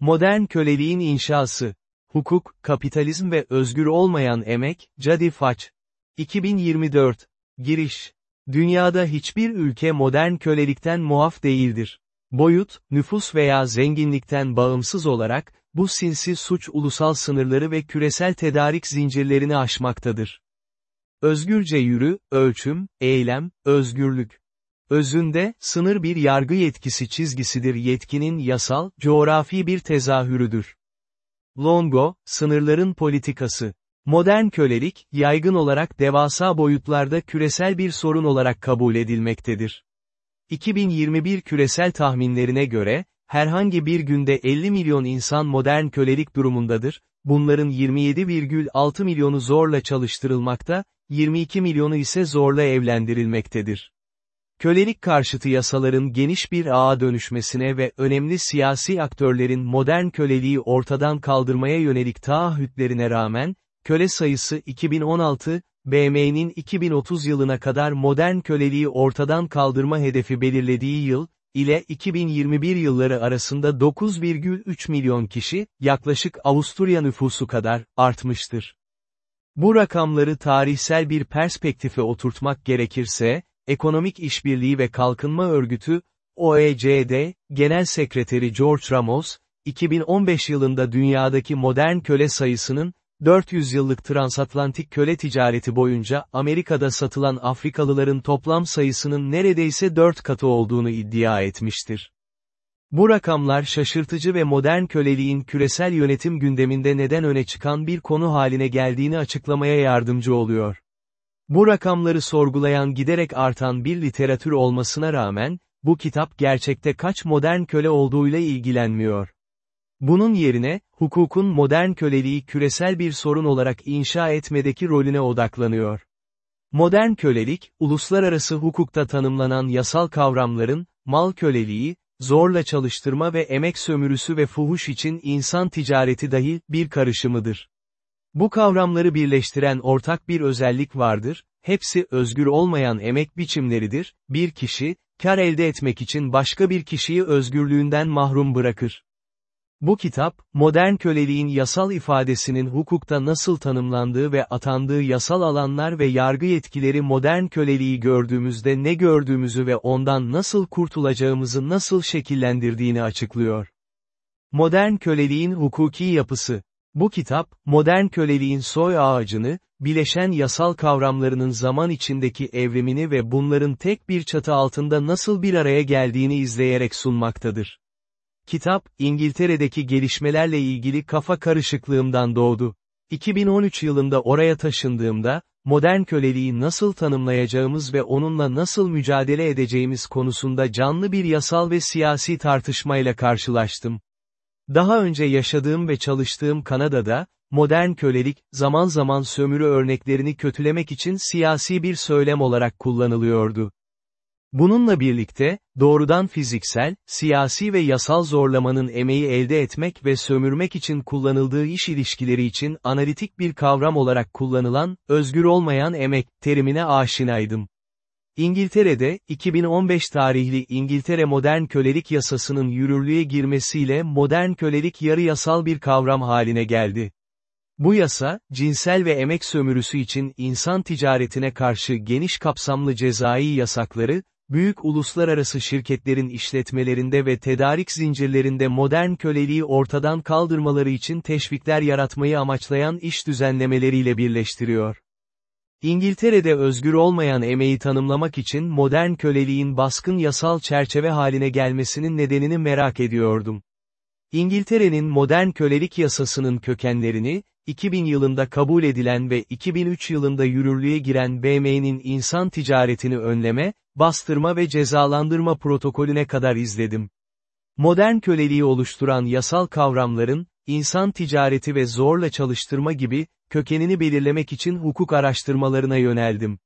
Modern köleliğin inşası. Hukuk, kapitalizm ve özgür olmayan emek, Jody Fudge. 2024. Giriş. Dünyada hiçbir ülke modern kölelikten muaf değildir. Boyut, nüfus veya zenginlikten bağımsız olarak, bu sinsi suç ulusal sınırları ve küresel tedarik zincirlerini aşmaktadır. Özgürce yürü, ölçüm, eylem, özgürlük. Özünde, sınır bir yargı yetkisi çizgisidir yetkinin yasal, coğrafi bir tezahürüdür. Longo, sınırların politikası. Modern kölelik, yaygın olarak devasa boyutlarda küresel bir sorun olarak kabul edilmektedir. 2021 küresel tahminlerine göre, herhangi bir günde 50 milyon insan modern kölelik durumundadır, bunların 27,6 milyonu zorla çalıştırılmakta, 22 milyonu ise zorla evlendirilmektedir. Kölelik karşıtı yasaların geniş bir ağa dönüşmesine ve önemli siyasi aktörlerin modern köleliği ortadan kaldırmaya yönelik taahhütlerine rağmen, köle sayısı 2016, BM'nin 2030 yılına kadar modern köleliği ortadan kaldırma hedefi belirlediği yıl, ile 2021 yılları arasında 9,3 milyon kişi, yaklaşık Avusturya nüfusu kadar, artmıştır. Bu rakamları tarihsel bir perspektife oturtmak gerekirse, Ekonomik İşbirliği ve Kalkınma Örgütü, OECD, Genel Sekreteri George Ramos, 2015 yılında dünyadaki modern köle sayısının, 400 yıllık transatlantik köle ticareti boyunca Amerika'da satılan Afrikalıların toplam sayısının neredeyse 4 katı olduğunu iddia etmiştir. Bu rakamlar şaşırtıcı ve modern köleliğin küresel yönetim gündeminde neden öne çıkan bir konu haline geldiğini açıklamaya yardımcı oluyor. Bu rakamları sorgulayan giderek artan bir literatür olmasına rağmen, bu kitap gerçekte kaç modern köle olduğuyla ilgilenmiyor. Bunun yerine, hukukun modern köleliği küresel bir sorun olarak inşa etmedeki rolüne odaklanıyor. Modern kölelik, uluslararası hukukta tanımlanan yasal kavramların, mal köleliği, zorla çalıştırma ve emek sömürüsü ve fuhuş için insan ticareti dahil bir karışımıdır. Bu kavramları birleştiren ortak bir özellik vardır, hepsi özgür olmayan emek biçimleridir, bir kişi, kar elde etmek için başka bir kişiyi özgürlüğünden mahrum bırakır. Bu kitap, modern köleliğin yasal ifadesinin hukukta nasıl tanımlandığı ve atandığı yasal alanlar ve yargı yetkileri modern köleliği gördüğümüzde ne gördüğümüzü ve ondan nasıl kurtulacağımızı nasıl şekillendirdiğini açıklıyor. Modern köleliğin hukuki yapısı bu kitap, modern köleliğin soy ağacını, bileşen yasal kavramlarının zaman içindeki evrimini ve bunların tek bir çatı altında nasıl bir araya geldiğini izleyerek sunmaktadır. Kitap, İngiltere'deki gelişmelerle ilgili kafa karışıklığımdan doğdu. 2013 yılında oraya taşındığımda, modern köleliği nasıl tanımlayacağımız ve onunla nasıl mücadele edeceğimiz konusunda canlı bir yasal ve siyasi tartışmayla karşılaştım. Daha önce yaşadığım ve çalıştığım Kanada'da, modern kölelik, zaman zaman sömürü örneklerini kötülemek için siyasi bir söylem olarak kullanılıyordu. Bununla birlikte, doğrudan fiziksel, siyasi ve yasal zorlamanın emeği elde etmek ve sömürmek için kullanıldığı iş ilişkileri için analitik bir kavram olarak kullanılan, özgür olmayan emek, terimine aşinaydım. İngiltere'de, 2015 tarihli İngiltere Modern Kölelik Yasasının yürürlüğe girmesiyle modern kölelik yarı yasal bir kavram haline geldi. Bu yasa, cinsel ve emek sömürüsü için insan ticaretine karşı geniş kapsamlı cezai yasakları, büyük uluslararası şirketlerin işletmelerinde ve tedarik zincirlerinde modern köleliği ortadan kaldırmaları için teşvikler yaratmayı amaçlayan iş düzenlemeleriyle birleştiriyor. İngiltere'de özgür olmayan emeği tanımlamak için modern köleliğin baskın yasal çerçeve haline gelmesinin nedenini merak ediyordum. İngiltere'nin modern kölelik yasasının kökenlerini, 2000 yılında kabul edilen ve 2003 yılında yürürlüğe giren BM'nin insan ticaretini önleme, bastırma ve cezalandırma protokolüne kadar izledim. Modern köleliği oluşturan yasal kavramların, insan ticareti ve zorla çalıştırma gibi, kökenini belirlemek için hukuk araştırmalarına yöneldim.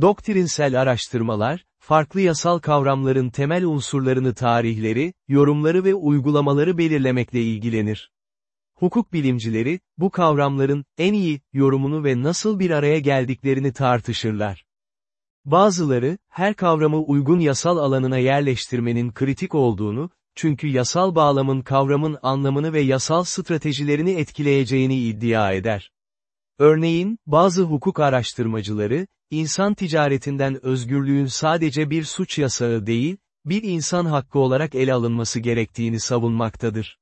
Doktrinsel araştırmalar, farklı yasal kavramların temel unsurlarını tarihleri, yorumları ve uygulamaları belirlemekle ilgilenir. Hukuk bilimcileri, bu kavramların, en iyi, yorumunu ve nasıl bir araya geldiklerini tartışırlar. Bazıları, her kavramı uygun yasal alanına yerleştirmenin kritik olduğunu, çünkü yasal bağlamın kavramın anlamını ve yasal stratejilerini etkileyeceğini iddia eder. Örneğin, bazı hukuk araştırmacıları, insan ticaretinden özgürlüğün sadece bir suç yasağı değil, bir insan hakkı olarak ele alınması gerektiğini savunmaktadır.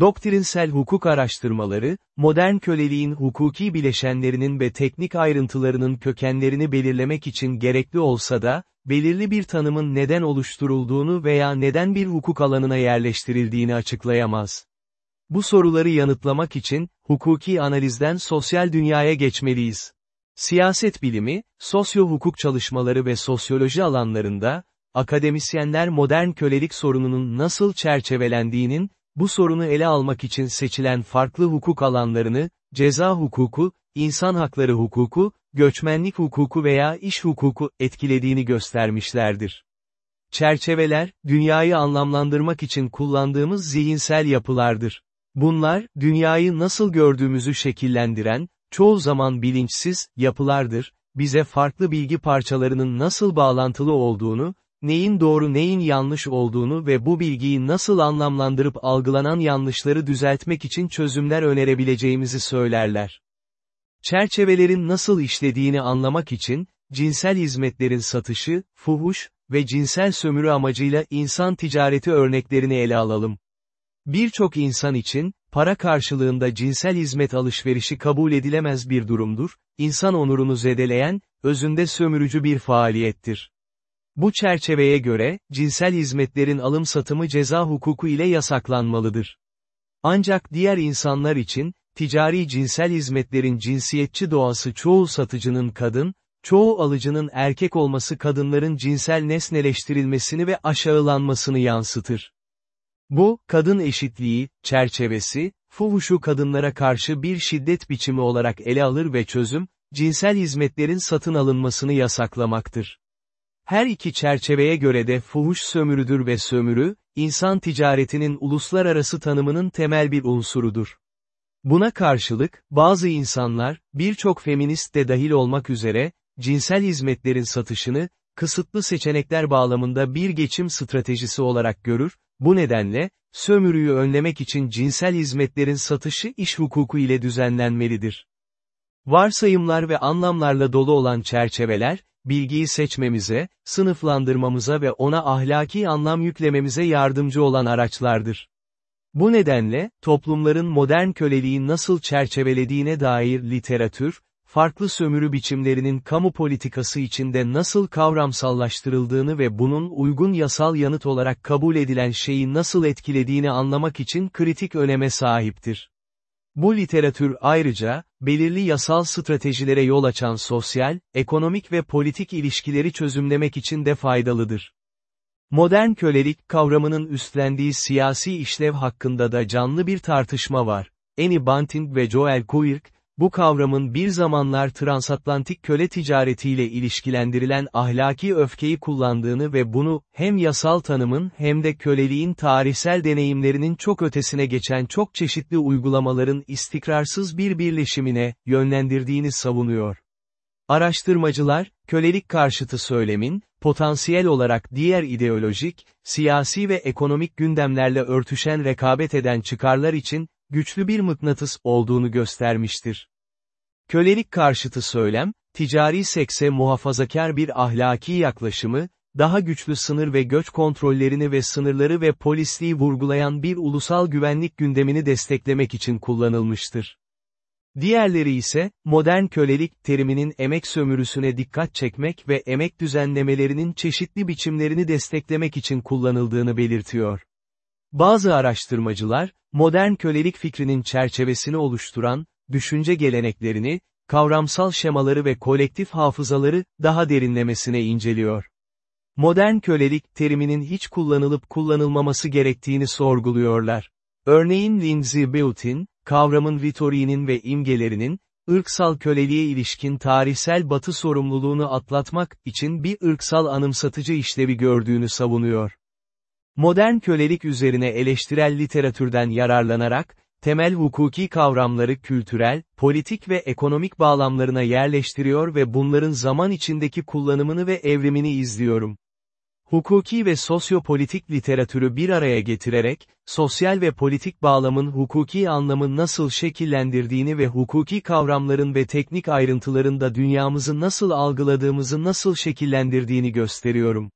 Doktrinsel hukuk araştırmaları, modern köleliğin hukuki bileşenlerinin ve teknik ayrıntılarının kökenlerini belirlemek için gerekli olsa da, belirli bir tanımın neden oluşturulduğunu veya neden bir hukuk alanına yerleştirildiğini açıklayamaz. Bu soruları yanıtlamak için, hukuki analizden sosyal dünyaya geçmeliyiz. Siyaset bilimi, sosyo-hukuk çalışmaları ve sosyoloji alanlarında, akademisyenler modern kölelik sorununun nasıl çerçevelendiğinin, bu sorunu ele almak için seçilen farklı hukuk alanlarını, ceza hukuku, insan hakları hukuku, göçmenlik hukuku veya iş hukuku etkilediğini göstermişlerdir. Çerçeveler, dünyayı anlamlandırmak için kullandığımız zihinsel yapılardır. Bunlar, dünyayı nasıl gördüğümüzü şekillendiren, çoğu zaman bilinçsiz, yapılardır, bize farklı bilgi parçalarının nasıl bağlantılı olduğunu, neyin doğru neyin yanlış olduğunu ve bu bilgiyi nasıl anlamlandırıp algılanan yanlışları düzeltmek için çözümler önerebileceğimizi söylerler. Çerçevelerin nasıl işlediğini anlamak için, cinsel hizmetlerin satışı, fuhuş ve cinsel sömürü amacıyla insan ticareti örneklerini ele alalım. Birçok insan için, para karşılığında cinsel hizmet alışverişi kabul edilemez bir durumdur, insan onurunu zedeleyen, özünde sömürücü bir faaliyettir. Bu çerçeveye göre, cinsel hizmetlerin alım-satımı ceza hukuku ile yasaklanmalıdır. Ancak diğer insanlar için, ticari cinsel hizmetlerin cinsiyetçi doğası çoğu satıcının kadın, çoğu alıcının erkek olması kadınların cinsel nesneleştirilmesini ve aşağılanmasını yansıtır. Bu, kadın eşitliği, çerçevesi, fuhuşu kadınlara karşı bir şiddet biçimi olarak ele alır ve çözüm, cinsel hizmetlerin satın alınmasını yasaklamaktır. Her iki çerçeveye göre de fuhuş sömürüdür ve sömürü, insan ticaretinin uluslararası tanımının temel bir unsurudur. Buna karşılık, bazı insanlar, birçok feminist de dahil olmak üzere, cinsel hizmetlerin satışını, kısıtlı seçenekler bağlamında bir geçim stratejisi olarak görür, bu nedenle, sömürüyü önlemek için cinsel hizmetlerin satışı iş hukuku ile düzenlenmelidir. Varsayımlar ve anlamlarla dolu olan çerçeveler, bilgiyi seçmemize, sınıflandırmamıza ve ona ahlaki anlam yüklememize yardımcı olan araçlardır. Bu nedenle, toplumların modern köleliği nasıl çerçevelediğine dair literatür, farklı sömürü biçimlerinin kamu politikası içinde nasıl kavramsallaştırıldığını ve bunun uygun yasal yanıt olarak kabul edilen şeyi nasıl etkilediğini anlamak için kritik öneme sahiptir. Bu literatür ayrıca, belirli yasal stratejilere yol açan sosyal, ekonomik ve politik ilişkileri çözümlemek için de faydalıdır. Modern kölelik kavramının üstlendiği siyasi işlev hakkında da canlı bir tartışma var. Annie Bunting ve Joel Kuirk, bu kavramın bir zamanlar transatlantik köle ticaretiyle ilişkilendirilen ahlaki öfkeyi kullandığını ve bunu, hem yasal tanımın hem de köleliğin tarihsel deneyimlerinin çok ötesine geçen çok çeşitli uygulamaların istikrarsız bir birleşimine, yönlendirdiğini savunuyor. Araştırmacılar, kölelik karşıtı söylemin, potansiyel olarak diğer ideolojik, siyasi ve ekonomik gündemlerle örtüşen rekabet eden çıkarlar için, güçlü bir mıknatıs olduğunu göstermiştir. Kölelik karşıtı söylem, ticari sekse muhafazakar bir ahlaki yaklaşımı, daha güçlü sınır ve göç kontrollerini ve sınırları ve polisliği vurgulayan bir ulusal güvenlik gündemini desteklemek için kullanılmıştır. Diğerleri ise, modern kölelik teriminin emek sömürüsüne dikkat çekmek ve emek düzenlemelerinin çeşitli biçimlerini desteklemek için kullanıldığını belirtiyor. Bazı araştırmacılar, modern kölelik fikrinin çerçevesini oluşturan, düşünce geleneklerini, kavramsal şemaları ve kolektif hafızaları, daha derinlemesine inceliyor. Modern kölelik teriminin hiç kullanılıp kullanılmaması gerektiğini sorguluyorlar. Örneğin Lindsay Beutin, kavramın Vittori'nin ve imgelerinin, ırksal köleliğe ilişkin tarihsel batı sorumluluğunu atlatmak için bir ırksal anımsatıcı işlevi gördüğünü savunuyor. Modern kölelik üzerine eleştirel literatürden yararlanarak, temel hukuki kavramları kültürel, politik ve ekonomik bağlamlarına yerleştiriyor ve bunların zaman içindeki kullanımını ve evrimini izliyorum. Hukuki ve sosyopolitik literatürü bir araya getirerek, sosyal ve politik bağlamın hukuki anlamı nasıl şekillendirdiğini ve hukuki kavramların ve teknik ayrıntılarında dünyamızı nasıl algıladığımızı nasıl şekillendirdiğini gösteriyorum.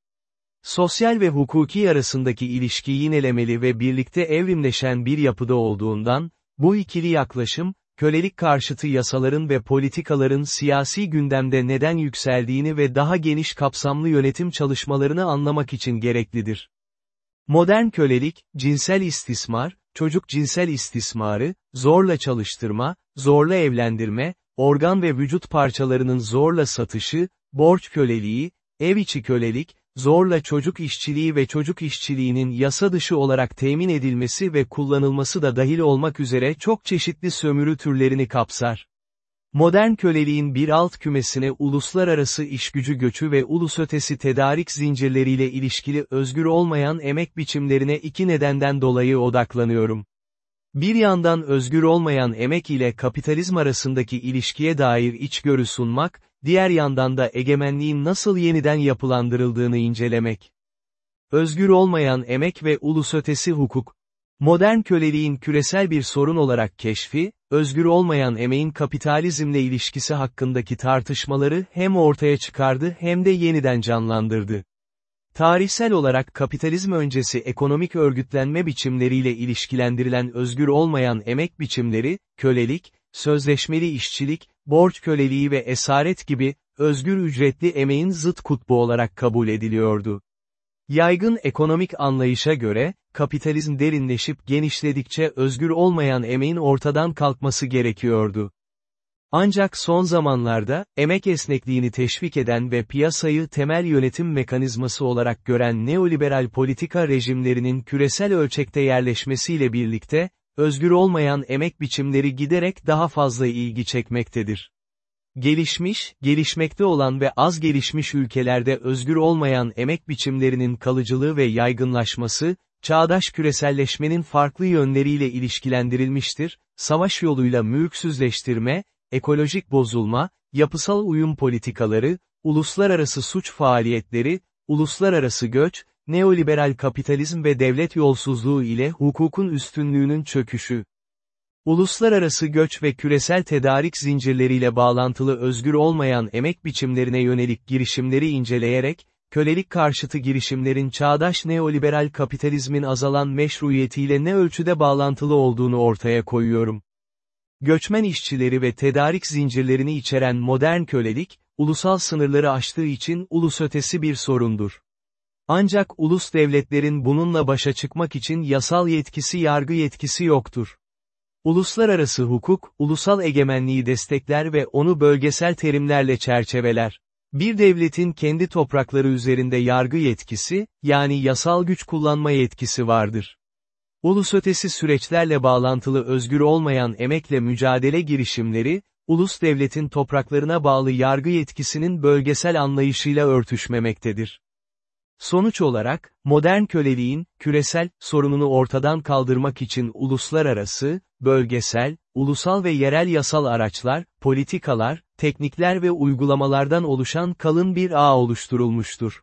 Sosyal ve hukuki arasındaki ilişki yinelemeli ve birlikte evrimleşen bir yapıda olduğundan, bu ikili yaklaşım, kölelik karşıtı yasaların ve politikaların siyasi gündemde neden yükseldiğini ve daha geniş kapsamlı yönetim çalışmalarını anlamak için gereklidir. Modern kölelik, cinsel istismar, çocuk cinsel istismarı, zorla çalıştırma, zorla evlendirme, organ ve vücut parçalarının zorla satışı, borç köleliği, ev içi kölelik, zorla çocuk işçiliği ve çocuk işçiliğinin yasa dışı olarak temin edilmesi ve kullanılması da dahil olmak üzere çok çeşitli sömürü türlerini kapsar. Modern köleliğin bir alt kümesine uluslararası işgücü göçü ve ulus ötesi tedarik zincirleriyle ilişkili özgür olmayan emek biçimlerine iki nedenden dolayı odaklanıyorum. Bir yandan özgür olmayan emek ile kapitalizm arasındaki ilişkiye dair içgörü sunmak, diğer yandan da egemenliğin nasıl yeniden yapılandırıldığını incelemek. Özgür olmayan emek ve ulus ötesi hukuk. Modern köleliğin küresel bir sorun olarak keşfi, özgür olmayan emeğin kapitalizmle ilişkisi hakkındaki tartışmaları hem ortaya çıkardı hem de yeniden canlandırdı. Tarihsel olarak kapitalizm öncesi ekonomik örgütlenme biçimleriyle ilişkilendirilen özgür olmayan emek biçimleri, kölelik, sözleşmeli işçilik, borç köleliği ve esaret gibi, özgür ücretli emeğin zıt kutbu olarak kabul ediliyordu. Yaygın ekonomik anlayışa göre, kapitalizm derinleşip genişledikçe özgür olmayan emeğin ortadan kalkması gerekiyordu. Ancak son zamanlarda, emek esnekliğini teşvik eden ve piyasayı temel yönetim mekanizması olarak gören neoliberal politika rejimlerinin küresel ölçekte yerleşmesiyle birlikte, özgür olmayan emek biçimleri giderek daha fazla ilgi çekmektedir. Gelişmiş, gelişmekte olan ve az gelişmiş ülkelerde özgür olmayan emek biçimlerinin kalıcılığı ve yaygınlaşması, çağdaş küreselleşmenin farklı yönleriyle ilişkilendirilmiştir, savaş yoluyla mülksüzleştirme, ekolojik bozulma, yapısal uyum politikaları, uluslararası suç faaliyetleri, uluslararası göç, neoliberal kapitalizm ve devlet yolsuzluğu ile hukukun üstünlüğünün çöküşü. Uluslararası göç ve küresel tedarik zincirleriyle bağlantılı özgür olmayan emek biçimlerine yönelik girişimleri inceleyerek, kölelik karşıtı girişimlerin çağdaş neoliberal kapitalizmin azalan meşruiyetiyle ne ölçüde bağlantılı olduğunu ortaya koyuyorum. Göçmen işçileri ve tedarik zincirlerini içeren modern kölelik, ulusal sınırları aştığı için ulus ötesi bir sorundur. Ancak ulus devletlerin bununla başa çıkmak için yasal yetkisi yargı yetkisi yoktur. Uluslararası hukuk, ulusal egemenliği destekler ve onu bölgesel terimlerle çerçeveler. Bir devletin kendi toprakları üzerinde yargı yetkisi, yani yasal güç kullanma yetkisi vardır. Ulus ötesi süreçlerle bağlantılı özgür olmayan emekle mücadele girişimleri, ulus devletin topraklarına bağlı yargı yetkisinin bölgesel anlayışıyla örtüşmemektedir. Sonuç olarak, modern köleliğin, küresel, sorununu ortadan kaldırmak için uluslararası, bölgesel, ulusal ve yerel yasal araçlar, politikalar, teknikler ve uygulamalardan oluşan kalın bir ağ oluşturulmuştur.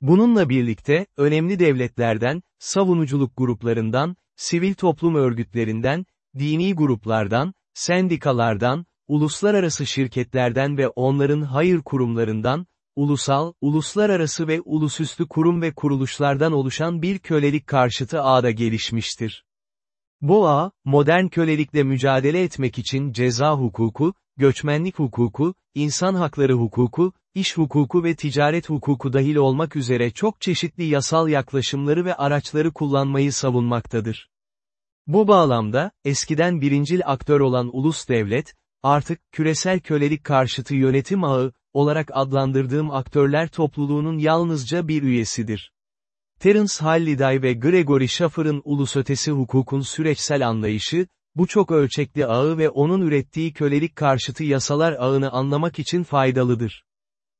Bununla birlikte, önemli devletlerden, savunuculuk gruplarından, sivil toplum örgütlerinden, dini gruplardan, sendikalardan, uluslararası şirketlerden ve onların hayır kurumlarından, ulusal, uluslararası ve ulusüstü kurum ve kuruluşlardan oluşan bir kölelik karşıtı ağda gelişmiştir. Bu ağ, modern kölelikle mücadele etmek için ceza hukuku, göçmenlik hukuku, insan hakları hukuku, iş hukuku ve ticaret hukuku dahil olmak üzere çok çeşitli yasal yaklaşımları ve araçları kullanmayı savunmaktadır. Bu bağlamda, eskiden birincil aktör olan ulus devlet, artık küresel kölelik karşıtı yönetim ağı, olarak adlandırdığım aktörler topluluğunun yalnızca bir üyesidir. Terence Halliday ve Gregory Schaffer'ın ulus ötesi hukukun süreçsel anlayışı, bu çok ölçekli ağı ve onun ürettiği kölelik karşıtı yasalar ağını anlamak için faydalıdır.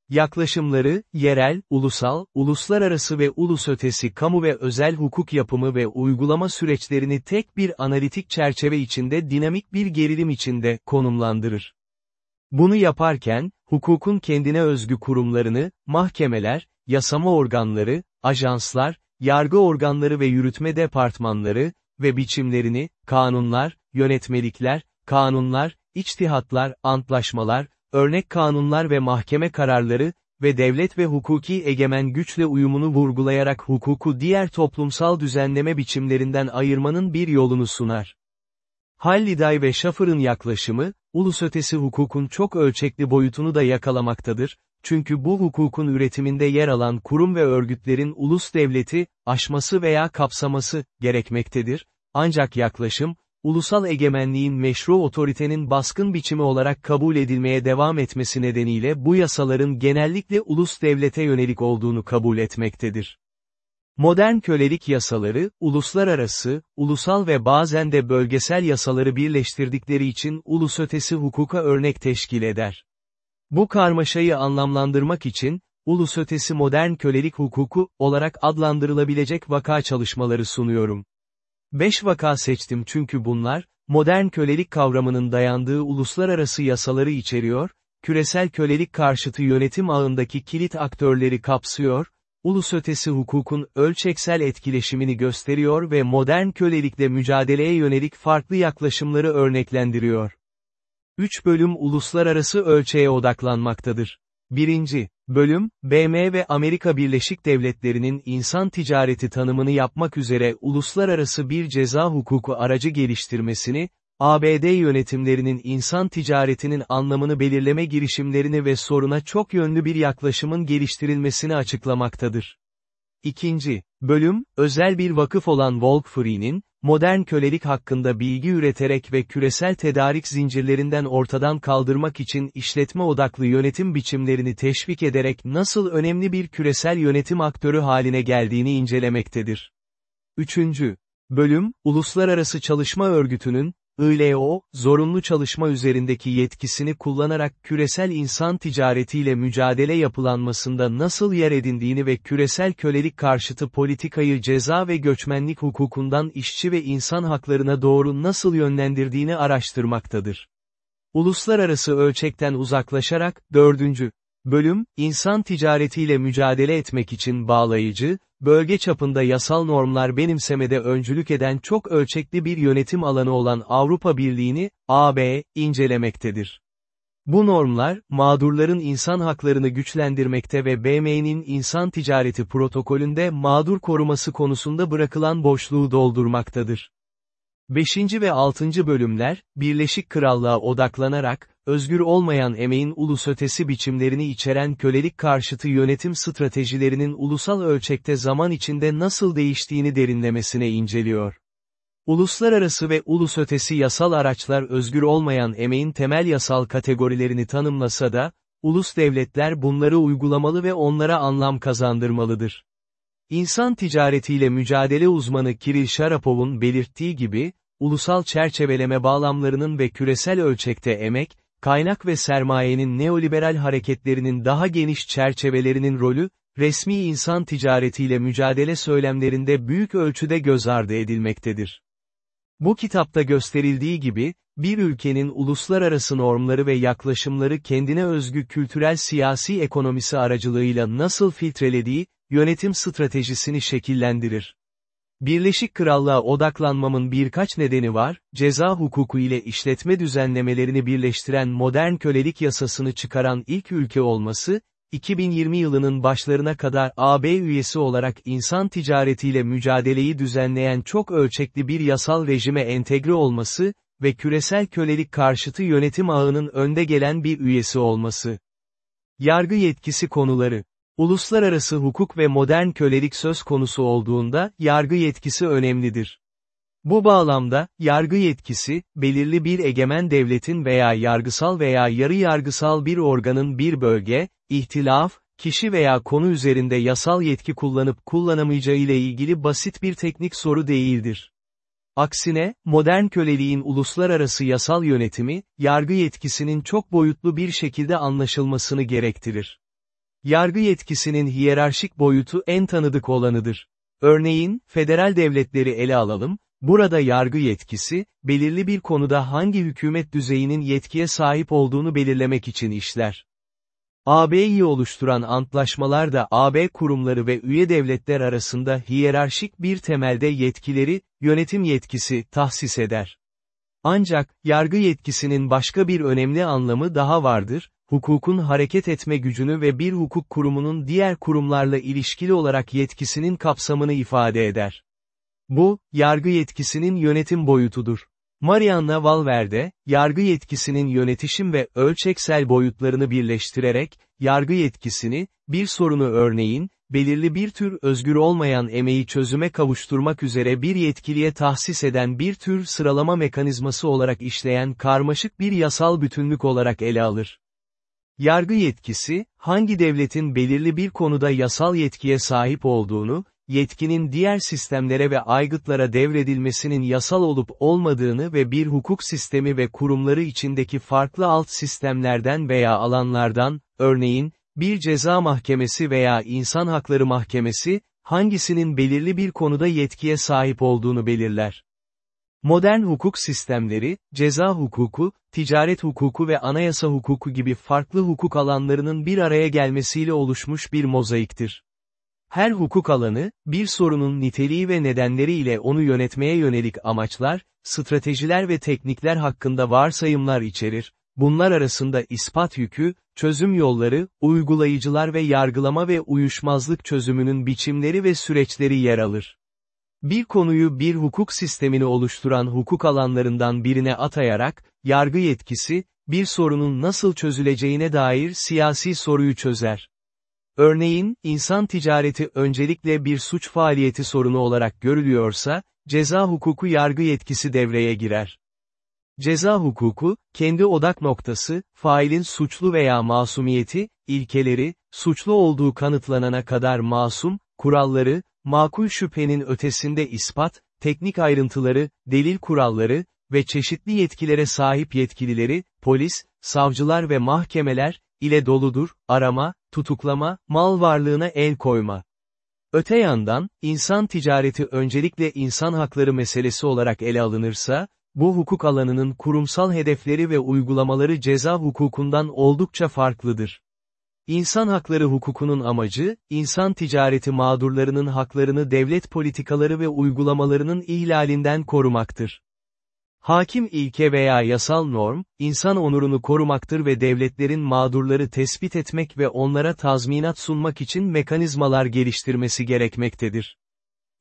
Yaklaşımları, yerel, ulusal, uluslararası ve ulus ötesi kamu ve özel hukuk yapımı ve uygulama süreçlerini tek bir analitik çerçeve içinde dinamik bir gerilim içinde konumlandırır. Bunu yaparken, hukukun kendine özgü kurumlarını, mahkemeler, yasama organları, ajanslar, yargı organları ve yürütme departmanları, ve biçimlerini, kanunlar, yönetmelikler, kanunlar, içtihatlar, antlaşmalar, örnek kanunlar ve mahkeme kararları, ve devlet ve hukuki egemen güçle uyumunu vurgulayarak hukuku diğer toplumsal düzenleme biçimlerinden ayırmanın bir yolunu sunar. Halliday ve Schaffer'ın yaklaşımı, ulusötesi hukukun çok ölçekli boyutunu da yakalamaktadır, çünkü bu hukukun üretiminde yer alan kurum ve örgütlerin ulus devleti, aşması veya kapsaması, gerekmektedir, ancak yaklaşım, ulusal egemenliğin meşru otoritenin baskın biçimi olarak kabul edilmeye devam etmesi nedeniyle bu yasaların genellikle ulus devlete yönelik olduğunu kabul etmektedir. Modern kölelik yasaları, uluslararası, ulusal ve bazen de bölgesel yasaları birleştirdikleri için ulusötesi hukuka örnek teşkil eder. Bu karmaşayı anlamlandırmak için, ulusötesi modern kölelik hukuku olarak adlandırılabilecek vaka çalışmaları sunuyorum. Beş vaka seçtim çünkü bunlar, modern kölelik kavramının dayandığı uluslararası yasaları içeriyor, küresel kölelik karşıtı yönetim ağındaki kilit aktörleri kapsıyor, ulusötesi hukukun ölçeksel etkileşimini gösteriyor ve modern kölelikle mücadeleye yönelik farklı yaklaşımları örneklendiriyor. 3 bölüm uluslararası ölçeğe odaklanmaktadır. 1. Bölüm, BM ve Amerika Birleşik Devletleri'nin insan ticareti tanımını yapmak üzere uluslararası bir ceza hukuku aracı geliştirmesini, ABD yönetimlerinin insan ticaretinin anlamını belirleme girişimlerini ve soruna çok yönlü bir yaklaşımın geliştirilmesini açıklamaktadır. İkinci, bölüm, özel bir vakıf olan Walk Free'nin, modern kölelik hakkında bilgi üreterek ve küresel tedarik zincirlerinden ortadan kaldırmak için işletme odaklı yönetim biçimlerini teşvik ederek nasıl önemli bir küresel yönetim aktörü haline geldiğini incelemektedir. Üçüncü, bölüm, Uluslararası Çalışma Örgütü'nün, ILO, zorunlu çalışma üzerindeki yetkisini kullanarak küresel insan ticaretiyle mücadele yapılanmasında nasıl yer edindiğini ve küresel kölelik karşıtı politikayı ceza ve göçmenlik hukukundan işçi ve insan haklarına doğru nasıl yönlendirdiğini araştırmaktadır. Uluslararası ölçekten uzaklaşarak, dördüncü, Bölüm, insan ticaretiyle mücadele etmek için bağlayıcı, bölge çapında yasal normlar benimsemede öncülük eden çok ölçekli bir yönetim alanı olan Avrupa Birliği'ni, AB, incelemektedir. Bu normlar, mağdurların insan haklarını güçlendirmekte ve BM'nin insan ticareti protokolünde mağdur koruması konusunda bırakılan boşluğu doldurmaktadır. 5. ve 6. bölümler, Birleşik Krallığa odaklanarak, özgür olmayan emeğin ulusötesi biçimlerini içeren kölelik karşıtı yönetim stratejilerinin ulusal ölçekte zaman içinde nasıl değiştiğini derinlemesine inceliyor. Uluslararası ve ulusötesi yasal araçlar özgür olmayan emeğin temel yasal kategorilerini tanımlasa da, ulus devletler bunları uygulamalı ve onlara anlam kazandırmalıdır. İnsan ticaretiyle mücadele uzmanı Kiril Sharapov'un belirttiği gibi, ulusal çerçeveleme bağlamlarının ve küresel ölçekte emek, kaynak ve sermayenin neoliberal hareketlerinin daha geniş çerçevelerinin rolü, resmi insan ticaretiyle mücadele söylemlerinde büyük ölçüde göz ardı edilmektedir. Bu kitapta gösterildiği gibi, bir ülkenin uluslararası normları ve yaklaşımları kendine özgü kültürel siyasi ekonomisi aracılığıyla nasıl filtrelediği, yönetim stratejisini şekillendirir. Birleşik Krallığa odaklanmamın birkaç nedeni var, ceza hukuku ile işletme düzenlemelerini birleştiren modern kölelik yasasını çıkaran ilk ülke olması, 2020 yılının başlarına kadar AB üyesi olarak insan ticaretiyle mücadeleyi düzenleyen çok ölçekli bir yasal rejime entegre olması ve küresel kölelik karşıtı yönetim ağının önde gelen bir üyesi olması. Yargı yetkisi konuları Uluslararası hukuk ve modern kölelik söz konusu olduğunda, yargı yetkisi önemlidir. Bu bağlamda, yargı yetkisi, belirli bir egemen devletin veya yargısal veya yarı yargısal bir organın bir bölge, ihtilaf, kişi veya konu üzerinde yasal yetki kullanıp kullanamayacağı ile ilgili basit bir teknik soru değildir. Aksine, modern köleliğin uluslararası yasal yönetimi, yargı yetkisinin çok boyutlu bir şekilde anlaşılmasını gerektirir. Yargı yetkisinin hiyerarşik boyutu en tanıdık olanıdır. Örneğin, federal devletleri ele alalım, burada yargı yetkisi, belirli bir konuda hangi hükümet düzeyinin yetkiye sahip olduğunu belirlemek için işler. AB'yi oluşturan antlaşmalar da AB kurumları ve üye devletler arasında hiyerarşik bir temelde yetkileri, yönetim yetkisi, tahsis eder. Ancak, yargı yetkisinin başka bir önemli anlamı daha vardır, hukukun hareket etme gücünü ve bir hukuk kurumunun diğer kurumlarla ilişkili olarak yetkisinin kapsamını ifade eder. Bu, yargı yetkisinin yönetim boyutudur. Marianna Valverde, yargı yetkisinin yönetişim ve ölçeksel boyutlarını birleştirerek, yargı yetkisini, bir sorunu örneğin, belirli bir tür özgür olmayan emeği çözüme kavuşturmak üzere bir yetkiliye tahsis eden bir tür sıralama mekanizması olarak işleyen karmaşık bir yasal bütünlük olarak ele alır. Yargı yetkisi, hangi devletin belirli bir konuda yasal yetkiye sahip olduğunu, yetkinin diğer sistemlere ve aygıtlara devredilmesinin yasal olup olmadığını ve bir hukuk sistemi ve kurumları içindeki farklı alt sistemlerden veya alanlardan, örneğin, bir ceza mahkemesi veya insan hakları mahkemesi, hangisinin belirli bir konuda yetkiye sahip olduğunu belirler. Modern hukuk sistemleri, ceza hukuku, ticaret hukuku ve anayasa hukuku gibi farklı hukuk alanlarının bir araya gelmesiyle oluşmuş bir mozaiktir. Her hukuk alanı, bir sorunun niteliği ve nedenleri ile onu yönetmeye yönelik amaçlar, stratejiler ve teknikler hakkında varsayımlar içerir, bunlar arasında ispat yükü, çözüm yolları, uygulayıcılar ve yargılama ve uyuşmazlık çözümünün biçimleri ve süreçleri yer alır. Bir konuyu bir hukuk sistemini oluşturan hukuk alanlarından birine atayarak, yargı yetkisi, bir sorunun nasıl çözüleceğine dair siyasi soruyu çözer. Örneğin, insan ticareti öncelikle bir suç faaliyeti sorunu olarak görülüyorsa, ceza hukuku yargı yetkisi devreye girer. Ceza hukuku, kendi odak noktası, failin suçlu veya masumiyeti, ilkeleri, suçlu olduğu kanıtlanana kadar masum, kuralları, makul şüphenin ötesinde ispat, teknik ayrıntıları, delil kuralları ve çeşitli yetkilere sahip yetkilileri, polis, savcılar ve mahkemeler, ile doludur, arama, tutuklama, mal varlığına el koyma. Öte yandan, insan ticareti öncelikle insan hakları meselesi olarak ele alınırsa, bu hukuk alanının kurumsal hedefleri ve uygulamaları ceza hukukundan oldukça farklıdır. İnsan hakları hukukunun amacı, insan ticareti mağdurlarının haklarını devlet politikaları ve uygulamalarının ihlalinden korumaktır. Hakim ilke veya yasal norm, insan onurunu korumaktır ve devletlerin mağdurları tespit etmek ve onlara tazminat sunmak için mekanizmalar geliştirmesi gerekmektedir.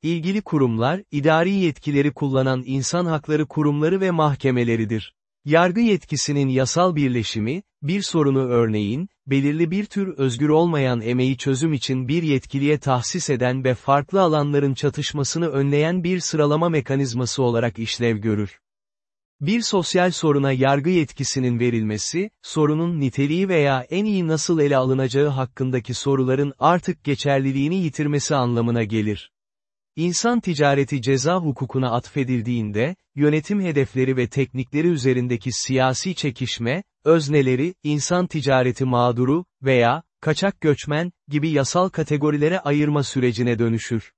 İlgili kurumlar, idari yetkileri kullanan insan hakları kurumları ve mahkemeleridir. Yargı yetkisinin yasal birleşimi, bir sorunu örneğin, belirli bir tür özgür olmayan emeği çözüm için bir yetkiliye tahsis eden ve farklı alanların çatışmasını önleyen bir sıralama mekanizması olarak işlev görür. Bir sosyal soruna yargı yetkisinin verilmesi, sorunun niteliği veya en iyi nasıl ele alınacağı hakkındaki soruların artık geçerliliğini yitirmesi anlamına gelir. İnsan ticareti ceza hukukuna atfedildiğinde, yönetim hedefleri ve teknikleri üzerindeki siyasi çekişme, özneleri, insan ticareti mağduru veya, kaçak göçmen, gibi yasal kategorilere ayırma sürecine dönüşür.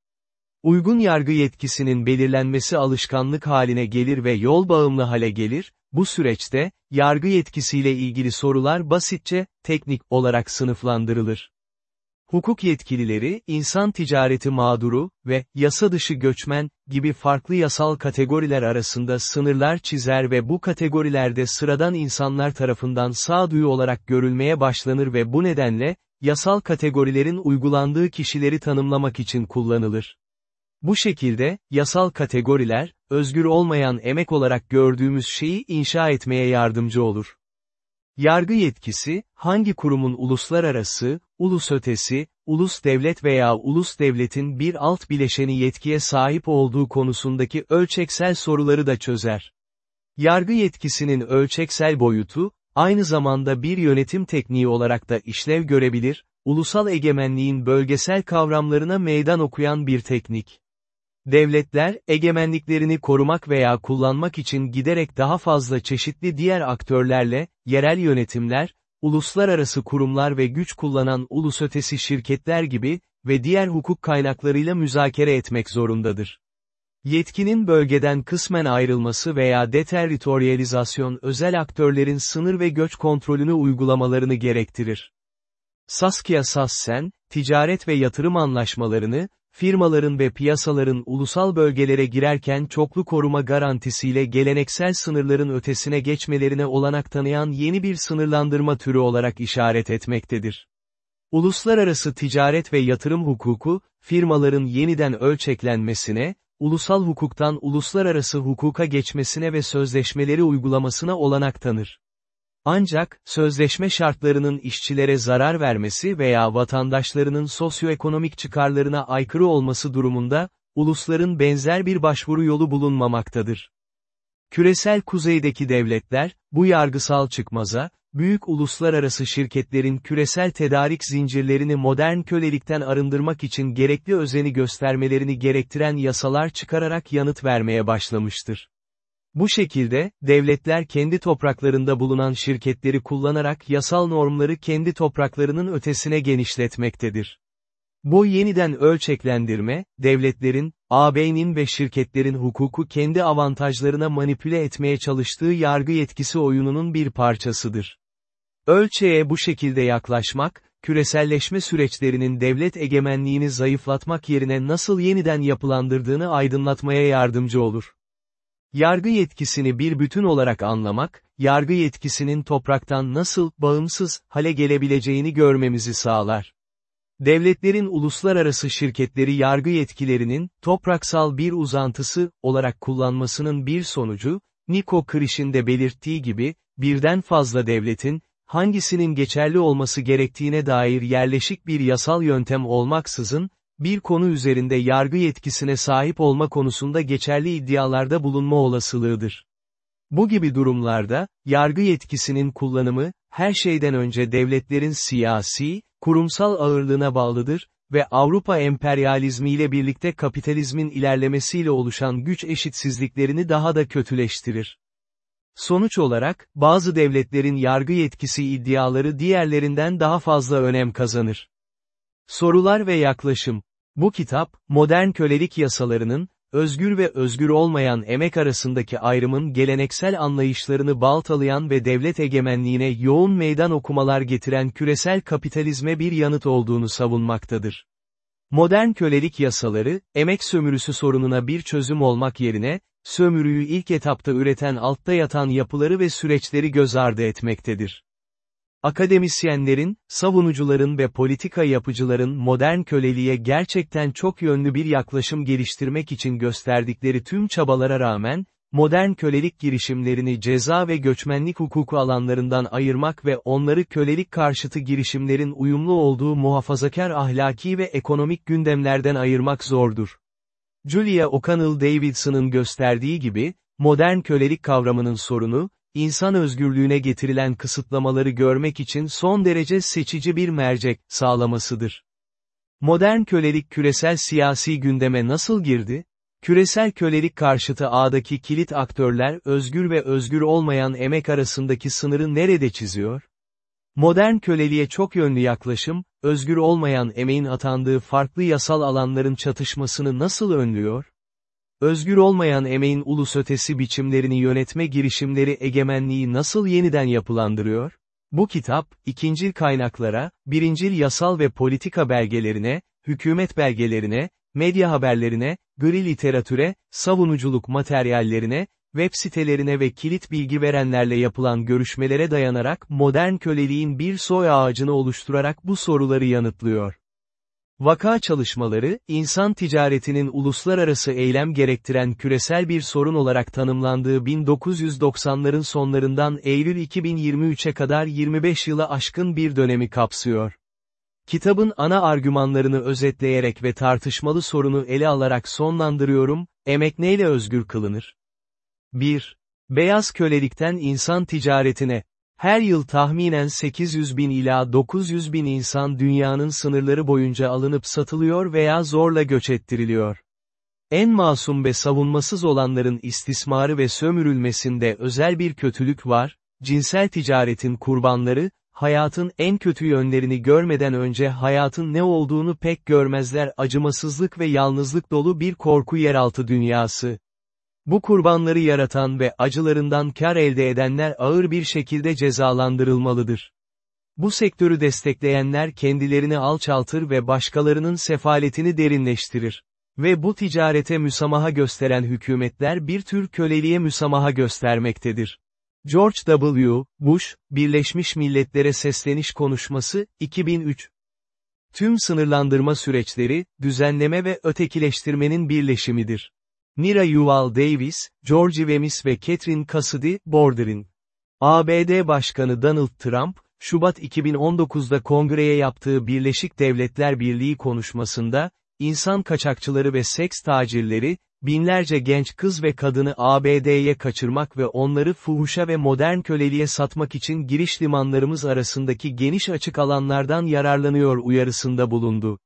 Uygun yargı yetkisinin belirlenmesi alışkanlık haline gelir ve yol bağımlı hale gelir, bu süreçte, yargı yetkisiyle ilgili sorular basitçe, teknik olarak sınıflandırılır. Hukuk yetkilileri, insan ticareti mağduru ve yasa dışı göçmen gibi farklı yasal kategoriler arasında sınırlar çizer ve bu kategorilerde sıradan insanlar tarafından sağduyu olarak görülmeye başlanır ve bu nedenle, yasal kategorilerin uygulandığı kişileri tanımlamak için kullanılır. Bu şekilde, yasal kategoriler, özgür olmayan emek olarak gördüğümüz şeyi inşa etmeye yardımcı olur. Yargı yetkisi, hangi kurumun uluslararası, ulus ötesi, ulus devlet veya ulus devletin bir alt bileşeni yetkiye sahip olduğu konusundaki ölçeksel soruları da çözer. Yargı yetkisinin ölçeksel boyutu, aynı zamanda bir yönetim tekniği olarak da işlev görebilir, ulusal egemenliğin bölgesel kavramlarına meydan okuyan bir teknik. Devletler, egemenliklerini korumak veya kullanmak için giderek daha fazla çeşitli diğer aktörlerle, yerel yönetimler, uluslararası kurumlar ve güç kullanan ulus ötesi şirketler gibi ve diğer hukuk kaynaklarıyla müzakere etmek zorundadır. Yetkinin bölgeden kısmen ayrılması veya deterritorializasyon özel aktörlerin sınır ve göç kontrolünü uygulamalarını gerektirir. Saskia Sassen, ticaret ve yatırım anlaşmalarını, firmaların ve piyasaların ulusal bölgelere girerken çoklu koruma garantisiyle geleneksel sınırların ötesine geçmelerine olanak tanıyan yeni bir sınırlandırma türü olarak işaret etmektedir. Uluslararası ticaret ve yatırım hukuku, firmaların yeniden ölçeklenmesine, ulusal hukuktan uluslararası hukuka geçmesine ve sözleşmeleri uygulamasına olanak tanır. Ancak, sözleşme şartlarının işçilere zarar vermesi veya vatandaşlarının sosyoekonomik çıkarlarına aykırı olması durumunda, ulusların benzer bir başvuru yolu bulunmamaktadır. Küresel kuzeydeki devletler, bu yargısal çıkmaza, büyük uluslararası şirketlerin küresel tedarik zincirlerini modern kölelikten arındırmak için gerekli özeni göstermelerini gerektiren yasalar çıkararak yanıt vermeye başlamıştır. Bu şekilde, devletler kendi topraklarında bulunan şirketleri kullanarak yasal normları kendi topraklarının ötesine genişletmektedir. Bu yeniden ölçeklendirme, devletlerin, AB'nin ve şirketlerin hukuku kendi avantajlarına manipüle etmeye çalıştığı yargı yetkisi oyununun bir parçasıdır. Ölçeğe bu şekilde yaklaşmak, küreselleşme süreçlerinin devlet egemenliğini zayıflatmak yerine nasıl yeniden yapılandırdığını aydınlatmaya yardımcı olur. Yargı yetkisini bir bütün olarak anlamak, yargı yetkisinin topraktan nasıl, bağımsız, hale gelebileceğini görmemizi sağlar. Devletlerin uluslararası şirketleri yargı yetkilerinin, topraksal bir uzantısı, olarak kullanmasının bir sonucu, Niko Krish'in de belirttiği gibi, birden fazla devletin, hangisinin geçerli olması gerektiğine dair yerleşik bir yasal yöntem olmaksızın, bir konu üzerinde yargı yetkisine sahip olma konusunda geçerli iddialarda bulunma olasılığıdır. Bu gibi durumlarda, yargı yetkisinin kullanımı, her şeyden önce devletlerin siyasi, kurumsal ağırlığına bağlıdır ve Avrupa emperyalizmiyle birlikte kapitalizmin ilerlemesiyle oluşan güç eşitsizliklerini daha da kötüleştirir. Sonuç olarak, bazı devletlerin yargı yetkisi iddiaları diğerlerinden daha fazla önem kazanır. Sorular ve yaklaşım. Bu kitap, modern kölelik yasalarının, özgür ve özgür olmayan emek arasındaki ayrımın geleneksel anlayışlarını baltalayan ve devlet egemenliğine yoğun meydan okumalar getiren küresel kapitalizme bir yanıt olduğunu savunmaktadır. Modern kölelik yasaları, emek sömürüsü sorununa bir çözüm olmak yerine, sömürüyü ilk etapta üreten altta yatan yapıları ve süreçleri göz ardı etmektedir. Akademisyenlerin, savunucuların ve politika yapıcıların modern köleliğe gerçekten çok yönlü bir yaklaşım geliştirmek için gösterdikleri tüm çabalara rağmen, modern kölelik girişimlerini ceza ve göçmenlik hukuku alanlarından ayırmak ve onları kölelik karşıtı girişimlerin uyumlu olduğu muhafazakar ahlaki ve ekonomik gündemlerden ayırmak zordur. Julia O'Connell Davidson'ın gösterdiği gibi, modern kölelik kavramının sorunu, insan özgürlüğüne getirilen kısıtlamaları görmek için son derece seçici bir mercek sağlamasıdır. Modern kölelik küresel siyasi gündeme nasıl girdi? Küresel kölelik karşıtı ağdaki kilit aktörler özgür ve özgür olmayan emek arasındaki sınırı nerede çiziyor? Modern köleliğe çok yönlü yaklaşım, özgür olmayan emeğin atandığı farklı yasal alanların çatışmasını nasıl önlüyor? Özgür olmayan emeğin ulus ötesi biçimlerini yönetme girişimleri egemenliği nasıl yeniden yapılandırıyor? Bu kitap, ikincil kaynaklara, birincil yasal ve politika belgelerine, hükümet belgelerine, medya haberlerine, gri literatüre, savunuculuk materyallerine, web sitelerine ve kilit bilgi verenlerle yapılan görüşmelere dayanarak modern köleliğin bir soy ağacını oluşturarak bu soruları yanıtlıyor. Vaka çalışmaları, insan ticaretinin uluslararası eylem gerektiren küresel bir sorun olarak tanımlandığı 1990'ların sonlarından Eylül 2023'e kadar 25 yıla aşkın bir dönemi kapsıyor. Kitabın ana argümanlarını özetleyerek ve tartışmalı sorunu ele alarak sonlandırıyorum, emek neyle özgür kılınır? 1. Beyaz kölelikten insan ticaretine, her yıl tahminen 800 bin ila 900 bin insan dünyanın sınırları boyunca alınıp satılıyor veya zorla göç ettiriliyor. En masum ve savunmasız olanların istismarı ve sömürülmesinde özel bir kötülük var, cinsel ticaretin kurbanları, hayatın en kötü yönlerini görmeden önce hayatın ne olduğunu pek görmezler acımasızlık ve yalnızlık dolu bir korku yeraltı dünyası. Bu kurbanları yaratan ve acılarından kar elde edenler ağır bir şekilde cezalandırılmalıdır. Bu sektörü destekleyenler kendilerini alçaltır ve başkalarının sefaletini derinleştirir. Ve bu ticarete müsamaha gösteren hükümetler bir tür köleliğe müsamaha göstermektedir. George W. Bush, Birleşmiş Milletler'e sesleniş konuşması, 2003. Tüm sınırlandırma süreçleri, düzenleme ve ötekileştirmenin birleşimidir. Nira Yuval Davis, George Wemis ve Catherine Cassidy, Bordering. ABD Başkanı Donald Trump, Şubat 2019'da kongreye yaptığı Birleşik Devletler Birliği konuşmasında, insan kaçakçıları ve seks tacirleri, binlerce genç kız ve kadını ABD'ye kaçırmak ve onları fuhuşa ve modern köleliğe satmak için giriş limanlarımız arasındaki geniş açık alanlardan yararlanıyor uyarısında bulundu.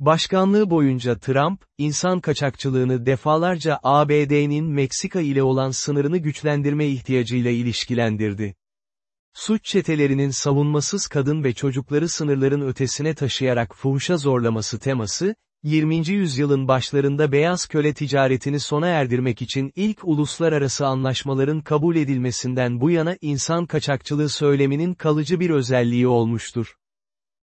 Başkanlığı boyunca Trump, insan kaçakçılığını defalarca ABD'nin Meksika ile olan sınırını güçlendirme ihtiyacıyla ilişkilendirdi. Suç çetelerinin savunmasız kadın ve çocukları sınırların ötesine taşıyarak fuhuşa zorlaması teması, 20. yüzyılın başlarında beyaz köle ticaretini sona erdirmek için ilk uluslararası anlaşmaların kabul edilmesinden bu yana insan kaçakçılığı söyleminin kalıcı bir özelliği olmuştur.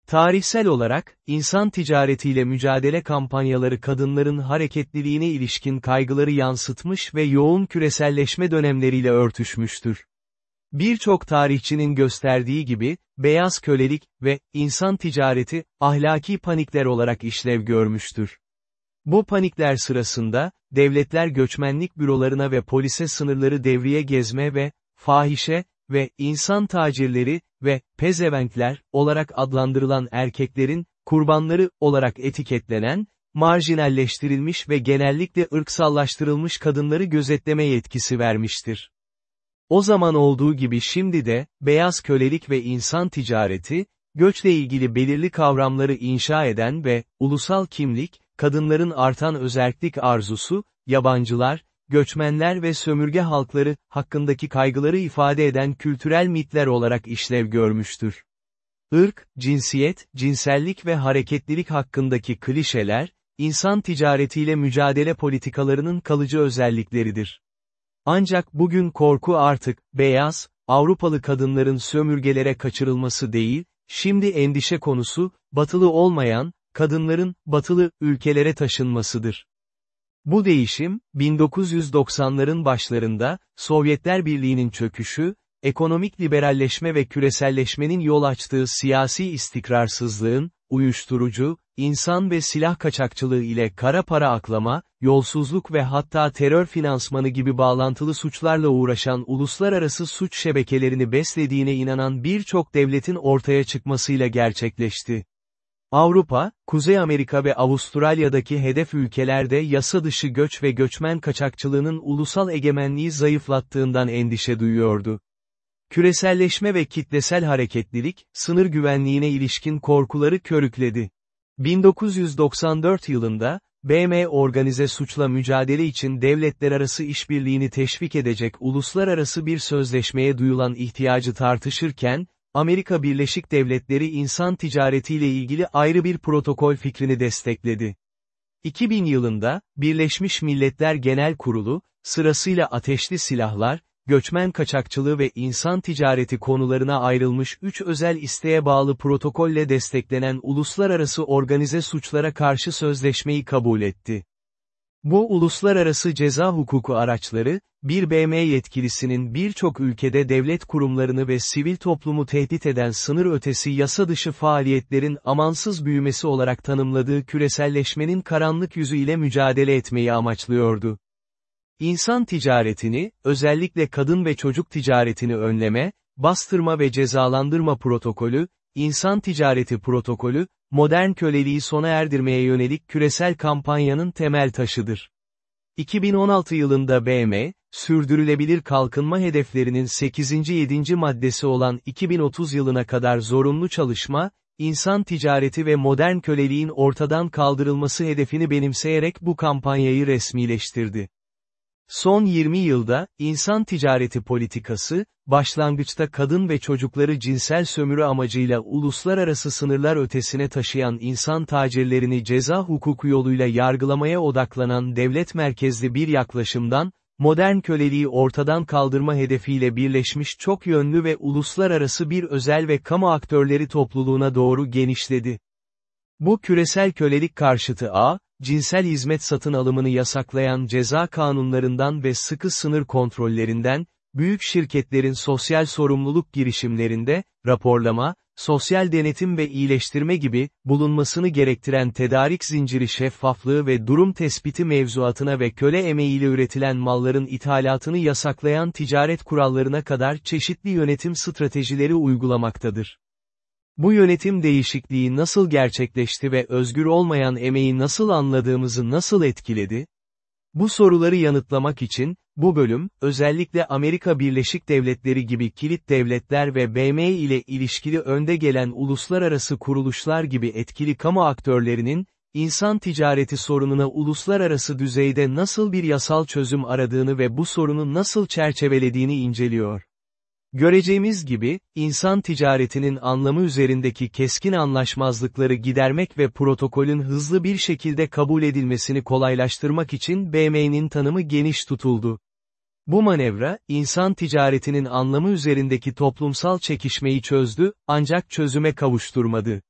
Tarihsel olarak, insan ticaretiyle mücadele kampanyaları kadınların hareketliliğine ilişkin kaygıları yansıtmış ve yoğun küreselleşme dönemleriyle örtüşmüştür. Birçok tarihçinin gösterdiği gibi, beyaz kölelik ve insan ticareti, ahlaki panikler olarak işlev görmüştür. Bu panikler sırasında, devletler göçmenlik bürolarına ve polise sınırları devriye gezme ve, fahişe, ve insan tacirleri ve pezevenkler olarak adlandırılan erkeklerin, kurbanları olarak etiketlenen, marjinalleştirilmiş ve genellikle ırksallaştırılmış kadınları gözetleme yetkisi vermiştir. O zaman olduğu gibi şimdi de, beyaz kölelik ve insan ticareti, göçle ilgili belirli kavramları inşa eden ve, ulusal kimlik, kadınların artan özerklik arzusu, yabancılar, göçmenler ve sömürge halkları, hakkındaki kaygıları ifade eden kültürel mitler olarak işlev görmüştür. Irk, cinsiyet, cinsellik ve hareketlilik hakkındaki klişeler, insan ticaretiyle mücadele politikalarının kalıcı özellikleridir. Ancak bugün korku artık, beyaz, Avrupalı kadınların sömürgelere kaçırılması değil, şimdi endişe konusu, batılı olmayan, kadınların, batılı, ülkelere taşınmasıdır. Bu değişim, 1990'ların başlarında, Sovyetler Birliği'nin çöküşü, ekonomik liberalleşme ve küreselleşmenin yol açtığı siyasi istikrarsızlığın, uyuşturucu, insan ve silah kaçakçılığı ile kara para aklama, yolsuzluk ve hatta terör finansmanı gibi bağlantılı suçlarla uğraşan uluslararası suç şebekelerini beslediğine inanan birçok devletin ortaya çıkmasıyla gerçekleşti. Avrupa, Kuzey Amerika ve Avustralya'daki hedef ülkelerde yasa dışı göç ve göçmen kaçakçılığının ulusal egemenliği zayıflattığından endişe duyuyordu. Küreselleşme ve kitlesel hareketlilik, sınır güvenliğine ilişkin korkuları körükledi. 1994 yılında, BM organize suçla mücadele için devletler arası işbirliğini teşvik edecek uluslararası bir sözleşmeye duyulan ihtiyacı tartışırken, Amerika Birleşik Devletleri insan ticaretiyle ilgili ayrı bir protokol fikrini destekledi. 2000 yılında, Birleşmiş Milletler Genel Kurulu, sırasıyla ateşli silahlar, göçmen kaçakçılığı ve insan ticareti konularına ayrılmış üç özel isteğe bağlı protokolle desteklenen uluslararası organize suçlara karşı sözleşmeyi kabul etti. Bu uluslararası ceza hukuku araçları, bir BM yetkilisinin birçok ülkede devlet kurumlarını ve sivil toplumu tehdit eden sınır ötesi yasa dışı faaliyetlerin amansız büyümesi olarak tanımladığı küreselleşmenin karanlık yüzü ile mücadele etmeyi amaçlıyordu. İnsan ticaretini, özellikle kadın ve çocuk ticaretini önleme, bastırma ve cezalandırma protokolü, insan ticareti protokolü, modern köleliği sona erdirmeye yönelik küresel kampanyanın temel taşıdır. 2016 yılında BM, sürdürülebilir kalkınma hedeflerinin 8. 7. maddesi olan 2030 yılına kadar zorunlu çalışma, insan ticareti ve modern köleliğin ortadan kaldırılması hedefini benimseyerek bu kampanyayı resmileştirdi. Son 20 yılda, insan ticareti politikası, başlangıçta kadın ve çocukları cinsel sömürü amacıyla uluslararası sınırlar ötesine taşıyan insan tacirlerini ceza hukuku yoluyla yargılamaya odaklanan devlet merkezli bir yaklaşımdan, modern köleliği ortadan kaldırma hedefiyle birleşmiş çok yönlü ve uluslararası bir özel ve kamu aktörleri topluluğuna doğru genişledi. Bu küresel kölelik karşıtı A, cinsel hizmet satın alımını yasaklayan ceza kanunlarından ve sıkı sınır kontrollerinden, büyük şirketlerin sosyal sorumluluk girişimlerinde, raporlama, sosyal denetim ve iyileştirme gibi, bulunmasını gerektiren tedarik zinciri şeffaflığı ve durum tespiti mevzuatına ve köle emeğiyle üretilen malların ithalatını yasaklayan ticaret kurallarına kadar çeşitli yönetim stratejileri uygulamaktadır. Bu yönetim değişikliği nasıl gerçekleşti ve özgür olmayan emeği nasıl anladığımızı nasıl etkiledi? Bu soruları yanıtlamak için, bu bölüm, özellikle Amerika Birleşik Devletleri gibi kilit devletler ve BM ile ilişkili önde gelen uluslararası kuruluşlar gibi etkili kamu aktörlerinin, insan ticareti sorununa uluslararası düzeyde nasıl bir yasal çözüm aradığını ve bu sorunu nasıl çerçevelediğini inceliyor. Göreceğimiz gibi, insan ticaretinin anlamı üzerindeki keskin anlaşmazlıkları gidermek ve protokolün hızlı bir şekilde kabul edilmesini kolaylaştırmak için BM'nin tanımı geniş tutuldu. Bu manevra, insan ticaretinin anlamı üzerindeki toplumsal çekişmeyi çözdü, ancak çözüme kavuşturmadı.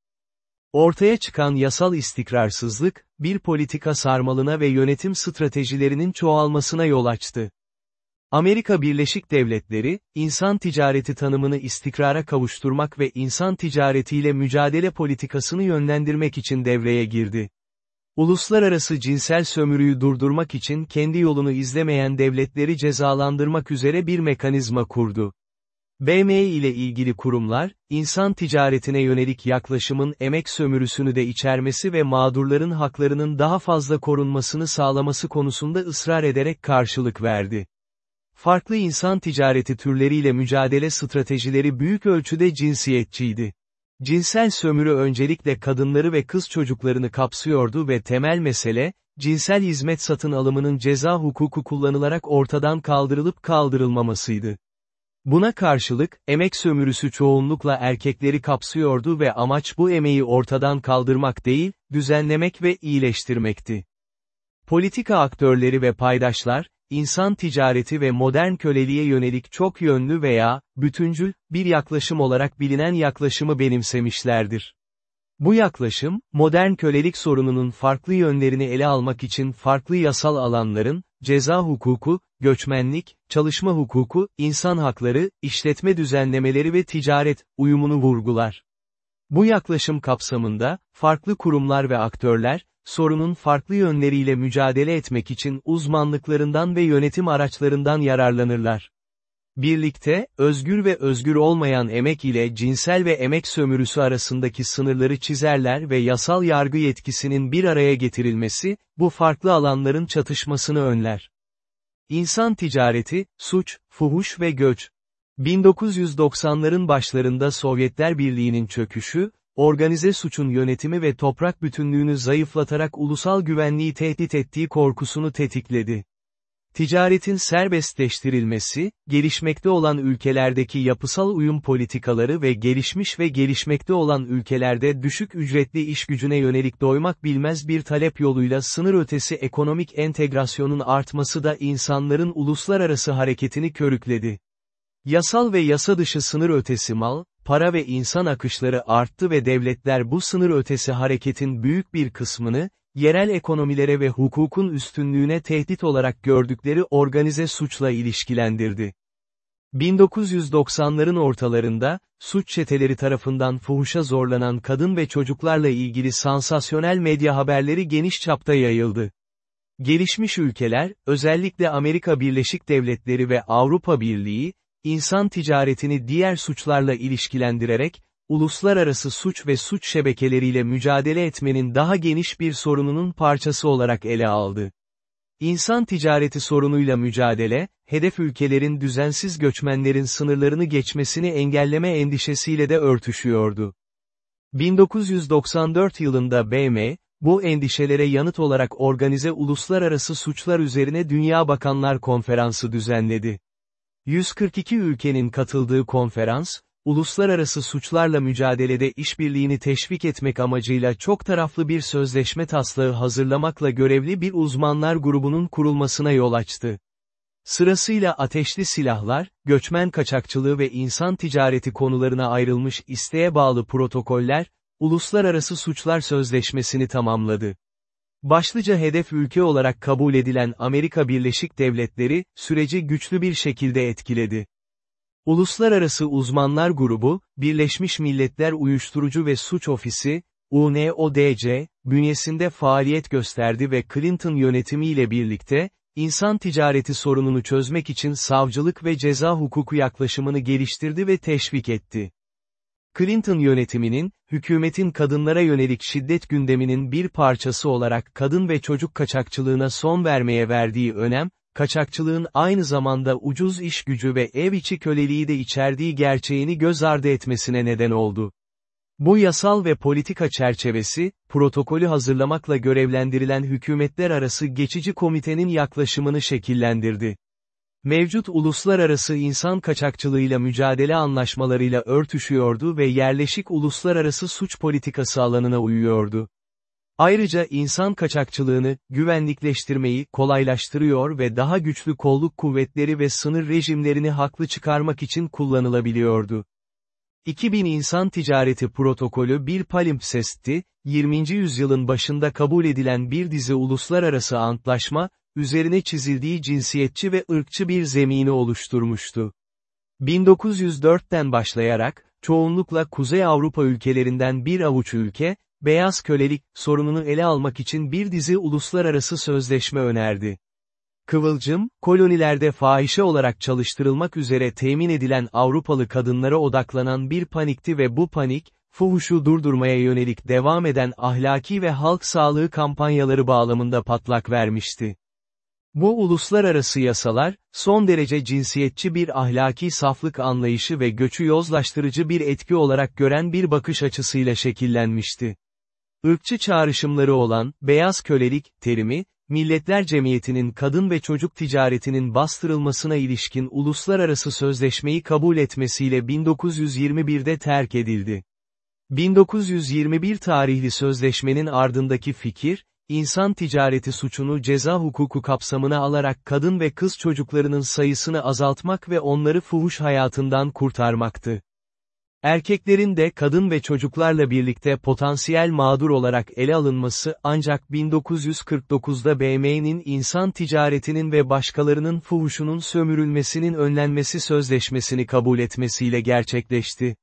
Ortaya çıkan yasal istikrarsızlık, bir politika sarmalına ve yönetim stratejilerinin çoğalmasına yol açtı. Amerika Birleşik Devletleri, insan ticareti tanımını istikrara kavuşturmak ve insan ticaretiyle mücadele politikasını yönlendirmek için devreye girdi. Uluslararası cinsel sömürüyü durdurmak için kendi yolunu izlemeyen devletleri cezalandırmak üzere bir mekanizma kurdu. BM ile ilgili kurumlar, insan ticaretine yönelik yaklaşımın emek sömürüsünü de içermesi ve mağdurların haklarının daha fazla korunmasını sağlaması konusunda ısrar ederek karşılık verdi. Farklı insan ticareti türleriyle mücadele stratejileri büyük ölçüde cinsiyetçiydi. Cinsel sömürü öncelikle kadınları ve kız çocuklarını kapsıyordu ve temel mesele, cinsel hizmet satın alımının ceza hukuku kullanılarak ortadan kaldırılıp kaldırılmamasıydı. Buna karşılık, emek sömürüsü çoğunlukla erkekleri kapsıyordu ve amaç bu emeği ortadan kaldırmak değil, düzenlemek ve iyileştirmekti. Politika aktörleri ve paydaşlar, insan ticareti ve modern köleliğe yönelik çok yönlü veya, bütüncül, bir yaklaşım olarak bilinen yaklaşımı benimsemişlerdir. Bu yaklaşım, modern kölelik sorununun farklı yönlerini ele almak için farklı yasal alanların, ceza hukuku, göçmenlik, çalışma hukuku, insan hakları, işletme düzenlemeleri ve ticaret, uyumunu vurgular. Bu yaklaşım kapsamında, farklı kurumlar ve aktörler, sorunun farklı yönleriyle mücadele etmek için uzmanlıklarından ve yönetim araçlarından yararlanırlar. Birlikte, özgür ve özgür olmayan emek ile cinsel ve emek sömürüsü arasındaki sınırları çizerler ve yasal yargı yetkisinin bir araya getirilmesi, bu farklı alanların çatışmasını önler. İnsan ticareti, suç, fuhuş ve göç. 1990'ların başlarında Sovyetler Birliği'nin çöküşü, organize suçun yönetimi ve toprak bütünlüğünü zayıflatarak ulusal güvenliği tehdit ettiği korkusunu tetikledi. Ticaretin serbestleştirilmesi, gelişmekte olan ülkelerdeki yapısal uyum politikaları ve gelişmiş ve gelişmekte olan ülkelerde düşük ücretli iş gücüne yönelik doymak bilmez bir talep yoluyla sınır ötesi ekonomik entegrasyonun artması da insanların uluslararası hareketini körükledi. Yasal ve yasa dışı sınır ötesi mal, para ve insan akışları arttı ve devletler bu sınır ötesi hareketin büyük bir kısmını, yerel ekonomilere ve hukukun üstünlüğüne tehdit olarak gördükleri organize suçla ilişkilendirdi. 1990'ların ortalarında, suç çeteleri tarafından fuhuşa zorlanan kadın ve çocuklarla ilgili sansasyonel medya haberleri geniş çapta yayıldı. Gelişmiş ülkeler, özellikle Amerika Birleşik Devletleri ve Avrupa Birliği, insan ticaretini diğer suçlarla ilişkilendirerek, uluslararası suç ve suç şebekeleriyle mücadele etmenin daha geniş bir sorununun parçası olarak ele aldı. İnsan ticareti sorunuyla mücadele, hedef ülkelerin düzensiz göçmenlerin sınırlarını geçmesini engelleme endişesiyle de örtüşüyordu. 1994 yılında BM, bu endişelere yanıt olarak organize uluslararası suçlar üzerine Dünya Bakanlar Konferansı düzenledi. 142 ülkenin katıldığı konferans, uluslararası suçlarla mücadelede işbirliğini teşvik etmek amacıyla çok taraflı bir sözleşme taslağı hazırlamakla görevli bir uzmanlar grubunun kurulmasına yol açtı. Sırasıyla ateşli silahlar, göçmen kaçakçılığı ve insan ticareti konularına ayrılmış isteğe bağlı protokoller, Uluslararası Suçlar Sözleşmesi'ni tamamladı. Başlıca hedef ülke olarak kabul edilen Amerika Birleşik Devletleri, süreci güçlü bir şekilde etkiledi. Uluslararası Uzmanlar Grubu, Birleşmiş Milletler Uyuşturucu ve Suç Ofisi, UNODC, bünyesinde faaliyet gösterdi ve Clinton yönetimiyle birlikte, insan ticareti sorununu çözmek için savcılık ve ceza hukuku yaklaşımını geliştirdi ve teşvik etti. Clinton yönetiminin, hükümetin kadınlara yönelik şiddet gündeminin bir parçası olarak kadın ve çocuk kaçakçılığına son vermeye verdiği önem, kaçakçılığın aynı zamanda ucuz iş gücü ve ev içi köleliği de içerdiği gerçeğini göz ardı etmesine neden oldu. Bu yasal ve politika çerçevesi, protokolü hazırlamakla görevlendirilen hükümetler arası geçici komitenin yaklaşımını şekillendirdi. Mevcut uluslararası insan kaçakçılığıyla mücadele anlaşmalarıyla örtüşüyordu ve yerleşik uluslararası suç politikası alanına uyuyordu. Ayrıca insan kaçakçılığını, güvenlikleştirmeyi kolaylaştırıyor ve daha güçlü kolluk kuvvetleri ve sınır rejimlerini haklı çıkarmak için kullanılabiliyordu. 2000 İnsan Ticareti Protokolü bir palimpsestti, 20. yüzyılın başında kabul edilen bir dizi uluslararası antlaşma, üzerine çizildiği cinsiyetçi ve ırkçı bir zemini oluşturmuştu. 1904'ten başlayarak, çoğunlukla Kuzey Avrupa ülkelerinden bir avuç ülke, beyaz kölelik sorununu ele almak için bir dizi uluslararası sözleşme önerdi. Kıvılcım, kolonilerde fahişe olarak çalıştırılmak üzere temin edilen Avrupalı kadınlara odaklanan bir panikti ve bu panik, fuhuşu durdurmaya yönelik devam eden ahlaki ve halk sağlığı kampanyaları bağlamında patlak vermişti. Bu uluslararası yasalar, son derece cinsiyetçi bir ahlaki saflık anlayışı ve göçü yozlaştırıcı bir etki olarak gören bir bakış açısıyla şekillenmişti. Irkçı çağrışımları olan, beyaz kölelik, terimi, Milletler Cemiyeti'nin kadın ve çocuk ticaretinin bastırılmasına ilişkin uluslararası sözleşmeyi kabul etmesiyle 1921'de terk edildi. 1921 tarihli sözleşmenin ardındaki fikir, insan ticareti suçunu ceza hukuku kapsamına alarak kadın ve kız çocuklarının sayısını azaltmak ve onları fuhuş hayatından kurtarmaktı. Erkeklerin de kadın ve çocuklarla birlikte potansiyel mağdur olarak ele alınması ancak 1949'da BM'nin insan ticaretinin ve başkalarının fuhuşunun sömürülmesinin önlenmesi sözleşmesini kabul etmesiyle gerçekleşti.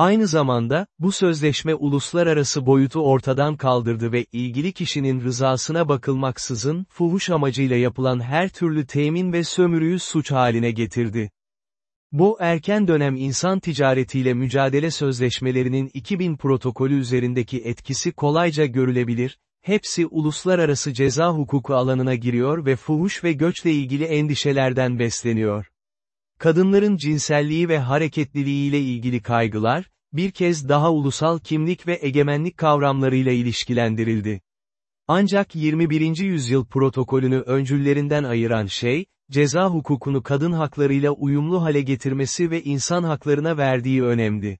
Aynı zamanda, bu sözleşme uluslararası boyutu ortadan kaldırdı ve ilgili kişinin rızasına bakılmaksızın, fuhuş amacıyla yapılan her türlü temin ve sömürüyü suç haline getirdi. Bu erken dönem insan ticaretiyle mücadele sözleşmelerinin 2000 protokolü üzerindeki etkisi kolayca görülebilir, hepsi uluslararası ceza hukuku alanına giriyor ve fuhuş ve göçle ilgili endişelerden besleniyor. Kadınların cinselliği ve hareketliliği ile ilgili kaygılar, bir kez daha ulusal kimlik ve egemenlik kavramlarıyla ilişkilendirildi. Ancak 21. yüzyıl protokolünü öncüllerinden ayıran şey, ceza hukukunu kadın haklarıyla uyumlu hale getirmesi ve insan haklarına verdiği önemdi.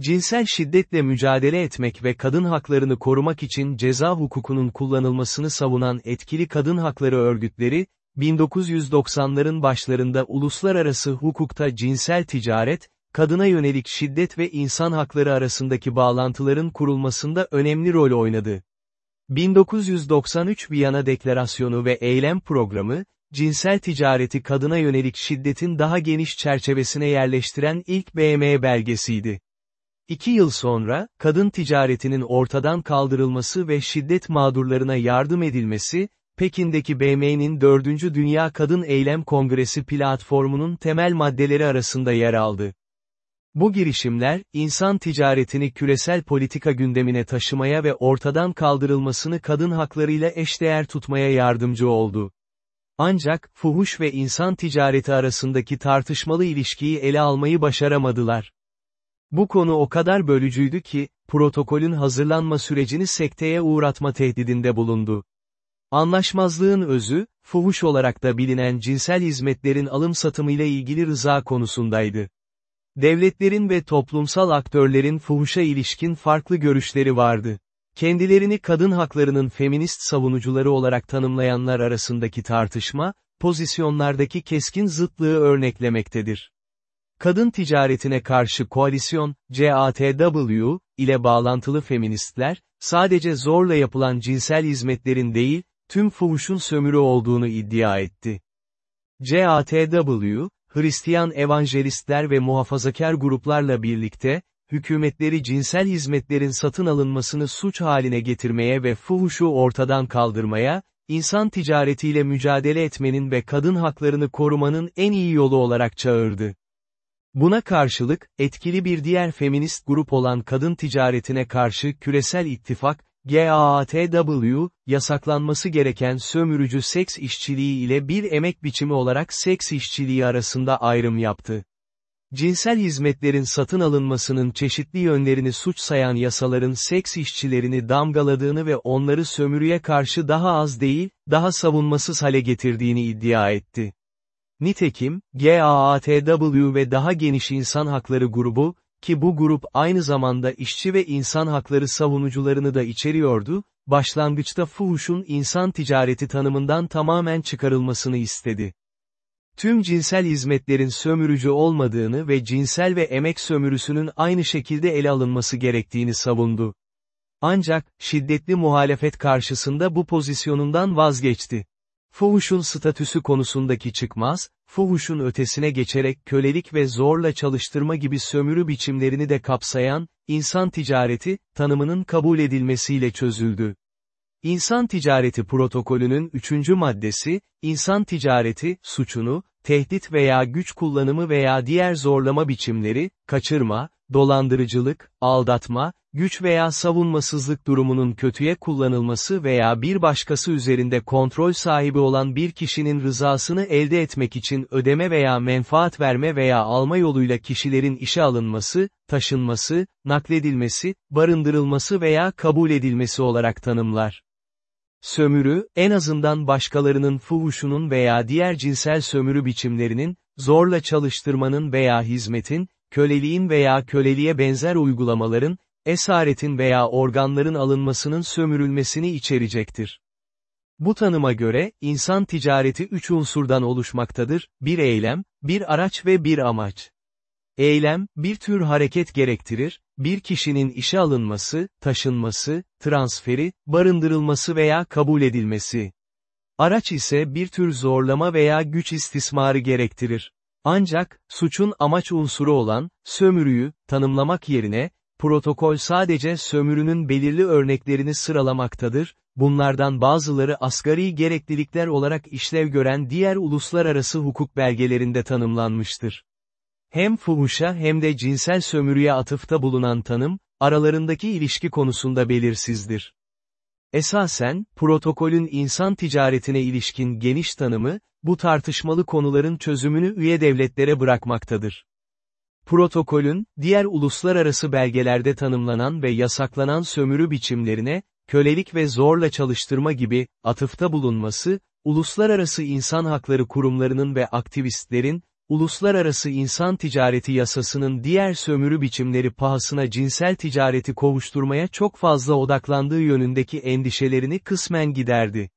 Cinsel şiddetle mücadele etmek ve kadın haklarını korumak için ceza hukukunun kullanılmasını savunan etkili kadın hakları örgütleri, 1990'ların başlarında uluslararası hukukta cinsel ticaret, kadına yönelik şiddet ve insan hakları arasındaki bağlantıların kurulmasında önemli rol oynadı. 1993 Viyana Deklarasyonu ve Eylem Programı, cinsel ticareti kadına yönelik şiddetin daha geniş çerçevesine yerleştiren ilk BM belgesiydi. İki yıl sonra, kadın ticaretinin ortadan kaldırılması ve şiddet mağdurlarına yardım edilmesi, Pekin'deki BM'nin 4. Dünya Kadın Eylem Kongresi platformunun temel maddeleri arasında yer aldı. Bu girişimler, insan ticaretini küresel politika gündemine taşımaya ve ortadan kaldırılmasını kadın haklarıyla eşdeğer tutmaya yardımcı oldu. Ancak, fuhuş ve insan ticareti arasındaki tartışmalı ilişkiyi ele almayı başaramadılar. Bu konu o kadar bölücüydü ki, protokolün hazırlanma sürecini sekteye uğratma tehdidinde bulundu. Anlaşmazlığın özü, fuhuş olarak da bilinen cinsel hizmetlerin alım satımıyla ilgili rıza konusundaydı. Devletlerin ve toplumsal aktörlerin fuhuşa ilişkin farklı görüşleri vardı. Kendilerini kadın haklarının feminist savunucuları olarak tanımlayanlar arasındaki tartışma, pozisyonlardaki keskin zıtlığı örneklemektedir. Kadın ticaretine karşı koalisyon, CATW, ile bağlantılı feministler, sadece zorla yapılan cinsel hizmetlerin değil, tüm fuhuşun sömürü olduğunu iddia etti. CATW, Hristiyan evangelistler ve muhafazakar gruplarla birlikte, hükümetleri cinsel hizmetlerin satın alınmasını suç haline getirmeye ve fuhuşu ortadan kaldırmaya, insan ticaretiyle mücadele etmenin ve kadın haklarını korumanın en iyi yolu olarak çağırdı. Buna karşılık, etkili bir diğer feminist grup olan kadın ticaretine karşı küresel ittifak, GAATW, yasaklanması gereken sömürücü seks işçiliği ile bir emek biçimi olarak seks işçiliği arasında ayrım yaptı. Cinsel hizmetlerin satın alınmasının çeşitli yönlerini suç sayan yasaların seks işçilerini damgaladığını ve onları sömürüye karşı daha az değil, daha savunmasız hale getirdiğini iddia etti. Nitekim, GAATW ve daha geniş insan hakları grubu, ki bu grup aynı zamanda işçi ve insan hakları savunucularını da içeriyordu, başlangıçta fuhuşun insan ticareti tanımından tamamen çıkarılmasını istedi. Tüm cinsel hizmetlerin sömürücü olmadığını ve cinsel ve emek sömürüsünün aynı şekilde ele alınması gerektiğini savundu. Ancak, şiddetli muhalefet karşısında bu pozisyonundan vazgeçti. Fuhuşun statüsü konusundaki çıkmaz, fuhuşun ötesine geçerek kölelik ve zorla çalıştırma gibi sömürü biçimlerini de kapsayan, insan ticareti, tanımının kabul edilmesiyle çözüldü. İnsan ticareti protokolünün üçüncü maddesi, insan ticareti, suçunu, tehdit veya güç kullanımı veya diğer zorlama biçimleri, kaçırma, dolandırıcılık, aldatma, güç veya savunmasızlık durumunun kötüye kullanılması veya bir başkası üzerinde kontrol sahibi olan bir kişinin rızasını elde etmek için ödeme veya menfaat verme veya alma yoluyla kişilerin işe alınması, taşınması, nakledilmesi, barındırılması veya kabul edilmesi olarak tanımlar. Sömürü, en azından başkalarının fuhuşunun veya diğer cinsel sömürü biçimlerinin, zorla çalıştırmanın veya hizmetin, köleliğin veya köleliğe benzer uygulamaların, esaretin veya organların alınmasının sömürülmesini içerecektir. Bu tanıma göre, insan ticareti üç unsurdan oluşmaktadır, bir eylem, bir araç ve bir amaç. Eylem, bir tür hareket gerektirir, bir kişinin işe alınması, taşınması, transferi, barındırılması veya kabul edilmesi. Araç ise bir tür zorlama veya güç istismarı gerektirir. Ancak, suçun amaç unsuru olan, sömürüyü, tanımlamak yerine, protokol sadece sömürünün belirli örneklerini sıralamaktadır, bunlardan bazıları asgari gereklilikler olarak işlev gören diğer uluslararası hukuk belgelerinde tanımlanmıştır. Hem fuhuşa hem de cinsel sömürüye atıfta bulunan tanım, aralarındaki ilişki konusunda belirsizdir. Esasen, protokolün insan ticaretine ilişkin geniş tanımı, bu tartışmalı konuların çözümünü üye devletlere bırakmaktadır. Protokolün, diğer uluslararası belgelerde tanımlanan ve yasaklanan sömürü biçimlerine, kölelik ve zorla çalıştırma gibi, atıfta bulunması, uluslararası insan hakları kurumlarının ve aktivistlerin, uluslararası insan ticareti yasasının diğer sömürü biçimleri pahasına cinsel ticareti kovuşturmaya çok fazla odaklandığı yönündeki endişelerini kısmen giderdi.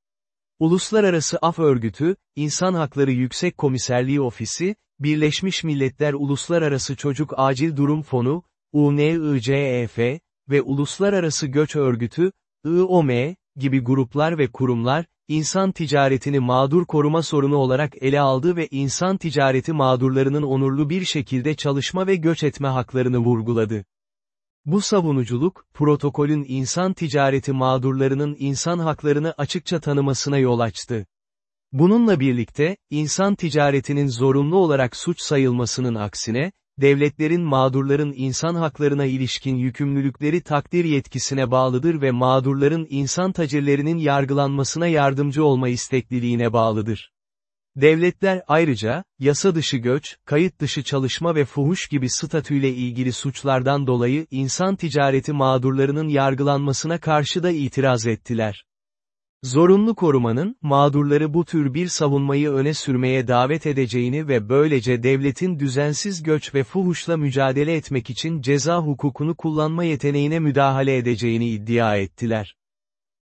Uluslararası Af Örgütü, İnsan Hakları Yüksek Komiserliği Ofisi, Birleşmiş Milletler Uluslararası Çocuk Acil Durum Fonu, UNICEF ve Uluslararası Göç Örgütü, IOM, gibi gruplar ve kurumlar, insan ticaretini mağdur koruma sorunu olarak ele aldı ve insan ticareti mağdurlarının onurlu bir şekilde çalışma ve göç etme haklarını vurguladı. Bu savunuculuk, protokolün insan ticareti mağdurlarının insan haklarını açıkça tanımasına yol açtı. Bununla birlikte, insan ticaretinin zorunlu olarak suç sayılmasının aksine, devletlerin mağdurların insan haklarına ilişkin yükümlülükleri takdir yetkisine bağlıdır ve mağdurların insan tacirlerinin yargılanmasına yardımcı olma istekliliğine bağlıdır. Devletler ayrıca, yasa dışı göç, kayıt dışı çalışma ve fuhuş gibi statüyle ilgili suçlardan dolayı insan ticareti mağdurlarının yargılanmasına karşı da itiraz ettiler. Zorunlu korumanın, mağdurları bu tür bir savunmayı öne sürmeye davet edeceğini ve böylece devletin düzensiz göç ve fuhuşla mücadele etmek için ceza hukukunu kullanma yeteneğine müdahale edeceğini iddia ettiler.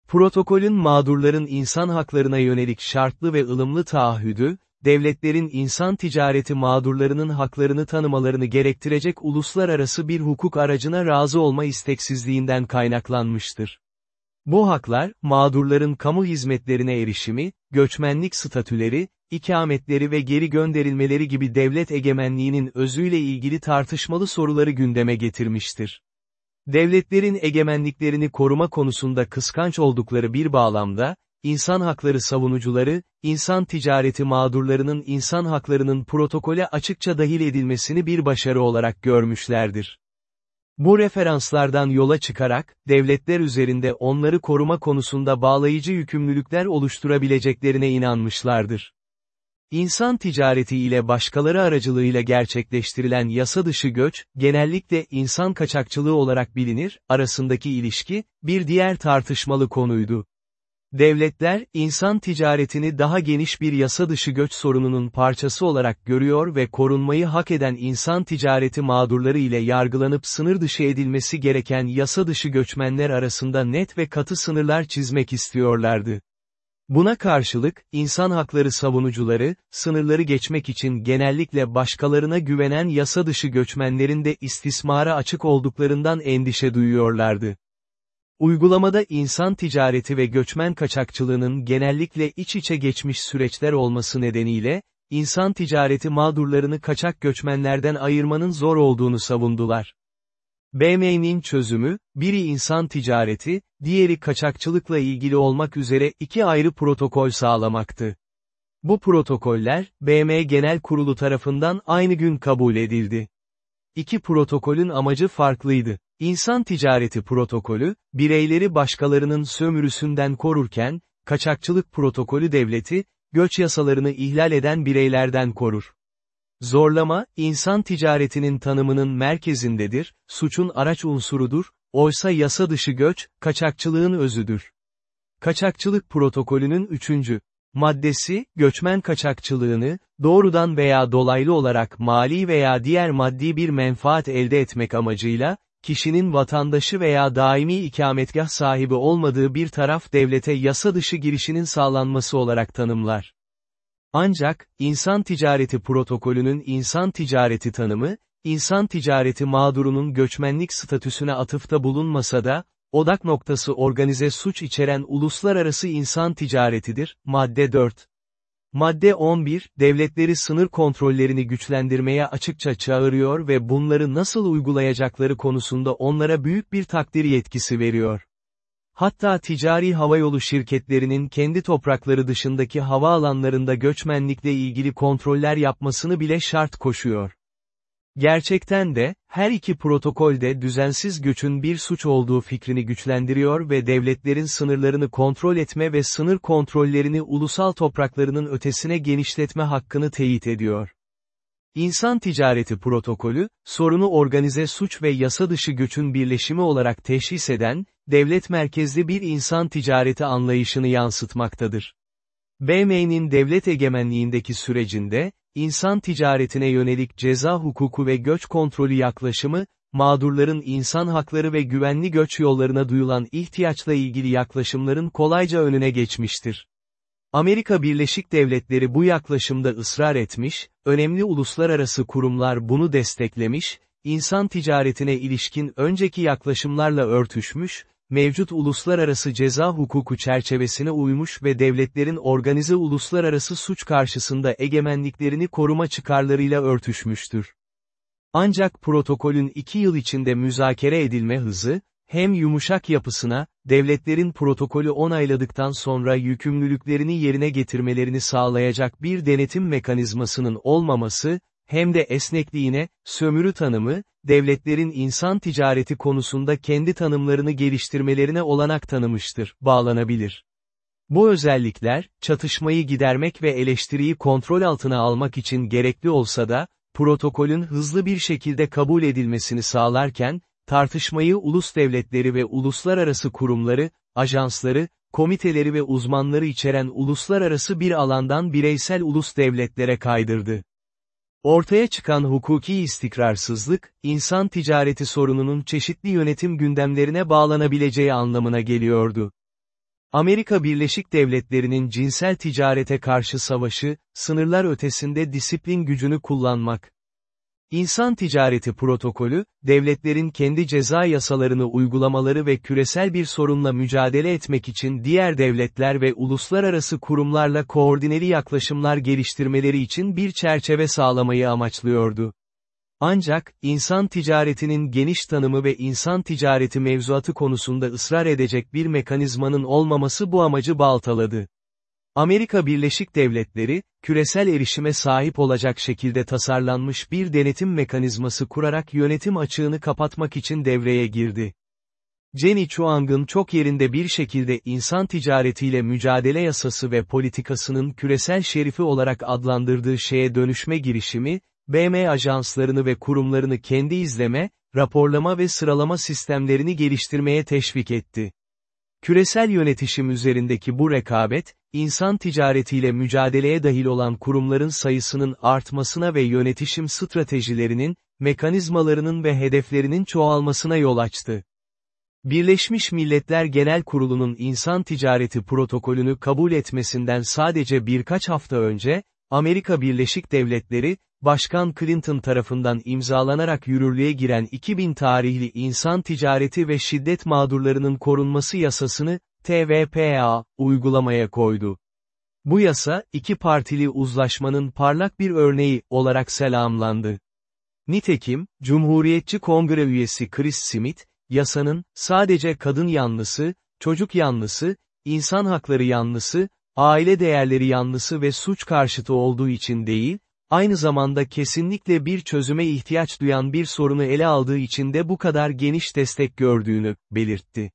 Protokolün mağdurların insan haklarına yönelik şartlı ve ılımlı taahhüdü, devletlerin insan ticareti mağdurlarının haklarını tanımalarını gerektirecek uluslararası bir hukuk aracına razı olma isteksizliğinden kaynaklanmıştır. Bu haklar, mağdurların kamu hizmetlerine erişimi, göçmenlik statüleri, ikametleri ve geri gönderilmeleri gibi devlet egemenliğinin özüyle ilgili tartışmalı soruları gündeme getirmiştir. Devletlerin egemenliklerini koruma konusunda kıskanç oldukları bir bağlamda, insan hakları savunucuları, insan ticareti mağdurlarının insan haklarının protokole açıkça dahil edilmesini bir başarı olarak görmüşlerdir. Bu referanslardan yola çıkarak, devletler üzerinde onları koruma konusunda bağlayıcı yükümlülükler oluşturabileceklerine inanmışlardır. İnsan ticareti ile başkaları aracılığıyla gerçekleştirilen yasa dışı göç, genellikle insan kaçakçılığı olarak bilinir, arasındaki ilişki, bir diğer tartışmalı konuydu. Devletler, insan ticaretini daha geniş bir yasa dışı göç sorununun parçası olarak görüyor ve korunmayı hak eden insan ticareti mağdurları ile yargılanıp sınır dışı edilmesi gereken yasa dışı göçmenler arasında net ve katı sınırlar çizmek istiyorlardı. Buna karşılık, insan hakları savunucuları, sınırları geçmek için genellikle başkalarına güvenen yasa dışı göçmenlerin de istismara açık olduklarından endişe duyuyorlardı. Uygulamada insan ticareti ve göçmen kaçakçılığının genellikle iç içe geçmiş süreçler olması nedeniyle, insan ticareti mağdurlarını kaçak göçmenlerden ayırmanın zor olduğunu savundular. BM'nin çözümü, biri insan ticareti, diğeri kaçakçılıkla ilgili olmak üzere iki ayrı protokol sağlamaktı. Bu protokoller, BM Genel Kurulu tarafından aynı gün kabul edildi. İki protokolün amacı farklıydı. İnsan ticareti protokolü, bireyleri başkalarının sömürüsünden korurken, kaçakçılık protokolü devleti, göç yasalarını ihlal eden bireylerden korur. Zorlama, insan ticaretinin tanımının merkezindedir, suçun araç unsurudur, oysa yasa dışı göç, kaçakçılığın özüdür. Kaçakçılık protokolünün üçüncü maddesi, göçmen kaçakçılığını, doğrudan veya dolaylı olarak mali veya diğer maddi bir menfaat elde etmek amacıyla, kişinin vatandaşı veya daimi ikametgah sahibi olmadığı bir taraf devlete yasa dışı girişinin sağlanması olarak tanımlar. Ancak, insan ticareti protokolünün insan ticareti tanımı, insan ticareti mağdurunun göçmenlik statüsüne atıfta bulunmasa da, odak noktası organize suç içeren uluslararası insan ticaretidir, madde 4. Madde 11, devletleri sınır kontrollerini güçlendirmeye açıkça çağırıyor ve bunları nasıl uygulayacakları konusunda onlara büyük bir takdir yetkisi veriyor. Hatta ticari havayolu şirketlerinin kendi toprakları dışındaki havaalanlarında göçmenlikle ilgili kontroller yapmasını bile şart koşuyor. Gerçekten de, her iki protokolde düzensiz göçün bir suç olduğu fikrini güçlendiriyor ve devletlerin sınırlarını kontrol etme ve sınır kontrollerini ulusal topraklarının ötesine genişletme hakkını teyit ediyor. İnsan ticareti protokolü, sorunu organize suç ve yasa dışı göçün birleşimi olarak teşhis eden, devlet merkezli bir insan ticareti anlayışını yansıtmaktadır. BM'nin devlet egemenliğindeki sürecinde, insan ticaretine yönelik ceza hukuku ve göç kontrolü yaklaşımı, mağdurların insan hakları ve güvenli göç yollarına duyulan ihtiyaçla ilgili yaklaşımların kolayca önüne geçmiştir. Amerika Birleşik Devletleri bu yaklaşımda ısrar etmiş, önemli uluslararası kurumlar bunu desteklemiş, insan ticaretine ilişkin önceki yaklaşımlarla örtüşmüş, mevcut uluslararası ceza hukuku çerçevesine uymuş ve devletlerin organize uluslararası suç karşısında egemenliklerini koruma çıkarlarıyla örtüşmüştür. Ancak protokolün iki yıl içinde müzakere edilme hızı, hem yumuşak yapısına, devletlerin protokolü onayladıktan sonra yükümlülüklerini yerine getirmelerini sağlayacak bir denetim mekanizmasının olmaması, hem de esnekliğine, sömürü tanımı, devletlerin insan ticareti konusunda kendi tanımlarını geliştirmelerine olanak tanımıştır, bağlanabilir. Bu özellikler, çatışmayı gidermek ve eleştiriyi kontrol altına almak için gerekli olsa da, protokolün hızlı bir şekilde kabul edilmesini sağlarken, tartışmayı ulus devletleri ve uluslararası kurumları, ajansları, komiteleri ve uzmanları içeren uluslararası bir alandan bireysel ulus devletlere kaydırdı. Ortaya çıkan hukuki istikrarsızlık, insan ticareti sorununun çeşitli yönetim gündemlerine bağlanabileceği anlamına geliyordu. Amerika Birleşik Devletleri'nin cinsel ticarete karşı savaşı, sınırlar ötesinde disiplin gücünü kullanmak. İnsan ticareti protokolü, devletlerin kendi ceza yasalarını uygulamaları ve küresel bir sorunla mücadele etmek için diğer devletler ve uluslararası kurumlarla koordineli yaklaşımlar geliştirmeleri için bir çerçeve sağlamayı amaçlıyordu. Ancak, insan ticaretinin geniş tanımı ve insan ticareti mevzuatı konusunda ısrar edecek bir mekanizmanın olmaması bu amacı baltaladı. Amerika Birleşik Devletleri, küresel erişime sahip olacak şekilde tasarlanmış bir denetim mekanizması kurarak yönetim açığını kapatmak için devreye girdi. Jenny Chuang'ın çok yerinde bir şekilde insan ticaretiyle mücadele yasası ve politikasının küresel şerifi olarak adlandırdığı şeye dönüşme girişimi, BM ajanslarını ve kurumlarını kendi izleme, raporlama ve sıralama sistemlerini geliştirmeye teşvik etti. Küresel yönetişim üzerindeki bu rekabet, insan ticaretiyle mücadeleye dahil olan kurumların sayısının artmasına ve yönetişim stratejilerinin, mekanizmalarının ve hedeflerinin çoğalmasına yol açtı. Birleşmiş Milletler Genel Kurulu'nun insan ticareti protokolünü kabul etmesinden sadece birkaç hafta önce, Amerika Birleşik Devletleri, Başkan Clinton tarafından imzalanarak yürürlüğe giren 2000 tarihli İnsan Ticareti ve Şiddet Mağdurlarının Korunması Yasasını, TVPA, uygulamaya koydu. Bu yasa, iki partili uzlaşmanın parlak bir örneği olarak selamlandı. Nitekim, Cumhuriyetçi Kongre üyesi Chris Smith, yasanın, sadece kadın yanlısı, çocuk yanlısı, insan hakları yanlısı, aile değerleri yanlısı ve suç karşıtı olduğu için değil, aynı zamanda kesinlikle bir çözüme ihtiyaç duyan bir sorunu ele aldığı için de bu kadar geniş destek gördüğünü, belirtti.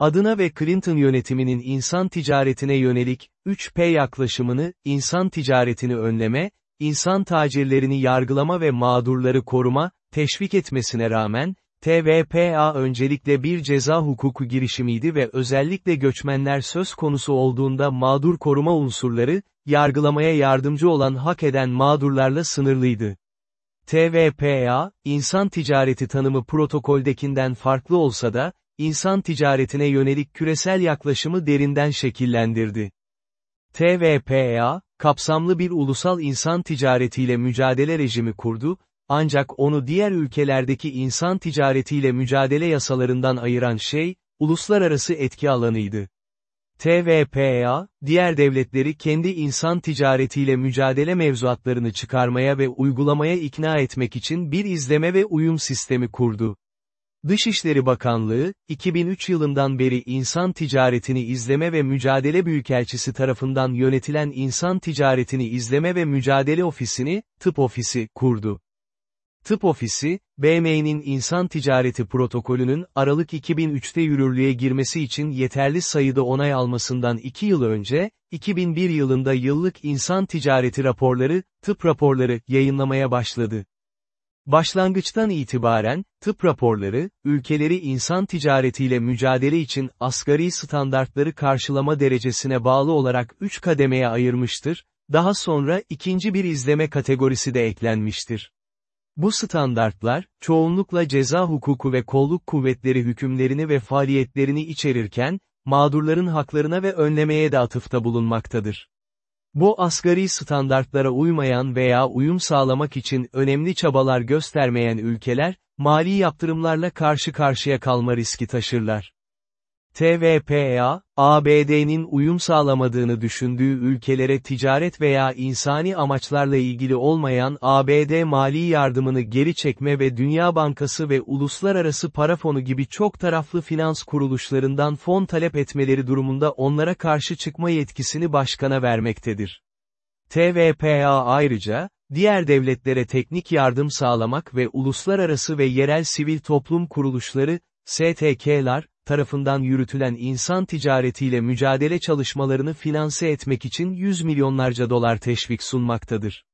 Adına ve Clinton yönetiminin insan ticaretine yönelik, 3P yaklaşımını, insan ticaretini önleme, insan tacirlerini yargılama ve mağdurları koruma, teşvik etmesine rağmen, TVPA öncelikle bir ceza hukuku girişimiydi ve özellikle göçmenler söz konusu olduğunda mağdur koruma unsurları, yargılamaya yardımcı olan hak eden mağdurlarla sınırlıydı. TVPA, insan ticareti tanımı protokoldekinden farklı olsa da, insan ticaretine yönelik küresel yaklaşımı derinden şekillendirdi. TVPA, kapsamlı bir ulusal insan ticaretiyle mücadele rejimi kurdu, ancak onu diğer ülkelerdeki insan ticaretiyle mücadele yasalarından ayıran şey, uluslararası etki alanıydı. TVPA, diğer devletleri kendi insan ticaretiyle mücadele mevzuatlarını çıkarmaya ve uygulamaya ikna etmek için bir izleme ve uyum sistemi kurdu. Dışişleri Bakanlığı, 2003 yılından beri insan ticaretini izleme ve mücadele büyükelçisi tarafından yönetilen insan ticaretini izleme ve mücadele ofisini, tıp ofisi, kurdu. Tıp Ofisi, BM'nin insan ticareti protokolünün Aralık 2003'te yürürlüğe girmesi için yeterli sayıda onay almasından 2 yıl önce, 2001 yılında yıllık insan ticareti raporları, tıp raporları yayınlamaya başladı. Başlangıçtan itibaren, tıp raporları, ülkeleri insan ticaretiyle mücadele için asgari standartları karşılama derecesine bağlı olarak 3 kademeye ayırmıştır, daha sonra ikinci bir izleme kategorisi de eklenmiştir. Bu standartlar, çoğunlukla ceza hukuku ve kolluk kuvvetleri hükümlerini ve faaliyetlerini içerirken, mağdurların haklarına ve önlemeye de atıfta bulunmaktadır. Bu asgari standartlara uymayan veya uyum sağlamak için önemli çabalar göstermeyen ülkeler, mali yaptırımlarla karşı karşıya kalma riski taşırlar. TVPA, ABD'nin uyum sağlamadığını düşündüğü ülkelere ticaret veya insani amaçlarla ilgili olmayan ABD mali yardımını geri çekme ve Dünya Bankası ve Uluslararası Para Fonu gibi çok taraflı finans kuruluşlarından fon talep etmeleri durumunda onlara karşı çıkma yetkisini başkana vermektedir. TVPA ayrıca, diğer devletlere teknik yardım sağlamak ve uluslararası ve yerel sivil toplum kuruluşları, STK'lar, tarafından yürütülen insan ticaretiyle mücadele çalışmalarını finanse etmek için yüz milyonlarca dolar teşvik sunmaktadır.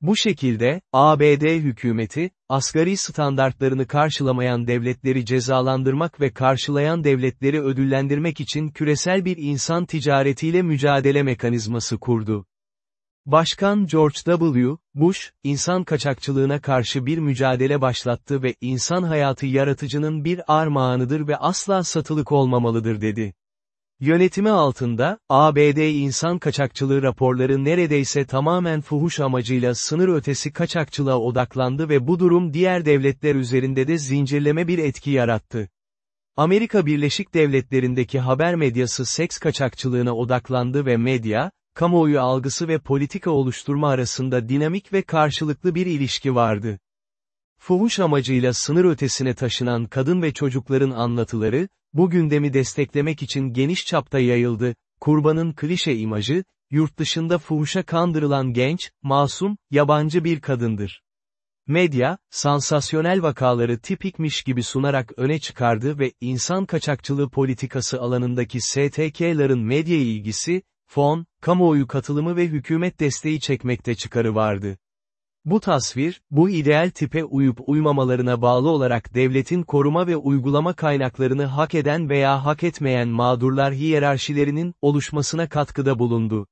Bu şekilde, ABD hükümeti, asgari standartlarını karşılamayan devletleri cezalandırmak ve karşılayan devletleri ödüllendirmek için küresel bir insan ticaretiyle mücadele mekanizması kurdu. Başkan George W. Bush, insan kaçakçılığına karşı bir mücadele başlattı ve insan hayatı yaratıcının bir armağanıdır ve asla satılık olmamalıdır dedi. Yönetimi altında, ABD insan kaçakçılığı raporları neredeyse tamamen fuhuş amacıyla sınır ötesi kaçakçılığa odaklandı ve bu durum diğer devletler üzerinde de zincirleme bir etki yarattı. Amerika Birleşik Devletleri'ndeki haber medyası seks kaçakçılığına odaklandı ve medya, kamuoyu algısı ve politika oluşturma arasında dinamik ve karşılıklı bir ilişki vardı. Fuhuş amacıyla sınır ötesine taşınan kadın ve çocukların anlatıları, bu gündemi desteklemek için geniş çapta yayıldı, kurbanın klişe imajı, yurt dışında fuhuşa kandırılan genç, masum, yabancı bir kadındır. Medya, sansasyonel vakaları tipikmiş gibi sunarak öne çıkardı ve insan kaçakçılığı politikası alanındaki STK'ların medya ilgisi, fon, kamuoyu katılımı ve hükümet desteği çekmekte çıkarı vardı. Bu tasvir, bu ideal tipe uyup uymamalarına bağlı olarak devletin koruma ve uygulama kaynaklarını hak eden veya hak etmeyen mağdurlar hiyerarşilerinin oluşmasına katkıda bulundu.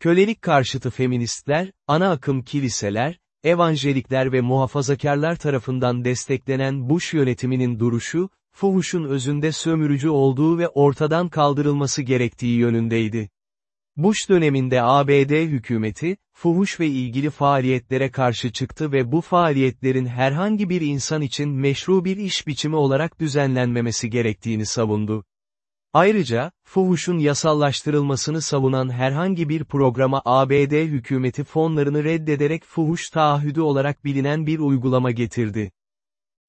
Kölelik karşıtı feministler, ana akım kiliseler, evanjelikler ve muhafazakarlar tarafından desteklenen Bush yönetiminin duruşu, fuhuşun özünde sömürücü olduğu ve ortadan kaldırılması gerektiği yönündeydi. Bush döneminde ABD hükümeti, fuhuş ve ilgili faaliyetlere karşı çıktı ve bu faaliyetlerin herhangi bir insan için meşru bir iş biçimi olarak düzenlenmemesi gerektiğini savundu. Ayrıca, fuhuşun yasallaştırılmasını savunan herhangi bir programa ABD hükümeti fonlarını reddederek fuhuş taahhüdü olarak bilinen bir uygulama getirdi.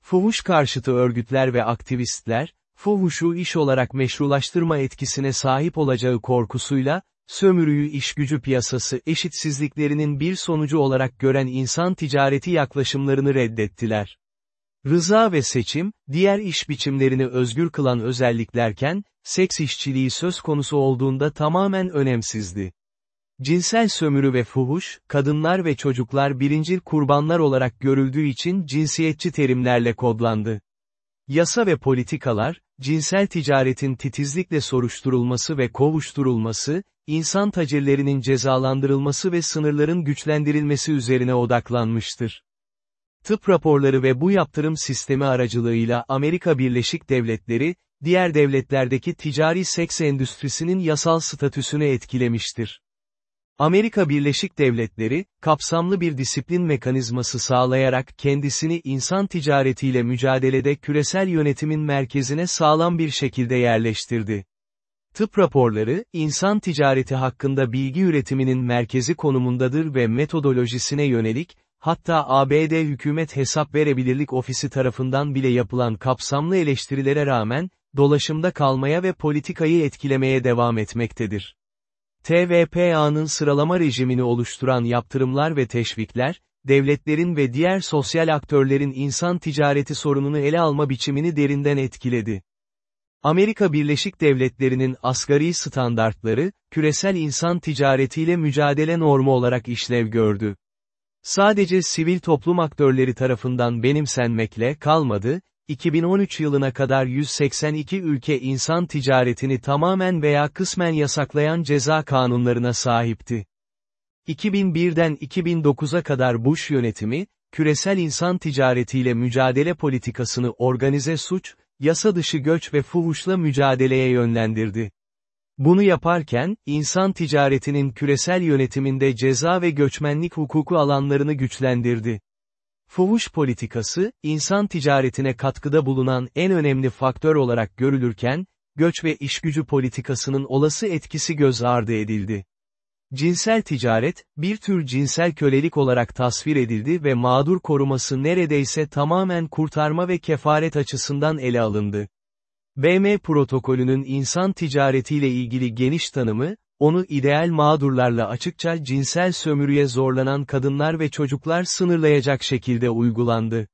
Fuhuş karşıtı örgütler ve aktivistler, fuhuşu iş olarak meşrulaştırma etkisine sahip olacağı korkusuyla, sömürüyü işgücü piyasası eşitsizliklerinin bir sonucu olarak gören insan ticareti yaklaşımlarını reddettiler. Rıza ve seçim, diğer iş biçimlerini özgür kılan özelliklerken, seks işçiliği söz konusu olduğunda tamamen önemsizdi. Cinsel sömürü ve fuhuş, kadınlar ve çocuklar birincil kurbanlar olarak görüldüğü için cinsiyetçi terimlerle kodlandı. Yasa ve politikalar, cinsel ticaretin titizlikle soruşturulması ve kovuşturulması, insan tacirlerinin cezalandırılması ve sınırların güçlendirilmesi üzerine odaklanmıştır. Tıp raporları ve bu yaptırım sistemi aracılığıyla Amerika Birleşik Devletleri, diğer devletlerdeki ticari seks endüstrisinin yasal statüsünü etkilemiştir. Amerika Birleşik Devletleri, kapsamlı bir disiplin mekanizması sağlayarak kendisini insan ticaretiyle mücadelede küresel yönetimin merkezine sağlam bir şekilde yerleştirdi. Tıp raporları, insan ticareti hakkında bilgi üretiminin merkezi konumundadır ve metodolojisine yönelik, hatta ABD Hükümet Hesap Verebilirlik Ofisi tarafından bile yapılan kapsamlı eleştirilere rağmen, dolaşımda kalmaya ve politikayı etkilemeye devam etmektedir. TVPA'nın sıralama rejimini oluşturan yaptırımlar ve teşvikler, devletlerin ve diğer sosyal aktörlerin insan ticareti sorununu ele alma biçimini derinden etkiledi. Amerika Birleşik Devletleri'nin asgari standartları, küresel insan ticaretiyle mücadele normu olarak işlev gördü. Sadece sivil toplum aktörleri tarafından benimsenmekle kalmadı, 2013 yılına kadar 182 ülke insan ticaretini tamamen veya kısmen yasaklayan ceza kanunlarına sahipti. 2001'den 2009'a kadar Bush yönetimi, küresel insan ticaretiyle mücadele politikasını organize suç, yasa dışı göç ve fuhuşla mücadeleye yönlendirdi. Bunu yaparken, insan ticaretinin küresel yönetiminde ceza ve göçmenlik hukuku alanlarını güçlendirdi. Fuhuş politikası, insan ticaretine katkıda bulunan en önemli faktör olarak görülürken, göç ve işgücü politikasının olası etkisi göz ardı edildi. Cinsel ticaret, bir tür cinsel kölelik olarak tasvir edildi ve mağdur koruması neredeyse tamamen kurtarma ve kefaret açısından ele alındı. BM protokolünün insan ticaretiyle ilgili geniş tanımı, onu ideal mağdurlarla açıkça cinsel sömürüye zorlanan kadınlar ve çocuklar sınırlayacak şekilde uygulandı.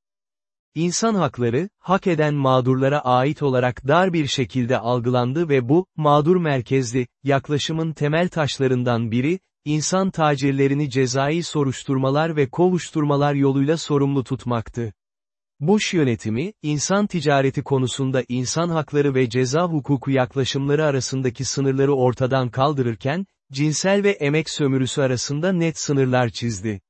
İnsan hakları, hak eden mağdurlara ait olarak dar bir şekilde algılandı ve bu, mağdur merkezli, yaklaşımın temel taşlarından biri, insan tacirlerini cezai soruşturmalar ve kovuşturmalar yoluyla sorumlu tutmaktı. Bush yönetimi, insan ticareti konusunda insan hakları ve ceza hukuku yaklaşımları arasındaki sınırları ortadan kaldırırken, cinsel ve emek sömürüsü arasında net sınırlar çizdi.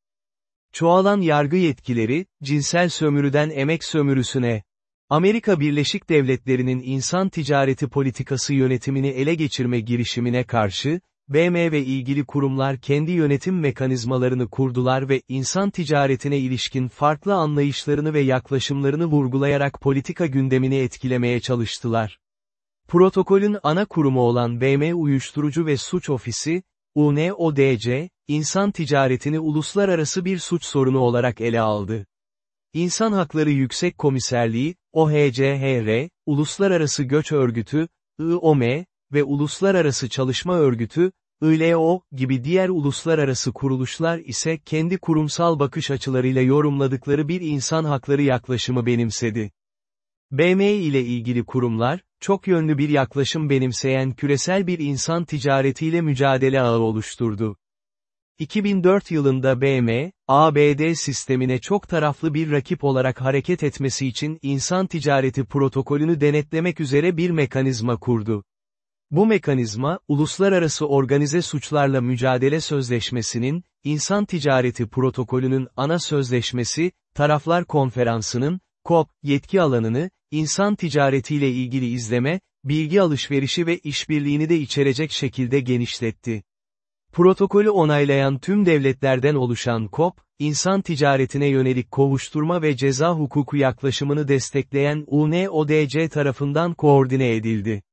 Çoğalan yargı yetkileri, cinsel sömürüden emek sömürüsüne Amerika Birleşik Devletleri'nin insan ticareti politikası yönetimini ele geçirme girişimine karşı, BM ve ilgili kurumlar kendi yönetim mekanizmalarını kurdular ve insan ticaretine ilişkin farklı anlayışlarını ve yaklaşımlarını vurgulayarak politika gündemini etkilemeye çalıştılar. Protokolün ana kurumu olan BM Uyuşturucu ve Suç Ofisi, UNODC, insan ticaretini uluslararası bir suç sorunu olarak ele aldı. İnsan Hakları Yüksek Komiserliği, OHCHR, Uluslararası Göç Örgütü, IOM ve Uluslararası Çalışma Örgütü, ILO gibi diğer uluslararası kuruluşlar ise kendi kurumsal bakış açılarıyla yorumladıkları bir insan hakları yaklaşımı benimsedi. BM ile ilgili kurumlar, çok yönlü bir yaklaşım benimseyen küresel bir insan ticaretiyle mücadele ağı oluşturdu. 2004 yılında BM, ABD sistemine çok taraflı bir rakip olarak hareket etmesi için insan ticareti protokolünü denetlemek üzere bir mekanizma kurdu. Bu mekanizma, Uluslararası Organize Suçlarla Mücadele Sözleşmesi'nin, insan ticareti protokolünün ana sözleşmesi, Taraflar Konferansı'nın, COP, yetki alanını, insan ticaretiyle ilgili izleme, bilgi alışverişi ve işbirliğini de içerecek şekilde genişletti. Protokolü onaylayan tüm devletlerden oluşan COP, insan ticaretine yönelik kovuşturma ve ceza hukuku yaklaşımını destekleyen UNODC tarafından koordine edildi.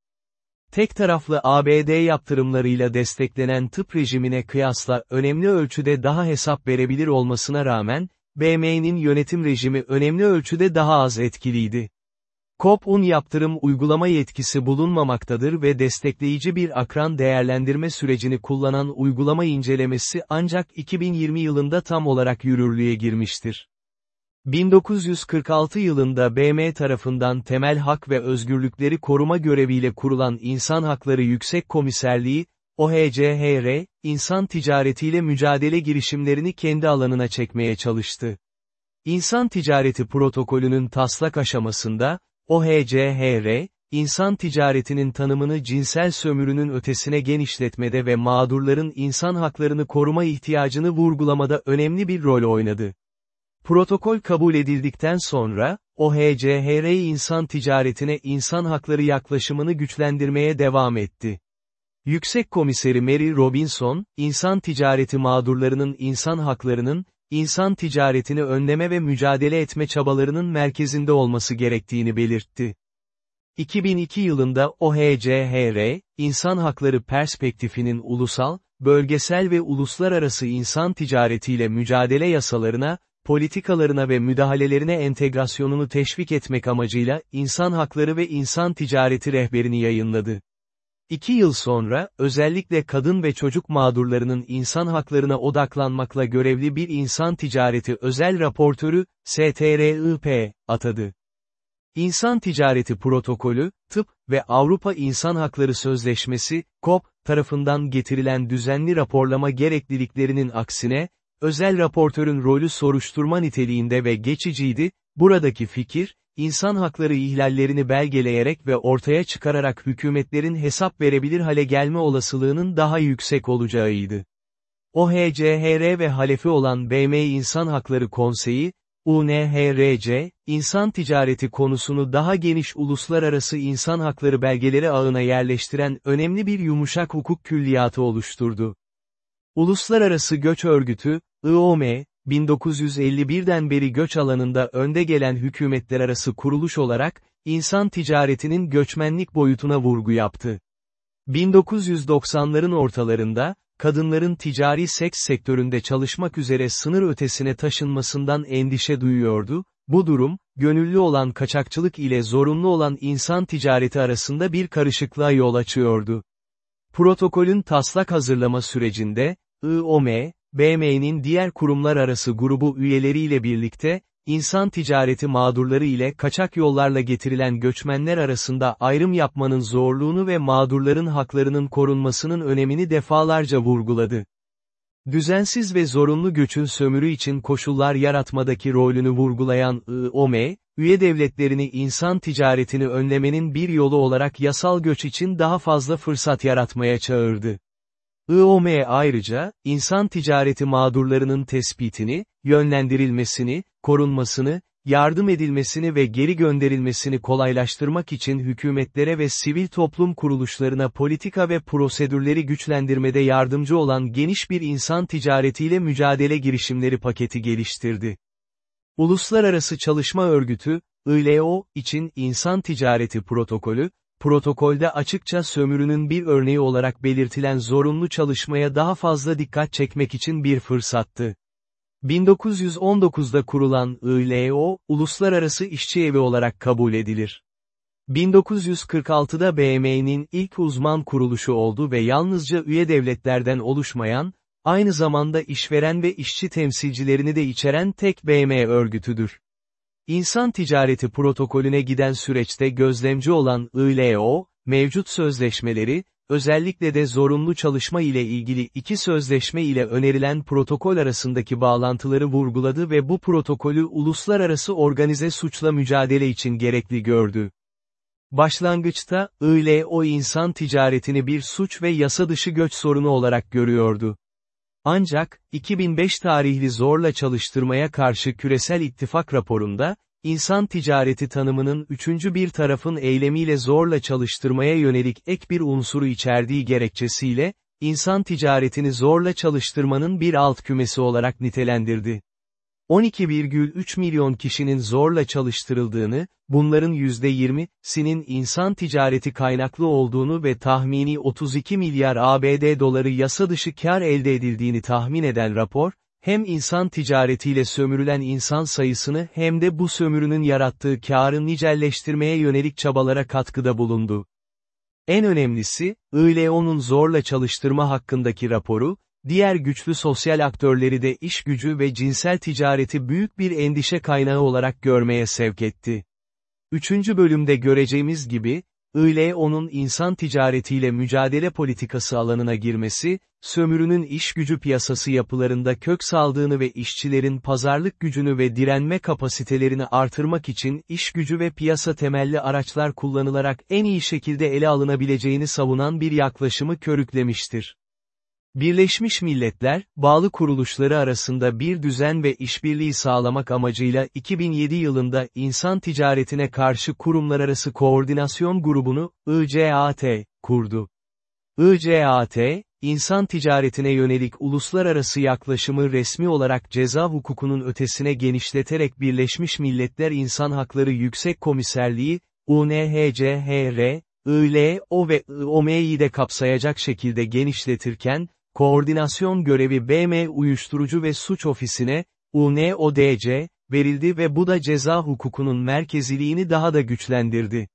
Tek taraflı ABD yaptırımlarıyla desteklenen tıp rejimine kıyasla önemli ölçüde daha hesap verebilir olmasına rağmen, BM'nin yönetim rejimi önemli ölçüde daha az etkiliydi. COP-UN yaptırım uygulama yetkisi bulunmamaktadır ve destekleyici bir akran değerlendirme sürecini kullanan uygulama incelemesi ancak 2020 yılında tam olarak yürürlüğe girmiştir. 1946 yılında BM tarafından temel hak ve özgürlükleri koruma göreviyle kurulan İnsan Hakları Yüksek Komiserliği, OHCHR, insan ticaretiyle mücadele girişimlerini kendi alanına çekmeye çalıştı. İnsan ticareti protokolünün taslak aşamasında, OHCHR, insan ticaretinin tanımını cinsel sömürünün ötesine genişletmede ve mağdurların insan haklarını koruma ihtiyacını vurgulamada önemli bir rol oynadı. Protokol kabul edildikten sonra, OHCHR insan ticaretine insan hakları yaklaşımını güçlendirmeye devam etti. Yüksek Komiseri Mary Robinson, insan ticareti mağdurlarının insan haklarının, insan ticaretini önleme ve mücadele etme çabalarının merkezinde olması gerektiğini belirtti. 2002 yılında OHCHR, insan hakları perspektifinin ulusal, bölgesel ve uluslararası insan ticaretiyle mücadele yasalarına, politikalarına ve müdahalelerine entegrasyonunu teşvik etmek amacıyla insan hakları ve insan ticareti rehberini yayınladı. İki yıl sonra, özellikle kadın ve çocuk mağdurlarının insan haklarına odaklanmakla görevli bir insan ticareti özel raportörü, STRIP, atadı. İnsan Ticareti Protokolü, Tıp ve Avrupa İnsan Hakları Sözleşmesi, COP, tarafından getirilen düzenli raporlama gerekliliklerinin aksine, özel raportörün rolü soruşturma niteliğinde ve geçiciydi, buradaki fikir, insan hakları ihlallerini belgeleyerek ve ortaya çıkararak hükümetlerin hesap verebilir hale gelme olasılığının daha yüksek olacağıydı. OHCHR ve halefi olan BM İnsan Hakları Konseyi, UNHRC, insan ticareti konusunu daha geniş uluslararası insan hakları belgeleri ağına yerleştiren önemli bir yumuşak hukuk külliyatı oluşturdu. Uluslararası Göç Örgütü, IOM, 1951'den beri göç alanında önde gelen hükümetler arası kuruluş olarak, insan ticaretinin göçmenlik boyutuna vurgu yaptı. 1990'ların ortalarında, kadınların ticari seks sektöründe çalışmak üzere sınır ötesine taşınmasından endişe duyuyordu, bu durum, gönüllü olan kaçakçılık ile zorunlu olan insan ticareti arasında bir karışıklığa yol açıyordu. Protokolün taslak hazırlama sürecinde, IOM, BM'nin diğer kurumlar arası grubu üyeleriyle birlikte, insan ticareti mağdurları ile kaçak yollarla getirilen göçmenler arasında ayrım yapmanın zorluğunu ve mağdurların haklarının korunmasının önemini defalarca vurguladı. Düzensiz ve zorunlu göçün sömürü için koşullar yaratmadaki rolünü vurgulayan IOM, üye devletlerini insan ticaretini önlemenin bir yolu olarak yasal göç için daha fazla fırsat yaratmaya çağırdı. IOM ayrıca, insan ticareti mağdurlarının tespitini, yönlendirilmesini, korunmasını, yardım edilmesini ve geri gönderilmesini kolaylaştırmak için hükümetlere ve sivil toplum kuruluşlarına politika ve prosedürleri güçlendirmede yardımcı olan geniş bir insan ticaretiyle mücadele girişimleri paketi geliştirdi. Uluslararası Çalışma Örgütü, ILO, için insan ticareti protokolü, protokolde açıkça sömürünün bir örneği olarak belirtilen zorunlu çalışmaya daha fazla dikkat çekmek için bir fırsattı. 1919'da kurulan ILO, Uluslararası İşçi Evi olarak kabul edilir. 1946'da BM'nin ilk uzman kuruluşu oldu ve yalnızca üye devletlerden oluşmayan, aynı zamanda işveren ve işçi temsilcilerini de içeren tek BM örgütüdür. İnsan ticareti protokolüne giden süreçte gözlemci olan ILO, mevcut sözleşmeleri, özellikle de zorunlu çalışma ile ilgili iki sözleşme ile önerilen protokol arasındaki bağlantıları vurguladı ve bu protokolü uluslararası organize suçla mücadele için gerekli gördü. Başlangıçta, ILO insan ticaretini bir suç ve yasa dışı göç sorunu olarak görüyordu. Ancak, 2005 tarihli zorla çalıştırmaya karşı küresel ittifak raporunda, insan ticareti tanımının üçüncü bir tarafın eylemiyle zorla çalıştırmaya yönelik ek bir unsuru içerdiği gerekçesiyle, insan ticaretini zorla çalıştırmanın bir alt kümesi olarak nitelendirdi. 12,3 milyon kişinin zorla çalıştırıldığını, bunların %20'sinin insan ticareti kaynaklı olduğunu ve tahmini 32 milyar ABD doları yasa dışı kar elde edildiğini tahmin eden rapor, hem insan ticaretiyle sömürülen insan sayısını hem de bu sömürünün yarattığı karı nicelleştirmeye yönelik çabalara katkıda bulundu. En önemlisi, ILO'nun zorla çalıştırma hakkındaki raporu, diğer güçlü sosyal aktörleri de iş gücü ve cinsel ticareti büyük bir endişe kaynağı olarak görmeye sevk etti. Üçüncü bölümde göreceğimiz gibi, ILO'nun insan ticaretiyle mücadele politikası alanına girmesi, sömürünün iş gücü piyasası yapılarında kök saldığını ve işçilerin pazarlık gücünü ve direnme kapasitelerini artırmak için iş gücü ve piyasa temelli araçlar kullanılarak en iyi şekilde ele alınabileceğini savunan bir yaklaşımı körüklemiştir. Birleşmiş Milletler, bağlı kuruluşları arasında bir düzen ve işbirliği sağlamak amacıyla 2007 yılında insan ticaretine karşı kurumlararası koordinasyon grubunu, ICAT, kurdu. ICAT, insan ticaretine yönelik uluslararası yaklaşımı resmi olarak ceza hukukunun ötesine genişleterek Birleşmiş Milletler İnsan Hakları Yüksek Komiserliği, UNHCR, ILO ve IOM'yi de kapsayacak şekilde genişletirken, koordinasyon görevi BM Uyuşturucu ve Suç Ofisi'ne, UNODC, verildi ve bu da ceza hukukunun merkeziliğini daha da güçlendirdi.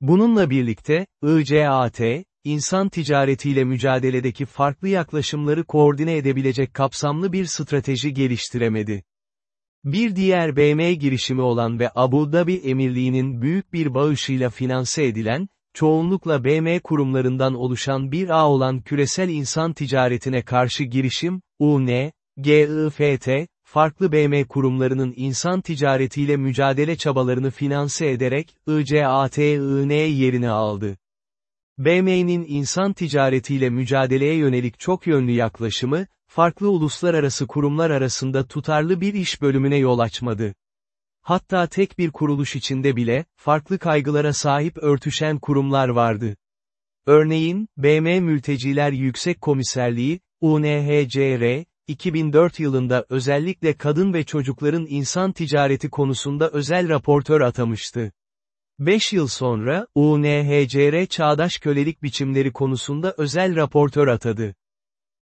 Bununla birlikte, ICAT, insan ticaretiyle mücadeledeki farklı yaklaşımları koordine edebilecek kapsamlı bir strateji geliştiremedi. Bir diğer BM girişimi olan ve Abu Dhabi Emirliği'nin büyük bir bağışıyla finanse edilen, çoğunlukla BM kurumlarından oluşan bir ağ olan küresel insan ticaretine karşı girişim, UN, GIFT, farklı BM kurumlarının insan ticaretiyle mücadele çabalarını finanse ederek, ICATIN yerini aldı. BM'nin insan ticaretiyle mücadeleye yönelik çok yönlü yaklaşımı, farklı uluslararası kurumlar arasında tutarlı bir iş bölümüne yol açmadı. Hatta tek bir kuruluş içinde bile, farklı kaygılara sahip örtüşen kurumlar vardı. Örneğin, BM Mülteciler Yüksek Komiserliği, UNHCR, 2004 yılında özellikle kadın ve çocukların insan ticareti konusunda özel raportör atamıştı. 5 yıl sonra, UNHCR çağdaş kölelik biçimleri konusunda özel raportör atadı.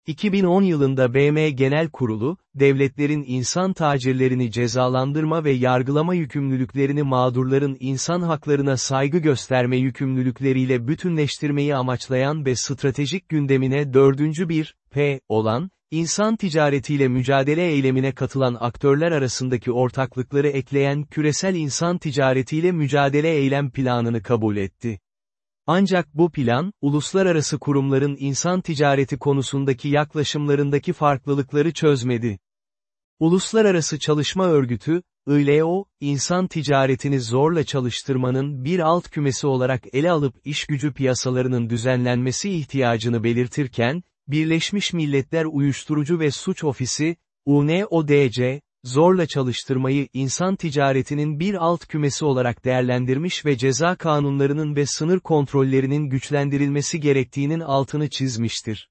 2010 yılında BM Genel Kurulu, devletlerin insan tacirlerini cezalandırma ve yargılama yükümlülüklerini mağdurların insan haklarına saygı gösterme yükümlülükleriyle bütünleştirmeyi amaçlayan ve stratejik gündemine dördüncü bir, P, olan, insan ticaretiyle mücadele eylemine katılan aktörler arasındaki ortaklıkları ekleyen küresel insan ticaretiyle mücadele eylem planını kabul etti. Ancak bu plan, uluslararası kurumların insan ticareti konusundaki yaklaşımlarındaki farklılıkları çözmedi. Uluslararası Çalışma Örgütü, ILO, insan ticaretini zorla çalıştırmanın bir alt kümesi olarak ele alıp iş gücü piyasalarının düzenlenmesi ihtiyacını belirtirken, Birleşmiş Milletler Uyuşturucu ve Suç Ofisi, UNODC, zorla çalıştırmayı insan ticaretinin bir alt kümesi olarak değerlendirmiş ve ceza kanunlarının ve sınır kontrollerinin güçlendirilmesi gerektiğinin altını çizmiştir.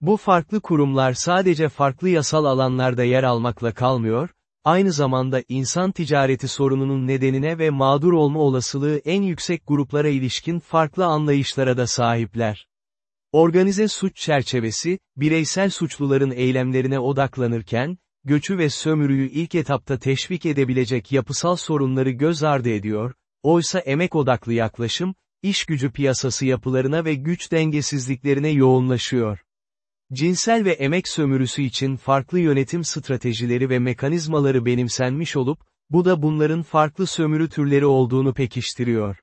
Bu farklı kurumlar sadece farklı yasal alanlarda yer almakla kalmıyor, aynı zamanda insan ticareti sorununun nedenine ve mağdur olma olasılığı en yüksek gruplara ilişkin farklı anlayışlara da sahipler. Organize suç çerçevesi, bireysel suçluların eylemlerine odaklanırken, göçü ve sömürüyü ilk etapta teşvik edebilecek yapısal sorunları göz ardı ediyor, oysa emek odaklı yaklaşım, iş gücü piyasası yapılarına ve güç dengesizliklerine yoğunlaşıyor. Cinsel ve emek sömürüsü için farklı yönetim stratejileri ve mekanizmaları benimsenmiş olup, bu da bunların farklı sömürü türleri olduğunu pekiştiriyor.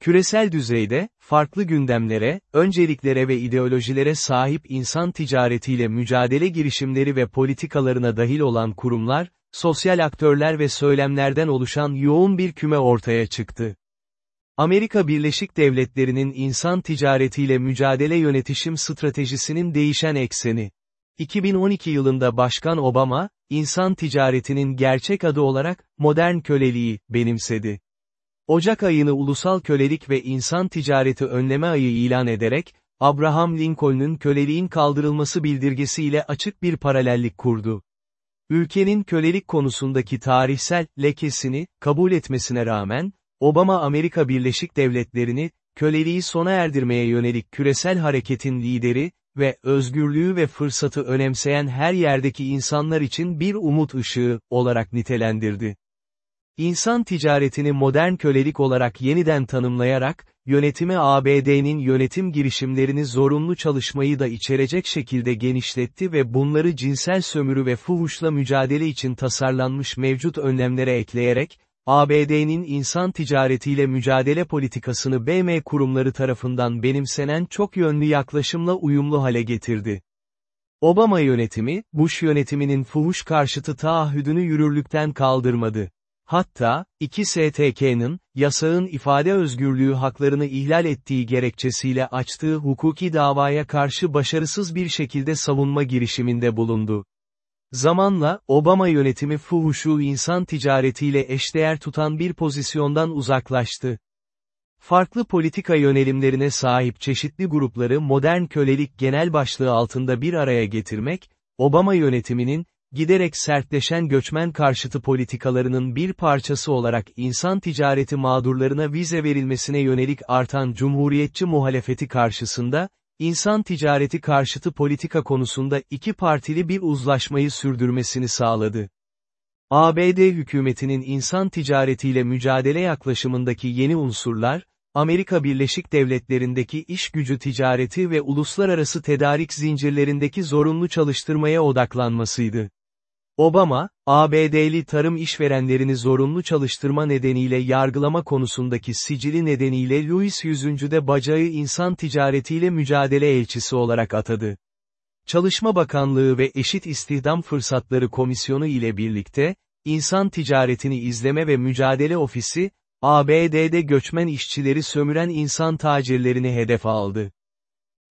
Küresel düzeyde, farklı gündemlere, önceliklere ve ideolojilere sahip insan ticaretiyle mücadele girişimleri ve politikalarına dahil olan kurumlar, sosyal aktörler ve söylemlerden oluşan yoğun bir küme ortaya çıktı. Amerika Birleşik Devletleri'nin insan ticaretiyle mücadele yönetişim stratejisinin değişen ekseni. 2012 yılında Başkan Obama, insan ticaretinin gerçek adı olarak, modern köleliği, benimsedi. Ocak ayını Ulusal Kölelik ve İnsan Ticareti Önleme Ayı ilan ederek, Abraham Lincoln'un köleliğin kaldırılması bildirgesiyle açık bir paralellik kurdu. Ülkenin kölelik konusundaki tarihsel lekesini kabul etmesine rağmen, Obama Amerika Birleşik Devletleri'ni, köleliği sona erdirmeye yönelik küresel hareketin lideri ve özgürlüğü ve fırsatı önemseyen her yerdeki insanlar için bir umut ışığı olarak nitelendirdi. İnsan ticaretini modern kölelik olarak yeniden tanımlayarak, yönetimi ABD'nin yönetim girişimlerini zorunlu çalışmayı da içerecek şekilde genişletti ve bunları cinsel sömürü ve fuhuşla mücadele için tasarlanmış mevcut önlemlere ekleyerek, ABD'nin insan ticaretiyle mücadele politikasını BM kurumları tarafından benimsenen çok yönlü yaklaşımla uyumlu hale getirdi. Obama yönetimi, Bush yönetiminin fuhuş karşıtı taahhüdünü yürürlükten kaldırmadı. Hatta, iki STK'nın, yasağın ifade özgürlüğü haklarını ihlal ettiği gerekçesiyle açtığı hukuki davaya karşı başarısız bir şekilde savunma girişiminde bulundu. Zamanla, Obama yönetimi fuhuşu insan ticaretiyle eşdeğer tutan bir pozisyondan uzaklaştı. Farklı politika yönelimlerine sahip çeşitli grupları modern kölelik genel başlığı altında bir araya getirmek, Obama yönetiminin, giderek sertleşen göçmen karşıtı politikalarının bir parçası olarak insan ticareti mağdurlarına vize verilmesine yönelik artan cumhuriyetçi muhalefeti karşısında, insan ticareti karşıtı politika konusunda iki partili bir uzlaşmayı sürdürmesini sağladı. ABD hükümetinin insan ticaretiyle mücadele yaklaşımındaki yeni unsurlar, Amerika Birleşik Devletleri'ndeki iş gücü ticareti ve uluslararası tedarik zincirlerindeki zorunlu çalıştırmaya odaklanmasıydı. Obama, ABD'li tarım işverenlerini zorunlu çalıştırma nedeniyle yargılama konusundaki sicili nedeniyle Louis 100. de bacağı insan ticaretiyle mücadele elçisi olarak atadı. Çalışma Bakanlığı ve Eşit İstihdam Fırsatları Komisyonu ile birlikte, İnsan Ticaretini İzleme ve Mücadele Ofisi, ABD'de göçmen işçileri sömüren insan tacirlerini hedef aldı.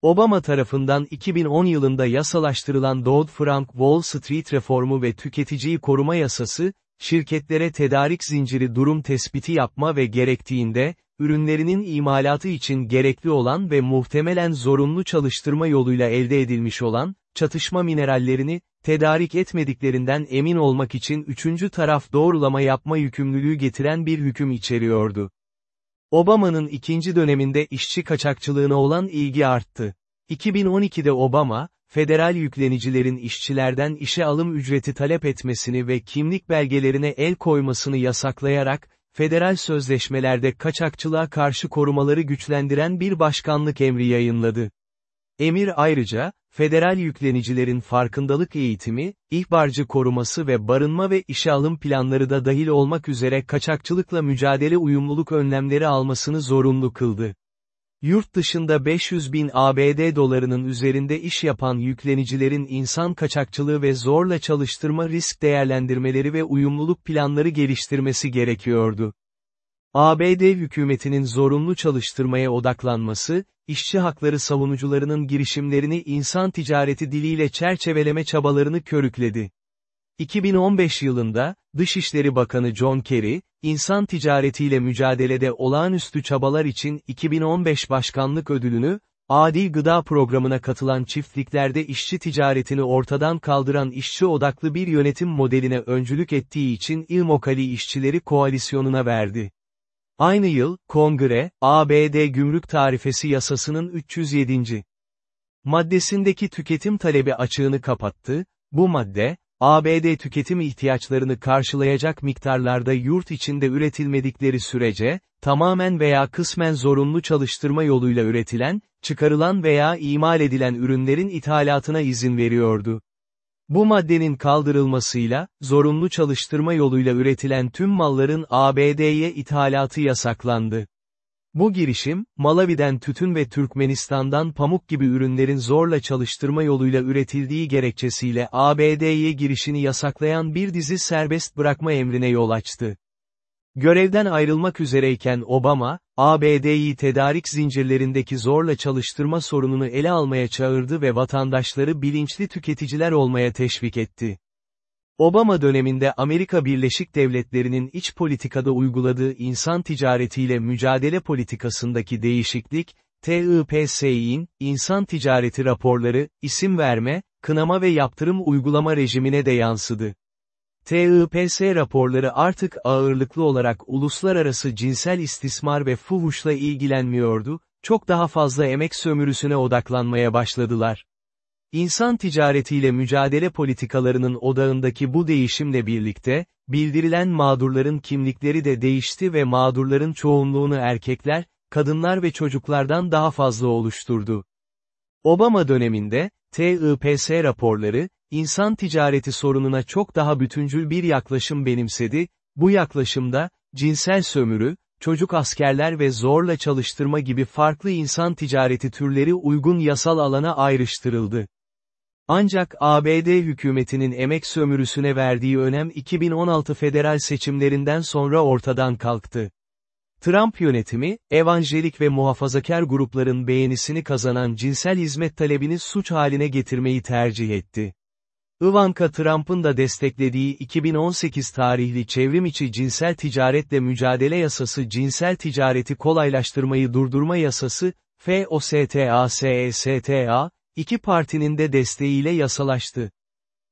Obama tarafından 2010 yılında yasalaştırılan Dodd-Frank Wall Street reformu ve tüketiciyi koruma yasası, şirketlere tedarik zinciri durum tespiti yapma ve gerektiğinde, ürünlerinin imalatı için gerekli olan ve muhtemelen zorunlu çalıştırma yoluyla elde edilmiş olan, çatışma minerallerini, tedarik etmediklerinden emin olmak için üçüncü taraf doğrulama yapma yükümlülüğü getiren bir hüküm içeriyordu. Obama'nın ikinci döneminde işçi kaçakçılığına olan ilgi arttı. 2012'de Obama, federal yüklenicilerin işçilerden işe alım ücreti talep etmesini ve kimlik belgelerine el koymasını yasaklayarak, federal sözleşmelerde kaçakçılığa karşı korumaları güçlendiren bir başkanlık emri yayınladı. Emir ayrıca, federal yüklenicilerin farkındalık eğitimi, ihbarcı koruması ve barınma ve işe alım planları da dahil olmak üzere kaçakçılıkla mücadele uyumluluk önlemleri almasını zorunlu kıldı. Yurt dışında 500 bin ABD dolarının üzerinde iş yapan yüklenicilerin insan kaçakçılığı ve zorla çalıştırma risk değerlendirmeleri ve uyumluluk planları geliştirmesi gerekiyordu. ABD hükümetinin zorunlu çalıştırmaya odaklanması, işçi hakları savunucularının girişimlerini insan ticareti diliyle çerçeveleme çabalarını körükledi. 2015 yılında, Dışişleri Bakanı John Kerry, insan ticaretiyle mücadelede olağanüstü çabalar için 2015 başkanlık ödülünü, Adil Gıda Programı'na katılan çiftliklerde işçi ticaretini ortadan kaldıran işçi odaklı bir yönetim modeline öncülük ettiği için İlmokali İşçileri Koalisyonu'na verdi. Aynı yıl, Kongre, ABD Gümrük Tarifesi Yasasının 307. maddesindeki tüketim talebi açığını kapattı, bu madde, ABD tüketim ihtiyaçlarını karşılayacak miktarlarda yurt içinde üretilmedikleri sürece, tamamen veya kısmen zorunlu çalıştırma yoluyla üretilen, çıkarılan veya imal edilen ürünlerin ithalatına izin veriyordu. Bu maddenin kaldırılmasıyla, zorunlu çalıştırma yoluyla üretilen tüm malların ABD'ye ithalatı yasaklandı. Bu girişim, Malawi'den tütün ve Türkmenistan'dan pamuk gibi ürünlerin zorla çalıştırma yoluyla üretildiği gerekçesiyle ABD'ye girişini yasaklayan bir dizi serbest bırakma emrine yol açtı. Görevden ayrılmak üzereyken Obama, ABD'yi tedarik zincirlerindeki zorla çalıştırma sorununu ele almaya çağırdı ve vatandaşları bilinçli tüketiciler olmaya teşvik etti. Obama döneminde Amerika Birleşik Devletleri'nin iç politikada uyguladığı insan ticaretiyle mücadele politikasındaki değişiklik, TIPS'in, insan ticareti raporları, isim verme, kınama ve yaptırım uygulama rejimine de yansıdı. TIPS raporları artık ağırlıklı olarak uluslararası cinsel istismar ve fuhuşla ilgilenmiyordu, çok daha fazla emek sömürüsüne odaklanmaya başladılar. İnsan ticaretiyle mücadele politikalarının odağındaki bu değişimle birlikte, bildirilen mağdurların kimlikleri de değişti ve mağdurların çoğunluğunu erkekler, kadınlar ve çocuklardan daha fazla oluşturdu. Obama döneminde, TIPS raporları, insan ticareti sorununa çok daha bütüncül bir yaklaşım benimsedi, bu yaklaşımda, cinsel sömürü, çocuk askerler ve zorla çalıştırma gibi farklı insan ticareti türleri uygun yasal alana ayrıştırıldı. Ancak ABD hükümetinin emek sömürüsüne verdiği önem 2016 federal seçimlerinden sonra ortadan kalktı. Trump yönetimi, evanjelik ve muhafazakar grupların beğenisini kazanan cinsel hizmet talebini suç haline getirmeyi tercih etti. Ivanka Trump'ın da desteklediği 2018 tarihli çevrimiçi cinsel ticaretle mücadele yasası cinsel ticareti kolaylaştırmayı durdurma yasası, FOSTASESTA, iki partinin de desteğiyle yasalaştı.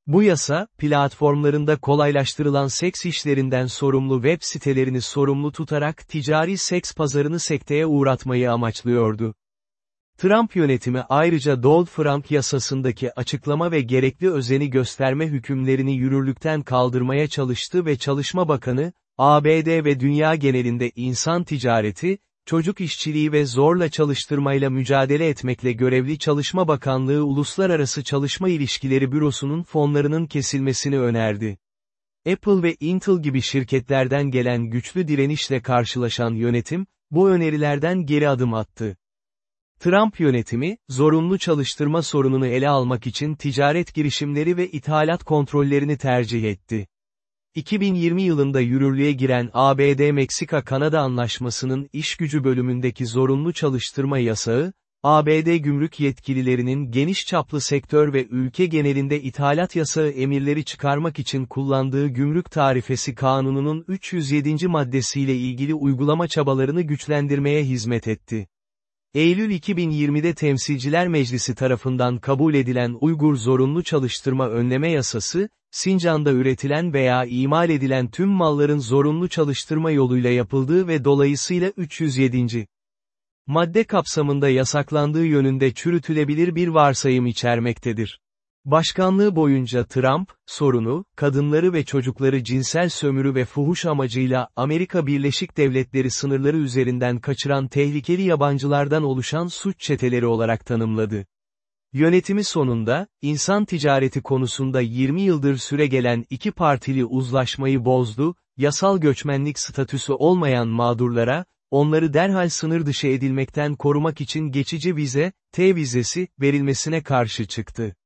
Bu yasa, platformlarında kolaylaştırılan seks işlerinden sorumlu web sitelerini sorumlu tutarak ticari seks pazarını sekteye uğratmayı amaçlıyordu. Trump yönetimi ayrıca Dodd-Frank yasasındaki açıklama ve gerekli özeni gösterme hükümlerini yürürlükten kaldırmaya çalıştı ve Çalışma Bakanı, ABD ve dünya genelinde insan ticareti, çocuk işçiliği ve zorla çalıştırmayla mücadele etmekle görevli Çalışma Bakanlığı Uluslararası Çalışma İlişkileri Bürosu'nun fonlarının kesilmesini önerdi. Apple ve Intel gibi şirketlerden gelen güçlü direnişle karşılaşan yönetim, bu önerilerden geri adım attı. Trump yönetimi, zorunlu çalıştırma sorununu ele almak için ticaret girişimleri ve ithalat kontrollerini tercih etti. 2020 yılında yürürlüğe giren ABD-Meksika-Kanada Anlaşması'nın iş gücü bölümündeki zorunlu çalıştırma yasağı, ABD gümrük yetkililerinin geniş çaplı sektör ve ülke genelinde ithalat yasağı emirleri çıkarmak için kullandığı gümrük tarifesi kanununun 307. maddesiyle ilgili uygulama çabalarını güçlendirmeye hizmet etti. Eylül 2020'de Temsilciler Meclisi tarafından kabul edilen Uygur Zorunlu Çalıştırma Önleme Yasası, Sincan'da üretilen veya imal edilen tüm malların zorunlu çalıştırma yoluyla yapıldığı ve dolayısıyla 307. madde kapsamında yasaklandığı yönünde çürütülebilir bir varsayım içermektedir. Başkanlığı boyunca Trump, sorunu, kadınları ve çocukları cinsel sömürü ve fuhuş amacıyla Amerika Birleşik Devletleri sınırları üzerinden kaçıran tehlikeli yabancılardan oluşan suç çeteleri olarak tanımladı. Yönetimi sonunda, insan ticareti konusunda 20 yıldır süre gelen iki partili uzlaşmayı bozdu, yasal göçmenlik statüsü olmayan mağdurlara, onları derhal sınır dışı edilmekten korumak için geçici vize, T vizesi, verilmesine karşı çıktı.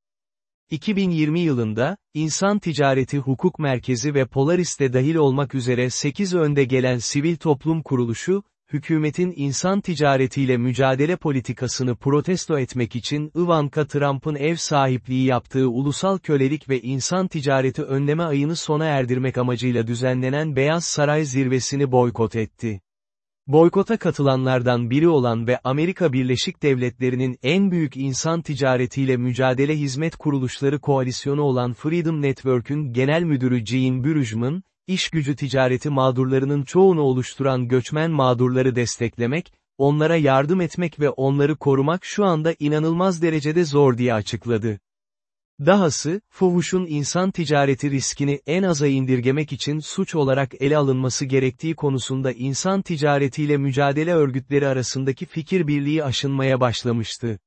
2020 yılında, İnsan Ticareti Hukuk Merkezi ve Polaris'te dahil olmak üzere 8 önde gelen sivil toplum kuruluşu, hükümetin insan ticaretiyle mücadele politikasını protesto etmek için Ivanka Trump'ın ev sahipliği yaptığı ulusal kölelik ve insan ticareti önleme ayını sona erdirmek amacıyla düzenlenen Beyaz Saray zirvesini boykot etti. Boykota katılanlardan biri olan ve Amerika Birleşik Devletleri'nin en büyük insan ticaretiyle mücadele hizmet kuruluşları koalisyonu olan Freedom Network'ün genel müdürü Jean Burujman, iş gücü ticareti mağdurlarının çoğunu oluşturan göçmen mağdurları desteklemek, onlara yardım etmek ve onları korumak şu anda inanılmaz derecede zor diye açıkladı. Dahası, fuhuşun insan ticareti riskini en aza indirgemek için suç olarak ele alınması gerektiği konusunda insan ticaretiyle mücadele örgütleri arasındaki fikir birliği aşınmaya başlamıştı.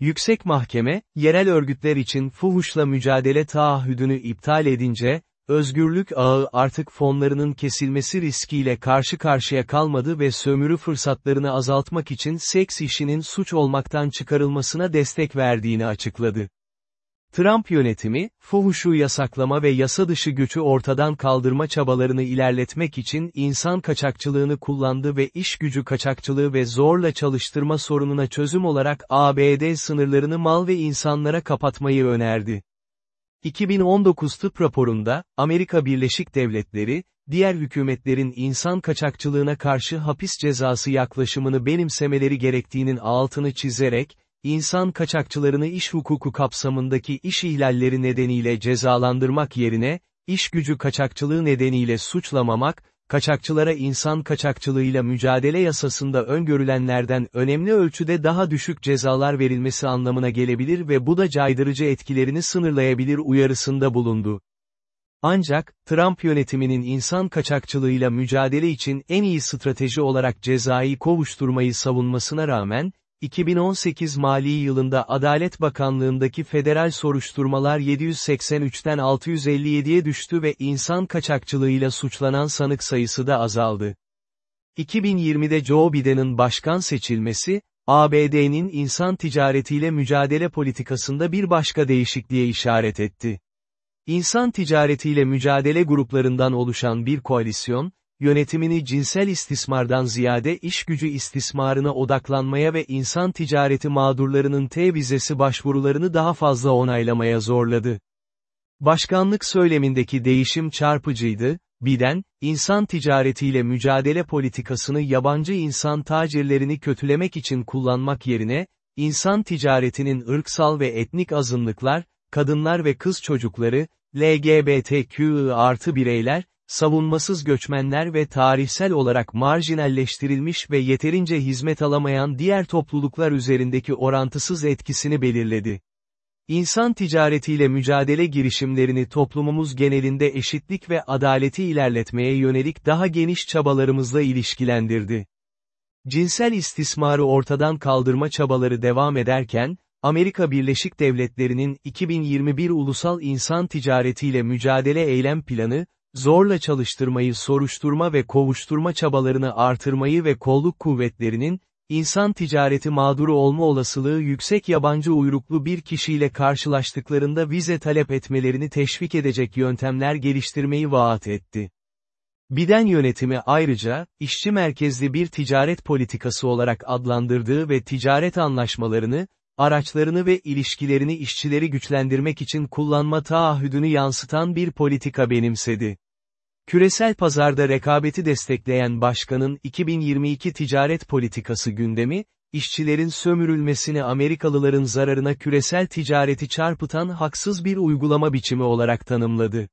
Yüksek Mahkeme, yerel örgütler için fuhuşla mücadele taahhüdünü iptal edince, özgürlük ağı artık fonlarının kesilmesi riskiyle karşı karşıya kalmadı ve sömürü fırsatlarını azaltmak için seks işinin suç olmaktan çıkarılmasına destek verdiğini açıkladı. Trump yönetimi, fuhuşu yasaklama ve yasa dışı göçü ortadan kaldırma çabalarını ilerletmek için insan kaçakçılığını kullandı ve iş gücü kaçakçılığı ve zorla çalıştırma sorununa çözüm olarak ABD sınırlarını mal ve insanlara kapatmayı önerdi. 2019 tıp raporunda, Amerika Birleşik Devletleri, diğer hükümetlerin insan kaçakçılığına karşı hapis cezası yaklaşımını benimsemeleri gerektiğinin altını çizerek, insan kaçakçılarını iş hukuku kapsamındaki iş ihlalleri nedeniyle cezalandırmak yerine, iş gücü kaçakçılığı nedeniyle suçlamamak, kaçakçılara insan kaçakçılığıyla mücadele yasasında öngörülenlerden önemli ölçüde daha düşük cezalar verilmesi anlamına gelebilir ve bu da caydırıcı etkilerini sınırlayabilir uyarısında bulundu. Ancak, Trump yönetiminin insan kaçakçılığıyla mücadele için en iyi strateji olarak cezayı kovuşturmayı savunmasına rağmen, 2018 mali yılında Adalet Bakanlığındaki federal soruşturmalar 783'ten 657'ye düştü ve insan kaçakçılığıyla suçlanan sanık sayısı da azaldı. 2020'de Joe Biden'ın başkan seçilmesi, ABD'nin insan ticaretiyle mücadele politikasında bir başka değişikliğe işaret etti. İnsan ticaretiyle mücadele gruplarından oluşan bir koalisyon, yönetimini cinsel istismardan ziyade iş gücü istismarına odaklanmaya ve insan ticareti mağdurlarının T vizesi başvurularını daha fazla onaylamaya zorladı. Başkanlık söylemindeki değişim çarpıcıydı, Biden, insan ticaretiyle mücadele politikasını yabancı insan tacirlerini kötülemek için kullanmak yerine, insan ticaretinin ırksal ve etnik azınlıklar, kadınlar ve kız çocukları, LGBTQ artı bireyler, savunmasız göçmenler ve tarihsel olarak marjinalleştirilmiş ve yeterince hizmet alamayan diğer topluluklar üzerindeki orantısız etkisini belirledi. İnsan ticaretiyle mücadele girişimlerini toplumumuz genelinde eşitlik ve adaleti ilerletmeye yönelik daha geniş çabalarımızla ilişkilendirdi. Cinsel istismarı ortadan kaldırma çabaları devam ederken, Amerika Birleşik Devletleri'nin 2021 Ulusal İnsan Ticaretiyle Mücadele Eylem Planı, zorla çalıştırmayı soruşturma ve kovuşturma çabalarını artırmayı ve kolluk kuvvetlerinin, insan ticareti mağduru olma olasılığı yüksek yabancı uyruklu bir kişiyle karşılaştıklarında vize talep etmelerini teşvik edecek yöntemler geliştirmeyi vaat etti. Biden yönetimi ayrıca, işçi merkezli bir ticaret politikası olarak adlandırdığı ve ticaret anlaşmalarını, araçlarını ve ilişkilerini işçileri güçlendirmek için kullanma taahhüdünü yansıtan bir politika benimsedi. Küresel pazarda rekabeti destekleyen başkanın 2022 ticaret politikası gündemi, işçilerin sömürülmesini Amerikalıların zararına küresel ticareti çarpıtan haksız bir uygulama biçimi olarak tanımladı.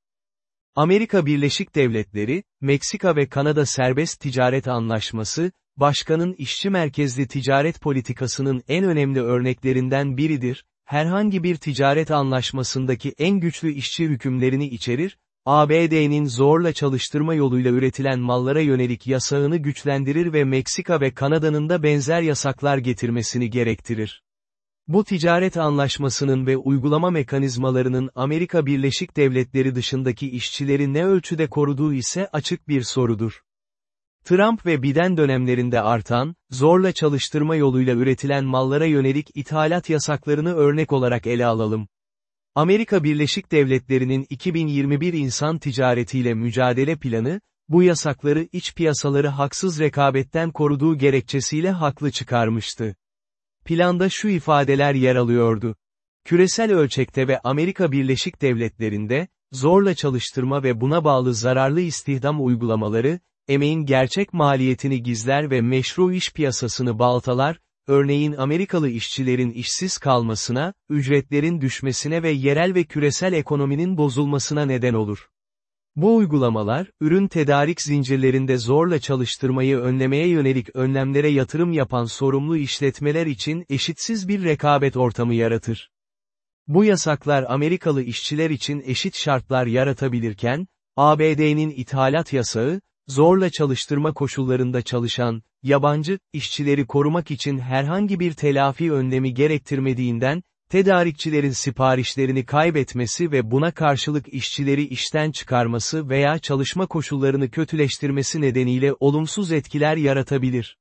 Amerika Birleşik Devletleri, Meksika ve Kanada Serbest Ticaret Anlaşması, başkanın işçi merkezli ticaret politikasının en önemli örneklerinden biridir, herhangi bir ticaret anlaşmasındaki en güçlü işçi hükümlerini içerir, ABD'nin zorla çalıştırma yoluyla üretilen mallara yönelik yasağını güçlendirir ve Meksika ve Kanada'nın da benzer yasaklar getirmesini gerektirir. Bu ticaret anlaşmasının ve uygulama mekanizmalarının Amerika Birleşik Devletleri dışındaki işçileri ne ölçüde koruduğu ise açık bir sorudur. Trump ve Biden dönemlerinde artan, zorla çalıştırma yoluyla üretilen mallara yönelik ithalat yasaklarını örnek olarak ele alalım. Amerika Birleşik Devletleri'nin 2021 insan ticaretiyle mücadele planı, bu yasakları iç piyasaları haksız rekabetten koruduğu gerekçesiyle haklı çıkarmıştı. Planda şu ifadeler yer alıyordu. Küresel ölçekte ve Amerika Birleşik Devletleri'nde, zorla çalıştırma ve buna bağlı zararlı istihdam uygulamaları, emeğin gerçek maliyetini gizler ve meşru iş piyasasını baltalar, örneğin Amerikalı işçilerin işsiz kalmasına, ücretlerin düşmesine ve yerel ve küresel ekonominin bozulmasına neden olur. Bu uygulamalar, ürün tedarik zincirlerinde zorla çalıştırmayı önlemeye yönelik önlemlere yatırım yapan sorumlu işletmeler için eşitsiz bir rekabet ortamı yaratır. Bu yasaklar Amerikalı işçiler için eşit şartlar yaratabilirken, ABD'nin ithalat yasağı, zorla çalıştırma koşullarında çalışan, yabancı, işçileri korumak için herhangi bir telafi önlemi gerektirmediğinden, tedarikçilerin siparişlerini kaybetmesi ve buna karşılık işçileri işten çıkarması veya çalışma koşullarını kötüleştirmesi nedeniyle olumsuz etkiler yaratabilir.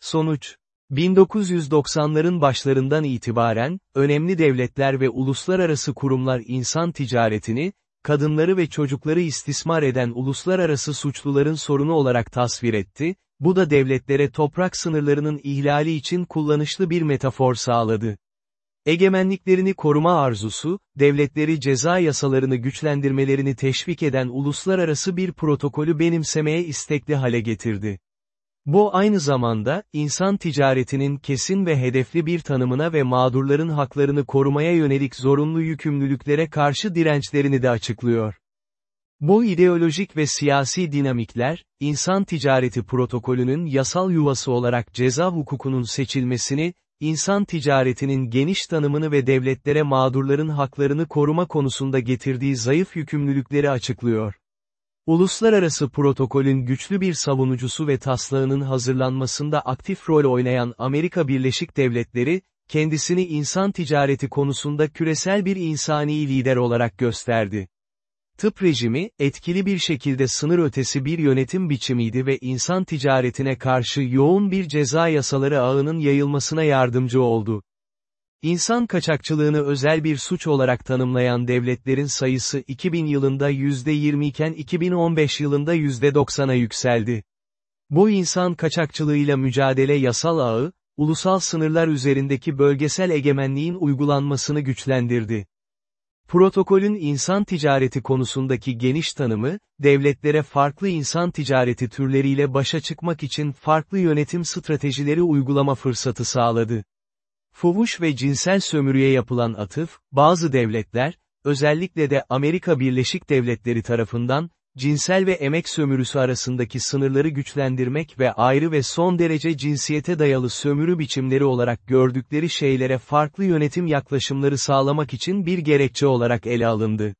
Sonuç 1990'ların başlarından itibaren, önemli devletler ve uluslararası kurumlar insan ticaretini, kadınları ve çocukları istismar eden uluslararası suçluların sorunu olarak tasvir etti, bu da devletlere toprak sınırlarının ihlali için kullanışlı bir metafor sağladı. Egemenliklerini koruma arzusu, devletleri ceza yasalarını güçlendirmelerini teşvik eden uluslararası bir protokolü benimsemeye istekli hale getirdi. Bu aynı zamanda, insan ticaretinin kesin ve hedefli bir tanımına ve mağdurların haklarını korumaya yönelik zorunlu yükümlülüklere karşı dirençlerini de açıklıyor. Bu ideolojik ve siyasi dinamikler, insan ticareti protokolünün yasal yuvası olarak ceza hukukunun seçilmesini, insan ticaretinin geniş tanımını ve devletlere mağdurların haklarını koruma konusunda getirdiği zayıf yükümlülükleri açıklıyor. Uluslararası protokolün güçlü bir savunucusu ve taslağının hazırlanmasında aktif rol oynayan Amerika Birleşik Devletleri, kendisini insan ticareti konusunda küresel bir insani lider olarak gösterdi. Tıp rejimi, etkili bir şekilde sınır ötesi bir yönetim biçimiydi ve insan ticaretine karşı yoğun bir ceza yasaları ağının yayılmasına yardımcı oldu. İnsan kaçakçılığını özel bir suç olarak tanımlayan devletlerin sayısı 2000 yılında %20 iken 2015 yılında %90'a yükseldi. Bu insan kaçakçılığıyla mücadele yasal ağı, ulusal sınırlar üzerindeki bölgesel egemenliğin uygulanmasını güçlendirdi. Protokolün insan ticareti konusundaki geniş tanımı, devletlere farklı insan ticareti türleriyle başa çıkmak için farklı yönetim stratejileri uygulama fırsatı sağladı. Fuhuş ve cinsel sömürüye yapılan atıf, bazı devletler, özellikle de Amerika Birleşik Devletleri tarafından, cinsel ve emek sömürüsü arasındaki sınırları güçlendirmek ve ayrı ve son derece cinsiyete dayalı sömürü biçimleri olarak gördükleri şeylere farklı yönetim yaklaşımları sağlamak için bir gerekçe olarak ele alındı.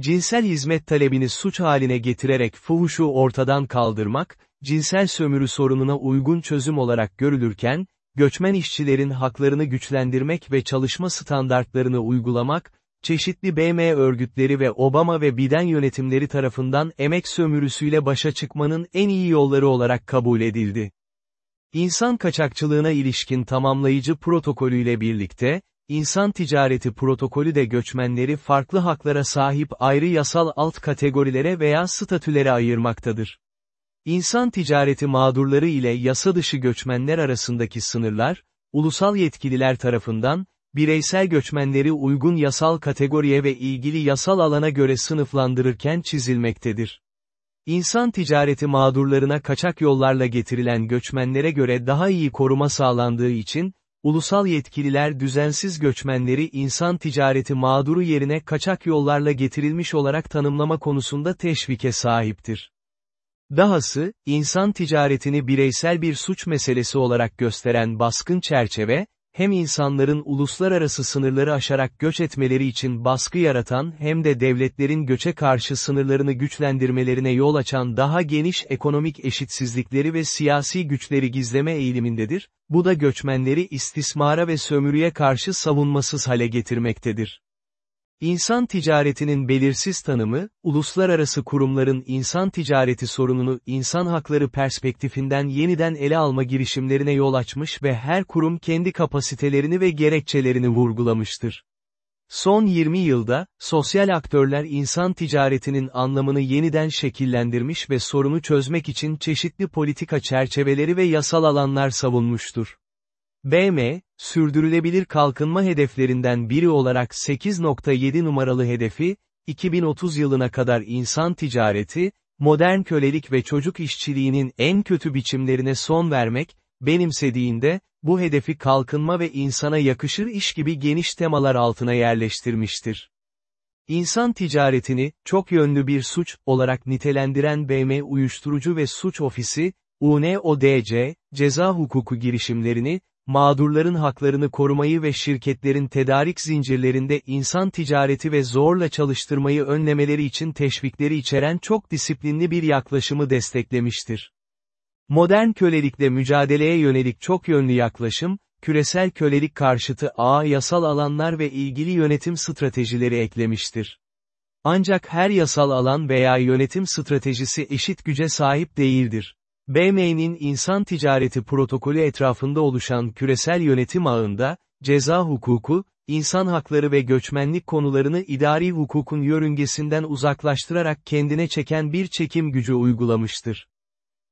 Cinsel hizmet talebini suç haline getirerek fuhuşu ortadan kaldırmak, cinsel sömürü sorununa uygun çözüm olarak görülürken, göçmen işçilerin haklarını güçlendirmek ve çalışma standartlarını uygulamak, çeşitli BM örgütleri ve Obama ve Biden yönetimleri tarafından emek sömürüsüyle başa çıkmanın en iyi yolları olarak kabul edildi. İnsan kaçakçılığına ilişkin tamamlayıcı protokolüyle birlikte, insan ticareti protokolü de göçmenleri farklı haklara sahip ayrı yasal alt kategorilere veya statülere ayırmaktadır. İnsan ticareti mağdurları ile yasa dışı göçmenler arasındaki sınırlar, ulusal yetkililer tarafından, bireysel göçmenleri uygun yasal kategoriye ve ilgili yasal alana göre sınıflandırırken çizilmektedir. İnsan ticareti mağdurlarına kaçak yollarla getirilen göçmenlere göre daha iyi koruma sağlandığı için, ulusal yetkililer düzensiz göçmenleri insan ticareti mağduru yerine kaçak yollarla getirilmiş olarak tanımlama konusunda teşvike sahiptir. Dahası, insan ticaretini bireysel bir suç meselesi olarak gösteren baskın çerçeve, hem insanların uluslararası sınırları aşarak göç etmeleri için baskı yaratan hem de devletlerin göçe karşı sınırlarını güçlendirmelerine yol açan daha geniş ekonomik eşitsizlikleri ve siyasi güçleri gizleme eğilimindedir, bu da göçmenleri istismara ve sömürüye karşı savunmasız hale getirmektedir. İnsan ticaretinin belirsiz tanımı, uluslararası kurumların insan ticareti sorununu insan hakları perspektifinden yeniden ele alma girişimlerine yol açmış ve her kurum kendi kapasitelerini ve gerekçelerini vurgulamıştır. Son 20 yılda, sosyal aktörler insan ticaretinin anlamını yeniden şekillendirmiş ve sorunu çözmek için çeşitli politika çerçeveleri ve yasal alanlar savunmuştur. BM, sürdürülebilir kalkınma hedeflerinden biri olarak 8.7 numaralı hedefi, 2030 yılına kadar insan ticareti, modern kölelik ve çocuk işçiliğinin en kötü biçimlerine son vermek, benimsediğinde, bu hedefi kalkınma ve insana yakışır iş gibi geniş temalar altına yerleştirmiştir. İnsan ticaretini, çok yönlü bir suç, olarak nitelendiren BM Uyuşturucu ve Suç Ofisi, UNODC, ceza hukuku girişimlerini, mağdurların haklarını korumayı ve şirketlerin tedarik zincirlerinde insan ticareti ve zorla çalıştırmayı önlemeleri için teşvikleri içeren çok disiplinli bir yaklaşımı desteklemiştir. Modern kölelikle mücadeleye yönelik çok yönlü yaklaşım, küresel kölelik karşıtı ağ yasal alanlar ve ilgili yönetim stratejileri eklemiştir. Ancak her yasal alan veya yönetim stratejisi eşit güce sahip değildir. BM'nin insan ticareti protokolü etrafında oluşan küresel yönetim ağında, ceza hukuku, insan hakları ve göçmenlik konularını idari hukukun yörüngesinden uzaklaştırarak kendine çeken bir çekim gücü uygulamıştır.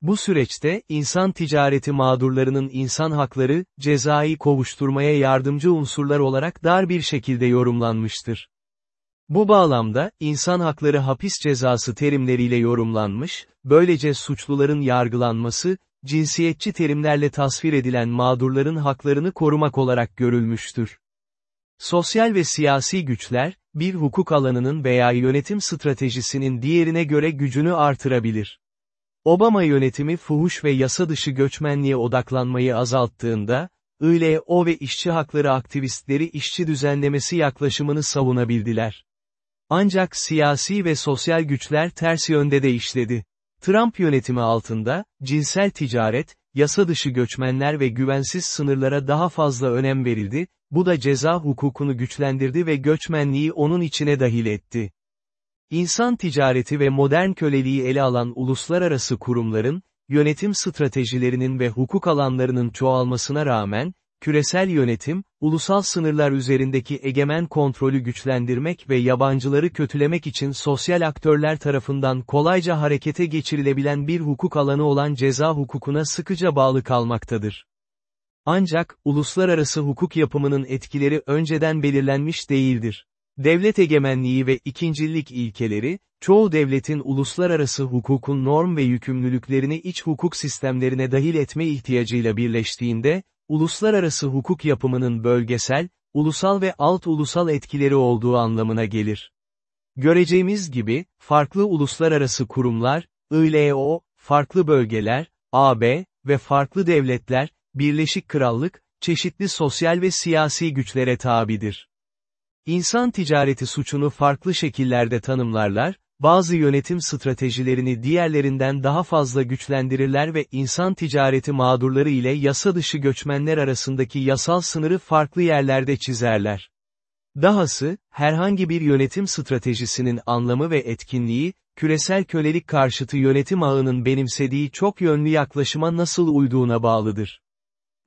Bu süreçte, insan ticareti mağdurlarının insan hakları, cezai kovuşturmaya yardımcı unsurlar olarak dar bir şekilde yorumlanmıştır. Bu bağlamda, insan hakları hapis cezası terimleriyle yorumlanmış, böylece suçluların yargılanması, cinsiyetçi terimlerle tasvir edilen mağdurların haklarını korumak olarak görülmüştür. Sosyal ve siyasi güçler, bir hukuk alanının veya yönetim stratejisinin diğerine göre gücünü artırabilir. Obama yönetimi fuhuş ve yasa dışı göçmenliğe odaklanmayı azalttığında, ILO ve işçi hakları aktivistleri işçi düzenlemesi yaklaşımını savunabildiler. Ancak siyasi ve sosyal güçler ters yönde de işledi. Trump yönetimi altında, cinsel ticaret, yasa dışı göçmenler ve güvensiz sınırlara daha fazla önem verildi, bu da ceza hukukunu güçlendirdi ve göçmenliği onun içine dahil etti. İnsan ticareti ve modern köleliği ele alan uluslararası kurumların, yönetim stratejilerinin ve hukuk alanlarının çoğalmasına rağmen, küresel yönetim, ulusal sınırlar üzerindeki egemen kontrolü güçlendirmek ve yabancıları kötülemek için sosyal aktörler tarafından kolayca harekete geçirilebilen bir hukuk alanı olan ceza hukukuna sıkıca bağlı kalmaktadır. Ancak, uluslararası hukuk yapımının etkileri önceden belirlenmiş değildir. Devlet egemenliği ve ikincilik ilkeleri, çoğu devletin uluslararası hukukun norm ve yükümlülüklerini iç hukuk sistemlerine dahil etme ihtiyacıyla birleştiğinde, uluslararası hukuk yapımının bölgesel, ulusal ve alt ulusal etkileri olduğu anlamına gelir. Göreceğimiz gibi, farklı uluslararası kurumlar, ILO, farklı bölgeler, AB ve farklı devletler, Birleşik Krallık, çeşitli sosyal ve siyasi güçlere tabidir. İnsan ticareti suçunu farklı şekillerde tanımlarlar, bazı yönetim stratejilerini diğerlerinden daha fazla güçlendirirler ve insan ticareti mağdurları ile yasa dışı göçmenler arasındaki yasal sınırı farklı yerlerde çizerler. Dahası, herhangi bir yönetim stratejisinin anlamı ve etkinliği, küresel kölelik karşıtı yönetim ağının benimsediği çok yönlü yaklaşıma nasıl uyduğuna bağlıdır.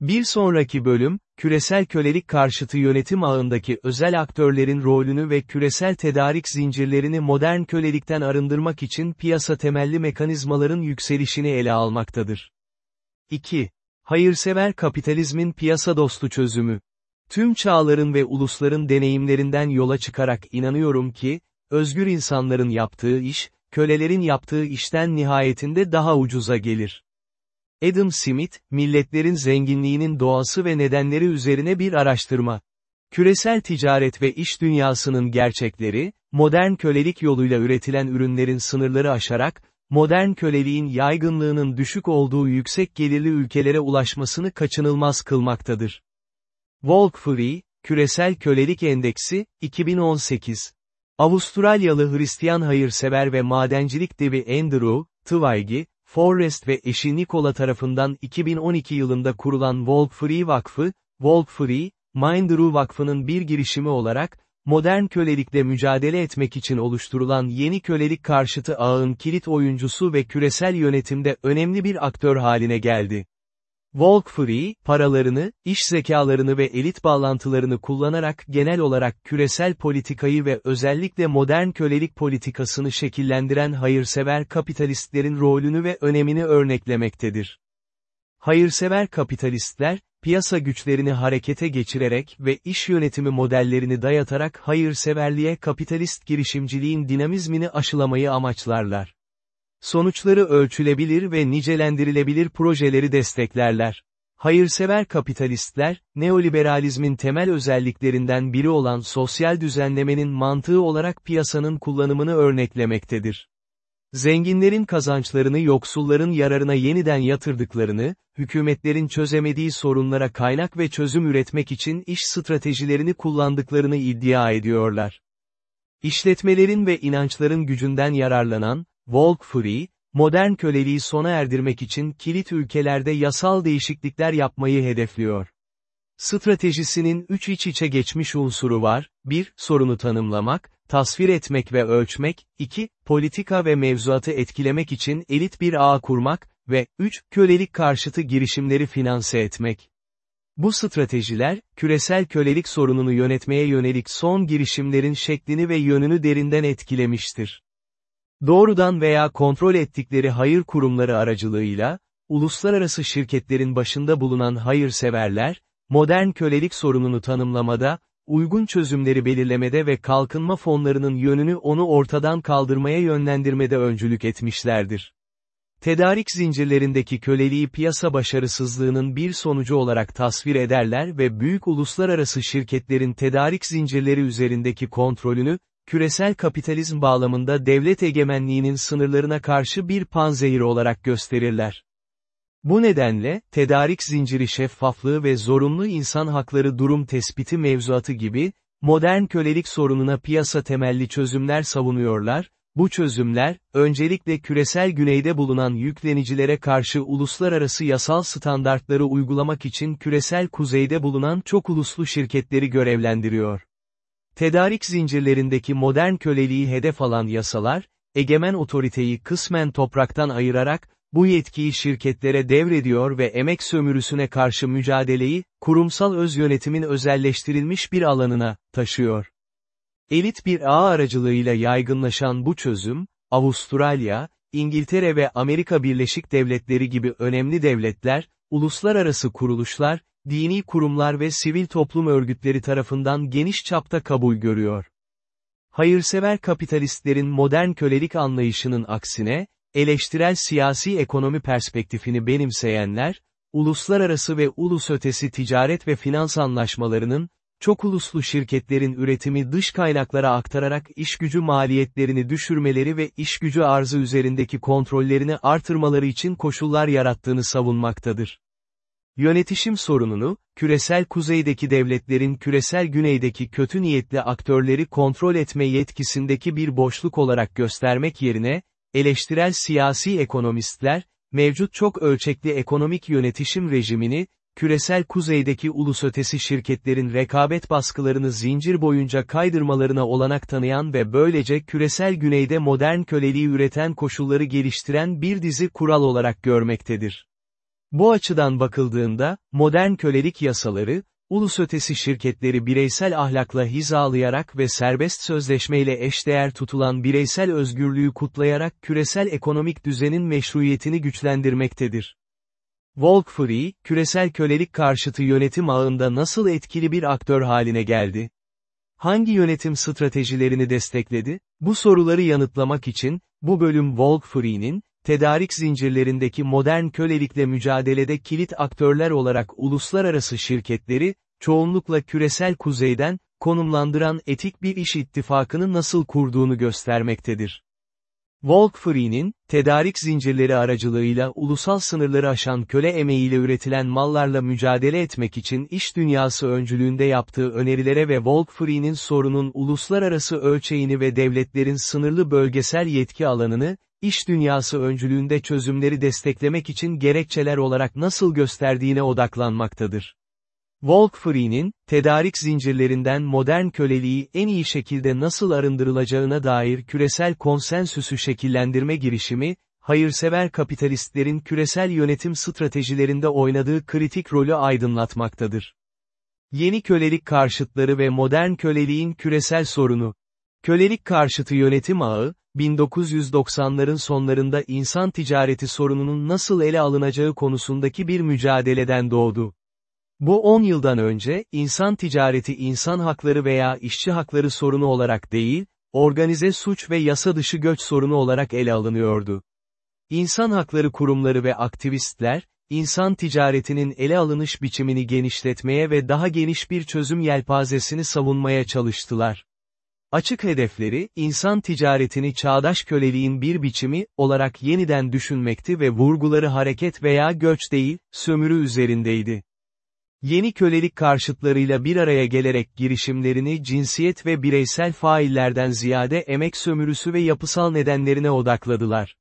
Bir sonraki bölüm, küresel kölelik karşıtı yönetim ağındaki özel aktörlerin rolünü ve küresel tedarik zincirlerini modern kölelikten arındırmak için piyasa temelli mekanizmaların yükselişini ele almaktadır. 2. Hayırsever kapitalizmin piyasa dostu çözümü. Tüm çağların ve ulusların deneyimlerinden yola çıkarak inanıyorum ki, özgür insanların yaptığı iş, kölelerin yaptığı işten nihayetinde daha ucuza gelir. Adam Smith, milletlerin zenginliğinin doğası ve nedenleri üzerine bir araştırma. Küresel ticaret ve iş dünyasının gerçekleri, modern kölelik yoluyla üretilen ürünlerin sınırları aşarak, modern köleliğin yaygınlığının düşük olduğu yüksek gelirli ülkelere ulaşmasını kaçınılmaz kılmaktadır. Walk Free, Küresel Kölelik Endeksi, 2018. Avustralyalı Hristiyan hayırsever ve madencilik devi Andrew, Twiggy, Forrest ve eşi Nikola tarafından 2012 yılında kurulan Walk Free Vakfı, Walk Free, Mindru Vakfı'nın bir girişimi olarak, modern kölelikle mücadele etmek için oluşturulan yeni kölelik karşıtı ağın kilit oyuncusu ve küresel yönetimde önemli bir aktör haline geldi. Walk paralarını, iş zekalarını ve elit bağlantılarını kullanarak genel olarak küresel politikayı ve özellikle modern kölelik politikasını şekillendiren hayırsever kapitalistlerin rolünü ve önemini örneklemektedir. Hayırsever kapitalistler, piyasa güçlerini harekete geçirerek ve iş yönetimi modellerini dayatarak hayırseverliğe kapitalist girişimciliğin dinamizmini aşılamayı amaçlarlar. Sonuçları ölçülebilir ve nicelendirilebilir projeleri desteklerler. Hayırsever kapitalistler, neoliberalizmin temel özelliklerinden biri olan sosyal düzenlemenin mantığı olarak piyasanın kullanımını örneklemektedir. Zenginlerin kazançlarını yoksulların yararına yeniden yatırdıklarını, hükümetlerin çözemediği sorunlara kaynak ve çözüm üretmek için iş stratejilerini kullandıklarını iddia ediyorlar. İşletmelerin ve inançların gücünden yararlanan, Volk Free, modern köleliği sona erdirmek için kilit ülkelerde yasal değişiklikler yapmayı hedefliyor. Stratejisinin üç iç içe geçmiş unsuru var, 1. Sorunu tanımlamak, tasvir etmek ve ölçmek, 2. Politika ve mevzuatı etkilemek için elit bir ağ kurmak ve 3. Kölelik karşıtı girişimleri finanse etmek. Bu stratejiler, küresel kölelik sorununu yönetmeye yönelik son girişimlerin şeklini ve yönünü derinden etkilemiştir. Doğrudan veya kontrol ettikleri hayır kurumları aracılığıyla, uluslararası şirketlerin başında bulunan hayırseverler, modern kölelik sorununu tanımlamada, uygun çözümleri belirlemede ve kalkınma fonlarının yönünü onu ortadan kaldırmaya yönlendirmede öncülük etmişlerdir. Tedarik zincirlerindeki köleliği piyasa başarısızlığının bir sonucu olarak tasvir ederler ve büyük uluslararası şirketlerin tedarik zincirleri üzerindeki kontrolünü, küresel kapitalizm bağlamında devlet egemenliğinin sınırlarına karşı bir panzehir olarak gösterirler. Bu nedenle, tedarik zinciri şeffaflığı ve zorunlu insan hakları durum tespiti mevzuatı gibi, modern kölelik sorununa piyasa temelli çözümler savunuyorlar, bu çözümler, öncelikle küresel güneyde bulunan yüklenicilere karşı uluslararası yasal standartları uygulamak için küresel kuzeyde bulunan çok uluslu şirketleri görevlendiriyor. Tedarik zincirlerindeki modern köleliği hedef alan yasalar, egemen otoriteyi kısmen topraktan ayırarak, bu yetkiyi şirketlere devrediyor ve emek sömürüsüne karşı mücadeleyi, kurumsal öz yönetimin özelleştirilmiş bir alanına, taşıyor. Elit bir ağ aracılığıyla yaygınlaşan bu çözüm, Avustralya, İngiltere ve Amerika Birleşik Devletleri gibi önemli devletler, uluslararası kuruluşlar, dini kurumlar ve sivil toplum örgütleri tarafından geniş çapta kabul görüyor. Hayırsever kapitalistlerin modern kölelik anlayışının aksine, eleştirel siyasi ekonomi perspektifini benimseyenler, uluslararası ve ulus ötesi ticaret ve finans anlaşmalarının, çok uluslu şirketlerin üretimi dış kaynaklara aktararak iş gücü maliyetlerini düşürmeleri ve iş gücü arzı üzerindeki kontrollerini artırmaları için koşullar yarattığını savunmaktadır. Yönetişim sorununu, küresel kuzeydeki devletlerin küresel güneydeki kötü niyetli aktörleri kontrol etme yetkisindeki bir boşluk olarak göstermek yerine, eleştirel siyasi ekonomistler, mevcut çok ölçekli ekonomik yönetişim rejimini, küresel kuzeydeki ulus ötesi şirketlerin rekabet baskılarını zincir boyunca kaydırmalarına olanak tanıyan ve böylece küresel güneyde modern köleliği üreten koşulları geliştiren bir dizi kural olarak görmektedir. Bu açıdan bakıldığında, modern kölelik yasaları, ulus ötesi şirketleri bireysel ahlakla hizalayarak ve serbest sözleşmeyle eşdeğer tutulan bireysel özgürlüğü kutlayarak küresel ekonomik düzenin meşruiyetini güçlendirmektedir. Walk küresel kölelik karşıtı yönetim ağında nasıl etkili bir aktör haline geldi? Hangi yönetim stratejilerini destekledi? Bu soruları yanıtlamak için, bu bölüm Walk tedarik zincirlerindeki modern kölelikle mücadelede kilit aktörler olarak uluslararası şirketleri, çoğunlukla küresel kuzeyden, konumlandıran etik bir iş ittifakını nasıl kurduğunu göstermektedir. Walk Free'nin, tedarik zincirleri aracılığıyla ulusal sınırları aşan köle emeğiyle üretilen mallarla mücadele etmek için iş dünyası öncülüğünde yaptığı önerilere ve Walk Free'nin sorunun uluslararası ölçeğini ve devletlerin sınırlı bölgesel yetki alanını, iş dünyası öncülüğünde çözümleri desteklemek için gerekçeler olarak nasıl gösterdiğine odaklanmaktadır. Walk-Free'nin, tedarik zincirlerinden modern köleliği en iyi şekilde nasıl arındırılacağına dair küresel konsensüsü şekillendirme girişimi, hayırsever kapitalistlerin küresel yönetim stratejilerinde oynadığı kritik rolü aydınlatmaktadır. Yeni kölelik karşıtları ve modern köleliğin küresel sorunu. Kölelik karşıtı yönetim ağı, 1990'ların sonlarında insan ticareti sorununun nasıl ele alınacağı konusundaki bir mücadeleden doğdu. Bu 10 yıldan önce, insan ticareti insan hakları veya işçi hakları sorunu olarak değil, organize suç ve yasa dışı göç sorunu olarak ele alınıyordu. İnsan hakları kurumları ve aktivistler, insan ticaretinin ele alınış biçimini genişletmeye ve daha geniş bir çözüm yelpazesini savunmaya çalıştılar. Açık hedefleri, insan ticaretini çağdaş köleliğin bir biçimi, olarak yeniden düşünmekti ve vurguları hareket veya göç değil, sömürü üzerindeydi. Yeni kölelik karşıtlarıyla bir araya gelerek girişimlerini cinsiyet ve bireysel faillerden ziyade emek sömürüsü ve yapısal nedenlerine odakladılar.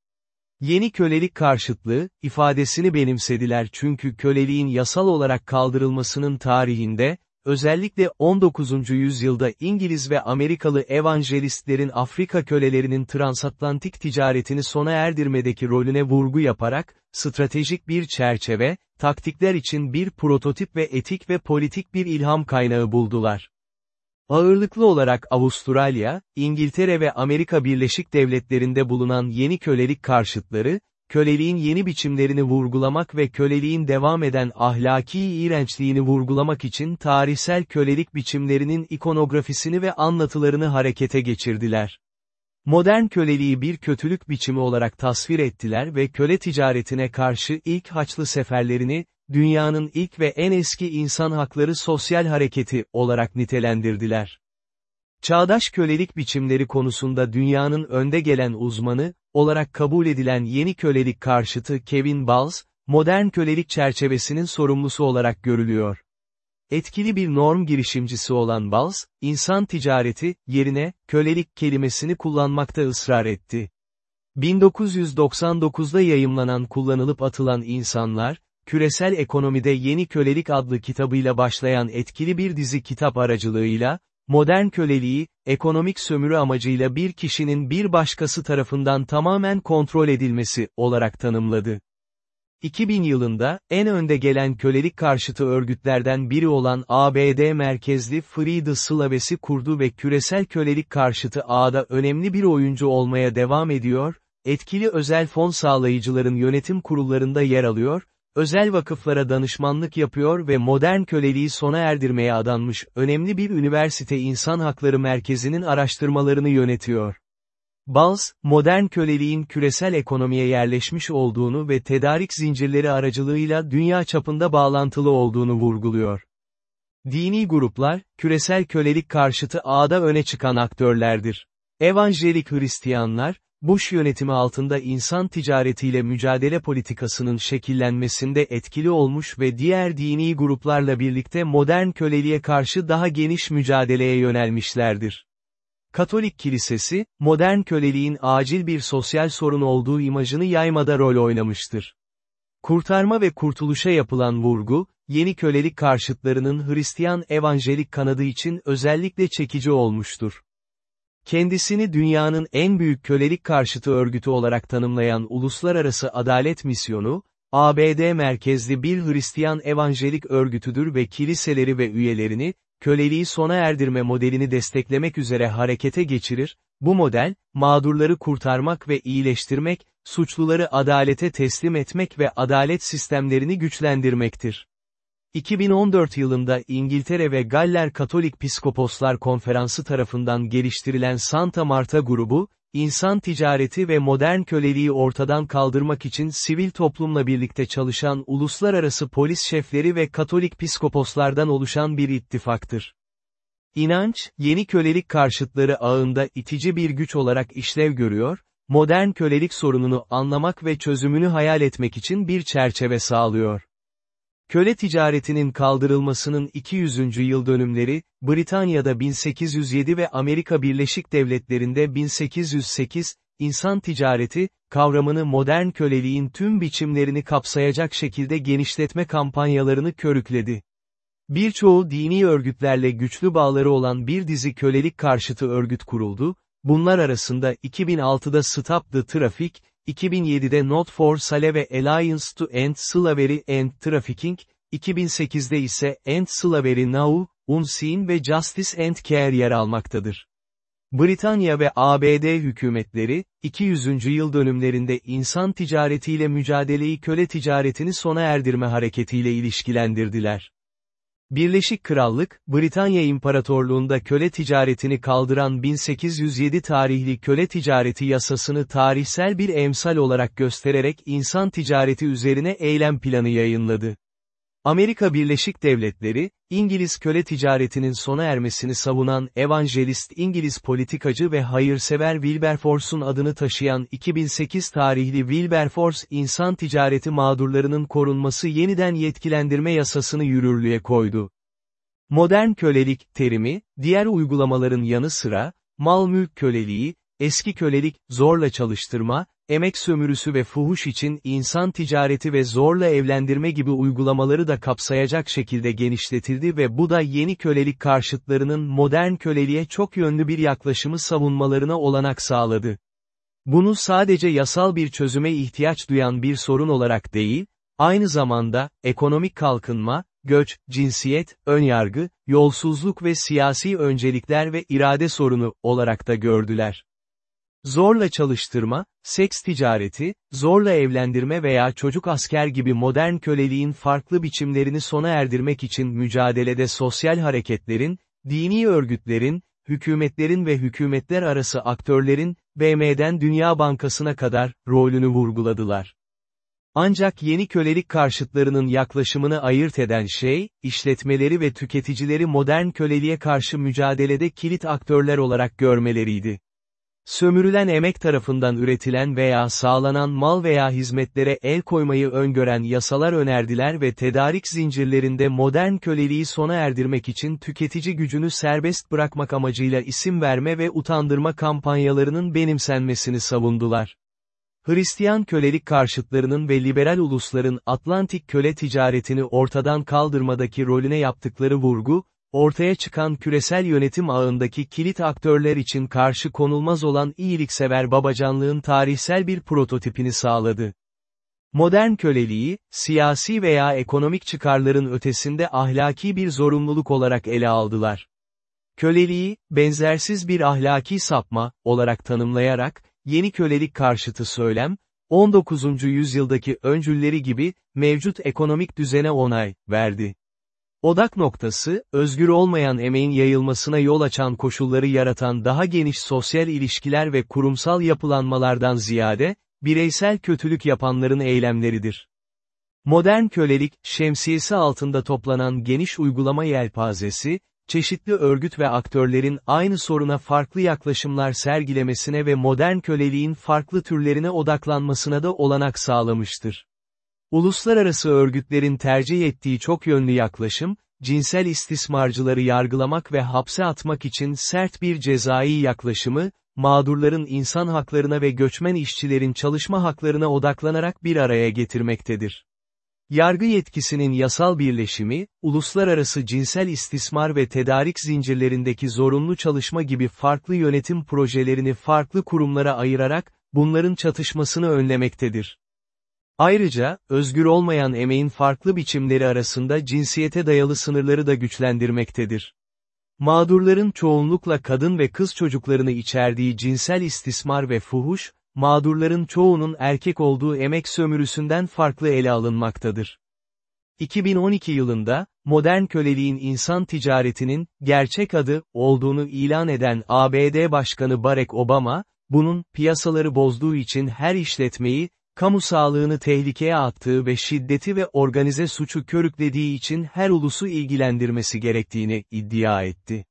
Yeni kölelik karşıtlığı, ifadesini benimsediler çünkü köleliğin yasal olarak kaldırılmasının tarihinde, özellikle 19. yüzyılda İngiliz ve Amerikalı evangelistlerin Afrika kölelerinin transatlantik ticaretini sona erdirmedeki rolüne vurgu yaparak, stratejik bir çerçeve, taktikler için bir prototip ve etik ve politik bir ilham kaynağı buldular. Ağırlıklı olarak Avustralya, İngiltere ve Amerika Birleşik Devletleri'nde bulunan yeni kölelik karşıtları, köleliğin yeni biçimlerini vurgulamak ve köleliğin devam eden ahlaki iğrençliğini vurgulamak için tarihsel kölelik biçimlerinin ikonografisini ve anlatılarını harekete geçirdiler. Modern köleliği bir kötülük biçimi olarak tasvir ettiler ve köle ticaretine karşı ilk Haçlı seferlerini, dünyanın ilk ve en eski insan hakları sosyal hareketi olarak nitelendirdiler. Çağdaş kölelik biçimleri konusunda dünyanın önde gelen uzmanı, olarak kabul edilen yeni kölelik karşıtı Kevin Balls, modern kölelik çerçevesinin sorumlusu olarak görülüyor. Etkili bir norm girişimcisi olan Balls, insan ticareti, yerine, kölelik kelimesini kullanmakta ısrar etti. 1999'da yayımlanan Kullanılıp Atılan İnsanlar, Küresel Ekonomide Yeni Kölelik adlı kitabıyla başlayan etkili bir dizi kitap aracılığıyla, modern köleliği, ekonomik sömürü amacıyla bir kişinin bir başkası tarafından tamamen kontrol edilmesi, olarak tanımladı. 2000 yılında, en önde gelen kölelik karşıtı örgütlerden biri olan ABD merkezli Free the Slaves'i kurdu ve küresel kölelik karşıtı ağda önemli bir oyuncu olmaya devam ediyor, etkili özel fon sağlayıcıların yönetim kurullarında yer alıyor, özel vakıflara danışmanlık yapıyor ve modern köleliği sona erdirmeye adanmış önemli bir üniversite insan hakları merkezinin araştırmalarını yönetiyor. Bals, modern köleliğin küresel ekonomiye yerleşmiş olduğunu ve tedarik zincirleri aracılığıyla dünya çapında bağlantılı olduğunu vurguluyor. Dini gruplar, küresel kölelik karşıtı ağda öne çıkan aktörlerdir. Evangelik Hristiyanlar, Bush yönetimi altında insan ticaretiyle mücadele politikasının şekillenmesinde etkili olmuş ve diğer dini gruplarla birlikte modern köleliğe karşı daha geniş mücadeleye yönelmişlerdir. Katolik Kilisesi, modern köleliğin acil bir sosyal sorun olduğu imajını yaymada rol oynamıştır. Kurtarma ve kurtuluşa yapılan vurgu, yeni kölelik karşıtlarının Hristiyan evanjelik kanadı için özellikle çekici olmuştur. Kendisini dünyanın en büyük kölelik karşıtı örgütü olarak tanımlayan Uluslararası Adalet Misyonu, ABD merkezli bir Hristiyan evanjelik örgütüdür ve kiliseleri ve üyelerini, köleliği sona erdirme modelini desteklemek üzere harekete geçirir, bu model, mağdurları kurtarmak ve iyileştirmek, suçluları adalete teslim etmek ve adalet sistemlerini güçlendirmektir. 2014 yılında İngiltere ve Galler Katolik Piskoposlar Konferansı tarafından geliştirilen Santa Marta grubu, insan ticareti ve modern köleliği ortadan kaldırmak için sivil toplumla birlikte çalışan uluslararası polis şefleri ve Katolik piskoposlardan oluşan bir ittifaktır. İnanç, yeni kölelik karşıtları ağında itici bir güç olarak işlev görüyor, modern kölelik sorununu anlamak ve çözümünü hayal etmek için bir çerçeve sağlıyor. Köle ticaretinin kaldırılmasının 200. yıl dönümleri, Britanya'da 1807 ve Amerika Birleşik Devletleri'nde 1808, insan ticareti, kavramını modern köleliğin tüm biçimlerini kapsayacak şekilde genişletme kampanyalarını körükledi. Birçoğu dini örgütlerle güçlü bağları olan bir dizi kölelik karşıtı örgüt kuruldu, bunlar arasında 2006'da Stop the Traffic, 2007'de Not for Sale ve Alliance to End Slavery and Trafficking, 2008'de ise End Slavery Now, Unseen ve Justice and Care yer almaktadır. Britanya ve ABD hükümetleri, 200. yıl dönümlerinde insan ticaretiyle mücadeleyi köle ticaretini sona erdirme hareketiyle ilişkilendirdiler. Birleşik Krallık, Britanya İmparatorluğunda köle ticaretini kaldıran 1807 tarihli köle ticareti yasasını tarihsel bir emsal olarak göstererek insan ticareti üzerine eylem planı yayınladı. Amerika Birleşik Devletleri, İngiliz köle ticaretinin sona ermesini savunan evangelist İngiliz politikacı ve hayırsever Wilberforce'un adını taşıyan 2008 tarihli Wilberforce insan ticareti mağdurlarının korunması yeniden yetkilendirme yasasını yürürlüğe koydu. Modern kölelik terimi, diğer uygulamaların yanı sıra, mal mülk köleliği, eski kölelik, zorla çalıştırma, emek sömürüsü ve fuhuş için insan ticareti ve zorla evlendirme gibi uygulamaları da kapsayacak şekilde genişletildi ve bu da yeni kölelik karşıtlarının modern köleliğe çok yönlü bir yaklaşımı savunmalarına olanak sağladı. Bunu sadece yasal bir çözüme ihtiyaç duyan bir sorun olarak değil, aynı zamanda, ekonomik kalkınma, göç, cinsiyet, önyargı, yolsuzluk ve siyasi öncelikler ve irade sorunu olarak da gördüler. Zorla çalıştırma, seks ticareti, zorla evlendirme veya çocuk asker gibi modern köleliğin farklı biçimlerini sona erdirmek için mücadelede sosyal hareketlerin, dini örgütlerin, hükümetlerin ve hükümetler arası aktörlerin, BM'den Dünya Bankası'na kadar, rolünü vurguladılar. Ancak yeni kölelik karşıtlarının yaklaşımını ayırt eden şey, işletmeleri ve tüketicileri modern köleliğe karşı mücadelede kilit aktörler olarak görmeleriydi. Sömürülen emek tarafından üretilen veya sağlanan mal veya hizmetlere el koymayı öngören yasalar önerdiler ve tedarik zincirlerinde modern köleliği sona erdirmek için tüketici gücünü serbest bırakmak amacıyla isim verme ve utandırma kampanyalarının benimsenmesini savundular. Hristiyan kölelik karşıtlarının ve liberal ulusların Atlantik köle ticaretini ortadan kaldırmadaki rolüne yaptıkları vurgu, ortaya çıkan küresel yönetim ağındaki kilit aktörler için karşı konulmaz olan iyiliksever babacanlığın tarihsel bir prototipini sağladı. Modern köleliği, siyasi veya ekonomik çıkarların ötesinde ahlaki bir zorunluluk olarak ele aldılar. Köleliği, benzersiz bir ahlaki sapma, olarak tanımlayarak, yeni kölelik karşıtı söylem, 19. yüzyıldaki öncülleri gibi, mevcut ekonomik düzene onay, verdi. Odak noktası, özgür olmayan emeğin yayılmasına yol açan koşulları yaratan daha geniş sosyal ilişkiler ve kurumsal yapılanmalardan ziyade, bireysel kötülük yapanların eylemleridir. Modern kölelik, şemsiyesi altında toplanan geniş uygulama yelpazesi, çeşitli örgüt ve aktörlerin aynı soruna farklı yaklaşımlar sergilemesine ve modern köleliğin farklı türlerine odaklanmasına da olanak sağlamıştır. Uluslararası örgütlerin tercih ettiği çok yönlü yaklaşım, cinsel istismarcıları yargılamak ve hapse atmak için sert bir cezai yaklaşımı, mağdurların insan haklarına ve göçmen işçilerin çalışma haklarına odaklanarak bir araya getirmektedir. Yargı yetkisinin yasal birleşimi, uluslararası cinsel istismar ve tedarik zincirlerindeki zorunlu çalışma gibi farklı yönetim projelerini farklı kurumlara ayırarak, bunların çatışmasını önlemektedir. Ayrıca, özgür olmayan emeğin farklı biçimleri arasında cinsiyete dayalı sınırları da güçlendirmektedir. Mağdurların çoğunlukla kadın ve kız çocuklarını içerdiği cinsel istismar ve fuhuş, mağdurların çoğunun erkek olduğu emek sömürüsünden farklı ele alınmaktadır. 2012 yılında, modern köleliğin insan ticaretinin, gerçek adı, olduğunu ilan eden ABD Başkanı Barack Obama, bunun, piyasaları bozduğu için her işletmeyi, kamu sağlığını tehlikeye attığı ve şiddeti ve organize suçu körüklediği için her ulusu ilgilendirmesi gerektiğini iddia etti.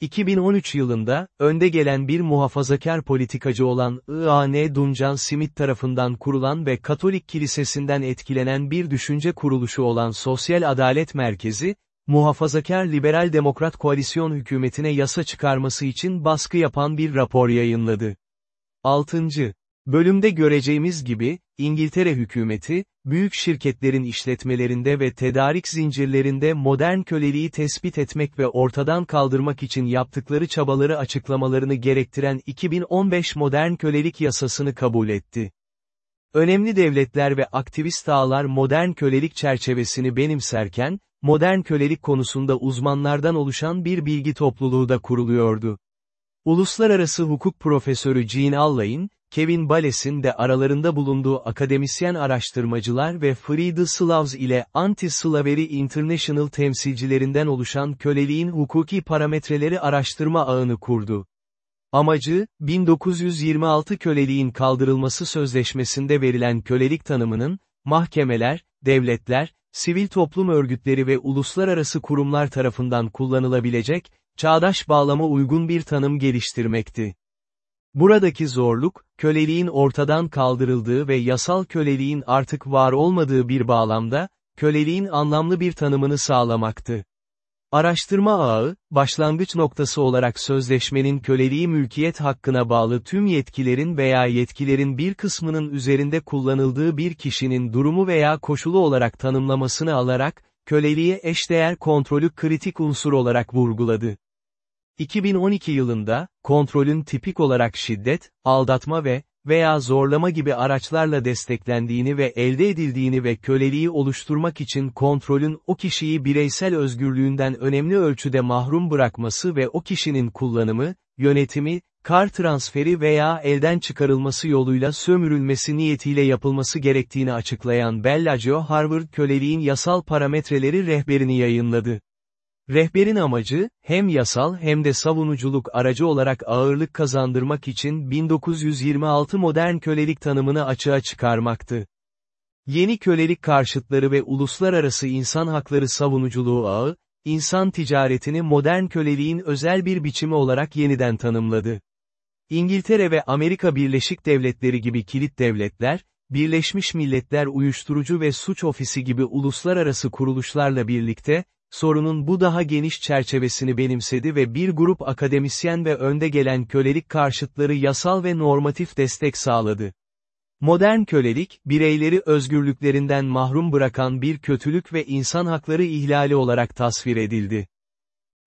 2013 yılında, önde gelen bir muhafazakar politikacı olan I.A.N. Duncan Smith tarafından kurulan ve Katolik Kilisesi'nden etkilenen bir düşünce kuruluşu olan Sosyal Adalet Merkezi, muhafazakar Liberal Demokrat Koalisyon hükümetine yasa çıkarması için baskı yapan bir rapor yayınladı. 6. Bölümde göreceğimiz gibi, İngiltere hükümeti, büyük şirketlerin işletmelerinde ve tedarik zincirlerinde modern köleliği tespit etmek ve ortadan kaldırmak için yaptıkları çabaları açıklamalarını gerektiren 2015 modern kölelik yasasını kabul etti. Önemli devletler ve aktivist ağlar modern kölelik çerçevesini benimserken, modern kölelik konusunda uzmanlardan oluşan bir bilgi topluluğu da kuruluyordu. Uluslararası hukuk profesörü Jean Allain, Kevin Bales'in de aralarında bulunduğu akademisyen araştırmacılar ve Free the Slavs ile Anti-Slavery International temsilcilerinden oluşan köleliğin hukuki parametreleri araştırma ağını kurdu. Amacı, 1926 köleliğin kaldırılması sözleşmesinde verilen kölelik tanımının, mahkemeler, devletler, sivil toplum örgütleri ve uluslararası kurumlar tarafından kullanılabilecek, çağdaş bağlama uygun bir tanım geliştirmekti. Buradaki zorluk, köleliğin ortadan kaldırıldığı ve yasal köleliğin artık var olmadığı bir bağlamda, köleliğin anlamlı bir tanımını sağlamaktı. Araştırma ağı, başlangıç noktası olarak sözleşmenin köleliği mülkiyet hakkına bağlı tüm yetkilerin veya yetkilerin bir kısmının üzerinde kullanıldığı bir kişinin durumu veya koşulu olarak tanımlamasını alarak, köleliğe eşdeğer kontrolü kritik unsur olarak vurguladı. 2012 yılında, kontrolün tipik olarak şiddet, aldatma ve, veya zorlama gibi araçlarla desteklendiğini ve elde edildiğini ve köleliği oluşturmak için kontrolün o kişiyi bireysel özgürlüğünden önemli ölçüde mahrum bırakması ve o kişinin kullanımı, yönetimi, kar transferi veya elden çıkarılması yoluyla sömürülmesi niyetiyle yapılması gerektiğini açıklayan Bellagio Harvard köleliğin yasal parametreleri rehberini yayınladı. Rehberin amacı, hem yasal hem de savunuculuk aracı olarak ağırlık kazandırmak için 1926 modern kölelik tanımını açığa çıkarmaktı. Yeni kölelik karşıtları ve uluslararası insan hakları savunuculuğu ağı, insan ticaretini modern köleliğin özel bir biçimi olarak yeniden tanımladı. İngiltere ve Amerika Birleşik Devletleri gibi kilit devletler, Birleşmiş Milletler Uyuşturucu ve Suç Ofisi gibi uluslararası kuruluşlarla birlikte, sorunun bu daha geniş çerçevesini benimsedi ve bir grup akademisyen ve önde gelen kölelik karşıtları yasal ve normatif destek sağladı. Modern kölelik, bireyleri özgürlüklerinden mahrum bırakan bir kötülük ve insan hakları ihlali olarak tasvir edildi.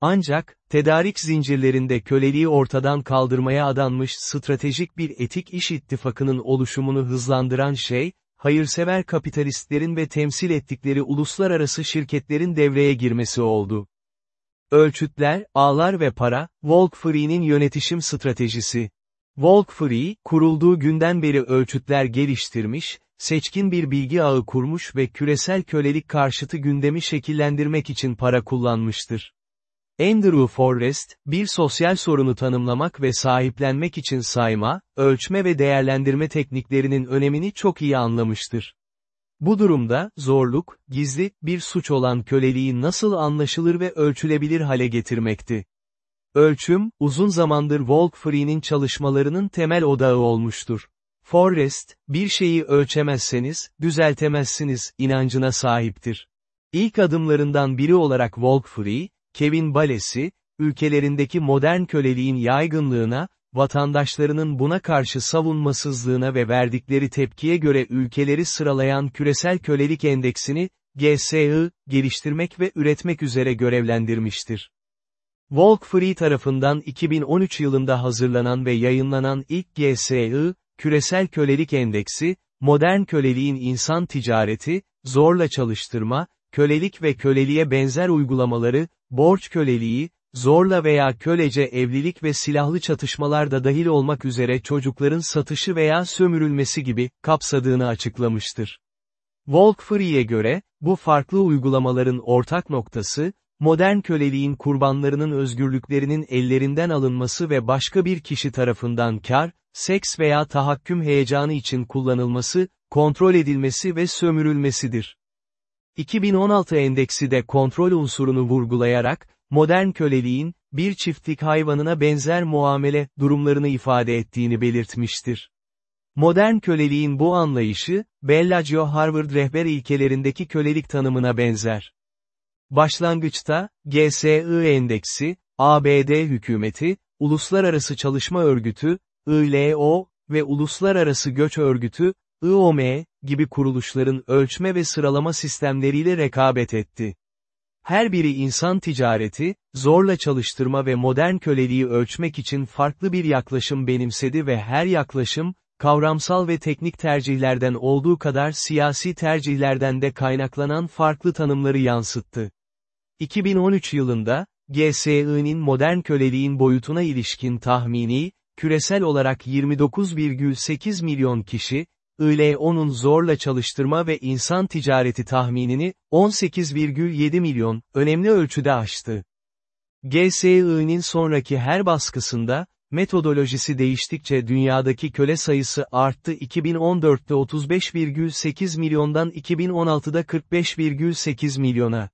Ancak, tedarik zincirlerinde köleliği ortadan kaldırmaya adanmış stratejik bir etik iş ittifakının oluşumunu hızlandıran şey, hayırsever kapitalistlerin ve temsil ettikleri uluslararası şirketlerin devreye girmesi oldu. Ölçütler, ağlar ve para, Walk Free'nin yönetişim stratejisi. Walk Free, kurulduğu günden beri ölçütler geliştirmiş, seçkin bir bilgi ağı kurmuş ve küresel kölelik karşıtı gündemi şekillendirmek için para kullanmıştır. Andrew Forrest, bir sosyal sorunu tanımlamak ve sahiplenmek için sayma, ölçme ve değerlendirme tekniklerinin önemini çok iyi anlamıştır. Bu durumda, zorluk, gizli, bir suç olan köleliği nasıl anlaşılır ve ölçülebilir hale getirmekti. Ölçüm, uzun zamandır Walk Free'nin çalışmalarının temel odağı olmuştur. Forrest, bir şeyi ölçemezseniz, düzeltemezsiniz, inancına sahiptir. İlk adımlarından biri olarak Walk Free, Kevin Bales'i, ülkelerindeki modern köleliğin yaygınlığına, vatandaşlarının buna karşı savunmasızlığına ve verdikleri tepkiye göre ülkeleri sıralayan küresel kölelik endeksini, GSI, geliştirmek ve üretmek üzere görevlendirmiştir. Walk Free tarafından 2013 yılında hazırlanan ve yayınlanan ilk GSI, Küresel Kölelik Endeksi, modern köleliğin insan ticareti, zorla çalıştırma, kölelik ve köleliğe benzer uygulamaları, borç köleliği, zorla veya kölece evlilik ve silahlı çatışmalar da dahil olmak üzere çocukların satışı veya sömürülmesi gibi, kapsadığını açıklamıştır. Walk Free'ye göre, bu farklı uygulamaların ortak noktası, modern köleliğin kurbanlarının özgürlüklerinin ellerinden alınması ve başka bir kişi tarafından kar, seks veya tahakküm heyecanı için kullanılması, kontrol edilmesi ve sömürülmesidir. 2016 endeksi de kontrol unsurunu vurgulayarak, modern köleliğin, bir çiftlik hayvanına benzer muamele, durumlarını ifade ettiğini belirtmiştir. Modern köleliğin bu anlayışı, Bellagio Harvard rehber ilkelerindeki kölelik tanımına benzer. Başlangıçta, GSI endeksi, ABD hükümeti, Uluslararası Çalışma Örgütü, ILO ve Uluslararası Göç Örgütü, IOM, gibi kuruluşların ölçme ve sıralama sistemleriyle rekabet etti. Her biri insan ticareti, zorla çalıştırma ve modern köleliği ölçmek için farklı bir yaklaşım benimsedi ve her yaklaşım, kavramsal ve teknik tercihlerden olduğu kadar siyasi tercihlerden de kaynaklanan farklı tanımları yansıttı. 2013 yılında, GSI'nin modern köleliğin boyutuna ilişkin tahmini, küresel olarak 29,8 milyon kişi, ILO'nun zorla çalıştırma ve insan ticareti tahminini, 18,7 milyon, önemli ölçüde aştı. GSI'nin sonraki her baskısında, metodolojisi değiştikçe dünyadaki köle sayısı arttı 2014'te 35,8 milyondan 2016'da 45,8 milyona.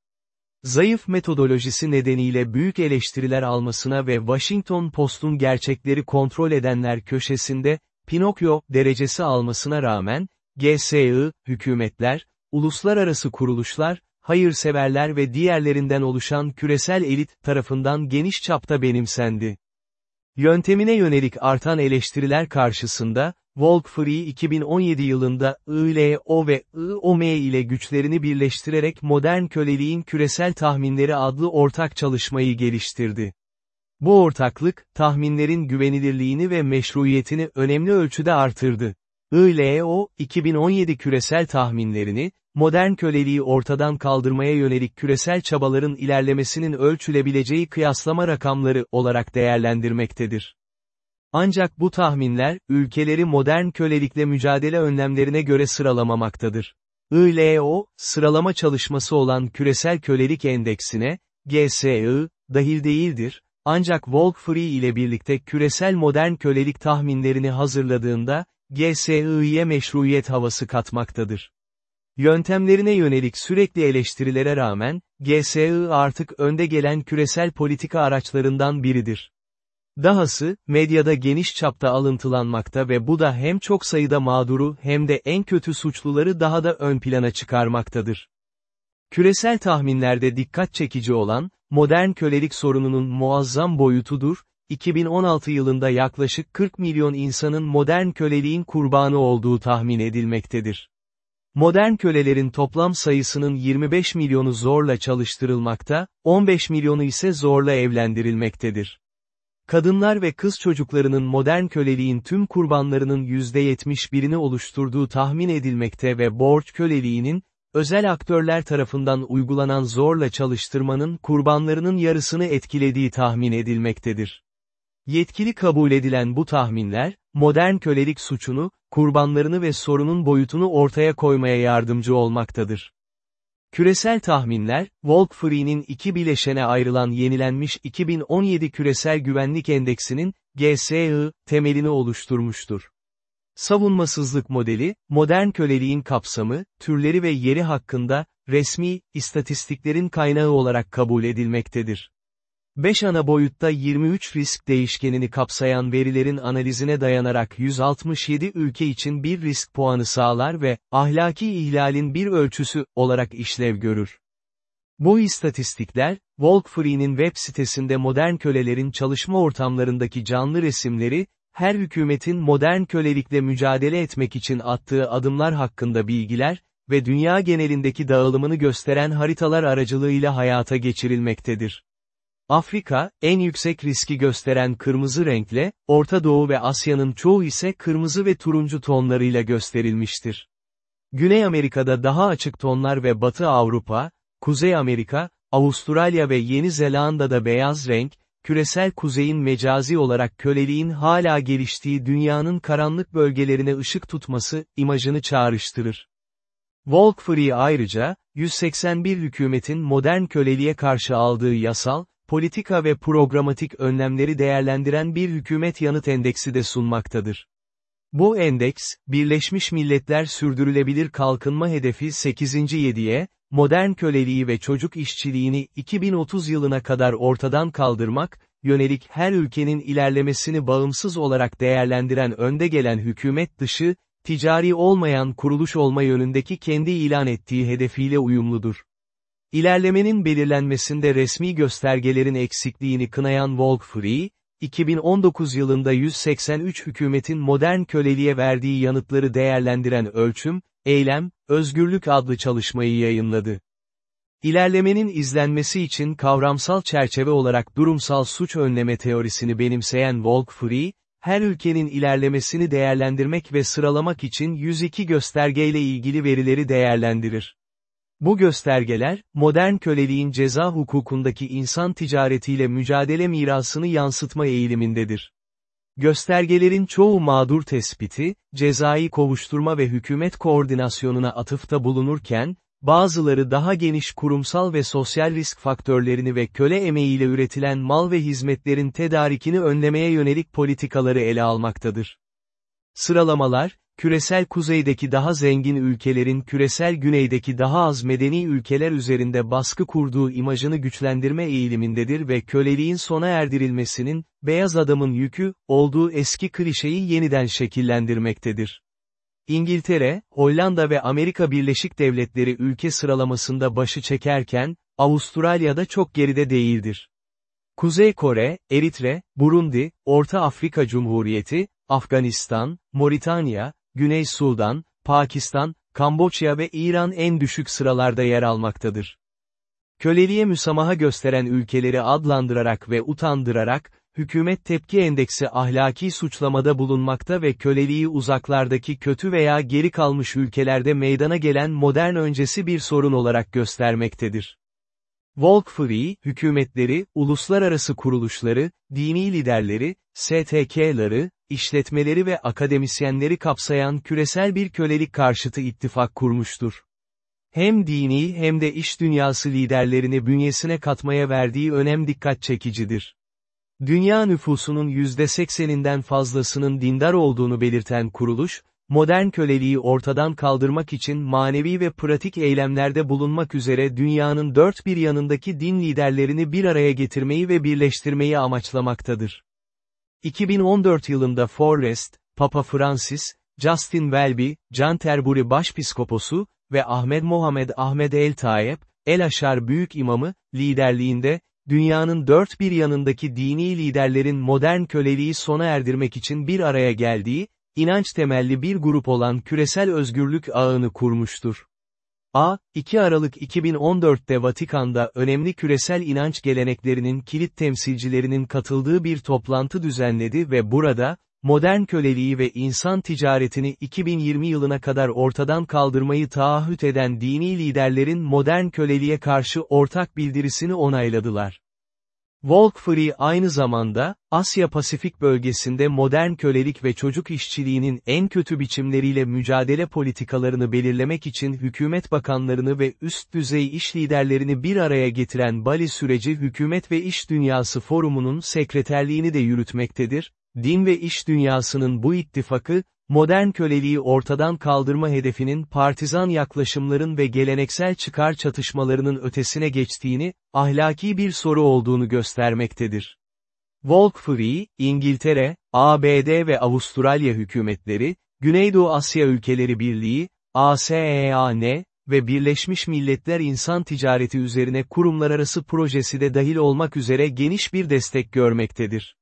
Zayıf metodolojisi nedeniyle büyük eleştiriler almasına ve Washington Post'un gerçekleri kontrol edenler köşesinde, Pinokyo derecesi almasına rağmen, GSI, hükümetler, uluslararası kuruluşlar, hayırseverler ve diğerlerinden oluşan küresel elit tarafından geniş çapta benimsendi. Yöntemine yönelik artan eleştiriler karşısında, Walk Free 2017 yılında ILO ve IOM ile güçlerini birleştirerek modern köleliğin küresel tahminleri adlı ortak çalışmayı geliştirdi. Bu ortaklık, tahminlerin güvenilirliğini ve meşruiyetini önemli ölçüde artırdı. ILO, 2017 küresel tahminlerini, modern köleliği ortadan kaldırmaya yönelik küresel çabaların ilerlemesinin ölçülebileceği kıyaslama rakamları olarak değerlendirmektedir. Ancak bu tahminler, ülkeleri modern kölelikle mücadele önlemlerine göre sıralamamaktadır. ILO, sıralama çalışması olan Küresel Kölelik Endeksine, GSI, dahil değildir, ancak Walk Free ile birlikte küresel modern kölelik tahminlerini hazırladığında, GSI'ye meşruiyet havası katmaktadır. Yöntemlerine yönelik sürekli eleştirilere rağmen, GSI artık önde gelen küresel politika araçlarından biridir. Dahası, medyada geniş çapta alıntılanmakta ve bu da hem çok sayıda mağduru hem de en kötü suçluları daha da ön plana çıkarmaktadır. Küresel tahminlerde dikkat çekici olan, modern kölelik sorununun muazzam boyutudur, 2016 yılında yaklaşık 40 milyon insanın modern köleliğin kurbanı olduğu tahmin edilmektedir. Modern kölelerin toplam sayısının 25 milyonu zorla çalıştırılmakta, 15 milyonu ise zorla evlendirilmektedir. Kadınlar ve kız çocuklarının modern köleliğin tüm kurbanlarının %71'ini oluşturduğu tahmin edilmekte ve borç köleliğinin, özel aktörler tarafından uygulanan zorla çalıştırmanın kurbanlarının yarısını etkilediği tahmin edilmektedir. Yetkili kabul edilen bu tahminler, modern kölelik suçunu, kurbanlarını ve sorunun boyutunu ortaya koymaya yardımcı olmaktadır. Küresel tahminler, Walk Free'nin iki bileşene ayrılan yenilenmiş 2017 Küresel Güvenlik Endeksinin, GSI, temelini oluşturmuştur. Savunmasızlık modeli, modern köleliğin kapsamı, türleri ve yeri hakkında, resmi, istatistiklerin kaynağı olarak kabul edilmektedir. 5 ana boyutta 23 risk değişkenini kapsayan verilerin analizine dayanarak 167 ülke için bir risk puanı sağlar ve, ahlaki ihlalin bir ölçüsü, olarak işlev görür. Bu istatistikler, Walk Free'nin web sitesinde modern kölelerin çalışma ortamlarındaki canlı resimleri, her hükümetin modern kölelikle mücadele etmek için attığı adımlar hakkında bilgiler ve dünya genelindeki dağılımını gösteren haritalar aracılığıyla hayata geçirilmektedir. Afrika, en yüksek riski gösteren kırmızı renkle, Orta Doğu ve Asya'nın çoğu ise kırmızı ve turuncu tonlarıyla gösterilmiştir. Güney Amerika'da daha açık tonlar ve Batı Avrupa, Kuzey Amerika, Avustralya ve Yeni Zelanda'da beyaz renk, küresel kuzeyin mecazi olarak köleliğin hala geliştiği dünyanın karanlık bölgelerine ışık tutması, imajını çağrıştırır. Walk Free ayrıca, 181 hükümetin modern köleliğe karşı aldığı yasal, politika ve programatik önlemleri değerlendiren bir hükümet yanıt endeksi de sunmaktadır. Bu endeks, Birleşmiş Milletler Sürdürülebilir Kalkınma Hedefi 8. 7'ye, modern köleliği ve çocuk işçiliğini 2030 yılına kadar ortadan kaldırmak, yönelik her ülkenin ilerlemesini bağımsız olarak değerlendiren önde gelen hükümet dışı, ticari olmayan kuruluş olma yönündeki kendi ilan ettiği hedefiyle uyumludur. İlerlemenin belirlenmesinde resmi göstergelerin eksikliğini kınayan Walk Free, 2019 yılında 183 hükümetin modern köleliğe verdiği yanıtları değerlendiren ölçüm, eylem, özgürlük adlı çalışmayı yayınladı. İlerlemenin izlenmesi için kavramsal çerçeve olarak durumsal suç önleme teorisini benimseyen Walk Free, her ülkenin ilerlemesini değerlendirmek ve sıralamak için 102 göstergeyle ilgili verileri değerlendirir. Bu göstergeler, modern köleliğin ceza hukukundaki insan ticaretiyle mücadele mirasını yansıtma eğilimindedir. Göstergelerin çoğu mağdur tespiti, cezai kovuşturma ve hükümet koordinasyonuna atıfta bulunurken, bazıları daha geniş kurumsal ve sosyal risk faktörlerini ve köle emeğiyle üretilen mal ve hizmetlerin tedarikini önlemeye yönelik politikaları ele almaktadır. Sıralamalar, küresel kuzeydeki daha zengin ülkelerin küresel güneydeki daha az medeni ülkeler üzerinde baskı kurduğu imajını güçlendirme eğilimindedir ve köleliğin sona erdirilmesinin, beyaz adamın yükü, olduğu eski klişeyi yeniden şekillendirmektedir. İngiltere, Hollanda ve Amerika Birleşik Devletleri ülke sıralamasında başı çekerken, Avustralya'da çok geride değildir. Kuzey Kore, Eritre, Burundi, Orta Afrika Cumhuriyeti, Afganistan, Moritanya, Güney Sudan, Pakistan, Kamboçya ve İran en düşük sıralarda yer almaktadır. Köleliğe müsamaha gösteren ülkeleri adlandırarak ve utandırarak, hükümet tepki endeksi ahlaki suçlamada bulunmakta ve köleliği uzaklardaki kötü veya geri kalmış ülkelerde meydana gelen modern öncesi bir sorun olarak göstermektedir. Volk-Free, hükümetleri, uluslararası kuruluşları, dini liderleri, STK'ları, işletmeleri ve akademisyenleri kapsayan küresel bir kölelik karşıtı ittifak kurmuştur. Hem dini hem de iş dünyası liderlerini bünyesine katmaya verdiği önem dikkat çekicidir. Dünya nüfusunun %80'inden fazlasının dindar olduğunu belirten kuruluş, modern köleliği ortadan kaldırmak için manevi ve pratik eylemlerde bulunmak üzere dünyanın dört bir yanındaki din liderlerini bir araya getirmeyi ve birleştirmeyi amaçlamaktadır. 2014 yılında Forrest, Papa Francis, Justin Welby, Canterbury Başpiskoposu ve Ahmed Mohamed Ahmed El Tayeb, El Aşar Büyük İmamı, liderliğinde, dünyanın dört bir yanındaki dini liderlerin modern köleliği sona erdirmek için bir araya geldiği, inanç temelli bir grup olan Küresel Özgürlük Ağını kurmuştur. A. 2 Aralık 2014'te Vatikan'da önemli küresel inanç geleneklerinin kilit temsilcilerinin katıldığı bir toplantı düzenledi ve burada, modern köleliği ve insan ticaretini 2020 yılına kadar ortadan kaldırmayı taahhüt eden dini liderlerin modern köleliğe karşı ortak bildirisini onayladılar. Walk Free aynı zamanda, Asya-Pasifik bölgesinde modern kölelik ve çocuk işçiliğinin en kötü biçimleriyle mücadele politikalarını belirlemek için hükümet bakanlarını ve üst düzey iş liderlerini bir araya getiren Bali süreci Hükümet ve İş Dünyası Forumu'nun sekreterliğini de yürütmektedir, din ve iş dünyasının bu ittifakı, modern köleliği ortadan kaldırma hedefinin partizan yaklaşımların ve geleneksel çıkar çatışmalarının ötesine geçtiğini, ahlaki bir soru olduğunu göstermektedir. Walk Free, İngiltere, ABD ve Avustralya hükümetleri, Güneydoğu Asya Ülkeleri Birliği, ASEAN ve Birleşmiş Milletler İnsan Ticareti üzerine kurumlar arası projesi de dahil olmak üzere geniş bir destek görmektedir.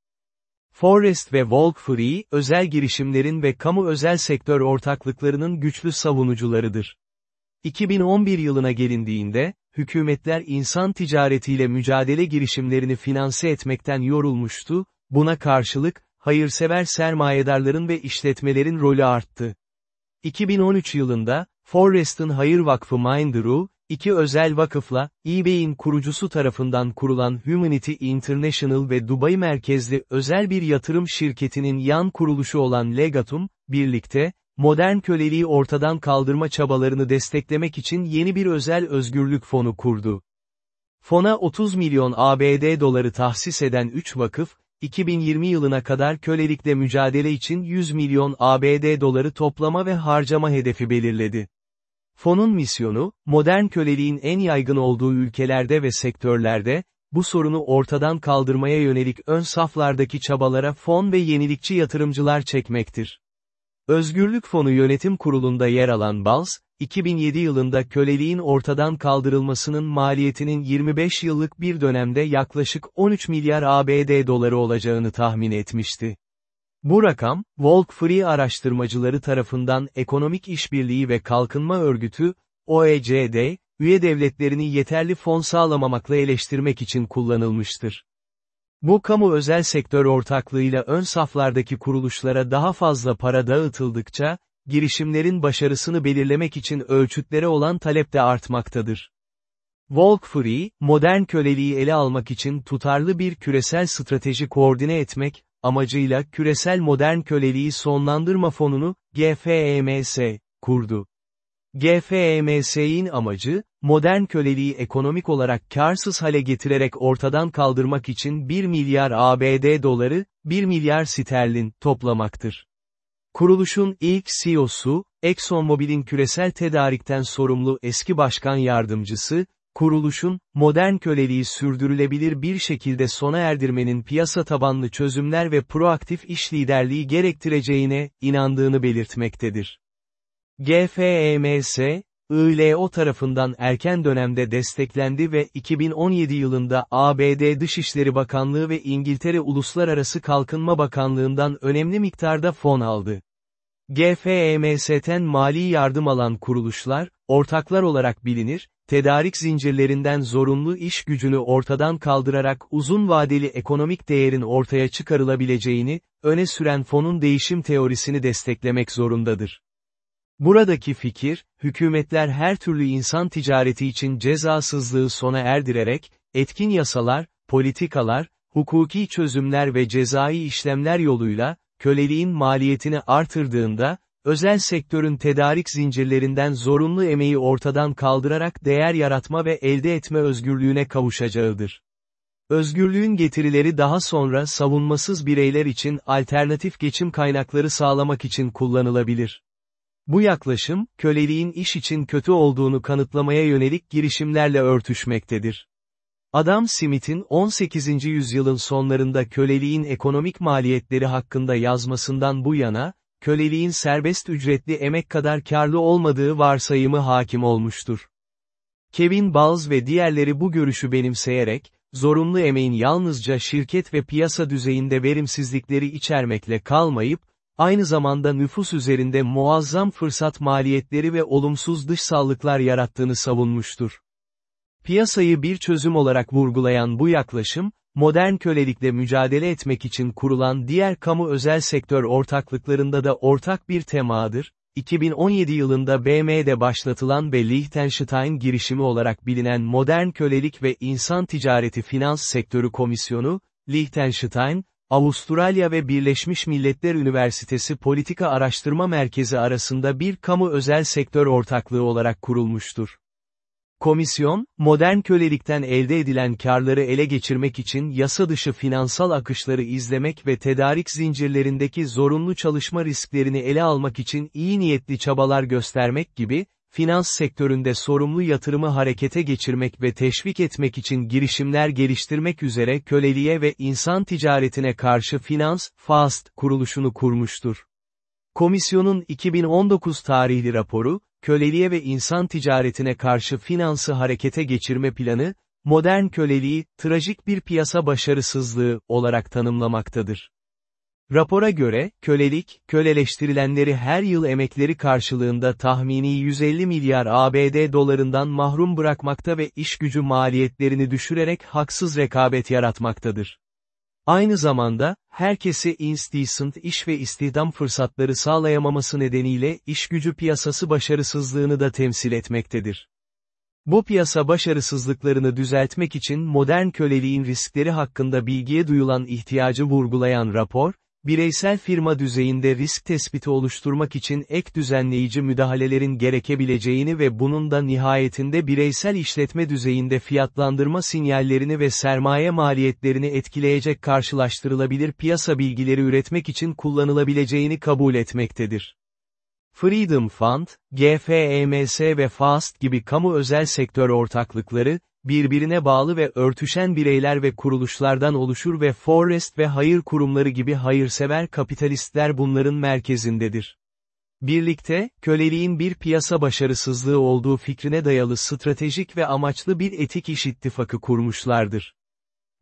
Forrest ve Walk Free, özel girişimlerin ve kamu özel sektör ortaklıklarının güçlü savunucularıdır. 2011 yılına gelindiğinde, hükümetler insan ticaretiyle mücadele girişimlerini finanse etmekten yorulmuştu, buna karşılık, hayırsever sermayedarların ve işletmelerin rolü arttı. 2013 yılında, Forrest'ın Hayır Vakfı Minderoo, İki özel vakıfla, eBay'in kurucusu tarafından kurulan Humanity International ve Dubai merkezli özel bir yatırım şirketinin yan kuruluşu olan Legatum, birlikte, modern köleliği ortadan kaldırma çabalarını desteklemek için yeni bir özel özgürlük fonu kurdu. Fona 30 milyon ABD doları tahsis eden 3 vakıf, 2020 yılına kadar kölelikle mücadele için 100 milyon ABD doları toplama ve harcama hedefi belirledi. Fonun misyonu, modern köleliğin en yaygın olduğu ülkelerde ve sektörlerde, bu sorunu ortadan kaldırmaya yönelik ön saflardaki çabalara fon ve yenilikçi yatırımcılar çekmektir. Özgürlük Fonu Yönetim Kurulu'nda yer alan Bals, 2007 yılında köleliğin ortadan kaldırılmasının maliyetinin 25 yıllık bir dönemde yaklaşık 13 milyar ABD doları olacağını tahmin etmişti. Bu rakam, Walk Free araştırmacıları tarafından Ekonomik İşbirliği ve Kalkınma Örgütü, OECD, üye devletlerini yeterli fon sağlamamakla eleştirmek için kullanılmıştır. Bu kamu özel sektör ortaklığıyla ön saflardaki kuruluşlara daha fazla para dağıtıldıkça, girişimlerin başarısını belirlemek için ölçütlere olan talep de artmaktadır. Walk modern köleliği ele almak için tutarlı bir küresel strateji koordine etmek, amacıyla küresel modern köleliği sonlandırma fonunu, GFEMS, kurdu. GFEMS'in amacı, modern köleliği ekonomik olarak karsız hale getirerek ortadan kaldırmak için 1 milyar ABD doları, 1 milyar sterlin toplamaktır. Kuruluşun ilk CEO'su, ExxonMobil'in küresel tedarikten sorumlu eski başkan yardımcısı, kuruluşun, modern köleliği sürdürülebilir bir şekilde sona erdirmenin piyasa tabanlı çözümler ve proaktif iş liderliği gerektireceğine, inandığını belirtmektedir. GFEMS, ILO tarafından erken dönemde desteklendi ve 2017 yılında ABD Dışişleri Bakanlığı ve İngiltere Uluslararası Kalkınma Bakanlığından önemli miktarda fon aldı. GFEMS'ten mali yardım alan kuruluşlar, ortaklar olarak bilinir, tedarik zincirlerinden zorunlu iş gücünü ortadan kaldırarak uzun vadeli ekonomik değerin ortaya çıkarılabileceğini, öne süren fonun değişim teorisini desteklemek zorundadır. Buradaki fikir, hükümetler her türlü insan ticareti için cezasızlığı sona erdirerek, etkin yasalar, politikalar, hukuki çözümler ve cezai işlemler yoluyla, köleliğin maliyetini artırdığında, özel sektörün tedarik zincirlerinden zorunlu emeği ortadan kaldırarak değer yaratma ve elde etme özgürlüğüne kavuşacağıdır. Özgürlüğün getirileri daha sonra savunmasız bireyler için alternatif geçim kaynakları sağlamak için kullanılabilir. Bu yaklaşım, köleliğin iş için kötü olduğunu kanıtlamaya yönelik girişimlerle örtüşmektedir. Adam Smith'in 18. yüzyılın sonlarında köleliğin ekonomik maliyetleri hakkında yazmasından bu yana, köleliğin serbest ücretli emek kadar karlı olmadığı varsayımı hakim olmuştur. Kevin Balls ve diğerleri bu görüşü benimseyerek, zorunlu emeğin yalnızca şirket ve piyasa düzeyinde verimsizlikleri içermekle kalmayıp, aynı zamanda nüfus üzerinde muazzam fırsat maliyetleri ve olumsuz dışsallıklar yarattığını savunmuştur. Piyasayı bir çözüm olarak vurgulayan bu yaklaşım, modern kölelikle mücadele etmek için kurulan diğer kamu özel sektör ortaklıklarında da ortak bir temadır. 2017 yılında BM'de başlatılan ve Liechtenstein girişimi olarak bilinen Modern Kölelik ve İnsan Ticareti Finans Sektörü Komisyonu, Liechtenstein, Avustralya ve Birleşmiş Milletler Üniversitesi Politika Araştırma Merkezi arasında bir kamu özel sektör ortaklığı olarak kurulmuştur. Komisyon, modern kölelikten elde edilen karları ele geçirmek için yasa dışı finansal akışları izlemek ve tedarik zincirlerindeki zorunlu çalışma risklerini ele almak için iyi niyetli çabalar göstermek gibi, finans sektöründe sorumlu yatırımı harekete geçirmek ve teşvik etmek için girişimler geliştirmek üzere köleliğe ve insan ticaretine karşı Finans, FAST kuruluşunu kurmuştur. Komisyonun 2019 tarihli raporu, köleliğe ve insan ticaretine karşı finansı harekete geçirme planı, modern köleliği, trajik bir piyasa başarısızlığı, olarak tanımlamaktadır. Rapora göre, kölelik, köleleştirilenleri her yıl emekleri karşılığında tahmini 150 milyar ABD dolarından mahrum bırakmakta ve iş gücü maliyetlerini düşürerek haksız rekabet yaratmaktadır. Aynı zamanda, herkese indecent iş ve istihdam fırsatları sağlayamaması nedeniyle iş gücü piyasası başarısızlığını da temsil etmektedir. Bu piyasa başarısızlıklarını düzeltmek için modern köleliğin riskleri hakkında bilgiye duyulan ihtiyacı vurgulayan rapor, bireysel firma düzeyinde risk tespiti oluşturmak için ek düzenleyici müdahalelerin gerekebileceğini ve bunun da nihayetinde bireysel işletme düzeyinde fiyatlandırma sinyallerini ve sermaye maliyetlerini etkileyecek karşılaştırılabilir piyasa bilgileri üretmek için kullanılabileceğini kabul etmektedir. Freedom Fund, GFEMS ve FAST gibi kamu özel sektör ortaklıkları, birbirine bağlı ve örtüşen bireyler ve kuruluşlardan oluşur ve Forrest ve hayır kurumları gibi hayırsever kapitalistler bunların merkezindedir. Birlikte, köleliğin bir piyasa başarısızlığı olduğu fikrine dayalı stratejik ve amaçlı bir etik iş ittifakı kurmuşlardır.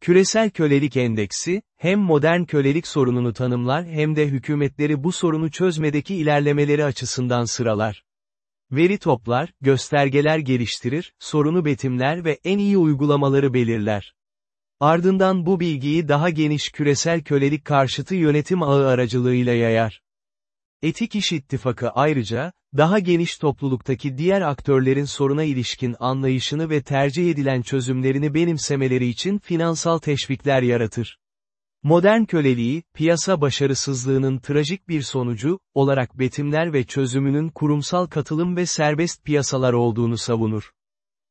Küresel Kölelik Endeksi, hem modern kölelik sorununu tanımlar hem de hükümetleri bu sorunu çözmedeki ilerlemeleri açısından sıralar. Veri toplar, göstergeler geliştirir, sorunu betimler ve en iyi uygulamaları belirler. Ardından bu bilgiyi daha geniş küresel kölelik karşıtı yönetim ağı aracılığıyla yayar. Etik İş İttifakı ayrıca, daha geniş topluluktaki diğer aktörlerin soruna ilişkin anlayışını ve tercih edilen çözümlerini benimsemeleri için finansal teşvikler yaratır. Modern köleliği, piyasa başarısızlığının trajik bir sonucu, olarak betimler ve çözümünün kurumsal katılım ve serbest piyasalar olduğunu savunur.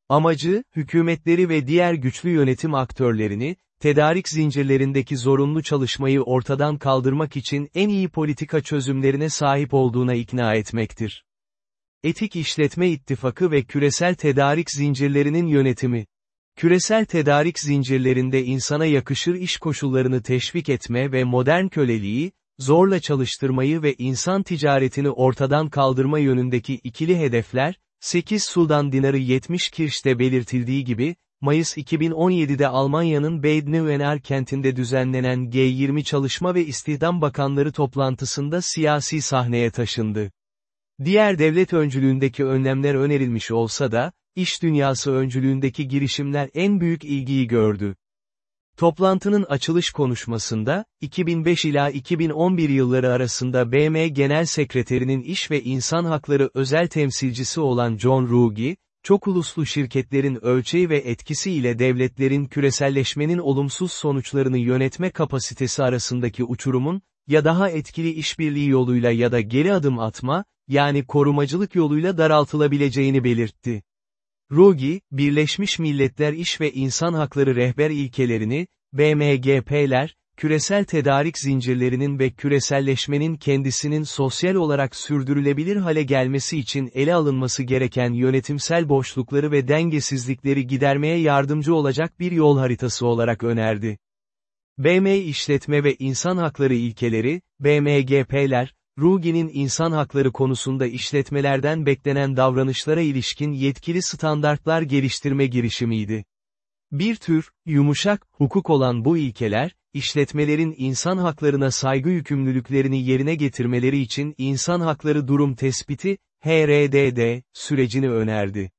Amacı, hükümetleri ve diğer güçlü yönetim aktörlerini, tedarik zincirlerindeki zorunlu çalışmayı ortadan kaldırmak için en iyi politika çözümlerine sahip olduğuna ikna etmektir. Etik İşletme İttifakı ve küresel tedarik zincirlerinin yönetimi Küresel tedarik zincirlerinde insana yakışır iş koşullarını teşvik etme ve modern köleliği, zorla çalıştırmayı ve insan ticaretini ortadan kaldırma yönündeki ikili hedefler, 8 Sudan dinarı 70 kirşte belirtildiği gibi, Mayıs 2017'de Almanya'nın Neuenahr kentinde düzenlenen G20 Çalışma ve İstihdam Bakanları toplantısında siyasi sahneye taşındı. Diğer devlet öncülüğündeki önlemler önerilmiş olsa da, iş dünyası öncülüğündeki girişimler en büyük ilgiyi gördü. Toplantının açılış konuşmasında, 2005 ila 2011 yılları arasında BM Genel Sekreterinin İş ve İnsan Hakları özel temsilcisi olan John Ruggie, çok uluslu şirketlerin ölçeği ve etkisi ile devletlerin küreselleşmenin olumsuz sonuçlarını yönetme kapasitesi arasındaki uçurumun, ya daha etkili işbirliği yoluyla ya da geri adım atma, yani korumacılık yoluyla daraltılabileceğini belirtti. Rugi, Birleşmiş Milletler İş ve İnsan Hakları Rehber ilkelerini, BMGP'ler, küresel tedarik zincirlerinin ve küreselleşmenin kendisinin sosyal olarak sürdürülebilir hale gelmesi için ele alınması gereken yönetimsel boşlukları ve dengesizlikleri gidermeye yardımcı olacak bir yol haritası olarak önerdi. BM işletme ve insan hakları ilkeleri, BMGP'ler, Rugi'nin insan hakları konusunda işletmelerden beklenen davranışlara ilişkin yetkili standartlar geliştirme girişimiydi. Bir tür, yumuşak, hukuk olan bu ilkeler, işletmelerin insan haklarına saygı yükümlülüklerini yerine getirmeleri için insan hakları durum tespiti, HRDD, sürecini önerdi.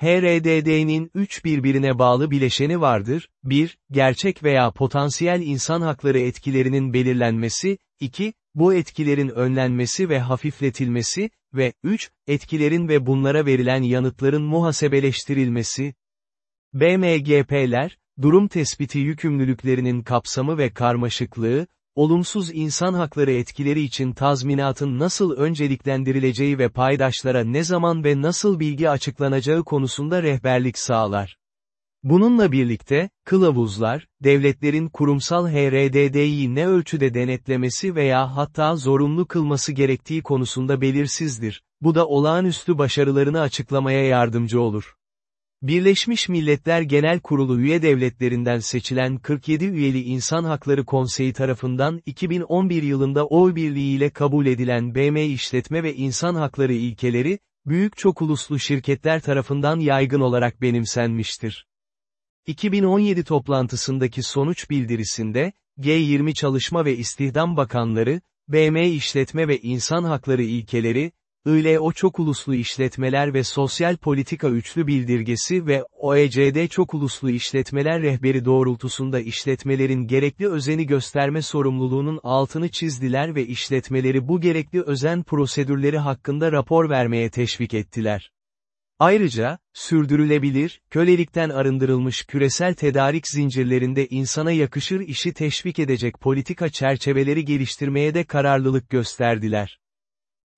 HRDD'nin üç birbirine bağlı bileşeni vardır, 1, gerçek veya potansiyel insan hakları etkilerinin belirlenmesi, 2, bu etkilerin önlenmesi ve hafifletilmesi. Ve 3, etkilerin ve bunlara verilen yanıtların muhasebeleştirilmesi. BMGP'ler, durum tespiti yükümlülüklerinin kapsamı ve karmaşıklığı, olumsuz insan hakları etkileri için tazminatın nasıl önceliklendirileceği ve paydaşlara ne zaman ve nasıl bilgi açıklanacağı konusunda rehberlik sağlar. Bununla birlikte, kılavuzlar, devletlerin kurumsal HRDD'yi ne ölçüde denetlemesi veya hatta zorunlu kılması gerektiği konusunda belirsizdir. Bu da olağanüstü başarılarını açıklamaya yardımcı olur. Birleşmiş Milletler Genel Kurulu üye devletlerinden seçilen 47 üyeli İnsan Hakları Konseyi tarafından 2011 yılında oy birliğiyle kabul edilen BM işletme ve insan hakları ilkeleri, büyük çok uluslu şirketler tarafından yaygın olarak benimsenmiştir. 2017 toplantısındaki sonuç bildirisinde, G20 Çalışma ve İstihdam Bakanları, BM işletme ve insan hakları ilkeleri, ILO çok uluslu işletmeler ve sosyal politika üçlü bildirgesi ve OECD çok uluslu işletmeler rehberi doğrultusunda işletmelerin gerekli özeni gösterme sorumluluğunun altını çizdiler ve işletmeleri bu gerekli özen prosedürleri hakkında rapor vermeye teşvik ettiler. Ayrıca, sürdürülebilir, kölelikten arındırılmış küresel tedarik zincirlerinde insana yakışır işi teşvik edecek politika çerçeveleri geliştirmeye de kararlılık gösterdiler.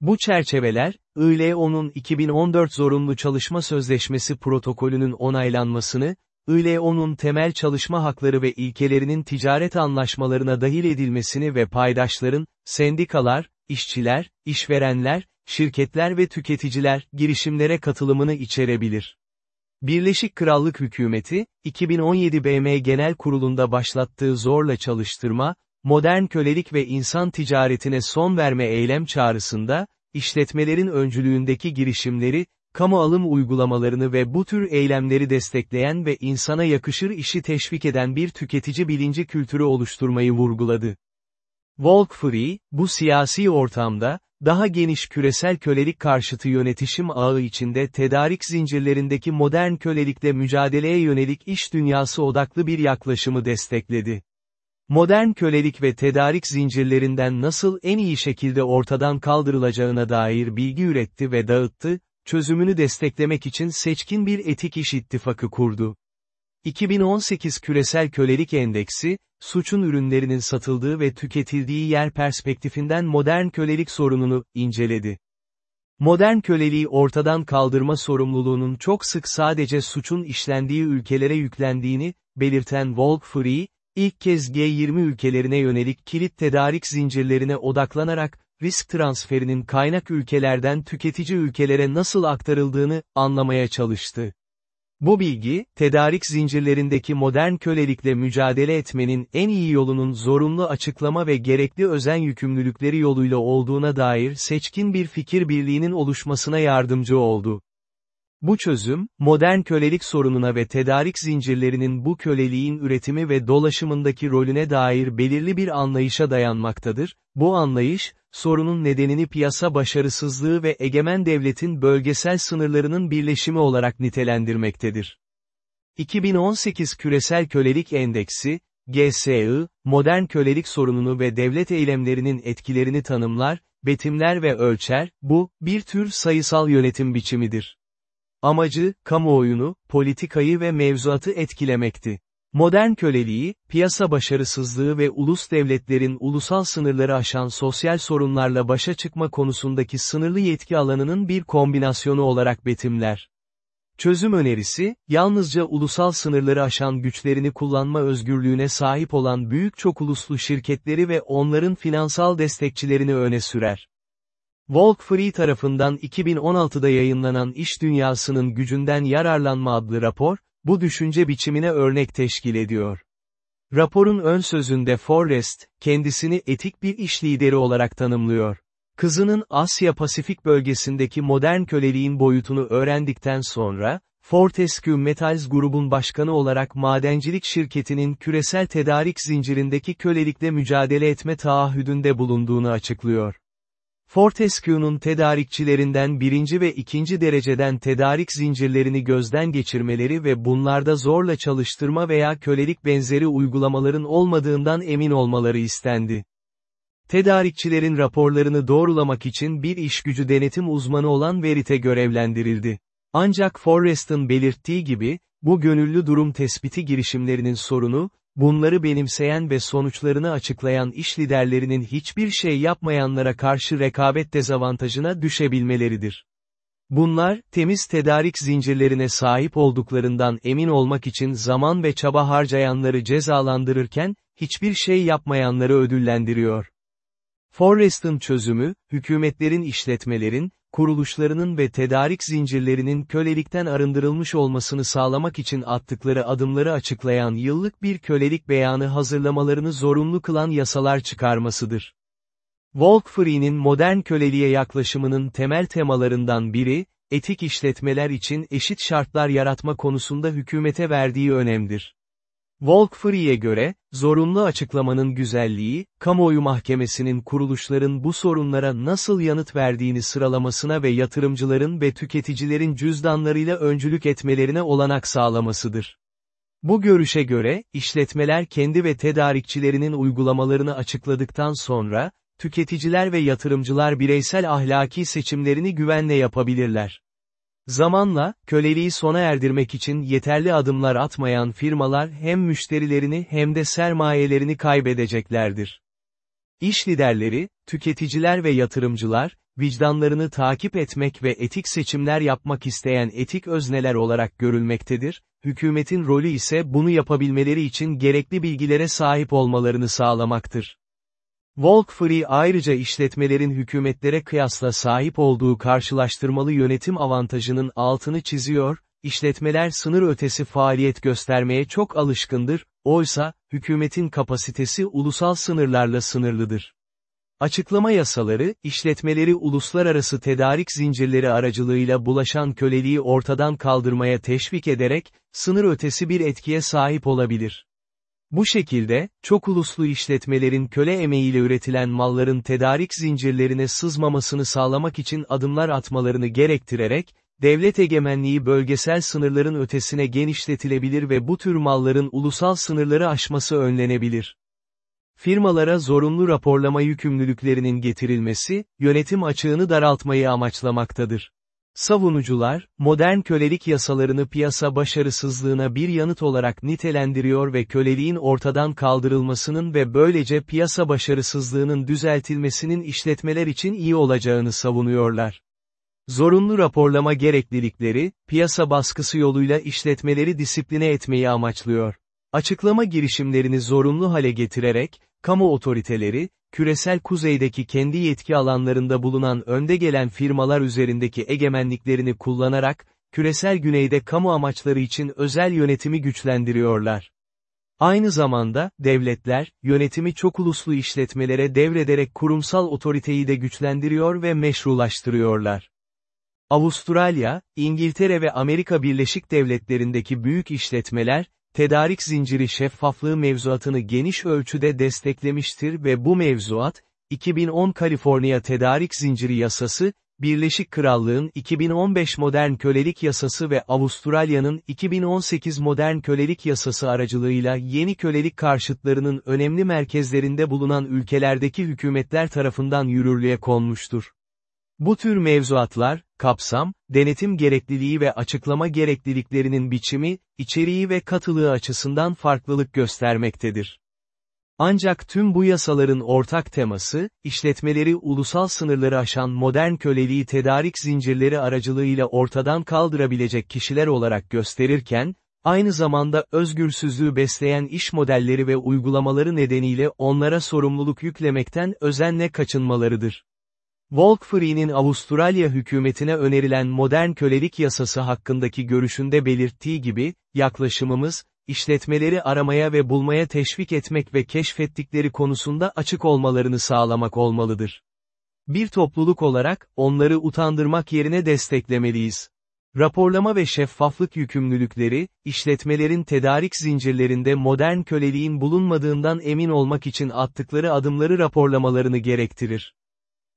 Bu çerçeveler, ILO'nun 2014 Zorunlu Çalışma Sözleşmesi protokolünün onaylanmasını, ILO'nun temel çalışma hakları ve ilkelerinin ticaret anlaşmalarına dahil edilmesini ve paydaşların, sendikalar, işçiler, işverenler, şirketler ve tüketiciler, girişimlere katılımını içerebilir. Birleşik Krallık Hükümeti, 2017 BM Genel Kurulu'nda başlattığı zorla çalıştırma, modern kölelik ve insan ticaretine son verme eylem çağrısında, işletmelerin öncülüğündeki girişimleri, kamu alım uygulamalarını ve bu tür eylemleri destekleyen ve insana yakışır işi teşvik eden bir tüketici bilinci kültürü oluşturmayı vurguladı. Walk Free, bu siyasi ortamda, daha geniş küresel kölelik karşıtı yönetişim ağı içinde tedarik zincirlerindeki modern kölelikle mücadeleye yönelik iş dünyası odaklı bir yaklaşımı destekledi. Modern kölelik ve tedarik zincirlerinden nasıl en iyi şekilde ortadan kaldırılacağına dair bilgi üretti ve dağıttı, çözümünü desteklemek için seçkin bir etik iş ittifakı kurdu. 2018 Küresel Kölelik Endeksi, suçun ürünlerinin satıldığı ve tüketildiği yer perspektifinden modern kölelik sorununu inceledi. Modern köleliği ortadan kaldırma sorumluluğunun çok sık sadece suçun işlendiği ülkelere yüklendiğini, belirten Walk Free, ilk kez G20 ülkelerine yönelik kilit tedarik zincirlerine odaklanarak, risk transferinin kaynak ülkelerden tüketici ülkelere nasıl aktarıldığını anlamaya çalıştı. Bu bilgi, tedarik zincirlerindeki modern kölelikle mücadele etmenin en iyi yolunun zorunlu açıklama ve gerekli özen yükümlülükleri yoluyla olduğuna dair seçkin bir fikir birliğinin oluşmasına yardımcı oldu. Bu çözüm, modern kölelik sorununa ve tedarik zincirlerinin bu köleliğin üretimi ve dolaşımındaki rolüne dair belirli bir anlayışa dayanmaktadır, bu anlayış, sorunun nedenini piyasa başarısızlığı ve egemen devletin bölgesel sınırlarının birleşimi olarak nitelendirmektedir. 2018 Küresel Kölelik Endeksi, GSI, modern kölelik sorununu ve devlet eylemlerinin etkilerini tanımlar, betimler ve ölçer, bu, bir tür sayısal yönetim biçimidir. Amacı, kamuoyunu, politikayı ve mevzuatı etkilemekti. Modern köleliği, piyasa başarısızlığı ve ulus devletlerin ulusal sınırları aşan sosyal sorunlarla başa çıkma konusundaki sınırlı yetki alanının bir kombinasyonu olarak betimler. Çözüm önerisi, yalnızca ulusal sınırları aşan güçlerini kullanma özgürlüğüne sahip olan büyük çok uluslu şirketleri ve onların finansal destekçilerini öne sürer. Walk Free tarafından 2016'da yayınlanan İş Dünyasının Gücünden Yararlanma adlı rapor, bu düşünce biçimine örnek teşkil ediyor. Raporun ön sözünde Forrest, kendisini etik bir iş lideri olarak tanımlıyor. Kızının Asya-Pasifik bölgesindeki modern köleliğin boyutunu öğrendikten sonra, Fortescue Metals grubun başkanı olarak madencilik şirketinin küresel tedarik zincirindeki kölelikle mücadele etme taahhüdünde bulunduğunu açıklıyor. Fortescue'nun tedarikçilerinden birinci ve ikinci dereceden tedarik zincirlerini gözden geçirmeleri ve bunlarda zorla çalıştırma veya kölelik benzeri uygulamaların olmadığından emin olmaları istendi. Tedarikçilerin raporlarını doğrulamak için bir işgücü denetim uzmanı olan Verite görevlendirildi. Ancak Forrest'ın belirttiği gibi, bu gönüllü durum tespiti girişimlerinin sorunu, bunları benimseyen ve sonuçlarını açıklayan iş liderlerinin hiçbir şey yapmayanlara karşı rekabet dezavantajına düşebilmeleridir. Bunlar, temiz tedarik zincirlerine sahip olduklarından emin olmak için zaman ve çaba harcayanları cezalandırırken, hiçbir şey yapmayanları ödüllendiriyor. Forrest'ın çözümü, hükümetlerin işletmelerin, kuruluşlarının ve tedarik zincirlerinin kölelikten arındırılmış olmasını sağlamak için attıkları adımları açıklayan yıllık bir kölelik beyanı hazırlamalarını zorunlu kılan yasalar çıkarmasıdır. Walk Free'nin modern köleliğe yaklaşımının temel temalarından biri, etik işletmeler için eşit şartlar yaratma konusunda hükümete verdiği önemdir. Walk Free'ye göre, zorunlu açıklamanın güzelliği, kamuoyu mahkemesinin kuruluşların bu sorunlara nasıl yanıt verdiğini sıralamasına ve yatırımcıların ve tüketicilerin cüzdanlarıyla öncülük etmelerine olanak sağlamasıdır. Bu görüşe göre, işletmeler kendi ve tedarikçilerinin uygulamalarını açıkladıktan sonra, tüketiciler ve yatırımcılar bireysel ahlaki seçimlerini güvenle yapabilirler. Zamanla, köleliği sona erdirmek için yeterli adımlar atmayan firmalar hem müşterilerini hem de sermayelerini kaybedeceklerdir. İş liderleri, tüketiciler ve yatırımcılar, vicdanlarını takip etmek ve etik seçimler yapmak isteyen etik özneler olarak görülmektedir, hükümetin rolü ise bunu yapabilmeleri için gerekli bilgilere sahip olmalarını sağlamaktır. Walk Free ayrıca işletmelerin hükümetlere kıyasla sahip olduğu karşılaştırmalı yönetim avantajının altını çiziyor, işletmeler sınır ötesi faaliyet göstermeye çok alışkındır, oysa, hükümetin kapasitesi ulusal sınırlarla sınırlıdır. Açıklama yasaları, işletmeleri uluslararası tedarik zincirleri aracılığıyla bulaşan köleliği ortadan kaldırmaya teşvik ederek, sınır ötesi bir etkiye sahip olabilir. Bu şekilde, çok uluslu işletmelerin köle emeğiyle üretilen malların tedarik zincirlerine sızmamasını sağlamak için adımlar atmalarını gerektirerek, devlet egemenliği bölgesel sınırların ötesine genişletilebilir ve bu tür malların ulusal sınırları aşması önlenebilir. Firmalara zorunlu raporlama yükümlülüklerinin getirilmesi, yönetim açığını daraltmayı amaçlamaktadır. Savunucular, modern kölelik yasalarını piyasa başarısızlığına bir yanıt olarak nitelendiriyor ve köleliğin ortadan kaldırılmasının ve böylece piyasa başarısızlığının düzeltilmesinin işletmeler için iyi olacağını savunuyorlar. Zorunlu raporlama gereklilikleri, piyasa baskısı yoluyla işletmeleri disipline etmeyi amaçlıyor. Açıklama girişimlerini zorunlu hale getirerek, kamu otoriteleri, küresel kuzeydeki kendi yetki alanlarında bulunan önde gelen firmalar üzerindeki egemenliklerini kullanarak, küresel güneyde kamu amaçları için özel yönetimi güçlendiriyorlar. Aynı zamanda, devletler, yönetimi çok uluslu işletmelere devrederek kurumsal otoriteyi de güçlendiriyor ve meşrulaştırıyorlar. Avustralya, İngiltere ve Amerika Birleşik Devletleri'ndeki büyük işletmeler, tedarik zinciri şeffaflığı mevzuatını geniş ölçüde desteklemiştir ve bu mevzuat, 2010 Kaliforniya Tedarik Zinciri Yasası, Birleşik Krallığın 2015 Modern Kölelik Yasası ve Avustralya'nın 2018 Modern Kölelik Yasası aracılığıyla yeni kölelik karşıtlarının önemli merkezlerinde bulunan ülkelerdeki hükümetler tarafından yürürlüğe konmuştur. Bu tür mevzuatlar, kapsam, denetim gerekliliği ve açıklama gerekliliklerinin biçimi, içeriği ve katılığı açısından farklılık göstermektedir. Ancak tüm bu yasaların ortak teması, işletmeleri ulusal sınırları aşan modern köleliği tedarik zincirleri aracılığıyla ortadan kaldırabilecek kişiler olarak gösterirken, aynı zamanda özgürsüzlüğü besleyen iş modelleri ve uygulamaları nedeniyle onlara sorumluluk yüklemekten özenle kaçınmalarıdır. Walkfree'nin Avustralya hükümetine önerilen modern kölelik yasası hakkındaki görüşünde belirttiği gibi, yaklaşımımız, işletmeleri aramaya ve bulmaya teşvik etmek ve keşfettikleri konusunda açık olmalarını sağlamak olmalıdır. Bir topluluk olarak, onları utandırmak yerine desteklemeliyiz. Raporlama ve şeffaflık yükümlülükleri, işletmelerin tedarik zincirlerinde modern köleliğin bulunmadığından emin olmak için attıkları adımları raporlamalarını gerektirir.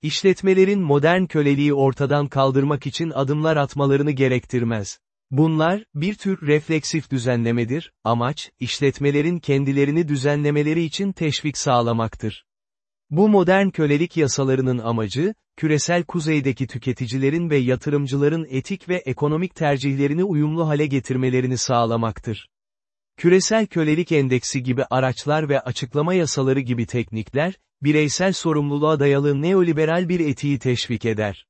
İşletmelerin modern köleliği ortadan kaldırmak için adımlar atmalarını gerektirmez. Bunlar, bir tür refleksif düzenlemedir, amaç, işletmelerin kendilerini düzenlemeleri için teşvik sağlamaktır. Bu modern kölelik yasalarının amacı, küresel kuzeydeki tüketicilerin ve yatırımcıların etik ve ekonomik tercihlerini uyumlu hale getirmelerini sağlamaktır. Küresel kölelik endeksi gibi araçlar ve açıklama yasaları gibi teknikler, bireysel sorumluluğa dayalı neoliberal bir etiği teşvik eder.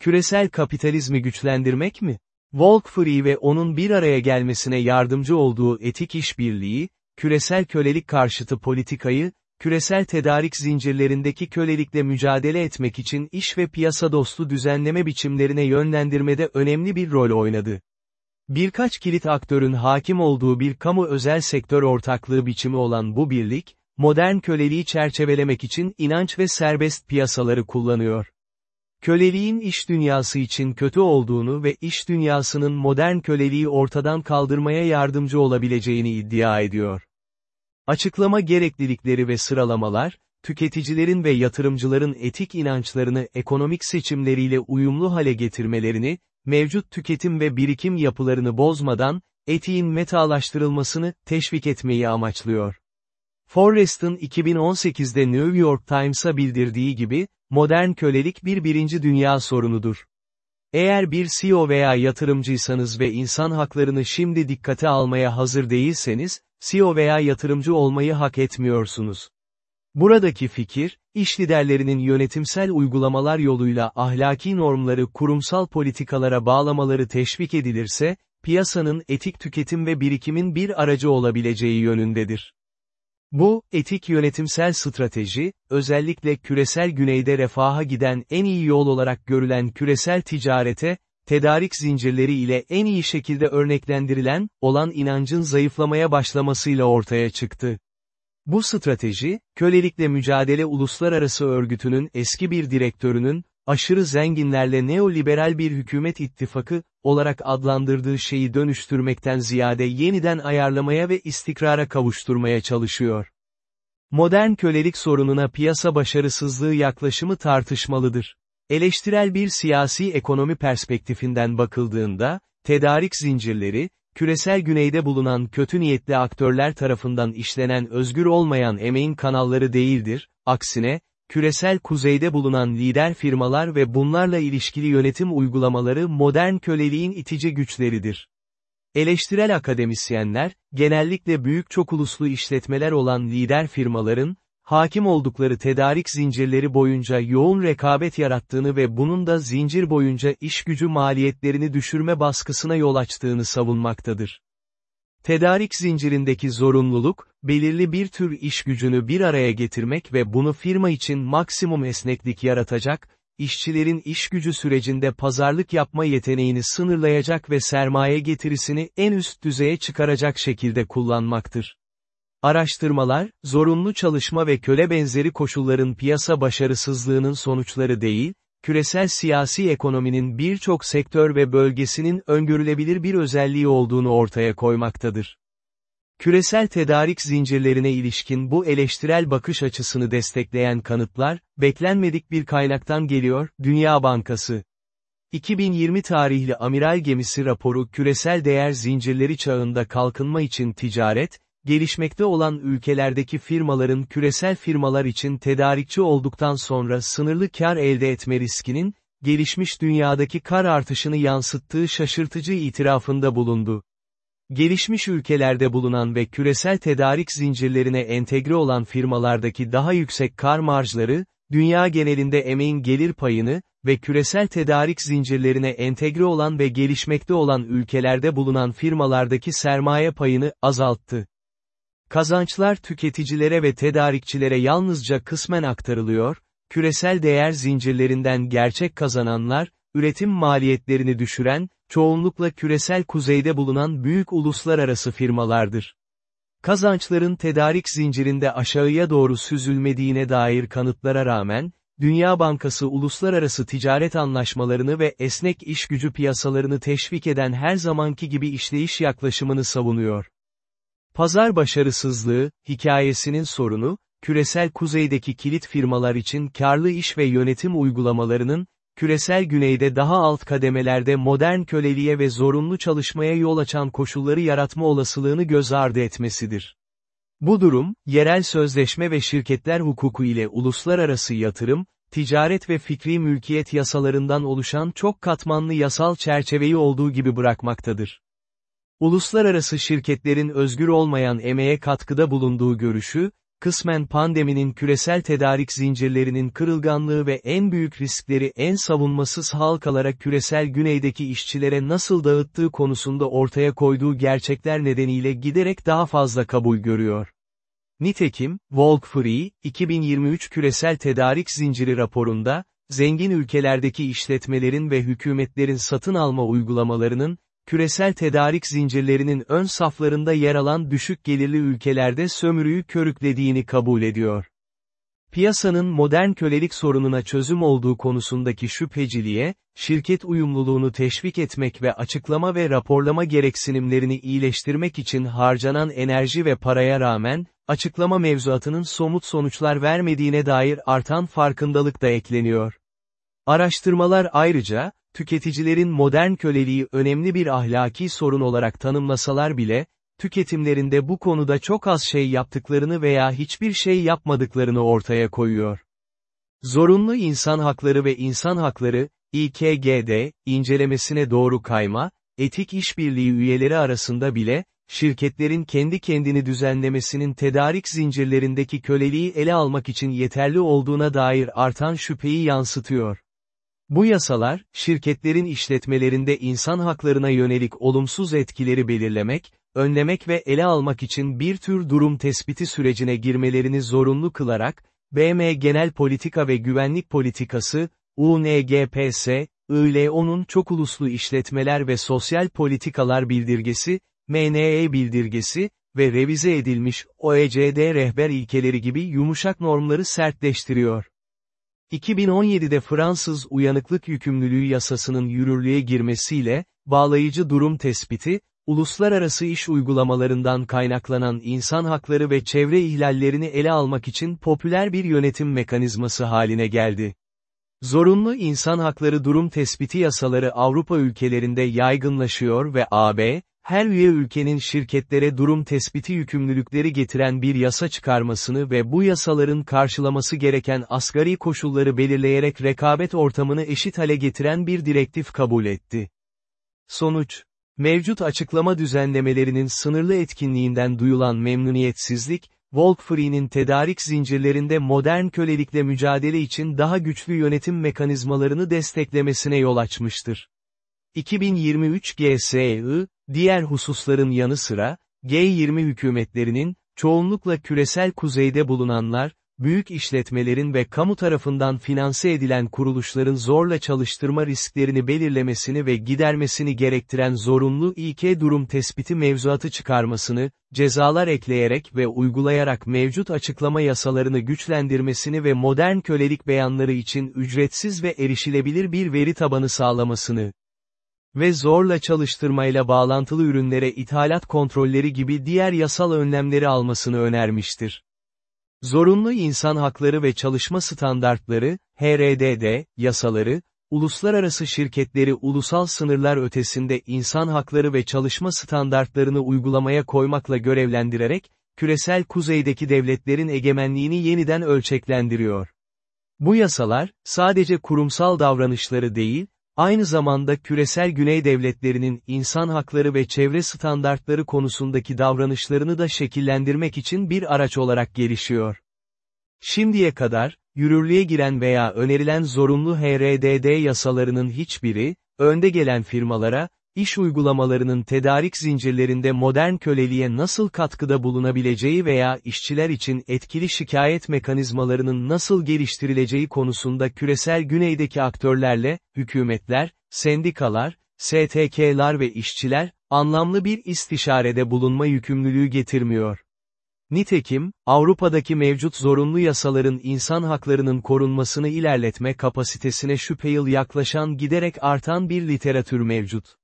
Küresel kapitalizmi güçlendirmek mi? Walkfree ve onun bir araya gelmesine yardımcı olduğu etik işbirliği, küresel kölelik karşıtı politikayı, küresel tedarik zincirlerindeki kölelikle mücadele etmek için iş ve piyasa dostu düzenleme biçimlerine yönlendirmede önemli bir rol oynadı. Birkaç kilit aktörün hakim olduğu bir kamu özel sektör ortaklığı biçimi olan bu birlik, modern köleliği çerçevelemek için inanç ve serbest piyasaları kullanıyor. Köleliğin iş dünyası için kötü olduğunu ve iş dünyasının modern köleliği ortadan kaldırmaya yardımcı olabileceğini iddia ediyor. Açıklama gereklilikleri ve sıralamalar, tüketicilerin ve yatırımcıların etik inançlarını ekonomik seçimleriyle uyumlu hale getirmelerini, mevcut tüketim ve birikim yapılarını bozmadan, etiğin metalaştırılmasını teşvik etmeyi amaçlıyor. Forrest'ın 2018'de New York Times'a bildirdiği gibi, modern kölelik bir birinci dünya sorunudur. Eğer bir CEO veya yatırımcıysanız ve insan haklarını şimdi dikkate almaya hazır değilseniz, CEO veya yatırımcı olmayı hak etmiyorsunuz. Buradaki fikir, iş liderlerinin yönetimsel uygulamalar yoluyla ahlaki normları kurumsal politikalara bağlamaları teşvik edilirse, piyasanın etik tüketim ve birikimin bir aracı olabileceği yönündedir. Bu, etik yönetimsel strateji, özellikle küresel güneyde refaha giden en iyi yol olarak görülen küresel ticarete, tedarik zincirleri ile en iyi şekilde örneklendirilen, olan inancın zayıflamaya başlamasıyla ortaya çıktı. Bu strateji, kölelikle mücadele uluslararası örgütünün eski bir direktörünün, aşırı zenginlerle neoliberal bir hükümet ittifakı, olarak adlandırdığı şeyi dönüştürmekten ziyade yeniden ayarlamaya ve istikrara kavuşturmaya çalışıyor. Modern kölelik sorununa piyasa başarısızlığı yaklaşımı tartışmalıdır. Eleştirel bir siyasi ekonomi perspektifinden bakıldığında, tedarik zincirleri, küresel güneyde bulunan kötü niyetli aktörler tarafından işlenen özgür olmayan emeğin kanalları değildir, aksine, küresel kuzeyde bulunan lider firmalar ve bunlarla ilişkili yönetim uygulamaları modern köleliğin itici güçleridir. Eleştirel akademisyenler, genellikle büyük çok uluslu işletmeler olan lider firmaların, hakim oldukları tedarik zincirleri boyunca yoğun rekabet yarattığını ve bunun da zincir boyunca iş gücü maliyetlerini düşürme baskısına yol açtığını savunmaktadır. Tedarik zincirindeki zorunluluk, belirli bir tür iş gücünü bir araya getirmek ve bunu firma için maksimum esneklik yaratacak, işçilerin iş gücü sürecinde pazarlık yapma yeteneğini sınırlayacak ve sermaye getirisini en üst düzeye çıkaracak şekilde kullanmaktır. Araştırmalar, zorunlu çalışma ve köle benzeri koşulların piyasa başarısızlığının sonuçları değil, küresel siyasi ekonominin birçok sektör ve bölgesinin öngörülebilir bir özelliği olduğunu ortaya koymaktadır. Küresel tedarik zincirlerine ilişkin bu eleştirel bakış açısını destekleyen kanıtlar, beklenmedik bir kaynaktan geliyor, Dünya Bankası. 2020 tarihli amiral gemisi raporu küresel değer zincirleri çağında kalkınma için ticaret, gelişmekte olan ülkelerdeki firmaların küresel firmalar için tedarikçi olduktan sonra sınırlı kar elde etme riskinin, gelişmiş dünyadaki kar artışını yansıttığı şaşırtıcı itirafında bulundu. Gelişmiş ülkelerde bulunan ve küresel tedarik zincirlerine entegre olan firmalardaki daha yüksek kar marjları, dünya genelinde emeğin gelir payını ve küresel tedarik zincirlerine entegre olan ve gelişmekte olan ülkelerde bulunan firmalardaki sermaye payını azalttı. Kazançlar tüketicilere ve tedarikçilere yalnızca kısmen aktarılıyor, küresel değer zincirlerinden gerçek kazananlar, üretim maliyetlerini düşüren, çoğunlukla küresel kuzeyde bulunan büyük uluslararası firmalardır. Kazançların tedarik zincirinde aşağıya doğru süzülmediğine dair kanıtlara rağmen, Dünya Bankası uluslararası ticaret anlaşmalarını ve esnek iş gücü piyasalarını teşvik eden her zamanki gibi işleyiş yaklaşımını savunuyor. Pazar başarısızlığı, hikayesinin sorunu, küresel kuzeydeki kilit firmalar için karlı iş ve yönetim uygulamalarının, küresel güneyde daha alt kademelerde modern köleliğe ve zorunlu çalışmaya yol açan koşulları yaratma olasılığını göz ardı etmesidir. Bu durum, yerel sözleşme ve şirketler hukuku ile uluslararası yatırım, ticaret ve fikri mülkiyet yasalarından oluşan çok katmanlı yasal çerçeveyi olduğu gibi bırakmaktadır. Uluslararası şirketlerin özgür olmayan emeğe katkıda bulunduğu görüşü, kısmen pandeminin küresel tedarik zincirlerinin kırılganlığı ve en büyük riskleri en savunmasız halkalara küresel güneydeki işçilere nasıl dağıttığı konusunda ortaya koyduğu gerçekler nedeniyle giderek daha fazla kabul görüyor. Nitekim, Walk Free, 2023 küresel tedarik zinciri raporunda, zengin ülkelerdeki işletmelerin ve hükümetlerin satın alma uygulamalarının, küresel tedarik zincirlerinin ön saflarında yer alan düşük gelirli ülkelerde sömürüyü körüklediğini kabul ediyor. Piyasanın modern kölelik sorununa çözüm olduğu konusundaki şüpheciliğe, şirket uyumluluğunu teşvik etmek ve açıklama ve raporlama gereksinimlerini iyileştirmek için harcanan enerji ve paraya rağmen, açıklama mevzuatının somut sonuçlar vermediğine dair artan farkındalık da ekleniyor. Araştırmalar ayrıca, tüketicilerin modern köleliği önemli bir ahlaki sorun olarak tanımlasalar bile, tüketimlerinde bu konuda çok az şey yaptıklarını veya hiçbir şey yapmadıklarını ortaya koyuyor. Zorunlu insan hakları ve insan hakları, İKG'de, incelemesine doğru kayma, etik işbirliği üyeleri arasında bile, şirketlerin kendi kendini düzenlemesinin tedarik zincirlerindeki köleliği ele almak için yeterli olduğuna dair artan şüpheyi yansıtıyor. Bu yasalar, şirketlerin işletmelerinde insan haklarına yönelik olumsuz etkileri belirlemek, önlemek ve ele almak için bir tür durum tespiti sürecine girmelerini zorunlu kılarak, BM Genel Politika ve Güvenlik Politikası, UNGPS, ILO'nun çok uluslu işletmeler ve sosyal politikalar bildirgesi, MNE bildirgesi ve revize edilmiş OECD rehber ilkeleri gibi yumuşak normları sertleştiriyor. 2017'de Fransız uyanıklık yükümlülüğü yasasının yürürlüğe girmesiyle, bağlayıcı durum tespiti, uluslararası iş uygulamalarından kaynaklanan insan hakları ve çevre ihlallerini ele almak için popüler bir yönetim mekanizması haline geldi. Zorunlu insan hakları durum tespiti yasaları Avrupa ülkelerinde yaygınlaşıyor ve AB, her üye ülkenin şirketlere durum tespiti yükümlülükleri getiren bir yasa çıkarmasını ve bu yasaların karşılaması gereken asgari koşulları belirleyerek rekabet ortamını eşit hale getiren bir direktif kabul etti. Sonuç Mevcut açıklama düzenlemelerinin sınırlı etkinliğinden duyulan memnuniyetsizlik, Volkfree'nin tedarik zincirlerinde modern kölelikle mücadele için daha güçlü yönetim mekanizmalarını desteklemesine yol açmıştır. 2023 GSI, diğer hususların yanı sıra, G20 hükümetlerinin, çoğunlukla küresel kuzeyde bulunanlar, büyük işletmelerin ve kamu tarafından finanse edilen kuruluşların zorla çalıştırma risklerini belirlemesini ve gidermesini gerektiren zorunlu İK durum tespiti mevzuatı çıkarmasını, cezalar ekleyerek ve uygulayarak mevcut açıklama yasalarını güçlendirmesini ve modern kölelik beyanları için ücretsiz ve erişilebilir bir veri tabanı sağlamasını, ve zorla çalıştırmayla bağlantılı ürünlere ithalat kontrolleri gibi diğer yasal önlemleri almasını önermiştir. Zorunlu insan hakları ve çalışma standartları, HRDD, yasaları, uluslararası şirketleri ulusal sınırlar ötesinde insan hakları ve çalışma standartlarını uygulamaya koymakla görevlendirerek, küresel kuzeydeki devletlerin egemenliğini yeniden ölçeklendiriyor. Bu yasalar, sadece kurumsal davranışları değil, aynı zamanda küresel güney devletlerinin insan hakları ve çevre standartları konusundaki davranışlarını da şekillendirmek için bir araç olarak gelişiyor. Şimdiye kadar, yürürlüğe giren veya önerilen zorunlu HRDD yasalarının hiçbiri, önde gelen firmalara, iş uygulamalarının tedarik zincirlerinde modern köleliğe nasıl katkıda bulunabileceği veya işçiler için etkili şikayet mekanizmalarının nasıl geliştirileceği konusunda küresel güneydeki aktörlerle, hükümetler, sendikalar, STK'lar ve işçiler, anlamlı bir istişarede bulunma yükümlülüğü getirmiyor. Nitekim, Avrupa'daki mevcut zorunlu yasaların insan haklarının korunmasını ilerletme kapasitesine şüpheyil yaklaşan giderek artan bir literatür mevcut.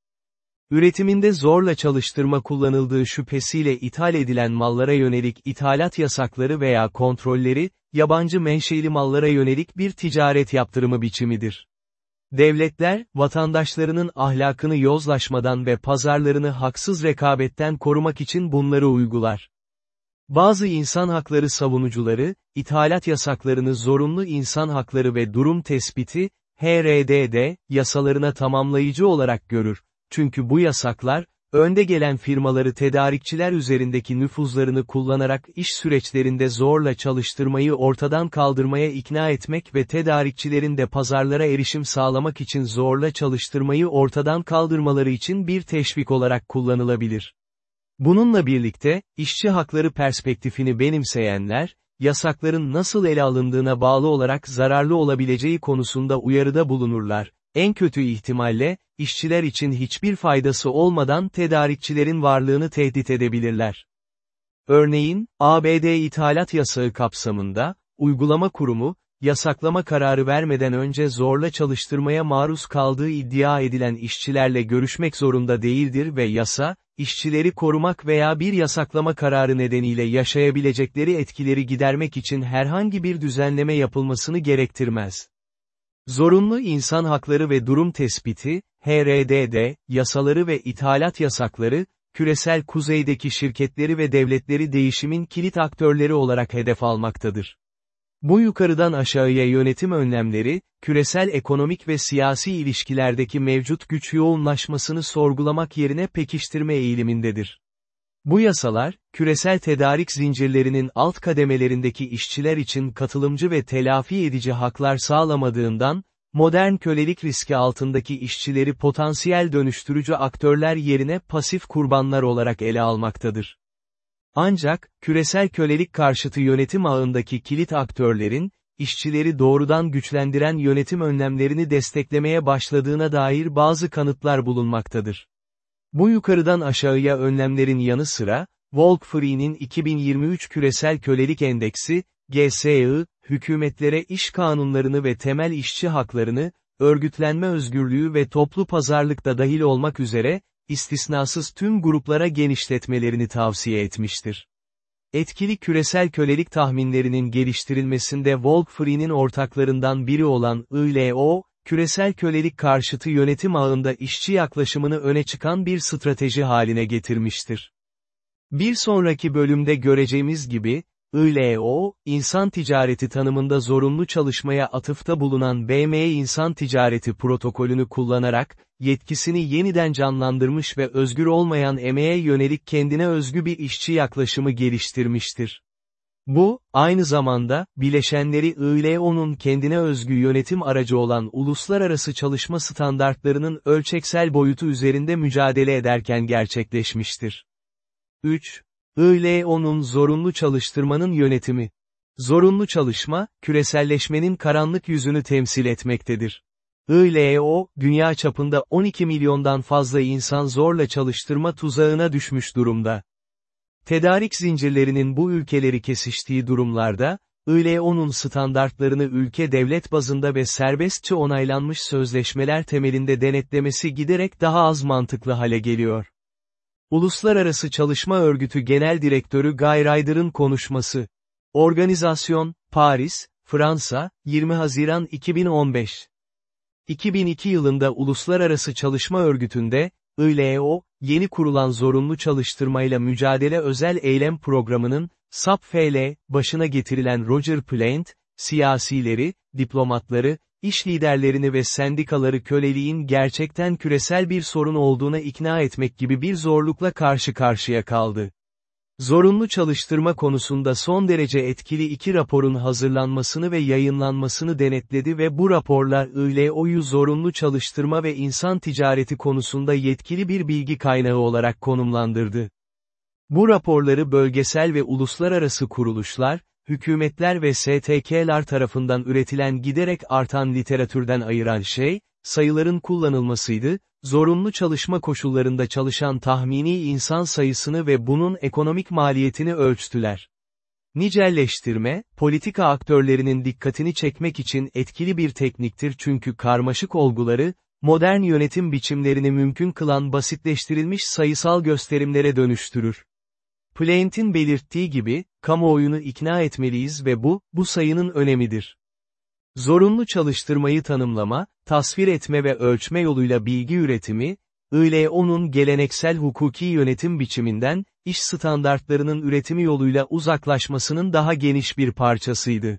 Üretiminde zorla çalıştırma kullanıldığı şüphesiyle ithal edilen mallara yönelik ithalat yasakları veya kontrolleri, yabancı menşeli mallara yönelik bir ticaret yaptırımı biçimidir. Devletler, vatandaşlarının ahlakını yozlaşmadan ve pazarlarını haksız rekabetten korumak için bunları uygular. Bazı insan hakları savunucuları, ithalat yasaklarını zorunlu insan hakları ve durum tespiti, HRDD, yasalarına tamamlayıcı olarak görür. Çünkü bu yasaklar, önde gelen firmaları tedarikçiler üzerindeki nüfuzlarını kullanarak iş süreçlerinde zorla çalıştırmayı ortadan kaldırmaya ikna etmek ve tedarikçilerin de pazarlara erişim sağlamak için zorla çalıştırmayı ortadan kaldırmaları için bir teşvik olarak kullanılabilir. Bununla birlikte, işçi hakları perspektifini benimseyenler, yasakların nasıl ele alındığına bağlı olarak zararlı olabileceği konusunda uyarıda bulunurlar. En kötü ihtimalle, işçiler için hiçbir faydası olmadan tedarikçilerin varlığını tehdit edebilirler. Örneğin, ABD ithalat yasağı kapsamında, uygulama kurumu, yasaklama kararı vermeden önce zorla çalıştırmaya maruz kaldığı iddia edilen işçilerle görüşmek zorunda değildir ve yasa, işçileri korumak veya bir yasaklama kararı nedeniyle yaşayabilecekleri etkileri gidermek için herhangi bir düzenleme yapılmasını gerektirmez. Zorunlu insan hakları ve durum tespiti, HRDD, yasaları ve ithalat yasakları, küresel kuzeydeki şirketleri ve devletleri değişimin kilit aktörleri olarak hedef almaktadır. Bu yukarıdan aşağıya yönetim önlemleri, küresel ekonomik ve siyasi ilişkilerdeki mevcut güç yoğunlaşmasını sorgulamak yerine pekiştirme eğilimindedir. Bu yasalar, küresel tedarik zincirlerinin alt kademelerindeki işçiler için katılımcı ve telafi edici haklar sağlamadığından, modern kölelik riski altındaki işçileri potansiyel dönüştürücü aktörler yerine pasif kurbanlar olarak ele almaktadır. Ancak, küresel kölelik karşıtı yönetim ağındaki kilit aktörlerin, işçileri doğrudan güçlendiren yönetim önlemlerini desteklemeye başladığına dair bazı kanıtlar bulunmaktadır. Bu yukarıdan aşağıya önlemlerin yanı sıra, Volk Free'nin 2023 Küresel Kölelik Endeksi, GSI, hükümetlere iş kanunlarını ve temel işçi haklarını, örgütlenme özgürlüğü ve toplu pazarlık da dahil olmak üzere, istisnasız tüm gruplara genişletmelerini tavsiye etmiştir. Etkili küresel kölelik tahminlerinin geliştirilmesinde Volkfree'nin ortaklarından biri olan ILO, küresel kölelik karşıtı yönetim ağında işçi yaklaşımını öne çıkan bir strateji haline getirmiştir. Bir sonraki bölümde göreceğimiz gibi, ILO, insan ticareti tanımında zorunlu çalışmaya atıfta bulunan BM insan ticareti protokolünü kullanarak, yetkisini yeniden canlandırmış ve özgür olmayan emeğe yönelik kendine özgü bir işçi yaklaşımı geliştirmiştir. Bu, aynı zamanda, bileşenleri ILO'nun kendine özgü yönetim aracı olan uluslararası çalışma standartlarının ölçeksel boyutu üzerinde mücadele ederken gerçekleşmiştir. 3. ILO'nun zorunlu çalıştırmanın yönetimi. Zorunlu çalışma, küreselleşmenin karanlık yüzünü temsil etmektedir. ILO, dünya çapında 12 milyondan fazla insan zorla çalıştırma tuzağına düşmüş durumda. Tedarik zincirlerinin bu ülkeleri kesiştiği durumlarda, ILO'nun standartlarını ülke devlet bazında ve serbestçe onaylanmış sözleşmeler temelinde denetlemesi giderek daha az mantıklı hale geliyor. Uluslararası Çalışma Örgütü Genel Direktörü Guy Ryder'ın konuşması. Organizasyon, Paris, Fransa, 20 Haziran 2015. 2002 yılında Uluslararası Çalışma Örgütü'nde, ILO, yeni kurulan zorunlu çalıştırmayla mücadele özel eylem programının, SAPFL, başına getirilen Roger Plant, siyasileri, diplomatları, iş liderlerini ve sendikaları köleliğin gerçekten küresel bir sorun olduğuna ikna etmek gibi bir zorlukla karşı karşıya kaldı. Zorunlu çalıştırma konusunda son derece etkili iki raporun hazırlanmasını ve yayınlanmasını denetledi ve bu raporlar ILO'yu zorunlu çalıştırma ve insan ticareti konusunda yetkili bir bilgi kaynağı olarak konumlandırdı. Bu raporları bölgesel ve uluslararası kuruluşlar, hükümetler ve STK'lar tarafından üretilen giderek artan literatürden ayıran şey, sayıların kullanılmasıydı, zorunlu çalışma koşullarında çalışan tahmini insan sayısını ve bunun ekonomik maliyetini ölçtüler. Nicelleştirme, politika aktörlerinin dikkatini çekmek için etkili bir tekniktir çünkü karmaşık olguları, modern yönetim biçimlerini mümkün kılan basitleştirilmiş sayısal gösterimlere dönüştürür. Plant'in belirttiği gibi, kamuoyunu ikna etmeliyiz ve bu, bu sayının önemidir. Zorunlu çalıştırmayı tanımlama, tasvir etme ve ölçme yoluyla bilgi üretimi, ILO'nun geleneksel hukuki yönetim biçiminden, iş standartlarının üretimi yoluyla uzaklaşmasının daha geniş bir parçasıydı.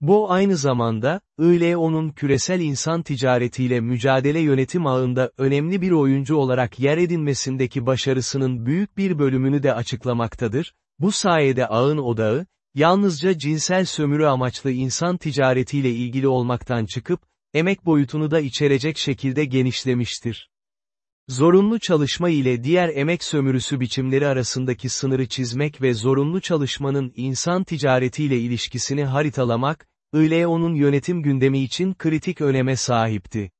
Bu aynı zamanda, ILO'nun küresel insan ticaretiyle mücadele yönetim ağında önemli bir oyuncu olarak yer edinmesindeki başarısının büyük bir bölümünü de açıklamaktadır, bu sayede ağın odağı, yalnızca cinsel sömürü amaçlı insan ticaretiyle ilgili olmaktan çıkıp, emek boyutunu da içerecek şekilde genişlemiştir. Zorunlu çalışma ile diğer emek sömürüsü biçimleri arasındaki sınırı çizmek ve zorunlu çalışmanın insan ticaretiyle ilişkisini haritalamak, ILO'nun yönetim gündemi için kritik öneme sahipti.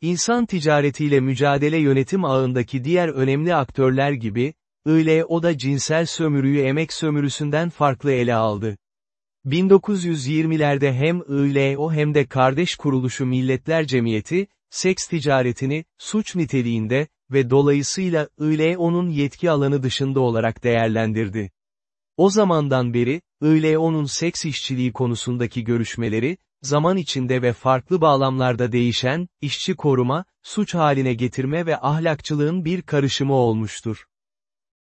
İnsan ticaretiyle mücadele yönetim ağındaki diğer önemli aktörler gibi, ILO da cinsel sömürüyü emek sömürüsünden farklı ele aldı. 1920'lerde hem ILO hem de kardeş kuruluşu Milletler Cemiyeti, seks ticaretini, suç niteliğinde ve dolayısıyla ILO'nun yetki alanı dışında olarak değerlendirdi. O zamandan beri, ILO'nun seks işçiliği konusundaki görüşmeleri, zaman içinde ve farklı bağlamlarda değişen, işçi koruma, suç haline getirme ve ahlakçılığın bir karışımı olmuştur.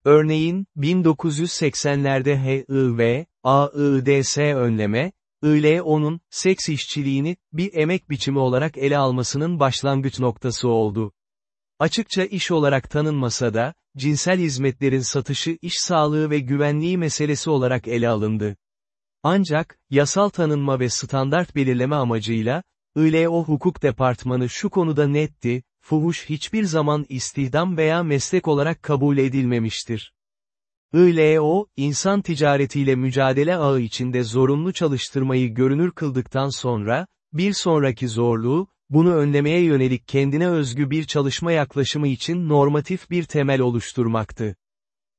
Örneğin, 1980'lerde HIV, AIDS önleme, ILO'nun, seks işçiliğini, bir emek biçimi olarak ele almasının başlangıç noktası oldu. Açıkça iş olarak tanınmasa da, cinsel hizmetlerin satışı iş sağlığı ve güvenliği meselesi olarak ele alındı. Ancak, yasal tanınma ve standart belirleme amacıyla, ILO Hukuk Departmanı şu konuda netti, fuhuş hiçbir zaman istihdam veya meslek olarak kabul edilmemiştir. ILO, insan ticaretiyle mücadele ağı içinde zorunlu çalıştırmayı görünür kıldıktan sonra, bir sonraki zorluğu, bunu önlemeye yönelik kendine özgü bir çalışma yaklaşımı için normatif bir temel oluşturmaktı.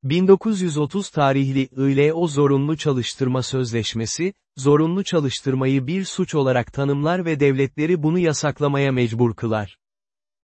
1930 tarihli ILO Zorunlu Çalıştırma Sözleşmesi, zorunlu çalıştırmayı bir suç olarak tanımlar ve devletleri bunu yasaklamaya mecbur kılar.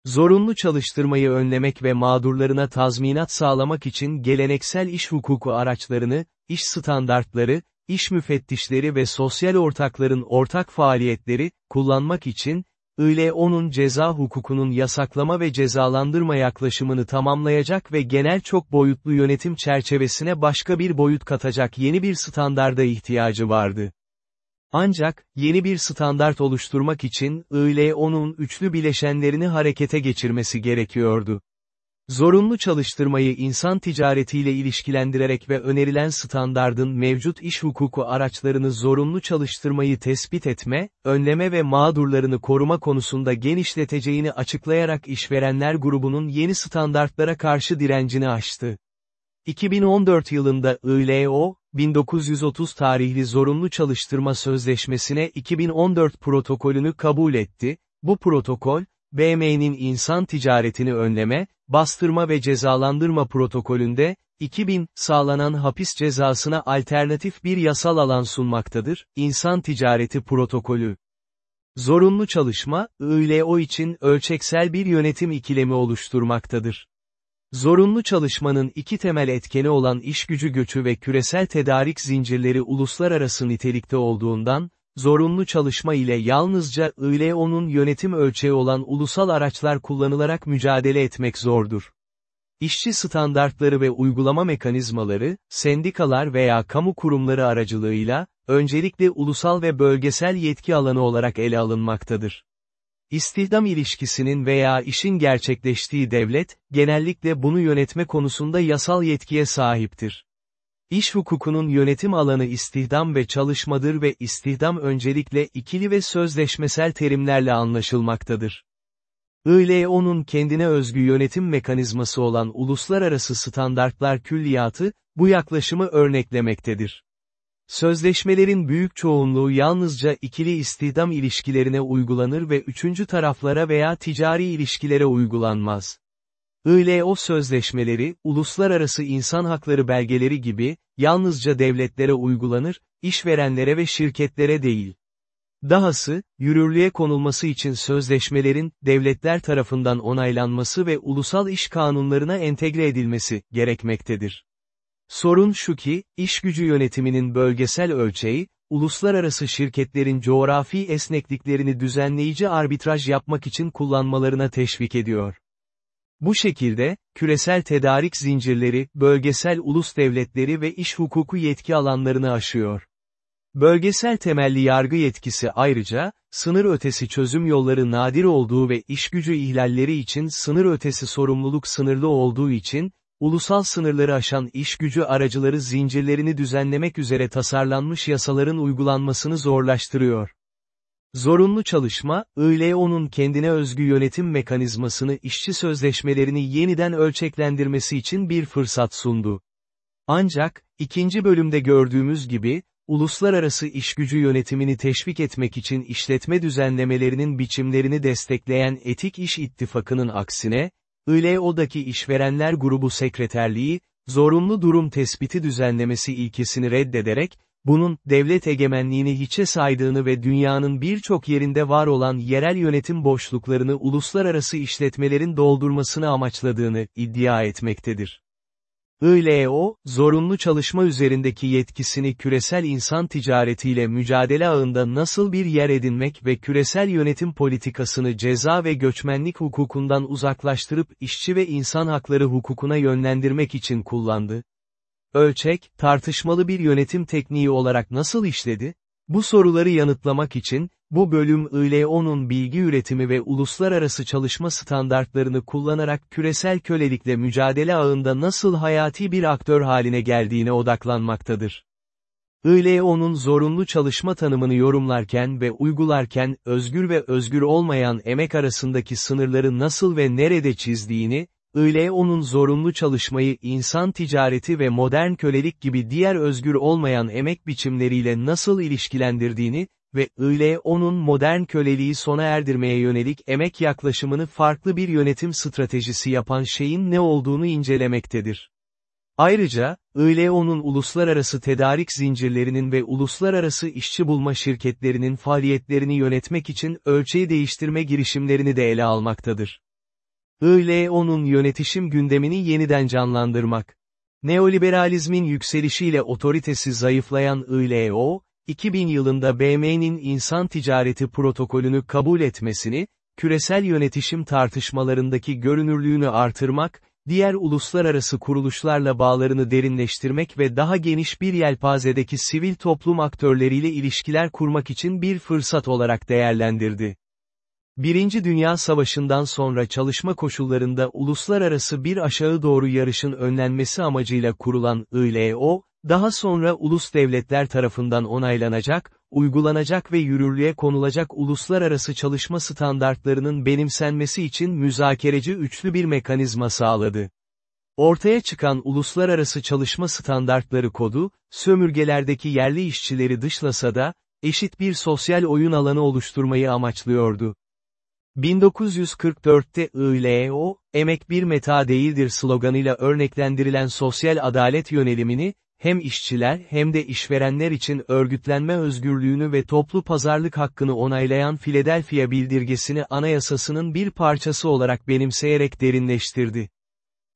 Zorunlu çalıştırmayı önlemek ve mağdurlarına tazminat sağlamak için geleneksel iş hukuku araçlarını, iş standartları, iş müfettişleri ve sosyal ortakların ortak faaliyetleri, kullanmak için, ILO'nun ceza hukukunun yasaklama ve cezalandırma yaklaşımını tamamlayacak ve genel çok boyutlu yönetim çerçevesine başka bir boyut katacak yeni bir standarda ihtiyacı vardı. Ancak, yeni bir standart oluşturmak için ILO'nun üçlü bileşenlerini harekete geçirmesi gerekiyordu. Zorunlu çalıştırmayı insan ticaretiyle ilişkilendirerek ve önerilen standardın mevcut iş hukuku araçlarını zorunlu çalıştırmayı tespit etme, önleme ve mağdurlarını koruma konusunda genişleteceğini açıklayarak işverenler grubunun yeni standartlara karşı direncini aştı. 2014 yılında ILO, 1930 tarihli zorunlu çalıştırma sözleşmesine 2014 protokolünü kabul etti, bu protokol, BM'nin insan ticaretini önleme, bastırma ve cezalandırma protokolünde, 2000, sağlanan hapis cezasına alternatif bir yasal alan sunmaktadır, İnsan Ticareti Protokolü. Zorunlu çalışma, ILO için ölçeksel bir yönetim ikilemi oluşturmaktadır. Zorunlu çalışmanın iki temel etkeni olan işgücü göçü ve küresel tedarik zincirleri uluslararası nitelikte olduğundan, zorunlu çalışma ile yalnızca ILO'nun yönetim ölçeği olan ulusal araçlar kullanılarak mücadele etmek zordur. İşçi standartları ve uygulama mekanizmaları, sendikalar veya kamu kurumları aracılığıyla, öncelikle ulusal ve bölgesel yetki alanı olarak ele alınmaktadır. İstihdam ilişkisinin veya işin gerçekleştiği devlet, genellikle bunu yönetme konusunda yasal yetkiye sahiptir. İş hukukunun yönetim alanı istihdam ve çalışmadır ve istihdam öncelikle ikili ve sözleşmesel terimlerle anlaşılmaktadır. ILO'nun kendine özgü yönetim mekanizması olan Uluslararası Standartlar Külliyatı, bu yaklaşımı örneklemektedir. Sözleşmelerin büyük çoğunluğu yalnızca ikili istihdam ilişkilerine uygulanır ve üçüncü taraflara veya ticari ilişkilere uygulanmaz. ILO sözleşmeleri, uluslararası insan hakları belgeleri gibi, yalnızca devletlere uygulanır, işverenlere ve şirketlere değil. Dahası, yürürlüğe konulması için sözleşmelerin, devletler tarafından onaylanması ve ulusal iş kanunlarına entegre edilmesi, gerekmektedir. Sorun şu ki, iş gücü yönetiminin bölgesel ölçeği, uluslararası şirketlerin coğrafi esnekliklerini düzenleyici arbitraj yapmak için kullanmalarına teşvik ediyor. Bu şekilde, küresel tedarik zincirleri, bölgesel ulus devletleri ve iş hukuku yetki alanlarını aşıyor. Bölgesel temelli yargı yetkisi ayrıca, sınır ötesi çözüm yolları nadir olduğu ve işgücü ihlalleri için sınır ötesi sorumluluk sınırlı olduğu için, ulusal sınırları aşan işgücü aracıları zincirlerini düzenlemek üzere tasarlanmış yasaların uygulanmasını zorlaştırıyor. Zorunlu çalışma, ILO'nun kendine özgü yönetim mekanizmasını işçi sözleşmelerini yeniden ölçeklendirmesi için bir fırsat sundu. Ancak, ikinci bölümde gördüğümüz gibi, uluslararası işgücü yönetimini teşvik etmek için işletme düzenlemelerinin biçimlerini destekleyen Etik İş İttifakı'nın aksine, ILO'daki işverenler grubu sekreterliği, zorunlu durum tespiti düzenlemesi ilkesini reddederek, bunun, devlet egemenliğini hiçe saydığını ve dünyanın birçok yerinde var olan yerel yönetim boşluklarını uluslararası işletmelerin doldurmasını amaçladığını iddia etmektedir. ILO, zorunlu çalışma üzerindeki yetkisini küresel insan ticaretiyle mücadele ağında nasıl bir yer edinmek ve küresel yönetim politikasını ceza ve göçmenlik hukukundan uzaklaştırıp işçi ve insan hakları hukukuna yönlendirmek için kullandı. Ölçek, tartışmalı bir yönetim tekniği olarak nasıl işledi? Bu soruları yanıtlamak için, bu bölüm ILO'nun bilgi üretimi ve uluslararası çalışma standartlarını kullanarak küresel kölelikle mücadele ağında nasıl hayati bir aktör haline geldiğine odaklanmaktadır. ILO'nun zorunlu çalışma tanımını yorumlarken ve uygularken özgür ve özgür olmayan emek arasındaki sınırları nasıl ve nerede çizdiğini, ILO'nun zorunlu çalışmayı insan ticareti ve modern kölelik gibi diğer özgür olmayan emek biçimleriyle nasıl ilişkilendirdiğini ve ILO'nun modern köleliği sona erdirmeye yönelik emek yaklaşımını farklı bir yönetim stratejisi yapan şeyin ne olduğunu incelemektedir. Ayrıca, ILO'nun uluslararası tedarik zincirlerinin ve uluslararası işçi bulma şirketlerinin faaliyetlerini yönetmek için ölçeği değiştirme girişimlerini de ele almaktadır. ILO'nun yönetişim gündemini yeniden canlandırmak. Neoliberalizmin yükselişiyle otoritesi zayıflayan ILO, 2000 yılında BM'nin insan ticareti protokolünü kabul etmesini, küresel yönetişim tartışmalarındaki görünürlüğünü artırmak, diğer uluslararası kuruluşlarla bağlarını derinleştirmek ve daha geniş bir yelpazedeki sivil toplum aktörleriyle ilişkiler kurmak için bir fırsat olarak değerlendirdi. Birinci Dünya Savaşı'ndan sonra çalışma koşullarında uluslararası bir aşağı doğru yarışın önlenmesi amacıyla kurulan ILO, daha sonra ulus devletler tarafından onaylanacak, uygulanacak ve yürürlüğe konulacak uluslararası çalışma standartlarının benimsenmesi için müzakereci üçlü bir mekanizma sağladı. Ortaya çıkan Uluslararası Çalışma Standartları kodu, sömürgelerdeki yerli işçileri dışlasa da, eşit bir sosyal oyun alanı oluşturmayı amaçlıyordu. 1944'te ILO, emek bir meta değildir sloganıyla örneklendirilen sosyal adalet yönelimini, hem işçiler hem de işverenler için örgütlenme özgürlüğünü ve toplu pazarlık hakkını onaylayan Philadelphia Bildirgesi'ni anayasasının bir parçası olarak benimseyerek derinleştirdi.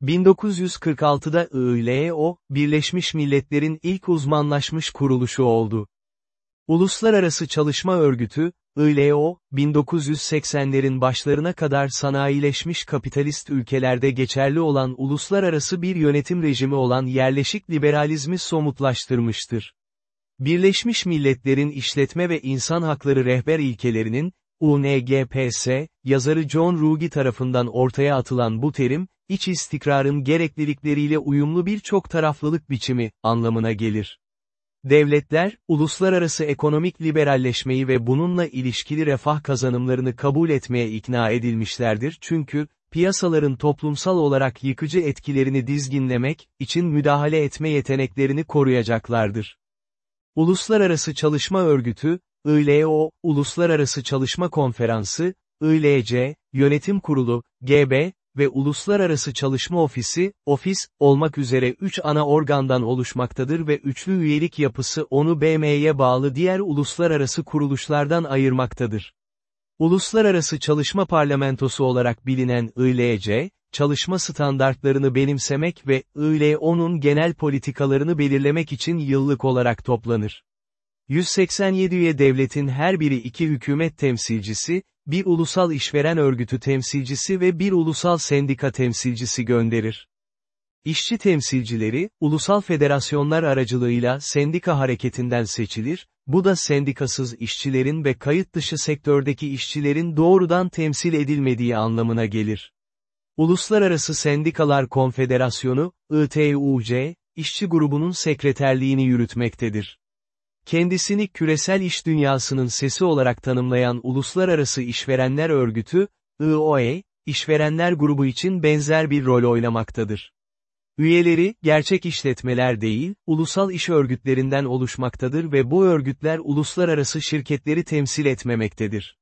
1946'da ILO, Birleşmiş Milletler'in ilk uzmanlaşmış kuruluşu oldu. Uluslararası Çalışma Örgütü, ILO, 1980'lerin başlarına kadar sanayileşmiş kapitalist ülkelerde geçerli olan uluslararası bir yönetim rejimi olan yerleşik liberalizmi somutlaştırmıştır. Birleşmiş Milletler'in işletme ve insan hakları rehber ilkelerinin, UNGPS, yazarı John Ruggie tarafından ortaya atılan bu terim, iç istikrarın gereklilikleriyle uyumlu bir çok taraflılık biçimi, anlamına gelir. Devletler, uluslararası ekonomik liberalleşmeyi ve bununla ilişkili refah kazanımlarını kabul etmeye ikna edilmişlerdir çünkü, piyasaların toplumsal olarak yıkıcı etkilerini dizginlemek, için müdahale etme yeteneklerini koruyacaklardır. Uluslararası Çalışma Örgütü, ILO, Uluslararası Çalışma Konferansı, ILC, Yönetim Kurulu, GB, ve Uluslararası Çalışma Ofisi, ofis, olmak üzere üç ana organdan oluşmaktadır ve üçlü üyelik yapısı onu BM'ye bağlı diğer uluslararası kuruluşlardan ayırmaktadır. Uluslararası Çalışma Parlamentosu olarak bilinen ILC, çalışma standartlarını benimsemek ve ILO'nun genel politikalarını belirlemek için yıllık olarak toplanır. 187 üye devletin her biri iki hükümet temsilcisi, bir ulusal işveren örgütü temsilcisi ve bir ulusal sendika temsilcisi gönderir. İşçi temsilcileri, ulusal federasyonlar aracılığıyla sendika hareketinden seçilir, bu da sendikasız işçilerin ve kayıt dışı sektördeki işçilerin doğrudan temsil edilmediği anlamına gelir. Uluslararası Sendikalar Konfederasyonu, ITUC, işçi grubunun sekreterliğini yürütmektedir. Kendisini küresel iş dünyasının sesi olarak tanımlayan Uluslararası İşverenler Örgütü, IOE, işverenler grubu için benzer bir rol oynamaktadır. Üyeleri, gerçek işletmeler değil, ulusal iş örgütlerinden oluşmaktadır ve bu örgütler uluslararası şirketleri temsil etmemektedir.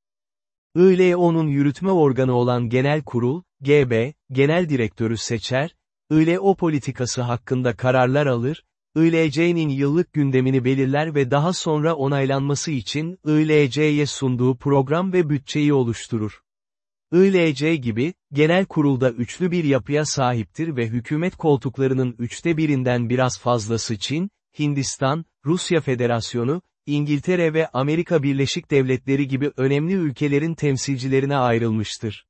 ILO'nun yürütme organı olan Genel Kurul, GB, Genel Direktörü seçer, ILO politikası hakkında kararlar alır, ILC'nin yıllık gündemini belirler ve daha sonra onaylanması için ILC'ye sunduğu program ve bütçeyi oluşturur. ILC gibi, genel kurulda üçlü bir yapıya sahiptir ve hükümet koltuklarının üçte birinden biraz fazlası Çin, Hindistan, Rusya Federasyonu, İngiltere ve Amerika Birleşik Devletleri gibi önemli ülkelerin temsilcilerine ayrılmıştır.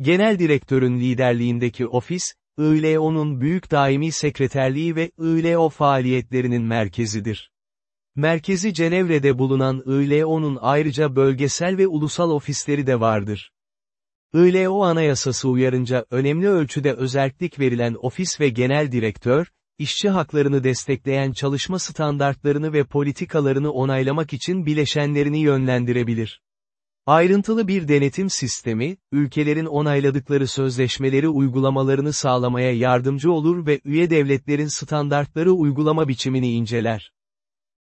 Genel direktörün liderliğindeki ofis, ILO'nun büyük daimi sekreterliği ve ILO faaliyetlerinin merkezidir. Merkezi Cenevre'de bulunan ILO'nun ayrıca bölgesel ve ulusal ofisleri de vardır. ILO anayasası uyarınca önemli ölçüde özellik verilen ofis ve genel direktör, işçi haklarını destekleyen çalışma standartlarını ve politikalarını onaylamak için bileşenlerini yönlendirebilir. Ayrıntılı bir denetim sistemi, ülkelerin onayladıkları sözleşmeleri uygulamalarını sağlamaya yardımcı olur ve üye devletlerin standartları uygulama biçimini inceler.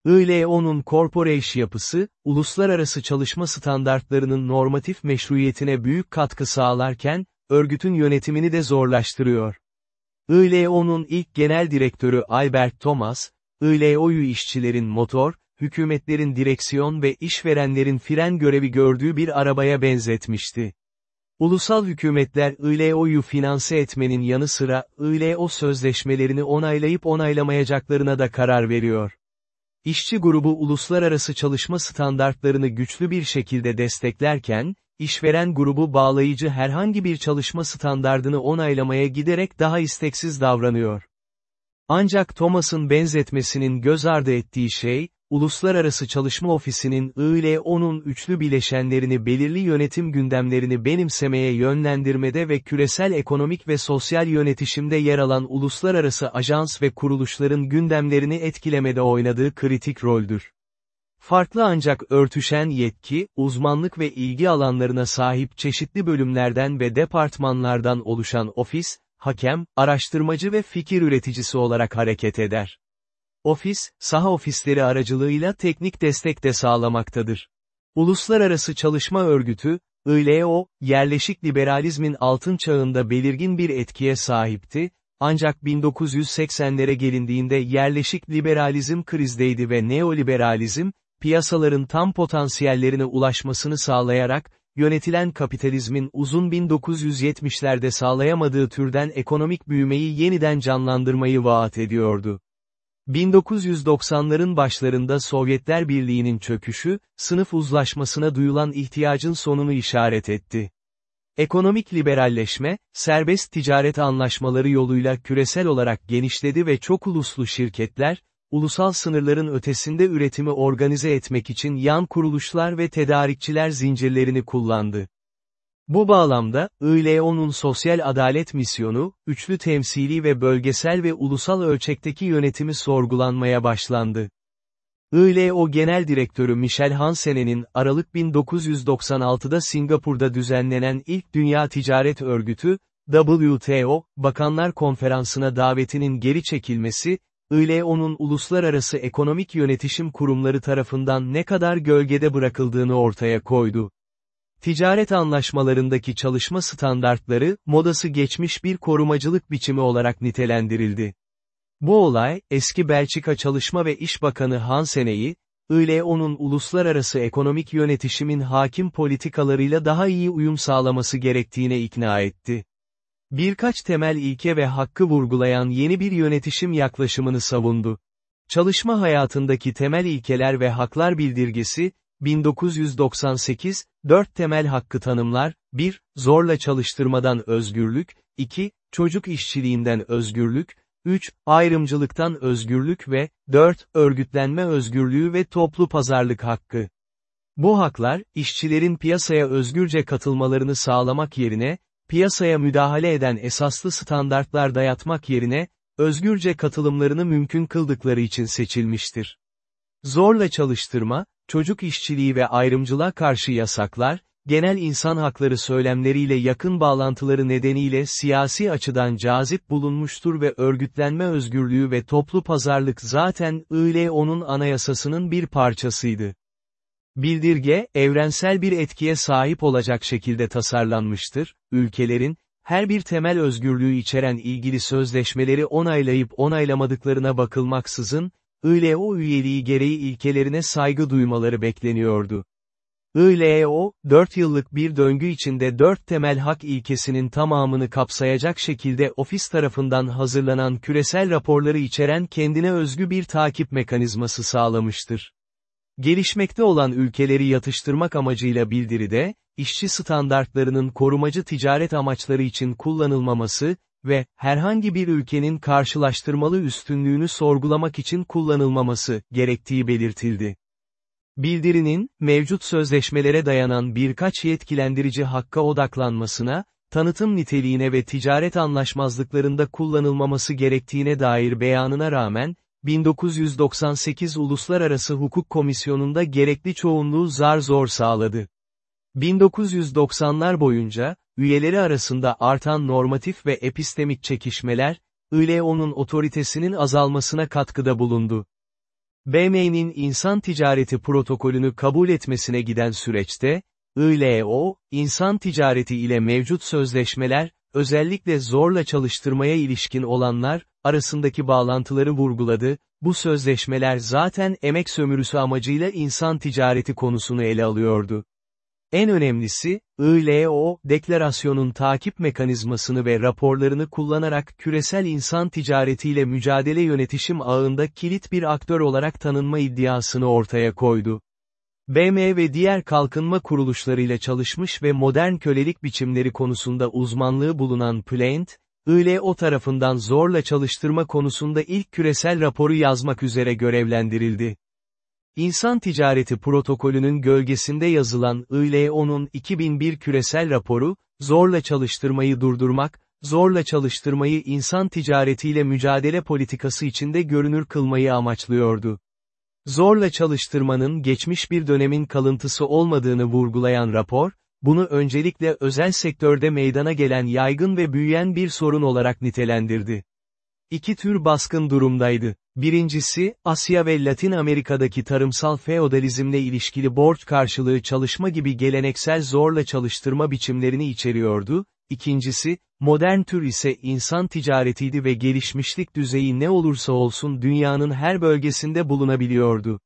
ILO'nun corporation yapısı, uluslararası çalışma standartlarının normatif meşruiyetine büyük katkı sağlarken, örgütün yönetimini de zorlaştırıyor. ILO'nun ilk genel direktörü Albert Thomas, ILO'yu işçilerin motor, hükümetlerin direksiyon ve işverenlerin fren görevi gördüğü bir arabaya benzetmişti. Ulusal hükümetler ILO'yu finanse etmenin yanı sıra ILO sözleşmelerini onaylayıp onaylamayacaklarına da karar veriyor. İşçi grubu uluslararası çalışma standartlarını güçlü bir şekilde desteklerken, işveren grubu bağlayıcı herhangi bir çalışma standardını onaylamaya giderek daha isteksiz davranıyor. Ancak Thomas'ın benzetmesinin göz ardı ettiği şey, Uluslararası Çalışma Ofisi'nin ILO'nun üçlü bileşenlerini belirli yönetim gündemlerini benimsemeye yönlendirmede ve küresel ekonomik ve sosyal yönetişimde yer alan uluslararası ajans ve kuruluşların gündemlerini etkilemede oynadığı kritik roldür. Farklı ancak örtüşen yetki, uzmanlık ve ilgi alanlarına sahip çeşitli bölümlerden ve departmanlardan oluşan ofis, hakem, araştırmacı ve fikir üreticisi olarak hareket eder. Ofis, saha ofisleri aracılığıyla teknik destek de sağlamaktadır. Uluslararası Çalışma Örgütü, ILO, yerleşik liberalizmin altın çağında belirgin bir etkiye sahipti, ancak 1980'lere gelindiğinde yerleşik liberalizm krizdeydi ve neoliberalizm, piyasaların tam potansiyellerine ulaşmasını sağlayarak, yönetilen kapitalizmin uzun 1970'lerde sağlayamadığı türden ekonomik büyümeyi yeniden canlandırmayı vaat ediyordu. 1990'ların başlarında Sovyetler Birliği'nin çöküşü, sınıf uzlaşmasına duyulan ihtiyacın sonunu işaret etti. Ekonomik liberalleşme, serbest ticaret anlaşmaları yoluyla küresel olarak genişledi ve çok uluslu şirketler, ulusal sınırların ötesinde üretimi organize etmek için yan kuruluşlar ve tedarikçiler zincirlerini kullandı. Bu bağlamda, ILO'nun sosyal adalet misyonu, üçlü temsili ve bölgesel ve ulusal ölçekteki yönetimi sorgulanmaya başlandı. ILO Genel Direktörü Michel Hansen'in Aralık 1996'da Singapur'da düzenlenen ilk Dünya Ticaret Örgütü, WTO, Bakanlar Konferansı'na davetinin geri çekilmesi, ILO'nun uluslararası ekonomik yönetişim kurumları tarafından ne kadar gölgede bırakıldığını ortaya koydu. Ticaret anlaşmalarındaki çalışma standartları, modası geçmiş bir korumacılık biçimi olarak nitelendirildi. Bu olay, eski Belçika Çalışma ve İş Bakanı Hansen'e'yi, ILO'nun uluslararası ekonomik yönetişimin hakim politikalarıyla daha iyi uyum sağlaması gerektiğine ikna etti. Birkaç temel ilke ve hakkı vurgulayan yeni bir yönetişim yaklaşımını savundu. Çalışma hayatındaki temel ilkeler ve haklar bildirgesi, 1998, 4 temel hakkı tanımlar, 1, zorla çalıştırmadan özgürlük, 2, çocuk işçiliğinden özgürlük, 3, ayrımcılıktan özgürlük ve 4, örgütlenme özgürlüğü ve toplu pazarlık hakkı. Bu haklar, işçilerin piyasaya özgürce katılmalarını sağlamak yerine, piyasaya müdahale eden esaslı standartlar dayatmak yerine, özgürce katılımlarını mümkün kıldıkları için seçilmiştir. Zorla çalıştırma, çocuk işçiliği ve ayrımcılığa karşı yasaklar, genel insan hakları söylemleriyle yakın bağlantıları nedeniyle siyasi açıdan cazip bulunmuştur ve örgütlenme özgürlüğü ve toplu pazarlık zaten ILO'nun anayasasının bir parçasıydı. Bildirge, evrensel bir etkiye sahip olacak şekilde tasarlanmıştır, ülkelerin, her bir temel özgürlüğü içeren ilgili sözleşmeleri onaylayıp onaylamadıklarına bakılmaksızın, ILO üyeliği gereği ilkelerine saygı duymaları bekleniyordu. ILO, 4 yıllık bir döngü içinde 4 temel hak ilkesinin tamamını kapsayacak şekilde ofis tarafından hazırlanan küresel raporları içeren kendine özgü bir takip mekanizması sağlamıştır. Gelişmekte olan ülkeleri yatıştırmak amacıyla bildiride, işçi standartlarının korumacı ticaret amaçları için kullanılmaması, ve herhangi bir ülkenin karşılaştırmalı üstünlüğünü sorgulamak için kullanılmaması gerektiği belirtildi. Bildirinin, mevcut sözleşmelere dayanan birkaç yetkilendirici hakka odaklanmasına, tanıtım niteliğine ve ticaret anlaşmazlıklarında kullanılmaması gerektiğine dair beyanına rağmen, 1998 Uluslararası Hukuk Komisyonu'nda gerekli çoğunluğu zar zor sağladı. 1990'lar boyunca, üyeleri arasında artan normatif ve epistemik çekişmeler, ILO'nun otoritesinin azalmasına katkıda bulundu. BM'nin insan ticareti protokolünü kabul etmesine giden süreçte, ILO, insan ticareti ile mevcut sözleşmeler, özellikle zorla çalıştırmaya ilişkin olanlar, arasındaki bağlantıları vurguladı, bu sözleşmeler zaten emek sömürüsü amacıyla insan ticareti konusunu ele alıyordu. En önemlisi, ILO, deklarasyonun takip mekanizmasını ve raporlarını kullanarak küresel insan ticaretiyle mücadele yönetişim ağında kilit bir aktör olarak tanınma iddiasını ortaya koydu. BM ve diğer kalkınma kuruluşlarıyla çalışmış ve modern kölelik biçimleri konusunda uzmanlığı bulunan Plant, ILO tarafından zorla çalıştırma konusunda ilk küresel raporu yazmak üzere görevlendirildi. İnsan Ticareti Protokolü'nün gölgesinde yazılan ILO'nun 2001 küresel raporu, zorla çalıştırmayı durdurmak, zorla çalıştırmayı insan ticaretiyle mücadele politikası içinde görünür kılmayı amaçlıyordu. Zorla çalıştırmanın geçmiş bir dönemin kalıntısı olmadığını vurgulayan rapor, bunu öncelikle özel sektörde meydana gelen yaygın ve büyüyen bir sorun olarak nitelendirdi. İki tür baskın durumdaydı. Birincisi, Asya ve Latin Amerika'daki tarımsal feodalizmle ilişkili borç karşılığı çalışma gibi geleneksel zorla çalıştırma biçimlerini içeriyordu, İkincisi, modern tür ise insan ticaretiydi ve gelişmişlik düzeyi ne olursa olsun dünyanın her bölgesinde bulunabiliyordu.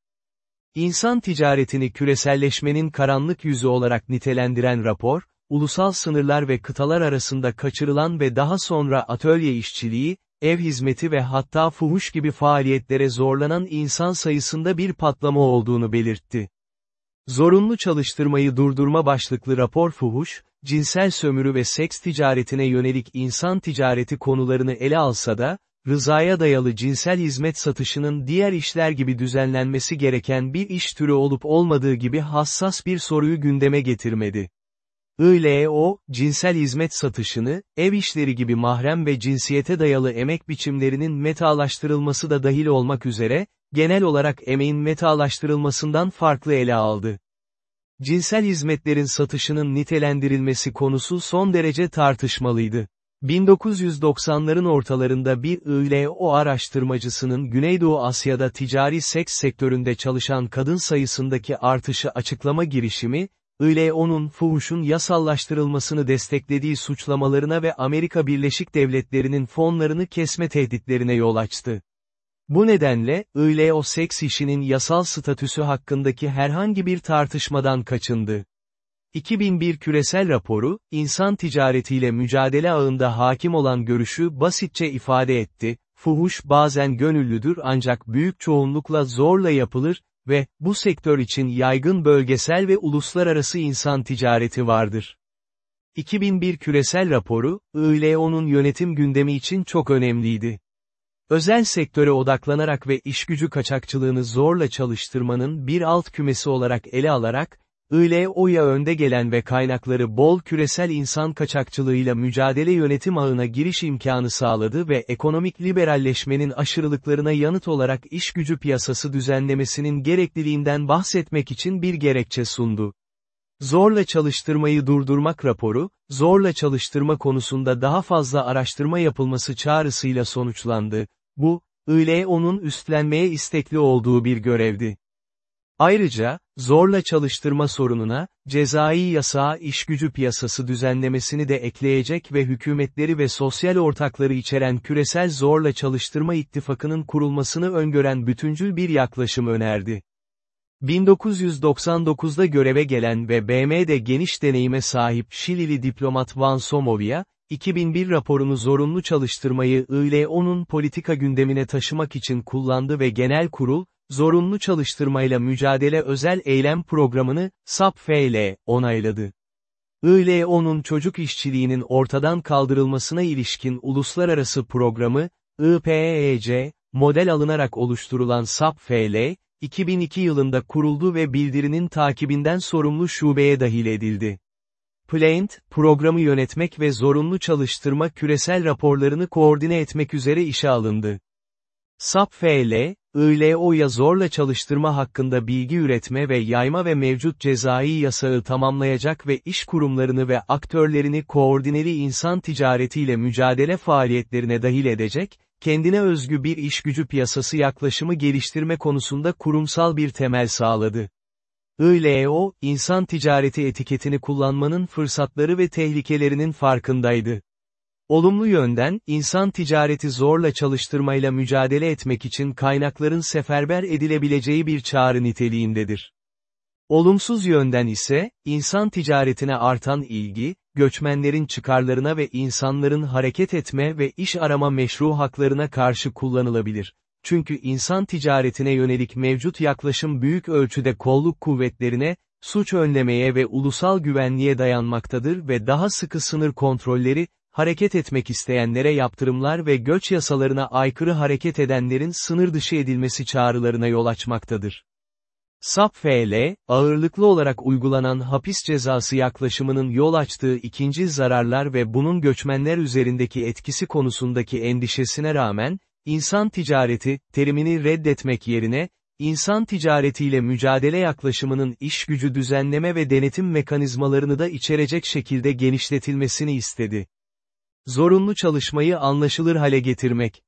İnsan ticaretini küreselleşmenin karanlık yüzü olarak nitelendiren rapor, ulusal sınırlar ve kıtalar arasında kaçırılan ve daha sonra atölye işçiliği, ev hizmeti ve hatta fuhuş gibi faaliyetlere zorlanan insan sayısında bir patlama olduğunu belirtti. Zorunlu çalıştırmayı durdurma başlıklı rapor fuhuş, cinsel sömürü ve seks ticaretine yönelik insan ticareti konularını ele alsa da, rızaya dayalı cinsel hizmet satışının diğer işler gibi düzenlenmesi gereken bir iş türü olup olmadığı gibi hassas bir soruyu gündeme getirmedi. ILO, cinsel hizmet satışını, ev işleri gibi mahrem ve cinsiyete dayalı emek biçimlerinin metalaştırılması da dahil olmak üzere, genel olarak emeğin metalaştırılmasından farklı ele aldı. Cinsel hizmetlerin satışının nitelendirilmesi konusu son derece tartışmalıydı. 1990'ların ortalarında bir ILO araştırmacısının Güneydoğu Asya'da ticari seks sektöründe çalışan kadın sayısındaki artışı açıklama girişimi, ILO'nun fuhuşun yasallaştırılmasını desteklediği suçlamalarına ve Amerika Birleşik Devletleri'nin fonlarını kesme tehditlerine yol açtı. Bu nedenle, ILO seks işinin yasal statüsü hakkındaki herhangi bir tartışmadan kaçındı. 2001 küresel raporu, insan ticaretiyle mücadele ağında hakim olan görüşü basitçe ifade etti, fuhuş bazen gönüllüdür ancak büyük çoğunlukla zorla yapılır ve, bu sektör için yaygın bölgesel ve uluslararası insan ticareti vardır. 2001 küresel raporu, ILO'nun yönetim gündemi için çok önemliydi. Özel sektöre odaklanarak ve işgücü kaçakçılığını zorla çalıştırmanın bir alt kümesi olarak ele alarak, ILO'ya önde gelen ve kaynakları bol küresel insan kaçakçılığıyla mücadele yönetim ağına giriş imkanı sağladı ve ekonomik liberalleşmenin aşırılıklarına yanıt olarak iş gücü piyasası düzenlemesinin gerekliliğinden bahsetmek için bir gerekçe sundu. Zorla çalıştırmayı durdurmak raporu, zorla çalıştırma konusunda daha fazla araştırma yapılması çağrısıyla sonuçlandı. Bu, ILO'nun üstlenmeye istekli olduğu bir görevdi. Ayrıca, zorla çalıştırma sorununa, cezai yasağa işgücü piyasası düzenlemesini de ekleyecek ve hükümetleri ve sosyal ortakları içeren küresel zorla çalıştırma ittifakının kurulmasını öngören bütüncül bir yaklaşım önerdi. 1999'da göreve gelen ve BM'de geniş deneyime sahip Şilili diplomat Van Somovia, 2001 raporunu zorunlu çalıştırmayı ILO'nun politika gündemine taşımak için kullandı ve genel kurul, zorunlu çalıştırmayla mücadele özel eylem programını, SAPFL, onayladı. ILO'nun çocuk işçiliğinin ortadan kaldırılmasına ilişkin uluslararası programı, IPEC, model alınarak oluşturulan SAPFL, 2002 yılında kuruldu ve bildirinin takibinden sorumlu şubeye dahil edildi. Plant, programı yönetmek ve zorunlu çalıştırma küresel raporlarını koordine etmek üzere işe alındı. SAP-FL, ILO'ya zorla çalıştırma hakkında bilgi üretme ve yayma ve mevcut cezai yasağı tamamlayacak ve iş kurumlarını ve aktörlerini koordineli insan ticaretiyle mücadele faaliyetlerine dahil edecek, kendine özgü bir iş gücü piyasası yaklaşımı geliştirme konusunda kurumsal bir temel sağladı. ILO, insan ticareti etiketini kullanmanın fırsatları ve tehlikelerinin farkındaydı. Olumlu yönden, insan ticareti zorla çalıştırmayla mücadele etmek için kaynakların seferber edilebileceği bir çağrı niteliğindedir. Olumsuz yönden ise, insan ticaretine artan ilgi, göçmenlerin çıkarlarına ve insanların hareket etme ve iş arama meşru haklarına karşı kullanılabilir. Çünkü insan ticaretine yönelik mevcut yaklaşım büyük ölçüde kolluk kuvvetlerine, suç önlemeye ve ulusal güvenliğe dayanmaktadır ve daha sıkı sınır kontrolleri, hareket etmek isteyenlere yaptırımlar ve göç yasalarına aykırı hareket edenlerin sınır dışı edilmesi çağrılarına yol açmaktadır. SAP-FL, ağırlıklı olarak uygulanan hapis cezası yaklaşımının yol açtığı ikinci zararlar ve bunun göçmenler üzerindeki etkisi konusundaki endişesine rağmen, insan ticareti, terimini reddetmek yerine, insan ticaretiyle mücadele yaklaşımının iş gücü düzenleme ve denetim mekanizmalarını da içerecek şekilde genişletilmesini istedi. Zorunlu çalışmayı anlaşılır hale getirmek.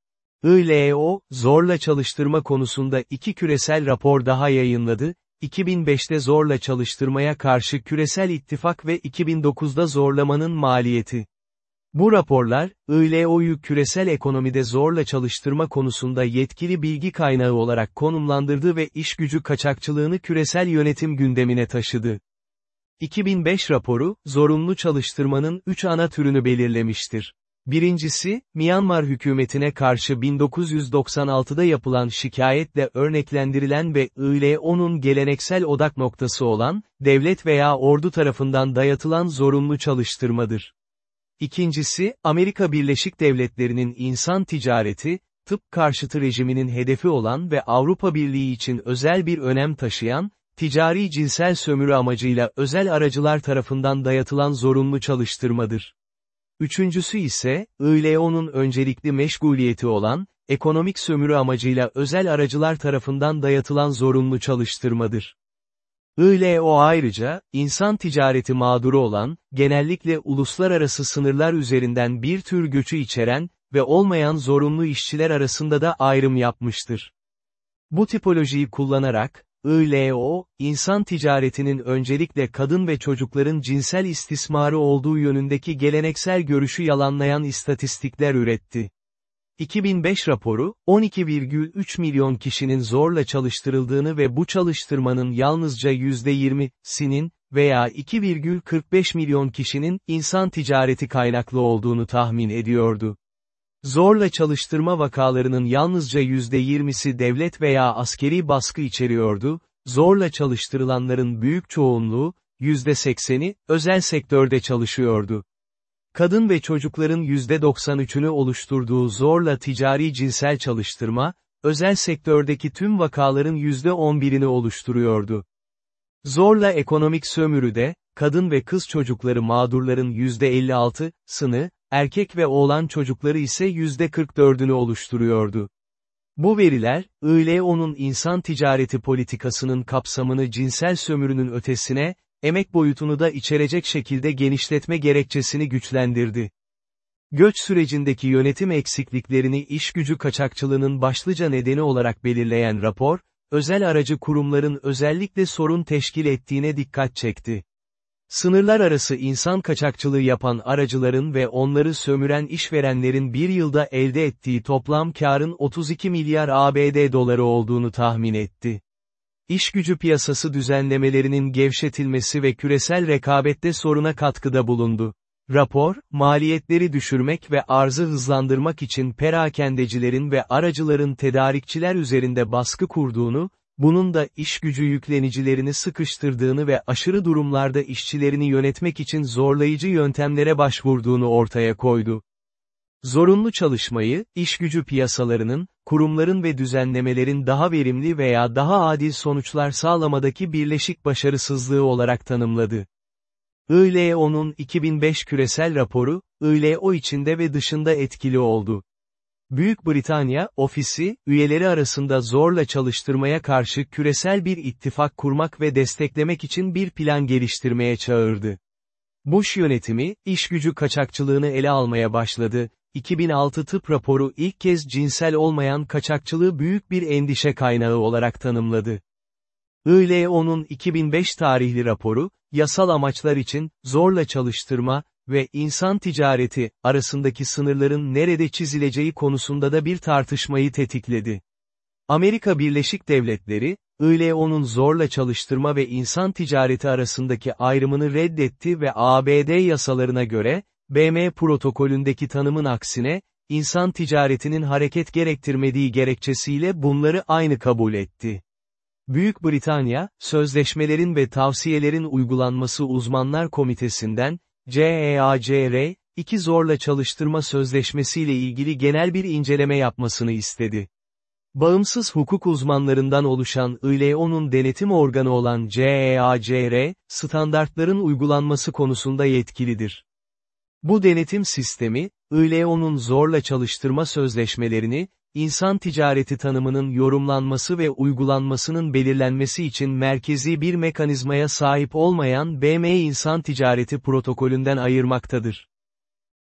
ILO, zorla çalıştırma konusunda iki küresel rapor daha yayınladı, 2005'te zorla çalıştırmaya karşı küresel ittifak ve 2009'da zorlamanın maliyeti. Bu raporlar, ILO'yu küresel ekonomide zorla çalıştırma konusunda yetkili bilgi kaynağı olarak konumlandırdı ve iş gücü kaçakçılığını küresel yönetim gündemine taşıdı. 2005 raporu, zorunlu çalıştırmanın üç ana türünü belirlemiştir. Birincisi, Myanmar hükümetine karşı 1996'da yapılan şikayetle örneklendirilen ve ILO'nun geleneksel odak noktası olan, devlet veya ordu tarafından dayatılan zorunlu çalıştırmadır. İkincisi, Amerika Birleşik Devletleri'nin insan ticareti, tıp karşıtı rejiminin hedefi olan ve Avrupa Birliği için özel bir önem taşıyan, ticari cinsel sömürü amacıyla özel aracılar tarafından dayatılan zorunlu çalıştırmadır. Üçüncüsü ise, ILO'nun öncelikli meşguliyeti olan, ekonomik sömürü amacıyla özel aracılar tarafından dayatılan zorunlu çalıştırmadır. ILO ayrıca, insan ticareti mağduru olan, genellikle uluslararası sınırlar üzerinden bir tür göçü içeren ve olmayan zorunlu işçiler arasında da ayrım yapmıştır. Bu tipolojiyi kullanarak, ILO, insan ticaretinin öncelikle kadın ve çocukların cinsel istismarı olduğu yönündeki geleneksel görüşü yalanlayan istatistikler üretti. 2005 raporu, 12,3 milyon kişinin zorla çalıştırıldığını ve bu çalıştırmanın yalnızca %20'sinin veya 2,45 milyon kişinin insan ticareti kaynaklı olduğunu tahmin ediyordu. Zorla çalıştırma vakalarının yalnızca %20'si devlet veya askeri baskı içeriyordu, zorla çalıştırılanların büyük çoğunluğu, %80'i, özel sektörde çalışıyordu. Kadın ve çocukların %93'ünü oluşturduğu zorla ticari cinsel çalıştırma, özel sektördeki tüm vakaların %11'ini oluşturuyordu. Zorla ekonomik sömürüde, kadın ve kız çocukları mağdurların %56'sını, erkek ve oğlan çocukları ise %44'ünü oluşturuyordu. Bu veriler, ILO'nun insan ticareti politikasının kapsamını cinsel sömürünün ötesine, emek boyutunu da içerecek şekilde genişletme gerekçesini güçlendirdi. Göç sürecindeki yönetim eksikliklerini iş gücü kaçakçılığının başlıca nedeni olarak belirleyen rapor, özel aracı kurumların özellikle sorun teşkil ettiğine dikkat çekti. Sınırlar arası insan kaçakçılığı yapan aracıların ve onları sömüren işverenlerin bir yılda elde ettiği toplam karın 32 milyar ABD doları olduğunu tahmin etti. İş gücü piyasası düzenlemelerinin gevşetilmesi ve küresel rekabette soruna katkıda bulundu. Rapor, maliyetleri düşürmek ve arzı hızlandırmak için perakendecilerin ve aracıların tedarikçiler üzerinde baskı kurduğunu, bunun da iş gücü yüklenicilerini sıkıştırdığını ve aşırı durumlarda işçilerini yönetmek için zorlayıcı yöntemlere başvurduğunu ortaya koydu. Zorunlu çalışmayı, iş gücü piyasalarının, kurumların ve düzenlemelerin daha verimli veya daha adil sonuçlar sağlamadaki birleşik başarısızlığı olarak tanımladı. ILO'nun 2005 küresel raporu, ILO içinde ve dışında etkili oldu. Büyük Britanya, ofisi, üyeleri arasında zorla çalıştırmaya karşı küresel bir ittifak kurmak ve desteklemek için bir plan geliştirmeye çağırdı. Bush yönetimi, iş gücü kaçakçılığını ele almaya başladı, 2006 tıp raporu ilk kez cinsel olmayan kaçakçılığı büyük bir endişe kaynağı olarak tanımladı. ILO'nun 2005 tarihli raporu, yasal amaçlar için, zorla çalıştırma, ve insan ticareti arasındaki sınırların nerede çizileceği konusunda da bir tartışmayı tetikledi. Amerika Birleşik Devletleri, ILO'nun zorla çalıştırma ve insan ticareti arasındaki ayrımını reddetti ve ABD yasalarına göre, BM protokolündeki tanımın aksine, insan ticaretinin hareket gerektirmediği gerekçesiyle bunları aynı kabul etti. Büyük Britanya, sözleşmelerin ve tavsiyelerin uygulanması uzmanlar komitesinden, CEACR, iki zorla çalıştırma sözleşmesiyle ilgili genel bir inceleme yapmasını istedi. Bağımsız hukuk uzmanlarından oluşan ILO'nun denetim organı olan CEACR, standartların uygulanması konusunda yetkilidir. Bu denetim sistemi, ILO'nun zorla çalıştırma sözleşmelerini, insan ticareti tanımının yorumlanması ve uygulanmasının belirlenmesi için merkezi bir mekanizmaya sahip olmayan BM İnsan Ticareti Protokolünden ayırmaktadır.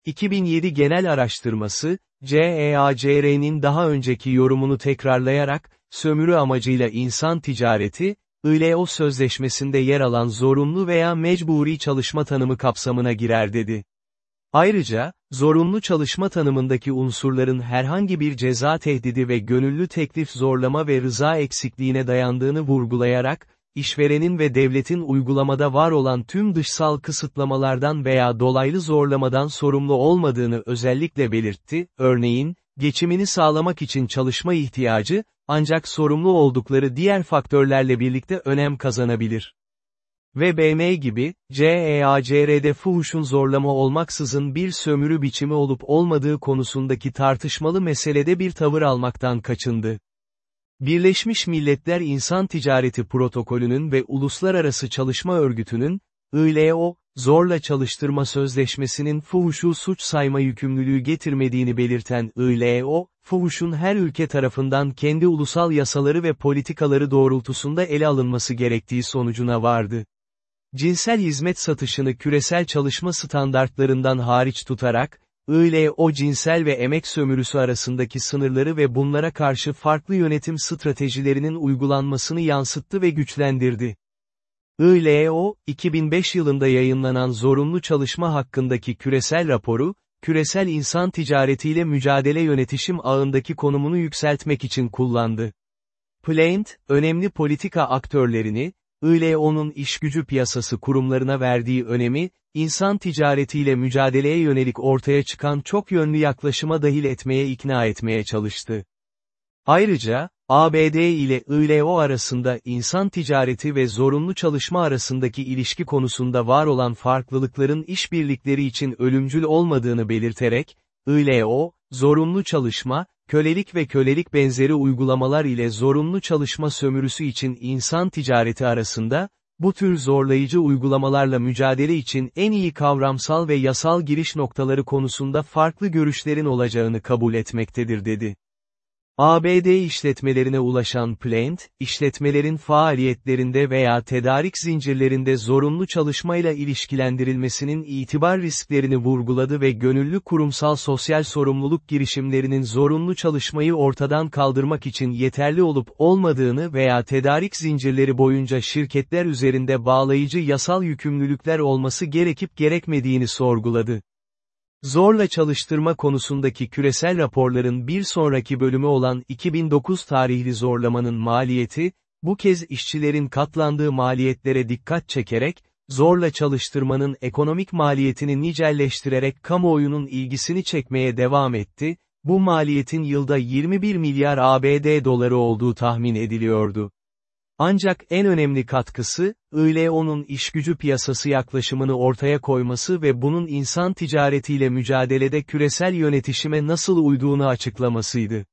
2007 genel araştırması, CEACR'nin daha önceki yorumunu tekrarlayarak, sömürü amacıyla insan ticareti, ILO sözleşmesinde yer alan zorunlu veya mecburi çalışma tanımı kapsamına girer dedi. Ayrıca, zorunlu çalışma tanımındaki unsurların herhangi bir ceza tehdidi ve gönüllü teklif zorlama ve rıza eksikliğine dayandığını vurgulayarak, işverenin ve devletin uygulamada var olan tüm dışsal kısıtlamalardan veya dolaylı zorlamadan sorumlu olmadığını özellikle belirtti, örneğin, geçimini sağlamak için çalışma ihtiyacı, ancak sorumlu oldukları diğer faktörlerle birlikte önem kazanabilir. Ve BM gibi, CEACR'de fuhuşun zorlama olmaksızın bir sömürü biçimi olup olmadığı konusundaki tartışmalı meselede bir tavır almaktan kaçındı. Birleşmiş Milletler İnsan Ticareti Protokolü'nün ve Uluslararası Çalışma Örgütü'nün, ILO, zorla çalıştırma sözleşmesinin fuhuşu suç sayma yükümlülüğü getirmediğini belirten ILO, fuhuşun her ülke tarafından kendi ulusal yasaları ve politikaları doğrultusunda ele alınması gerektiği sonucuna vardı. Cinsel hizmet satışını küresel çalışma standartlarından hariç tutarak, ILO cinsel ve emek sömürüsü arasındaki sınırları ve bunlara karşı farklı yönetim stratejilerinin uygulanmasını yansıttı ve güçlendirdi. ILO, 2005 yılında yayınlanan zorunlu çalışma hakkındaki küresel raporu, küresel insan ticaretiyle mücadele yönetişim ağındaki konumunu yükseltmek için kullandı. Plant, önemli politika aktörlerini, ILO'nun işgücü piyasası kurumlarına verdiği önemi, insan ticaretiyle mücadeleye yönelik ortaya çıkan çok yönlü yaklaşıma dahil etmeye ikna etmeye çalıştı. Ayrıca, ABD ile ILO arasında insan ticareti ve zorunlu çalışma arasındaki ilişki konusunda var olan farklılıkların işbirlikleri için ölümcül olmadığını belirterek, ILO, zorunlu çalışma, kölelik ve kölelik benzeri uygulamalar ile zorunlu çalışma sömürüsü için insan ticareti arasında, bu tür zorlayıcı uygulamalarla mücadele için en iyi kavramsal ve yasal giriş noktaları konusunda farklı görüşlerin olacağını kabul etmektedir dedi. ABD işletmelerine ulaşan Plant, işletmelerin faaliyetlerinde veya tedarik zincirlerinde zorunlu çalışmayla ilişkilendirilmesinin itibar risklerini vurguladı ve gönüllü kurumsal sosyal sorumluluk girişimlerinin zorunlu çalışmayı ortadan kaldırmak için yeterli olup olmadığını veya tedarik zincirleri boyunca şirketler üzerinde bağlayıcı yasal yükümlülükler olması gerekip gerekmediğini sorguladı. Zorla çalıştırma konusundaki küresel raporların bir sonraki bölümü olan 2009 tarihli zorlamanın maliyeti, bu kez işçilerin katlandığı maliyetlere dikkat çekerek, zorla çalıştırmanın ekonomik maliyetini nicelleştirerek kamuoyunun ilgisini çekmeye devam etti, bu maliyetin yılda 21 milyar ABD doları olduğu tahmin ediliyordu. Ancak en önemli katkısı, ILO'nun işgücü piyasası yaklaşımını ortaya koyması ve bunun insan ticaretiyle mücadelede küresel yönetişime nasıl uyduğunu açıklamasıydı.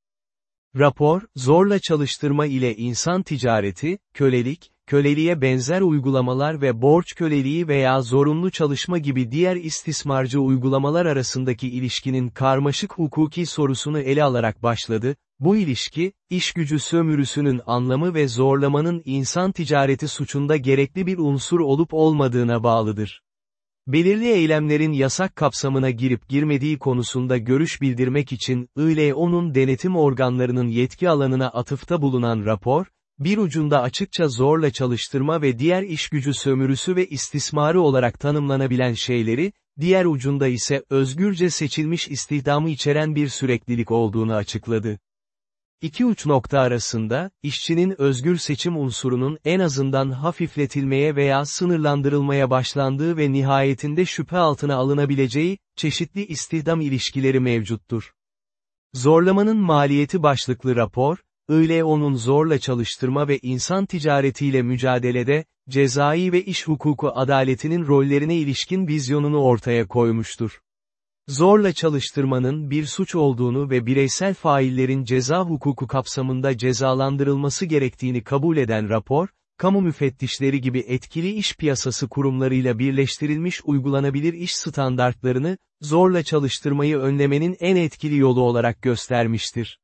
Rapor, zorla çalıştırma ile insan ticareti, kölelik, köleliğe benzer uygulamalar ve borç köleliği veya zorunlu çalışma gibi diğer istismarcı uygulamalar arasındaki ilişkinin karmaşık hukuki sorusunu ele alarak başladı, bu ilişki, iş gücü sömürüsünün anlamı ve zorlamanın insan ticareti suçunda gerekli bir unsur olup olmadığına bağlıdır. Belirli eylemlerin yasak kapsamına girip girmediği konusunda görüş bildirmek için ILO'nun denetim organlarının yetki alanına atıfta bulunan rapor, bir ucunda açıkça zorla çalıştırma ve diğer iş gücü sömürüsü ve istismarı olarak tanımlanabilen şeyleri, diğer ucunda ise özgürce seçilmiş istihdamı içeren bir süreklilik olduğunu açıkladı. İki uç nokta arasında, işçinin özgür seçim unsurunun en azından hafifletilmeye veya sınırlandırılmaya başlandığı ve nihayetinde şüphe altına alınabileceği, çeşitli istihdam ilişkileri mevcuttur. Zorlamanın maliyeti başlıklı rapor, ILO'nun zorla çalıştırma ve insan ticaretiyle mücadelede, cezai ve iş hukuku adaletinin rollerine ilişkin vizyonunu ortaya koymuştur. Zorla çalıştırmanın bir suç olduğunu ve bireysel faillerin ceza hukuku kapsamında cezalandırılması gerektiğini kabul eden rapor, kamu müfettişleri gibi etkili iş piyasası kurumlarıyla birleştirilmiş uygulanabilir iş standartlarını, zorla çalıştırmayı önlemenin en etkili yolu olarak göstermiştir.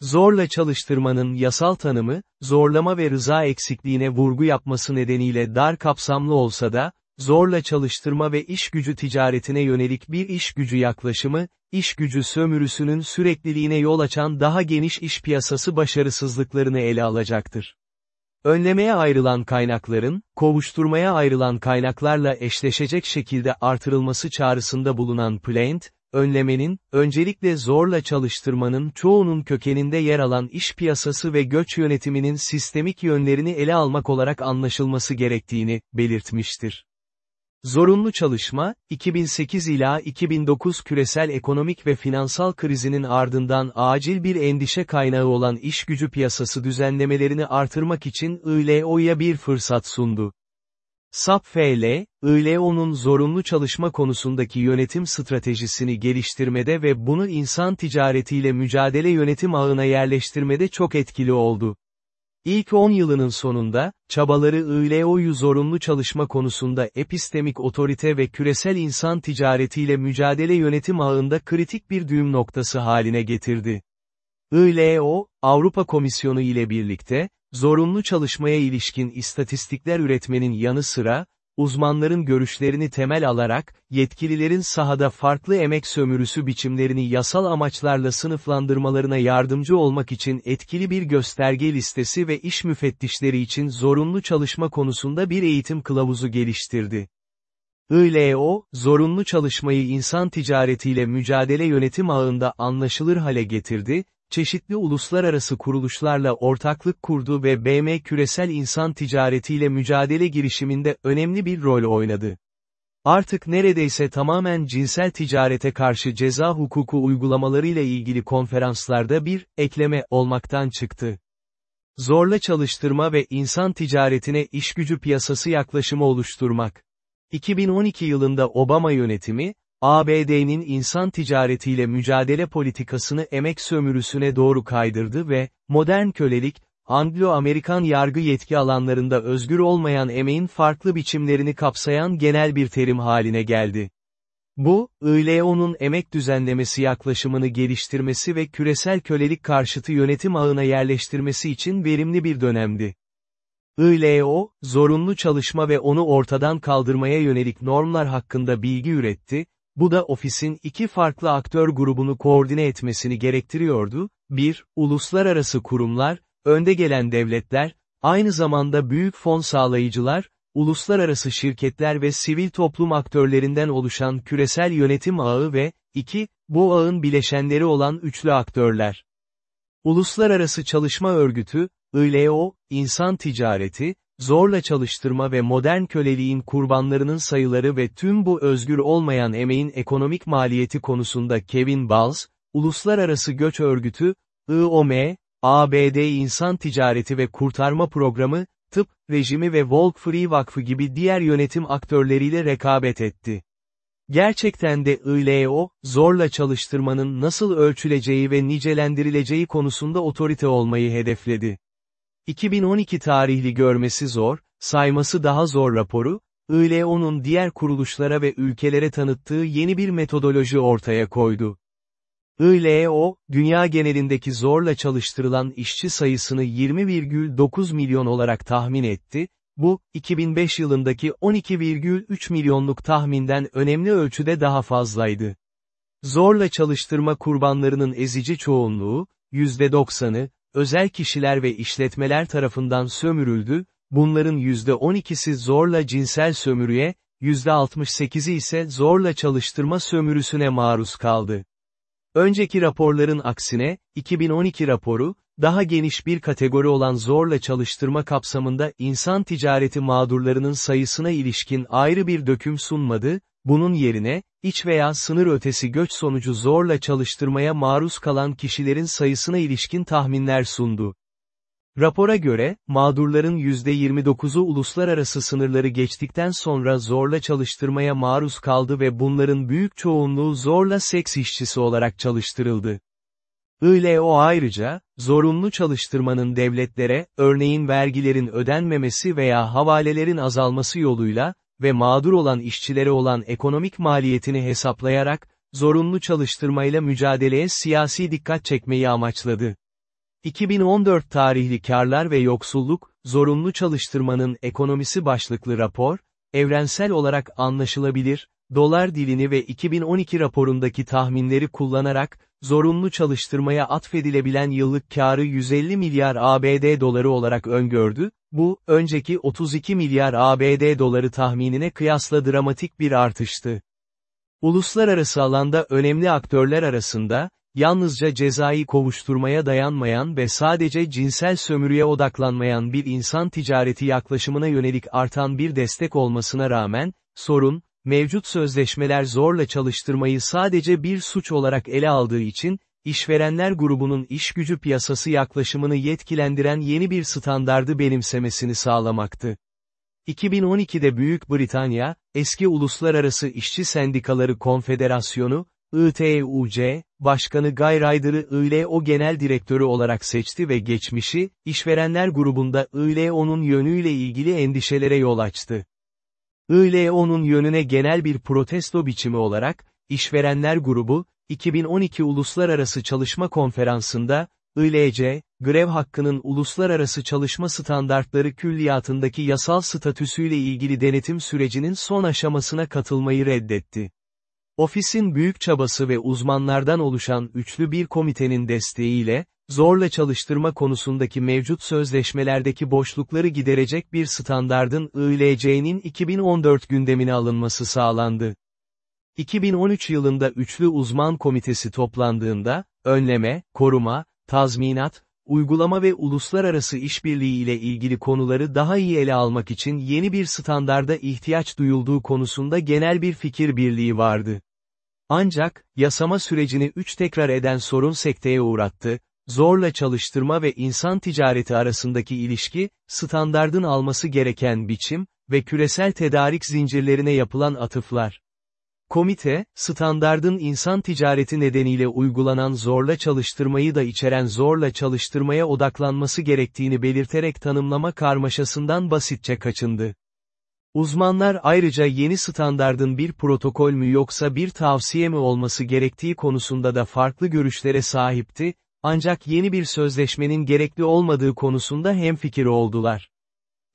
Zorla çalıştırmanın yasal tanımı, zorlama ve rıza eksikliğine vurgu yapması nedeniyle dar kapsamlı olsa da, zorla çalıştırma ve iş gücü ticaretine yönelik bir iş gücü yaklaşımı, iş gücü sömürüsünün sürekliliğine yol açan daha geniş iş piyasası başarısızlıklarını ele alacaktır. Önlemeye ayrılan kaynakların, kovuşturmaya ayrılan kaynaklarla eşleşecek şekilde artırılması çağrısında bulunan Plant, önlemenin, öncelikle zorla çalıştırmanın çoğunun kökeninde yer alan iş piyasası ve göç yönetiminin sistemik yönlerini ele almak olarak anlaşılması gerektiğini, belirtmiştir. Zorunlu çalışma, 2008 ila 2009 küresel ekonomik ve finansal krizinin ardından acil bir endişe kaynağı olan iş gücü piyasası düzenlemelerini artırmak için ILO'ya bir fırsat sundu. SAP-FL, ILO'nun zorunlu çalışma konusundaki yönetim stratejisini geliştirmede ve bunu insan ticaretiyle mücadele yönetim ağına yerleştirmede çok etkili oldu. İlk 10 yılının sonunda, çabaları ILO'yu zorunlu çalışma konusunda epistemik otorite ve küresel insan ticaretiyle mücadele yönetim ağında kritik bir düğüm noktası haline getirdi. ILO, Avrupa Komisyonu ile birlikte, zorunlu çalışmaya ilişkin istatistikler üretmenin yanı sıra, uzmanların görüşlerini temel alarak, yetkililerin sahada farklı emek sömürüsü biçimlerini yasal amaçlarla sınıflandırmalarına yardımcı olmak için etkili bir gösterge listesi ve iş müfettişleri için zorunlu çalışma konusunda bir eğitim kılavuzu geliştirdi. ILO, zorunlu çalışmayı insan ticaretiyle mücadele yönetim ağında anlaşılır hale getirdi, çeşitli uluslararası kuruluşlarla ortaklık kurdu ve BM küresel insan ticaretiyle mücadele girişiminde önemli bir rol oynadı. Artık neredeyse tamamen cinsel ticarete karşı ceza hukuku uygulamalarıyla ilgili konferanslarda bir, ekleme olmaktan çıktı. Zorla çalıştırma ve insan ticaretine işgücü piyasası yaklaşımı oluşturmak. 2012 yılında Obama yönetimi, ABD'nin insan ticaretiyle mücadele politikasını emek sömürüsüne doğru kaydırdı ve, modern kölelik, Anglo-Amerikan yargı yetki alanlarında özgür olmayan emeğin farklı biçimlerini kapsayan genel bir terim haline geldi. Bu, ILO'nun emek düzenlemesi yaklaşımını geliştirmesi ve küresel kölelik karşıtı yönetim ağına yerleştirmesi için verimli bir dönemdi. ILO, zorunlu çalışma ve onu ortadan kaldırmaya yönelik normlar hakkında bilgi üretti, bu da ofisin iki farklı aktör grubunu koordine etmesini gerektiriyordu, bir, uluslararası kurumlar, önde gelen devletler, aynı zamanda büyük fon sağlayıcılar, uluslararası şirketler ve sivil toplum aktörlerinden oluşan küresel yönetim ağı ve, iki, bu ağın bileşenleri olan üçlü aktörler. Uluslararası Çalışma Örgütü, ILO, insan ticareti, zorla çalıştırma ve modern köleliğin kurbanlarının sayıları ve tüm bu özgür olmayan emeğin ekonomik maliyeti konusunda Kevin Balls, Uluslararası Göç Örgütü, IOM, ABD İnsan Ticareti ve Kurtarma Programı, Tıp, Rejimi ve Walk Free Vakfı gibi diğer yönetim aktörleriyle rekabet etti. Gerçekten de ILO, zorla çalıştırmanın nasıl ölçüleceği ve nicelendirileceği konusunda otorite olmayı hedefledi. 2012 tarihli görmesi zor, sayması daha zor raporu, ILO'nun diğer kuruluşlara ve ülkelere tanıttığı yeni bir metodoloji ortaya koydu. ILO, dünya genelindeki zorla çalıştırılan işçi sayısını 20,9 milyon olarak tahmin etti, bu, 2005 yılındaki 12,3 milyonluk tahminden önemli ölçüde daha fazlaydı. Zorla çalıştırma kurbanlarının ezici çoğunluğu, %90'ı, özel kişiler ve işletmeler tarafından sömürüldü, bunların %12'si zorla cinsel sömürüye, %68'i ise zorla çalıştırma sömürüsüne maruz kaldı. Önceki raporların aksine, 2012 raporu, daha geniş bir kategori olan zorla çalıştırma kapsamında insan ticareti mağdurlarının sayısına ilişkin ayrı bir döküm sunmadı, bunun yerine, iç veya sınır ötesi göç sonucu zorla çalıştırmaya maruz kalan kişilerin sayısına ilişkin tahminler sundu. Rapora göre, mağdurların %29'u uluslararası sınırları geçtikten sonra zorla çalıştırmaya maruz kaldı ve bunların büyük çoğunluğu zorla seks işçisi olarak çalıştırıldı. ILO ayrıca, zorunlu çalıştırmanın devletlere, örneğin vergilerin ödenmemesi veya havalelerin azalması yoluyla, ve mağdur olan işçilere olan ekonomik maliyetini hesaplayarak, zorunlu çalıştırmayla mücadeleye siyasi dikkat çekmeyi amaçladı. 2014 tarihli karlar ve yoksulluk, zorunlu çalıştırmanın ekonomisi başlıklı rapor, evrensel olarak anlaşılabilir, dolar dilini ve 2012 raporundaki tahminleri kullanarak, zorunlu çalıştırmaya atfedilebilen yıllık karı 150 milyar ABD doları olarak öngördü, bu, önceki 32 milyar ABD doları tahminine kıyasla dramatik bir artıştı. Uluslararası alanda önemli aktörler arasında, yalnızca cezai kovuşturmaya dayanmayan ve sadece cinsel sömürüye odaklanmayan bir insan ticareti yaklaşımına yönelik artan bir destek olmasına rağmen, sorun, mevcut sözleşmeler zorla çalıştırmayı sadece bir suç olarak ele aldığı için, işverenler grubunun iş gücü piyasası yaklaşımını yetkilendiren yeni bir standardı benimsemesini sağlamaktı. 2012'de Büyük Britanya, eski Uluslararası İşçi Sendikaları Konfederasyonu, ITUC, Başkanı Guy Ryder'ı ILO Genel Direktörü olarak seçti ve geçmişi, işverenler grubunda ILO'nun yönüyle ilgili endişelere yol açtı. ILO'nun yönüne genel bir protesto biçimi olarak, işverenler grubu, 2012 Uluslararası Çalışma Konferansı'nda, ILC, grev hakkının uluslararası çalışma standartları külliyatındaki yasal statüsüyle ilgili denetim sürecinin son aşamasına katılmayı reddetti. Ofisin büyük çabası ve uzmanlardan oluşan üçlü bir komitenin desteğiyle, zorla çalıştırma konusundaki mevcut sözleşmelerdeki boşlukları giderecek bir standardın ILC'nin 2014 gündemine alınması sağlandı. 2013 yılında üçlü uzman komitesi toplandığında, önleme, koruma, tazminat, uygulama ve uluslararası işbirliği ile ilgili konuları daha iyi ele almak için yeni bir standarda ihtiyaç duyulduğu konusunda genel bir fikir birliği vardı. Ancak, yasama sürecini üç tekrar eden sorun sekteye uğrattı, zorla çalıştırma ve insan ticareti arasındaki ilişki, standardın alması gereken biçim ve küresel tedarik zincirlerine yapılan atıflar. Komite, standardın insan ticareti nedeniyle uygulanan zorla çalıştırmayı da içeren zorla çalıştırmaya odaklanması gerektiğini belirterek tanımlama karmaşasından basitçe kaçındı. Uzmanlar ayrıca yeni standardın bir protokol mü yoksa bir tavsiye mi olması gerektiği konusunda da farklı görüşlere sahipti, ancak yeni bir sözleşmenin gerekli olmadığı konusunda hemfikir oldular.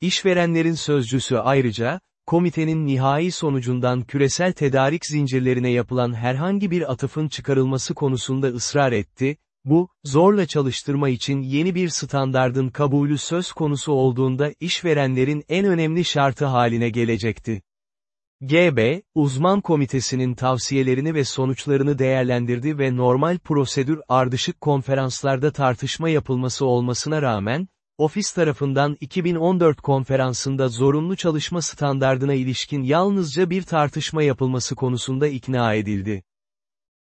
İşverenlerin sözcüsü ayrıca, komitenin nihai sonucundan küresel tedarik zincirlerine yapılan herhangi bir atıfın çıkarılması konusunda ısrar etti, bu, zorla çalıştırma için yeni bir standardın kabulü söz konusu olduğunda işverenlerin en önemli şartı haline gelecekti. GB, uzman komitesinin tavsiyelerini ve sonuçlarını değerlendirdi ve normal prosedür ardışık konferanslarda tartışma yapılması olmasına rağmen, ofis tarafından 2014 konferansında zorunlu çalışma standardına ilişkin yalnızca bir tartışma yapılması konusunda ikna edildi.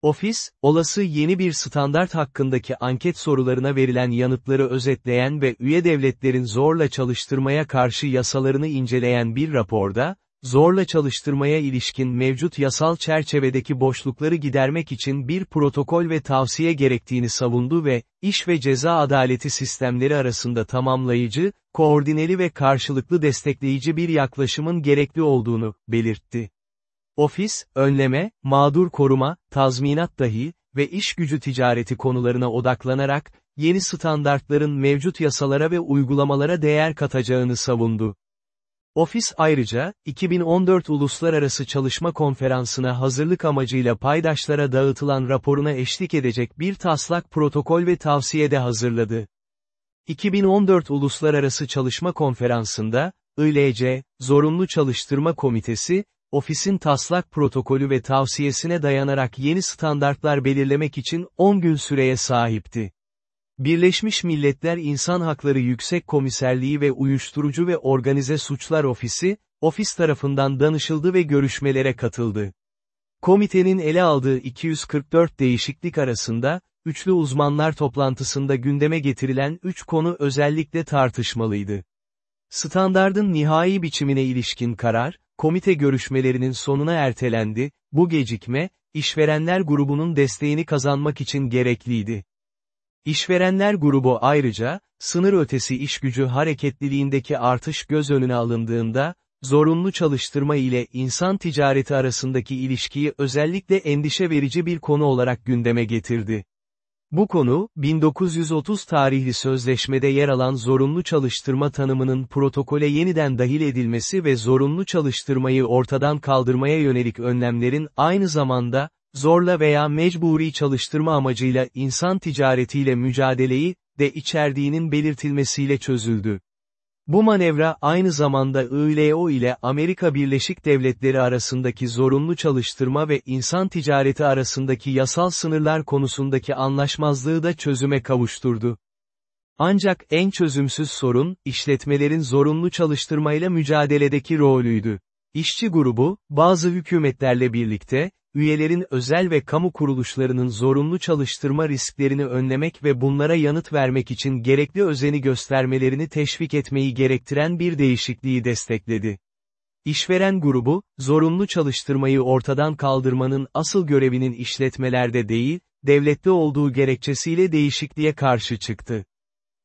Ofis, olası yeni bir standart hakkındaki anket sorularına verilen yanıtları özetleyen ve üye devletlerin zorla çalıştırmaya karşı yasalarını inceleyen bir raporda, zorla çalıştırmaya ilişkin mevcut yasal çerçevedeki boşlukları gidermek için bir protokol ve tavsiye gerektiğini savundu ve, iş ve ceza adaleti sistemleri arasında tamamlayıcı, koordineli ve karşılıklı destekleyici bir yaklaşımın gerekli olduğunu, belirtti. Ofis, önleme, mağdur koruma, tazminat dahi ve iş gücü ticareti konularına odaklanarak, yeni standartların mevcut yasalara ve uygulamalara değer katacağını savundu. Ofis ayrıca, 2014 Uluslararası Çalışma Konferansı'na hazırlık amacıyla paydaşlara dağıtılan raporuna eşlik edecek bir taslak protokol ve tavsiye de hazırladı. 2014 Uluslararası Çalışma Konferansı'nda, ILC, Zorunlu Çalıştırma Komitesi, ofisin taslak protokolü ve tavsiyesine dayanarak yeni standartlar belirlemek için 10 gün süreye sahipti. Birleşmiş Milletler İnsan Hakları Yüksek Komiserliği ve Uyuşturucu ve Organize Suçlar Ofisi, ofis tarafından danışıldı ve görüşmelere katıldı. Komitenin ele aldığı 244 değişiklik arasında, üçlü uzmanlar toplantısında gündeme getirilen üç konu özellikle tartışmalıydı. Standardın nihai biçimine ilişkin karar, komite görüşmelerinin sonuna ertelendi, bu gecikme, işverenler grubunun desteğini kazanmak için gerekliydi. İşverenler grubu ayrıca, sınır ötesi işgücü hareketliliğindeki artış göz önüne alındığında, zorunlu çalıştırma ile insan ticareti arasındaki ilişkiyi özellikle endişe verici bir konu olarak gündeme getirdi. Bu konu, 1930 tarihli sözleşmede yer alan zorunlu çalıştırma tanımının protokole yeniden dahil edilmesi ve zorunlu çalıştırmayı ortadan kaldırmaya yönelik önlemlerin aynı zamanda, zorla veya mecburi çalıştırma amacıyla insan ticaretiyle mücadeleyi, de içerdiğinin belirtilmesiyle çözüldü. Bu manevra aynı zamanda ILO ile Amerika Birleşik Devletleri arasındaki zorunlu çalıştırma ve insan ticareti arasındaki yasal sınırlar konusundaki anlaşmazlığı da çözüme kavuşturdu. Ancak en çözümsüz sorun, işletmelerin zorunlu çalıştırmayla mücadeledeki rolüydü. İşçi grubu, bazı hükümetlerle birlikte, üyelerin özel ve kamu kuruluşlarının zorunlu çalıştırma risklerini önlemek ve bunlara yanıt vermek için gerekli özeni göstermelerini teşvik etmeyi gerektiren bir değişikliği destekledi. İşveren grubu, zorunlu çalıştırmayı ortadan kaldırmanın asıl görevinin işletmelerde değil, devlette olduğu gerekçesiyle değişikliğe karşı çıktı.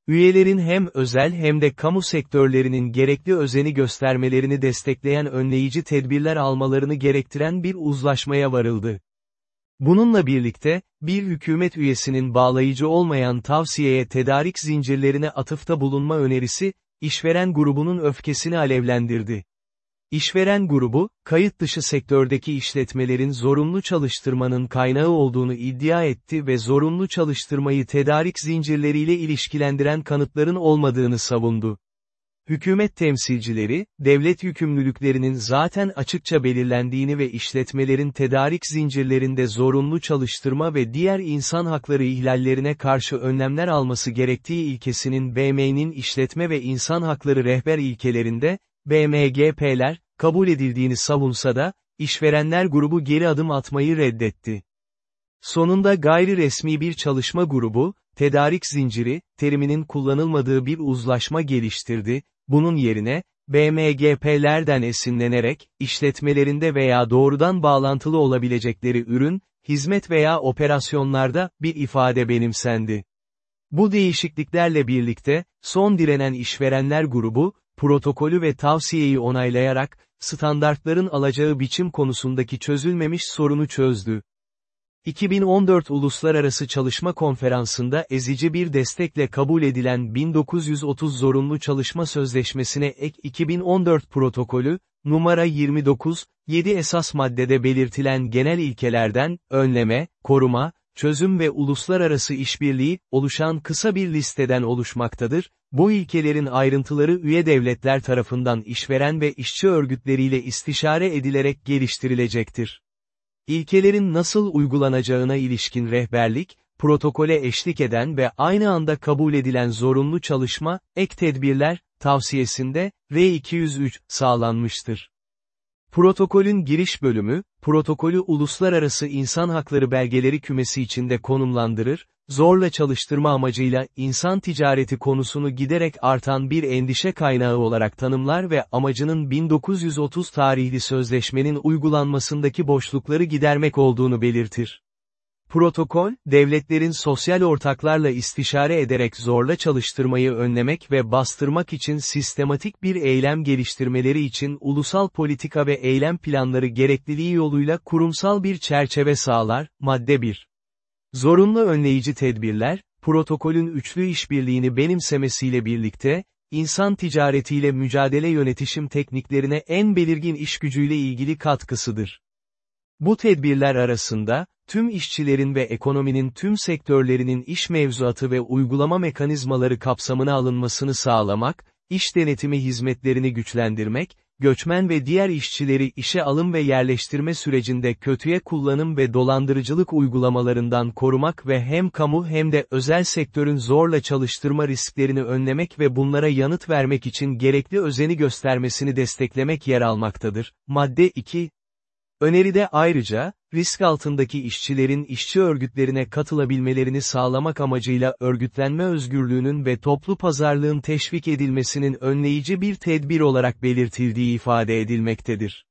Üyelerin hem özel hem de kamu sektörlerinin gerekli özeni göstermelerini destekleyen önleyici tedbirler almalarını gerektiren bir uzlaşmaya varıldı. Bununla birlikte, bir hükümet üyesinin bağlayıcı olmayan tavsiyeye tedarik zincirlerine atıfta bulunma önerisi, işveren grubunun öfkesini alevlendirdi. İşveren grubu, kayıt dışı sektördeki işletmelerin zorunlu çalıştırmanın kaynağı olduğunu iddia etti ve zorunlu çalıştırmayı tedarik zincirleriyle ilişkilendiren kanıtların olmadığını savundu. Hükümet temsilcileri, devlet yükümlülüklerinin zaten açıkça belirlendiğini ve işletmelerin tedarik zincirlerinde zorunlu çalıştırma ve diğer insan hakları ihlallerine karşı önlemler alması gerektiği ilkesinin BM'nin işletme ve insan hakları rehber ilkelerinde, BMGP'ler, kabul edildiğini savunsa da, işverenler grubu geri adım atmayı reddetti. Sonunda gayri resmi bir çalışma grubu, tedarik zinciri, teriminin kullanılmadığı bir uzlaşma geliştirdi, bunun yerine, BMGP'lerden esinlenerek, işletmelerinde veya doğrudan bağlantılı olabilecekleri ürün, hizmet veya operasyonlarda, bir ifade benimsendi. Bu değişikliklerle birlikte, son direnen işverenler grubu, protokolü ve tavsiyeyi onaylayarak, standartların alacağı biçim konusundaki çözülmemiş sorunu çözdü. 2014 Uluslararası Çalışma Konferansı'nda ezici bir destekle kabul edilen 1930 Zorunlu Çalışma Sözleşmesi'ne ek 2014 protokolü, numara 29, 7 esas maddede belirtilen genel ilkelerden, önleme, koruma, çözüm ve uluslararası işbirliği, oluşan kısa bir listeden oluşmaktadır, bu ilkelerin ayrıntıları üye devletler tarafından işveren ve işçi örgütleriyle istişare edilerek geliştirilecektir. İlkelerin nasıl uygulanacağına ilişkin rehberlik, protokole eşlik eden ve aynı anda kabul edilen zorunlu çalışma, ek tedbirler, tavsiyesinde, R203, sağlanmıştır. Protokolün giriş bölümü, protokolü uluslararası insan hakları belgeleri kümesi içinde konumlandırır, zorla çalıştırma amacıyla insan ticareti konusunu giderek artan bir endişe kaynağı olarak tanımlar ve amacının 1930 tarihli sözleşmenin uygulanmasındaki boşlukları gidermek olduğunu belirtir. Protokol, devletlerin sosyal ortaklarla istişare ederek zorla çalıştırmayı önlemek ve bastırmak için sistematik bir eylem geliştirmeleri için ulusal politika ve eylem planları gerekliliği yoluyla kurumsal bir çerçeve sağlar, madde 1. Zorunlu önleyici tedbirler, protokolün üçlü işbirliğini benimsemesiyle birlikte, insan ticaretiyle mücadele yönetişim tekniklerine en belirgin işgücüyle ilgili katkısıdır. Bu tedbirler arasında, tüm işçilerin ve ekonominin tüm sektörlerinin iş mevzuatı ve uygulama mekanizmaları kapsamına alınmasını sağlamak, iş denetimi hizmetlerini güçlendirmek, göçmen ve diğer işçileri işe alım ve yerleştirme sürecinde kötüye kullanım ve dolandırıcılık uygulamalarından korumak ve hem kamu hem de özel sektörün zorla çalıştırma risklerini önlemek ve bunlara yanıt vermek için gerekli özeni göstermesini desteklemek yer almaktadır. Madde 2, Öneride ayrıca, risk altındaki işçilerin işçi örgütlerine katılabilmelerini sağlamak amacıyla örgütlenme özgürlüğünün ve toplu pazarlığın teşvik edilmesinin önleyici bir tedbir olarak belirtildiği ifade edilmektedir.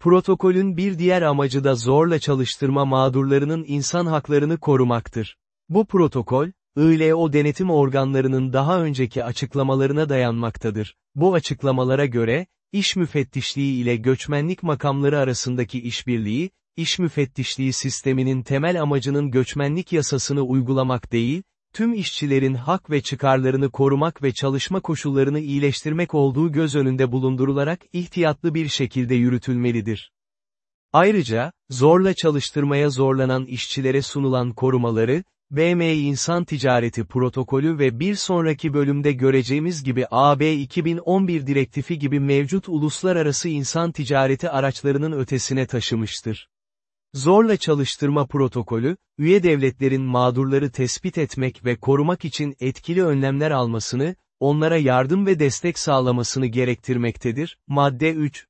Protokolün bir diğer amacı da zorla çalıştırma mağdurlarının insan haklarını korumaktır. Bu protokol, ILO denetim organlarının daha önceki açıklamalarına dayanmaktadır. Bu açıklamalara göre, İş müfettişliği ile göçmenlik makamları arasındaki işbirliği, iş müfettişliği sisteminin temel amacının göçmenlik yasasını uygulamak değil, tüm işçilerin hak ve çıkarlarını korumak ve çalışma koşullarını iyileştirmek olduğu göz önünde bulundurularak ihtiyatlı bir şekilde yürütülmelidir. Ayrıca, zorla çalıştırmaya zorlanan işçilere sunulan korumaları, BM İnsan Ticareti Protokolü ve bir sonraki bölümde göreceğimiz gibi AB 2011 direktifi gibi mevcut uluslararası insan ticareti araçlarının ötesine taşımıştır. Zorla çalıştırma protokolü, üye devletlerin mağdurları tespit etmek ve korumak için etkili önlemler almasını, onlara yardım ve destek sağlamasını gerektirmektedir. Madde 3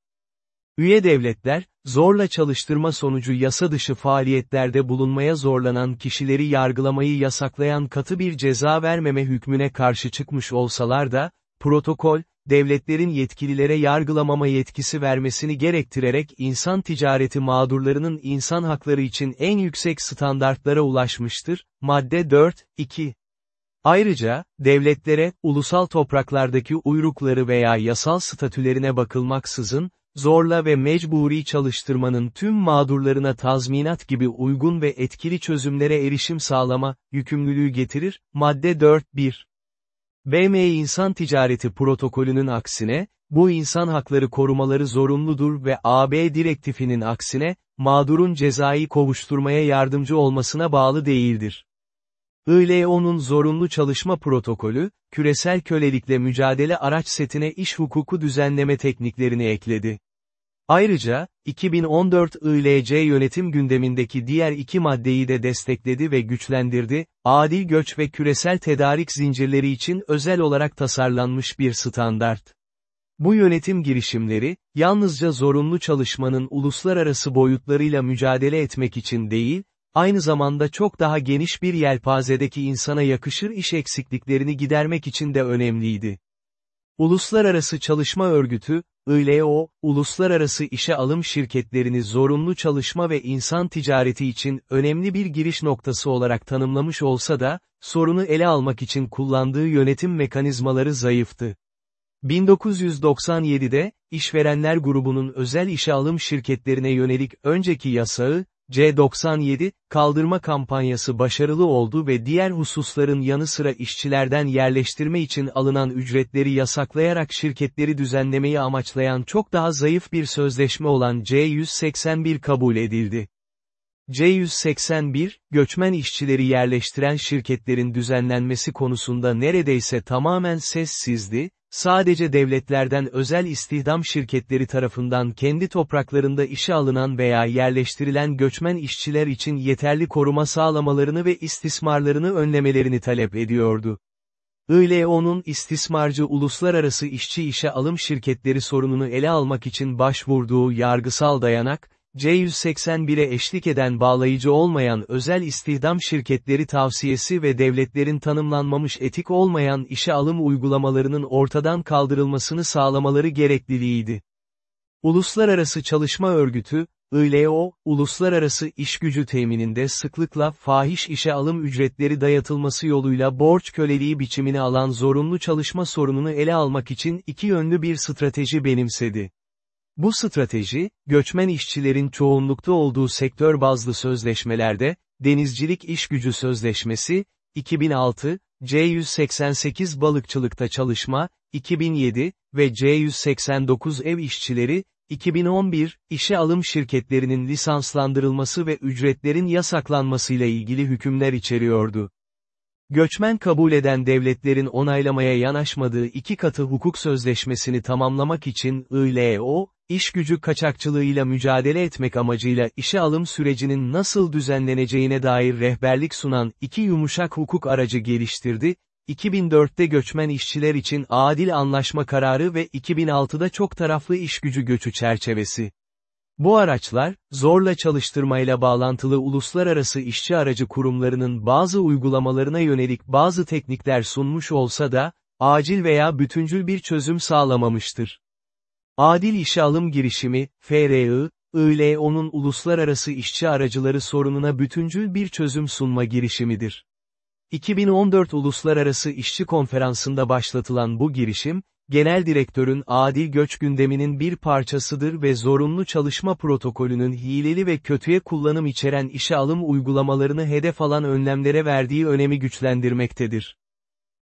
Üye devletler, zorla çalıştırma sonucu yasa dışı faaliyetlerde bulunmaya zorlanan kişileri yargılamayı yasaklayan katı bir ceza vermeme hükmüne karşı çıkmış olsalar da, protokol, devletlerin yetkililere yargılamama yetkisi vermesini gerektirerek insan ticareti mağdurlarının insan hakları için en yüksek standartlara ulaşmıştır. Madde 4, 2. Ayrıca, devletlere, ulusal topraklardaki uyrukları veya yasal statülerine bakılmaksızın, zorla ve mecburi çalıştırmanın tüm mağdurlarına tazminat gibi uygun ve etkili çözümlere erişim sağlama, yükümlülüğü getirir, madde 4.1. BM İnsan Ticareti Protokolünün aksine, bu insan hakları korumaları zorunludur ve AB direktifinin aksine, mağdurun cezayı kovuşturmaya yardımcı olmasına bağlı değildir. ILO'nun zorunlu çalışma protokolü, küresel kölelikle mücadele araç setine iş hukuku düzenleme tekniklerini ekledi. Ayrıca, 2014 ILC yönetim gündemindeki diğer iki maddeyi de destekledi ve güçlendirdi, adil göç ve küresel tedarik zincirleri için özel olarak tasarlanmış bir standart. Bu yönetim girişimleri, yalnızca zorunlu çalışmanın uluslararası boyutlarıyla mücadele etmek için değil, aynı zamanda çok daha geniş bir yelpazedeki insana yakışır iş eksikliklerini gidermek için de önemliydi. Uluslararası Çalışma Örgütü, ILO, uluslararası işe alım şirketlerini zorunlu çalışma ve insan ticareti için önemli bir giriş noktası olarak tanımlamış olsa da, sorunu ele almak için kullandığı yönetim mekanizmaları zayıftı. 1997'de, işverenler grubunun özel işe alım şirketlerine yönelik önceki yasağı, C97, kaldırma kampanyası başarılı oldu ve diğer hususların yanı sıra işçilerden yerleştirme için alınan ücretleri yasaklayarak şirketleri düzenlemeyi amaçlayan çok daha zayıf bir sözleşme olan C181 kabul edildi. C181, göçmen işçileri yerleştiren şirketlerin düzenlenmesi konusunda neredeyse tamamen sessizdi, sadece devletlerden özel istihdam şirketleri tarafından kendi topraklarında işe alınan veya yerleştirilen göçmen işçiler için yeterli koruma sağlamalarını ve istismarlarını önlemelerini talep ediyordu. ILO'nun istismarcı uluslararası işçi işe alım şirketleri sorununu ele almak için başvurduğu yargısal dayanak, C181'e eşlik eden bağlayıcı olmayan özel istihdam şirketleri tavsiyesi ve devletlerin tanımlanmamış etik olmayan işe alım uygulamalarının ortadan kaldırılmasını sağlamaları gerekliliğiydi. Uluslararası Çalışma Örgütü, ILO, uluslararası iş gücü temininde sıklıkla fahiş işe alım ücretleri dayatılması yoluyla borç köleliği biçimini alan zorunlu çalışma sorununu ele almak için iki yönlü bir strateji benimsedi. Bu strateji, göçmen işçilerin çoğunlukta olduğu sektör bazlı sözleşmelerde, Denizcilik İş Gücü Sözleşmesi, 2006, C188 balıkçılıkta çalışma, 2007 ve C189 ev işçileri, 2011, işe alım şirketlerinin lisanslandırılması ve ücretlerin yasaklanmasıyla ilgili hükümler içeriyordu. Göçmen kabul eden devletlerin onaylamaya yanaşmadığı iki katı hukuk sözleşmesini tamamlamak için ILO, iş gücü kaçakçılığıyla mücadele etmek amacıyla işe alım sürecinin nasıl düzenleneceğine dair rehberlik sunan iki yumuşak hukuk aracı geliştirdi, 2004'te göçmen işçiler için adil anlaşma kararı ve 2006'da çok taraflı iş gücü göçü çerçevesi. Bu araçlar, zorla çalıştırmayla bağlantılı uluslararası işçi aracı kurumlarının bazı uygulamalarına yönelik bazı teknikler sunmuş olsa da, acil veya bütüncül bir çözüm sağlamamıştır. Adil işe alım girişimi, FRI, ILO'nun uluslararası işçi aracıları sorununa bütüncül bir çözüm sunma girişimidir. 2014 Uluslararası İşçi Konferansı'nda başlatılan bu girişim, genel direktörün adil göç gündeminin bir parçasıdır ve zorunlu çalışma protokolünün hileli ve kötüye kullanım içeren işe alım uygulamalarını hedef alan önlemlere verdiği önemi güçlendirmektedir.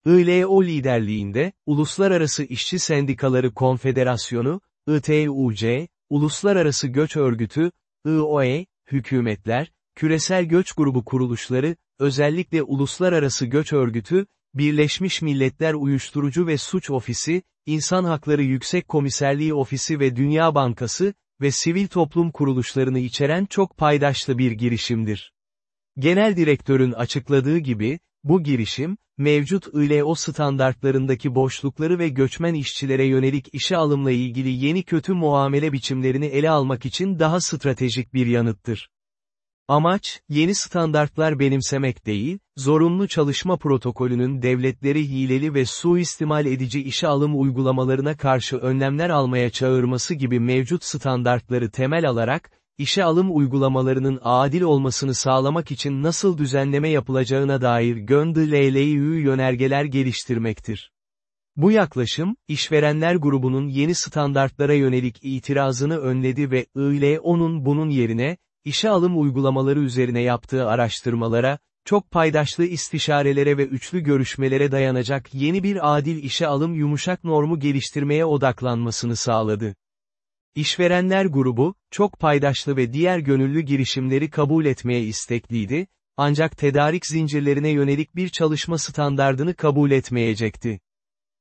ILO liderliğinde, Uluslararası İşçi Sendikaları Konfederasyonu, ITUC, Uluslararası Göç Örgütü, IOE, hükümetler, küresel göç grubu kuruluşları, özellikle Uluslararası Göç Örgütü, Birleşmiş Milletler Uyuşturucu ve Suç Ofisi, İnsan Hakları Yüksek Komiserliği Ofisi ve Dünya Bankası ve sivil toplum kuruluşlarını içeren çok paydaşlı bir girişimdir. Genel direktörün açıkladığı gibi, bu girişim, mevcut ILO standartlarındaki boşlukları ve göçmen işçilere yönelik işe alımla ilgili yeni kötü muamele biçimlerini ele almak için daha stratejik bir yanıttır. Amaç, yeni standartlar benimsemek değil, zorunlu çalışma protokolünün devletleri hileli ve suistimal edici işe alım uygulamalarına karşı önlemler almaya çağırması gibi mevcut standartları temel alarak, işe alım uygulamalarının adil olmasını sağlamak için nasıl düzenleme yapılacağına dair GÖNDLLÜ yönergeler geliştirmektir. Bu yaklaşım, işverenler grubunun yeni standartlara yönelik itirazını önledi ve ILO'nun bunun yerine, işe alım uygulamaları üzerine yaptığı araştırmalara, çok paydaşlı istişarelere ve üçlü görüşmelere dayanacak yeni bir adil işe alım yumuşak normu geliştirmeye odaklanmasını sağladı. İşverenler grubu, çok paydaşlı ve diğer gönüllü girişimleri kabul etmeye istekliydi, ancak tedarik zincirlerine yönelik bir çalışma standardını kabul etmeyecekti.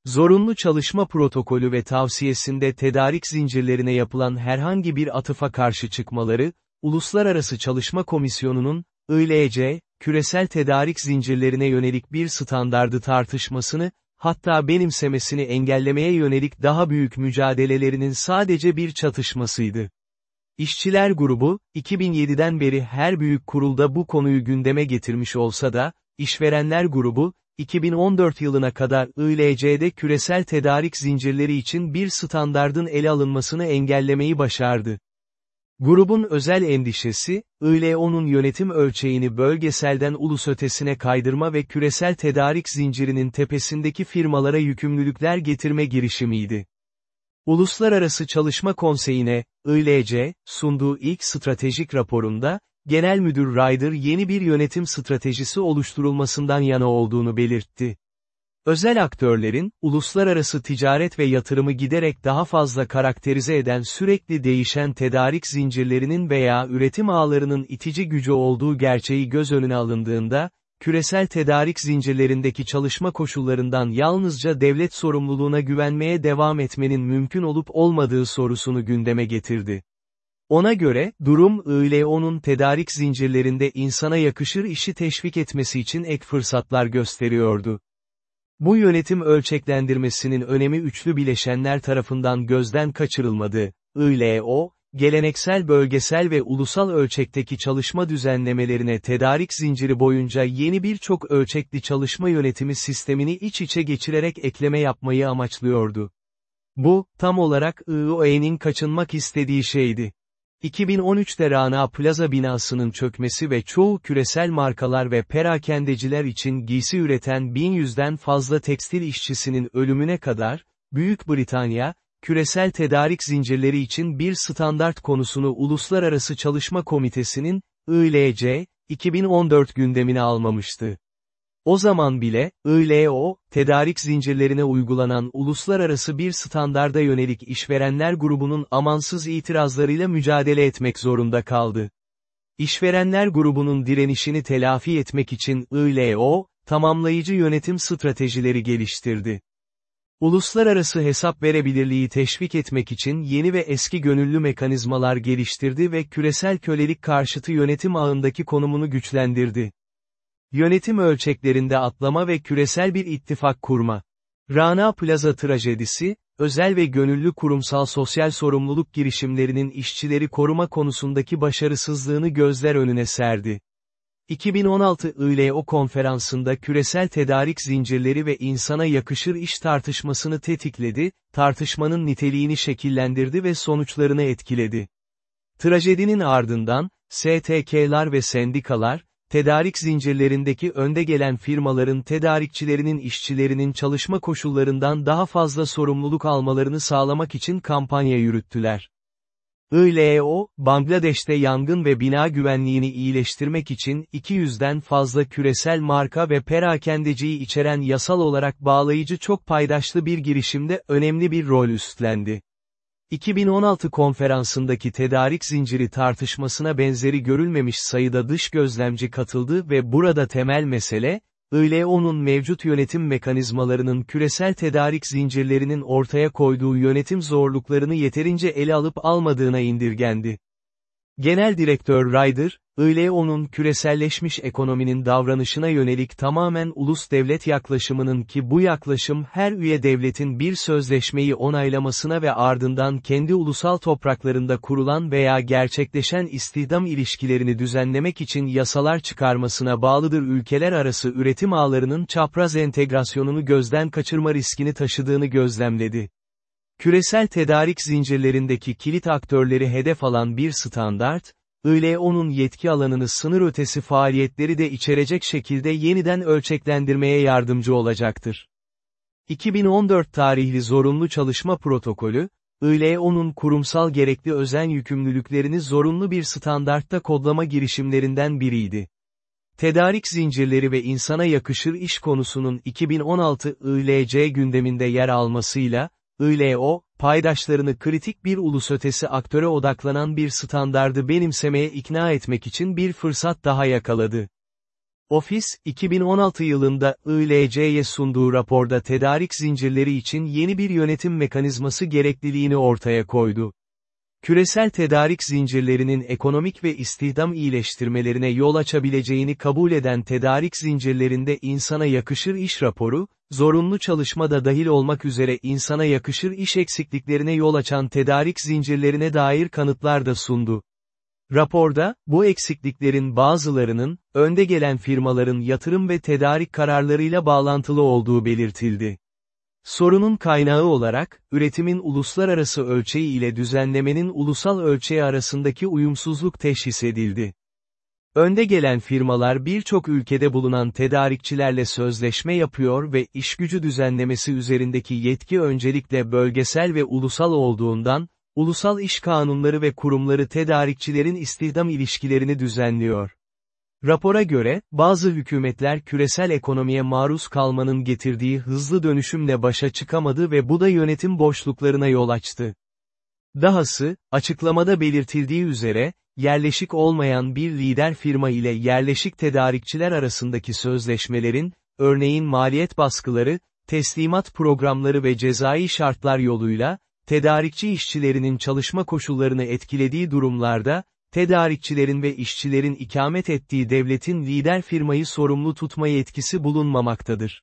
Zorunlu çalışma protokolü ve tavsiyesinde tedarik zincirlerine yapılan herhangi bir atıfa karşı çıkmaları, Uluslararası Çalışma Komisyonu'nun, ILC, küresel tedarik zincirlerine yönelik bir standardı tartışmasını, hatta benimsemesini engellemeye yönelik daha büyük mücadelelerinin sadece bir çatışmasıydı. İşçiler grubu, 2007'den beri her büyük kurulda bu konuyu gündeme getirmiş olsa da, işverenler grubu, 2014 yılına kadar ILC'de küresel tedarik zincirleri için bir standardın ele alınmasını engellemeyi başardı. Grubun özel endişesi, ILO'nun yönetim ölçeğini bölgeselden ulus ötesine kaydırma ve küresel tedarik zincirinin tepesindeki firmalara yükümlülükler getirme girişimiydi. Uluslararası Çalışma Konseyi'ne, ILC, sunduğu ilk stratejik raporunda, Genel Müdür Ryder yeni bir yönetim stratejisi oluşturulmasından yana olduğunu belirtti. Özel aktörlerin, uluslararası ticaret ve yatırımı giderek daha fazla karakterize eden sürekli değişen tedarik zincirlerinin veya üretim ağlarının itici gücü olduğu gerçeği göz önüne alındığında, küresel tedarik zincirlerindeki çalışma koşullarından yalnızca devlet sorumluluğuna güvenmeye devam etmenin mümkün olup olmadığı sorusunu gündeme getirdi. Ona göre, durum ILO'nun tedarik zincirlerinde insana yakışır işi teşvik etmesi için ek fırsatlar gösteriyordu. Bu yönetim ölçeklendirmesinin önemi üçlü bileşenler tarafından gözden kaçırılmadı. ILO, geleneksel bölgesel ve ulusal ölçekteki çalışma düzenlemelerine tedarik zinciri boyunca yeni birçok ölçekli çalışma yönetimi sistemini iç içe geçirerek ekleme yapmayı amaçlıyordu. Bu, tam olarak IOE'nin kaçınmak istediği şeydi. 2013'te Rana Plaza binasının çökmesi ve çoğu küresel markalar ve perakendeciler için giysi üreten 1100'den fazla tekstil işçisinin ölümüne kadar, Büyük Britanya, küresel tedarik zincirleri için bir standart konusunu Uluslararası Çalışma Komitesi'nin, ILC, 2014 gündemine almamıştı. O zaman bile, ILO, tedarik zincirlerine uygulanan uluslararası bir standarda yönelik işverenler grubunun amansız itirazlarıyla mücadele etmek zorunda kaldı. İşverenler grubunun direnişini telafi etmek için ILO, tamamlayıcı yönetim stratejileri geliştirdi. Uluslararası hesap verebilirliği teşvik etmek için yeni ve eski gönüllü mekanizmalar geliştirdi ve küresel kölelik karşıtı yönetim ağındaki konumunu güçlendirdi. Yönetim ölçeklerinde atlama ve küresel bir ittifak kurma. Rana Plaza trajedisi, özel ve gönüllü kurumsal sosyal sorumluluk girişimlerinin işçileri koruma konusundaki başarısızlığını gözler önüne serdi. 2016 ILO konferansında küresel tedarik zincirleri ve insana yakışır iş tartışmasını tetikledi, tartışmanın niteliğini şekillendirdi ve sonuçlarını etkiledi. Trajedinin ardından, STK'lar ve sendikalar, tedarik zincirlerindeki önde gelen firmaların tedarikçilerinin işçilerinin çalışma koşullarından daha fazla sorumluluk almalarını sağlamak için kampanya yürüttüler. ILO, Bangladeş'te yangın ve bina güvenliğini iyileştirmek için 200'den fazla küresel marka ve perakendeciyi içeren yasal olarak bağlayıcı çok paydaşlı bir girişimde önemli bir rol üstlendi. 2016 konferansındaki tedarik zinciri tartışmasına benzeri görülmemiş sayıda dış gözlemci katıldı ve burada temel mesele, ILO'nun mevcut yönetim mekanizmalarının küresel tedarik zincirlerinin ortaya koyduğu yönetim zorluklarını yeterince ele alıp almadığına indirgendi. Genel Direktör Ryder, ILO'nun küreselleşmiş ekonominin davranışına yönelik tamamen ulus devlet yaklaşımının ki bu yaklaşım her üye devletin bir sözleşmeyi onaylamasına ve ardından kendi ulusal topraklarında kurulan veya gerçekleşen istihdam ilişkilerini düzenlemek için yasalar çıkarmasına bağlıdır ülkeler arası üretim ağlarının çapraz entegrasyonunu gözden kaçırma riskini taşıdığını gözlemledi. Küresel tedarik zincirlerindeki kilit aktörleri hedef alan bir standart, ILO'nun yetki alanını sınır ötesi faaliyetleri de içerecek şekilde yeniden ölçeklendirmeye yardımcı olacaktır. 2014 tarihli zorunlu çalışma protokolü, ILO'nun kurumsal gerekli özen yükümlülüklerini zorunlu bir standartta kodlama girişimlerinden biriydi. Tedarik zincirleri ve insana yakışır iş konusunun 2016 ILC gündeminde yer almasıyla, ILO, paydaşlarını kritik bir ulus ötesi aktöre odaklanan bir standardı benimsemeye ikna etmek için bir fırsat daha yakaladı. Ofis, 2016 yılında ILC'ye sunduğu raporda tedarik zincirleri için yeni bir yönetim mekanizması gerekliliğini ortaya koydu. Küresel tedarik zincirlerinin ekonomik ve istihdam iyileştirmelerine yol açabileceğini kabul eden tedarik zincirlerinde insana yakışır iş raporu, zorunlu çalışma da dahil olmak üzere insana yakışır iş eksikliklerine yol açan tedarik zincirlerine dair kanıtlar da sundu. Raporda, bu eksikliklerin bazılarının, önde gelen firmaların yatırım ve tedarik kararlarıyla bağlantılı olduğu belirtildi. Sorunun kaynağı olarak, üretimin uluslararası ölçeği ile düzenlemenin ulusal ölçeği arasındaki uyumsuzluk teşhis edildi. Önde gelen firmalar birçok ülkede bulunan tedarikçilerle sözleşme yapıyor ve işgücü düzenlemesi üzerindeki yetki öncelikle bölgesel ve ulusal olduğundan, ulusal iş kanunları ve kurumları tedarikçilerin istihdam ilişkilerini düzenliyor. Rapora göre, bazı hükümetler küresel ekonomiye maruz kalmanın getirdiği hızlı dönüşümle başa çıkamadı ve bu da yönetim boşluklarına yol açtı. Dahası, açıklamada belirtildiği üzere, yerleşik olmayan bir lider firma ile yerleşik tedarikçiler arasındaki sözleşmelerin, örneğin maliyet baskıları, teslimat programları ve cezai şartlar yoluyla, tedarikçi işçilerinin çalışma koşullarını etkilediği durumlarda, tedarikçilerin ve işçilerin ikamet ettiği devletin lider firmayı sorumlu tutma yetkisi bulunmamaktadır.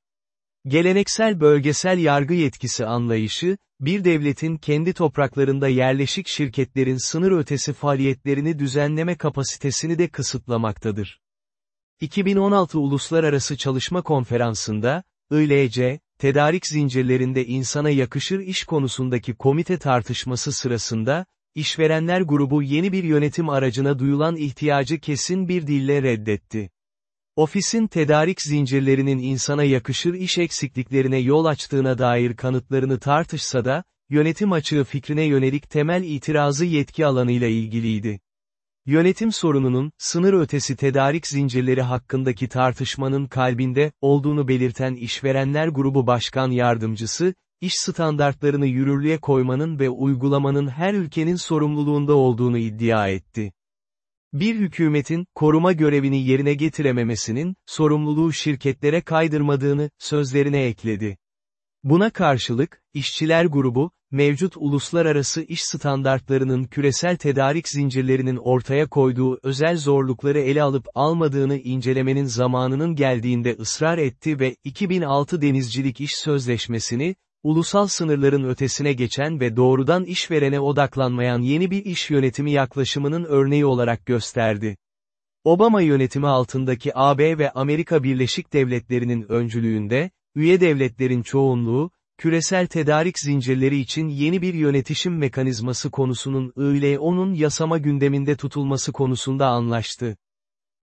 Geleneksel bölgesel yargı yetkisi anlayışı, bir devletin kendi topraklarında yerleşik şirketlerin sınır ötesi faaliyetlerini düzenleme kapasitesini de kısıtlamaktadır. 2016 Uluslararası Çalışma Konferansı'nda, ILC, tedarik zincirlerinde insana yakışır iş konusundaki komite tartışması sırasında, işverenler grubu yeni bir yönetim aracına duyulan ihtiyacı kesin bir dille reddetti. Ofisin tedarik zincirlerinin insana yakışır iş eksikliklerine yol açtığına dair kanıtlarını tartışsa da, yönetim açığı fikrine yönelik temel itirazı yetki alanıyla ilgiliydi. Yönetim sorununun, sınır ötesi tedarik zincirleri hakkındaki tartışmanın kalbinde, olduğunu belirten işverenler grubu başkan yardımcısı, iş standartlarını yürürlüğe koymanın ve uygulamanın her ülkenin sorumluluğunda olduğunu iddia etti. Bir hükümetin, koruma görevini yerine getirememesinin, sorumluluğu şirketlere kaydırmadığını, sözlerine ekledi. Buna karşılık, işçiler grubu, mevcut uluslararası iş standartlarının küresel tedarik zincirlerinin ortaya koyduğu özel zorlukları ele alıp almadığını incelemenin zamanının geldiğinde ısrar etti ve 2006 Denizcilik İş Sözleşmesini, ulusal sınırların ötesine geçen ve doğrudan işverene odaklanmayan yeni bir iş yönetimi yaklaşımının örneği olarak gösterdi. Obama yönetimi altındaki AB ve Amerika Birleşik Devletleri'nin öncülüğünde, üye devletlerin çoğunluğu, küresel tedarik zincirleri için yeni bir yönetişim mekanizması konusunun ILO'nun yasama gündeminde tutulması konusunda anlaştı.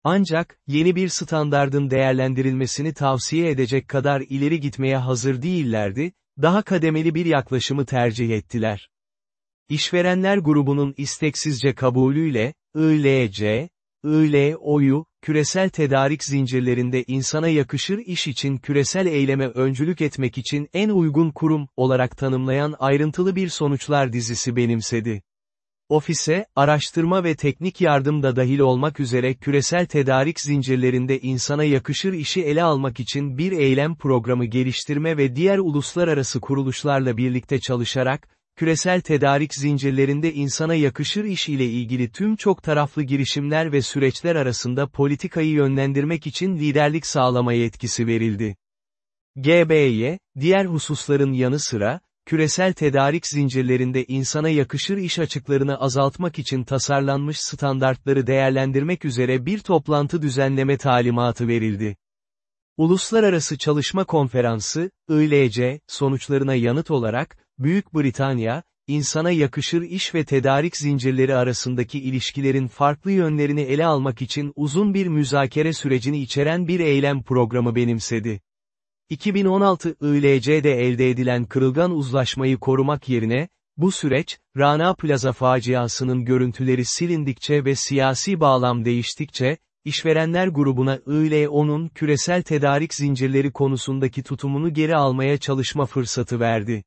Ancak, yeni bir standardın değerlendirilmesini tavsiye edecek kadar ileri gitmeye hazır değillerdi, daha kademeli bir yaklaşımı tercih ettiler. İşverenler grubunun isteksizce kabulüyle, ILC, ILO'yu, küresel tedarik zincirlerinde insana yakışır iş için küresel eyleme öncülük etmek için en uygun kurum olarak tanımlayan ayrıntılı bir sonuçlar dizisi benimsedi. Ofise, araştırma ve teknik yardım da dahil olmak üzere küresel tedarik zincirlerinde insana yakışır işi ele almak için bir eylem programı geliştirme ve diğer uluslararası kuruluşlarla birlikte çalışarak, küresel tedarik zincirlerinde insana yakışır iş ile ilgili tüm çok taraflı girişimler ve süreçler arasında politikayı yönlendirmek için liderlik sağlama yetkisi verildi. GB'ye, diğer hususların yanı sıra, küresel tedarik zincirlerinde insana yakışır iş açıklarını azaltmak için tasarlanmış standartları değerlendirmek üzere bir toplantı düzenleme talimatı verildi. Uluslararası Çalışma Konferansı, ILC, sonuçlarına yanıt olarak, Büyük Britanya, insana yakışır iş ve tedarik zincirleri arasındaki ilişkilerin farklı yönlerini ele almak için uzun bir müzakere sürecini içeren bir eylem programı benimsedi. 2016 ILC'de elde edilen kırılgan uzlaşmayı korumak yerine, bu süreç, Rana Plaza faciasının görüntüleri silindikçe ve siyasi bağlam değiştikçe, işverenler grubuna ILO'nun küresel tedarik zincirleri konusundaki tutumunu geri almaya çalışma fırsatı verdi.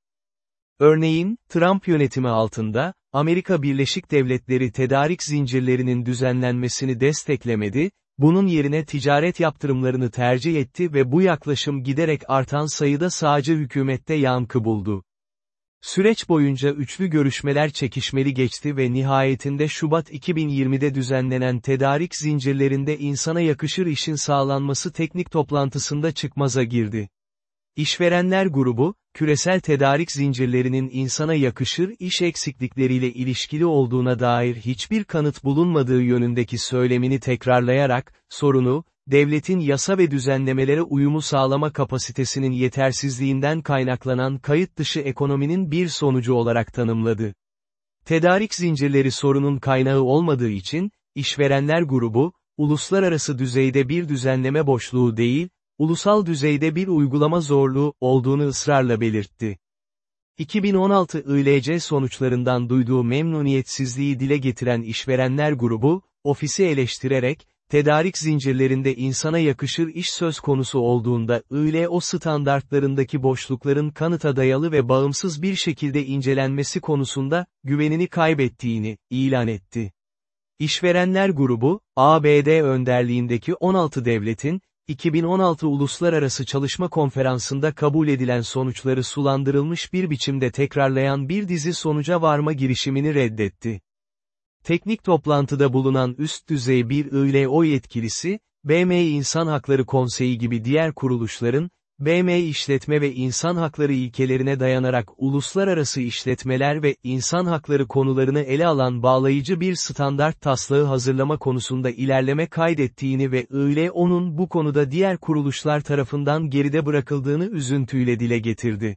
Örneğin, Trump yönetimi altında, Amerika Birleşik Devletleri tedarik zincirlerinin düzenlenmesini desteklemedi, bunun yerine ticaret yaptırımlarını tercih etti ve bu yaklaşım giderek artan sayıda sağcı hükümette yankı buldu. Süreç boyunca üçlü görüşmeler çekişmeli geçti ve nihayetinde Şubat 2020'de düzenlenen tedarik zincirlerinde insana yakışır işin sağlanması teknik toplantısında çıkmaza girdi. İşverenler grubu, küresel tedarik zincirlerinin insana yakışır iş eksiklikleriyle ilişkili olduğuna dair hiçbir kanıt bulunmadığı yönündeki söylemini tekrarlayarak, sorunu, devletin yasa ve düzenlemelere uyumu sağlama kapasitesinin yetersizliğinden kaynaklanan kayıt dışı ekonominin bir sonucu olarak tanımladı. Tedarik zincirleri sorunun kaynağı olmadığı için, işverenler grubu, uluslararası düzeyde bir düzenleme boşluğu değil, ulusal düzeyde bir uygulama zorluğu olduğunu ısrarla belirtti. 2016 ILC sonuçlarından duyduğu memnuniyetsizliği dile getiren işverenler grubu, ofisi eleştirerek, tedarik zincirlerinde insana yakışır iş söz konusu olduğunda ILO standartlarındaki boşlukların kanıta dayalı ve bağımsız bir şekilde incelenmesi konusunda, güvenini kaybettiğini, ilan etti. İşverenler grubu, ABD önderliğindeki 16 devletin, 2016 Uluslararası Çalışma Konferansı'nda kabul edilen sonuçları sulandırılmış bir biçimde tekrarlayan bir dizi sonuca varma girişimini reddetti. Teknik toplantıda bulunan üst düzey bir ILO yetkilisi, BM İnsan Hakları Konseyi gibi diğer kuruluşların, BM işletme ve insan hakları ilkelerine dayanarak uluslararası işletmeler ve insan hakları konularını ele alan bağlayıcı bir standart taslağı hazırlama konusunda ilerleme kaydettiğini ve ILO'nun bu konuda diğer kuruluşlar tarafından geride bırakıldığını üzüntüyle dile getirdi.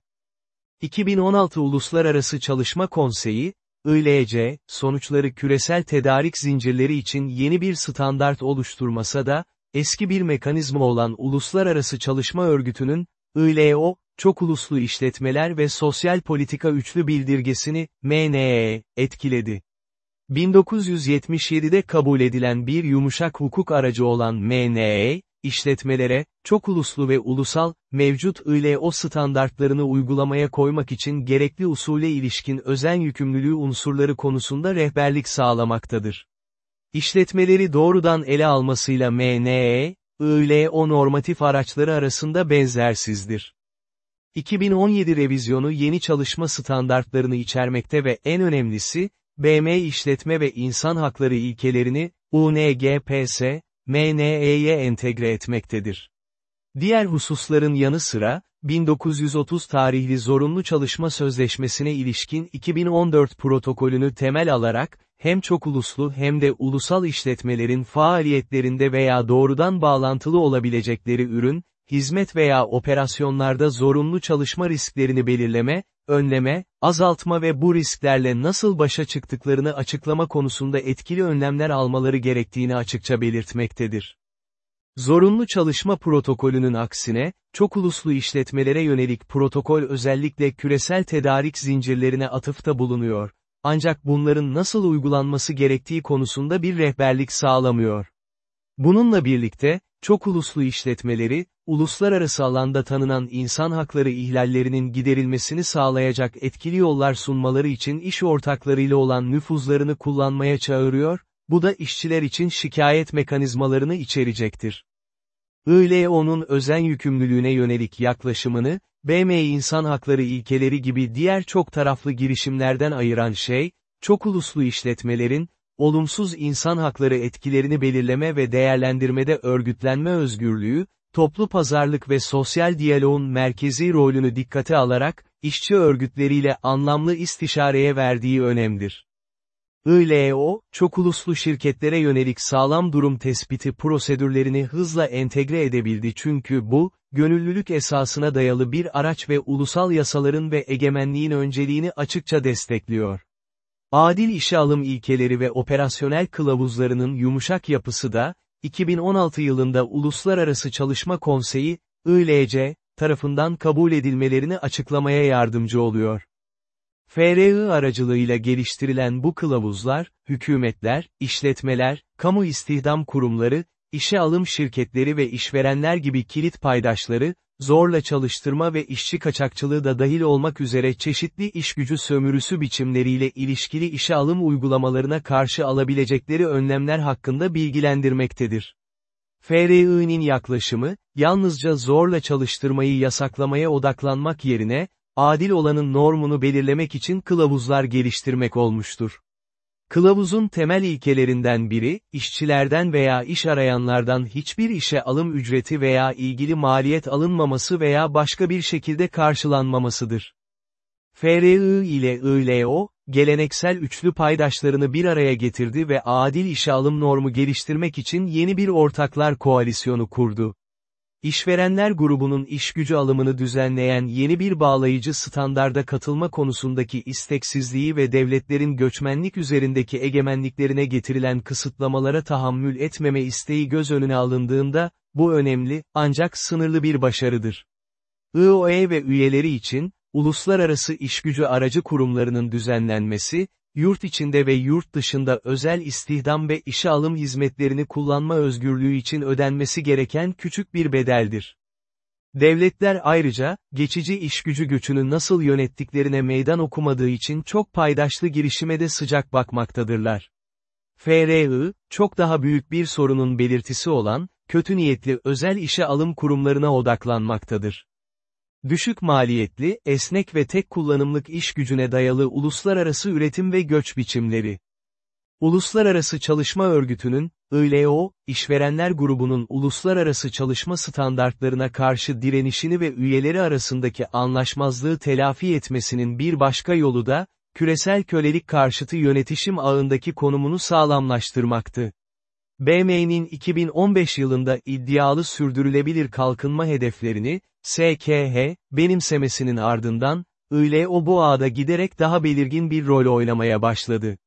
2016 Uluslararası Çalışma Konseyi, ILC, sonuçları küresel tedarik zincirleri için yeni bir standart oluşturmasa da, eski bir mekanizma olan Uluslararası Çalışma Örgütü'nün, ILO, Çok Uluslu İşletmeler ve Sosyal Politika Üçlü Bildirgesini, MNE, etkiledi. 1977'de kabul edilen bir yumuşak hukuk aracı olan MNE, işletmelere, çok uluslu ve ulusal, mevcut ILO standartlarını uygulamaya koymak için gerekli usule ilişkin özen yükümlülüğü unsurları konusunda rehberlik sağlamaktadır. İşletmeleri doğrudan ele almasıyla MNE, ILO normatif araçları arasında benzersizdir. 2017 revizyonu yeni çalışma standartlarını içermekte ve en önemlisi, BM işletme ve insan hakları ilkelerini, UNGPS, MNE'ye entegre etmektedir. Diğer hususların yanı sıra, 1930 tarihli Zorunlu Çalışma Sözleşmesi'ne ilişkin 2014 protokolünü temel alarak, hem çok uluslu hem de ulusal işletmelerin faaliyetlerinde veya doğrudan bağlantılı olabilecekleri ürün, hizmet veya operasyonlarda zorunlu çalışma risklerini belirleme, önleme, azaltma ve bu risklerle nasıl başa çıktıklarını açıklama konusunda etkili önlemler almaları gerektiğini açıkça belirtmektedir. Zorunlu çalışma protokolünün aksine, çok uluslu işletmelere yönelik protokol özellikle küresel tedarik zincirlerine atıfta bulunuyor. Ancak bunların nasıl uygulanması gerektiği konusunda bir rehberlik sağlamıyor. Bununla birlikte, çok uluslu işletmeleri, uluslararası alanda tanınan insan hakları ihlallerinin giderilmesini sağlayacak etkili yollar sunmaları için iş ortaklarıyla olan nüfuzlarını kullanmaya çağırıyor, bu da işçiler için şikayet mekanizmalarını içerecektir. ILO'nun özen yükümlülüğüne yönelik yaklaşımını, BM insan hakları ilkeleri gibi diğer çok taraflı girişimlerden ayıran şey, çok uluslu işletmelerin, olumsuz insan hakları etkilerini belirleme ve değerlendirmede örgütlenme özgürlüğü, toplu pazarlık ve sosyal diyaloğun merkezi rolünü dikkate alarak, işçi örgütleriyle anlamlı istişareye verdiği önemdir. ILO, çok uluslu şirketlere yönelik sağlam durum tespiti prosedürlerini hızla entegre edebildi çünkü bu, gönüllülük esasına dayalı bir araç ve ulusal yasaların ve egemenliğin önceliğini açıkça destekliyor. Adil işe alım ilkeleri ve operasyonel kılavuzlarının yumuşak yapısı da, 2016 yılında Uluslararası Çalışma Konseyi, ILC, tarafından kabul edilmelerini açıklamaya yardımcı oluyor. FRI aracılığıyla geliştirilen bu kılavuzlar, hükümetler, işletmeler, kamu istihdam kurumları, işe alım şirketleri ve işverenler gibi kilit paydaşları, zorla çalıştırma ve işçi kaçakçılığı da dahil olmak üzere çeşitli iş gücü sömürüsü biçimleriyle ilişkili işe alım uygulamalarına karşı alabilecekleri önlemler hakkında bilgilendirmektedir. FRI'nin yaklaşımı, yalnızca zorla çalıştırmayı yasaklamaya odaklanmak yerine, adil olanın normunu belirlemek için kılavuzlar geliştirmek olmuştur. Kılavuzun temel ilkelerinden biri, işçilerden veya iş arayanlardan hiçbir işe alım ücreti veya ilgili maliyet alınmaması veya başka bir şekilde karşılanmamasıdır. FRI ile ILO, geleneksel üçlü paydaşlarını bir araya getirdi ve adil işe alım normu geliştirmek için yeni bir ortaklar koalisyonu kurdu. İşverenler grubunun işgücü alımını düzenleyen yeni bir bağlayıcı standarda katılma konusundaki isteksizliği ve devletlerin göçmenlik üzerindeki egemenliklerine getirilen kısıtlamalara tahammül etmeme isteği göz önüne alındığında, bu önemli, ancak sınırlı bir başarıdır. IOE ve üyeleri için, uluslararası işgücü aracı kurumlarının düzenlenmesi, yurt içinde ve yurt dışında özel istihdam ve işe alım hizmetlerini kullanma özgürlüğü için ödenmesi gereken küçük bir bedeldir. Devletler ayrıca, geçici işgücü göçünü nasıl yönettiklerine meydan okumadığı için çok paydaşlı girişime de sıcak bakmaktadırlar. FRI, çok daha büyük bir sorunun belirtisi olan, kötü niyetli özel işe alım kurumlarına odaklanmaktadır. Düşük maliyetli, esnek ve tek kullanımlık iş gücüne dayalı uluslararası üretim ve göç biçimleri. Uluslararası Çalışma Örgütü'nün, ILO, işverenler grubunun uluslararası çalışma standartlarına karşı direnişini ve üyeleri arasındaki anlaşmazlığı telafi etmesinin bir başka yolu da, küresel kölelik karşıtı yönetişim ağındaki konumunu sağlamlaştırmaktı. BM'nin 2015 yılında iddialı sürdürülebilir kalkınma hedeflerini, SKH, benimsemesinin ardından, ILO bu ağda giderek daha belirgin bir rol oynamaya başladı.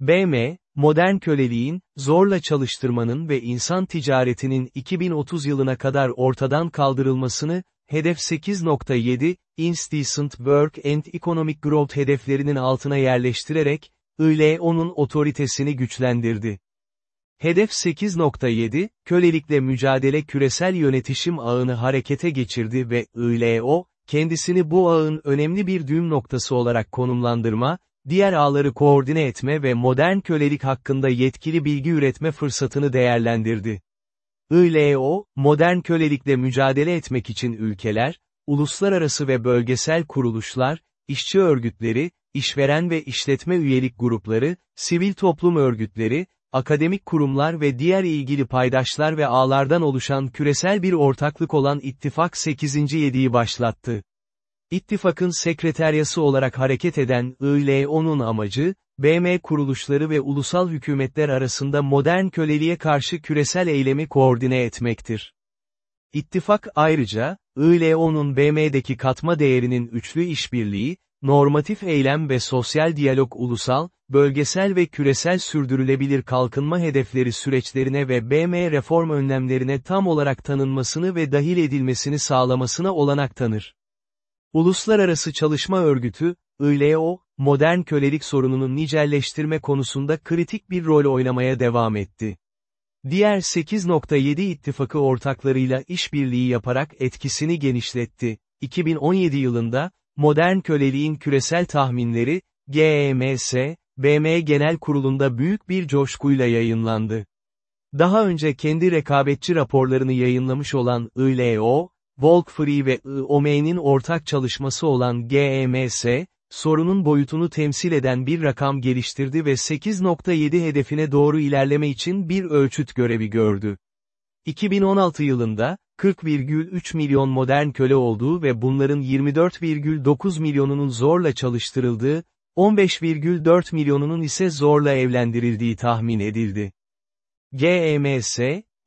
BM, modern köleliğin, zorla çalıştırmanın ve insan ticaretinin 2030 yılına kadar ortadan kaldırılmasını, hedef 8.7, Indecent Work and Economic Growth hedeflerinin altına yerleştirerek, ILO'nun otoritesini güçlendirdi. Hedef 8.7, kölelikle mücadele küresel yönetişim ağını harekete geçirdi ve ILO, kendisini bu ağın önemli bir düğüm noktası olarak konumlandırma, diğer ağları koordine etme ve modern kölelik hakkında yetkili bilgi üretme fırsatını değerlendirdi. ILO, modern kölelikle mücadele etmek için ülkeler, uluslararası ve bölgesel kuruluşlar, işçi örgütleri, işveren ve işletme üyelik grupları, sivil toplum örgütleri, akademik kurumlar ve diğer ilgili paydaşlar ve ağlardan oluşan küresel bir ortaklık olan İttifak 8. 7'yi başlattı. İttifakın sekreteryası olarak hareket eden ILO'nun amacı, BM kuruluşları ve ulusal hükümetler arasında modern köleliğe karşı küresel eylemi koordine etmektir. İttifak ayrıca, ILO'nun BM'deki katma değerinin üçlü işbirliği, normatif eylem ve sosyal diyalog ulusal, bölgesel ve küresel sürdürülebilir kalkınma hedefleri süreçlerine ve BM reform önlemlerine tam olarak tanınmasını ve dahil edilmesini sağlamasına olanak tanır. Uluslararası Çalışma Örgütü, ILO, modern kölelik sorununu nicelleştirme konusunda kritik bir rol oynamaya devam etti. Diğer 8.7 ittifakı ortaklarıyla işbirliği yaparak etkisini genişletti. 2017 yılında, Modern Köleliğin Küresel Tahminleri, GEMS, BM Genel Kurulu'nda büyük bir coşkuyla yayınlandı. Daha önce kendi rekabetçi raporlarını yayınlamış olan ILO, Walk Free ve IOM'nin ortak çalışması olan GEMS, sorunun boyutunu temsil eden bir rakam geliştirdi ve 8.7 hedefine doğru ilerleme için bir ölçüt görevi gördü. 2016 yılında, 40,3 milyon modern köle olduğu ve bunların 24,9 milyonunun zorla çalıştırıldığı, 15,4 milyonunun ise zorla evlendirildiği tahmin edildi. GEMS,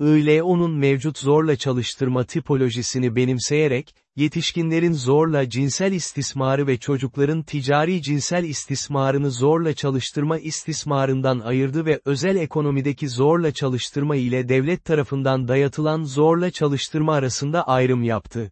ILO'nun mevcut zorla çalıştırma tipolojisini benimseyerek, yetişkinlerin zorla cinsel istismarı ve çocukların ticari cinsel istismarını zorla çalıştırma istismarından ayırdı ve özel ekonomideki zorla çalıştırma ile devlet tarafından dayatılan zorla çalıştırma arasında ayrım yaptı.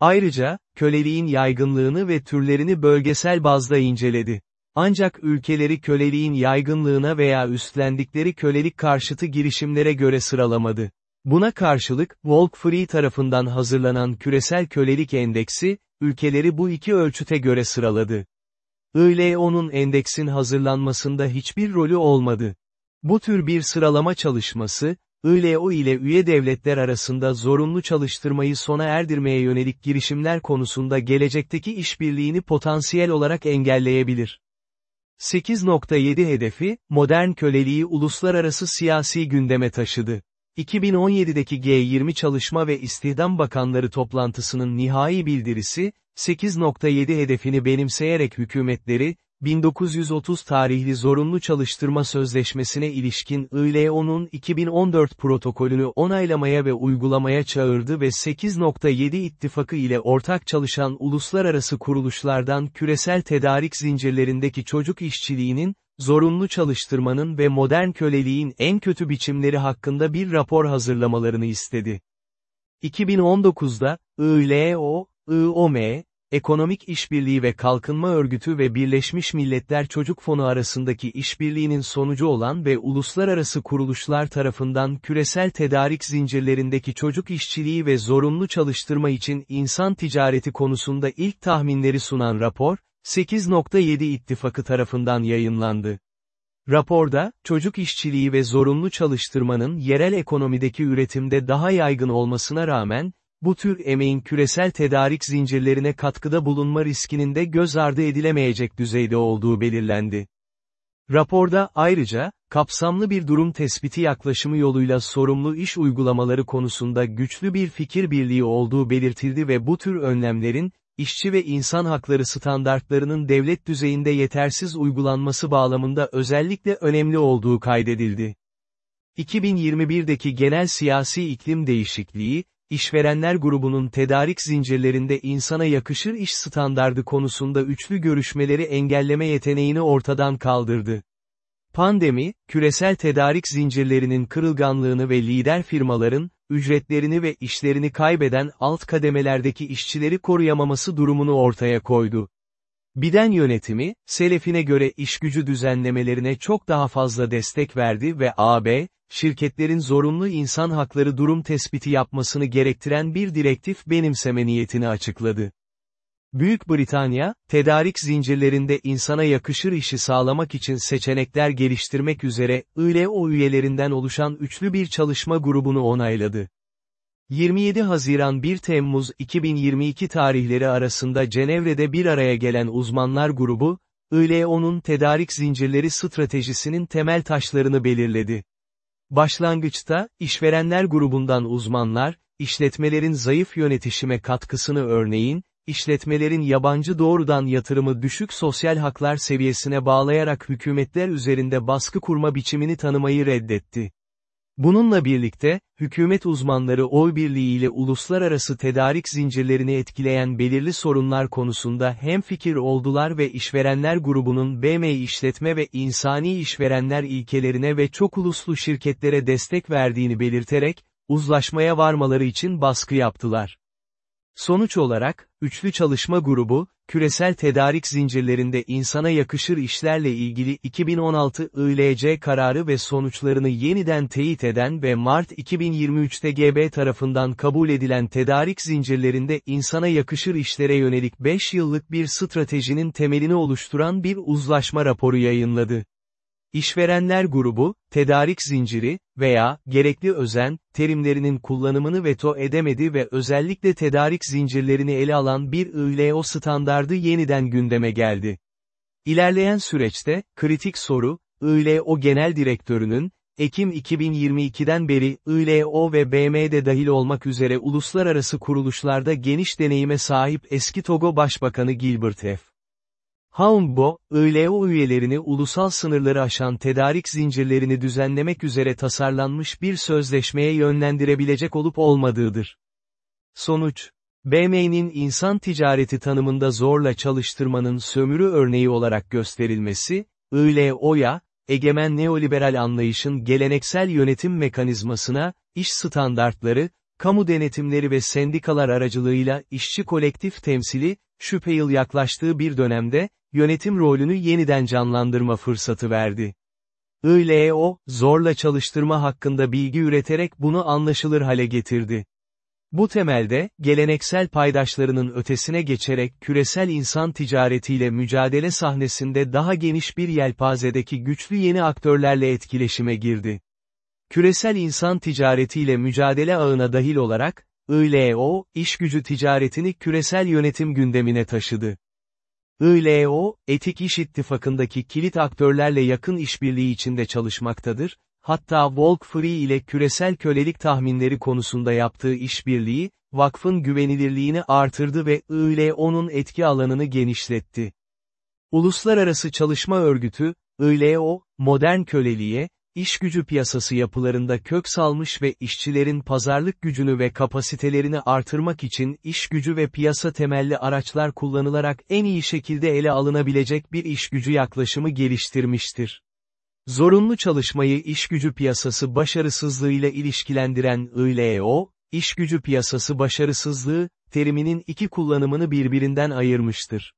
Ayrıca, köleliğin yaygınlığını ve türlerini bölgesel bazda inceledi. Ancak ülkeleri köleliğin yaygınlığına veya üstlendikleri kölelik karşıtı girişimlere göre sıralamadı. Buna karşılık, Walk Free tarafından hazırlanan Küresel Kölelik Endeksi, ülkeleri bu iki ölçüte göre sıraladı. ILO'nun endeksin hazırlanmasında hiçbir rolü olmadı. Bu tür bir sıralama çalışması, ILO ile üye devletler arasında zorunlu çalıştırmayı sona erdirmeye yönelik girişimler konusunda gelecekteki işbirliğini potansiyel olarak engelleyebilir. 8.7 hedefi, modern köleliği uluslararası siyasi gündeme taşıdı. 2017'deki G20 Çalışma ve İstihdam Bakanları toplantısının nihai bildirisi, 8.7 hedefini benimseyerek hükümetleri, 1930 tarihli zorunlu çalıştırma sözleşmesine ilişkin ILO'nun 2014 protokolünü onaylamaya ve uygulamaya çağırdı ve 8.7 ittifakı ile ortak çalışan uluslararası kuruluşlardan küresel tedarik zincirlerindeki çocuk işçiliğinin, zorunlu çalıştırmanın ve modern köleliğin en kötü biçimleri hakkında bir rapor hazırlamalarını istedi. 2019'da, ILO, IOM, Ekonomik İşbirliği ve Kalkınma Örgütü ve Birleşmiş Milletler Çocuk Fonu arasındaki işbirliğinin sonucu olan ve uluslararası kuruluşlar tarafından küresel tedarik zincirlerindeki çocuk işçiliği ve zorunlu çalıştırma için insan ticareti konusunda ilk tahminleri sunan rapor, 8.7 ittifakı tarafından yayınlandı. Raporda, çocuk işçiliği ve zorunlu çalıştırmanın yerel ekonomideki üretimde daha yaygın olmasına rağmen, bu tür emeğin küresel tedarik zincirlerine katkıda bulunma riskinin de göz ardı edilemeyecek düzeyde olduğu belirlendi. Raporda ayrıca, kapsamlı bir durum tespiti yaklaşımı yoluyla sorumlu iş uygulamaları konusunda güçlü bir fikir birliği olduğu belirtildi ve bu tür önlemlerin, işçi ve insan hakları standartlarının devlet düzeyinde yetersiz uygulanması bağlamında özellikle önemli olduğu kaydedildi. 2021'deki genel siyasi iklim değişikliği, işverenler grubunun tedarik zincirlerinde insana yakışır iş standardı konusunda üçlü görüşmeleri engelleme yeteneğini ortadan kaldırdı. Pandemi, küresel tedarik zincirlerinin kırılganlığını ve lider firmaların, ücretlerini ve işlerini kaybeden alt kademelerdeki işçileri koruyamaması durumunu ortaya koydu. Biden yönetimi, Selefine göre işgücü düzenlemelerine çok daha fazla destek verdi ve AB, şirketlerin zorunlu insan hakları durum tespiti yapmasını gerektiren bir direktif benimseme niyetini açıkladı. Büyük Britanya, tedarik zincirlerinde insana yakışır işi sağlamak için seçenekler geliştirmek üzere, ILO üyelerinden oluşan üçlü bir çalışma grubunu onayladı. 27 Haziran 1 Temmuz 2022 tarihleri arasında Cenevre'de bir araya gelen uzmanlar grubu, ILO'nun tedarik zincirleri stratejisinin temel taşlarını belirledi. Başlangıçta, işverenler grubundan uzmanlar, işletmelerin zayıf yönetişime katkısını örneğin, işletmelerin yabancı doğrudan yatırımı düşük sosyal haklar seviyesine bağlayarak hükümetler üzerinde baskı kurma biçimini tanımayı reddetti. Bununla birlikte, hükümet uzmanları oy birliğiyle uluslararası tedarik zincirlerini etkileyen belirli sorunlar konusunda hemfikir oldular ve işverenler grubunun BM işletme ve insani işverenler ilkelerine ve çok uluslu şirketlere destek verdiğini belirterek, uzlaşmaya varmaları için baskı yaptılar. Sonuç olarak, üçlü çalışma grubu, küresel tedarik zincirlerinde insana yakışır işlerle ilgili 2016 ILC kararı ve sonuçlarını yeniden teyit eden ve Mart 2023'te GB tarafından kabul edilen tedarik zincirlerinde insana yakışır işlere yönelik 5 yıllık bir stratejinin temelini oluşturan bir uzlaşma raporu yayınladı. İşverenler grubu, tedarik zinciri veya gerekli özen terimlerinin kullanımını veto edemedi ve özellikle tedarik zincirlerini ele alan bir ILO standardı yeniden gündeme geldi. İlerleyen süreçte, kritik soru, ILO Genel Direktörü'nün, Ekim 2022'den beri ILO ve BM'de dahil olmak üzere uluslararası kuruluşlarda geniş deneyime sahip eski Togo Başbakanı Gilbert F. Haumbo, ILO üyelerini ulusal sınırları aşan tedarik zincirlerini düzenlemek üzere tasarlanmış bir sözleşmeye yönlendirebilecek olup olmadığıdır. Sonuç, BM'nin insan ticareti tanımında zorla çalıştırmanın sömürü örneği olarak gösterilmesi, ILO'ya, egemen neoliberal anlayışın geleneksel yönetim mekanizmasına, iş standartları, kamu denetimleri ve sendikalar aracılığıyla işçi kolektif temsili, şüpheyil yaklaştığı bir dönemde, yönetim rolünü yeniden canlandırma fırsatı verdi. ILO, zorla çalıştırma hakkında bilgi üreterek bunu anlaşılır hale getirdi. Bu temelde, geleneksel paydaşlarının ötesine geçerek küresel insan ticaretiyle mücadele sahnesinde daha geniş bir yelpazedeki güçlü yeni aktörlerle etkileşime girdi. Küresel insan ticaretiyle mücadele ağına dahil olarak, ILO, iş gücü ticaretini küresel yönetim gündemine taşıdı. ILO, Etik İş İttifakı'ndaki kilit aktörlerle yakın işbirliği içinde çalışmaktadır, hatta Walk Free ile küresel kölelik tahminleri konusunda yaptığı işbirliği, vakfın güvenilirliğini artırdı ve ILO'nun etki alanını genişletti. Uluslararası Çalışma Örgütü, ILO, modern köleliğe, iş gücü piyasası yapılarında kök salmış ve işçilerin pazarlık gücünü ve kapasitelerini artırmak için iş gücü ve piyasa temelli araçlar kullanılarak en iyi şekilde ele alınabilecek bir iş gücü yaklaşımı geliştirmiştir. Zorunlu çalışmayı iş gücü piyasası başarısızlığıyla ilişkilendiren ILO, iş gücü piyasası başarısızlığı, teriminin iki kullanımını birbirinden ayırmıştır.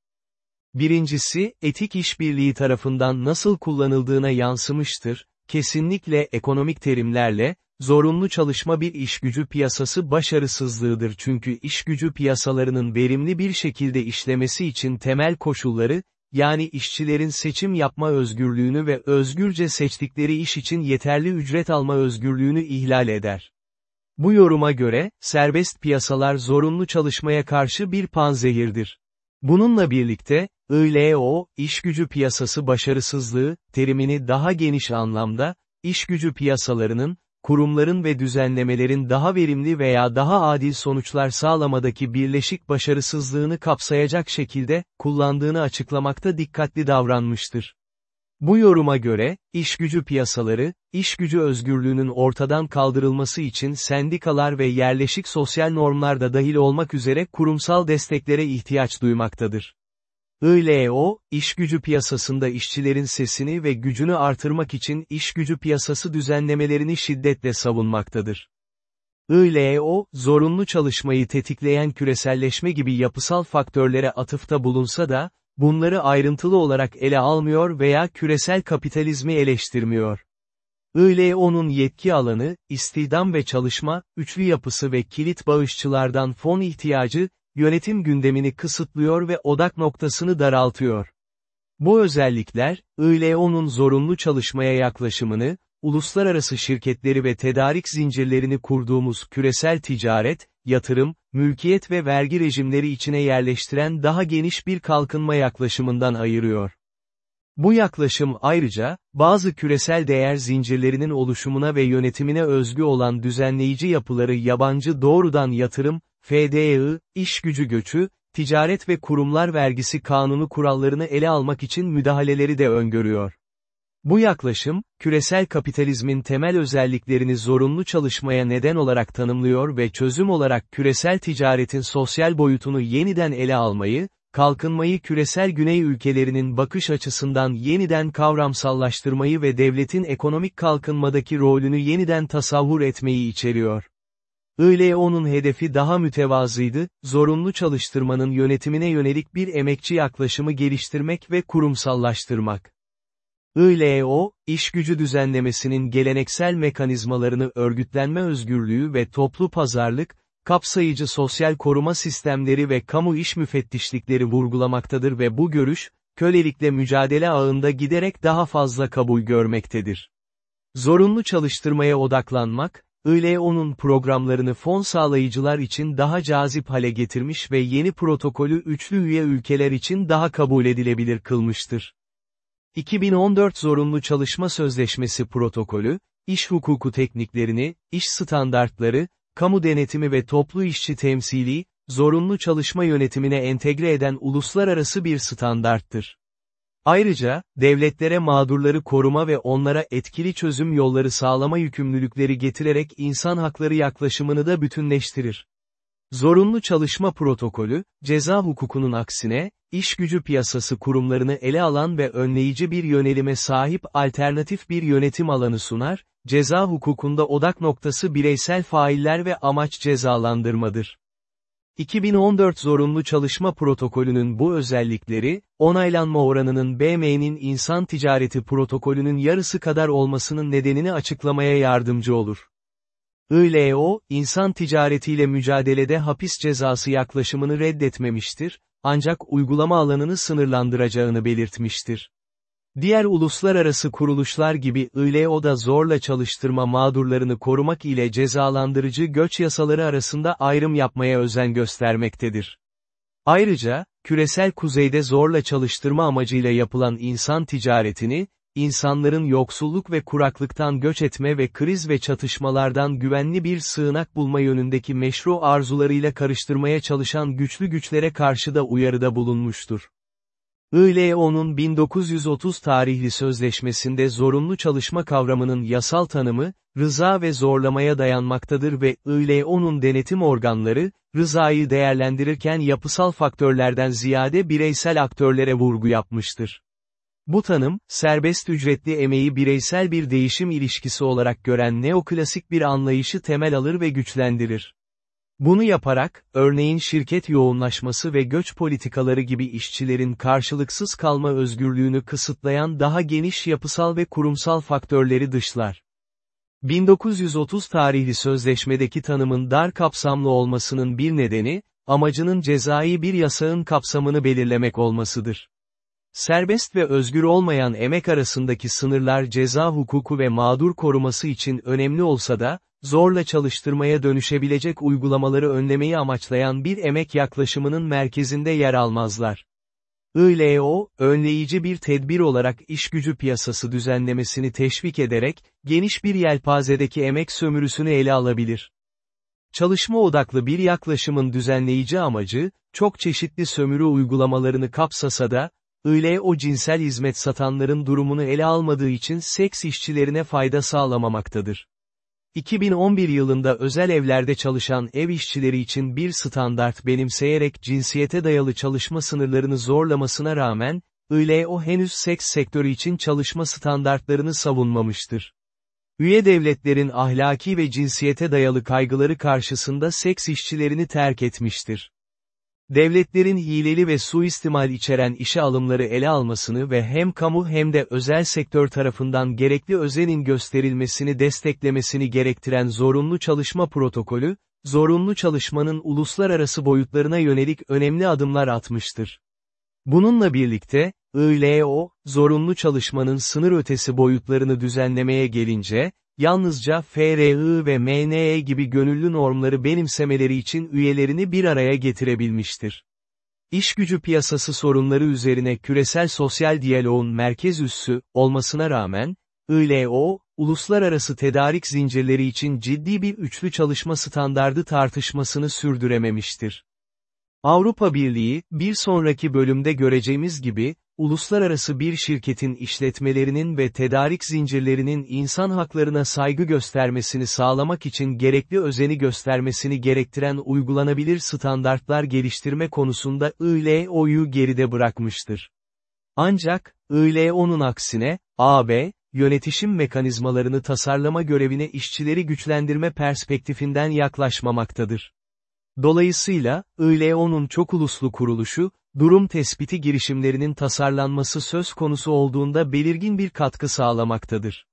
Birincisi, etik işbirliği tarafından nasıl kullanıldığına yansımıştır, kesinlikle ekonomik terimlerle, zorunlu çalışma bir işgücü piyasası başarısızlığıdır çünkü işgücü piyasalarının verimli bir şekilde işlemesi için temel koşulları, yani işçilerin seçim yapma özgürlüğünü ve özgürce seçtikleri iş için yeterli ücret alma özgürlüğünü ihlal eder. Bu yoruma göre, serbest piyasalar zorunlu çalışmaya karşı bir panzehirdir. Bununla birlikte, ILO, işgücü piyasası başarısızlığı, terimini daha geniş anlamda, işgücü piyasalarının, kurumların ve düzenlemelerin daha verimli veya daha adil sonuçlar sağlamadaki birleşik başarısızlığını kapsayacak şekilde, kullandığını açıklamakta dikkatli davranmıştır. Bu yoruma göre, işgücü piyasaları, işgücü özgürlüğünün ortadan kaldırılması için sendikalar ve yerleşik sosyal normlar da dahil olmak üzere kurumsal desteklere ihtiyaç duymaktadır. ILO, işgücü piyasasında işçilerin sesini ve gücünü artırmak için işgücü piyasası düzenlemelerini şiddetle savunmaktadır. ILO, zorunlu çalışmayı tetikleyen küreselleşme gibi yapısal faktörlere atıfta bulunsa da, bunları ayrıntılı olarak ele almıyor veya küresel kapitalizmi eleştirmiyor. ILO'nun yetki alanı, istihdam ve çalışma, üçlü yapısı ve kilit bağışçılardan fon ihtiyacı, yönetim gündemini kısıtlıyor ve odak noktasını daraltıyor. Bu özellikler, ILO'nun zorunlu çalışmaya yaklaşımını, uluslararası şirketleri ve tedarik zincirlerini kurduğumuz küresel ticaret, yatırım, mülkiyet ve vergi rejimleri içine yerleştiren daha geniş bir kalkınma yaklaşımından ayırıyor. Bu yaklaşım ayrıca, bazı küresel değer zincirlerinin oluşumuna ve yönetimine özgü olan düzenleyici yapıları yabancı doğrudan yatırım, FDI, iş gücü göçü, ticaret ve kurumlar vergisi kanunu kurallarını ele almak için müdahaleleri de öngörüyor. Bu yaklaşım, küresel kapitalizmin temel özelliklerini zorunlu çalışmaya neden olarak tanımlıyor ve çözüm olarak küresel ticaretin sosyal boyutunu yeniden ele almayı, kalkınmayı küresel güney ülkelerinin bakış açısından yeniden kavramsallaştırmayı ve devletin ekonomik kalkınmadaki rolünü yeniden tasavvur etmeyi içeriyor. ILO'nun hedefi daha mütevazıydı, zorunlu çalıştırmanın yönetimine yönelik bir emekçi yaklaşımı geliştirmek ve kurumsallaştırmak. ILO, iş gücü düzenlemesinin geleneksel mekanizmalarını örgütlenme özgürlüğü ve toplu pazarlık, kapsayıcı sosyal koruma sistemleri ve kamu iş müfettişlikleri vurgulamaktadır ve bu görüş, kölelikle mücadele ağında giderek daha fazla kabul görmektedir. Zorunlu çalıştırmaya odaklanmak, ILO'nun programlarını fon sağlayıcılar için daha cazip hale getirmiş ve yeni protokolü üçlü üye ülkeler için daha kabul edilebilir kılmıştır. 2014 Zorunlu Çalışma Sözleşmesi protokolü, iş hukuku tekniklerini, iş standartları, kamu denetimi ve toplu işçi temsili, zorunlu çalışma yönetimine entegre eden uluslararası bir standarttır. Ayrıca, devletlere mağdurları koruma ve onlara etkili çözüm yolları sağlama yükümlülükleri getirerek insan hakları yaklaşımını da bütünleştirir. Zorunlu çalışma protokolü, ceza hukukunun aksine, iş gücü piyasası kurumlarını ele alan ve önleyici bir yönelime sahip alternatif bir yönetim alanı sunar, ceza hukukunda odak noktası bireysel failler ve amaç cezalandırmadır. 2014 Zorunlu Çalışma Protokolü'nün bu özellikleri, onaylanma oranının BM'nin insan ticareti protokolünün yarısı kadar olmasının nedenini açıklamaya yardımcı olur. ILO, insan ticaretiyle mücadelede hapis cezası yaklaşımını reddetmemiştir, ancak uygulama alanını sınırlandıracağını belirtmiştir. Diğer uluslararası kuruluşlar gibi ILO da zorla çalıştırma mağdurlarını korumak ile cezalandırıcı göç yasaları arasında ayrım yapmaya özen göstermektedir. Ayrıca, küresel kuzeyde zorla çalıştırma amacıyla yapılan insan ticaretini, insanların yoksulluk ve kuraklıktan göç etme ve kriz ve çatışmalardan güvenli bir sığınak bulma yönündeki meşru arzularıyla karıştırmaya çalışan güçlü güçlere karşı da uyarıda bulunmuştur. ILO'nun 1930 tarihli sözleşmesinde zorunlu çalışma kavramının yasal tanımı, rıza ve zorlamaya dayanmaktadır ve ILO'nun denetim organları, rızayı değerlendirirken yapısal faktörlerden ziyade bireysel aktörlere vurgu yapmıştır. Bu tanım, serbest ücretli emeği bireysel bir değişim ilişkisi olarak gören neoklasik bir anlayışı temel alır ve güçlendirir. Bunu yaparak, örneğin şirket yoğunlaşması ve göç politikaları gibi işçilerin karşılıksız kalma özgürlüğünü kısıtlayan daha geniş yapısal ve kurumsal faktörleri dışlar. 1930 tarihli sözleşmedeki tanımın dar kapsamlı olmasının bir nedeni, amacının cezai bir yasağın kapsamını belirlemek olmasıdır. Serbest ve özgür olmayan emek arasındaki sınırlar ceza hukuku ve mağdur koruması için önemli olsa da, zorla çalıştırmaya dönüşebilecek uygulamaları önlemeyi amaçlayan bir emek yaklaşımının merkezinde yer almazlar. ILO, önleyici bir tedbir olarak iş gücü piyasası düzenlemesini teşvik ederek, geniş bir yelpazedeki emek sömürüsünü ele alabilir. Çalışma odaklı bir yaklaşımın düzenleyici amacı, çok çeşitli sömürü uygulamalarını kapsasa da, ILO cinsel hizmet satanların durumunu ele almadığı için seks işçilerine fayda sağlamamaktadır. 2011 yılında özel evlerde çalışan ev işçileri için bir standart benimseyerek cinsiyete dayalı çalışma sınırlarını zorlamasına rağmen, ILO henüz seks sektörü için çalışma standartlarını savunmamıştır. Üye devletlerin ahlaki ve cinsiyete dayalı kaygıları karşısında seks işçilerini terk etmiştir devletlerin hileli ve suistimal içeren işe alımları ele almasını ve hem kamu hem de özel sektör tarafından gerekli özenin gösterilmesini desteklemesini gerektiren zorunlu çalışma protokolü, zorunlu çalışmanın uluslararası boyutlarına yönelik önemli adımlar atmıştır. Bununla birlikte, ILO, zorunlu çalışmanın sınır ötesi boyutlarını düzenlemeye gelince, yalnızca FRI ve MNE gibi gönüllü normları benimsemeleri için üyelerini bir araya getirebilmiştir. İş gücü piyasası sorunları üzerine küresel sosyal diyaloğun merkez üssü, olmasına rağmen, ILO, uluslararası tedarik zincirleri için ciddi bir üçlü çalışma standardı tartışmasını sürdürememiştir. Avrupa Birliği, bir sonraki bölümde göreceğimiz gibi, uluslararası bir şirketin işletmelerinin ve tedarik zincirlerinin insan haklarına saygı göstermesini sağlamak için gerekli özeni göstermesini gerektiren uygulanabilir standartlar geliştirme konusunda ILO'yu geride bırakmıştır. Ancak, ILO'nun aksine, AB, yönetişim mekanizmalarını tasarlama görevine işçileri güçlendirme perspektifinden yaklaşmamaktadır. Dolayısıyla, ILO'nun çok uluslu kuruluşu, durum tespiti girişimlerinin tasarlanması söz konusu olduğunda belirgin bir katkı sağlamaktadır.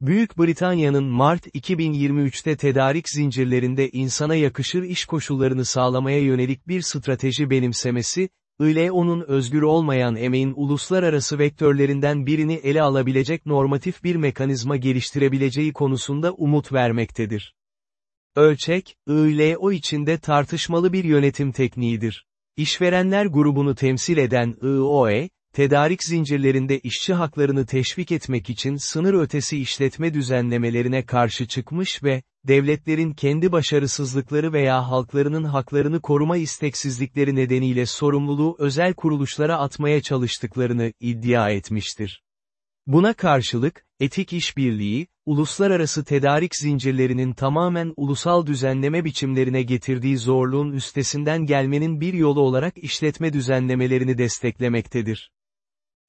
Büyük Britanya'nın Mart 2023'te tedarik zincirlerinde insana yakışır iş koşullarını sağlamaya yönelik bir strateji benimsemesi, ILO'nun özgür olmayan emeğin uluslararası vektörlerinden birini ele alabilecek normatif bir mekanizma geliştirebileceği konusunda umut vermektedir. Ölçek, ILO içinde tartışmalı bir yönetim tekniğidir. İşverenler grubunu temsil eden IOE, tedarik zincirlerinde işçi haklarını teşvik etmek için sınır ötesi işletme düzenlemelerine karşı çıkmış ve, devletlerin kendi başarısızlıkları veya halklarının haklarını koruma isteksizlikleri nedeniyle sorumluluğu özel kuruluşlara atmaya çalıştıklarını iddia etmiştir. Buna karşılık, etik işbirliği, uluslararası tedarik zincirlerinin tamamen ulusal düzenleme biçimlerine getirdiği zorluğun üstesinden gelmenin bir yolu olarak işletme düzenlemelerini desteklemektedir.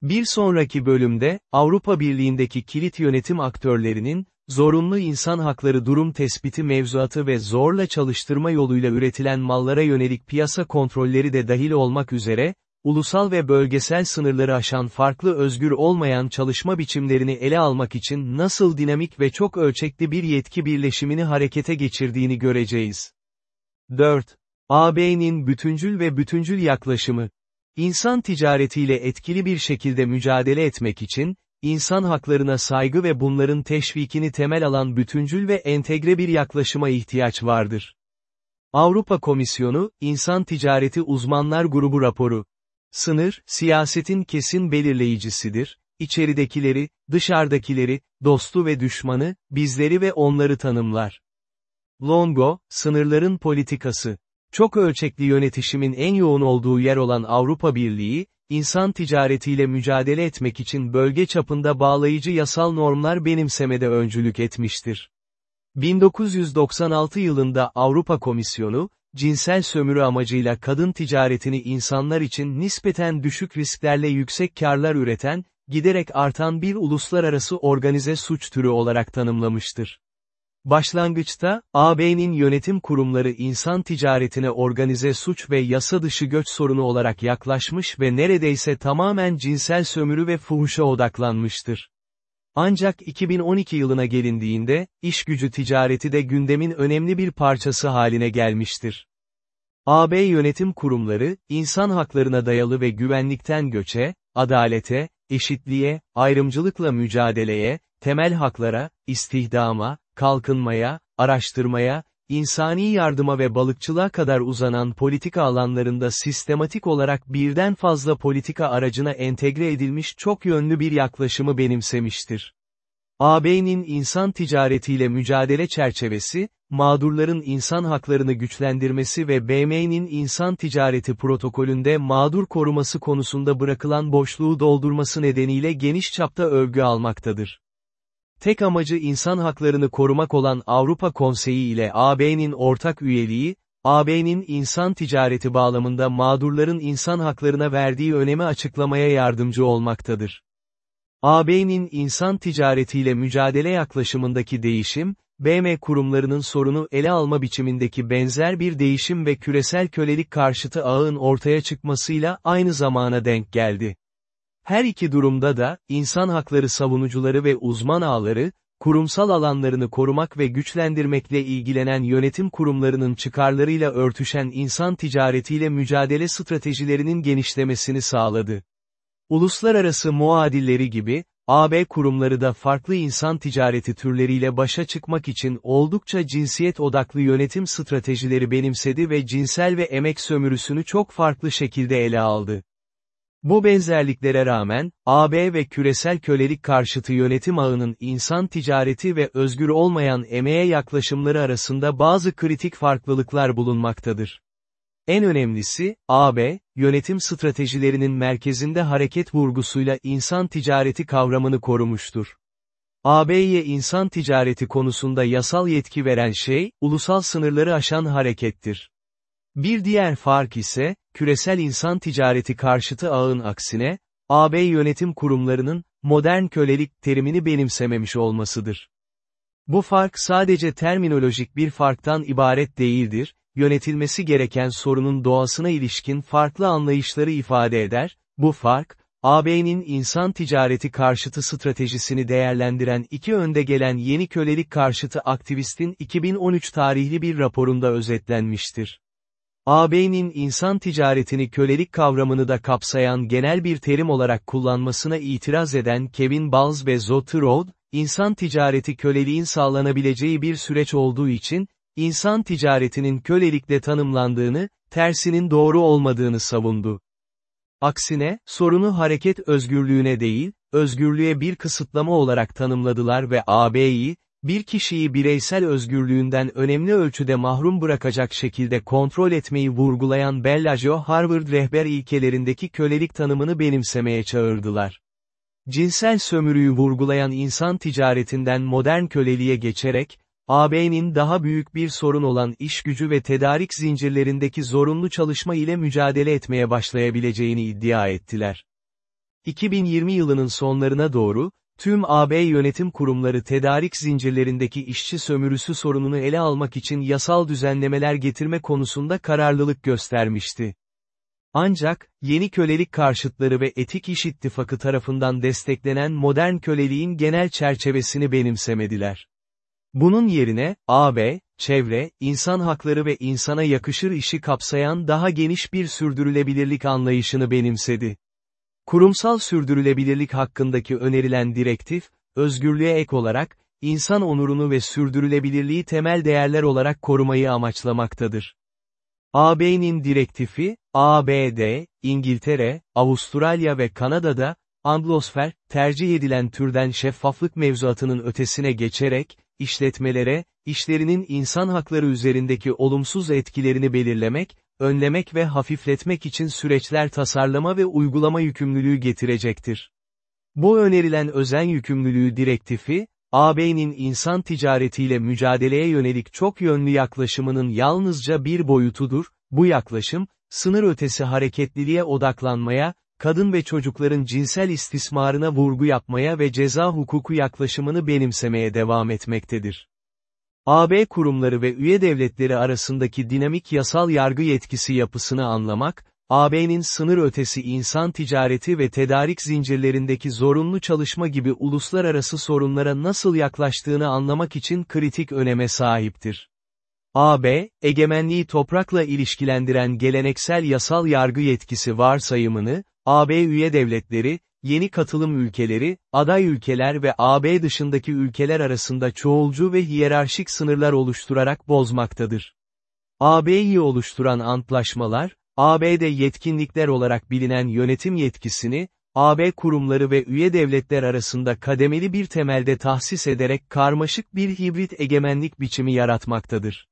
Bir sonraki bölümde, Avrupa Birliği'ndeki kilit yönetim aktörlerinin, zorunlu insan hakları durum tespiti mevzuatı ve zorla çalıştırma yoluyla üretilen mallara yönelik piyasa kontrolleri de dahil olmak üzere, ulusal ve bölgesel sınırları aşan farklı özgür olmayan çalışma biçimlerini ele almak için nasıl dinamik ve çok ölçekli bir yetki birleşimini harekete geçirdiğini göreceğiz. 4. AB'nin bütüncül ve bütüncül yaklaşımı. İnsan ticaretiyle etkili bir şekilde mücadele etmek için, insan haklarına saygı ve bunların teşvikini temel alan bütüncül ve entegre bir yaklaşıma ihtiyaç vardır. Avrupa Komisyonu, İnsan Ticareti Uzmanlar Grubu raporu. Sınır, siyasetin kesin belirleyicisidir, içeridekileri, dışarıdakileri, dostu ve düşmanı, bizleri ve onları tanımlar. Longo, sınırların politikası. Çok ölçekli yönetişimin en yoğun olduğu yer olan Avrupa Birliği, insan ticaretiyle mücadele etmek için bölge çapında bağlayıcı yasal normlar benimsemede öncülük etmiştir. 1996 yılında Avrupa Komisyonu, cinsel sömürü amacıyla kadın ticaretini insanlar için nispeten düşük risklerle yüksek karlar üreten, giderek artan bir uluslararası organize suç türü olarak tanımlamıştır. Başlangıçta, AB'nin yönetim kurumları insan ticaretine organize suç ve yasa dışı göç sorunu olarak yaklaşmış ve neredeyse tamamen cinsel sömürü ve fuhuşa odaklanmıştır. Ancak 2012 yılına gelindiğinde, iş gücü ticareti de gündemin önemli bir parçası haline gelmiştir. AB yönetim kurumları, insan haklarına dayalı ve güvenlikten göçe, adalete, eşitliğe, ayrımcılıkla mücadeleye, temel haklara, istihdama, kalkınmaya, araştırmaya, insani yardıma ve balıkçılığa kadar uzanan politika alanlarında sistematik olarak birden fazla politika aracına entegre edilmiş çok yönlü bir yaklaşımı benimsemiştir. AB'nin insan ticaretiyle mücadele çerçevesi, mağdurların insan haklarını güçlendirmesi ve BM'nin insan ticareti protokolünde mağdur koruması konusunda bırakılan boşluğu doldurması nedeniyle geniş çapta övgü almaktadır. Tek amacı insan haklarını korumak olan Avrupa Konseyi ile AB'nin ortak üyeliği, AB'nin insan ticareti bağlamında mağdurların insan haklarına verdiği önemi açıklamaya yardımcı olmaktadır. AB'nin insan ticaretiyle mücadele yaklaşımındaki değişim, BM kurumlarının sorunu ele alma biçimindeki benzer bir değişim ve küresel kölelik karşıtı ağın ortaya çıkmasıyla aynı zamana denk geldi. Her iki durumda da, insan hakları savunucuları ve uzman ağları, kurumsal alanlarını korumak ve güçlendirmekle ilgilenen yönetim kurumlarının çıkarlarıyla örtüşen insan ticaretiyle mücadele stratejilerinin genişlemesini sağladı. Uluslararası muadilleri gibi, AB kurumları da farklı insan ticareti türleriyle başa çıkmak için oldukça cinsiyet odaklı yönetim stratejileri benimsedi ve cinsel ve emek sömürüsünü çok farklı şekilde ele aldı. Bu benzerliklere rağmen, AB ve küresel kölelik karşıtı yönetim ağının insan ticareti ve özgür olmayan emeğe yaklaşımları arasında bazı kritik farklılıklar bulunmaktadır. En önemlisi, AB, yönetim stratejilerinin merkezinde hareket vurgusuyla insan ticareti kavramını korumuştur. AB'ye insan ticareti konusunda yasal yetki veren şey, ulusal sınırları aşan harekettir. Bir diğer fark ise, küresel insan ticareti karşıtı ağın aksine, AB yönetim kurumlarının, modern kölelik terimini benimsememiş olmasıdır. Bu fark sadece terminolojik bir farktan ibaret değildir, yönetilmesi gereken sorunun doğasına ilişkin farklı anlayışları ifade eder, bu fark, AB'nin insan ticareti karşıtı stratejisini değerlendiren iki önde gelen yeni kölelik karşıtı aktivistin 2013 tarihli bir raporunda özetlenmiştir. AB'nin insan ticaretini kölelik kavramını da kapsayan genel bir terim olarak kullanmasına itiraz eden Kevin Balls ve Zoe Rod, insan ticareti köleliğin sağlanabileceği bir süreç olduğu için, insan ticaretinin kölelikle tanımlandığını, tersinin doğru olmadığını savundu. Aksine, sorunu hareket özgürlüğüne değil, özgürlüğe bir kısıtlama olarak tanımladılar ve AB'yi, bir kişiyi bireysel özgürlüğünden önemli ölçüde mahrum bırakacak şekilde kontrol etmeyi vurgulayan Bellagio Harvard rehber ilkelerindeki kölelik tanımını benimsemeye çağırdılar. Cinsel sömürüyü vurgulayan insan ticaretinden modern köleliğe geçerek, AB'nin daha büyük bir sorun olan iş gücü ve tedarik zincirlerindeki zorunlu çalışma ile mücadele etmeye başlayabileceğini iddia ettiler. 2020 yılının sonlarına doğru, tüm AB yönetim kurumları tedarik zincirlerindeki işçi sömürüsü sorununu ele almak için yasal düzenlemeler getirme konusunda kararlılık göstermişti. Ancak, yeni kölelik karşıtları ve Etik İş İttifakı tarafından desteklenen modern köleliğin genel çerçevesini benimsemediler. Bunun yerine, AB, çevre, insan hakları ve insana yakışır işi kapsayan daha geniş bir sürdürülebilirlik anlayışını benimsedi. Kurumsal sürdürülebilirlik hakkındaki önerilen direktif, özgürlüğe ek olarak, insan onurunu ve sürdürülebilirliği temel değerler olarak korumayı amaçlamaktadır. AB'nin direktifi, ABD, İngiltere, Avustralya ve Kanada'da, Anglosfer, tercih edilen türden şeffaflık mevzuatının ötesine geçerek, işletmelere, işlerinin insan hakları üzerindeki olumsuz etkilerini belirlemek, önlemek ve hafifletmek için süreçler tasarlama ve uygulama yükümlülüğü getirecektir. Bu önerilen özen yükümlülüğü direktifi, AB'nin insan ticaretiyle mücadeleye yönelik çok yönlü yaklaşımının yalnızca bir boyutudur, bu yaklaşım, sınır ötesi hareketliliğe odaklanmaya, kadın ve çocukların cinsel istismarına vurgu yapmaya ve ceza hukuku yaklaşımını benimsemeye devam etmektedir. AB kurumları ve üye devletleri arasındaki dinamik yasal yargı yetkisi yapısını anlamak, AB'nin sınır ötesi insan ticareti ve tedarik zincirlerindeki zorunlu çalışma gibi uluslararası sorunlara nasıl yaklaştığını anlamak için kritik öneme sahiptir. AB, egemenliği toprakla ilişkilendiren geleneksel yasal yargı yetkisi varsayımını, AB üye devletleri, yeni katılım ülkeleri, aday ülkeler ve AB dışındaki ülkeler arasında çoğulcu ve hiyerarşik sınırlar oluşturarak bozmaktadır. AB'yi oluşturan antlaşmalar, AB'de yetkinlikler olarak bilinen yönetim yetkisini, AB kurumları ve üye devletler arasında kademeli bir temelde tahsis ederek karmaşık bir hibrit egemenlik biçimi yaratmaktadır.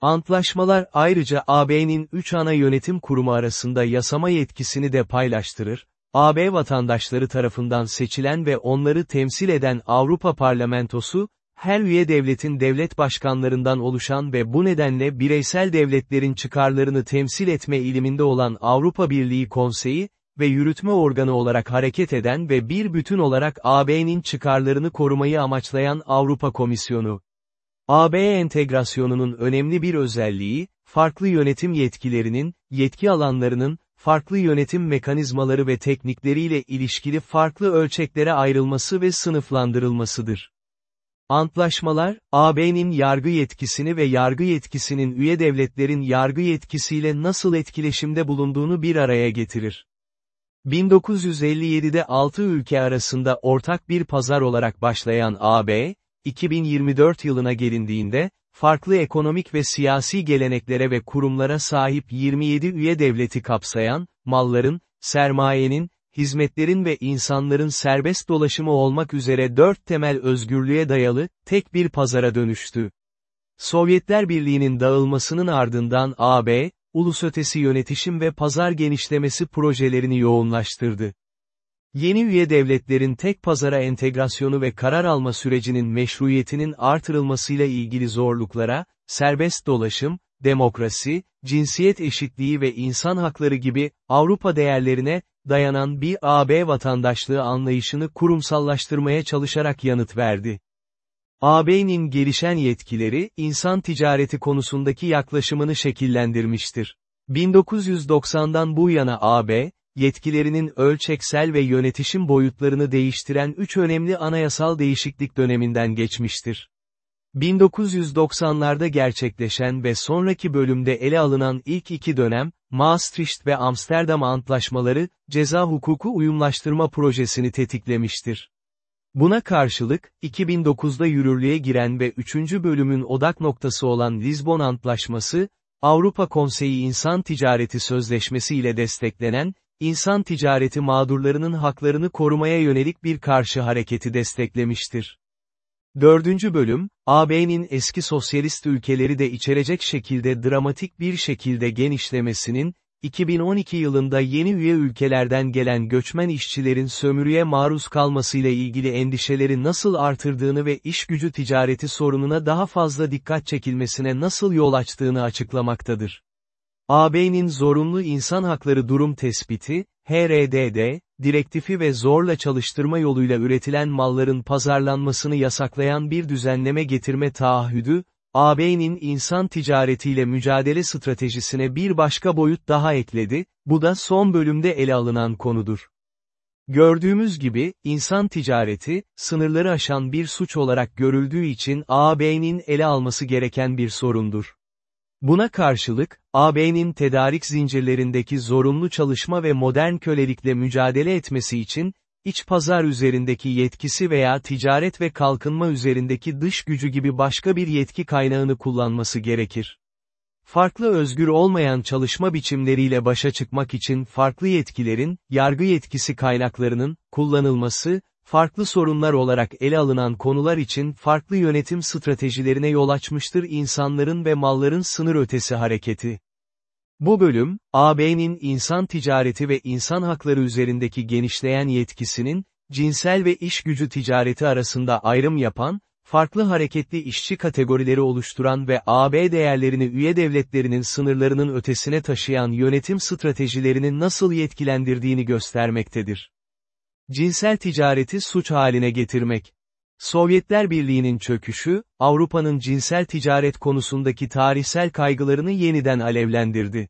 Antlaşmalar ayrıca AB'nin üç ana yönetim kurumu arasında yasama yetkisini de paylaştırır, AB vatandaşları tarafından seçilen ve onları temsil eden Avrupa Parlamentosu, her üye devletin devlet başkanlarından oluşan ve bu nedenle bireysel devletlerin çıkarlarını temsil etme iliminde olan Avrupa Birliği Konseyi, ve yürütme organı olarak hareket eden ve bir bütün olarak AB'nin çıkarlarını korumayı amaçlayan Avrupa Komisyonu. AB entegrasyonunun önemli bir özelliği, farklı yönetim yetkilerinin, yetki alanlarının, farklı yönetim mekanizmaları ve teknikleriyle ilişkili farklı ölçeklere ayrılması ve sınıflandırılmasıdır. Antlaşmalar, AB'nin yargı yetkisini ve yargı yetkisinin üye devletlerin yargı yetkisiyle nasıl etkileşimde bulunduğunu bir araya getirir. 1957'de 6 ülke arasında ortak bir pazar olarak başlayan AB, 2024 yılına gelindiğinde, farklı ekonomik ve siyasi geleneklere ve kurumlara sahip 27 üye devleti kapsayan, malların, sermayenin, hizmetlerin ve insanların serbest dolaşımı olmak üzere dört temel özgürlüğe dayalı, tek bir pazara dönüştü. Sovyetler Birliği'nin dağılmasının ardından AB, ulusötesi yönetişim ve pazar genişlemesi projelerini yoğunlaştırdı. Yeni üye devletlerin tek pazara entegrasyonu ve karar alma sürecinin meşruiyetinin artırılmasıyla ilgili zorluklara, serbest dolaşım, demokrasi, cinsiyet eşitliği ve insan hakları gibi, Avrupa değerlerine, dayanan bir AB vatandaşlığı anlayışını kurumsallaştırmaya çalışarak yanıt verdi. AB'nin gelişen yetkileri, insan ticareti konusundaki yaklaşımını şekillendirmiştir. 1990'dan bu yana AB, yetkilerinin ölçeksel ve yönetişim boyutlarını değiştiren üç önemli anayasal değişiklik döneminden geçmiştir. 1990'larda gerçekleşen ve sonraki bölümde ele alınan ilk iki dönem, Maastricht ve Amsterdam Antlaşmaları, ceza hukuku uyumlaştırma projesini tetiklemiştir. Buna karşılık, 2009'da yürürlüğe giren ve üçüncü bölümün odak noktası olan Lizbon Antlaşması, Avrupa Konseyi İnsan Ticareti Sözleşmesi ile desteklenen, insan ticareti mağdurlarının haklarını korumaya yönelik bir karşı hareketi desteklemiştir. Dördüncü bölüm, AB'nin eski sosyalist ülkeleri de içerecek şekilde dramatik bir şekilde genişlemesinin, 2012 yılında yeni üye ülkelerden gelen göçmen işçilerin sömürüye maruz kalmasıyla ilgili endişeleri nasıl artırdığını ve iş gücü ticareti sorununa daha fazla dikkat çekilmesine nasıl yol açtığını açıklamaktadır. AB'nin zorunlu insan hakları durum tespiti, HRDD, direktifi ve zorla çalıştırma yoluyla üretilen malların pazarlanmasını yasaklayan bir düzenleme getirme taahhüdü, AB'nin insan ticaretiyle mücadele stratejisine bir başka boyut daha ekledi, bu da son bölümde ele alınan konudur. Gördüğümüz gibi, insan ticareti, sınırları aşan bir suç olarak görüldüğü için AB'nin ele alması gereken bir sorundur. Buna karşılık, AB'nin tedarik zincirlerindeki zorunlu çalışma ve modern kölelikle mücadele etmesi için, iç pazar üzerindeki yetkisi veya ticaret ve kalkınma üzerindeki dış gücü gibi başka bir yetki kaynağını kullanması gerekir. Farklı özgür olmayan çalışma biçimleriyle başa çıkmak için farklı yetkilerin, yargı yetkisi kaynaklarının, kullanılması, farklı sorunlar olarak ele alınan konular için farklı yönetim stratejilerine yol açmıştır insanların ve malların sınır ötesi hareketi. Bu bölüm, AB'nin insan ticareti ve insan hakları üzerindeki genişleyen yetkisinin, cinsel ve iş gücü ticareti arasında ayrım yapan, farklı hareketli işçi kategorileri oluşturan ve AB değerlerini üye devletlerinin sınırlarının ötesine taşıyan yönetim stratejilerinin nasıl yetkilendirdiğini göstermektedir. Cinsel ticareti suç haline getirmek. Sovyetler Birliği'nin çöküşü, Avrupa'nın cinsel ticaret konusundaki tarihsel kaygılarını yeniden alevlendirdi.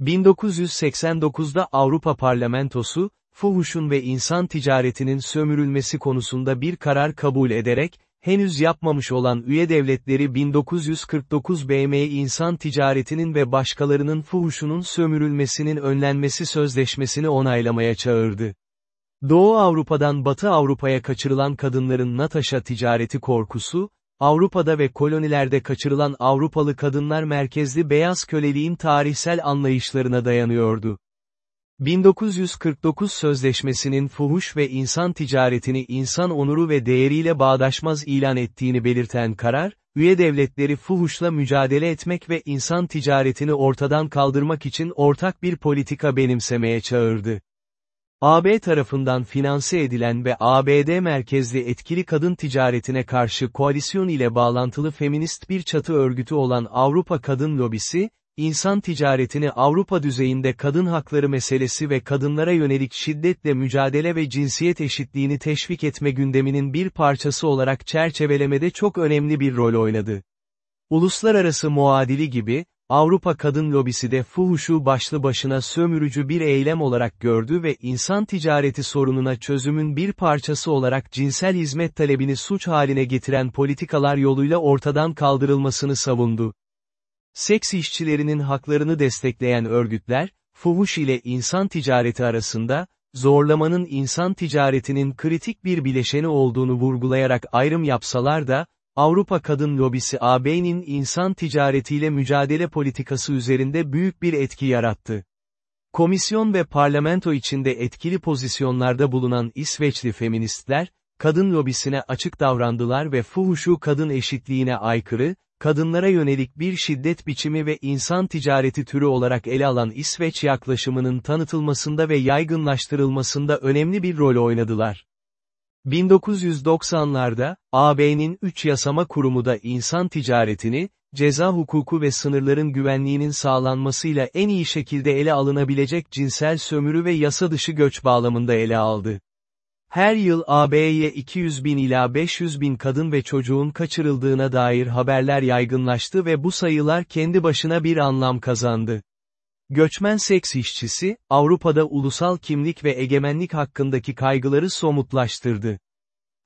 1989'da Avrupa Parlamentosu, fuhuşun ve insan ticaretinin sömürülmesi konusunda bir karar kabul ederek, henüz yapmamış olan üye devletleri 1949 BM insan ticaretinin ve başkalarının fuhuşunun sömürülmesinin önlenmesi sözleşmesini onaylamaya çağırdı. Doğu Avrupa'dan Batı Avrupa'ya kaçırılan kadınların Natasha ticareti korkusu, Avrupa'da ve kolonilerde kaçırılan Avrupalı kadınlar merkezli beyaz köleliğin tarihsel anlayışlarına dayanıyordu. 1949 Sözleşmesi'nin fuhuş ve insan ticaretini insan onuru ve değeriyle bağdaşmaz ilan ettiğini belirten karar, üye devletleri fuhuşla mücadele etmek ve insan ticaretini ortadan kaldırmak için ortak bir politika benimsemeye çağırdı. AB tarafından finanse edilen ve ABD merkezli etkili kadın ticaretine karşı koalisyon ile bağlantılı feminist bir çatı örgütü olan Avrupa Kadın Lobisi, insan ticaretini Avrupa düzeyinde kadın hakları meselesi ve kadınlara yönelik şiddetle mücadele ve cinsiyet eşitliğini teşvik etme gündeminin bir parçası olarak çerçevelemede çok önemli bir rol oynadı. Uluslararası muadili gibi, Avrupa kadın lobisi de fuhuşu başlı başına sömürücü bir eylem olarak gördü ve insan ticareti sorununa çözümün bir parçası olarak cinsel hizmet talebini suç haline getiren politikalar yoluyla ortadan kaldırılmasını savundu. Seks işçilerinin haklarını destekleyen örgütler, fuhuş ile insan ticareti arasında, zorlamanın insan ticaretinin kritik bir bileşeni olduğunu vurgulayarak ayrım yapsalar da, Avrupa Kadın Lobisi AB'nin insan ticaretiyle mücadele politikası üzerinde büyük bir etki yarattı. Komisyon ve parlamento içinde etkili pozisyonlarda bulunan İsveçli feministler, kadın lobisine açık davrandılar ve fuhuşu kadın eşitliğine aykırı, kadınlara yönelik bir şiddet biçimi ve insan ticareti türü olarak ele alan İsveç yaklaşımının tanıtılmasında ve yaygınlaştırılmasında önemli bir rol oynadılar. 1990'larda, AB'nin üç yasama kurumu da insan ticaretini, ceza hukuku ve sınırların güvenliğinin sağlanmasıyla en iyi şekilde ele alınabilecek cinsel sömürü ve yasa dışı göç bağlamında ele aldı. Her yıl AB'ye 200 bin ila 500 bin kadın ve çocuğun kaçırıldığına dair haberler yaygınlaştı ve bu sayılar kendi başına bir anlam kazandı. Göçmen seks işçisi, Avrupa'da ulusal kimlik ve egemenlik hakkındaki kaygıları somutlaştırdı.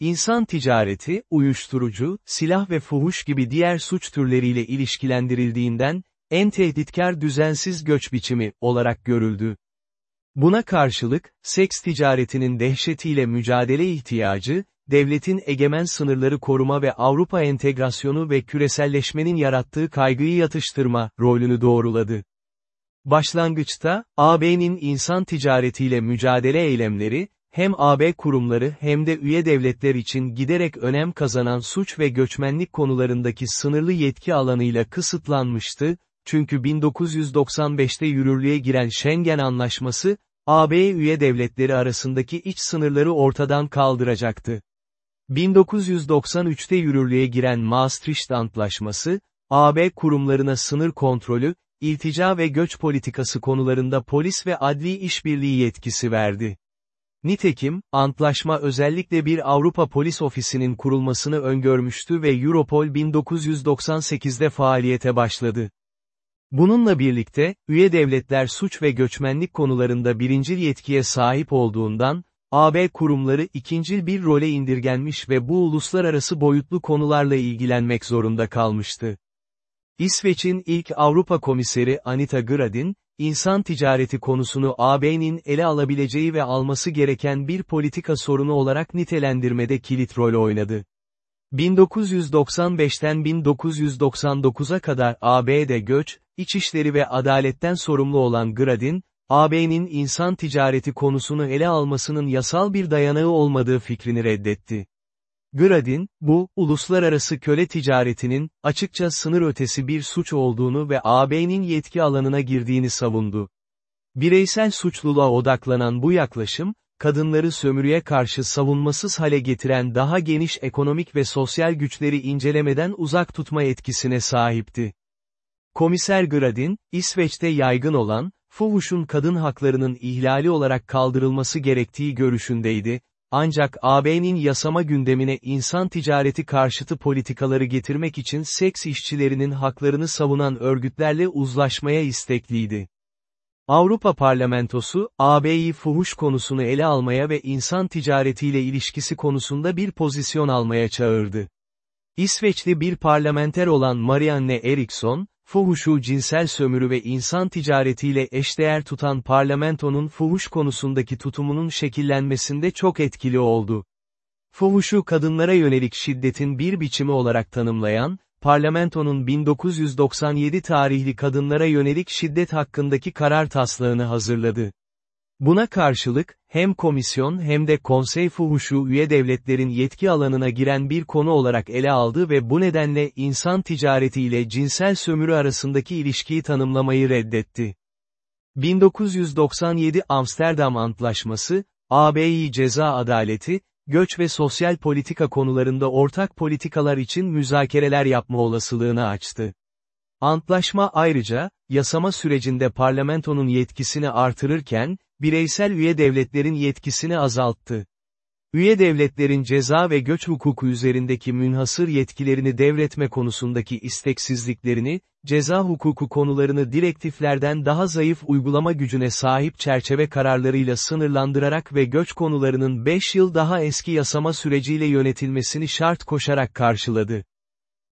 İnsan ticareti, uyuşturucu, silah ve fuhuş gibi diğer suç türleriyle ilişkilendirildiğinden, en tehditkar düzensiz göç biçimi, olarak görüldü. Buna karşılık, seks ticaretinin dehşetiyle mücadele ihtiyacı, devletin egemen sınırları koruma ve Avrupa entegrasyonu ve küreselleşmenin yarattığı kaygıyı yatıştırma, rolünü doğruladı. Başlangıçta, AB'nin insan ticaretiyle mücadele eylemleri, hem AB kurumları hem de üye devletler için giderek önem kazanan suç ve göçmenlik konularındaki sınırlı yetki alanıyla kısıtlanmıştı, çünkü 1995'te yürürlüğe giren Schengen Anlaşması, AB üye devletleri arasındaki iç sınırları ortadan kaldıracaktı. 1993'te yürürlüğe giren Maastricht Antlaşması, AB kurumlarına sınır kontrolü, iltica ve göç politikası konularında polis ve adli işbirliği yetkisi verdi. Nitekim, antlaşma özellikle bir Avrupa Polis Ofisi'nin kurulmasını öngörmüştü ve Europol 1998'de faaliyete başladı. Bununla birlikte, üye devletler suç ve göçmenlik konularında birincil yetkiye sahip olduğundan, AB kurumları ikincil bir role indirgenmiş ve bu uluslararası boyutlu konularla ilgilenmek zorunda kalmıştı. İsveç'in ilk Avrupa Komiseri Anita Gradin, insan ticareti konusunu AB'nin ele alabileceği ve alması gereken bir politika sorunu olarak nitelendirmede kilit rol oynadı. 1995'ten 1999'a kadar AB'de göç, İçişleri ve adaletten sorumlu olan Gradin, AB'nin insan ticareti konusunu ele almasının yasal bir dayanağı olmadığı fikrini reddetti. Gradin, bu, uluslararası köle ticaretinin, açıkça sınır ötesi bir suç olduğunu ve AB'nin yetki alanına girdiğini savundu. Bireysel suçluluğa odaklanan bu yaklaşım, kadınları sömürüye karşı savunmasız hale getiren daha geniş ekonomik ve sosyal güçleri incelemeden uzak tutma etkisine sahipti. Komiser Gradin, İsveç'te yaygın olan, fuhuşun kadın haklarının ihlali olarak kaldırılması gerektiği görüşündeydi, ancak AB'nin yasama gündemine insan ticareti karşıtı politikaları getirmek için seks işçilerinin haklarını savunan örgütlerle uzlaşmaya istekliydi. Avrupa Parlamentosu, AB'yi fuhuş konusunu ele almaya ve insan ticaretiyle ilişkisi konusunda bir pozisyon almaya çağırdı. İsveçli bir parlamenter olan Marianne Eriksson, fuhuşu cinsel sömürü ve insan ticaretiyle eşdeğer tutan parlamentonun fuhuş konusundaki tutumunun şekillenmesinde çok etkili oldu. Fuhuşu kadınlara yönelik şiddetin bir biçimi olarak tanımlayan, parlamentonun 1997 tarihli kadınlara yönelik şiddet hakkındaki karar taslağını hazırladı. Buna karşılık, hem komisyon hem de konsey fuhuşu üye devletlerin yetki alanına giren bir konu olarak ele aldı ve bu nedenle insan ticareti ile cinsel sömürü arasındaki ilişkiyi tanımlamayı reddetti. 1997 Amsterdam Antlaşması, AB'yi ceza adaleti, göç ve sosyal politika konularında ortak politikalar için müzakereler yapma olasılığını açtı. Antlaşma ayrıca, yasama sürecinde parlamentonun yetkisini artırırken, bireysel üye devletlerin yetkisini azalttı. Üye devletlerin ceza ve göç hukuku üzerindeki münhasır yetkilerini devretme konusundaki isteksizliklerini, ceza hukuku konularını direktiflerden daha zayıf uygulama gücüne sahip çerçeve kararlarıyla sınırlandırarak ve göç konularının 5 yıl daha eski yasama süreciyle yönetilmesini şart koşarak karşıladı.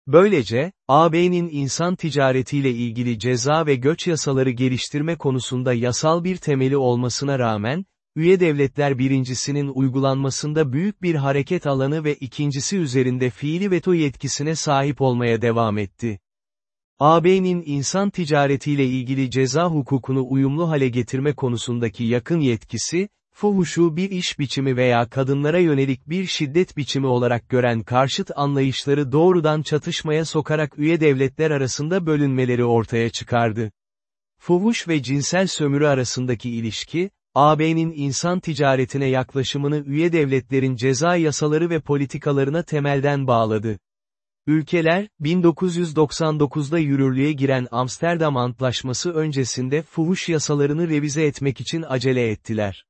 Böylece, AB'nin insan ticaretiyle ilgili ceza ve göç yasaları geliştirme konusunda yasal bir temeli olmasına rağmen, üye devletler birincisinin uygulanmasında büyük bir hareket alanı ve ikincisi üzerinde fiili veto yetkisine sahip olmaya devam etti. AB'nin insan ticaretiyle ilgili ceza hukukunu uyumlu hale getirme konusundaki yakın yetkisi, fuhuşu bir iş biçimi veya kadınlara yönelik bir şiddet biçimi olarak gören karşıt anlayışları doğrudan çatışmaya sokarak üye devletler arasında bölünmeleri ortaya çıkardı. Fuhuş ve cinsel sömürü arasındaki ilişki, AB'nin insan ticaretine yaklaşımını üye devletlerin ceza yasaları ve politikalarına temelden bağladı. Ülkeler, 1999'da yürürlüğe giren Amsterdam Antlaşması öncesinde fuhuş yasalarını revize etmek için acele ettiler.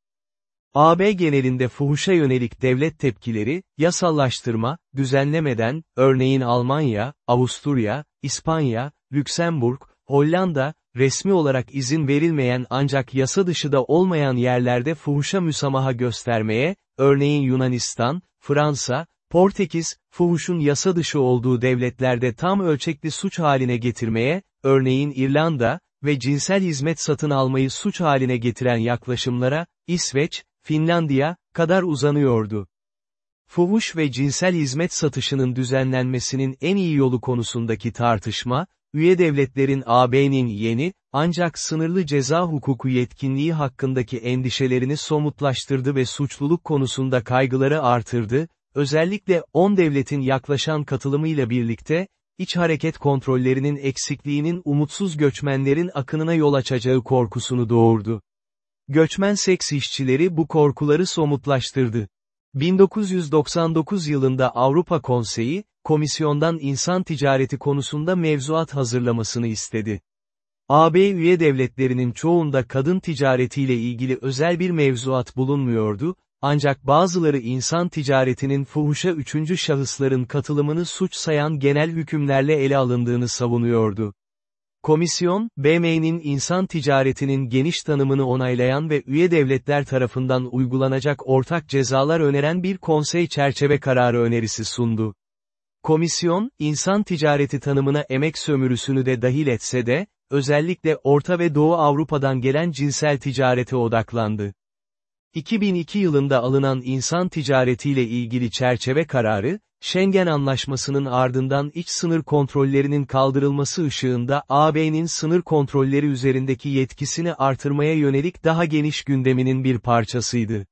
AB genelinde fuhuşa yönelik devlet tepkileri, yasallaştırma, düzenlemeden, örneğin Almanya, Avusturya, İspanya, Lüksemburg, Hollanda, resmi olarak izin verilmeyen ancak yasa dışı da olmayan yerlerde fuhuşa müsamaha göstermeye, örneğin Yunanistan, Fransa, Portekiz, fuhuşun yasa dışı olduğu devletlerde tam ölçekli suç haline getirmeye, örneğin İrlanda, ve cinsel hizmet satın almayı suç haline getiren yaklaşımlara, İsveç, Finlandiya, kadar uzanıyordu. Fuhuş ve cinsel hizmet satışının düzenlenmesinin en iyi yolu konusundaki tartışma, üye devletlerin AB'nin yeni, ancak sınırlı ceza hukuku yetkinliği hakkındaki endişelerini somutlaştırdı ve suçluluk konusunda kaygıları artırdı, özellikle 10 devletin yaklaşan katılımıyla birlikte, iç hareket kontrollerinin eksikliğinin umutsuz göçmenlerin akınına yol açacağı korkusunu doğurdu. Göçmen seks işçileri bu korkuları somutlaştırdı. 1999 yılında Avrupa Konseyi, komisyondan insan ticareti konusunda mevzuat hazırlamasını istedi. AB üye devletlerinin çoğunda kadın ticaretiyle ilgili özel bir mevzuat bulunmuyordu, ancak bazıları insan ticaretinin fuhuşa üçüncü şahısların katılımını suç sayan genel hükümlerle ele alındığını savunuyordu. Komisyon, BM'nin insan ticaretinin geniş tanımını onaylayan ve üye devletler tarafından uygulanacak ortak cezalar öneren bir konsey çerçeve kararı önerisi sundu. Komisyon, insan ticareti tanımına emek sömürüsünü de dahil etse de, özellikle Orta ve Doğu Avrupa'dan gelen cinsel ticarete odaklandı. 2002 yılında alınan insan ticaretiyle ilgili çerçeve kararı, Schengen Anlaşması'nın ardından iç sınır kontrollerinin kaldırılması ışığında AB'nin sınır kontrolleri üzerindeki yetkisini artırmaya yönelik daha geniş gündeminin bir parçasıydı.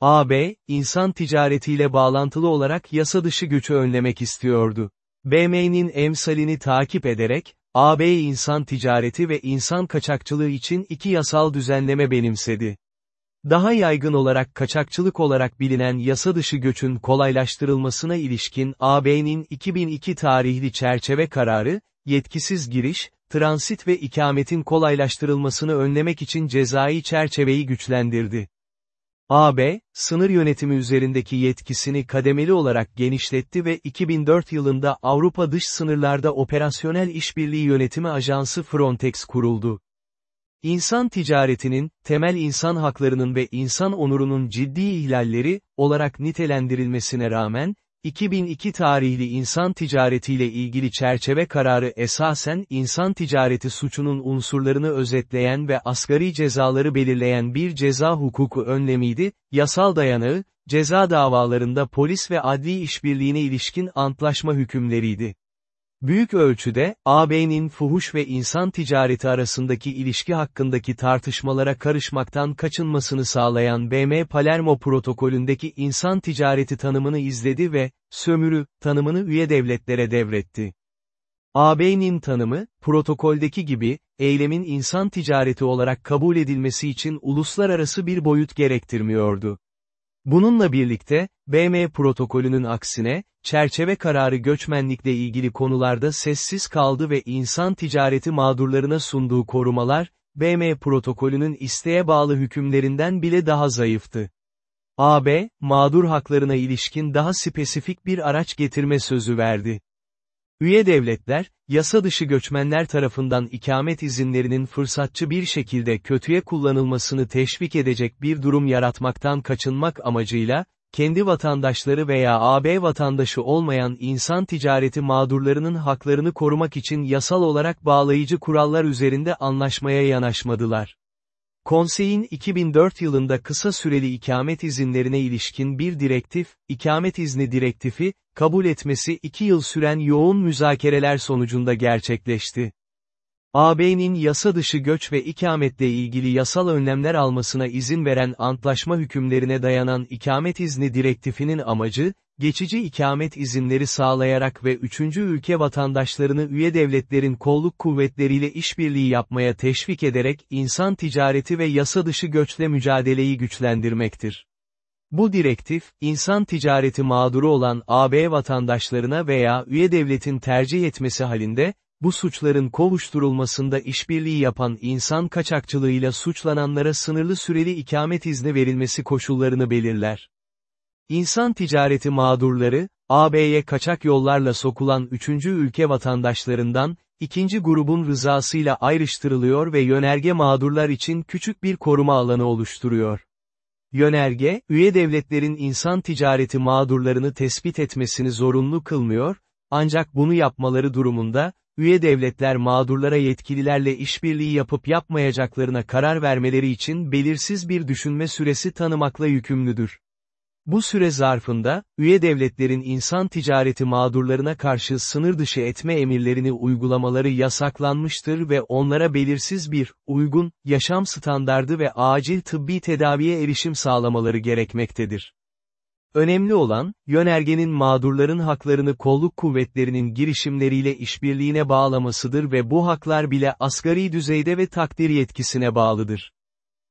AB, insan ticaretiyle bağlantılı olarak yasa dışı göçü önlemek istiyordu. BM'nin emsalini takip ederek, AB insan ticareti ve insan kaçakçılığı için iki yasal düzenleme benimsedi. Daha yaygın olarak kaçakçılık olarak bilinen yasa dışı göçün kolaylaştırılmasına ilişkin AB'nin 2002 tarihli çerçeve kararı, yetkisiz giriş, transit ve ikametin kolaylaştırılmasını önlemek için cezai çerçeveyi güçlendirdi. AB, sınır yönetimi üzerindeki yetkisini kademeli olarak genişletti ve 2004 yılında Avrupa dış sınırlarda operasyonel işbirliği yönetimi ajansı Frontex kuruldu. İnsan ticaretinin, temel insan haklarının ve insan onurunun ciddi ihlalleri, olarak nitelendirilmesine rağmen, 2002 tarihli insan ticaretiyle ilgili çerçeve kararı esasen insan ticareti suçunun unsurlarını özetleyen ve asgari cezaları belirleyen bir ceza hukuku önlemiydi, yasal dayanağı, ceza davalarında polis ve adli işbirliğine ilişkin antlaşma hükümleriydi. Büyük ölçüde, AB'nin fuhuş ve insan ticareti arasındaki ilişki hakkındaki tartışmalara karışmaktan kaçınmasını sağlayan BM Palermo protokolündeki insan ticareti tanımını izledi ve, sömürü, tanımını üye devletlere devretti. AB'nin tanımı, protokoldeki gibi, eylemin insan ticareti olarak kabul edilmesi için uluslararası bir boyut gerektirmiyordu. Bununla birlikte, BM protokolünün aksine, çerçeve kararı göçmenlikle ilgili konularda sessiz kaldı ve insan ticareti mağdurlarına sunduğu korumalar, BM protokolünün isteğe bağlı hükümlerinden bile daha zayıftı. AB, mağdur haklarına ilişkin daha spesifik bir araç getirme sözü verdi. Üye devletler, yasa dışı göçmenler tarafından ikamet izinlerinin fırsatçı bir şekilde kötüye kullanılmasını teşvik edecek bir durum yaratmaktan kaçınmak amacıyla, kendi vatandaşları veya AB vatandaşı olmayan insan ticareti mağdurlarının haklarını korumak için yasal olarak bağlayıcı kurallar üzerinde anlaşmaya yanaşmadılar. Konseyin 2004 yılında kısa süreli ikamet izinlerine ilişkin bir direktif, ikamet izni direktifi, kabul etmesi 2 yıl süren yoğun müzakereler sonucunda gerçekleşti. AB'nin yasa dışı göç ve ikametle ilgili yasal önlemler almasına izin veren antlaşma hükümlerine dayanan ikamet izni direktifinin amacı, geçici ikamet izinleri sağlayarak ve üçüncü ülke vatandaşlarını üye devletlerin kolluk kuvvetleriyle işbirliği yapmaya teşvik ederek insan ticareti ve yasa dışı göçle mücadeleyi güçlendirmektir. Bu direktif, insan ticareti mağduru olan AB vatandaşlarına veya üye devletin tercih etmesi halinde, bu suçların kovuşturulmasında işbirliği yapan insan kaçakçılığıyla suçlananlara sınırlı süreli ikamet izni verilmesi koşullarını belirler. İnsan ticareti mağdurları, AB'ye kaçak yollarla sokulan üçüncü ülke vatandaşlarından, ikinci grubun rızasıyla ayrıştırılıyor ve yönerge mağdurlar için küçük bir koruma alanı oluşturuyor. Yönerge, üye devletlerin insan ticareti mağdurlarını tespit etmesini zorunlu kılmıyor, ancak bunu yapmaları durumunda, üye devletler mağdurlara yetkililerle işbirliği yapıp yapmayacaklarına karar vermeleri için belirsiz bir düşünme süresi tanımakla yükümlüdür. Bu süre zarfında, üye devletlerin insan ticareti mağdurlarına karşı sınır dışı etme emirlerini uygulamaları yasaklanmıştır ve onlara belirsiz bir, uygun, yaşam standardı ve acil tıbbi tedaviye erişim sağlamaları gerekmektedir. Önemli olan, yönergenin mağdurların haklarını kolluk kuvvetlerinin girişimleriyle işbirliğine bağlamasıdır ve bu haklar bile asgari düzeyde ve takdir yetkisine bağlıdır.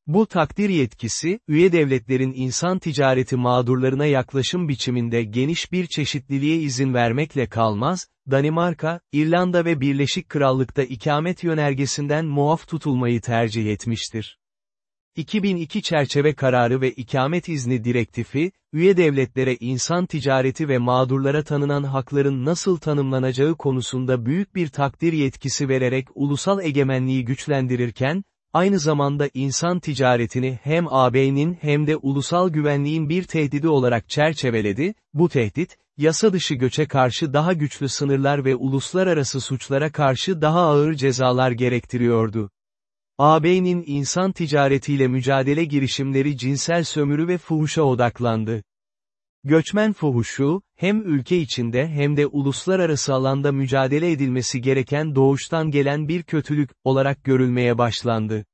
Bu takdir yetkisi, üye devletlerin insan ticareti mağdurlarına yaklaşım biçiminde geniş bir çeşitliliğe izin vermekle kalmaz, Danimarka, İrlanda ve Birleşik Krallık'ta ikamet yönergesinden muaf tutulmayı tercih etmiştir. 2002 çerçeve kararı ve ikamet izni direktifi, üye devletlere insan ticareti ve mağdurlara tanınan hakların nasıl tanımlanacağı konusunda büyük bir takdir yetkisi vererek ulusal egemenliği güçlendirirken, aynı zamanda insan ticaretini hem AB'nin hem de ulusal güvenliğin bir tehdidi olarak çerçeveledi, bu tehdit, yasa dışı göçe karşı daha güçlü sınırlar ve uluslararası suçlara karşı daha ağır cezalar gerektiriyordu. AB'nin insan ticaretiyle mücadele girişimleri cinsel sömürü ve fuhuşa odaklandı. Göçmen fuhuşu, hem ülke içinde hem de uluslararası alanda mücadele edilmesi gereken doğuştan gelen bir kötülük, olarak görülmeye başlandı.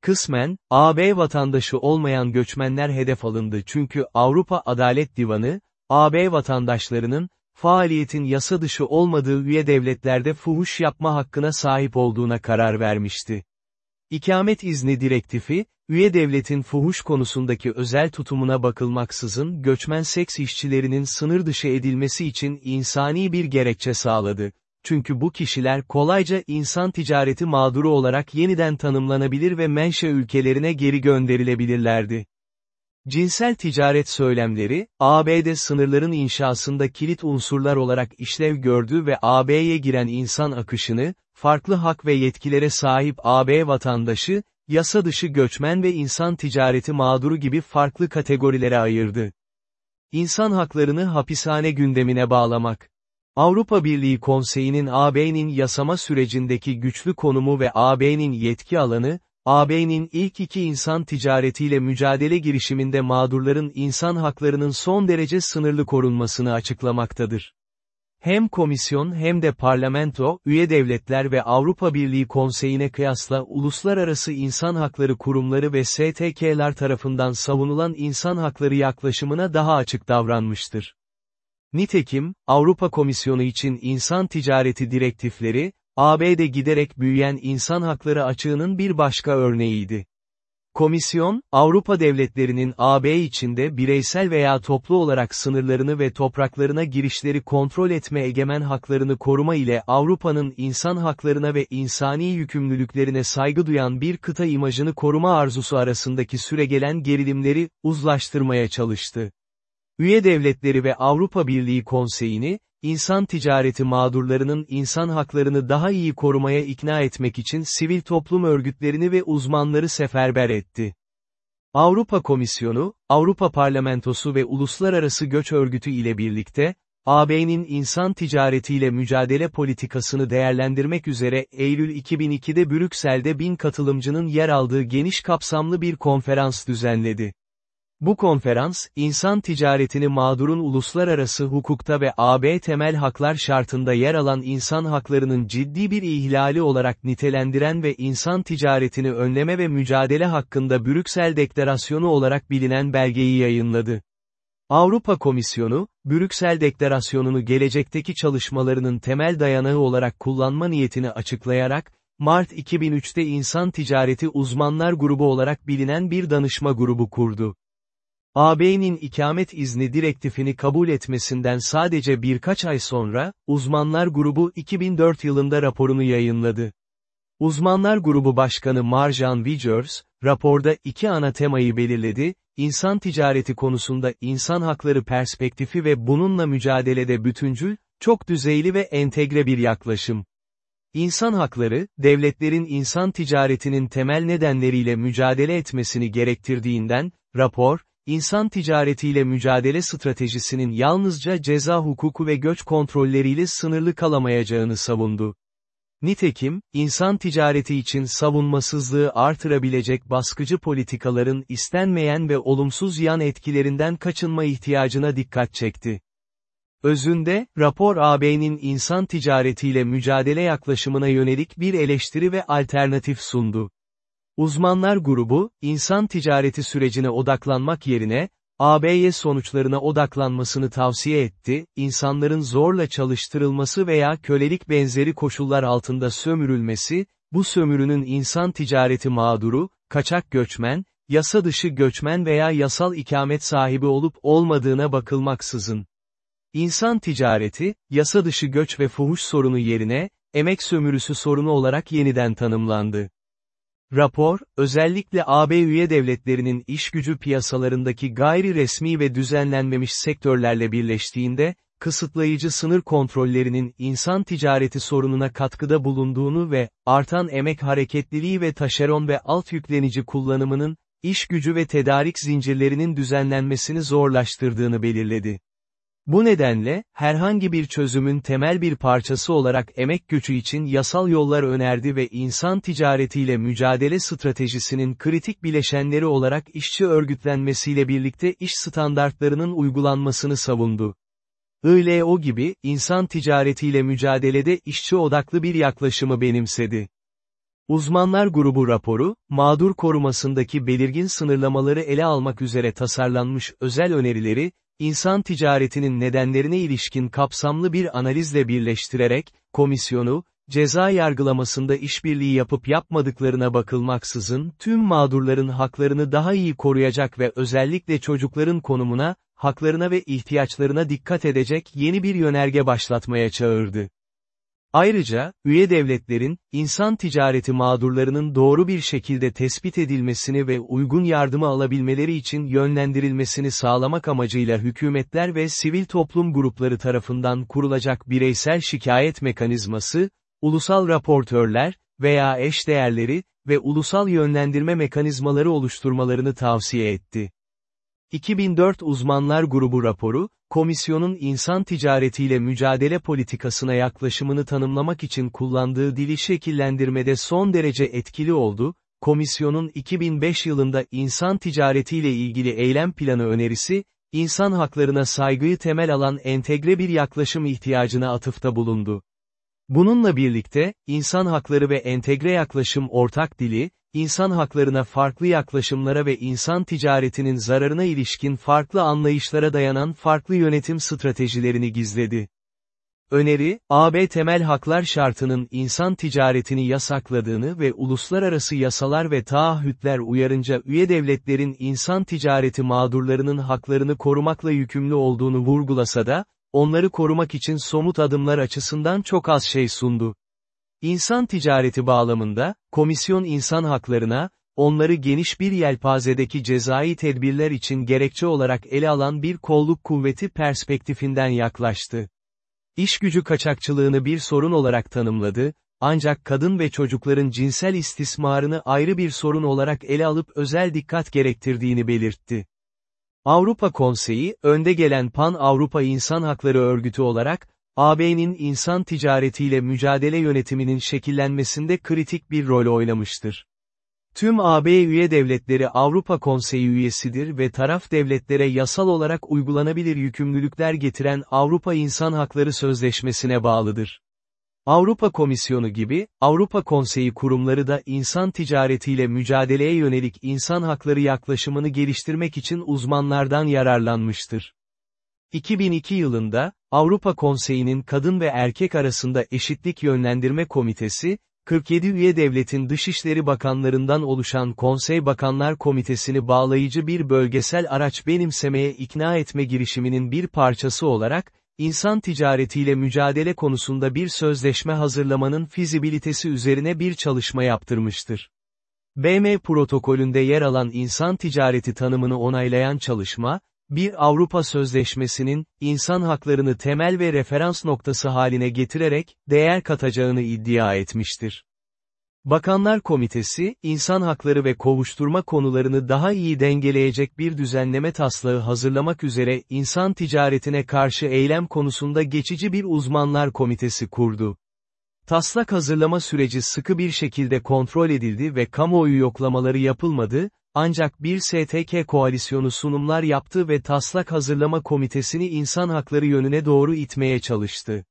Kısmen, AB vatandaşı olmayan göçmenler hedef alındı çünkü Avrupa Adalet Divanı, AB vatandaşlarının, faaliyetin yasa dışı olmadığı üye devletlerde fuhuş yapma hakkına sahip olduğuna karar vermişti. İkamet izni direktifi, üye devletin fuhuş konusundaki özel tutumuna bakılmaksızın göçmen seks işçilerinin sınır dışı edilmesi için insani bir gerekçe sağladı. Çünkü bu kişiler kolayca insan ticareti mağduru olarak yeniden tanımlanabilir ve menşe ülkelerine geri gönderilebilirlerdi. Cinsel ticaret söylemleri, ABD sınırların inşasında kilit unsurlar olarak işlev gördü ve AB'ye giren insan akışını, farklı hak ve yetkilere sahip AB vatandaşı, yasa dışı göçmen ve insan ticareti mağduru gibi farklı kategorilere ayırdı. İnsan haklarını hapishane gündemine bağlamak. Avrupa Birliği Konseyi'nin AB'nin yasama sürecindeki güçlü konumu ve AB'nin yetki alanı, AB'nin ilk iki insan ticaretiyle mücadele girişiminde mağdurların insan haklarının son derece sınırlı korunmasını açıklamaktadır. Hem komisyon hem de parlamento, üye devletler ve Avrupa Birliği Konseyi'ne kıyasla uluslararası insan hakları kurumları ve STK'lar tarafından savunulan insan hakları yaklaşımına daha açık davranmıştır. Nitekim, Avrupa Komisyonu için insan ticareti direktifleri, AB'de giderek büyüyen insan hakları açığının bir başka örneğiydi. Komisyon, Avrupa devletlerinin AB içinde bireysel veya toplu olarak sınırlarını ve topraklarına girişleri kontrol etme egemen haklarını koruma ile Avrupa'nın insan haklarına ve insani yükümlülüklerine saygı duyan bir kıta imajını koruma arzusu arasındaki süregelen gerilimleri, uzlaştırmaya çalıştı. Üye devletleri ve Avrupa Birliği Konseyi'ni, insan ticareti mağdurlarının insan haklarını daha iyi korumaya ikna etmek için sivil toplum örgütlerini ve uzmanları seferber etti. Avrupa Komisyonu, Avrupa Parlamentosu ve Uluslararası Göç Örgütü ile birlikte, AB'nin insan ticaretiyle mücadele politikasını değerlendirmek üzere Eylül 2002'de Brüksel'de bin katılımcının yer aldığı geniş kapsamlı bir konferans düzenledi. Bu konferans, insan ticaretini mağdurun uluslararası hukukta ve AB temel haklar şartında yer alan insan haklarının ciddi bir ihlali olarak nitelendiren ve insan ticaretini önleme ve mücadele hakkında Brüksel Deklarasyonu olarak bilinen belgeyi yayınladı. Avrupa Komisyonu, Brüksel Deklarasyonu'nu gelecekteki çalışmalarının temel dayanağı olarak kullanma niyetini açıklayarak, Mart 2003'te İnsan Ticareti Uzmanlar Grubu olarak bilinen bir danışma grubu kurdu. AB'nin ikamet izni direktifini kabul etmesinden sadece birkaç ay sonra, Uzmanlar Grubu 2004 yılında raporunu yayınladı. Uzmanlar Grubu Başkanı Marjan Vigers, raporda iki ana temayı belirledi, insan ticareti konusunda insan hakları perspektifi ve bununla mücadelede bütüncül, çok düzeyli ve entegre bir yaklaşım. İnsan hakları, devletlerin insan ticaretinin temel nedenleriyle mücadele etmesini gerektirdiğinden, rapor, insan ticaretiyle mücadele stratejisinin yalnızca ceza hukuku ve göç kontrolleriyle sınırlı kalamayacağını savundu. Nitekim, insan ticareti için savunmasızlığı artırabilecek baskıcı politikaların istenmeyen ve olumsuz yan etkilerinden kaçınma ihtiyacına dikkat çekti. Özünde, rapor AB'nin insan ticaretiyle mücadele yaklaşımına yönelik bir eleştiri ve alternatif sundu. Uzmanlar grubu, insan ticareti sürecine odaklanmak yerine, AB'ye sonuçlarına odaklanmasını tavsiye etti, insanların zorla çalıştırılması veya kölelik benzeri koşullar altında sömürülmesi, bu sömürünün insan ticareti mağduru, kaçak göçmen, yasa dışı göçmen veya yasal ikamet sahibi olup olmadığına bakılmaksızın. İnsan ticareti, yasa dışı göç ve fuhuş sorunu yerine, emek sömürüsü sorunu olarak yeniden tanımlandı. Rapor, özellikle AB üye devletlerinin iş gücü piyasalarındaki gayri resmi ve düzenlenmemiş sektörlerle birleştiğinde, kısıtlayıcı sınır kontrollerinin insan ticareti sorununa katkıda bulunduğunu ve, artan emek hareketliliği ve taşeron ve alt yüklenici kullanımının, iş gücü ve tedarik zincirlerinin düzenlenmesini zorlaştırdığını belirledi. Bu nedenle, herhangi bir çözümün temel bir parçası olarak emek gücü için yasal yollar önerdi ve insan ticaretiyle mücadele stratejisinin kritik bileşenleri olarak işçi örgütlenmesiyle birlikte iş standartlarının uygulanmasını savundu. ILO gibi, insan ticaretiyle mücadelede işçi odaklı bir yaklaşımı benimsedi. Uzmanlar grubu raporu, mağdur korumasındaki belirgin sınırlamaları ele almak üzere tasarlanmış özel önerileri, İnsan ticaretinin nedenlerine ilişkin kapsamlı bir analizle birleştirerek, komisyonu, ceza yargılamasında işbirliği yapıp yapmadıklarına bakılmaksızın tüm mağdurların haklarını daha iyi koruyacak ve özellikle çocukların konumuna, haklarına ve ihtiyaçlarına dikkat edecek yeni bir yönerge başlatmaya çağırdı. Ayrıca, üye devletlerin, insan ticareti mağdurlarının doğru bir şekilde tespit edilmesini ve uygun yardımı alabilmeleri için yönlendirilmesini sağlamak amacıyla hükümetler ve sivil toplum grupları tarafından kurulacak bireysel şikayet mekanizması, ulusal raportörler veya eşdeğerleri ve ulusal yönlendirme mekanizmaları oluşturmalarını tavsiye etti. 2004 Uzmanlar Grubu raporu, komisyonun insan ticaretiyle mücadele politikasına yaklaşımını tanımlamak için kullandığı dili şekillendirmede son derece etkili oldu, komisyonun 2005 yılında insan ticaretiyle ilgili eylem planı önerisi, insan haklarına saygıyı temel alan entegre bir yaklaşım ihtiyacına atıfta bulundu. Bununla birlikte, insan hakları ve entegre yaklaşım ortak dili, insan haklarına farklı yaklaşımlara ve insan ticaretinin zararına ilişkin farklı anlayışlara dayanan farklı yönetim stratejilerini gizledi. Öneri, AB temel haklar şartının insan ticaretini yasakladığını ve uluslararası yasalar ve taahhütler uyarınca üye devletlerin insan ticareti mağdurlarının haklarını korumakla yükümlü olduğunu vurgulasa da, onları korumak için somut adımlar açısından çok az şey sundu. İnsan ticareti bağlamında, komisyon insan haklarına, onları geniş bir yelpazedeki cezai tedbirler için gerekçe olarak ele alan bir kolluk kuvveti perspektifinden yaklaştı. İşgücü kaçakçılığını bir sorun olarak tanımladı, ancak kadın ve çocukların cinsel istismarını ayrı bir sorun olarak ele alıp özel dikkat gerektirdiğini belirtti. Avrupa Konseyi, önde gelen Pan-Avrupa İnsan Hakları Örgütü olarak, AB'nin insan ticaretiyle mücadele yönetiminin şekillenmesinde kritik bir rol oynamıştır. Tüm AB üye devletleri Avrupa Konseyi üyesidir ve taraf devletlere yasal olarak uygulanabilir yükümlülükler getiren Avrupa İnsan Hakları Sözleşmesi'ne bağlıdır. Avrupa Komisyonu gibi, Avrupa Konseyi kurumları da insan ticaretiyle mücadeleye yönelik insan hakları yaklaşımını geliştirmek için uzmanlardan yararlanmıştır. 2002 yılında, Avrupa Konseyi'nin kadın ve erkek arasında eşitlik yönlendirme komitesi, 47 üye devletin dışişleri bakanlarından oluşan Konsey Bakanlar Komitesi'ni bağlayıcı bir bölgesel araç benimsemeye ikna etme girişiminin bir parçası olarak, insan ticaretiyle mücadele konusunda bir sözleşme hazırlamanın fizibilitesi üzerine bir çalışma yaptırmıştır. BM protokolünde yer alan insan ticareti tanımını onaylayan çalışma, bir Avrupa Sözleşmesi'nin, insan haklarını temel ve referans noktası haline getirerek, değer katacağını iddia etmiştir. Bakanlar Komitesi, insan hakları ve kovuşturma konularını daha iyi dengeleyecek bir düzenleme taslağı hazırlamak üzere insan ticaretine karşı eylem konusunda geçici bir uzmanlar komitesi kurdu. Taslak hazırlama süreci sıkı bir şekilde kontrol edildi ve kamuoyu yoklamaları yapılmadı, ancak bir STK koalisyonu sunumlar yaptı ve taslak hazırlama komitesini insan hakları yönüne doğru itmeye çalıştı.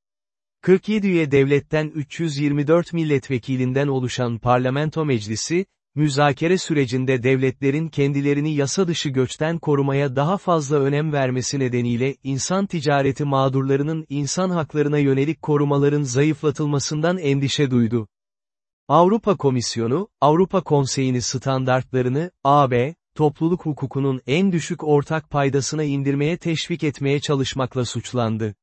47 üye devletten 324 milletvekilinden oluşan parlamento meclisi, müzakere sürecinde devletlerin kendilerini yasa dışı göçten korumaya daha fazla önem vermesi nedeniyle insan ticareti mağdurlarının insan haklarına yönelik korumaların zayıflatılmasından endişe duydu. Avrupa Komisyonu, Avrupa Konseyi'ni standartlarını, AB, topluluk hukukunun en düşük ortak paydasına indirmeye teşvik etmeye çalışmakla suçlandı.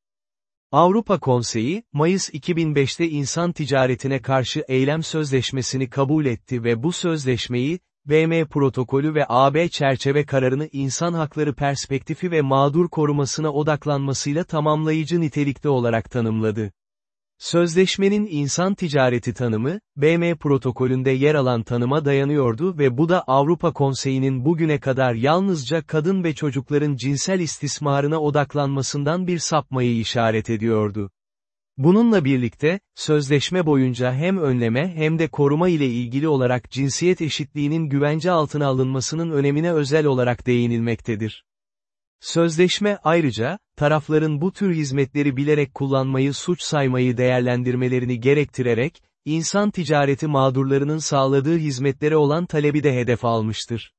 Avrupa Konseyi, Mayıs 2005'te insan ticaretine karşı eylem sözleşmesini kabul etti ve bu sözleşmeyi, BM protokolü ve AB çerçeve kararını insan hakları perspektifi ve mağdur korumasına odaklanmasıyla tamamlayıcı nitelikte olarak tanımladı. Sözleşmenin insan ticareti tanımı, BM protokolünde yer alan tanıma dayanıyordu ve bu da Avrupa Konseyi'nin bugüne kadar yalnızca kadın ve çocukların cinsel istismarına odaklanmasından bir sapmayı işaret ediyordu. Bununla birlikte, sözleşme boyunca hem önleme hem de koruma ile ilgili olarak cinsiyet eşitliğinin güvence altına alınmasının önemine özel olarak değinilmektedir. Sözleşme ayrıca, tarafların bu tür hizmetleri bilerek kullanmayı suç saymayı değerlendirmelerini gerektirerek, insan ticareti mağdurlarının sağladığı hizmetlere olan talebi de hedef almıştır.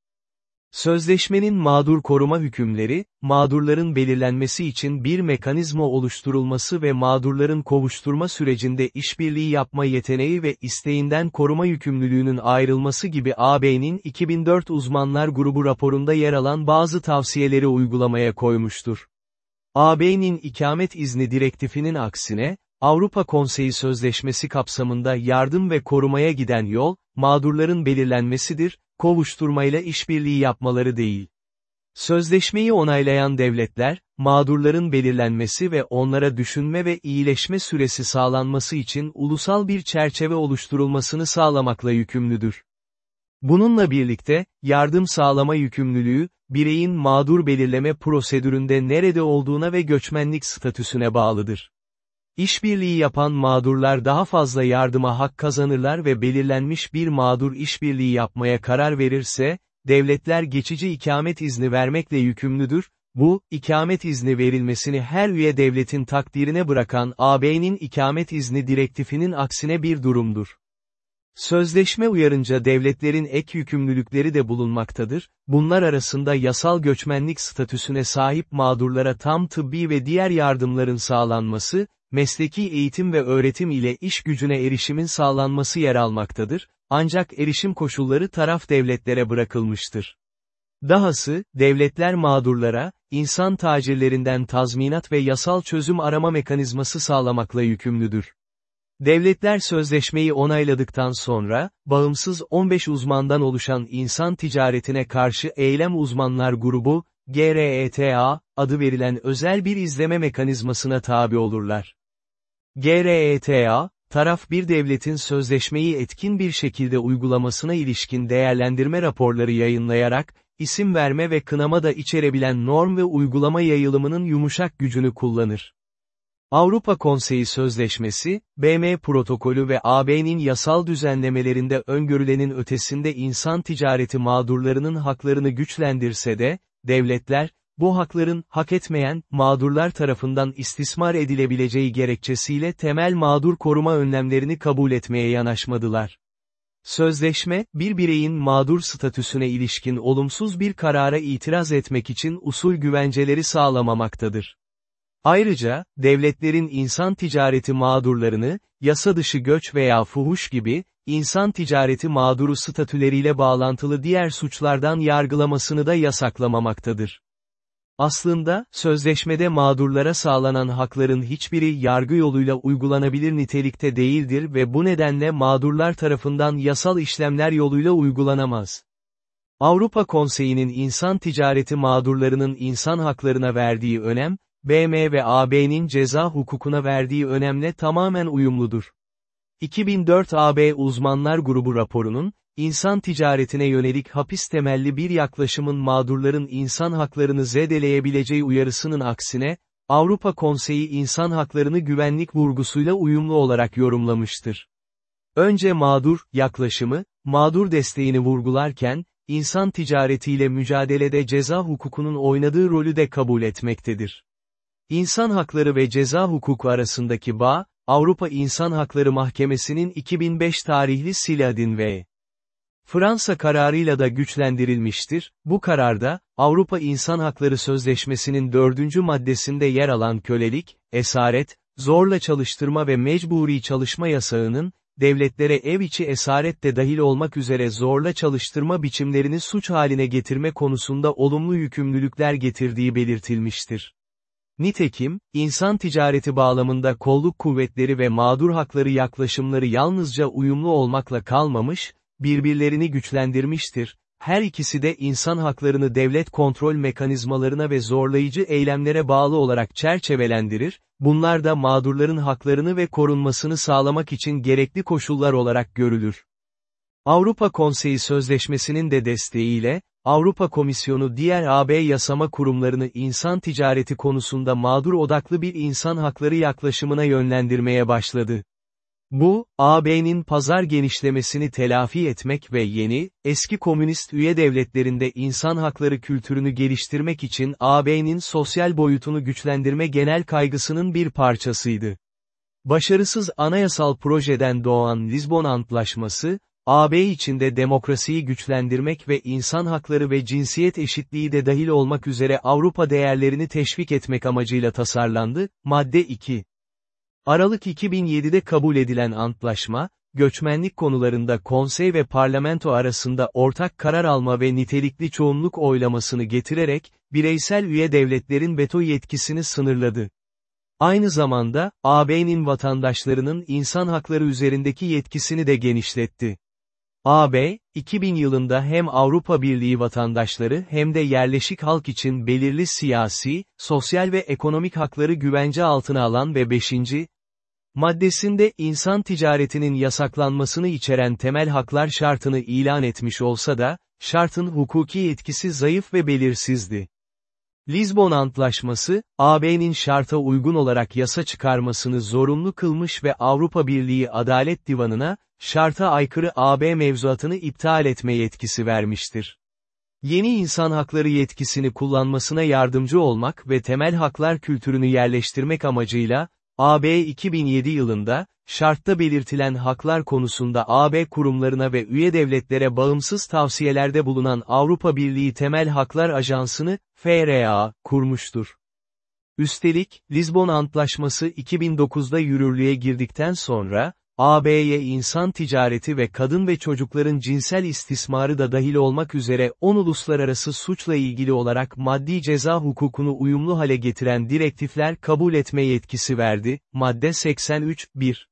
Sözleşmenin mağdur koruma hükümleri, mağdurların belirlenmesi için bir mekanizma oluşturulması ve mağdurların kovuşturma sürecinde işbirliği yapma yeteneği ve isteğinden koruma yükümlülüğünün ayrılması gibi AB'nin 2004 uzmanlar grubu raporunda yer alan bazı tavsiyeleri uygulamaya koymuştur. AB'nin ikamet izni direktifinin aksine, Avrupa Konseyi Sözleşmesi kapsamında yardım ve korumaya giden yol, mağdurların belirlenmesidir, kovuşturmayla işbirliği yapmaları değil. Sözleşmeyi onaylayan devletler, mağdurların belirlenmesi ve onlara düşünme ve iyileşme süresi sağlanması için ulusal bir çerçeve oluşturulmasını sağlamakla yükümlüdür. Bununla birlikte, yardım sağlama yükümlülüğü, bireyin mağdur belirleme prosedüründe nerede olduğuna ve göçmenlik statüsüne bağlıdır. İşbirliği yapan mağdurlar daha fazla yardıma hak kazanırlar ve belirlenmiş bir mağdur işbirliği yapmaya karar verirse, devletler geçici ikamet izni vermekle yükümlüdür, bu, ikamet izni verilmesini her üye devletin takdirine bırakan AB'nin ikamet izni direktifinin aksine bir durumdur. Sözleşme uyarınca devletlerin ek yükümlülükleri de bulunmaktadır, bunlar arasında yasal göçmenlik statüsüne sahip mağdurlara tam tıbbi ve diğer yardımların sağlanması, mesleki eğitim ve öğretim ile iş gücüne erişimin sağlanması yer almaktadır, ancak erişim koşulları taraf devletlere bırakılmıştır. Dahası, devletler mağdurlara, insan tacirlerinden tazminat ve yasal çözüm arama mekanizması sağlamakla yükümlüdür. Devletler sözleşmeyi onayladıktan sonra, bağımsız 15 uzmandan oluşan insan ticaretine karşı eylem uzmanlar grubu, GRETA, adı verilen özel bir izleme mekanizmasına tabi olurlar. GRETA, taraf bir devletin sözleşmeyi etkin bir şekilde uygulamasına ilişkin değerlendirme raporları yayınlayarak, isim verme ve kınama da içerebilen norm ve uygulama yayılımının yumuşak gücünü kullanır. Avrupa Konseyi Sözleşmesi, BM protokolü ve AB'nin yasal düzenlemelerinde öngörülenin ötesinde insan ticareti mağdurlarının haklarını güçlendirse de, devletler, bu hakların, hak etmeyen, mağdurlar tarafından istismar edilebileceği gerekçesiyle temel mağdur koruma önlemlerini kabul etmeye yanaşmadılar. Sözleşme, bir bireyin mağdur statüsüne ilişkin olumsuz bir karara itiraz etmek için usul güvenceleri sağlamamaktadır. Ayrıca, devletlerin insan ticareti mağdurlarını, yasa dışı göç veya fuhuş gibi, insan ticareti mağduru statüleriyle bağlantılı diğer suçlardan yargılamasını da yasaklamamaktadır. Aslında, sözleşmede mağdurlara sağlanan hakların hiçbiri yargı yoluyla uygulanabilir nitelikte değildir ve bu nedenle mağdurlar tarafından yasal işlemler yoluyla uygulanamaz. Avrupa Konseyi'nin insan ticareti mağdurlarının insan haklarına verdiği önem, BM ve AB'nin ceza hukukuna verdiği önemle tamamen uyumludur. 2004 AB Uzmanlar Grubu raporunun, insan ticaretine yönelik hapis temelli bir yaklaşımın mağdurların insan haklarını zedeleyebileceği uyarısının aksine, Avrupa Konseyi insan haklarını güvenlik vurgusuyla uyumlu olarak yorumlamıştır. Önce mağdur, yaklaşımı, mağdur desteğini vurgularken, insan ticaretiyle mücadelede ceza hukukunun oynadığı rolü de kabul etmektedir. İnsan hakları ve ceza hukuku arasındaki bağ, Avrupa İnsan Hakları Mahkemesi'nin 2005 tarihli Siladin ve Fransa kararıyla da güçlendirilmiştir, bu kararda, Avrupa İnsan Hakları Sözleşmesi'nin dördüncü maddesinde yer alan kölelik, esaret, zorla çalıştırma ve mecburi çalışma yasağının, devletlere ev içi esaret de dahil olmak üzere zorla çalıştırma biçimlerini suç haline getirme konusunda olumlu yükümlülükler getirdiği belirtilmiştir. Nitekim, insan ticareti bağlamında kolluk kuvvetleri ve mağdur hakları yaklaşımları yalnızca uyumlu olmakla kalmamış, birbirlerini güçlendirmiştir, her ikisi de insan haklarını devlet kontrol mekanizmalarına ve zorlayıcı eylemlere bağlı olarak çerçevelendirir, bunlar da mağdurların haklarını ve korunmasını sağlamak için gerekli koşullar olarak görülür. Avrupa Konseyi Sözleşmesi'nin de desteğiyle, Avrupa Komisyonu diğer AB yasama kurumlarını insan ticareti konusunda mağdur odaklı bir insan hakları yaklaşımına yönlendirmeye başladı. Bu, AB'nin pazar genişlemesini telafi etmek ve yeni, eski komünist üye devletlerinde insan hakları kültürünü geliştirmek için AB'nin sosyal boyutunu güçlendirme genel kaygısının bir parçasıydı. Başarısız anayasal projeden doğan Lisbon Antlaşması, AB içinde demokrasiyi güçlendirmek ve insan hakları ve cinsiyet eşitliği de dahil olmak üzere Avrupa değerlerini teşvik etmek amacıyla tasarlandı, madde 2. Aralık 2007'de kabul edilen antlaşma, göçmenlik konularında konsey ve parlamento arasında ortak karar alma ve nitelikli çoğunluk oylamasını getirerek, bireysel üye devletlerin veto yetkisini sınırladı. Aynı zamanda, AB'nin vatandaşlarının insan hakları üzerindeki yetkisini de genişletti. AB, 2000 yılında hem Avrupa Birliği vatandaşları hem de yerleşik halk için belirli siyasi, sosyal ve ekonomik hakları güvence altına alan ve 5. maddesinde insan ticaretinin yasaklanmasını içeren temel haklar şartını ilan etmiş olsa da, şartın hukuki etkisi zayıf ve belirsizdi. Lizbon Antlaşması, AB'nin şarta uygun olarak yasa çıkarmasını zorunlu kılmış ve Avrupa Birliği Adalet Divanı'na, şarta aykırı AB mevzuatını iptal etme yetkisi vermiştir. Yeni insan hakları yetkisini kullanmasına yardımcı olmak ve temel haklar kültürünü yerleştirmek amacıyla, AB 2007 yılında, şartta belirtilen haklar konusunda AB kurumlarına ve üye devletlere bağımsız tavsiyelerde bulunan Avrupa Birliği Temel Haklar Ajansı'nı, FRA, kurmuştur. Üstelik, Lizbon Antlaşması 2009'da yürürlüğe girdikten sonra, AB'ye insan ticareti ve kadın ve çocukların cinsel istismarı da dahil olmak üzere 10 uluslararası suçla ilgili olarak maddi ceza hukukunu uyumlu hale getiren direktifler kabul etme yetkisi verdi, madde 83, 1.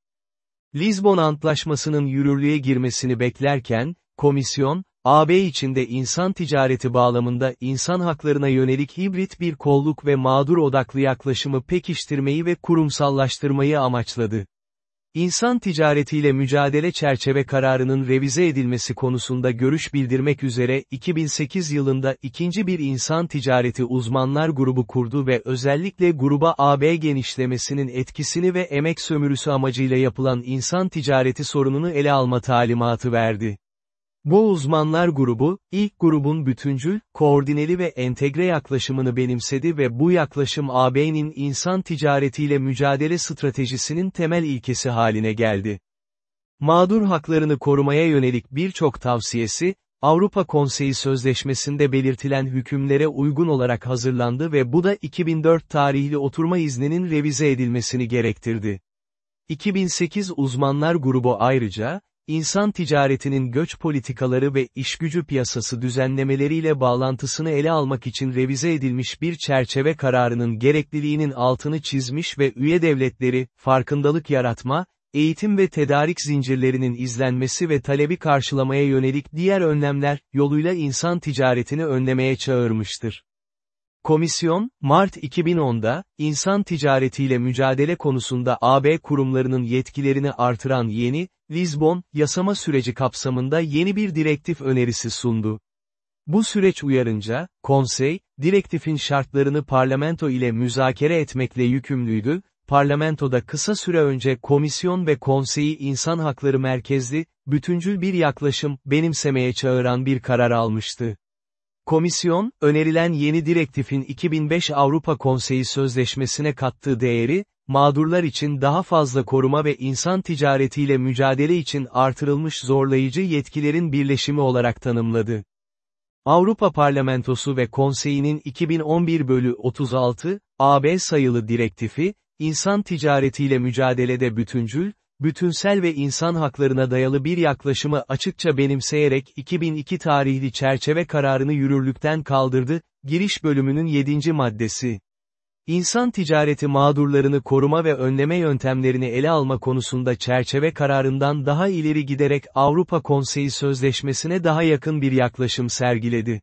Lizbon Antlaşması'nın yürürlüğe girmesini beklerken, komisyon, AB içinde insan ticareti bağlamında insan haklarına yönelik hibrit bir kolluk ve mağdur odaklı yaklaşımı pekiştirmeyi ve kurumsallaştırmayı amaçladı. İnsan ticaretiyle mücadele çerçeve kararının revize edilmesi konusunda görüş bildirmek üzere 2008 yılında ikinci bir insan ticareti uzmanlar grubu kurdu ve özellikle gruba AB genişlemesinin etkisini ve emek sömürüsü amacıyla yapılan insan ticareti sorununu ele alma talimatı verdi. Bu uzmanlar grubu, ilk grubun bütüncül, koordineli ve entegre yaklaşımını benimsedi ve bu yaklaşım AB'nin insan ticaretiyle mücadele stratejisinin temel ilkesi haline geldi. Mağdur haklarını korumaya yönelik birçok tavsiyesi, Avrupa Konseyi Sözleşmesi'nde belirtilen hükümlere uygun olarak hazırlandı ve bu da 2004 tarihli oturma izninin revize edilmesini gerektirdi. 2008 uzmanlar grubu ayrıca, İnsan ticaretinin göç politikaları ve işgücü piyasası düzenlemeleriyle bağlantısını ele almak için revize edilmiş bir çerçeve kararının gerekliliğinin altını çizmiş ve üye devletleri, farkındalık yaratma, eğitim ve tedarik zincirlerinin izlenmesi ve talebi karşılamaya yönelik diğer önlemler, yoluyla insan ticaretini önlemeye çağırmıştır. Komisyon, Mart 2010'da, insan ticaretiyle mücadele konusunda AB kurumlarının yetkilerini artıran yeni, Lizbon, yasama süreci kapsamında yeni bir direktif önerisi sundu. Bu süreç uyarınca, konsey, direktifin şartlarını parlamento ile müzakere etmekle yükümlüydü, parlamentoda kısa süre önce komisyon ve konseyi insan hakları merkezli, bütüncül bir yaklaşım, benimsemeye çağıran bir karar almıştı. Komisyon, önerilen yeni direktifin 2005 Avrupa Konseyi Sözleşmesi'ne kattığı değeri, mağdurlar için daha fazla koruma ve insan ticaretiyle mücadele için artırılmış zorlayıcı yetkilerin birleşimi olarak tanımladı. Avrupa Parlamentosu ve Konseyi'nin 2011 bölü 36, AB sayılı direktifi, insan ticaretiyle mücadelede bütüncül, bütünsel ve insan haklarına dayalı bir yaklaşımı açıkça benimseyerek 2002 tarihli çerçeve kararını yürürlükten kaldırdı, giriş bölümünün 7. maddesi. İnsan ticareti mağdurlarını koruma ve önleme yöntemlerini ele alma konusunda çerçeve kararından daha ileri giderek Avrupa Konseyi Sözleşmesi'ne daha yakın bir yaklaşım sergiledi.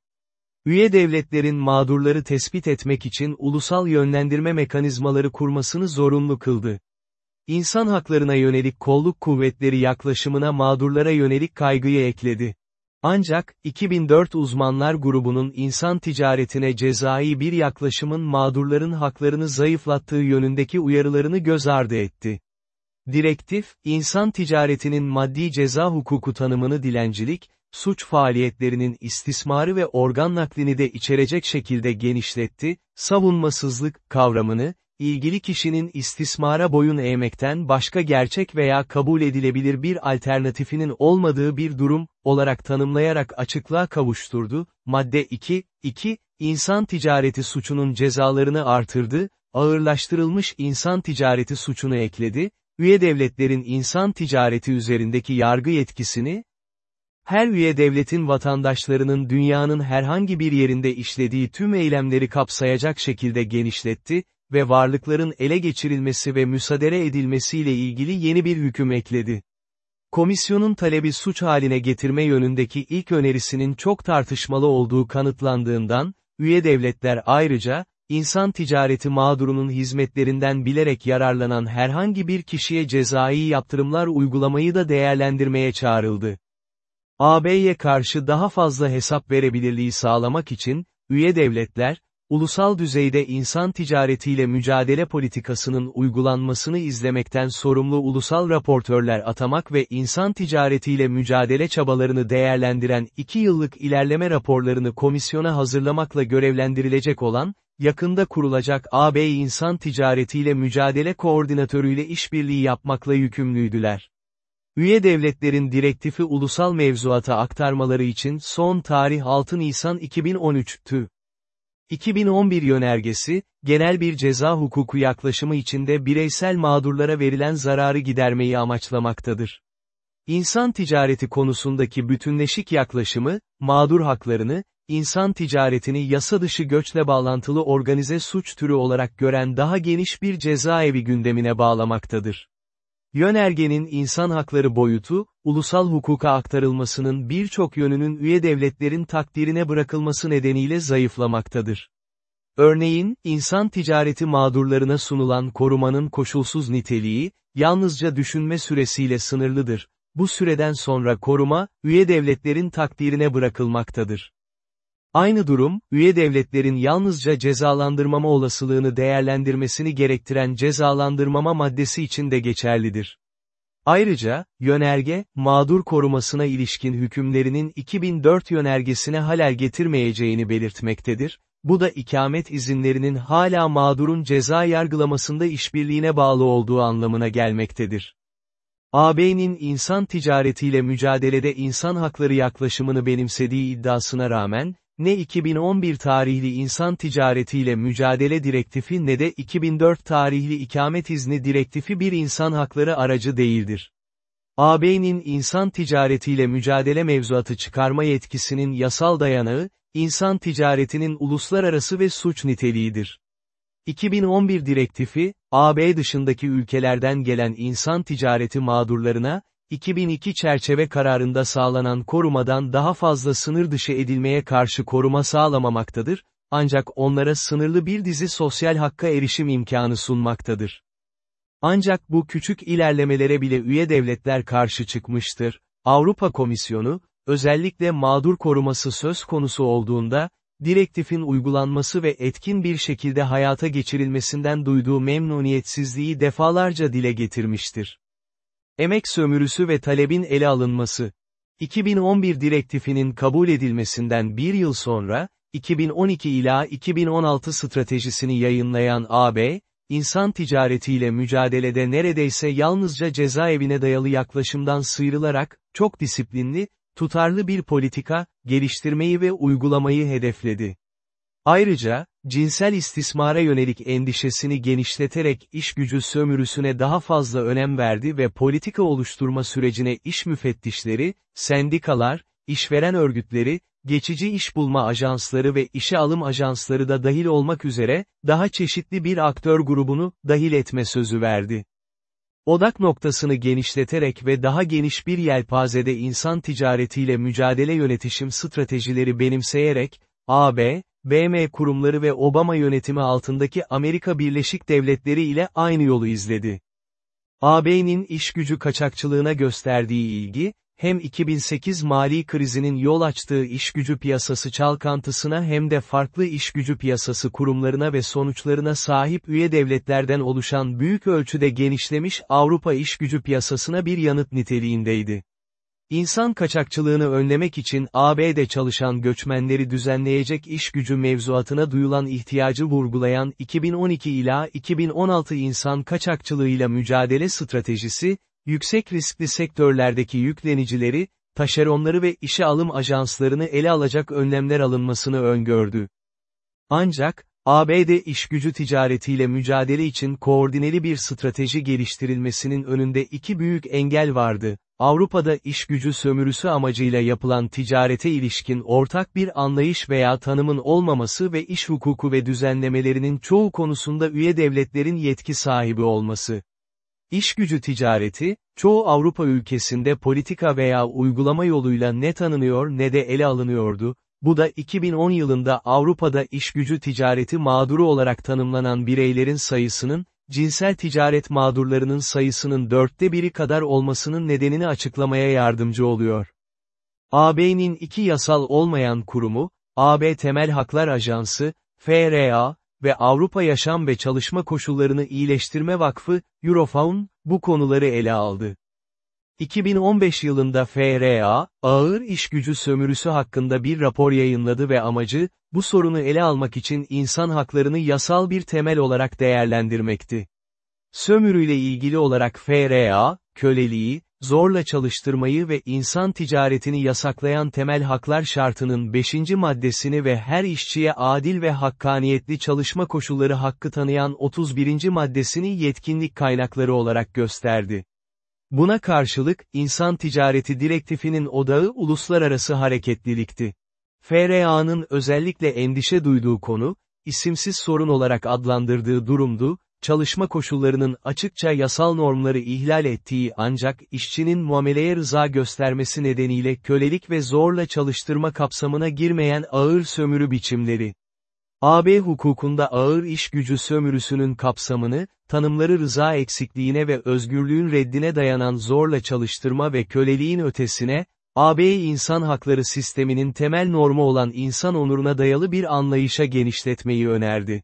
Üye devletlerin mağdurları tespit etmek için ulusal yönlendirme mekanizmaları kurmasını zorunlu kıldı. İnsan haklarına yönelik kolluk kuvvetleri yaklaşımına mağdurlara yönelik kaygıyı ekledi. Ancak, 2004 uzmanlar grubunun insan ticaretine cezai bir yaklaşımın mağdurların haklarını zayıflattığı yönündeki uyarılarını göz ardı etti. Direktif, insan ticaretinin maddi ceza hukuku tanımını dilencilik, suç faaliyetlerinin istismarı ve organ naklini de içerecek şekilde genişletti, savunmasızlık kavramını, ilgili kişinin istismara boyun eğmekten başka gerçek veya kabul edilebilir bir alternatifinin olmadığı bir durum, olarak tanımlayarak açıklığa kavuşturdu, madde 2, 2, insan ticareti suçunun cezalarını artırdı, ağırlaştırılmış insan ticareti suçunu ekledi, üye devletlerin insan ticareti üzerindeki yargı yetkisini, her üye devletin vatandaşlarının dünyanın herhangi bir yerinde işlediği tüm eylemleri kapsayacak şekilde genişletti, ve varlıkların ele geçirilmesi ve müsaade edilmesiyle ilgili yeni bir hüküm ekledi. Komisyonun talebi suç haline getirme yönündeki ilk önerisinin çok tartışmalı olduğu kanıtlandığından, üye devletler ayrıca, insan ticareti mağdurunun hizmetlerinden bilerek yararlanan herhangi bir kişiye cezai yaptırımlar uygulamayı da değerlendirmeye çağrıldı. AB'ye karşı daha fazla hesap verebilirliği sağlamak için, üye devletler, ulusal düzeyde insan ticaretiyle mücadele politikasının uygulanmasını izlemekten sorumlu ulusal raportörler atamak ve insan ticaretiyle mücadele çabalarını değerlendiren iki yıllık ilerleme raporlarını komisyona hazırlamakla görevlendirilecek olan, yakında kurulacak AB insan ticaretiyle mücadele koordinatörüyle işbirliği yapmakla yükümlüydüler. Üye devletlerin direktifi ulusal mevzuata aktarmaları için son tarih 6 Nisan 2013'tü. 2011 yönergesi, genel bir ceza hukuku yaklaşımı içinde bireysel mağdurlara verilen zararı gidermeyi amaçlamaktadır. İnsan ticareti konusundaki bütünleşik yaklaşımı, mağdur haklarını, insan ticaretini yasa dışı göçle bağlantılı organize suç türü olarak gören daha geniş bir cezaevi gündemine bağlamaktadır. Yönergenin insan hakları boyutu, ulusal hukuka aktarılmasının birçok yönünün üye devletlerin takdirine bırakılması nedeniyle zayıflamaktadır. Örneğin, insan ticareti mağdurlarına sunulan korumanın koşulsuz niteliği, yalnızca düşünme süresiyle sınırlıdır. Bu süreden sonra koruma, üye devletlerin takdirine bırakılmaktadır. Aynı durum, üye devletlerin yalnızca cezalandırmama olasılığını değerlendirmesini gerektiren cezalandırmama maddesi için de geçerlidir. Ayrıca, yönerge, mağdur korumasına ilişkin hükümlerinin 2004 yönergesine halel getirmeyeceğini belirtmektedir, bu da ikamet izinlerinin hala mağdurun ceza yargılamasında işbirliğine bağlı olduğu anlamına gelmektedir. AB'nin insan ticaretiyle mücadelede insan hakları yaklaşımını benimsediği iddiasına rağmen, ne 2011 tarihli insan ticaretiyle mücadele direktifi ne de 2004 tarihli ikamet izni direktifi bir insan hakları aracı değildir. AB'nin insan ticaretiyle mücadele mevzuatı çıkarma yetkisinin yasal dayanağı, insan ticaretinin uluslararası ve suç niteliğidir. 2011 direktifi, AB dışındaki ülkelerden gelen insan ticareti mağdurlarına, 2002 çerçeve kararında sağlanan korumadan daha fazla sınır dışı edilmeye karşı koruma sağlamamaktadır, ancak onlara sınırlı bir dizi sosyal hakka erişim imkanı sunmaktadır. Ancak bu küçük ilerlemelere bile üye devletler karşı çıkmıştır. Avrupa Komisyonu, özellikle mağdur koruması söz konusu olduğunda, direktifin uygulanması ve etkin bir şekilde hayata geçirilmesinden duyduğu memnuniyetsizliği defalarca dile getirmiştir. Emek sömürüsü ve talebin ele alınması. 2011 direktifinin kabul edilmesinden bir yıl sonra, 2012 ila 2016 stratejisini yayınlayan AB, insan ticaretiyle mücadelede neredeyse yalnızca cezaevine dayalı yaklaşımdan sıyrılarak, çok disiplinli, tutarlı bir politika, geliştirmeyi ve uygulamayı hedefledi. Ayrıca, cinsel istismara yönelik endişesini genişleterek iş gücü sömürüsüne daha fazla önem verdi ve politika oluşturma sürecine iş müfettişleri, sendikalar, işveren örgütleri, geçici iş bulma ajansları ve işe alım ajansları da dahil olmak üzere, daha çeşitli bir aktör grubunu, dahil etme sözü verdi. Odak noktasını genişleterek ve daha geniş bir yelpazede insan ticaretiyle mücadele yönetişim stratejileri benimseyerek, AB, BM kurumları ve Obama yönetimi altındaki Amerika Birleşik Devletleri ile aynı yolu izledi. AB'nin iş gücü kaçakçılığına gösterdiği ilgi, hem 2008 mali krizinin yol açtığı iş gücü piyasası çalkantısına hem de farklı iş gücü piyasası kurumlarına ve sonuçlarına sahip üye devletlerden oluşan büyük ölçüde genişlemiş Avrupa iş gücü piyasasına bir yanıt niteliğindeydi. İnsan kaçakçılığını önlemek için AB'de çalışan göçmenleri düzenleyecek iş gücü mevzuatına duyulan ihtiyacı vurgulayan 2012 ila 2016 insan kaçakçılığıyla mücadele stratejisi, yüksek riskli sektörlerdeki yüklenicileri, taşeronları ve işe alım ajanslarını ele alacak önlemler alınmasını öngördü. Ancak, ABD işgücü ticaretiyle mücadele için koordineli bir strateji geliştirilmesinin önünde iki büyük engel vardı. Avrupa'da iş gücü sömürüsü amacıyla yapılan ticarete ilişkin ortak bir anlayış veya tanımın olmaması ve iş hukuku ve düzenlemelerinin çoğu konusunda üye devletlerin yetki sahibi olması. İş gücü ticareti, çoğu Avrupa ülkesinde politika veya uygulama yoluyla ne tanınıyor ne de ele alınıyordu, bu da 2010 yılında Avrupa'da iş gücü ticareti mağduru olarak tanımlanan bireylerin sayısının, cinsel ticaret mağdurlarının sayısının dörtte biri kadar olmasının nedenini açıklamaya yardımcı oluyor. AB'nin iki yasal olmayan kurumu, AB Temel Haklar Ajansı, FRA, ve Avrupa Yaşam ve Çalışma Koşullarını İyileştirme Vakfı, Eurofound, bu konuları ele aldı. 2015 yılında FRA, ağır iş gücü sömürüsü hakkında bir rapor yayınladı ve amacı, bu sorunu ele almak için insan haklarını yasal bir temel olarak değerlendirmekti. Sömürüyle ilgili olarak FRA, köleliği, zorla çalıştırmayı ve insan ticaretini yasaklayan temel haklar şartının 5. maddesini ve her işçiye adil ve hakkaniyetli çalışma koşulları hakkı tanıyan 31. maddesini yetkinlik kaynakları olarak gösterdi. Buna karşılık, insan ticareti direktifinin odağı uluslararası hareketlilikti. FRA'nın özellikle endişe duyduğu konu, isimsiz sorun olarak adlandırdığı durumdu, çalışma koşullarının açıkça yasal normları ihlal ettiği ancak işçinin muameleye rıza göstermesi nedeniyle kölelik ve zorla çalıştırma kapsamına girmeyen ağır sömürü biçimleri. AB hukukunda ağır iş gücü sömürüsünün kapsamını, tanımları rıza eksikliğine ve özgürlüğün reddine dayanan zorla çalıştırma ve köleliğin ötesine, AB insan hakları sisteminin temel normu olan insan onuruna dayalı bir anlayışa genişletmeyi önerdi.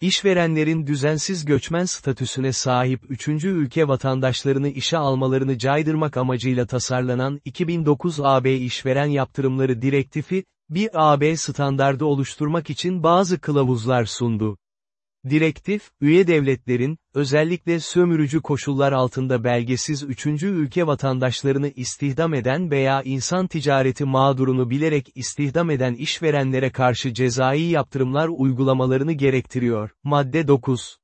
İşverenlerin düzensiz göçmen statüsüne sahip üçüncü ülke vatandaşlarını işe almalarını caydırmak amacıyla tasarlanan 2009 AB İşveren Yaptırımları Direktifi, bir AB standardı oluşturmak için bazı kılavuzlar sundu. Direktif, üye devletlerin, özellikle sömürücü koşullar altında belgesiz üçüncü ülke vatandaşlarını istihdam eden veya insan ticareti mağdurunu bilerek istihdam eden işverenlere karşı cezai yaptırımlar uygulamalarını gerektiriyor. Madde 9.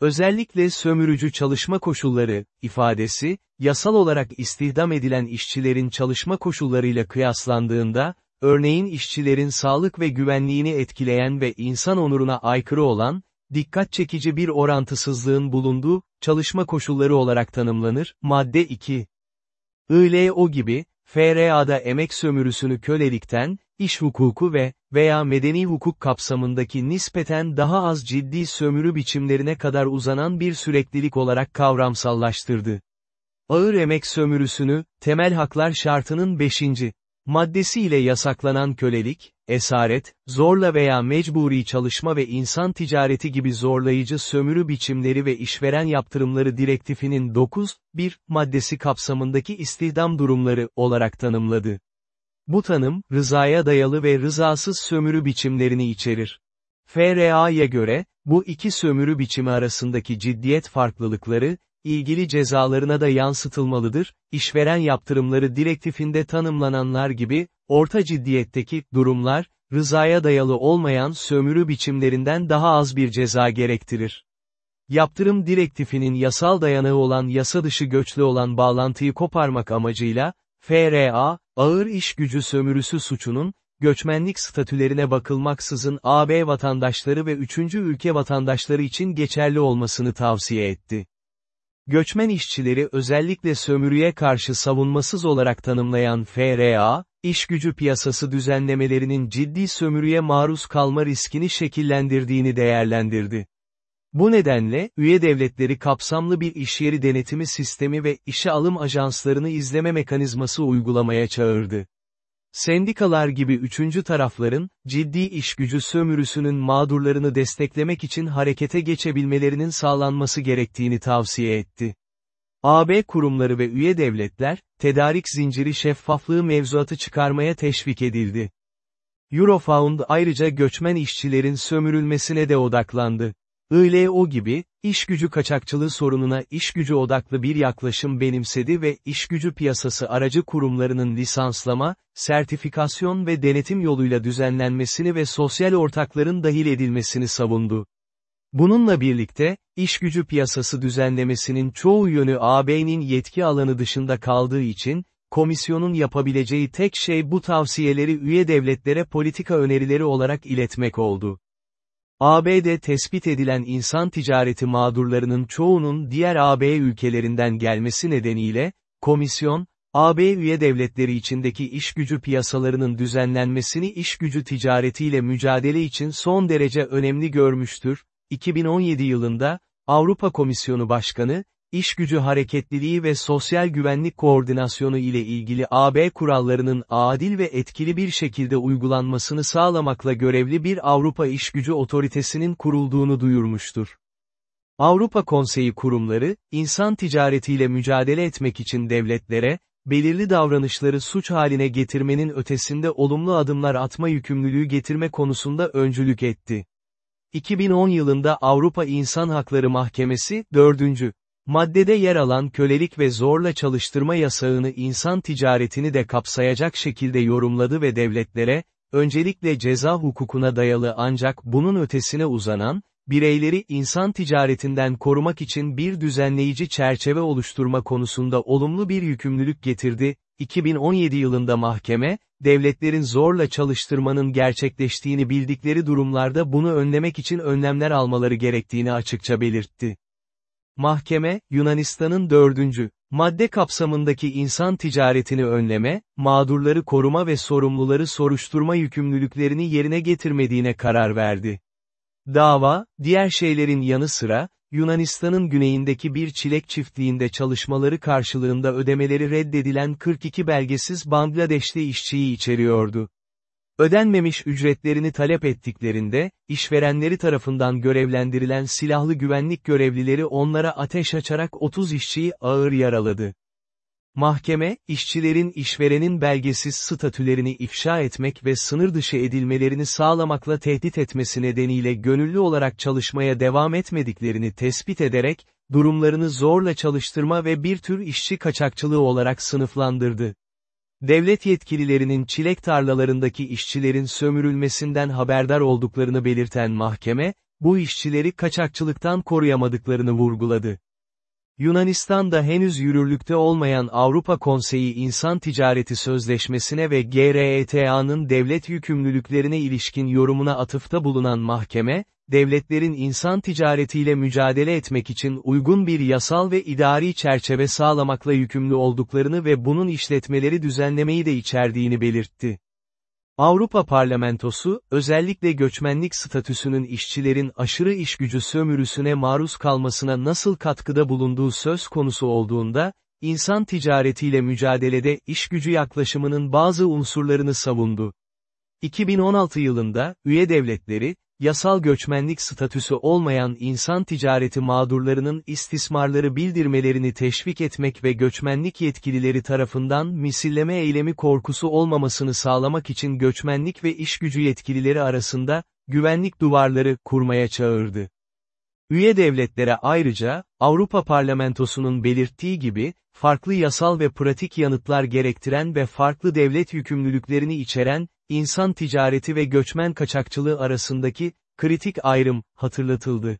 Özellikle sömürücü çalışma koşulları, ifadesi, yasal olarak istihdam edilen işçilerin çalışma koşullarıyla kıyaslandığında, örneğin işçilerin sağlık ve güvenliğini etkileyen ve insan onuruna aykırı olan, dikkat çekici bir orantısızlığın bulunduğu, çalışma koşulları olarak tanımlanır, madde 2. ILO gibi, FRA'da emek sömürüsünü kölelikten, iş hukuku ve veya medeni hukuk kapsamındaki nispeten daha az ciddi sömürü biçimlerine kadar uzanan bir süreklilik olarak kavramsallaştırdı. Ağır emek sömürüsünü, temel haklar şartının 5 maddesiyle yasaklanan kölelik, esaret, zorla veya mecburi çalışma ve insan ticareti gibi zorlayıcı sömürü biçimleri ve işveren yaptırımları direktifinin 9, 1, maddesi kapsamındaki istihdam durumları olarak tanımladı. Bu tanım, rızaya dayalı ve rızasız sömürü biçimlerini içerir. FRA'ya göre, bu iki sömürü biçimi arasındaki ciddiyet farklılıkları, ilgili cezalarına da yansıtılmalıdır, işveren yaptırımları direktifinde tanımlananlar gibi, orta ciddiyetteki durumlar, rızaya dayalı olmayan sömürü biçimlerinden daha az bir ceza gerektirir. Yaptırım direktifinin yasal dayanağı olan yasa dışı göçlü olan bağlantıyı koparmak amacıyla, FRA, ağır iş gücü sömürüsü suçunun, göçmenlik statülerine bakılmaksızın AB vatandaşları ve üçüncü ülke vatandaşları için geçerli olmasını tavsiye etti. Göçmen işçileri özellikle sömürüye karşı savunmasız olarak tanımlayan FRA, iş gücü piyasası düzenlemelerinin ciddi sömürüye maruz kalma riskini şekillendirdiğini değerlendirdi. Bu nedenle, üye devletleri kapsamlı bir işyeri denetimi sistemi ve işe alım ajanslarını izleme mekanizması uygulamaya çağırdı. Sendikalar gibi üçüncü tarafların, ciddi işgücü sömürüsünün mağdurlarını desteklemek için harekete geçebilmelerinin sağlanması gerektiğini tavsiye etti. AB kurumları ve üye devletler, tedarik zinciri şeffaflığı mevzuatı çıkarmaya teşvik edildi. Eurofound ayrıca göçmen işçilerin sömürülmesine de odaklandı. ILO gibi, işgücü kaçakçılığı sorununa işgücü odaklı bir yaklaşım benimsedi ve işgücü piyasası aracı kurumlarının lisanslama, sertifikasyon ve denetim yoluyla düzenlenmesini ve sosyal ortakların dahil edilmesini savundu. Bununla birlikte, işgücü piyasası düzenlemesinin çoğu yönü AB'nin yetki alanı dışında kaldığı için, komisyonun yapabileceği tek şey bu tavsiyeleri üye devletlere politika önerileri olarak iletmek oldu. AB'de tespit edilen insan ticareti mağdurlarının çoğunun diğer AB ülkelerinden gelmesi nedeniyle, komisyon, AB üye devletleri içindeki iş gücü piyasalarının düzenlenmesini iş gücü ticaretiyle mücadele için son derece önemli görmüştür. 2017 yılında, Avrupa Komisyonu Başkanı, İş gücü hareketliliği ve sosyal güvenlik koordinasyonu ile ilgili AB kurallarının adil ve etkili bir şekilde uygulanmasını sağlamakla görevli bir Avrupa İşgücü Otoritesi'nin kurulduğunu duyurmuştur. Avrupa Konseyi kurumları, insan ticaretiyle mücadele etmek için devletlere, belirli davranışları suç haline getirmenin ötesinde olumlu adımlar atma yükümlülüğü getirme konusunda öncülük etti. 2010 yılında Avrupa İnsan Hakları Mahkemesi, 4 Maddede yer alan kölelik ve zorla çalıştırma yasağını insan ticaretini de kapsayacak şekilde yorumladı ve devletlere, öncelikle ceza hukukuna dayalı ancak bunun ötesine uzanan, bireyleri insan ticaretinden korumak için bir düzenleyici çerçeve oluşturma konusunda olumlu bir yükümlülük getirdi, 2017 yılında mahkeme, devletlerin zorla çalıştırmanın gerçekleştiğini bildikleri durumlarda bunu önlemek için önlemler almaları gerektiğini açıkça belirtti. Mahkeme, Yunanistan'ın dördüncü, madde kapsamındaki insan ticaretini önleme, mağdurları koruma ve sorumluları soruşturma yükümlülüklerini yerine getirmediğine karar verdi. Dava, diğer şeylerin yanı sıra, Yunanistan'ın güneyindeki bir çilek çiftliğinde çalışmaları karşılığında ödemeleri reddedilen 42 belgesiz Bangladeşli işçiyi içeriyordu. Ödenmemiş ücretlerini talep ettiklerinde, işverenleri tarafından görevlendirilen silahlı güvenlik görevlileri onlara ateş açarak 30 işçiyi ağır yaraladı. Mahkeme, işçilerin işverenin belgesiz statülerini ifşa etmek ve sınır dışı edilmelerini sağlamakla tehdit etmesi nedeniyle gönüllü olarak çalışmaya devam etmediklerini tespit ederek, durumlarını zorla çalıştırma ve bir tür işçi kaçakçılığı olarak sınıflandırdı. Devlet yetkililerinin çilek tarlalarındaki işçilerin sömürülmesinden haberdar olduklarını belirten mahkeme, bu işçileri kaçakçılıktan koruyamadıklarını vurguladı. Yunanistan'da henüz yürürlükte olmayan Avrupa Konseyi İnsan Ticareti Sözleşmesi'ne ve GRETA'nın devlet yükümlülüklerine ilişkin yorumuna atıfta bulunan mahkeme, devletlerin insan ticaretiyle mücadele etmek için uygun bir yasal ve idari çerçeve sağlamakla yükümlü olduklarını ve bunun işletmeleri düzenlemeyi de içerdiğini belirtti. Avrupa Parlamentosu, özellikle göçmenlik statüsünün işçilerin aşırı işgücü sömürüsüne maruz kalmasına nasıl katkıda bulunduğu söz konusu olduğunda, insan ticaretiyle mücadelede işgücü yaklaşımının bazı unsurlarını savundu. 2016 yılında, üye devletleri, yasal göçmenlik statüsü olmayan insan ticareti mağdurlarının istismarları bildirmelerini teşvik etmek ve göçmenlik yetkilileri tarafından misilleme eylemi korkusu olmamasını sağlamak için göçmenlik ve işgücü yetkilileri arasında, güvenlik duvarları kurmaya çağırdı. Üye devletlere ayrıca, Avrupa Parlamentosu'nun belirttiği gibi, farklı yasal ve pratik yanıtlar gerektiren ve farklı devlet yükümlülüklerini içeren, insan ticareti ve göçmen kaçakçılığı arasındaki, kritik ayrım, hatırlatıldı.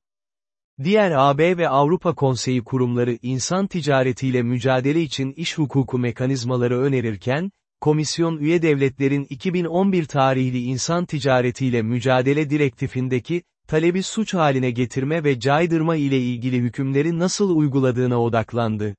Diğer AB ve Avrupa Konseyi kurumları insan ticaretiyle mücadele için iş hukuku mekanizmaları önerirken, Komisyon üye devletlerin 2011 tarihli insan ticaretiyle mücadele direktifindeki, talebi suç haline getirme ve caydırma ile ilgili hükümleri nasıl uyguladığına odaklandı.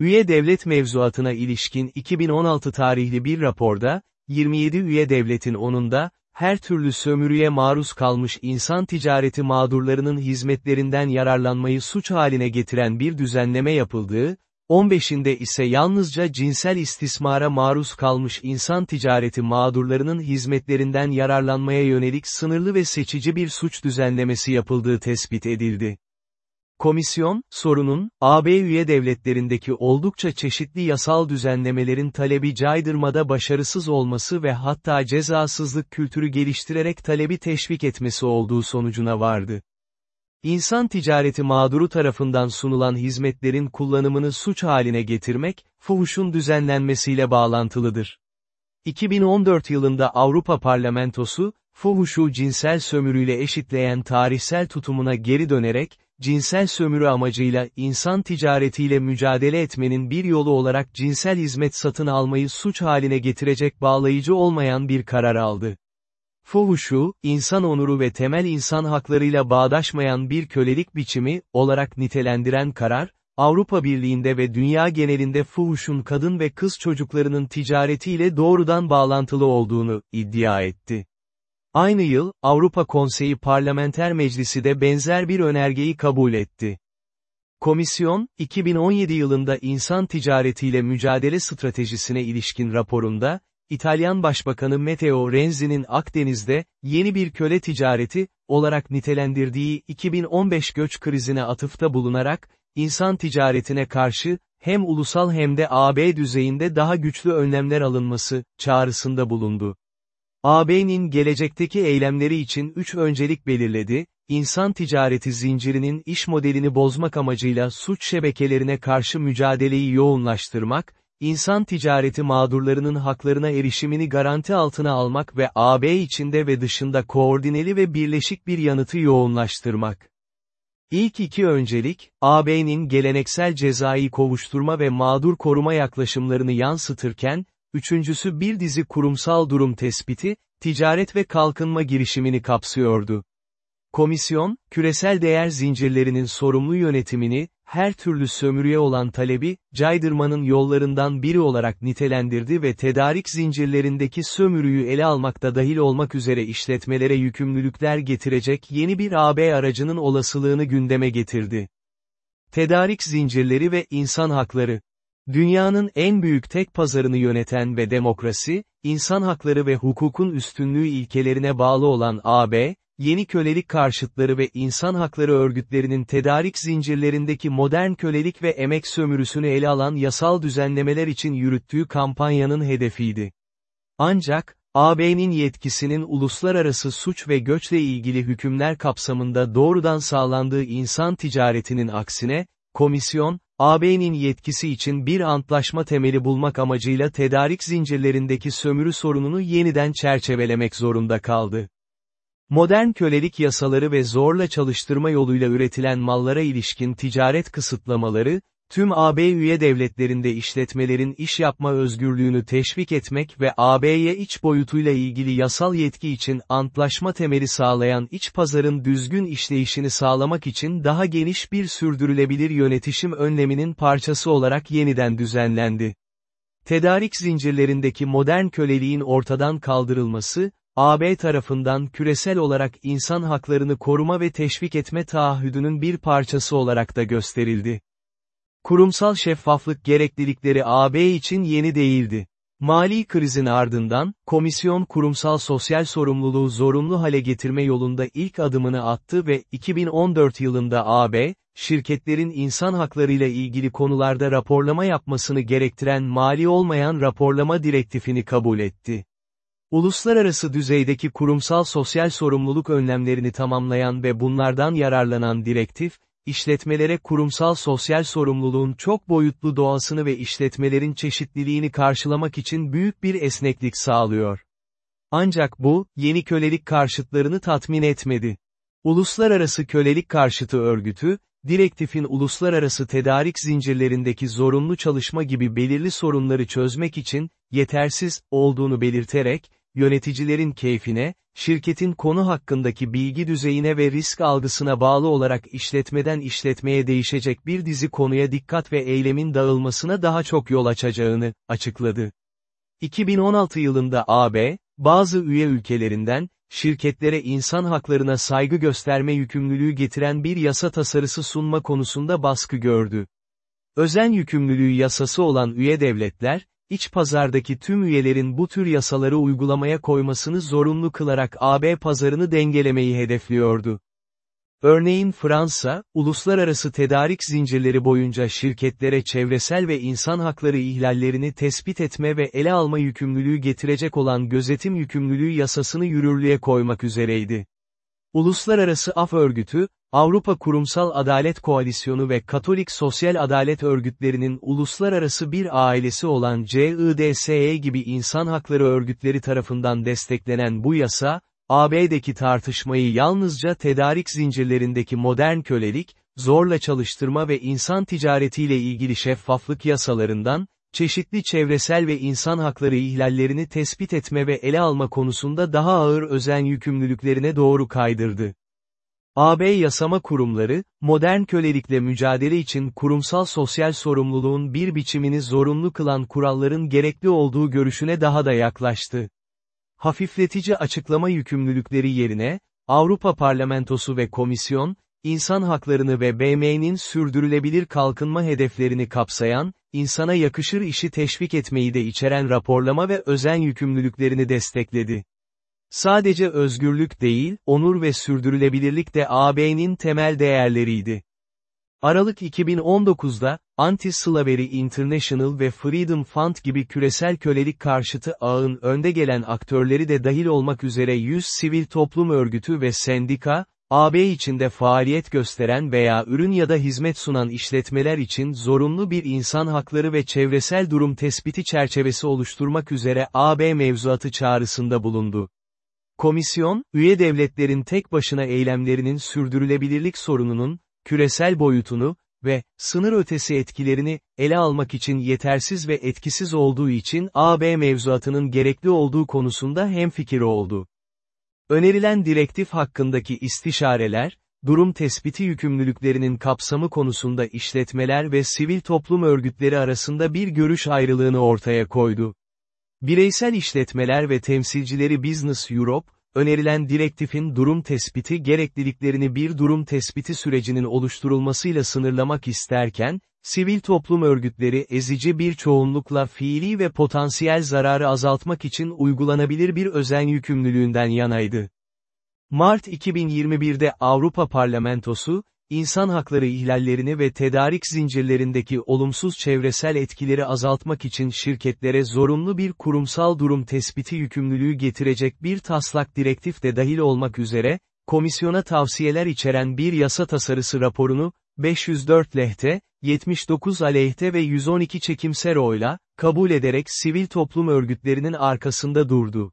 Üye devlet mevzuatına ilişkin 2016 tarihli bir raporda, 27 üye devletin onunda, her türlü sömürüye maruz kalmış insan ticareti mağdurlarının hizmetlerinden yararlanmayı suç haline getiren bir düzenleme yapıldığı, 15'inde ise yalnızca cinsel istismara maruz kalmış insan ticareti mağdurlarının hizmetlerinden yararlanmaya yönelik sınırlı ve seçici bir suç düzenlemesi yapıldığı tespit edildi. Komisyon, sorunun, AB üye devletlerindeki oldukça çeşitli yasal düzenlemelerin talebi caydırmada başarısız olması ve hatta cezasızlık kültürü geliştirerek talebi teşvik etmesi olduğu sonucuna vardı. İnsan ticareti mağduru tarafından sunulan hizmetlerin kullanımını suç haline getirmek, fuhuşun düzenlenmesiyle bağlantılıdır. 2014 yılında Avrupa Parlamentosu, fuhuşu cinsel sömürüyle eşitleyen tarihsel tutumuna geri dönerek, cinsel sömürü amacıyla insan ticaretiyle mücadele etmenin bir yolu olarak cinsel hizmet satın almayı suç haline getirecek bağlayıcı olmayan bir karar aldı. Fuhuşu, insan onuru ve temel insan haklarıyla bağdaşmayan bir kölelik biçimi, olarak nitelendiren karar, Avrupa Birliği'nde ve dünya genelinde fuhuşun kadın ve kız çocuklarının ticaretiyle doğrudan bağlantılı olduğunu iddia etti. Aynı yıl, Avrupa Konseyi Parlamenter Meclisi de benzer bir önergeyi kabul etti. Komisyon, 2017 yılında insan ticaretiyle mücadele stratejisine ilişkin raporunda, İtalyan Başbakanı Matteo Renzi'nin Akdeniz'de, yeni bir köle ticareti, olarak nitelendirdiği 2015 göç krizine atıfta bulunarak, insan ticaretine karşı, hem ulusal hem de AB düzeyinde daha güçlü önlemler alınması, çağrısında bulundu. AB'nin gelecekteki eylemleri için üç öncelik belirledi, insan ticareti zincirinin iş modelini bozmak amacıyla suç şebekelerine karşı mücadeleyi yoğunlaştırmak, insan ticareti mağdurlarının haklarına erişimini garanti altına almak ve AB içinde ve dışında koordineli ve birleşik bir yanıtı yoğunlaştırmak. İlk iki öncelik, AB'nin geleneksel cezai kovuşturma ve mağdur koruma yaklaşımlarını yansıtırken, üçüncüsü bir dizi kurumsal durum tespiti, ticaret ve kalkınma girişimini kapsıyordu. Komisyon, küresel değer zincirlerinin sorumlu yönetimini, her türlü sömürüye olan talebi, caydırmanın yollarından biri olarak nitelendirdi ve tedarik zincirlerindeki sömürüyü ele almakta dahil olmak üzere işletmelere yükümlülükler getirecek yeni bir AB aracının olasılığını gündeme getirdi. Tedarik zincirleri ve insan hakları Dünyanın en büyük tek pazarını yöneten ve demokrasi, insan hakları ve hukukun üstünlüğü ilkelerine bağlı olan AB, yeni kölelik karşıtları ve insan hakları örgütlerinin tedarik zincirlerindeki modern kölelik ve emek sömürüsünü ele alan yasal düzenlemeler için yürüttüğü kampanyanın hedefiydi. Ancak, AB'nin yetkisinin uluslararası suç ve göçle ilgili hükümler kapsamında doğrudan sağlandığı insan ticaretinin aksine, komisyon, AB'nin yetkisi için bir antlaşma temeli bulmak amacıyla tedarik zincirlerindeki sömürü sorununu yeniden çerçevelemek zorunda kaldı. Modern kölelik yasaları ve zorla çalıştırma yoluyla üretilen mallara ilişkin ticaret kısıtlamaları, tüm AB üye devletlerinde işletmelerin iş yapma özgürlüğünü teşvik etmek ve AB'ye iç boyutuyla ilgili yasal yetki için antlaşma temeli sağlayan iç pazarın düzgün işleyişini sağlamak için daha geniş bir sürdürülebilir yönetişim önleminin parçası olarak yeniden düzenlendi. Tedarik zincirlerindeki modern köleliğin ortadan kaldırılması, AB tarafından küresel olarak insan haklarını koruma ve teşvik etme taahhüdünün bir parçası olarak da gösterildi. Kurumsal şeffaflık gereklilikleri AB için yeni değildi. Mali krizin ardından, komisyon kurumsal sosyal sorumluluğu zorunlu hale getirme yolunda ilk adımını attı ve 2014 yılında AB, şirketlerin insan haklarıyla ilgili konularda raporlama yapmasını gerektiren mali olmayan raporlama direktifini kabul etti. Uluslararası düzeydeki kurumsal sosyal sorumluluk önlemlerini tamamlayan ve bunlardan yararlanan direktif, işletmelere kurumsal sosyal sorumluluğun çok boyutlu doğasını ve işletmelerin çeşitliliğini karşılamak için büyük bir esneklik sağlıyor. Ancak bu, yeni kölelik karşıtlarını tatmin etmedi. Uluslararası Kölelik Karşıtı Örgütü, direktifin uluslararası tedarik zincirlerindeki zorunlu çalışma gibi belirli sorunları çözmek için, yetersiz, olduğunu belirterek, yöneticilerin keyfine, şirketin konu hakkındaki bilgi düzeyine ve risk algısına bağlı olarak işletmeden işletmeye değişecek bir dizi konuya dikkat ve eylemin dağılmasına daha çok yol açacağını, açıkladı. 2016 yılında AB, bazı üye ülkelerinden, şirketlere insan haklarına saygı gösterme yükümlülüğü getiren bir yasa tasarısı sunma konusunda baskı gördü. Özen yükümlülüğü yasası olan üye devletler, iç pazardaki tüm üyelerin bu tür yasaları uygulamaya koymasını zorunlu kılarak AB pazarını dengelemeyi hedefliyordu. Örneğin Fransa, uluslararası tedarik zincirleri boyunca şirketlere çevresel ve insan hakları ihlallerini tespit etme ve ele alma yükümlülüğü getirecek olan gözetim yükümlülüğü yasasını yürürlüğe koymak üzereydi. Uluslararası Af Örgütü, Avrupa Kurumsal Adalet Koalisyonu ve Katolik Sosyal Adalet Örgütlerinin uluslararası bir ailesi olan CIDSE gibi insan hakları örgütleri tarafından desteklenen bu yasa, AB'deki tartışmayı yalnızca tedarik zincirlerindeki modern kölelik, zorla çalıştırma ve insan ticaretiyle ilgili şeffaflık yasalarından, çeşitli çevresel ve insan hakları ihlallerini tespit etme ve ele alma konusunda daha ağır özen yükümlülüklerine doğru kaydırdı. AB yasama kurumları, modern kölelikle mücadele için kurumsal sosyal sorumluluğun bir biçimini zorunlu kılan kuralların gerekli olduğu görüşüne daha da yaklaştı. Hafifletici açıklama yükümlülükleri yerine, Avrupa Parlamentosu ve Komisyon, insan haklarını ve BM'nin sürdürülebilir kalkınma hedeflerini kapsayan, insana yakışır işi teşvik etmeyi de içeren raporlama ve özen yükümlülüklerini destekledi. Sadece özgürlük değil, onur ve sürdürülebilirlik de AB'nin temel değerleriydi. Aralık 2019'da, Anti-Slavery International ve Freedom Fund gibi küresel kölelik karşıtı ağın önde gelen aktörleri de dahil olmak üzere 100 sivil toplum örgütü ve sendika, AB içinde faaliyet gösteren veya ürün ya da hizmet sunan işletmeler için zorunlu bir insan hakları ve çevresel durum tespiti çerçevesi oluşturmak üzere AB mevzuatı çağrısında bulundu. Komisyon, üye devletlerin tek başına eylemlerinin sürdürülebilirlik sorununun, küresel boyutunu ve sınır ötesi etkilerini ele almak için yetersiz ve etkisiz olduğu için AB mevzuatının gerekli olduğu konusunda hemfikir oldu. Önerilen direktif hakkındaki istişareler, durum tespiti yükümlülüklerinin kapsamı konusunda işletmeler ve sivil toplum örgütleri arasında bir görüş ayrılığını ortaya koydu. Bireysel işletmeler ve temsilcileri Business Europe, önerilen direktifin durum tespiti gerekliliklerini bir durum tespiti sürecinin oluşturulmasıyla sınırlamak isterken, sivil toplum örgütleri ezici bir çoğunlukla fiili ve potansiyel zararı azaltmak için uygulanabilir bir özen yükümlülüğünden yanaydı. Mart 2021'de Avrupa Parlamentosu, insan hakları ihlallerini ve tedarik zincirlerindeki olumsuz çevresel etkileri azaltmak için şirketlere zorunlu bir kurumsal durum tespiti yükümlülüğü getirecek bir taslak direktif de dahil olmak üzere, komisyona tavsiyeler içeren bir yasa tasarısı raporunu, 504 lehte, 79 aleyhte ve 112 çekimser oyla, kabul ederek sivil toplum örgütlerinin arkasında durdu.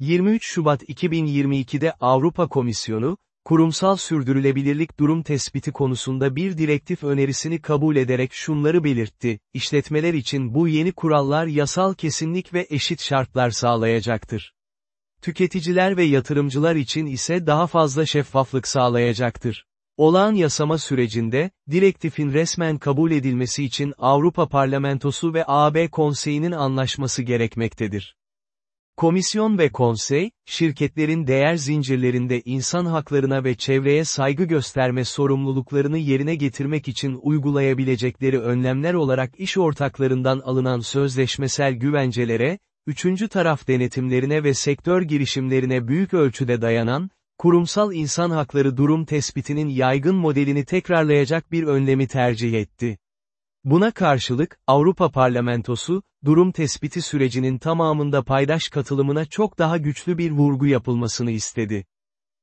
23 Şubat 2022'de Avrupa Komisyonu, kurumsal sürdürülebilirlik durum tespiti konusunda bir direktif önerisini kabul ederek şunları belirtti, işletmeler için bu yeni kurallar yasal kesinlik ve eşit şartlar sağlayacaktır. Tüketiciler ve yatırımcılar için ise daha fazla şeffaflık sağlayacaktır. Olağan yasama sürecinde, direktifin resmen kabul edilmesi için Avrupa Parlamentosu ve AB Konseyi'nin anlaşması gerekmektedir. Komisyon ve konsey, şirketlerin değer zincirlerinde insan haklarına ve çevreye saygı gösterme sorumluluklarını yerine getirmek için uygulayabilecekleri önlemler olarak iş ortaklarından alınan sözleşmesel güvencelere, üçüncü taraf denetimlerine ve sektör girişimlerine büyük ölçüde dayanan, kurumsal insan hakları durum tespitinin yaygın modelini tekrarlayacak bir önlemi tercih etti. Buna karşılık, Avrupa Parlamentosu, durum tespiti sürecinin tamamında paydaş katılımına çok daha güçlü bir vurgu yapılmasını istedi.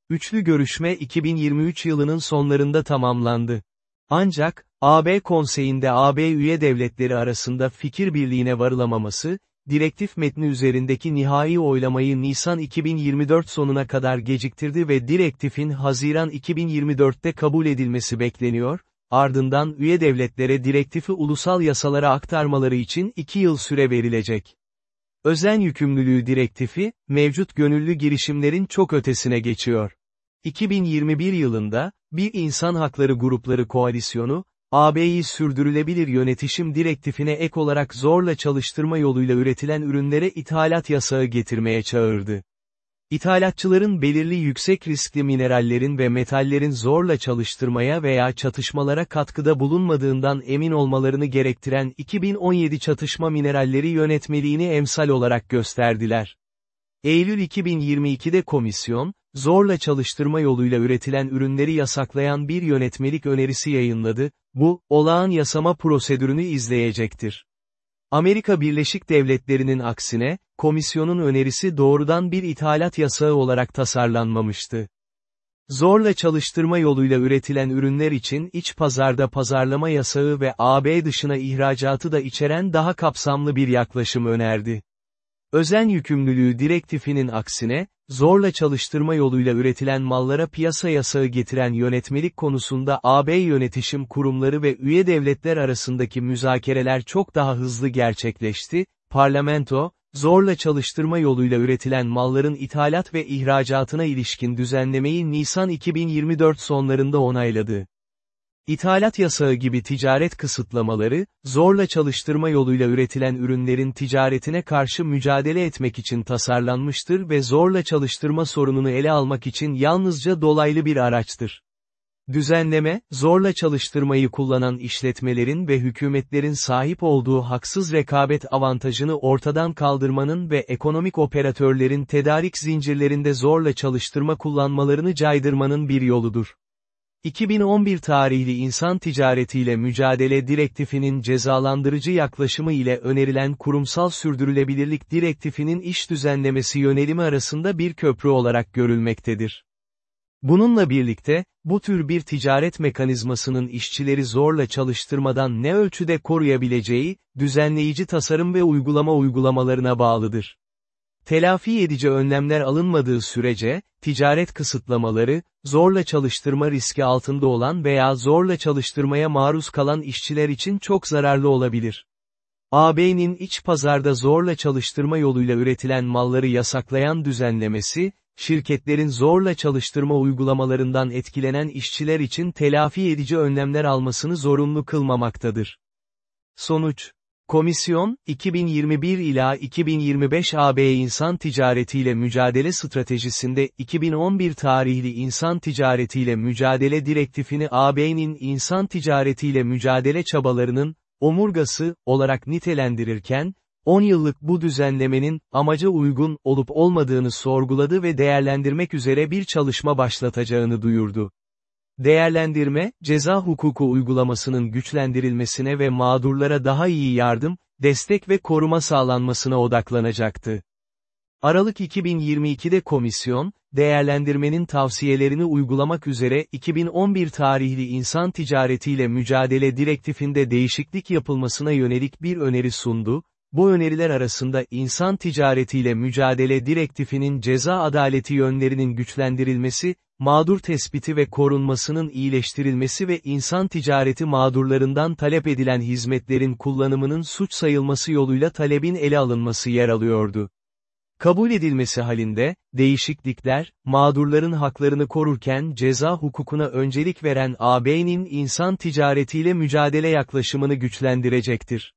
Üçlü görüşme 2023 yılının sonlarında tamamlandı. Ancak, AB konseyinde AB üye devletleri arasında fikir birliğine varılamaması, direktif metni üzerindeki nihai oylamayı Nisan 2024 sonuna kadar geciktirdi ve direktifin Haziran 2024'te kabul edilmesi bekleniyor, ardından üye devletlere direktifi ulusal yasalara aktarmaları için 2 yıl süre verilecek. Özen yükümlülüğü direktifi, mevcut gönüllü girişimlerin çok ötesine geçiyor. 2021 yılında, bir insan hakları grupları koalisyonu, AB'yi sürdürülebilir yönetişim direktifine ek olarak zorla çalıştırma yoluyla üretilen ürünlere ithalat yasağı getirmeye çağırdı. İthalatçıların belirli yüksek riskli minerallerin ve metallerin zorla çalıştırmaya veya çatışmalara katkıda bulunmadığından emin olmalarını gerektiren 2017 çatışma mineralleri yönetmeliğini emsal olarak gösterdiler. Eylül 2022'de komisyon, zorla çalıştırma yoluyla üretilen ürünleri yasaklayan bir yönetmelik önerisi yayınladı, bu, olağan yasama prosedürünü izleyecektir. Amerika Birleşik Devletleri'nin aksine, komisyonun önerisi doğrudan bir ithalat yasağı olarak tasarlanmamıştı. Zorla çalıştırma yoluyla üretilen ürünler için iç pazarda pazarlama yasağı ve AB dışına ihracatı da içeren daha kapsamlı bir yaklaşım önerdi. Özen yükümlülüğü direktifinin aksine, zorla çalıştırma yoluyla üretilen mallara piyasa yasağı getiren yönetmelik konusunda AB yönetişim kurumları ve üye devletler arasındaki müzakereler çok daha hızlı gerçekleşti, parlamento, zorla çalıştırma yoluyla üretilen malların ithalat ve ihracatına ilişkin düzenlemeyi Nisan 2024 sonlarında onayladı. İthalat yasağı gibi ticaret kısıtlamaları, zorla çalıştırma yoluyla üretilen ürünlerin ticaretine karşı mücadele etmek için tasarlanmıştır ve zorla çalıştırma sorununu ele almak için yalnızca dolaylı bir araçtır. Düzenleme, zorla çalıştırmayı kullanan işletmelerin ve hükümetlerin sahip olduğu haksız rekabet avantajını ortadan kaldırmanın ve ekonomik operatörlerin tedarik zincirlerinde zorla çalıştırma kullanmalarını caydırmanın bir yoludur. 2011 tarihli insan ticaretiyle mücadele direktifinin cezalandırıcı yaklaşımı ile önerilen kurumsal sürdürülebilirlik direktifinin iş düzenlemesi yönelimi arasında bir köprü olarak görülmektedir. Bununla birlikte, bu tür bir ticaret mekanizmasının işçileri zorla çalıştırmadan ne ölçüde koruyabileceği, düzenleyici tasarım ve uygulama uygulamalarına bağlıdır. Telafi edici önlemler alınmadığı sürece, ticaret kısıtlamaları, zorla çalıştırma riski altında olan veya zorla çalıştırmaya maruz kalan işçiler için çok zararlı olabilir. AB'nin iç pazarda zorla çalıştırma yoluyla üretilen malları yasaklayan düzenlemesi, şirketlerin zorla çalıştırma uygulamalarından etkilenen işçiler için telafi edici önlemler almasını zorunlu kılmamaktadır. Sonuç Komisyon, 2021 ila 2025 AB insan ticaretiyle mücadele stratejisinde 2011 tarihli insan ticaretiyle mücadele direktifini AB'nin insan ticaretiyle mücadele çabalarının, omurgası, olarak nitelendirirken, 10 yıllık bu düzenlemenin, amaca uygun olup olmadığını sorguladı ve değerlendirmek üzere bir çalışma başlatacağını duyurdu. Değerlendirme, ceza hukuku uygulamasının güçlendirilmesine ve mağdurlara daha iyi yardım, destek ve koruma sağlanmasına odaklanacaktı. Aralık 2022'de komisyon, değerlendirmenin tavsiyelerini uygulamak üzere 2011 tarihli insan ticaretiyle mücadele direktifinde değişiklik yapılmasına yönelik bir öneri sundu, bu öneriler arasında insan ticaretiyle mücadele direktifinin ceza adaleti yönlerinin güçlendirilmesi, mağdur tespiti ve korunmasının iyileştirilmesi ve insan ticareti mağdurlarından talep edilen hizmetlerin kullanımının suç sayılması yoluyla talebin ele alınması yer alıyordu. Kabul edilmesi halinde, değişiklikler, mağdurların haklarını korurken ceza hukukuna öncelik veren AB'nin insan ticaretiyle mücadele yaklaşımını güçlendirecektir.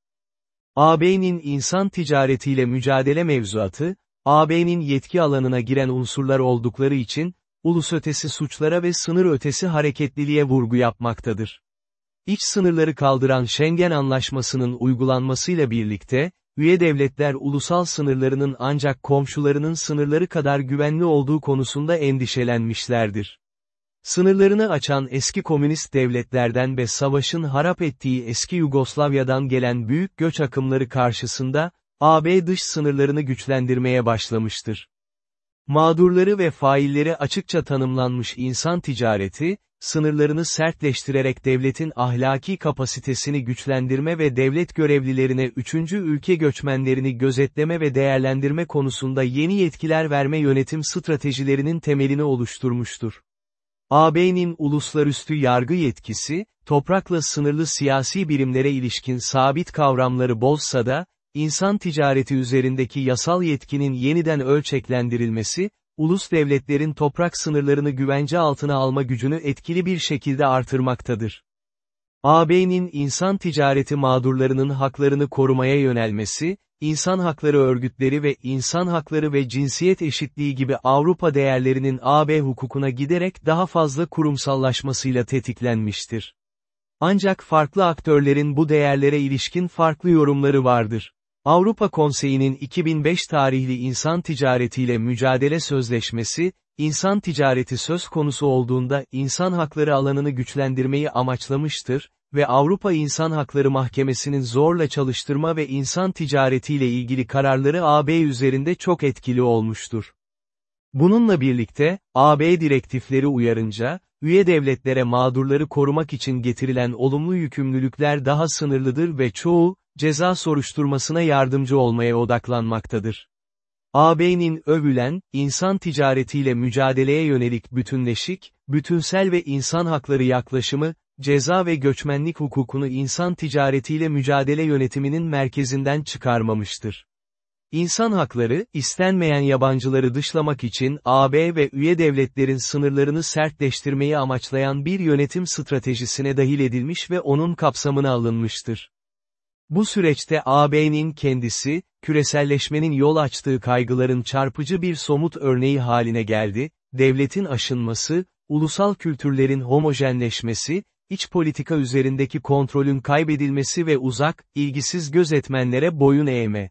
AB'nin insan ticaretiyle mücadele mevzuatı, AB'nin yetki alanına giren unsurlar oldukları için, ulus ötesi suçlara ve sınır ötesi hareketliliğe vurgu yapmaktadır. İç sınırları kaldıran Schengen Anlaşması'nın uygulanmasıyla birlikte, üye devletler ulusal sınırlarının ancak komşularının sınırları kadar güvenli olduğu konusunda endişelenmişlerdir. Sınırlarını açan eski komünist devletlerden ve savaşın harap ettiği eski Yugoslavya'dan gelen büyük göç akımları karşısında, AB dış sınırlarını güçlendirmeye başlamıştır. Mağdurları ve failleri açıkça tanımlanmış insan ticareti, sınırlarını sertleştirerek devletin ahlaki kapasitesini güçlendirme ve devlet görevlilerine üçüncü ülke göçmenlerini gözetleme ve değerlendirme konusunda yeni yetkiler verme yönetim stratejilerinin temelini oluşturmuştur. AB'nin uluslarüstü yargı yetkisi, toprakla sınırlı siyasi birimlere ilişkin sabit kavramları bozsa da, insan ticareti üzerindeki yasal yetkinin yeniden ölçeklendirilmesi, ulus devletlerin toprak sınırlarını güvence altına alma gücünü etkili bir şekilde artırmaktadır. AB'nin insan ticareti mağdurlarının haklarını korumaya yönelmesi, insan hakları örgütleri ve insan hakları ve cinsiyet eşitliği gibi Avrupa değerlerinin AB hukukuna giderek daha fazla kurumsallaşmasıyla tetiklenmiştir. Ancak farklı aktörlerin bu değerlere ilişkin farklı yorumları vardır. Avrupa Konseyi'nin 2005 tarihli insan ticaretiyle mücadele sözleşmesi, insan ticareti söz konusu olduğunda insan hakları alanını güçlendirmeyi amaçlamıştır ve Avrupa İnsan Hakları Mahkemesi'nin zorla çalıştırma ve insan ticaretiyle ilgili kararları AB üzerinde çok etkili olmuştur. Bununla birlikte, AB direktifleri uyarınca, üye devletlere mağdurları korumak için getirilen olumlu yükümlülükler daha sınırlıdır ve çoğu, ceza soruşturmasına yardımcı olmaya odaklanmaktadır. AB'nin övülen, insan ticaretiyle mücadeleye yönelik bütünleşik, bütünsel ve insan hakları yaklaşımı, ceza ve göçmenlik hukukunu insan ticaretiyle mücadele yönetiminin merkezinden çıkarmamıştır. İnsan hakları, istenmeyen yabancıları dışlamak için AB ve üye devletlerin sınırlarını sertleştirmeyi amaçlayan bir yönetim stratejisine dahil edilmiş ve onun kapsamına alınmıştır. Bu süreçte AB'nin kendisi, küreselleşmenin yol açtığı kaygıların çarpıcı bir somut örneği haline geldi, devletin aşınması, ulusal kültürlerin homojenleşmesi, iç politika üzerindeki kontrolün kaybedilmesi ve uzak, ilgisiz gözetmenlere boyun eğme.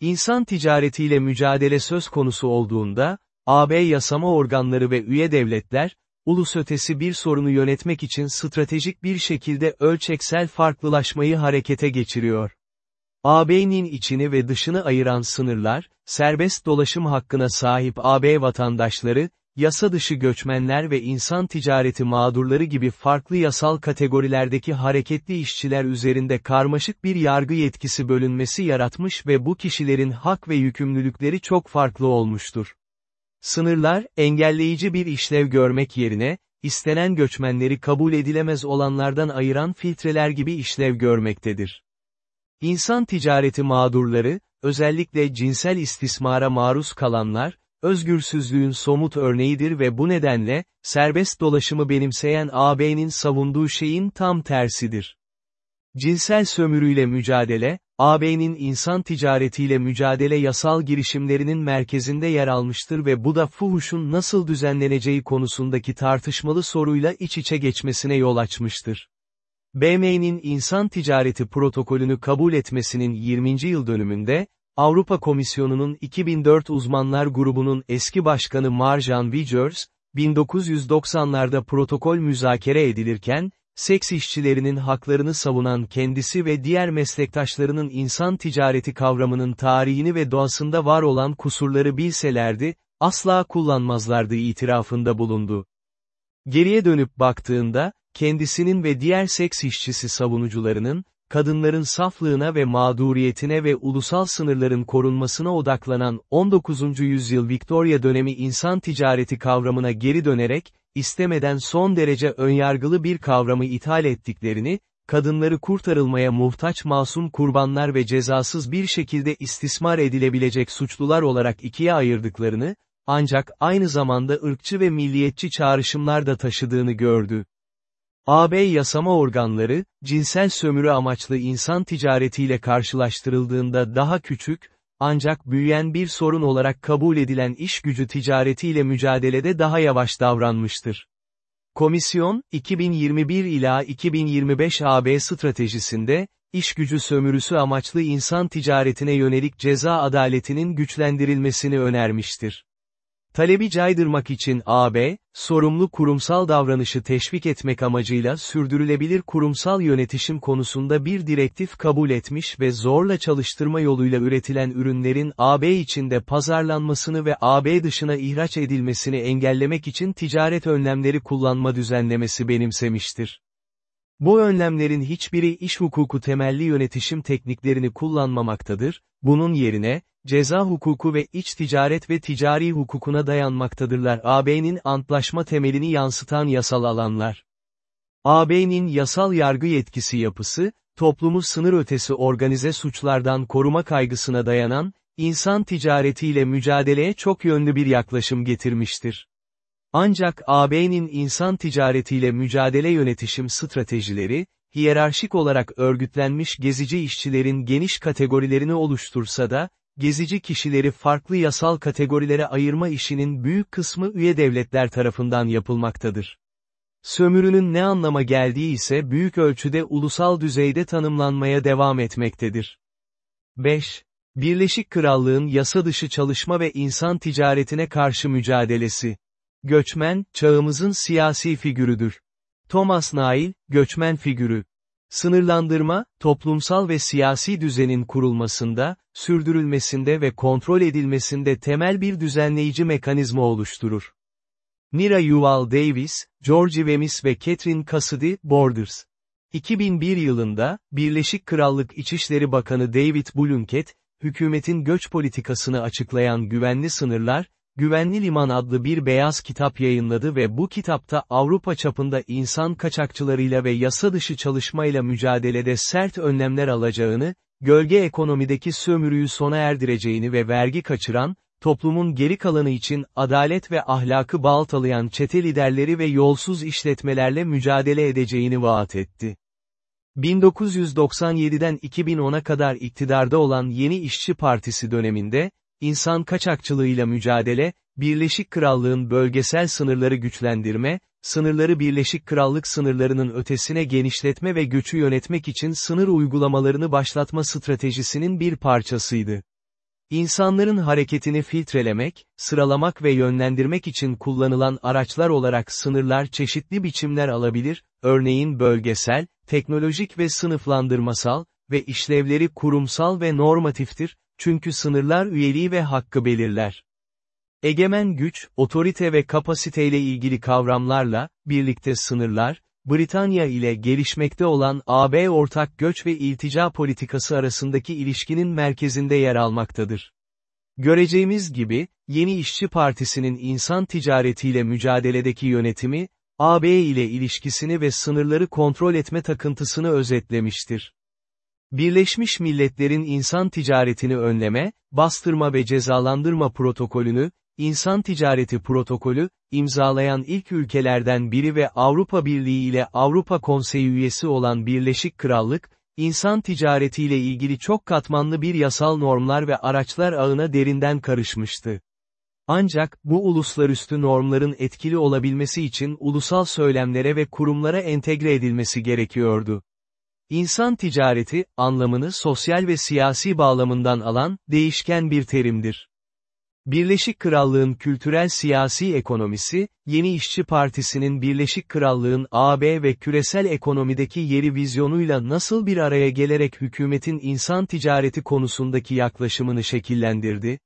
İnsan ticaretiyle mücadele söz konusu olduğunda, AB yasama organları ve üye devletler, ulus ötesi bir sorunu yönetmek için stratejik bir şekilde ölçeksel farklılaşmayı harekete geçiriyor. AB'nin içini ve dışını ayıran sınırlar, serbest dolaşım hakkına sahip AB vatandaşları, yasa dışı göçmenler ve insan ticareti mağdurları gibi farklı yasal kategorilerdeki hareketli işçiler üzerinde karmaşık bir yargı yetkisi bölünmesi yaratmış ve bu kişilerin hak ve yükümlülükleri çok farklı olmuştur. Sınırlar, engelleyici bir işlev görmek yerine, istenen göçmenleri kabul edilemez olanlardan ayıran filtreler gibi işlev görmektedir. İnsan ticareti mağdurları, özellikle cinsel istismara maruz kalanlar, özgürsüzlüğün somut örneğidir ve bu nedenle, serbest dolaşımı benimseyen AB'nin savunduğu şeyin tam tersidir. Cinsel sömürüyle mücadele, AB'nin insan ticaretiyle mücadele yasal girişimlerinin merkezinde yer almıştır ve bu da fuhuşun nasıl düzenleneceği konusundaki tartışmalı soruyla iç içe geçmesine yol açmıştır. BM'nin insan ticareti protokolünü kabul etmesinin 20. yıl dönümünde, Avrupa Komisyonu'nun 2004 uzmanlar grubunun eski başkanı Marjan Vigers, 1990'larda protokol müzakere edilirken, seks işçilerinin haklarını savunan kendisi ve diğer meslektaşlarının insan ticareti kavramının tarihini ve doğasında var olan kusurları bilselerdi, asla kullanmazlardı itirafında bulundu. Geriye dönüp baktığında, kendisinin ve diğer seks işçisi savunucularının, kadınların saflığına ve mağduriyetine ve ulusal sınırların korunmasına odaklanan 19. yüzyıl Victoria dönemi insan ticareti kavramına geri dönerek, istemeden son derece önyargılı bir kavramı ithal ettiklerini, kadınları kurtarılmaya muhtaç masum kurbanlar ve cezasız bir şekilde istismar edilebilecek suçlular olarak ikiye ayırdıklarını, ancak aynı zamanda ırkçı ve milliyetçi çağrışımlar da taşıdığını gördü. AB yasama organları, cinsel sömürü amaçlı insan ticaretiyle karşılaştırıldığında daha küçük, ancak büyüyen bir sorun olarak kabul edilen iş gücü ticaretiyle mücadelede daha yavaş davranmıştır. Komisyon, 2021 ila 2025 AB stratejisinde, iş gücü sömürüsü amaçlı insan ticaretine yönelik ceza adaletinin güçlendirilmesini önermiştir. Talebi caydırmak için AB, sorumlu kurumsal davranışı teşvik etmek amacıyla sürdürülebilir kurumsal yönetişim konusunda bir direktif kabul etmiş ve zorla çalıştırma yoluyla üretilen ürünlerin AB içinde pazarlanmasını ve AB dışına ihraç edilmesini engellemek için ticaret önlemleri kullanma düzenlemesi benimsemiştir. Bu önlemlerin hiçbiri iş hukuku temelli yönetişim tekniklerini kullanmamaktadır, bunun yerine, ceza hukuku ve iç ticaret ve ticari hukukuna dayanmaktadırlar. AB'nin antlaşma temelini yansıtan yasal alanlar. AB'nin yasal yargı yetkisi yapısı, toplumu sınır ötesi organize suçlardan koruma kaygısına dayanan, insan ticaretiyle mücadeleye çok yönlü bir yaklaşım getirmiştir. Ancak AB'nin insan ticaretiyle mücadele yönetişim stratejileri, hiyerarşik olarak örgütlenmiş gezici işçilerin geniş kategorilerini oluştursa da, gezici kişileri farklı yasal kategorilere ayırma işinin büyük kısmı üye devletler tarafından yapılmaktadır. Sömürünün ne anlama geldiği ise büyük ölçüde ulusal düzeyde tanımlanmaya devam etmektedir. 5. Birleşik Krallığın yasa dışı çalışma ve insan ticaretine karşı mücadelesi. Göçmen, çağımızın siyasi figürüdür. Thomas Nail, göçmen figürü. Sınırlandırma, toplumsal ve siyasi düzenin kurulmasında, sürdürülmesinde ve kontrol edilmesinde temel bir düzenleyici mekanizma oluşturur. Nira Yuval Davis, George Wemis ve Catherine Cassidy, Borders. 2001 yılında, Birleşik Krallık İçişleri Bakanı David Blunkett, hükümetin göç politikasını açıklayan Güvenli Sınırlar, Güvenli Liman adlı bir beyaz kitap yayınladı ve bu kitapta Avrupa çapında insan kaçakçılarıyla ve yasa dışı çalışmayla mücadelede sert önlemler alacağını, gölge ekonomideki sömürüyü sona erdireceğini ve vergi kaçıran, toplumun geri kalanı için adalet ve ahlakı baltalayan çete liderleri ve yolsuz işletmelerle mücadele edeceğini vaat etti. 1997'den 2010'a kadar iktidarda olan Yeni İşçi Partisi döneminde, insan kaçakçılığıyla mücadele, Birleşik Krallığın bölgesel sınırları güçlendirme, sınırları Birleşik Krallık sınırlarının ötesine genişletme ve göçü yönetmek için sınır uygulamalarını başlatma stratejisinin bir parçasıydı. İnsanların hareketini filtrelemek, sıralamak ve yönlendirmek için kullanılan araçlar olarak sınırlar çeşitli biçimler alabilir, örneğin bölgesel, teknolojik ve sınıflandırmasal, ve işlevleri kurumsal ve normatiftir, çünkü sınırlar üyeliği ve hakkı belirler. Egemen güç, otorite ve kapasiteyle ilgili kavramlarla, birlikte sınırlar, Britanya ile gelişmekte olan AB ortak göç ve iltica politikası arasındaki ilişkinin merkezinde yer almaktadır. Göreceğimiz gibi, Yeni İşçi Partisi'nin insan ticaretiyle mücadeledeki yönetimi, AB ile ilişkisini ve sınırları kontrol etme takıntısını özetlemiştir. Birleşmiş Milletler'in insan ticaretini önleme, bastırma ve cezalandırma protokolünü, insan ticareti protokolü, imzalayan ilk ülkelerden biri ve Avrupa Birliği ile Avrupa Konseyi üyesi olan Birleşik Krallık, insan ticaretiyle ilgili çok katmanlı bir yasal normlar ve araçlar ağına derinden karışmıştı. Ancak, bu uluslarüstü normların etkili olabilmesi için ulusal söylemlere ve kurumlara entegre edilmesi gerekiyordu. İnsan ticareti, anlamını sosyal ve siyasi bağlamından alan, değişken bir terimdir. Birleşik Krallığın kültürel siyasi ekonomisi, Yeni İşçi Partisi'nin Birleşik Krallığın AB ve küresel ekonomideki yeri vizyonuyla nasıl bir araya gelerek hükümetin insan ticareti konusundaki yaklaşımını şekillendirdi?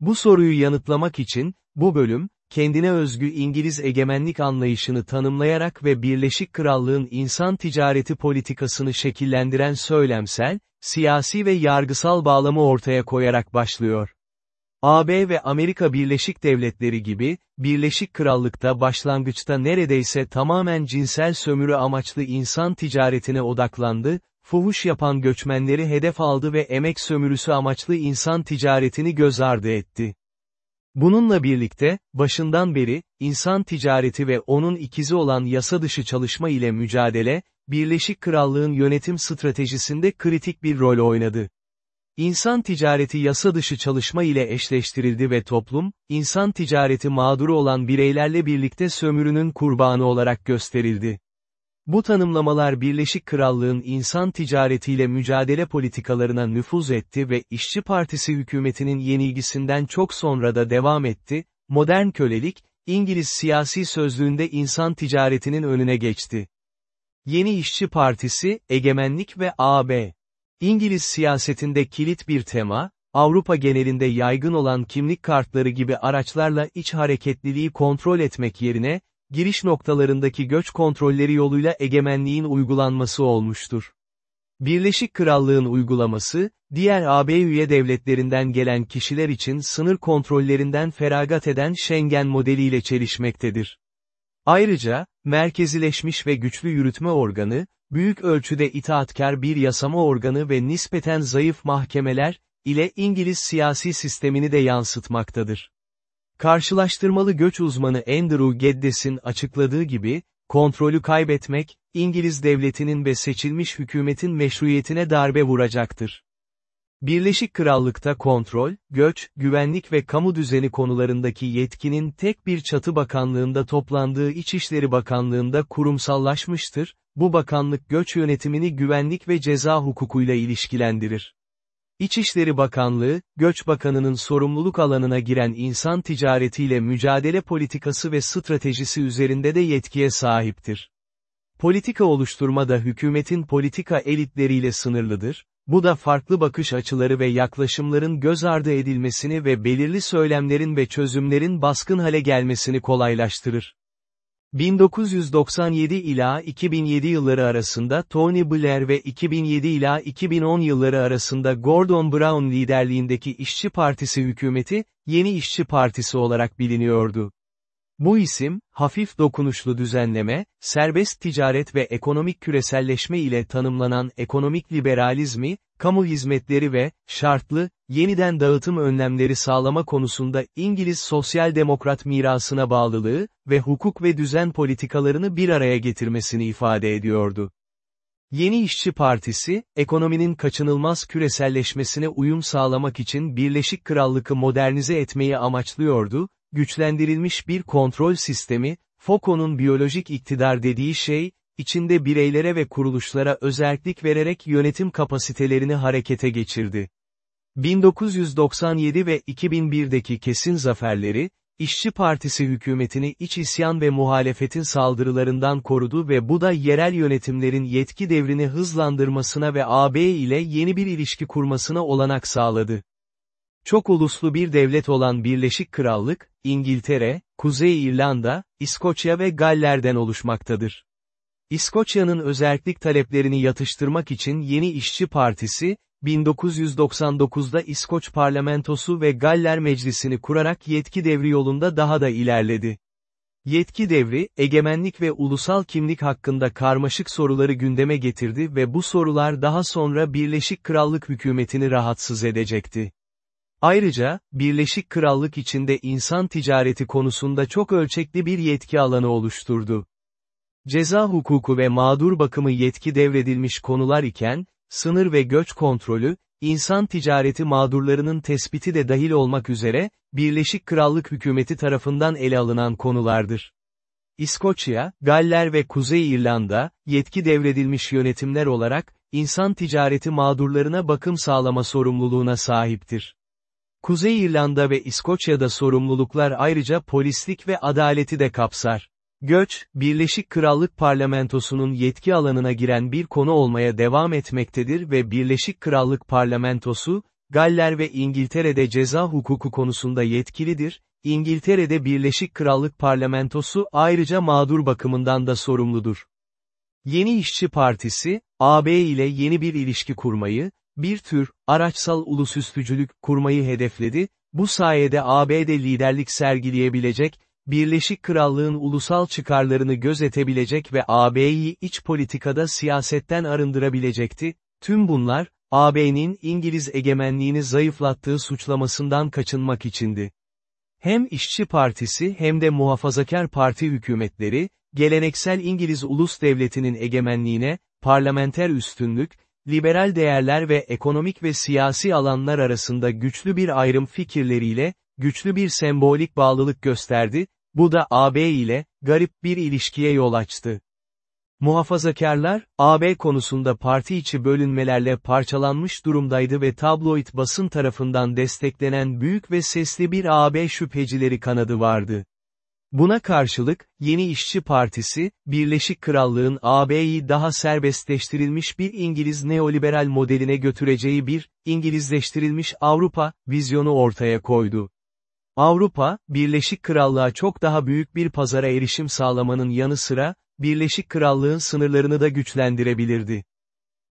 Bu soruyu yanıtlamak için, bu bölüm, kendine özgü İngiliz egemenlik anlayışını tanımlayarak ve Birleşik Krallığın insan ticareti politikasını şekillendiren söylemsel, siyasi ve yargısal bağlamı ortaya koyarak başlıyor. AB ve Amerika Birleşik Devletleri gibi, Birleşik Krallık'ta başlangıçta neredeyse tamamen cinsel sömürü amaçlı insan ticaretine odaklandı, fuhuş yapan göçmenleri hedef aldı ve emek sömürüsü amaçlı insan ticaretini göz ardı etti. Bununla birlikte, başından beri, insan ticareti ve onun ikizi olan yasa dışı çalışma ile mücadele, Birleşik Krallığın yönetim stratejisinde kritik bir rol oynadı. İnsan ticareti yasa dışı çalışma ile eşleştirildi ve toplum, insan ticareti mağduru olan bireylerle birlikte sömürünün kurbanı olarak gösterildi. Bu tanımlamalar Birleşik Krallığın insan ticaretiyle mücadele politikalarına nüfuz etti ve İşçi Partisi hükümetinin yenilgisinden çok sonra da devam etti, modern kölelik, İngiliz siyasi sözlüğünde insan ticaretinin önüne geçti. Yeni İşçi Partisi, egemenlik ve AB. İngiliz siyasetinde kilit bir tema, Avrupa genelinde yaygın olan kimlik kartları gibi araçlarla iç hareketliliği kontrol etmek yerine, giriş noktalarındaki göç kontrolleri yoluyla egemenliğin uygulanması olmuştur. Birleşik Krallığın uygulaması, diğer AB üye devletlerinden gelen kişiler için sınır kontrollerinden feragat eden Schengen modeliyle çelişmektedir. Ayrıca, merkezileşmiş ve güçlü yürütme organı, büyük ölçüde itaatkar bir yasama organı ve nispeten zayıf mahkemeler, ile İngiliz siyasi sistemini de yansıtmaktadır. Karşılaştırmalı göç uzmanı Andrew Geddes'in açıkladığı gibi, kontrolü kaybetmek, İngiliz devletinin ve seçilmiş hükümetin meşruiyetine darbe vuracaktır. Birleşik Krallık'ta kontrol, göç, güvenlik ve kamu düzeni konularındaki yetkinin tek bir çatı bakanlığında toplandığı İçişleri Bakanlığında kurumsallaşmıştır, bu bakanlık göç yönetimini güvenlik ve ceza hukukuyla ilişkilendirir. İçişleri Bakanlığı, Göç Bakanı'nın sorumluluk alanına giren insan ticaretiyle mücadele politikası ve stratejisi üzerinde de yetkiye sahiptir. Politika oluşturma da hükümetin politika elitleriyle sınırlıdır, bu da farklı bakış açıları ve yaklaşımların göz ardı edilmesini ve belirli söylemlerin ve çözümlerin baskın hale gelmesini kolaylaştırır. 1997 ila 2007 yılları arasında Tony Blair ve 2007 ila 2010 yılları arasında Gordon Brown liderliğindeki İşçi Partisi hükümeti, Yeni İşçi Partisi olarak biliniyordu. Bu isim, hafif dokunuşlu düzenleme, serbest ticaret ve ekonomik küreselleşme ile tanımlanan ekonomik liberalizmi, kamu hizmetleri ve, şartlı, yeniden dağıtım önlemleri sağlama konusunda İngiliz sosyal demokrat mirasına bağlılığı ve hukuk ve düzen politikalarını bir araya getirmesini ifade ediyordu. Yeni İşçi Partisi, ekonominin kaçınılmaz küreselleşmesine uyum sağlamak için Birleşik Krallık'ı modernize etmeyi amaçlıyordu, güçlendirilmiş bir kontrol sistemi, Foucault'un biyolojik iktidar dediği şey, içinde bireylere ve kuruluşlara özellik vererek yönetim kapasitelerini harekete geçirdi. 1997 ve 2001'deki kesin zaferleri, İşçi Partisi hükümetini iç isyan ve muhalefetin saldırılarından korudu ve bu da yerel yönetimlerin yetki devrini hızlandırmasına ve AB ile yeni bir ilişki kurmasına olanak sağladı. Çok uluslu bir devlet olan Birleşik Krallık, İngiltere, Kuzey İrlanda, İskoçya ve Galler'den oluşmaktadır. İskoçya'nın özellik taleplerini yatıştırmak için Yeni İşçi Partisi, 1999'da İskoç Parlamentosu ve Galler Meclisi'ni kurarak yetki devri yolunda daha da ilerledi. Yetki devri, egemenlik ve ulusal kimlik hakkında karmaşık soruları gündeme getirdi ve bu sorular daha sonra Birleşik Krallık hükümetini rahatsız edecekti. Ayrıca, Birleşik Krallık içinde insan ticareti konusunda çok ölçekli bir yetki alanı oluşturdu. Ceza hukuku ve mağdur bakımı yetki devredilmiş konular iken, sınır ve göç kontrolü, insan ticareti mağdurlarının tespiti de dahil olmak üzere, Birleşik Krallık hükümeti tarafından ele alınan konulardır. İskoçya, Galler ve Kuzey İrlanda, yetki devredilmiş yönetimler olarak, insan ticareti mağdurlarına bakım sağlama sorumluluğuna sahiptir. Kuzey İrlanda ve İskoçya'da sorumluluklar ayrıca polislik ve adaleti de kapsar. Göç, Birleşik Krallık Parlamentosu'nun yetki alanına giren bir konu olmaya devam etmektedir ve Birleşik Krallık Parlamentosu, Galler ve İngiltere'de ceza hukuku konusunda yetkilidir, İngiltere'de Birleşik Krallık Parlamentosu ayrıca mağdur bakımından da sorumludur. Yeni İşçi Partisi, AB ile yeni bir ilişki kurmayı, bir tür, araçsal ulusüstücülük kurmayı hedefledi, bu sayede AB'de liderlik sergileyebilecek, Birleşik Krallığın ulusal çıkarlarını gözetebilecek ve AB'yi iç politikada siyasetten arındırabilecekti, tüm bunlar, AB'nin İngiliz egemenliğini zayıflattığı suçlamasından kaçınmak içindi. Hem İşçi Partisi hem de Muhafazakar Parti hükümetleri, geleneksel İngiliz ulus devletinin egemenliğine, parlamenter üstünlük, liberal değerler ve ekonomik ve siyasi alanlar arasında güçlü bir ayrım fikirleriyle, güçlü bir sembolik bağlılık gösterdi, bu da AB ile, garip bir ilişkiye yol açtı. Muhafazakarlar, AB konusunda parti içi bölünmelerle parçalanmış durumdaydı ve tabloid basın tarafından desteklenen büyük ve sesli bir AB şüphecileri kanadı vardı. Buna karşılık, Yeni İşçi Partisi, Birleşik Krallığın AB'yi daha serbestleştirilmiş bir İngiliz neoliberal modeline götüreceği bir, İngilizleştirilmiş Avrupa, vizyonu ortaya koydu. Avrupa, Birleşik Krallığa çok daha büyük bir pazara erişim sağlamanın yanı sıra, Birleşik Krallığın sınırlarını da güçlendirebilirdi.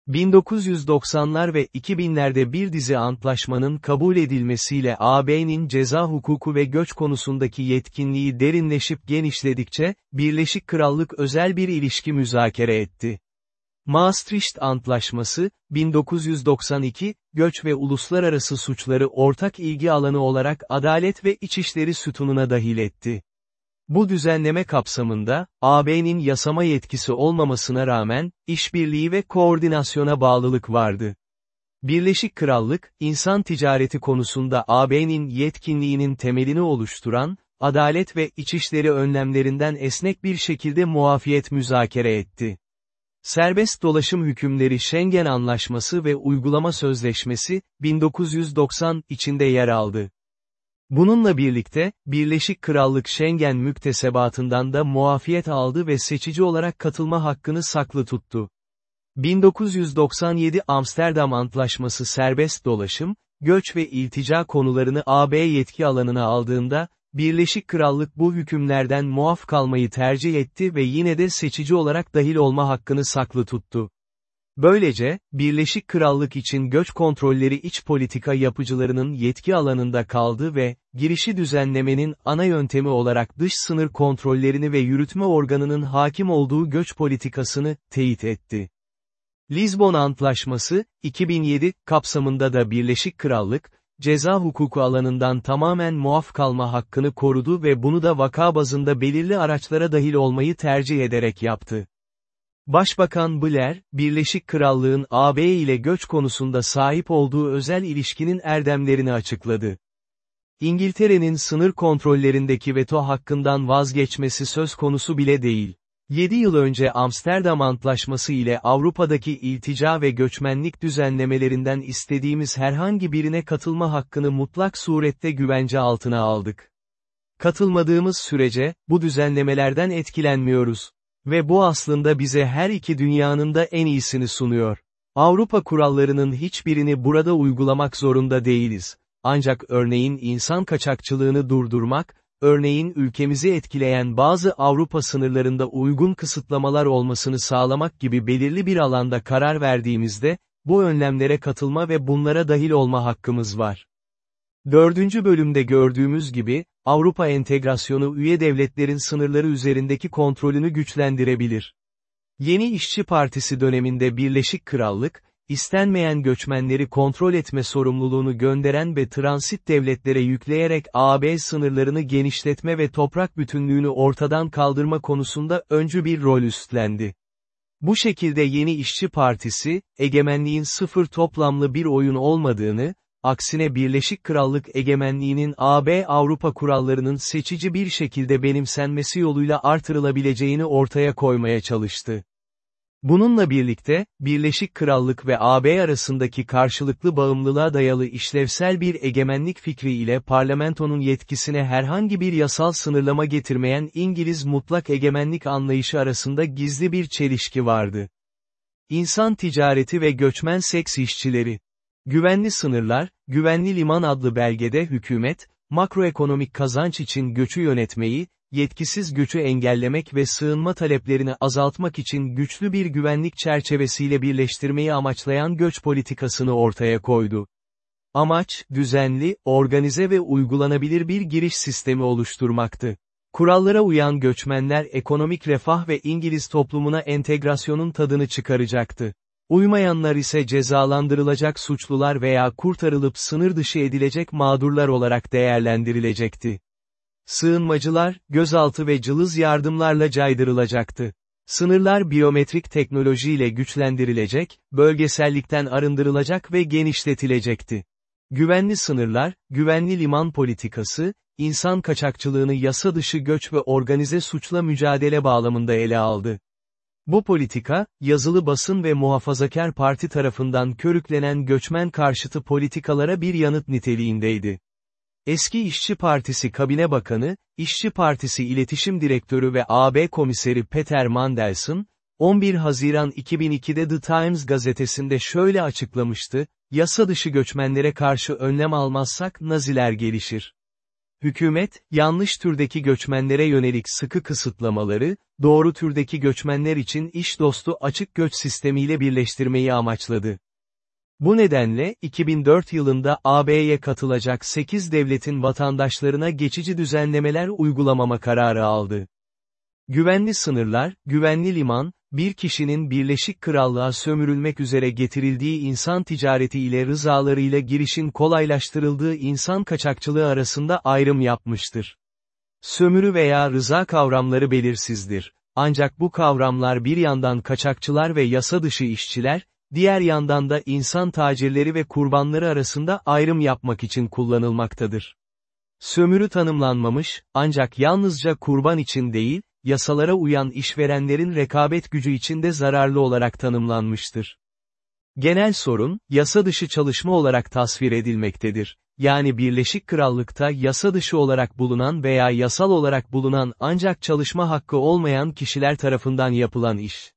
1990'lar ve 2000'lerde bir dizi antlaşmanın kabul edilmesiyle AB'nin ceza hukuku ve göç konusundaki yetkinliği derinleşip genişledikçe, Birleşik Krallık özel bir ilişki müzakere etti. Maastricht Antlaşması, 1992, göç ve uluslararası suçları ortak ilgi alanı olarak adalet ve içişleri sütununa dahil etti. Bu düzenleme kapsamında, AB'nin yasama yetkisi olmamasına rağmen, işbirliği ve koordinasyona bağlılık vardı. Birleşik Krallık, insan ticareti konusunda AB'nin yetkinliğinin temelini oluşturan, adalet ve içişleri önlemlerinden esnek bir şekilde muafiyet müzakere etti. Serbest dolaşım hükümleri Schengen Anlaşması ve Uygulama Sözleşmesi, 1990 içinde yer aldı. Bununla birlikte, Birleşik Krallık Schengen müktesebatından da muafiyet aldı ve seçici olarak katılma hakkını saklı tuttu. 1997 Amsterdam Antlaşması serbest dolaşım, göç ve iltica konularını AB yetki alanına aldığında, Birleşik Krallık bu hükümlerden muaf kalmayı tercih etti ve yine de seçici olarak dahil olma hakkını saklı tuttu. Böylece, Birleşik Krallık için göç kontrolleri iç politika yapıcılarının yetki alanında kaldı ve, girişi düzenlemenin ana yöntemi olarak dış sınır kontrollerini ve yürütme organının hakim olduğu göç politikasını, teyit etti. Lizbon Antlaşması, 2007, kapsamında da Birleşik Krallık, ceza hukuku alanından tamamen muaf kalma hakkını korudu ve bunu da vaka bazında belirli araçlara dahil olmayı tercih ederek yaptı. Başbakan Blair, Birleşik Krallığın AB ile göç konusunda sahip olduğu özel ilişkinin erdemlerini açıkladı. İngiltere'nin sınır kontrollerindeki veto hakkından vazgeçmesi söz konusu bile değil. 7 yıl önce Amsterdam Antlaşması ile Avrupa'daki iltica ve göçmenlik düzenlemelerinden istediğimiz herhangi birine katılma hakkını mutlak surette güvence altına aldık. Katılmadığımız sürece, bu düzenlemelerden etkilenmiyoruz. Ve bu aslında bize her iki dünyanın da en iyisini sunuyor. Avrupa kurallarının hiçbirini burada uygulamak zorunda değiliz. ancak örneğin insan kaçakçılığını durdurmak, örneğin ülkemizi etkileyen bazı Avrupa sınırlarında uygun kısıtlamalar olmasını sağlamak gibi belirli bir alanda karar verdiğimizde, bu önlemlere katılma ve bunlara dahil olma hakkımız var. Dördüncü bölümde gördüğümüz gibi, Avrupa entegrasyonu üye devletlerin sınırları üzerindeki kontrolünü güçlendirebilir. Yeni İşçi Partisi döneminde Birleşik Krallık, istenmeyen göçmenleri kontrol etme sorumluluğunu gönderen ve transit devletlere yükleyerek AB sınırlarını genişletme ve toprak bütünlüğünü ortadan kaldırma konusunda öncü bir rol üstlendi. Bu şekilde yeni İşçi Partisi, egemenliğin sıfır toplamlı bir oyun olmadığını, aksine Birleşik Krallık egemenliğinin AB Avrupa kurallarının seçici bir şekilde benimsenmesi yoluyla artırılabileceğini ortaya koymaya çalıştı. Bununla birlikte, Birleşik Krallık ve AB arasındaki karşılıklı bağımlılığa dayalı işlevsel bir egemenlik fikri ile parlamentonun yetkisine herhangi bir yasal sınırlama getirmeyen İngiliz mutlak egemenlik anlayışı arasında gizli bir çelişki vardı. İnsan ticareti ve göçmen seks işçileri. Güvenli sınırlar, Güvenli Liman adlı belgede hükümet, makroekonomik kazanç için göçü yönetmeyi, yetkisiz göçü engellemek ve sığınma taleplerini azaltmak için güçlü bir güvenlik çerçevesiyle birleştirmeyi amaçlayan göç politikasını ortaya koydu. Amaç, düzenli, organize ve uygulanabilir bir giriş sistemi oluşturmaktı. Kurallara uyan göçmenler ekonomik refah ve İngiliz toplumuna entegrasyonun tadını çıkaracaktı. Uymayanlar ise cezalandırılacak suçlular veya kurtarılıp sınır dışı edilecek mağdurlar olarak değerlendirilecekti. Sığınmacılar, gözaltı ve cılız yardımlarla caydırılacaktı. Sınırlar biyometrik teknolojiyle güçlendirilecek, bölgesellikten arındırılacak ve genişletilecekti. Güvenli sınırlar, güvenli liman politikası, insan kaçakçılığını yasa dışı göç ve organize suçla mücadele bağlamında ele aldı. Bu politika, yazılı basın ve muhafazakar parti tarafından körüklenen göçmen karşıtı politikalara bir yanıt niteliğindeydi. Eski İşçi Partisi Kabine Bakanı, İşçi Partisi İletişim Direktörü ve AB Komiseri Peter Mandelson, 11 Haziran 2002'de The Times gazetesinde şöyle açıklamıştı, yasa dışı göçmenlere karşı önlem almazsak Naziler gelişir. Hükümet, yanlış türdeki göçmenlere yönelik sıkı kısıtlamaları, doğru türdeki göçmenler için iş dostu açık göç sistemiyle birleştirmeyi amaçladı. Bu nedenle, 2004 yılında AB'ye katılacak 8 devletin vatandaşlarına geçici düzenlemeler uygulamama kararı aldı. Güvenli sınırlar, güvenli liman, bir kişinin Birleşik Krallığa sömürülmek üzere getirildiği insan ticareti ile rızalarıyla girişin kolaylaştırıldığı insan kaçakçılığı arasında ayrım yapmıştır. Sömürü veya rıza kavramları belirsizdir. Ancak bu kavramlar bir yandan kaçakçılar ve yasa dışı işçiler, diğer yandan da insan tacirleri ve kurbanları arasında ayrım yapmak için kullanılmaktadır. Sömürü tanımlanmamış, ancak yalnızca kurban için değil, yasalara uyan işverenlerin rekabet gücü içinde zararlı olarak tanımlanmıştır. Genel sorun, yasa dışı çalışma olarak tasvir edilmektedir. Yani Birleşik Krallık'ta yasa dışı olarak bulunan veya yasal olarak bulunan ancak çalışma hakkı olmayan kişiler tarafından yapılan iş.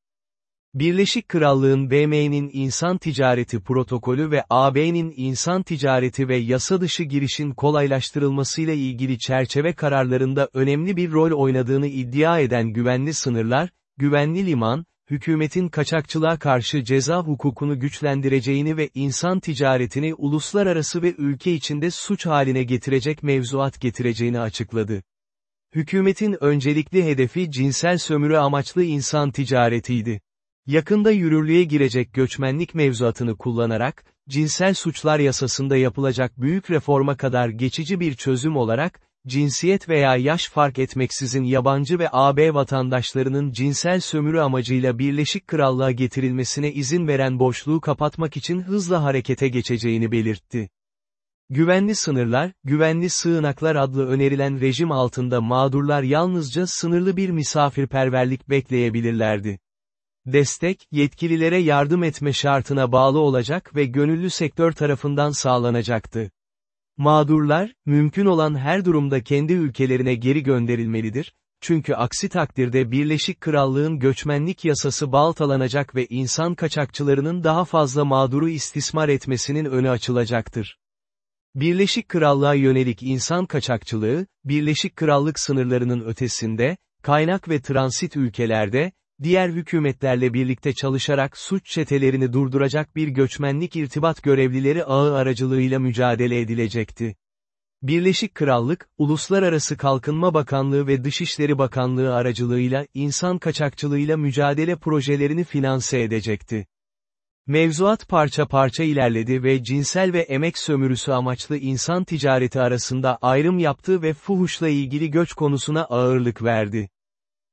Birleşik Krallığın BM'nin insan ticareti protokolü ve AB'nin insan ticareti ve yasa dışı girişin kolaylaştırılmasıyla ilgili çerçeve kararlarında önemli bir rol oynadığını iddia eden güvenli sınırlar, güvenli liman, hükümetin kaçakçılığa karşı ceza hukukunu güçlendireceğini ve insan ticaretini uluslararası ve ülke içinde suç haline getirecek mevzuat getireceğini açıkladı. Hükümetin öncelikli hedefi cinsel sömürü amaçlı insan ticaretiydi. Yakında yürürlüğe girecek göçmenlik mevzuatını kullanarak, cinsel suçlar yasasında yapılacak büyük reforma kadar geçici bir çözüm olarak, cinsiyet veya yaş fark etmeksizin yabancı ve AB vatandaşlarının cinsel sömürü amacıyla Birleşik Krallığa getirilmesine izin veren boşluğu kapatmak için hızla harekete geçeceğini belirtti. Güvenli sınırlar, güvenli sığınaklar adlı önerilen rejim altında mağdurlar yalnızca sınırlı bir misafirperverlik bekleyebilirlerdi. Destek, yetkililere yardım etme şartına bağlı olacak ve gönüllü sektör tarafından sağlanacaktı. Mağdurlar, mümkün olan her durumda kendi ülkelerine geri gönderilmelidir, çünkü aksi takdirde Birleşik Krallığın göçmenlik yasası baltalanacak ve insan kaçakçılarının daha fazla mağduru istismar etmesinin önü açılacaktır. Birleşik Krallığa yönelik insan kaçakçılığı, Birleşik Krallık sınırlarının ötesinde, kaynak ve transit ülkelerde, diğer hükümetlerle birlikte çalışarak suç çetelerini durduracak bir göçmenlik irtibat görevlileri ağı aracılığıyla mücadele edilecekti. Birleşik Krallık, Uluslararası Kalkınma Bakanlığı ve Dışişleri Bakanlığı aracılığıyla insan kaçakçılığıyla mücadele projelerini finanse edecekti. Mevzuat parça parça ilerledi ve cinsel ve emek sömürüsü amaçlı insan ticareti arasında ayrım yaptı ve fuhuşla ilgili göç konusuna ağırlık verdi.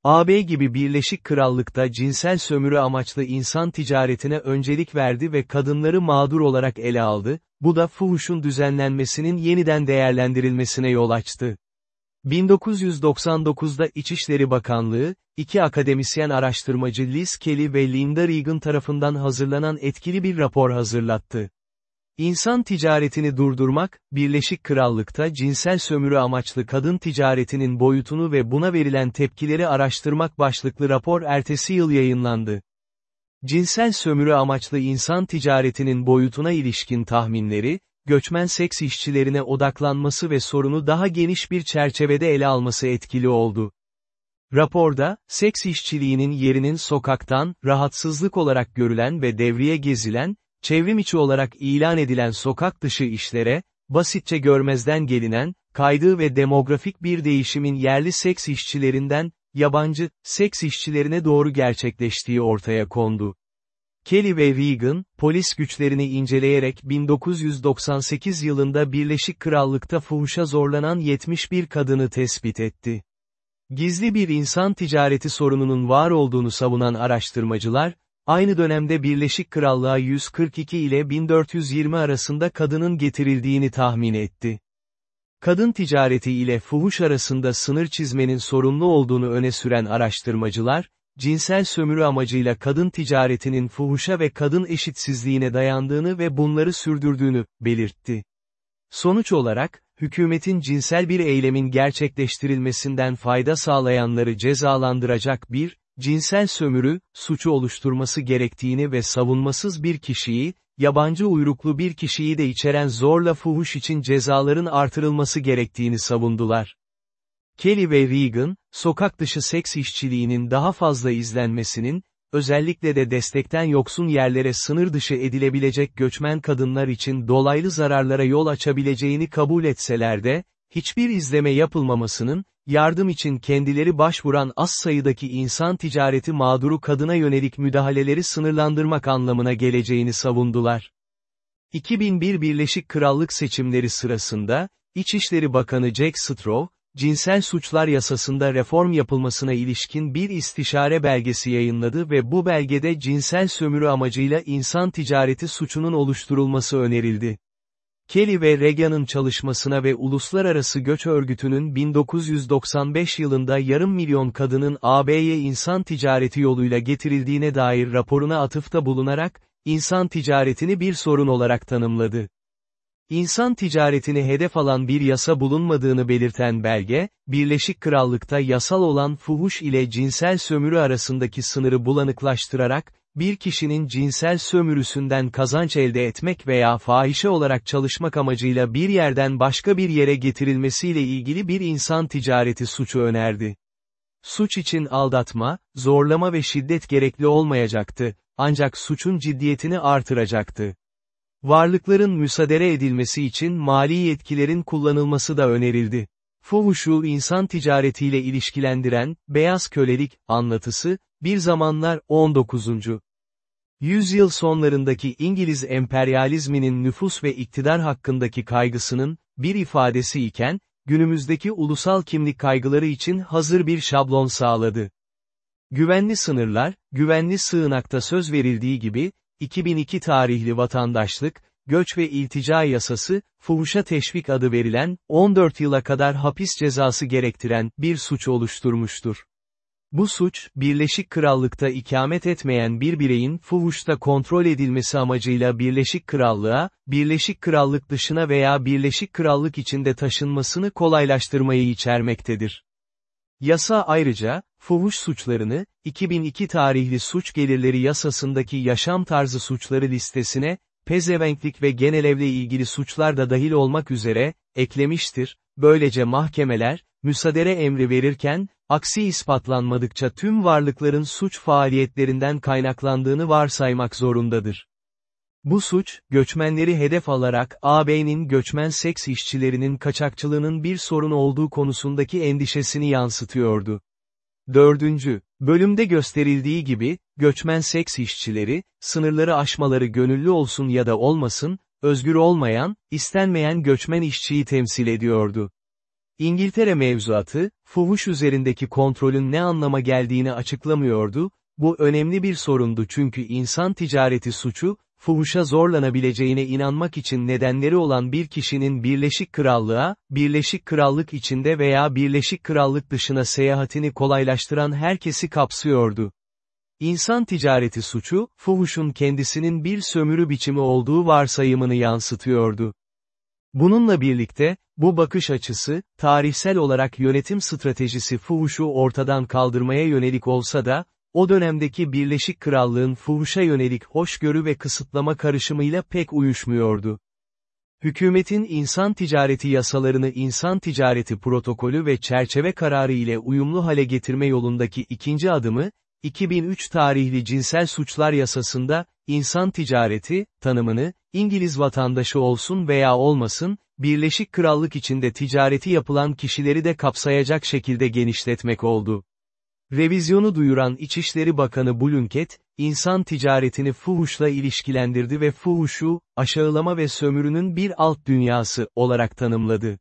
AB gibi Birleşik Krallık'ta cinsel sömürü amaçlı insan ticaretine öncelik verdi ve kadınları mağdur olarak ele aldı, bu da fuhuşun düzenlenmesinin yeniden değerlendirilmesine yol açtı. 1999'da İçişleri Bakanlığı, iki akademisyen araştırmacı Liz Kelly ve Linda Regan tarafından hazırlanan etkili bir rapor hazırlattı. İnsan ticaretini durdurmak, Birleşik Krallık'ta cinsel sömürü amaçlı kadın ticaretinin boyutunu ve buna verilen tepkileri araştırmak başlıklı rapor ertesi yıl yayınlandı. Cinsel sömürü amaçlı insan ticaretinin boyutuna ilişkin tahminleri, göçmen seks işçilerine odaklanması ve sorunu daha geniş bir çerçevede ele alması etkili oldu. Raporda, seks işçiliğinin yerinin sokaktan, rahatsızlık olarak görülen ve devriye gezilen, çevrim içi olarak ilan edilen sokak dışı işlere, basitçe görmezden gelinen, kaydı ve demografik bir değişimin yerli seks işçilerinden, yabancı, seks işçilerine doğru gerçekleştiği ortaya kondu. Kelly ve Reagan, polis güçlerini inceleyerek 1998 yılında Birleşik Krallık'ta fuhuşa zorlanan 71 kadını tespit etti. Gizli bir insan ticareti sorununun var olduğunu savunan araştırmacılar, aynı dönemde Birleşik Krallığa 142 ile 1420 arasında kadının getirildiğini tahmin etti. Kadın ticareti ile fuhuş arasında sınır çizmenin sorumlu olduğunu öne süren araştırmacılar, cinsel sömürü amacıyla kadın ticaretinin fuhuşa ve kadın eşitsizliğine dayandığını ve bunları sürdürdüğünü, belirtti. Sonuç olarak, hükümetin cinsel bir eylemin gerçekleştirilmesinden fayda sağlayanları cezalandıracak bir, cinsel sömürü, suçu oluşturması gerektiğini ve savunmasız bir kişiyi, yabancı uyruklu bir kişiyi de içeren zorla fuhuş için cezaların artırılması gerektiğini savundular. Kelly ve Reagan, sokak dışı seks işçiliğinin daha fazla izlenmesinin, özellikle de destekten yoksun yerlere sınır dışı edilebilecek göçmen kadınlar için dolaylı zararlara yol açabileceğini kabul etseler de, hiçbir izleme yapılmamasının, yardım için kendileri başvuran az sayıdaki insan ticareti mağduru kadına yönelik müdahaleleri sınırlandırmak anlamına geleceğini savundular. 2001 Birleşik Krallık seçimleri sırasında, İçişleri Bakanı Jack Straw, cinsel suçlar yasasında reform yapılmasına ilişkin bir istişare belgesi yayınladı ve bu belgede cinsel sömürü amacıyla insan ticareti suçunun oluşturulması önerildi. Kelly ve Reagan'ın çalışmasına ve Uluslararası Göç Örgütü'nün 1995 yılında yarım milyon kadının AB'ye insan ticareti yoluyla getirildiğine dair raporuna atıfta bulunarak, insan ticaretini bir sorun olarak tanımladı. İnsan ticaretini hedef alan bir yasa bulunmadığını belirten belge, Birleşik Krallık'ta yasal olan fuhuş ile cinsel sömürü arasındaki sınırı bulanıklaştırarak, bir kişinin cinsel sömürüsünden kazanç elde etmek veya fahişe olarak çalışmak amacıyla bir yerden başka bir yere getirilmesiyle ilgili bir insan ticareti suçu önerdi. Suç için aldatma, zorlama ve şiddet gerekli olmayacaktı, ancak suçun ciddiyetini artıracaktı. Varlıkların müsaade edilmesi için mali yetkilerin kullanılması da önerildi. Fuhuşu insan ticaretiyle ilişkilendiren, beyaz kölelik, anlatısı, bir zamanlar 19. Yüzyıl sonlarındaki İngiliz emperyalizminin nüfus ve iktidar hakkındaki kaygısının, bir ifadesi iken, günümüzdeki ulusal kimlik kaygıları için hazır bir şablon sağladı. Güvenli sınırlar, güvenli sığınakta söz verildiği gibi, 2002 tarihli vatandaşlık, göç ve iltica yasası, fuhuşa teşvik adı verilen, 14 yıla kadar hapis cezası gerektiren bir suç oluşturmuştur. Bu suç, Birleşik Krallık'ta ikamet etmeyen bir bireyin fuhuşta kontrol edilmesi amacıyla Birleşik Krallığa, Birleşik Krallık dışına veya Birleşik Krallık içinde taşınmasını kolaylaştırmayı içermektedir. Yasa ayrıca, fuhuş suçlarını, 2002 tarihli suç gelirleri yasasındaki yaşam tarzı suçları listesine, pezevenklik ve genelevle ilgili suçlar da dahil olmak üzere, eklemiştir, böylece mahkemeler, müsadere emri verirken, aksi ispatlanmadıkça tüm varlıkların suç faaliyetlerinden kaynaklandığını varsaymak zorundadır. Bu suç, göçmenleri hedef alarak AB'nin göçmen seks işçilerinin kaçakçılığının bir sorun olduğu konusundaki endişesini yansıtıyordu. Dördüncü, bölümde gösterildiği gibi, göçmen seks işçileri, sınırları aşmaları gönüllü olsun ya da olmasın, özgür olmayan, istenmeyen göçmen işçiyi temsil ediyordu. İngiltere mevzuatı, fuhuş üzerindeki kontrolün ne anlama geldiğini açıklamıyordu, bu önemli bir sorundu çünkü insan ticareti suçu, fuhuşa zorlanabileceğine inanmak için nedenleri olan bir kişinin Birleşik Krallığa, Birleşik Krallık içinde veya Birleşik Krallık dışına seyahatini kolaylaştıran herkesi kapsıyordu. İnsan ticareti suçu, fuhuşun kendisinin bir sömürü biçimi olduğu varsayımını yansıtıyordu. Bununla birlikte, bu bakış açısı, tarihsel olarak yönetim stratejisi fuhuşu ortadan kaldırmaya yönelik olsa da, o dönemdeki Birleşik Krallığın fuhuşa yönelik hoşgörü ve kısıtlama karışımıyla pek uyuşmuyordu. Hükümetin insan ticareti yasalarını insan ticareti protokolü ve çerçeve kararı ile uyumlu hale getirme yolundaki ikinci adımı, 2003 tarihli cinsel suçlar yasasında, insan ticareti, tanımını, İngiliz vatandaşı olsun veya olmasın, Birleşik Krallık içinde ticareti yapılan kişileri de kapsayacak şekilde genişletmek oldu. Revizyonu duyuran İçişleri Bakanı Blunkett, insan ticaretini fuhuşla ilişkilendirdi ve fuhuşu, aşağılama ve sömürünün bir alt dünyası, olarak tanımladı.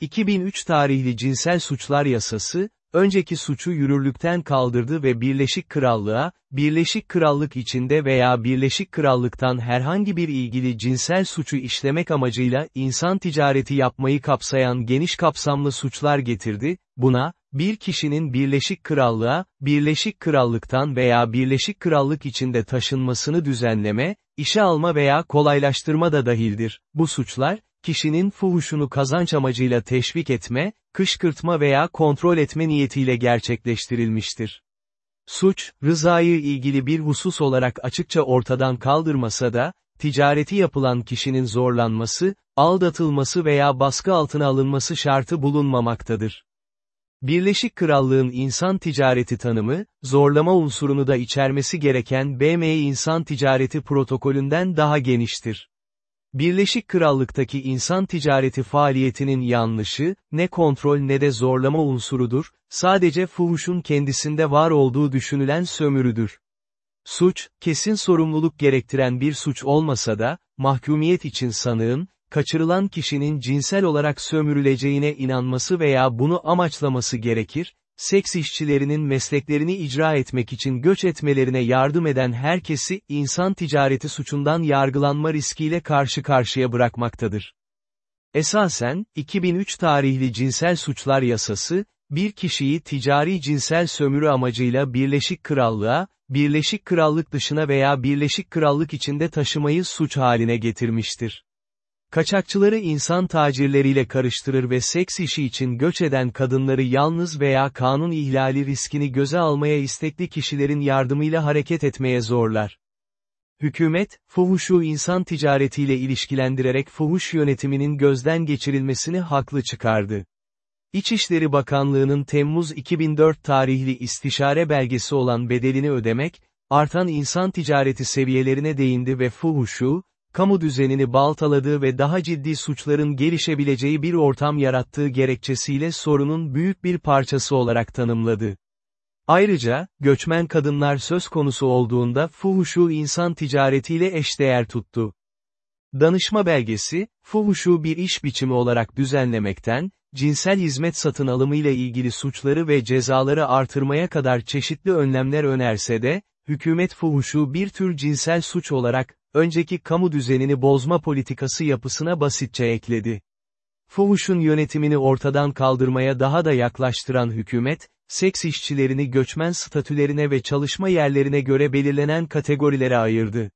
2003 tarihli cinsel suçlar yasası, önceki suçu yürürlükten kaldırdı ve Birleşik Krallığa, Birleşik Krallık içinde veya Birleşik Krallık'tan herhangi bir ilgili cinsel suçu işlemek amacıyla insan ticareti yapmayı kapsayan geniş kapsamlı suçlar getirdi, buna, bir kişinin Birleşik Krallığa, Birleşik Krallık'tan veya Birleşik Krallık içinde taşınmasını düzenleme, işe alma veya kolaylaştırma da dahildir. Bu suçlar, kişinin fuhuşunu kazanç amacıyla teşvik etme, kışkırtma veya kontrol etme niyetiyle gerçekleştirilmiştir. Suç, rızayı ilgili bir husus olarak açıkça ortadan kaldırmasa da, ticareti yapılan kişinin zorlanması, aldatılması veya baskı altına alınması şartı bulunmamaktadır. Birleşik Krallığın insan ticareti tanımı, zorlama unsurunu da içermesi gereken BM İnsan Ticareti Protokolünden daha geniştir. Birleşik Krallık'taki insan ticareti faaliyetinin yanlışı, ne kontrol ne de zorlama unsurudur, sadece fuhuşun kendisinde var olduğu düşünülen sömürüdür. Suç, kesin sorumluluk gerektiren bir suç olmasa da, mahkumiyet için sanığın, kaçırılan kişinin cinsel olarak sömürüleceğine inanması veya bunu amaçlaması gerekir, seks işçilerinin mesleklerini icra etmek için göç etmelerine yardım eden herkesi insan ticareti suçundan yargılanma riskiyle karşı karşıya bırakmaktadır. Esasen, 2003 tarihli cinsel suçlar yasası, bir kişiyi ticari cinsel sömürü amacıyla Birleşik Krallığa, Birleşik Krallık dışına veya Birleşik Krallık içinde taşımayı suç haline getirmiştir. Kaçakçıları insan tacirleriyle karıştırır ve seks işi için göç eden kadınları yalnız veya kanun ihlali riskini göze almaya istekli kişilerin yardımıyla hareket etmeye zorlar. Hükümet, fuhuşu insan ticaretiyle ilişkilendirerek fuhuş yönetiminin gözden geçirilmesini haklı çıkardı. İçişleri Bakanlığı'nın Temmuz 2004 tarihli istişare belgesi olan bedelini ödemek, artan insan ticareti seviyelerine değindi ve fuhuşu, kamu düzenini baltaladığı ve daha ciddi suçların gelişebileceği bir ortam yarattığı gerekçesiyle sorunun büyük bir parçası olarak tanımladı. Ayrıca, göçmen kadınlar söz konusu olduğunda fuhuşu insan ticaretiyle eşdeğer tuttu. Danışma belgesi, fuhuşu bir iş biçimi olarak düzenlemekten, cinsel hizmet satın alımı ile ilgili suçları ve cezaları artırmaya kadar çeşitli önlemler önerse de, hükümet fuhuşu bir tür cinsel suç olarak, önceki kamu düzenini bozma politikası yapısına basitçe ekledi. Fuhuş'un yönetimini ortadan kaldırmaya daha da yaklaştıran hükümet, seks işçilerini göçmen statülerine ve çalışma yerlerine göre belirlenen kategorilere ayırdı.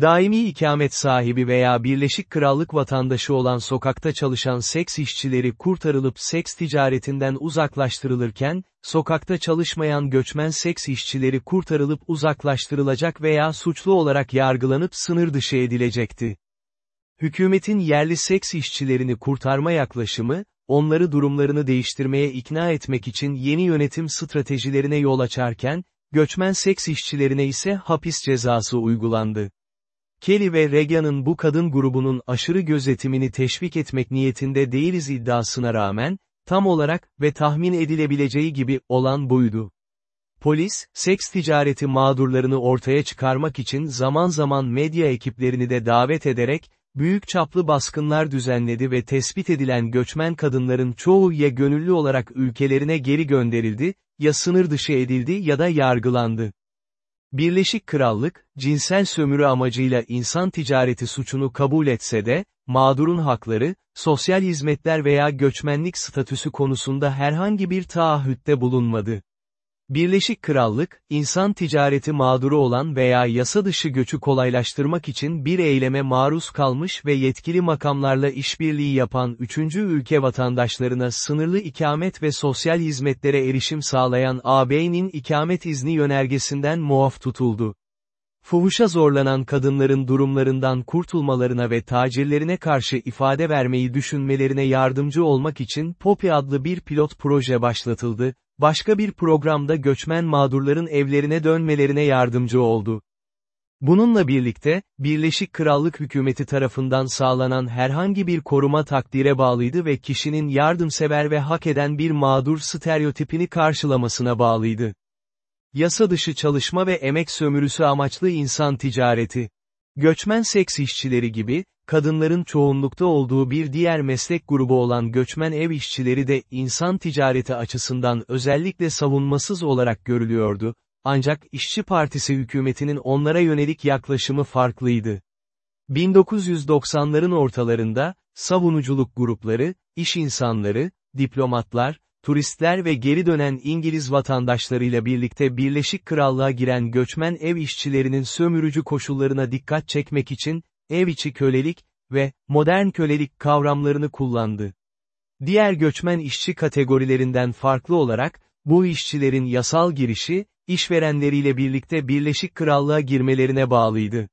Daimi ikamet sahibi veya Birleşik Krallık vatandaşı olan sokakta çalışan seks işçileri kurtarılıp seks ticaretinden uzaklaştırılırken, sokakta çalışmayan göçmen seks işçileri kurtarılıp uzaklaştırılacak veya suçlu olarak yargılanıp sınır dışı edilecekti. Hükümetin yerli seks işçilerini kurtarma yaklaşımı, onları durumlarını değiştirmeye ikna etmek için yeni yönetim stratejilerine yol açarken, göçmen seks işçilerine ise hapis cezası uygulandı. Kelly ve Reagan'ın bu kadın grubunun aşırı gözetimini teşvik etmek niyetinde değiliz iddiasına rağmen, tam olarak ve tahmin edilebileceği gibi olan buydu. Polis, seks ticareti mağdurlarını ortaya çıkarmak için zaman zaman medya ekiplerini de davet ederek, büyük çaplı baskınlar düzenledi ve tespit edilen göçmen kadınların çoğu ya gönüllü olarak ülkelerine geri gönderildi, ya sınır dışı edildi ya da yargılandı. Birleşik Krallık, cinsel sömürü amacıyla insan ticareti suçunu kabul etse de, mağdurun hakları, sosyal hizmetler veya göçmenlik statüsü konusunda herhangi bir taahhütte bulunmadı. Birleşik Krallık, insan ticareti mağduru olan veya yasa dışı göçü kolaylaştırmak için bir eyleme maruz kalmış ve yetkili makamlarla işbirliği yapan üçüncü ülke vatandaşlarına sınırlı ikamet ve sosyal hizmetlere erişim sağlayan AB'nin ikamet izni yönergesinden muaf tutuldu. Fuhuşa zorlanan kadınların durumlarından kurtulmalarına ve tacirlerine karşı ifade vermeyi düşünmelerine yardımcı olmak için Poppy adlı bir pilot proje başlatıldı, başka bir programda göçmen mağdurların evlerine dönmelerine yardımcı oldu. Bununla birlikte, Birleşik Krallık hükümeti tarafından sağlanan herhangi bir koruma takdire bağlıydı ve kişinin yardımsever ve hak eden bir mağdur stereotipini karşılamasına bağlıydı. Yasa dışı çalışma ve emek sömürüsü amaçlı insan ticareti. Göçmen seks işçileri gibi, kadınların çoğunlukta olduğu bir diğer meslek grubu olan göçmen ev işçileri de insan ticareti açısından özellikle savunmasız olarak görülüyordu, ancak İşçi Partisi hükümetinin onlara yönelik yaklaşımı farklıydı. 1990'ların ortalarında, savunuculuk grupları, iş insanları, diplomatlar, turistler ve geri dönen İngiliz vatandaşlarıyla birlikte Birleşik Krallığa giren göçmen ev işçilerinin sömürücü koşullarına dikkat çekmek için, ev içi kölelik ve modern kölelik kavramlarını kullandı. Diğer göçmen işçi kategorilerinden farklı olarak, bu işçilerin yasal girişi, işverenleriyle birlikte Birleşik Krallığa girmelerine bağlıydı.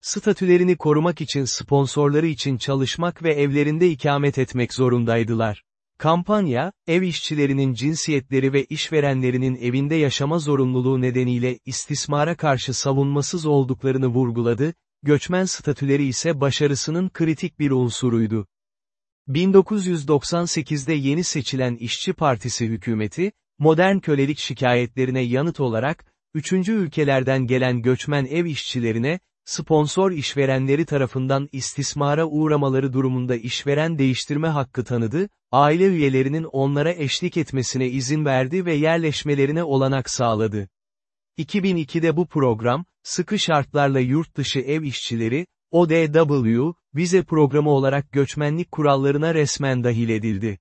Statülerini korumak için sponsorları için çalışmak ve evlerinde ikamet etmek zorundaydılar. Kampanya, ev işçilerinin cinsiyetleri ve işverenlerinin evinde yaşama zorunluluğu nedeniyle istismara karşı savunmasız olduklarını vurguladı, göçmen statüleri ise başarısının kritik bir unsuruydu. 1998'de yeni seçilen İşçi Partisi hükümeti, modern kölelik şikayetlerine yanıt olarak, üçüncü ülkelerden gelen göçmen ev işçilerine, sponsor işverenleri tarafından istismara uğramaları durumunda işveren değiştirme hakkı tanıdı, aile üyelerinin onlara eşlik etmesine izin verdi ve yerleşmelerine olanak sağladı. 2002'de bu program, sıkı şartlarla yurt dışı ev işçileri, ODW, vize programı olarak göçmenlik kurallarına resmen dahil edildi.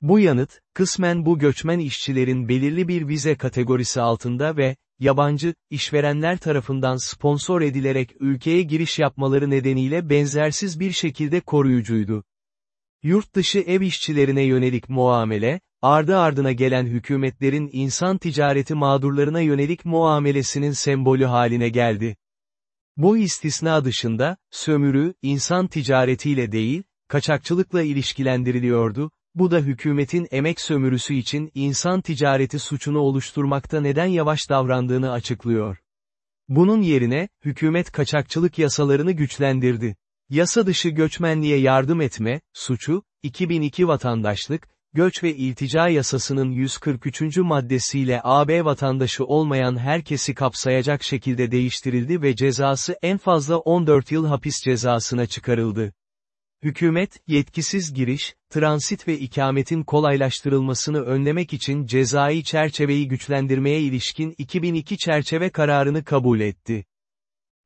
Bu yanıt, kısmen bu göçmen işçilerin belirli bir vize kategorisi altında ve, yabancı, işverenler tarafından sponsor edilerek ülkeye giriş yapmaları nedeniyle benzersiz bir şekilde koruyucuydu. Yurt dışı ev işçilerine yönelik muamele, ardı ardına gelen hükümetlerin insan ticareti mağdurlarına yönelik muamelesinin sembolü haline geldi. Bu istisna dışında, sömürü, insan ticaretiyle değil, kaçakçılıkla ilişkilendiriliyordu, bu da hükümetin emek sömürüsü için insan ticareti suçunu oluşturmakta neden yavaş davrandığını açıklıyor. Bunun yerine, hükümet kaçakçılık yasalarını güçlendirdi. Yasa dışı göçmenliğe yardım etme, suçu, 2002 vatandaşlık, göç ve iltica yasasının 143. maddesiyle AB vatandaşı olmayan herkesi kapsayacak şekilde değiştirildi ve cezası en fazla 14 yıl hapis cezasına çıkarıldı. Hükümet, yetkisiz giriş, transit ve ikametin kolaylaştırılmasını önlemek için cezai çerçeveyi güçlendirmeye ilişkin 2002 çerçeve kararını kabul etti.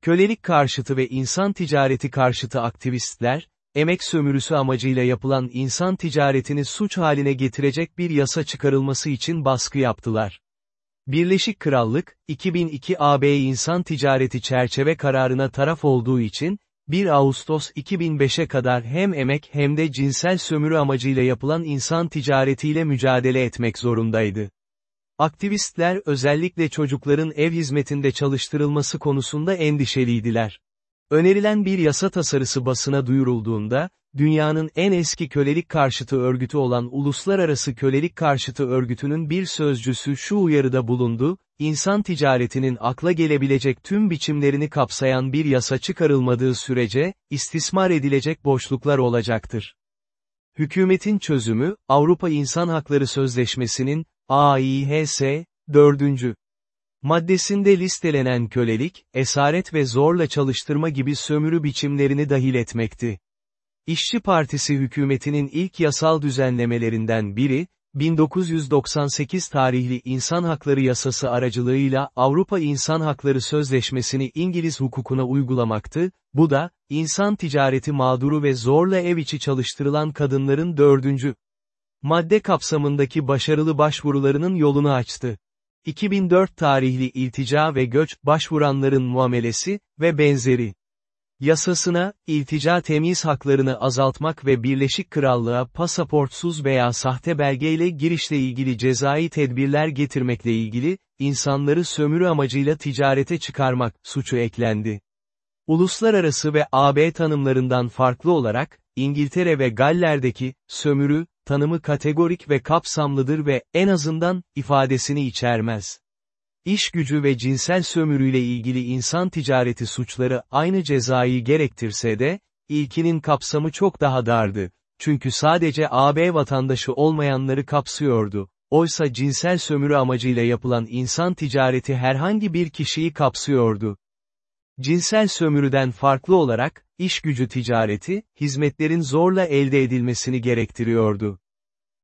Kölelik karşıtı ve insan ticareti karşıtı aktivistler, emek sömürüsü amacıyla yapılan insan ticaretini suç haline getirecek bir yasa çıkarılması için baskı yaptılar. Birleşik Krallık, 2002 AB İnsan Ticareti Çerçeve Kararına taraf olduğu için, 1 Ağustos 2005'e kadar hem emek hem de cinsel sömürü amacıyla yapılan insan ticaretiyle mücadele etmek zorundaydı. Aktivistler özellikle çocukların ev hizmetinde çalıştırılması konusunda endişeliydiler. Önerilen bir yasa tasarısı basına duyurulduğunda, dünyanın en eski kölelik karşıtı örgütü olan Uluslararası Kölelik Karşıtı Örgütü'nün bir sözcüsü şu uyarıda bulundu, insan ticaretinin akla gelebilecek tüm biçimlerini kapsayan bir yasa çıkarılmadığı sürece, istismar edilecek boşluklar olacaktır. Hükümetin çözümü, Avrupa İnsan Hakları Sözleşmesi'nin, AİHS, 4 maddesinde listelenen kölelik, esaret ve zorla çalıştırma gibi sömürü biçimlerini dahil etmekti. İşçi Partisi hükümetinin ilk yasal düzenlemelerinden biri, 1998 tarihli İnsan Hakları Yasası aracılığıyla Avrupa İnsan Hakları Sözleşmesi'ni İngiliz hukukuna uygulamaktı, bu da, insan ticareti mağduru ve zorla ev içi çalıştırılan kadınların dördüncü madde kapsamındaki başarılı başvurularının yolunu açtı. 2004 tarihli iltica ve göç, başvuranların muamelesi ve benzeri. Yasasına, iltica temiz haklarını azaltmak ve Birleşik Krallığa pasaportsuz veya sahte belgeyle girişle ilgili cezai tedbirler getirmekle ilgili, insanları sömürü amacıyla ticarete çıkarmak, suçu eklendi. Uluslararası ve AB tanımlarından farklı olarak, İngiltere ve Galler'deki, sömürü, tanımı kategorik ve kapsamlıdır ve, en azından, ifadesini içermez. İş gücü ve cinsel sömürüyle ilgili insan ticareti suçları aynı cezayı gerektirse de, ilkinin kapsamı çok daha dardı. Çünkü sadece AB vatandaşı olmayanları kapsıyordu. Oysa cinsel sömürü amacıyla yapılan insan ticareti herhangi bir kişiyi kapsıyordu. Cinsel sömürüden farklı olarak, iş gücü ticareti, hizmetlerin zorla elde edilmesini gerektiriyordu.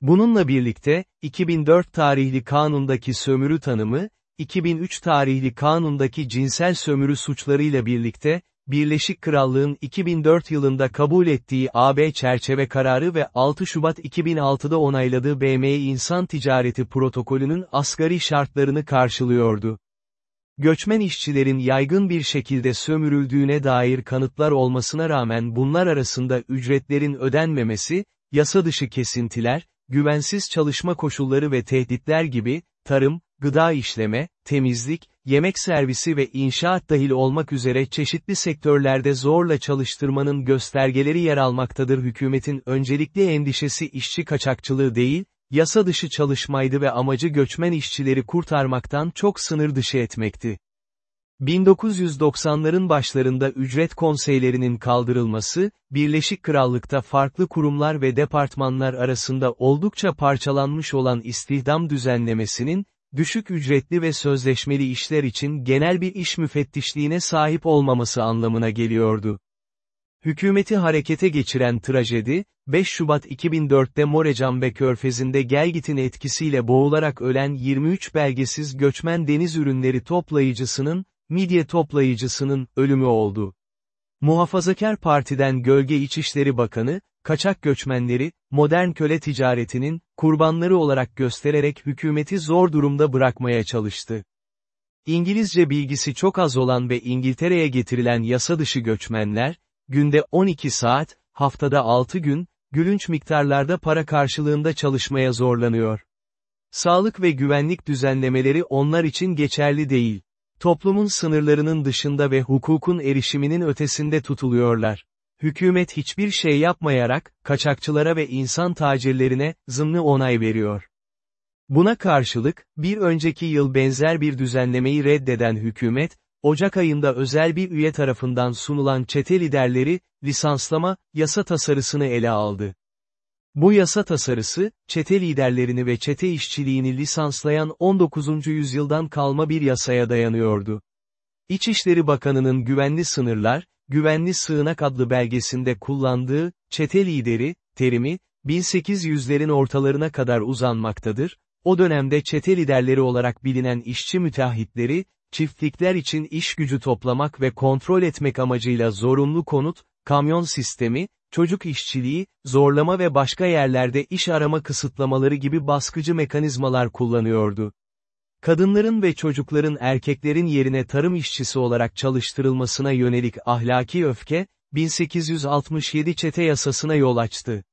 Bununla birlikte, 2004 tarihli kanundaki sömürü tanımı, 2003 tarihli kanundaki cinsel sömürü suçlarıyla birlikte, Birleşik Krallığın 2004 yılında kabul ettiği AB çerçeve kararı ve 6 Şubat 2006'da onayladığı BM İnsan Ticareti Protokolü'nün asgari şartlarını karşılıyordu. Göçmen işçilerin yaygın bir şekilde sömürüldüğüne dair kanıtlar olmasına rağmen bunlar arasında ücretlerin ödenmemesi, yasa dışı kesintiler, güvensiz çalışma koşulları ve tehditler gibi, tarım, gıda işleme, temizlik, yemek servisi ve inşaat dahil olmak üzere çeşitli sektörlerde zorla çalıştırmanın göstergeleri yer almaktadır hükümetin öncelikli endişesi işçi kaçakçılığı değil, yasa dışı çalışmaydı ve amacı göçmen işçileri kurtarmaktan çok sınır dışı etmekti. 1990'ların başlarında ücret konseylerinin kaldırılması, Birleşik Krallık'ta farklı kurumlar ve departmanlar arasında oldukça parçalanmış olan istihdam düzenlemesinin, düşük ücretli ve sözleşmeli işler için genel bir iş müfettişliğine sahip olmaması anlamına geliyordu. Hükümeti harekete geçiren trajedi, 5 Şubat 2004'te Morecambe körfezinde Gelgit'in etkisiyle boğularak ölen 23 belgesiz göçmen deniz ürünleri toplayıcısının, midye toplayıcısının, ölümü oldu. Muhafazakar Parti'den Gölge İçişleri Bakanı, kaçak göçmenleri, modern köle ticaretinin, kurbanları olarak göstererek hükümeti zor durumda bırakmaya çalıştı. İngilizce bilgisi çok az olan ve İngiltere'ye getirilen yasa dışı göçmenler, günde 12 saat, haftada 6 gün, gülünç miktarlarda para karşılığında çalışmaya zorlanıyor. Sağlık ve güvenlik düzenlemeleri onlar için geçerli değil. Toplumun sınırlarının dışında ve hukukun erişiminin ötesinde tutuluyorlar. Hükümet hiçbir şey yapmayarak, kaçakçılara ve insan tacirlerine, zımni onay veriyor. Buna karşılık, bir önceki yıl benzer bir düzenlemeyi reddeden hükümet, Ocak ayında özel bir üye tarafından sunulan çete liderleri, lisanslama, yasa tasarısını ele aldı. Bu yasa tasarısı, çete liderlerini ve çete işçiliğini lisanslayan 19. yüzyıldan kalma bir yasaya dayanıyordu. İçişleri Bakanı'nın güvenli sınırlar, güvenli sığınak adlı belgesinde kullandığı, çete lideri, terimi, 1800'lerin ortalarına kadar uzanmaktadır, o dönemde çete liderleri olarak bilinen işçi müteahhitleri, çiftlikler için iş gücü toplamak ve kontrol etmek amacıyla zorunlu konut, kamyon sistemi, çocuk işçiliği, zorlama ve başka yerlerde iş arama kısıtlamaları gibi baskıcı mekanizmalar kullanıyordu. kadınların ve çocukların erkeklerin yerine tarım işçisi olarak çalıştırılmasına yönelik ahlaki öfke, 1867 çete yasasına yol açtı.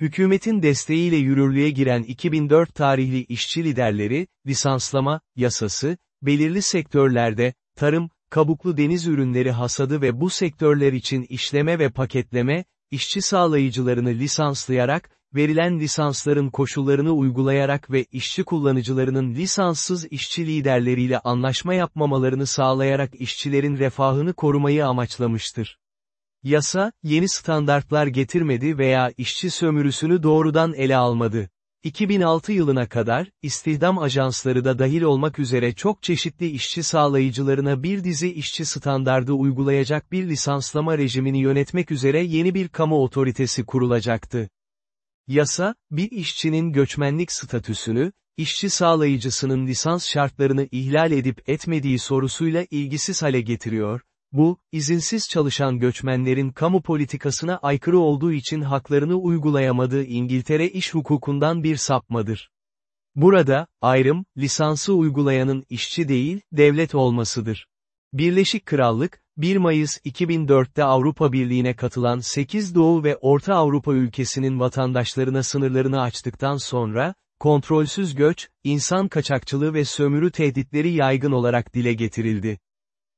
Hükümetin desteğiyle yürürlüğe giren 2004 tarihli işçi liderleri, lisanslama, yasası, belirli sektörlerde, tarım, kabuklu deniz ürünleri hasadı ve bu sektörler için işleme ve paketleme, işçi sağlayıcılarını lisanslayarak, verilen lisansların koşullarını uygulayarak ve işçi kullanıcılarının lisanssız işçi liderleriyle anlaşma yapmamalarını sağlayarak işçilerin refahını korumayı amaçlamıştır. Yasa, yeni standartlar getirmedi veya işçi sömürüsünü doğrudan ele almadı. 2006 yılına kadar, istihdam ajansları da dahil olmak üzere çok çeşitli işçi sağlayıcılarına bir dizi işçi standardı uygulayacak bir lisanslama rejimini yönetmek üzere yeni bir kamu otoritesi kurulacaktı. Yasa, bir işçinin göçmenlik statüsünü, işçi sağlayıcısının lisans şartlarını ihlal edip etmediği sorusuyla ilgisiz hale getiriyor, bu, izinsiz çalışan göçmenlerin kamu politikasına aykırı olduğu için haklarını uygulayamadığı İngiltere iş hukukundan bir sapmadır. Burada, ayrım, lisansı uygulayanın işçi değil, devlet olmasıdır. Birleşik Krallık, 1 Mayıs 2004'te Avrupa Birliği'ne katılan 8 Doğu ve Orta Avrupa ülkesinin vatandaşlarına sınırlarını açtıktan sonra, kontrolsüz göç, insan kaçakçılığı ve sömürü tehditleri yaygın olarak dile getirildi.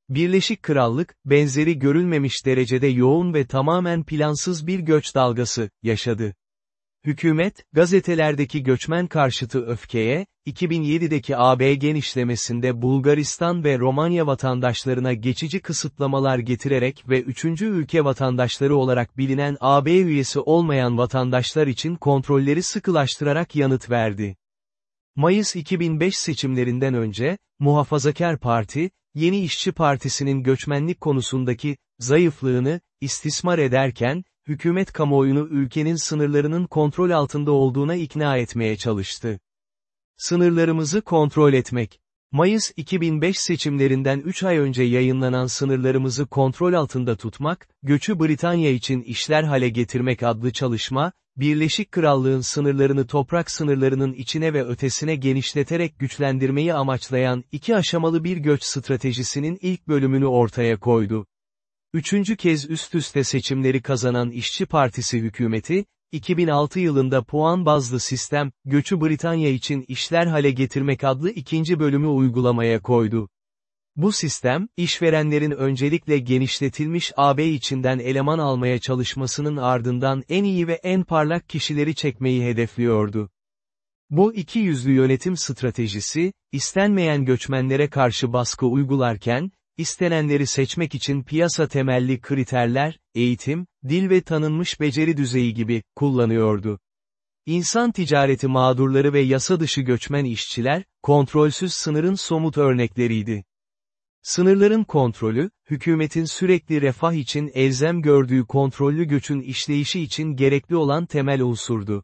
Birleşik Krallık, benzeri görülmemiş derecede yoğun ve tamamen plansız bir göç dalgası, yaşadı. Hükümet, gazetelerdeki göçmen karşıtı öfkeye, 2007'deki AB genişlemesinde Bulgaristan ve Romanya vatandaşlarına geçici kısıtlamalar getirerek ve üçüncü ülke vatandaşları olarak bilinen AB üyesi olmayan vatandaşlar için kontrolleri sıkılaştırarak yanıt verdi. Mayıs 2005 seçimlerinden önce, Muhafazakar Parti, Yeni İşçi Partisi'nin göçmenlik konusundaki, zayıflığını, istismar ederken, hükümet kamuoyunu ülkenin sınırlarının kontrol altında olduğuna ikna etmeye çalıştı. Sınırlarımızı kontrol etmek. Mayıs 2005 seçimlerinden 3 ay önce yayınlanan Sınırlarımızı Kontrol Altında Tutmak, Göçü Britanya için işler hale getirmek adlı çalışma, Birleşik Krallığın sınırlarını toprak sınırlarının içine ve ötesine genişleterek güçlendirmeyi amaçlayan iki aşamalı bir göç stratejisinin ilk bölümünü ortaya koydu. Üçüncü kez üst üste seçimleri kazanan İşçi Partisi hükümeti, 2006 yılında puan bazlı sistem, göçü Britanya için işler hale getirmek adlı ikinci bölümü uygulamaya koydu. Bu sistem, işverenlerin öncelikle genişletilmiş AB içinden eleman almaya çalışmasının ardından en iyi ve en parlak kişileri çekmeyi hedefliyordu. Bu iki yüzlü yönetim stratejisi, istenmeyen göçmenlere karşı baskı uygularken, istenenleri seçmek için piyasa temelli kriterler, eğitim, dil ve tanınmış beceri düzeyi gibi, kullanıyordu. İnsan ticareti mağdurları ve yasa dışı göçmen işçiler, kontrolsüz sınırın somut örnekleriydi. Sınırların kontrolü, hükümetin sürekli refah için elzem gördüğü kontrollü göçün işleyişi için gerekli olan temel unsurdu.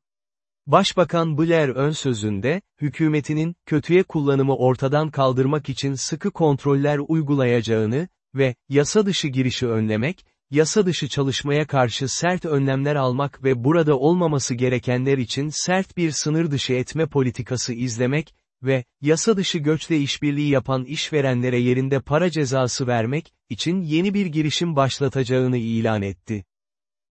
Başbakan Blair ön sözünde, hükümetinin, kötüye kullanımı ortadan kaldırmak için sıkı kontroller uygulayacağını ve, yasa dışı girişi önlemek, yasa dışı çalışmaya karşı sert önlemler almak ve burada olmaması gerekenler için sert bir sınır dışı etme politikası izlemek, ve, yasa dışı göçle işbirliği yapan işverenlere yerinde para cezası vermek, için yeni bir girişim başlatacağını ilan etti.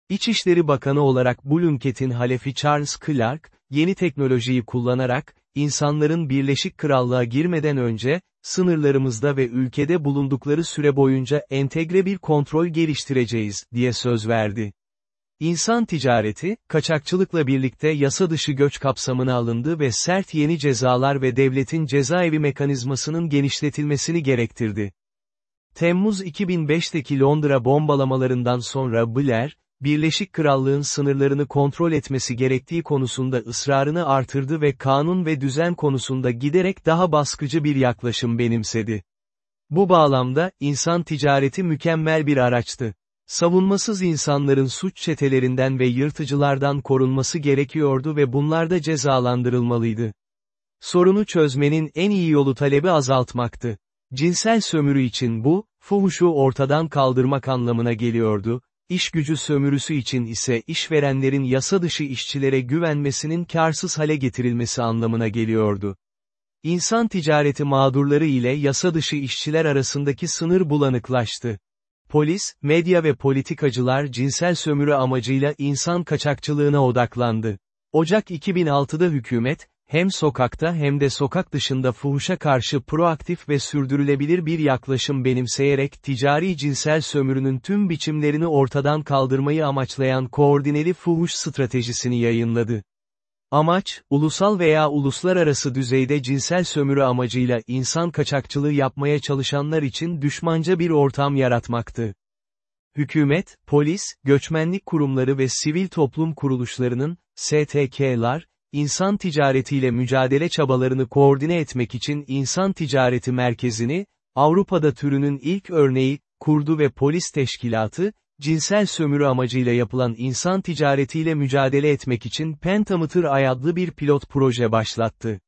İçişleri Bakanı olarak Blunket'in halefi Charles Clark, yeni teknolojiyi kullanarak, insanların Birleşik Krallığa girmeden önce, sınırlarımızda ve ülkede bulundukları süre boyunca entegre bir kontrol geliştireceğiz, diye söz verdi. İnsan ticareti, kaçakçılıkla birlikte yasa dışı göç kapsamına alındı ve sert yeni cezalar ve devletin cezaevi mekanizmasının genişletilmesini gerektirdi. Temmuz 2005'teki Londra bombalamalarından sonra Blair, Birleşik Krallığın sınırlarını kontrol etmesi gerektiği konusunda ısrarını artırdı ve kanun ve düzen konusunda giderek daha baskıcı bir yaklaşım benimsedi. Bu bağlamda, insan ticareti mükemmel bir araçtı. Savunmasız insanların suç çetelerinden ve yırtıcılardan korunması gerekiyordu ve bunlar da cezalandırılmalıydı. Sorunu çözmenin en iyi yolu talebi azaltmaktı. Cinsel sömürü için bu, fuhuşu ortadan kaldırmak anlamına geliyordu, iş gücü sömürüsü için ise işverenlerin yasa dışı işçilere güvenmesinin karsız hale getirilmesi anlamına geliyordu. İnsan ticareti mağdurları ile yasa dışı işçiler arasındaki sınır bulanıklaştı. Polis, medya ve politikacılar cinsel sömürü amacıyla insan kaçakçılığına odaklandı. Ocak 2006'da hükümet, hem sokakta hem de sokak dışında fuhuşa karşı proaktif ve sürdürülebilir bir yaklaşım benimseyerek ticari cinsel sömürünün tüm biçimlerini ortadan kaldırmayı amaçlayan koordineli fuhuş stratejisini yayınladı. Amaç, ulusal veya uluslararası düzeyde cinsel sömürü amacıyla insan kaçakçılığı yapmaya çalışanlar için düşmanca bir ortam yaratmaktı. Hükümet, polis, göçmenlik kurumları ve sivil toplum kuruluşlarının, STK'lar, insan ticaretiyle mücadele çabalarını koordine etmek için İnsan Ticareti Merkezi'ni, Avrupa'da türünün ilk örneği, kurdu ve polis teşkilatı, cinsel sömürü amacıyla yapılan insan ticaretiyle mücadele etmek için Pentameter Ay adlı bir pilot proje başlattı.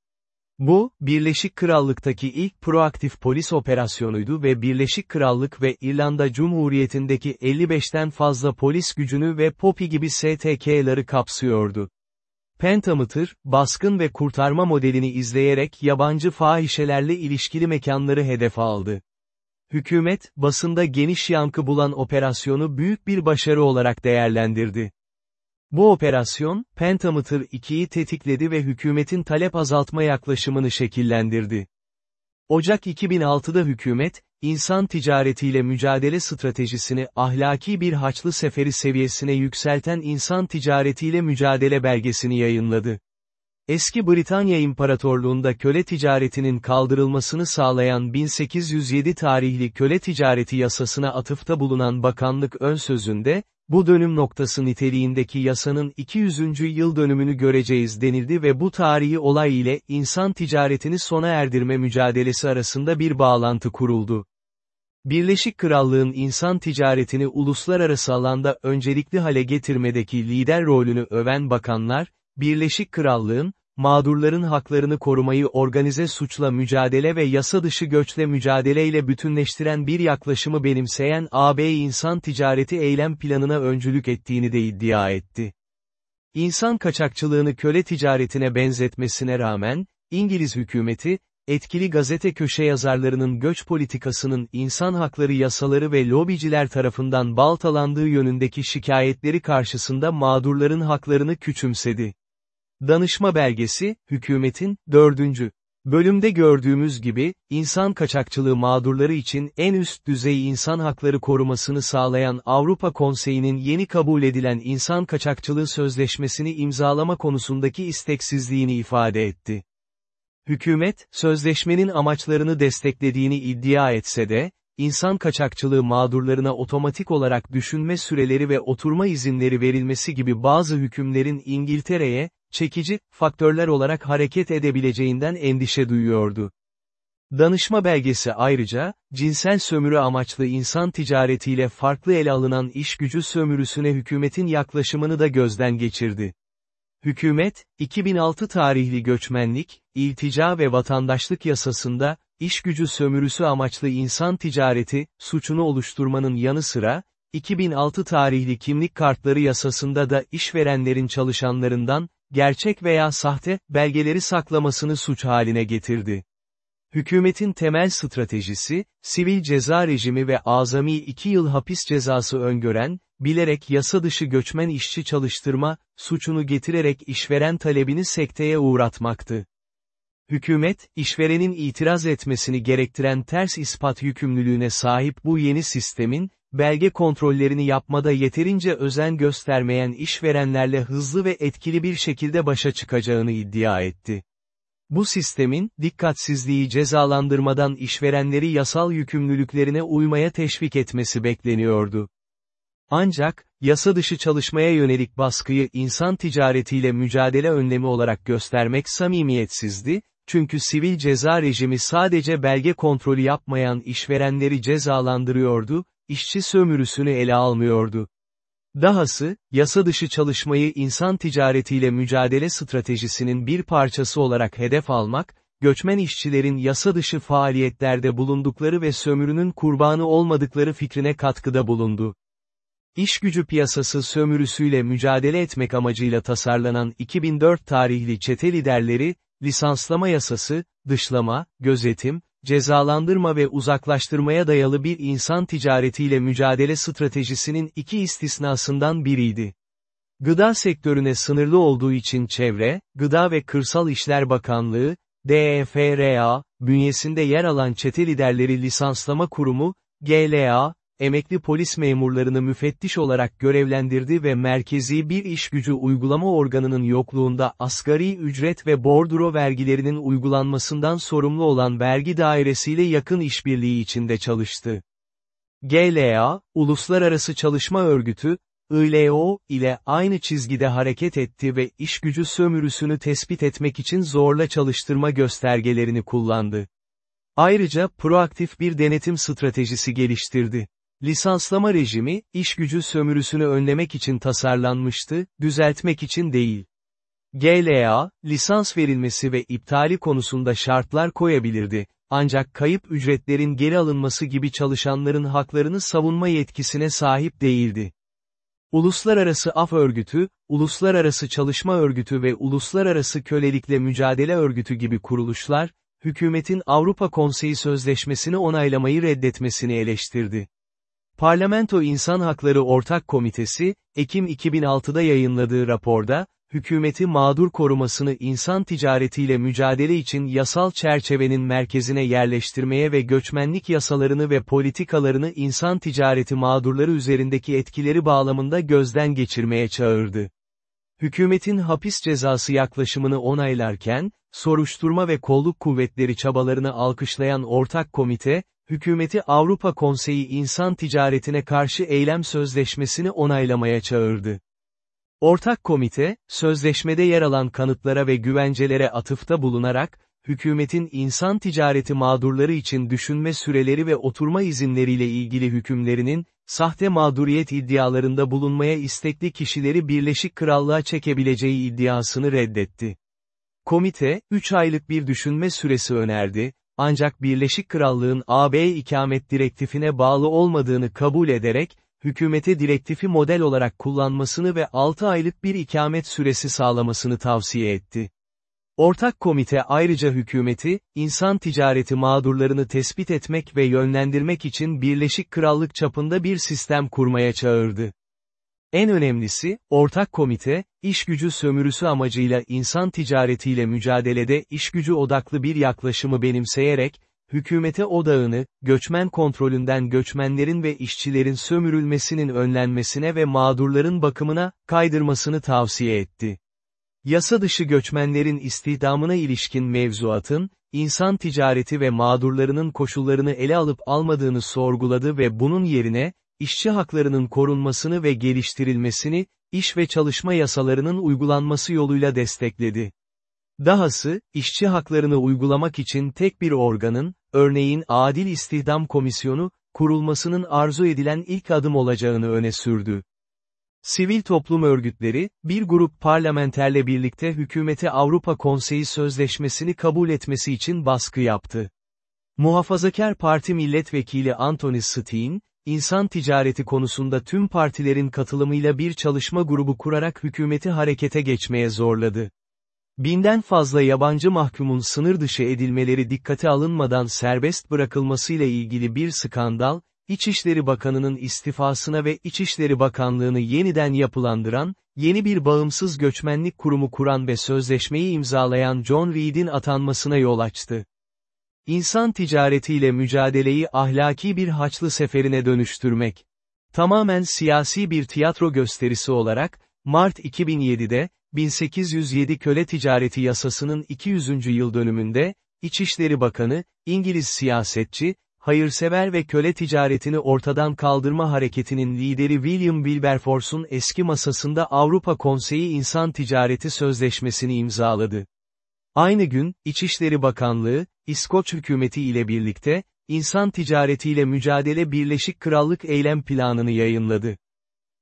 Bu, Birleşik Krallık'taki ilk proaktif polis operasyonuydu ve Birleşik Krallık ve İrlanda Cumhuriyeti'ndeki 55'ten fazla polis gücünü ve POPI gibi STK'ları kapsıyordu. Pentameter, baskın ve kurtarma modelini izleyerek yabancı fahişelerle ilişkili mekanları hedef aldı. Hükümet, basında geniş yankı bulan operasyonu büyük bir başarı olarak değerlendirdi. Bu operasyon, Pentameter 2'yi tetikledi ve hükümetin talep azaltma yaklaşımını şekillendirdi. Ocak 2006'da hükümet, insan ticaretiyle mücadele stratejisini ahlaki bir haçlı seferi seviyesine yükselten insan ticaretiyle mücadele belgesini yayınladı. Eski Britanya İmparatorluğunda köle ticaretinin kaldırılmasını sağlayan 1807 tarihli köle ticareti yasasına atıfta bulunan bakanlık ön sözünde, bu dönüm noktası niteliğindeki yasanın 200. yıl dönümünü göreceğiz denildi ve bu tarihi olay ile insan ticaretini sona erdirme mücadelesi arasında bir bağlantı kuruldu. Birleşik Krallığın insan ticaretini uluslararası alanda öncelikli hale getirmedeki lider rolünü öven bakanlar, Birleşik Krallığın, mağdurların haklarını korumayı organize suçla mücadele ve yasa dışı göçle mücadeleyle bütünleştiren bir yaklaşımı benimseyen AB insan ticareti eylem planına öncülük ettiğini de iddia etti. İnsan kaçakçılığını köle ticaretine benzetmesine rağmen, İngiliz hükümeti, etkili gazete köşe yazarlarının göç politikasının insan hakları yasaları ve lobiciler tarafından baltalandığı yönündeki şikayetleri karşısında mağdurların haklarını küçümsedi. Danışma belgesi, hükümetin, dördüncü. Bölümde gördüğümüz gibi, insan kaçakçılığı mağdurları için en üst düzey insan hakları korumasını sağlayan Avrupa Konseyi'nin yeni kabul edilen insan kaçakçılığı sözleşmesini imzalama konusundaki isteksizliğini ifade etti. Hükümet, sözleşmenin amaçlarını desteklediğini iddia etse de, insan kaçakçılığı mağdurlarına otomatik olarak düşünme süreleri ve oturma izinleri verilmesi gibi bazı hükümlerin İngiltere'ye, çekici, faktörler olarak hareket edebileceğinden endişe duyuyordu. Danışma belgesi ayrıca, cinsel sömürü amaçlı insan ticaretiyle farklı ele alınan iş gücü sömürüsüne hükümetin yaklaşımını da gözden geçirdi. Hükümet, 2006 tarihli göçmenlik, iltica ve vatandaşlık yasasında, iş gücü sömürüsü amaçlı insan ticareti, suçunu oluşturmanın yanı sıra, 2006 tarihli kimlik kartları yasasında da işverenlerin çalışanlarından, gerçek veya sahte, belgeleri saklamasını suç haline getirdi. Hükümetin temel stratejisi, sivil ceza rejimi ve azami iki yıl hapis cezası öngören, bilerek yasa dışı göçmen işçi çalıştırma, suçunu getirerek işveren talebini sekteye uğratmaktı. Hükümet, işverenin itiraz etmesini gerektiren ters ispat yükümlülüğüne sahip bu yeni sistemin, belge kontrollerini yapmada yeterince özen göstermeyen işverenlerle hızlı ve etkili bir şekilde başa çıkacağını iddia etti. Bu sistemin, dikkatsizliği cezalandırmadan işverenleri yasal yükümlülüklerine uymaya teşvik etmesi bekleniyordu. Ancak, yasa dışı çalışmaya yönelik baskıyı insan ticaretiyle mücadele önlemi olarak göstermek samimiyetsizdi, çünkü sivil ceza rejimi sadece belge kontrolü yapmayan işverenleri cezalandırıyordu, işçi sömürüsünü ele almıyordu. Dahası, yasa dışı çalışmayı insan ticaretiyle mücadele stratejisinin bir parçası olarak hedef almak, göçmen işçilerin yasa dışı faaliyetlerde bulundukları ve sömürünün kurbanı olmadıkları fikrine katkıda bulundu. İş gücü piyasası sömürüsüyle mücadele etmek amacıyla tasarlanan 2004 tarihli çete liderleri, lisanslama yasası, dışlama, gözetim, cezalandırma ve uzaklaştırmaya dayalı bir insan ticaretiyle mücadele stratejisinin iki istisnasından biriydi. Gıda sektörüne sınırlı olduğu için Çevre, Gıda ve Kırsal İşler Bakanlığı, DEFRA, bünyesinde yer alan çete liderleri lisanslama kurumu, GLA, emekli polis memurlarını müfettiş olarak görevlendirdi ve merkezi bir iş gücü uygulama organının yokluğunda asgari ücret ve bordro vergilerinin uygulanmasından sorumlu olan vergi dairesiyle yakın işbirliği içinde çalıştı. GLA, Uluslararası Çalışma Örgütü, ILO ile aynı çizgide hareket etti ve iş gücü sömürüsünü tespit etmek için zorla çalıştırma göstergelerini kullandı. Ayrıca proaktif bir denetim stratejisi geliştirdi. Lisanslama rejimi, iş gücü sömürüsünü önlemek için tasarlanmıştı, düzeltmek için değil. GLA, lisans verilmesi ve iptali konusunda şartlar koyabilirdi, ancak kayıp ücretlerin geri alınması gibi çalışanların haklarını savunma yetkisine sahip değildi. Uluslararası Af Örgütü, Uluslararası Çalışma Örgütü ve Uluslararası Kölelikle Mücadele Örgütü gibi kuruluşlar, hükümetin Avrupa Konseyi Sözleşmesini onaylamayı reddetmesini eleştirdi. Parlamento İnsan Hakları Ortak Komitesi, Ekim 2006'da yayınladığı raporda, hükümeti mağdur korumasını insan ticaretiyle mücadele için yasal çerçevenin merkezine yerleştirmeye ve göçmenlik yasalarını ve politikalarını insan ticareti mağdurları üzerindeki etkileri bağlamında gözden geçirmeye çağırdı. Hükümetin hapis cezası yaklaşımını onaylarken, soruşturma ve kolluk kuvvetleri çabalarını alkışlayan ortak komite, hükümeti Avrupa Konseyi İnsan Ticaretine Karşı Eylem Sözleşmesini onaylamaya çağırdı. Ortak komite, sözleşmede yer alan kanıtlara ve güvencelere atıfta bulunarak, hükümetin insan ticareti mağdurları için düşünme süreleri ve oturma izinleriyle ilgili hükümlerinin, sahte mağduriyet iddialarında bulunmaya istekli kişileri Birleşik Krallığa çekebileceği iddiasını reddetti. Komite, 3 aylık bir düşünme süresi önerdi, ancak Birleşik Krallığın AB ikamet direktifine bağlı olmadığını kabul ederek, hükümete direktifi model olarak kullanmasını ve 6 aylık bir ikamet süresi sağlamasını tavsiye etti. Ortak komite ayrıca hükümeti, insan ticareti mağdurlarını tespit etmek ve yönlendirmek için Birleşik Krallık çapında bir sistem kurmaya çağırdı. En önemlisi, ortak komite, iş gücü sömürüsü amacıyla insan ticaretiyle mücadelede iş gücü odaklı bir yaklaşımı benimseyerek, hükümete odağını, göçmen kontrolünden göçmenlerin ve işçilerin sömürülmesinin önlenmesine ve mağdurların bakımına, kaydırmasını tavsiye etti. Yasa dışı göçmenlerin istihdamına ilişkin mevzuatın, insan ticareti ve mağdurlarının koşullarını ele alıp almadığını sorguladı ve bunun yerine, işçi haklarının korunmasını ve geliştirilmesini, iş ve çalışma yasalarının uygulanması yoluyla destekledi. Dahası, işçi haklarını uygulamak için tek bir organın, örneğin Adil İstihdam Komisyonu, kurulmasının arzu edilen ilk adım olacağını öne sürdü. Sivil toplum örgütleri, bir grup parlamenterle birlikte hükümete Avrupa Konseyi Sözleşmesini kabul etmesi için baskı yaptı. Muhafazakar Parti Milletvekili Anthony Steen, insan ticareti konusunda tüm partilerin katılımıyla bir çalışma grubu kurarak hükümeti harekete geçmeye zorladı. Binden fazla yabancı mahkumun sınır dışı edilmeleri dikkate alınmadan serbest bırakılmasıyla ilgili bir skandal, İçişleri Bakanı'nın istifasına ve İçişleri Bakanlığı'nı yeniden yapılandıran, yeni bir bağımsız göçmenlik kurumu kuran ve sözleşmeyi imzalayan John Reed'in atanmasına yol açtı. İnsan ticaretiyle mücadeleyi ahlaki bir haçlı seferine dönüştürmek. Tamamen siyasi bir tiyatro gösterisi olarak, Mart 2007'de, 1807 köle ticareti yasasının 200. yıl dönümünde, İçişleri Bakanı, İngiliz siyasetçi, hayırsever ve köle ticaretini ortadan kaldırma hareketinin lideri William Wilberforce'un eski masasında Avrupa Konseyi İnsan Ticareti Sözleşmesini imzaladı. Aynı gün, İçişleri Bakanlığı, İskoç hükümeti ile birlikte, insan ticaretiyle mücadele Birleşik Krallık eylem planını yayınladı.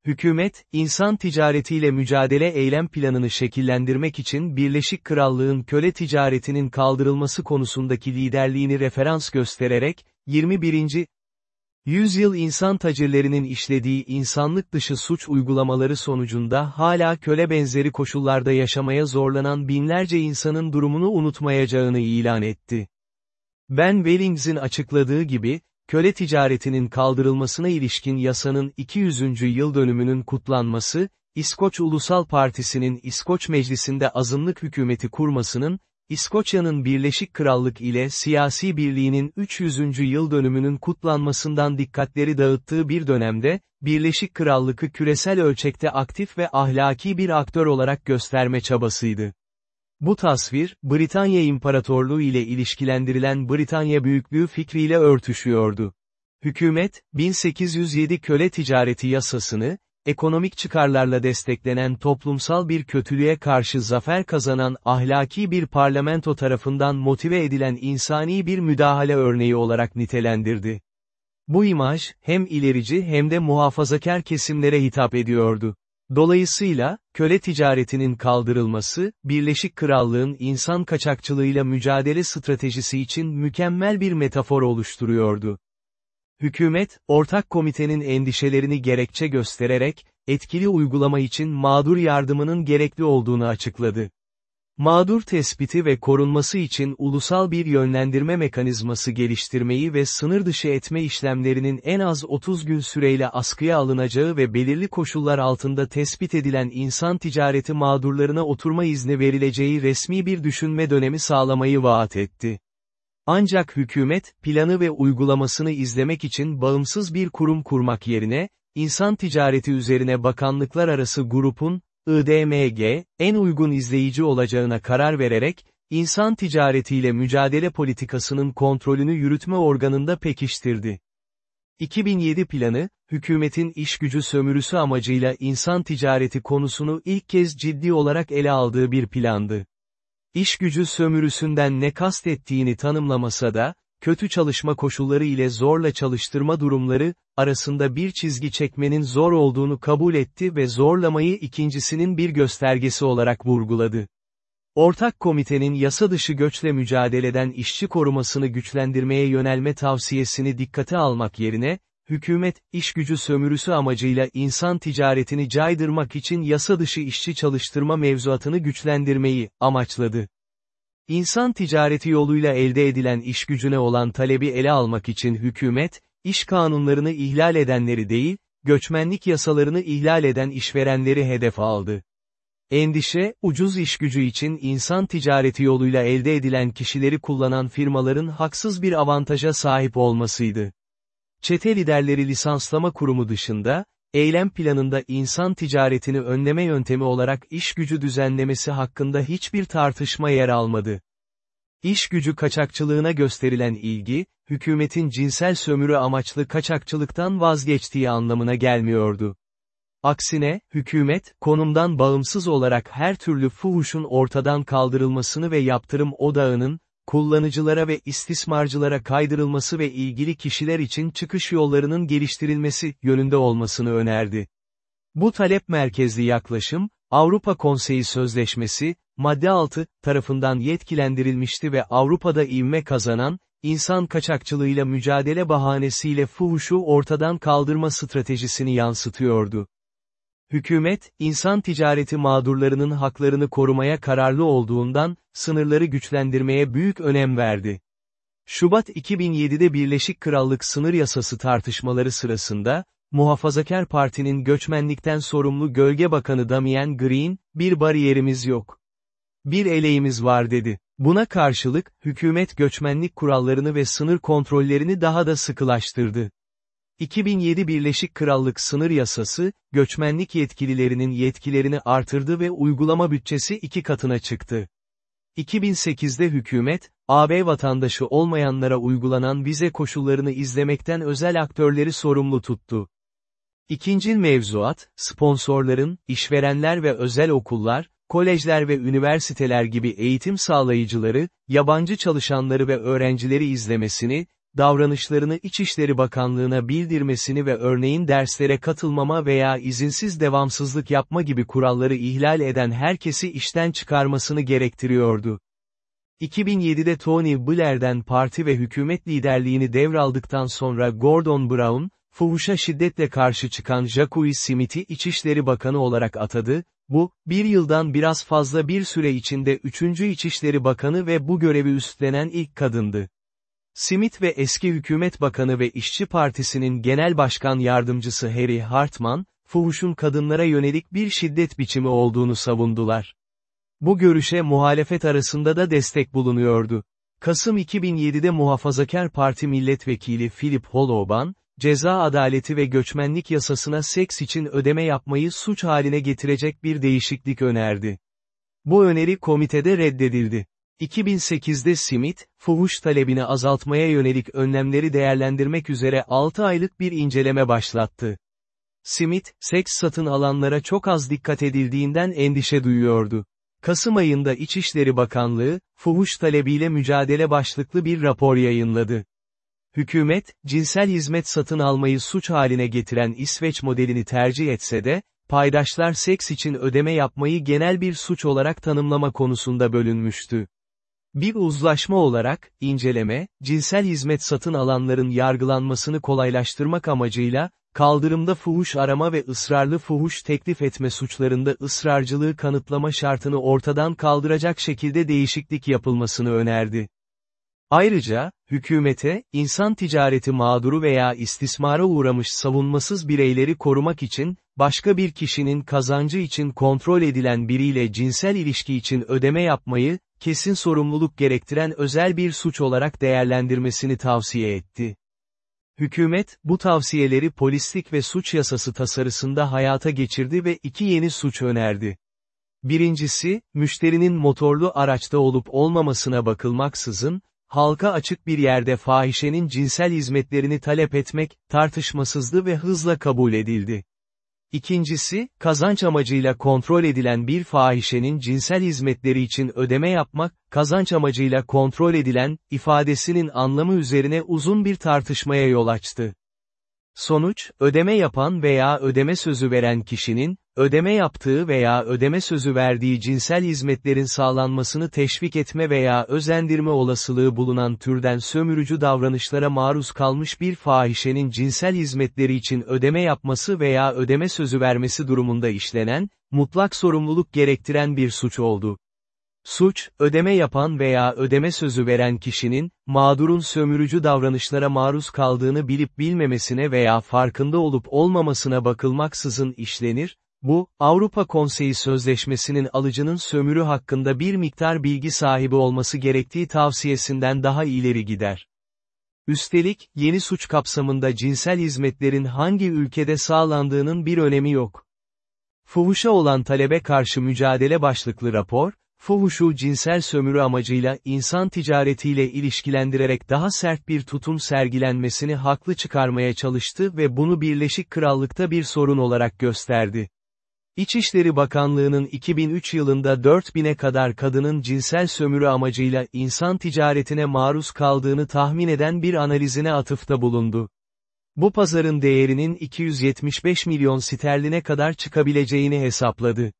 Hükümet, insan ticaretiyle mücadele eylem planını şekillendirmek için Birleşik Krallığın köle ticaretinin kaldırılması konusundaki liderliğini referans göstererek, 21. Yüzyıl insan tacirlerinin işlediği insanlık dışı suç uygulamaları sonucunda hala köle benzeri koşullarda yaşamaya zorlanan binlerce insanın durumunu unutmayacağını ilan etti. Ben Wellings'in açıkladığı gibi, köle ticaretinin kaldırılmasına ilişkin yasanın 200. yıl dönümünün kutlanması, İskoç Ulusal Partisi'nin İskoç Meclisi'nde azınlık hükümeti kurmasının, İskoçya'nın Birleşik Krallık ile siyasi birliğinin 300. yıl dönümünün kutlanmasından dikkatleri dağıttığı bir dönemde, Birleşik Krallık'ı küresel ölçekte aktif ve ahlaki bir aktör olarak gösterme çabasıydı. Bu tasvir, Britanya İmparatorluğu ile ilişkilendirilen Britanya büyüklüğü fikriyle örtüşüyordu. Hükümet, 1807 köle ticareti yasasını, ekonomik çıkarlarla desteklenen toplumsal bir kötülüğe karşı zafer kazanan ahlaki bir parlamento tarafından motive edilen insani bir müdahale örneği olarak nitelendirdi. Bu imaj, hem ilerici hem de muhafazakar kesimlere hitap ediyordu. Dolayısıyla, köle ticaretinin kaldırılması, Birleşik Krallığın insan kaçakçılığıyla mücadele stratejisi için mükemmel bir metafor oluşturuyordu. Hükümet, ortak komitenin endişelerini gerekçe göstererek, etkili uygulama için mağdur yardımının gerekli olduğunu açıkladı. Mağdur tespiti ve korunması için ulusal bir yönlendirme mekanizması geliştirmeyi ve sınır dışı etme işlemlerinin en az 30 gün süreyle askıya alınacağı ve belirli koşullar altında tespit edilen insan ticareti mağdurlarına oturma izni verileceği resmi bir düşünme dönemi sağlamayı vaat etti. Ancak hükümet, planı ve uygulamasını izlemek için bağımsız bir kurum kurmak yerine, insan ticareti üzerine bakanlıklar arası grubun, IDMG, en uygun izleyici olacağına karar vererek, insan ticaretiyle mücadele politikasının kontrolünü yürütme organında pekiştirdi. 2007 planı, hükümetin iş gücü sömürüsü amacıyla insan ticareti konusunu ilk kez ciddi olarak ele aldığı bir plandı. İş gücü sömürüsünden ne kastettiğini tanımlamasa da, kötü çalışma koşulları ile zorla çalıştırma durumları, arasında bir çizgi çekmenin zor olduğunu kabul etti ve zorlamayı ikincisinin bir göstergesi olarak vurguladı. Ortak komitenin yasa dışı göçle mücadeleden işçi korumasını güçlendirmeye yönelme tavsiyesini dikkate almak yerine, hükümet, iş gücü sömürüsü amacıyla insan ticaretini caydırmak için yasa dışı işçi çalıştırma mevzuatını güçlendirmeyi, amaçladı. İnsan ticareti yoluyla elde edilen iş gücüne olan talebi ele almak için hükümet, iş kanunlarını ihlal edenleri değil, göçmenlik yasalarını ihlal eden işverenleri hedef aldı. Endişe, ucuz iş gücü için insan ticareti yoluyla elde edilen kişileri kullanan firmaların haksız bir avantaja sahip olmasıydı. Çete liderleri lisanslama kurumu dışında, eylem planında insan ticaretini önleme yöntemi olarak iş gücü düzenlemesi hakkında hiçbir tartışma yer almadı. İş gücü kaçakçılığına gösterilen ilgi, hükümetin cinsel sömürü amaçlı kaçakçılıktan vazgeçtiği anlamına gelmiyordu. Aksine, hükümet, konumdan bağımsız olarak her türlü fuhuşun ortadan kaldırılmasını ve yaptırım odağının, kullanıcılara ve istismarcılara kaydırılması ve ilgili kişiler için çıkış yollarının geliştirilmesi yönünde olmasını önerdi. Bu talep merkezli yaklaşım, Avrupa Konseyi Sözleşmesi, madde 6, tarafından yetkilendirilmişti ve Avrupa'da ivme kazanan, insan kaçakçılığıyla mücadele bahanesiyle fuhuşu ortadan kaldırma stratejisini yansıtıyordu. Hükümet, insan ticareti mağdurlarının haklarını korumaya kararlı olduğundan, sınırları güçlendirmeye büyük önem verdi. Şubat 2007'de Birleşik Krallık sınır yasası tartışmaları sırasında, Muhafazakar Parti'nin göçmenlikten sorumlu Gölge Bakanı Damien Green, bir bariyerimiz yok. Bir eleğimiz var dedi. Buna karşılık, hükümet göçmenlik kurallarını ve sınır kontrollerini daha da sıkılaştırdı. 2007 Birleşik Krallık sınır yasası, göçmenlik yetkililerinin yetkilerini artırdı ve uygulama bütçesi iki katına çıktı. 2008'de hükümet, AB vatandaşı olmayanlara uygulanan vize koşullarını izlemekten özel aktörleri sorumlu tuttu. İkinci mevzuat, sponsorların, işverenler ve özel okullar, kolejler ve üniversiteler gibi eğitim sağlayıcıları, yabancı çalışanları ve öğrencileri izlemesini, davranışlarını İçişleri Bakanlığı'na bildirmesini ve örneğin derslere katılmama veya izinsiz devamsızlık yapma gibi kuralları ihlal eden herkesi işten çıkarmasını gerektiriyordu. 2007'de Tony Blair'den parti ve hükümet liderliğini devraldıktan sonra Gordon Brown, fuhuşa şiddetle karşı çıkan Jacques Smith'i İçişleri Bakanı olarak atadı, bu, bir yıldan biraz fazla bir süre içinde üçüncü İçişleri Bakanı ve bu görevi üstlenen ilk kadındı. Smith ve eski hükümet bakanı ve İşçi Partisi'nin genel başkan yardımcısı Harry Hartman, fuhuşun kadınlara yönelik bir şiddet biçimi olduğunu savundular. Bu görüşe muhalefet arasında da destek bulunuyordu. Kasım 2007'de Muhafazakar Parti Milletvekili Philip Hollowban, ceza adaleti ve göçmenlik yasasına seks için ödeme yapmayı suç haline getirecek bir değişiklik önerdi. Bu öneri komitede reddedildi. 2008'de Smith, fuhuş talebini azaltmaya yönelik önlemleri değerlendirmek üzere 6 aylık bir inceleme başlattı. Smith, seks satın alanlara çok az dikkat edildiğinden endişe duyuyordu. Kasım ayında İçişleri Bakanlığı, fuhuş talebiyle mücadele başlıklı bir rapor yayınladı. Hükümet, cinsel hizmet satın almayı suç haline getiren İsveç modelini tercih etse de, paydaşlar seks için ödeme yapmayı genel bir suç olarak tanımlama konusunda bölünmüştü. Bir uzlaşma olarak, inceleme, cinsel hizmet satın alanların yargılanmasını kolaylaştırmak amacıyla, kaldırımda fuhuş arama ve ısrarlı fuhuş teklif etme suçlarında ısrarcılığı kanıtlama şartını ortadan kaldıracak şekilde değişiklik yapılmasını önerdi. Ayrıca, hükümete, insan ticareti mağduru veya istismara uğramış savunmasız bireyleri korumak için, başka bir kişinin kazancı için kontrol edilen biriyle cinsel ilişki için ödeme yapmayı, kesin sorumluluk gerektiren özel bir suç olarak değerlendirmesini tavsiye etti. Hükümet, bu tavsiyeleri polislik ve suç yasası tasarısında hayata geçirdi ve iki yeni suç önerdi. Birincisi, müşterinin motorlu araçta olup olmamasına bakılmaksızın, halka açık bir yerde fahişenin cinsel hizmetlerini talep etmek, tartışmasızdı ve hızla kabul edildi. İkincisi, kazanç amacıyla kontrol edilen bir fahişenin cinsel hizmetleri için ödeme yapmak, kazanç amacıyla kontrol edilen, ifadesinin anlamı üzerine uzun bir tartışmaya yol açtı. Sonuç, ödeme yapan veya ödeme sözü veren kişinin, ödeme yaptığı veya ödeme sözü verdiği cinsel hizmetlerin sağlanmasını teşvik etme veya özendirme olasılığı bulunan türden sömürücü davranışlara maruz kalmış bir fahişenin cinsel hizmetleri için ödeme yapması veya ödeme sözü vermesi durumunda işlenen, mutlak sorumluluk gerektiren bir suç oldu. Suç, ödeme yapan veya ödeme sözü veren kişinin, mağdurun sömürücü davranışlara maruz kaldığını bilip bilmemesine veya farkında olup olmamasına bakılmaksızın işlenir, bu, Avrupa Konseyi Sözleşmesi'nin alıcının sömürü hakkında bir miktar bilgi sahibi olması gerektiği tavsiyesinden daha ileri gider. Üstelik, yeni suç kapsamında cinsel hizmetlerin hangi ülkede sağlandığının bir önemi yok. Fuhuşa olan talebe karşı mücadele başlıklı rapor, fuhuşu cinsel sömürü amacıyla insan ticaretiyle ilişkilendirerek daha sert bir tutum sergilenmesini haklı çıkarmaya çalıştı ve bunu Birleşik Krallık'ta bir sorun olarak gösterdi. İçişleri Bakanlığı'nın 2003 yılında 4000'e kadar kadının cinsel sömürü amacıyla insan ticaretine maruz kaldığını tahmin eden bir analizine atıfta bulundu. Bu pazarın değerinin 275 milyon sterline kadar çıkabileceğini hesapladı.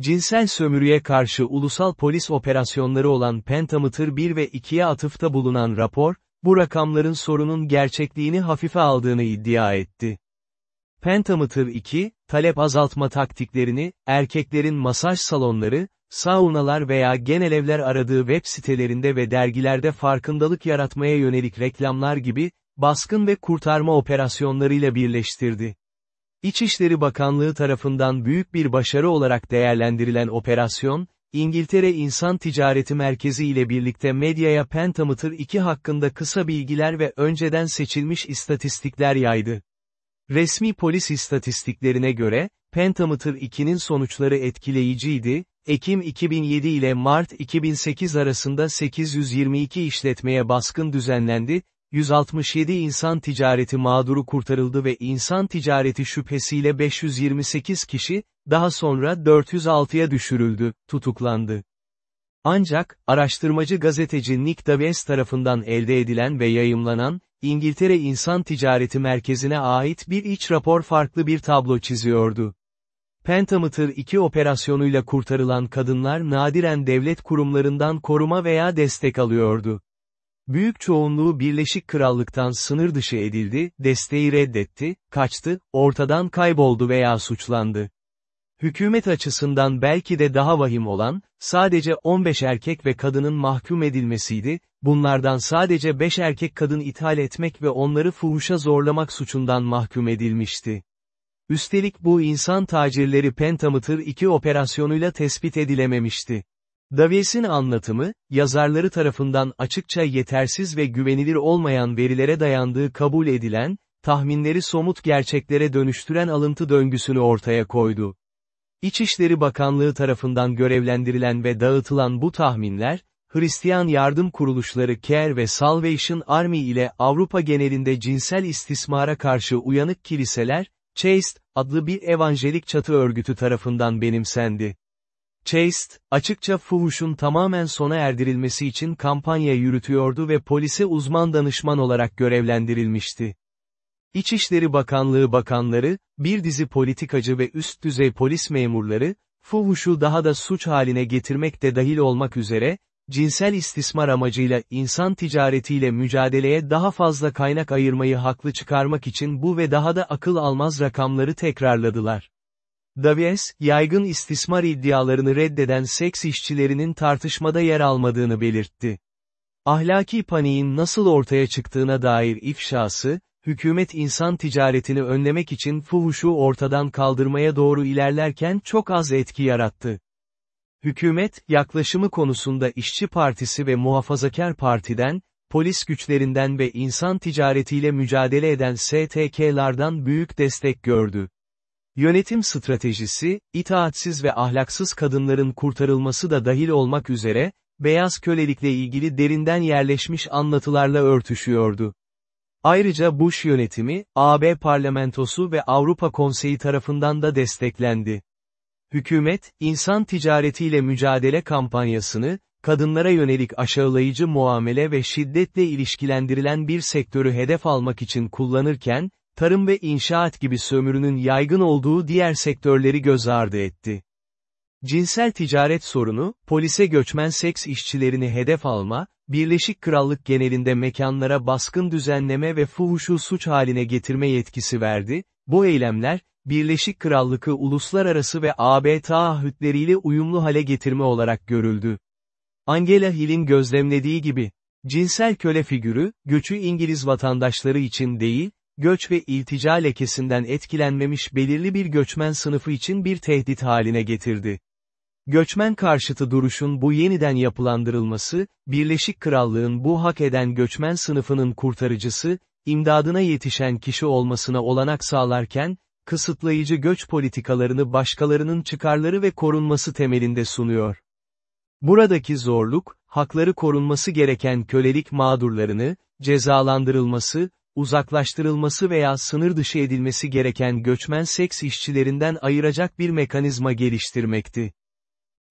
Cinsel sömürüye karşı ulusal polis operasyonları olan Pentameter 1 ve 2'ye atıfta bulunan rapor, bu rakamların sorunun gerçekliğini hafife aldığını iddia etti. Pentameter 2, talep azaltma taktiklerini, erkeklerin masaj salonları, saunalar veya genel evler aradığı web sitelerinde ve dergilerde farkındalık yaratmaya yönelik reklamlar gibi, baskın ve kurtarma operasyonlarıyla birleştirdi. İçişleri Bakanlığı tarafından büyük bir başarı olarak değerlendirilen operasyon, İngiltere İnsan Ticareti Merkezi ile birlikte medyaya Pentameter 2 hakkında kısa bilgiler ve önceden seçilmiş istatistikler yaydı. Resmi polis istatistiklerine göre, Pentameter 2'nin sonuçları etkileyiciydi, Ekim 2007 ile Mart 2008 arasında 822 işletmeye baskın düzenlendi, 167 insan ticareti mağduru kurtarıldı ve insan ticareti şüphesiyle 528 kişi, daha sonra 406'ya düşürüldü, tutuklandı. Ancak, araştırmacı gazeteci Nick Davies tarafından elde edilen ve yayımlanan, İngiltere İnsan Ticareti Merkezi'ne ait bir iç rapor farklı bir tablo çiziyordu. Pentameter 2 operasyonuyla kurtarılan kadınlar nadiren devlet kurumlarından koruma veya destek alıyordu. Büyük çoğunluğu Birleşik Krallık'tan sınır dışı edildi, desteği reddetti, kaçtı, ortadan kayboldu veya suçlandı. Hükümet açısından belki de daha vahim olan, sadece 15 erkek ve kadının mahkum edilmesiydi, bunlardan sadece 5 erkek kadın ithal etmek ve onları fuhuşa zorlamak suçundan mahkum edilmişti. Üstelik bu insan tacirleri Pentameter 2 operasyonuyla tespit edilememişti. Davies'in anlatımı, yazarları tarafından açıkça yetersiz ve güvenilir olmayan verilere dayandığı kabul edilen, tahminleri somut gerçeklere dönüştüren alıntı döngüsünü ortaya koydu. İçişleri Bakanlığı tarafından görevlendirilen ve dağıtılan bu tahminler, Hristiyan yardım kuruluşları Care ve Salvation Army ile Avrupa genelinde cinsel istismara karşı uyanık kiliseler, Chaste, adlı bir evanjelik çatı örgütü tarafından benimsendi. Chaste, açıkça fuhuşun tamamen sona erdirilmesi için kampanya yürütüyordu ve polise uzman danışman olarak görevlendirilmişti. İçişleri Bakanlığı bakanları, bir dizi politikacı ve üst düzey polis memurları, fuhuşu daha da suç haline getirmek de dahil olmak üzere, cinsel istismar amacıyla insan ticaretiyle mücadeleye daha fazla kaynak ayırmayı haklı çıkarmak için bu ve daha da akıl almaz rakamları tekrarladılar. Davies, yaygın istismar iddialarını reddeden seks işçilerinin tartışmada yer almadığını belirtti. Ahlaki paniğin nasıl ortaya çıktığına dair ifşası, hükümet insan ticaretini önlemek için fuhuşu ortadan kaldırmaya doğru ilerlerken çok az etki yarattı. Hükümet, yaklaşımı konusunda İşçi Partisi ve Muhafazakar Parti'den, polis güçlerinden ve insan ticaretiyle mücadele eden STK'lardan büyük destek gördü. Yönetim stratejisi, itaatsiz ve ahlaksız kadınların kurtarılması da dahil olmak üzere, beyaz kölelikle ilgili derinden yerleşmiş anlatılarla örtüşüyordu. Ayrıca Bush yönetimi, AB parlamentosu ve Avrupa Konseyi tarafından da desteklendi. Hükümet, insan ticaretiyle mücadele kampanyasını, kadınlara yönelik aşağılayıcı muamele ve şiddetle ilişkilendirilen bir sektörü hedef almak için kullanırken, tarım ve inşaat gibi sömürünün yaygın olduğu diğer sektörleri göz ardı etti. Cinsel ticaret sorunu, polise göçmen seks işçilerini hedef alma, Birleşik Krallık genelinde mekanlara baskın düzenleme ve fuhuşu suç haline getirme yetkisi verdi, bu eylemler, Birleşik Krallık'ı uluslararası ve AB taahhütleriyle uyumlu hale getirme olarak görüldü. Angela Hill'in gözlemlediği gibi, cinsel köle figürü, göçü İngiliz vatandaşları için değil, göç ve iltica lekesinden etkilenmemiş belirli bir göçmen sınıfı için bir tehdit haline getirdi. Göçmen karşıtı duruşun bu yeniden yapılandırılması, Birleşik Krallığın bu hak eden göçmen sınıfının kurtarıcısı, imdadına yetişen kişi olmasına olanak sağlarken, kısıtlayıcı göç politikalarını başkalarının çıkarları ve korunması temelinde sunuyor. Buradaki zorluk, hakları korunması gereken kölelik mağdurlarını, cezalandırılması, uzaklaştırılması veya sınır dışı edilmesi gereken göçmen seks işçilerinden ayıracak bir mekanizma geliştirmekti.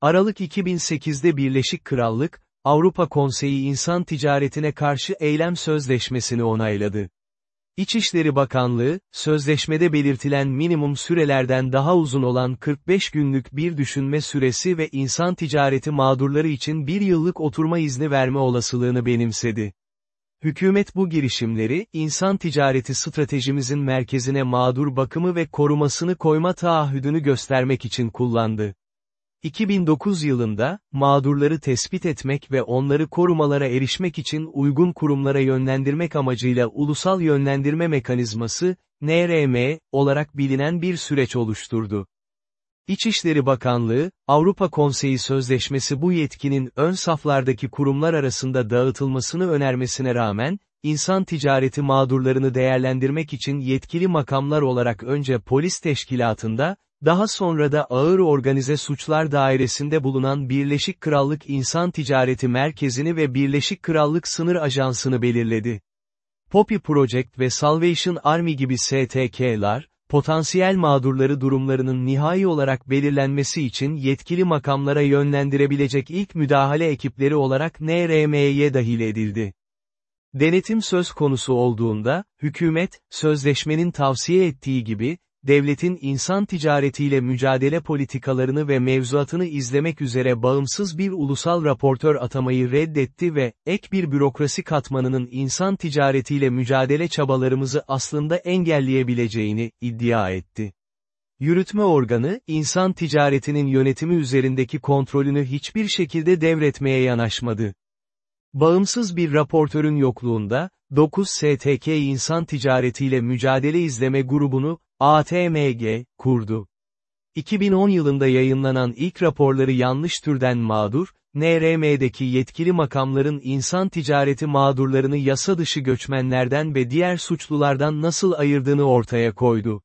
Aralık 2008'de Birleşik Krallık, Avrupa Konseyi İnsan Ticaretine Karşı Eylem Sözleşmesi'ni onayladı. İçişleri Bakanlığı, sözleşmede belirtilen minimum sürelerden daha uzun olan 45 günlük bir düşünme süresi ve insan ticareti mağdurları için bir yıllık oturma izni verme olasılığını benimsedi. Hükümet bu girişimleri, insan ticareti stratejimizin merkezine mağdur bakımı ve korumasını koyma taahhüdünü göstermek için kullandı. 2009 yılında, mağdurları tespit etmek ve onları korumalara erişmek için uygun kurumlara yönlendirmek amacıyla Ulusal Yönlendirme Mekanizması, NRM, olarak bilinen bir süreç oluşturdu. İçişleri Bakanlığı, Avrupa Konseyi Sözleşmesi bu yetkinin ön saflardaki kurumlar arasında dağıtılmasını önermesine rağmen, insan ticareti mağdurlarını değerlendirmek için yetkili makamlar olarak önce polis teşkilatında, daha sonra da ağır organize suçlar dairesinde bulunan Birleşik Krallık İnsan Ticareti Merkezi'ni ve Birleşik Krallık Sınır Ajansı'nı belirledi. Poppy Project ve Salvation Army gibi STK'lar, potansiyel mağdurları durumlarının nihai olarak belirlenmesi için yetkili makamlara yönlendirebilecek ilk müdahale ekipleri olarak NRM'ye dahil edildi. Denetim söz konusu olduğunda, hükümet, sözleşmenin tavsiye ettiği gibi, devletin insan ticaretiyle mücadele politikalarını ve mevzuatını izlemek üzere bağımsız bir ulusal raportör atamayı reddetti ve, ek bir bürokrasi katmanının insan ticaretiyle mücadele çabalarımızı aslında engelleyebileceğini iddia etti. Yürütme organı, insan ticaretinin yönetimi üzerindeki kontrolünü hiçbir şekilde devretmeye yanaşmadı. Bağımsız bir raportörün yokluğunda, 9 STK insan ticaretiyle mücadele izleme grubunu, ATMG, kurdu. 2010 yılında yayınlanan ilk raporları yanlış türden mağdur, NRM'deki yetkili makamların insan ticareti mağdurlarını yasa dışı göçmenlerden ve diğer suçlulardan nasıl ayırdığını ortaya koydu.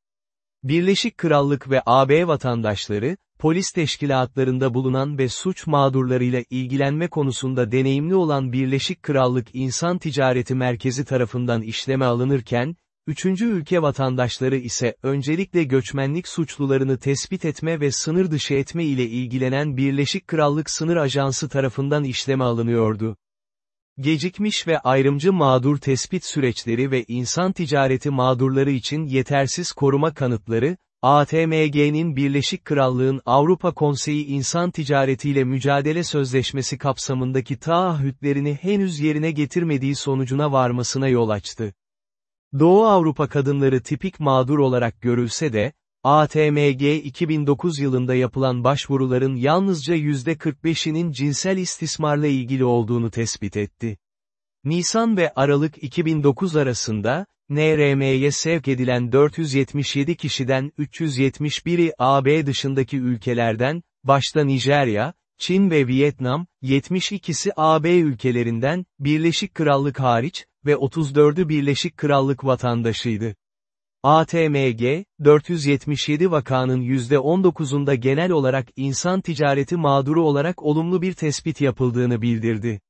Birleşik Krallık ve AB vatandaşları, polis teşkilatlarında bulunan ve suç mağdurlarıyla ilgilenme konusunda deneyimli olan Birleşik Krallık İnsan Ticareti Merkezi tarafından işleme alınırken, üçüncü ülke vatandaşları ise öncelikle göçmenlik suçlularını tespit etme ve sınır dışı etme ile ilgilenen Birleşik Krallık Sınır Ajansı tarafından işleme alınıyordu. Gecikmiş ve ayrımcı mağdur tespit süreçleri ve insan ticareti mağdurları için yetersiz koruma kanıtları, ATMG'nin Birleşik Krallığın Avrupa Konseyi İnsan Ticaretiyle Mücadele Sözleşmesi kapsamındaki taahhütlerini henüz yerine getirmediği sonucuna varmasına yol açtı. Doğu Avrupa kadınları tipik mağdur olarak görülse de, ATMG 2009 yılında yapılan başvuruların yalnızca %45'inin cinsel istismarla ilgili olduğunu tespit etti. Nisan ve Aralık 2009 arasında, NRM'ye sevk edilen 477 kişiden 371'i AB dışındaki ülkelerden, başta Nijerya, Çin ve Vietnam, 72'si AB ülkelerinden, Birleşik Krallık hariç, ve 34'ü Birleşik Krallık vatandaşıydı. ATMG, 477 vakanın %19'unda genel olarak insan ticareti mağduru olarak olumlu bir tespit yapıldığını bildirdi.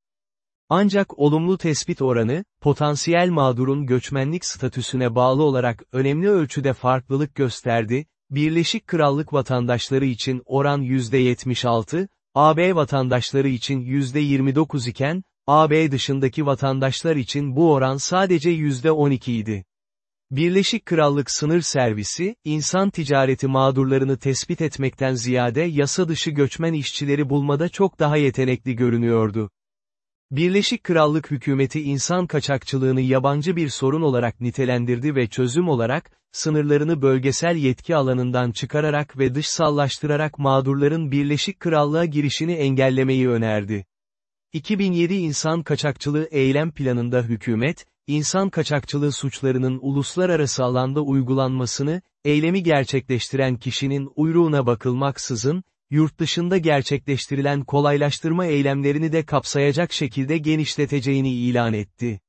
Ancak olumlu tespit oranı, potansiyel mağdurun göçmenlik statüsüne bağlı olarak önemli ölçüde farklılık gösterdi, Birleşik Krallık vatandaşları için oran %76, AB vatandaşları için %29 iken, AB dışındaki vatandaşlar için bu oran sadece %12 idi. Birleşik Krallık Sınır Servisi, insan ticareti mağdurlarını tespit etmekten ziyade yasa dışı göçmen işçileri bulmada çok daha yetenekli görünüyordu. Birleşik Krallık hükümeti insan kaçakçılığını yabancı bir sorun olarak nitelendirdi ve çözüm olarak, sınırlarını bölgesel yetki alanından çıkararak ve dışsallaştırarak mağdurların Birleşik Krallığa girişini engellemeyi önerdi. 2007 İnsan Kaçakçılığı Eylem Planı'nda hükümet, insan kaçakçılığı suçlarının uluslararası alanda uygulanmasını, eylemi gerçekleştiren kişinin uyruğuna bakılmaksızın, yurt dışında gerçekleştirilen kolaylaştırma eylemlerini de kapsayacak şekilde genişleteceğini ilan etti.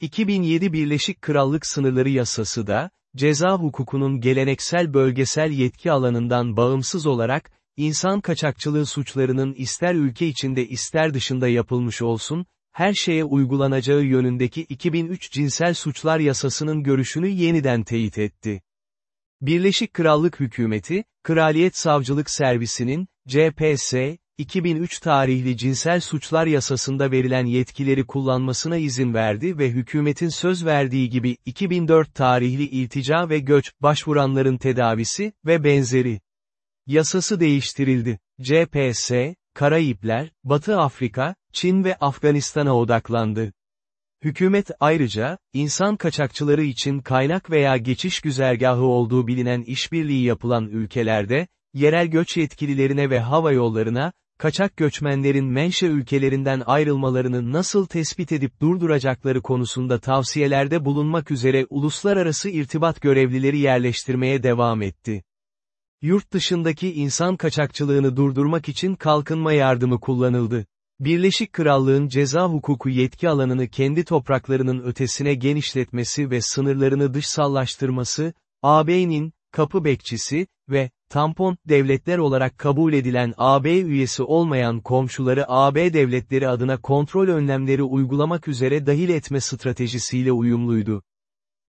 2007 Birleşik Krallık Sınırları Yasası da, ceza hukukunun geleneksel bölgesel yetki alanından bağımsız olarak, insan kaçakçılığı suçlarının ister ülke içinde ister dışında yapılmış olsun, her şeye uygulanacağı yönündeki 2003 Cinsel Suçlar Yasasının görüşünü yeniden teyit etti. Birleşik Krallık Hükümeti, Kraliyet Savcılık Servisi'nin, CPS, 2003 tarihli cinsel suçlar yasasında verilen yetkileri kullanmasına izin verdi ve hükümetin söz verdiği gibi 2004 tarihli iltica ve göç, başvuranların tedavisi ve benzeri. Yasası değiştirildi. CPS, Karayipler, Batı Afrika, Çin ve Afganistan'a odaklandı. Hükümet ayrıca, insan kaçakçıları için kaynak veya geçiş güzergahı olduğu bilinen işbirliği yapılan ülkelerde, yerel göç yetkililerine ve hava yollarına, kaçak göçmenlerin menşe ülkelerinden ayrılmalarını nasıl tespit edip durduracakları konusunda tavsiyelerde bulunmak üzere uluslararası irtibat görevlileri yerleştirmeye devam etti. Yurt dışındaki insan kaçakçılığını durdurmak için kalkınma yardımı kullanıldı. Birleşik Krallığın ceza hukuku yetki alanını kendi topraklarının ötesine genişletmesi ve sınırlarını dışsallaştırması, AB'nin, kapı bekçisi ve tampon devletler olarak kabul edilen AB üyesi olmayan komşuları AB devletleri adına kontrol önlemleri uygulamak üzere dahil etme stratejisiyle uyumluydu.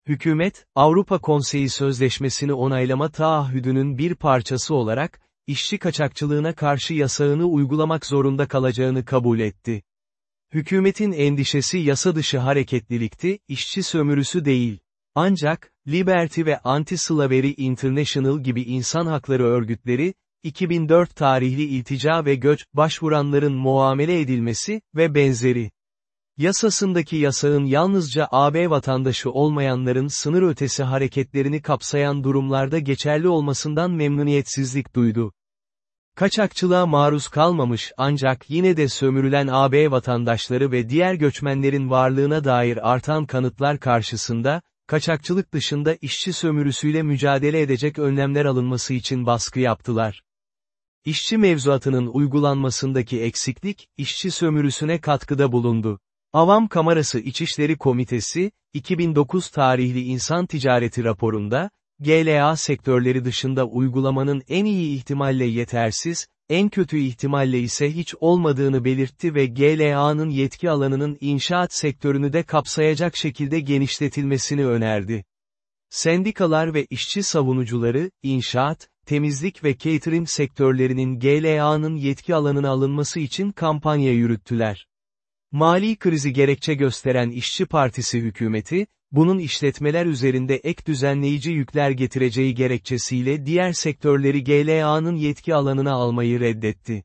Hükümet, Avrupa Konseyi Sözleşmesini onaylama taahhüdünün bir parçası olarak, işçi kaçakçılığına karşı yasağını uygulamak zorunda kalacağını kabul etti. Hükümetin endişesi yasa dışı hareketlilikti, işçi sömürüsü değil. Ancak, Liberty ve Anti-Slavery International gibi insan hakları örgütleri, 2004 tarihli iltica ve göç, başvuranların muamele edilmesi ve benzeri. Yasasındaki yasağın yalnızca AB vatandaşı olmayanların sınır ötesi hareketlerini kapsayan durumlarda geçerli olmasından memnuniyetsizlik duydu. Kaçakçılığa maruz kalmamış ancak yine de sömürülen AB vatandaşları ve diğer göçmenlerin varlığına dair artan kanıtlar karşısında, kaçakçılık dışında işçi sömürüsüyle mücadele edecek önlemler alınması için baskı yaptılar. İşçi mevzuatının uygulanmasındaki eksiklik, işçi sömürüsüne katkıda bulundu. Avam Kamerası İçişleri Komitesi, 2009 tarihli insan ticareti raporunda, GLA sektörleri dışında uygulamanın en iyi ihtimalle yetersiz, en kötü ihtimalle ise hiç olmadığını belirtti ve GLA'nın yetki alanının inşaat sektörünü de kapsayacak şekilde genişletilmesini önerdi. Sendikalar ve işçi savunucuları, inşaat, temizlik ve catering sektörlerinin GLA'nın yetki alanına alınması için kampanya yürüttüler. Mali krizi gerekçe gösteren İşçi Partisi hükümeti, bunun işletmeler üzerinde ek düzenleyici yükler getireceği gerekçesiyle diğer sektörleri GLA'nın yetki alanına almayı reddetti.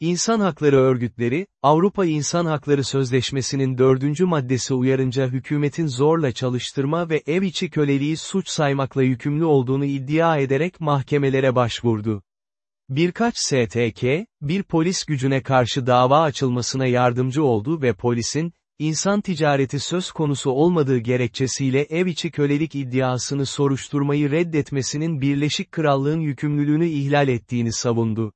İnsan hakları örgütleri, Avrupa İnsan Hakları Sözleşmesi'nin dördüncü maddesi uyarınca hükümetin zorla çalıştırma ve ev içi köleliği suç saymakla yükümlü olduğunu iddia ederek mahkemelere başvurdu. Birkaç STK, bir polis gücüne karşı dava açılmasına yardımcı oldu ve polisin, insan ticareti söz konusu olmadığı gerekçesiyle ev içi kölelik iddiasını soruşturmayı reddetmesinin Birleşik Krallığın yükümlülüğünü ihlal ettiğini savundu.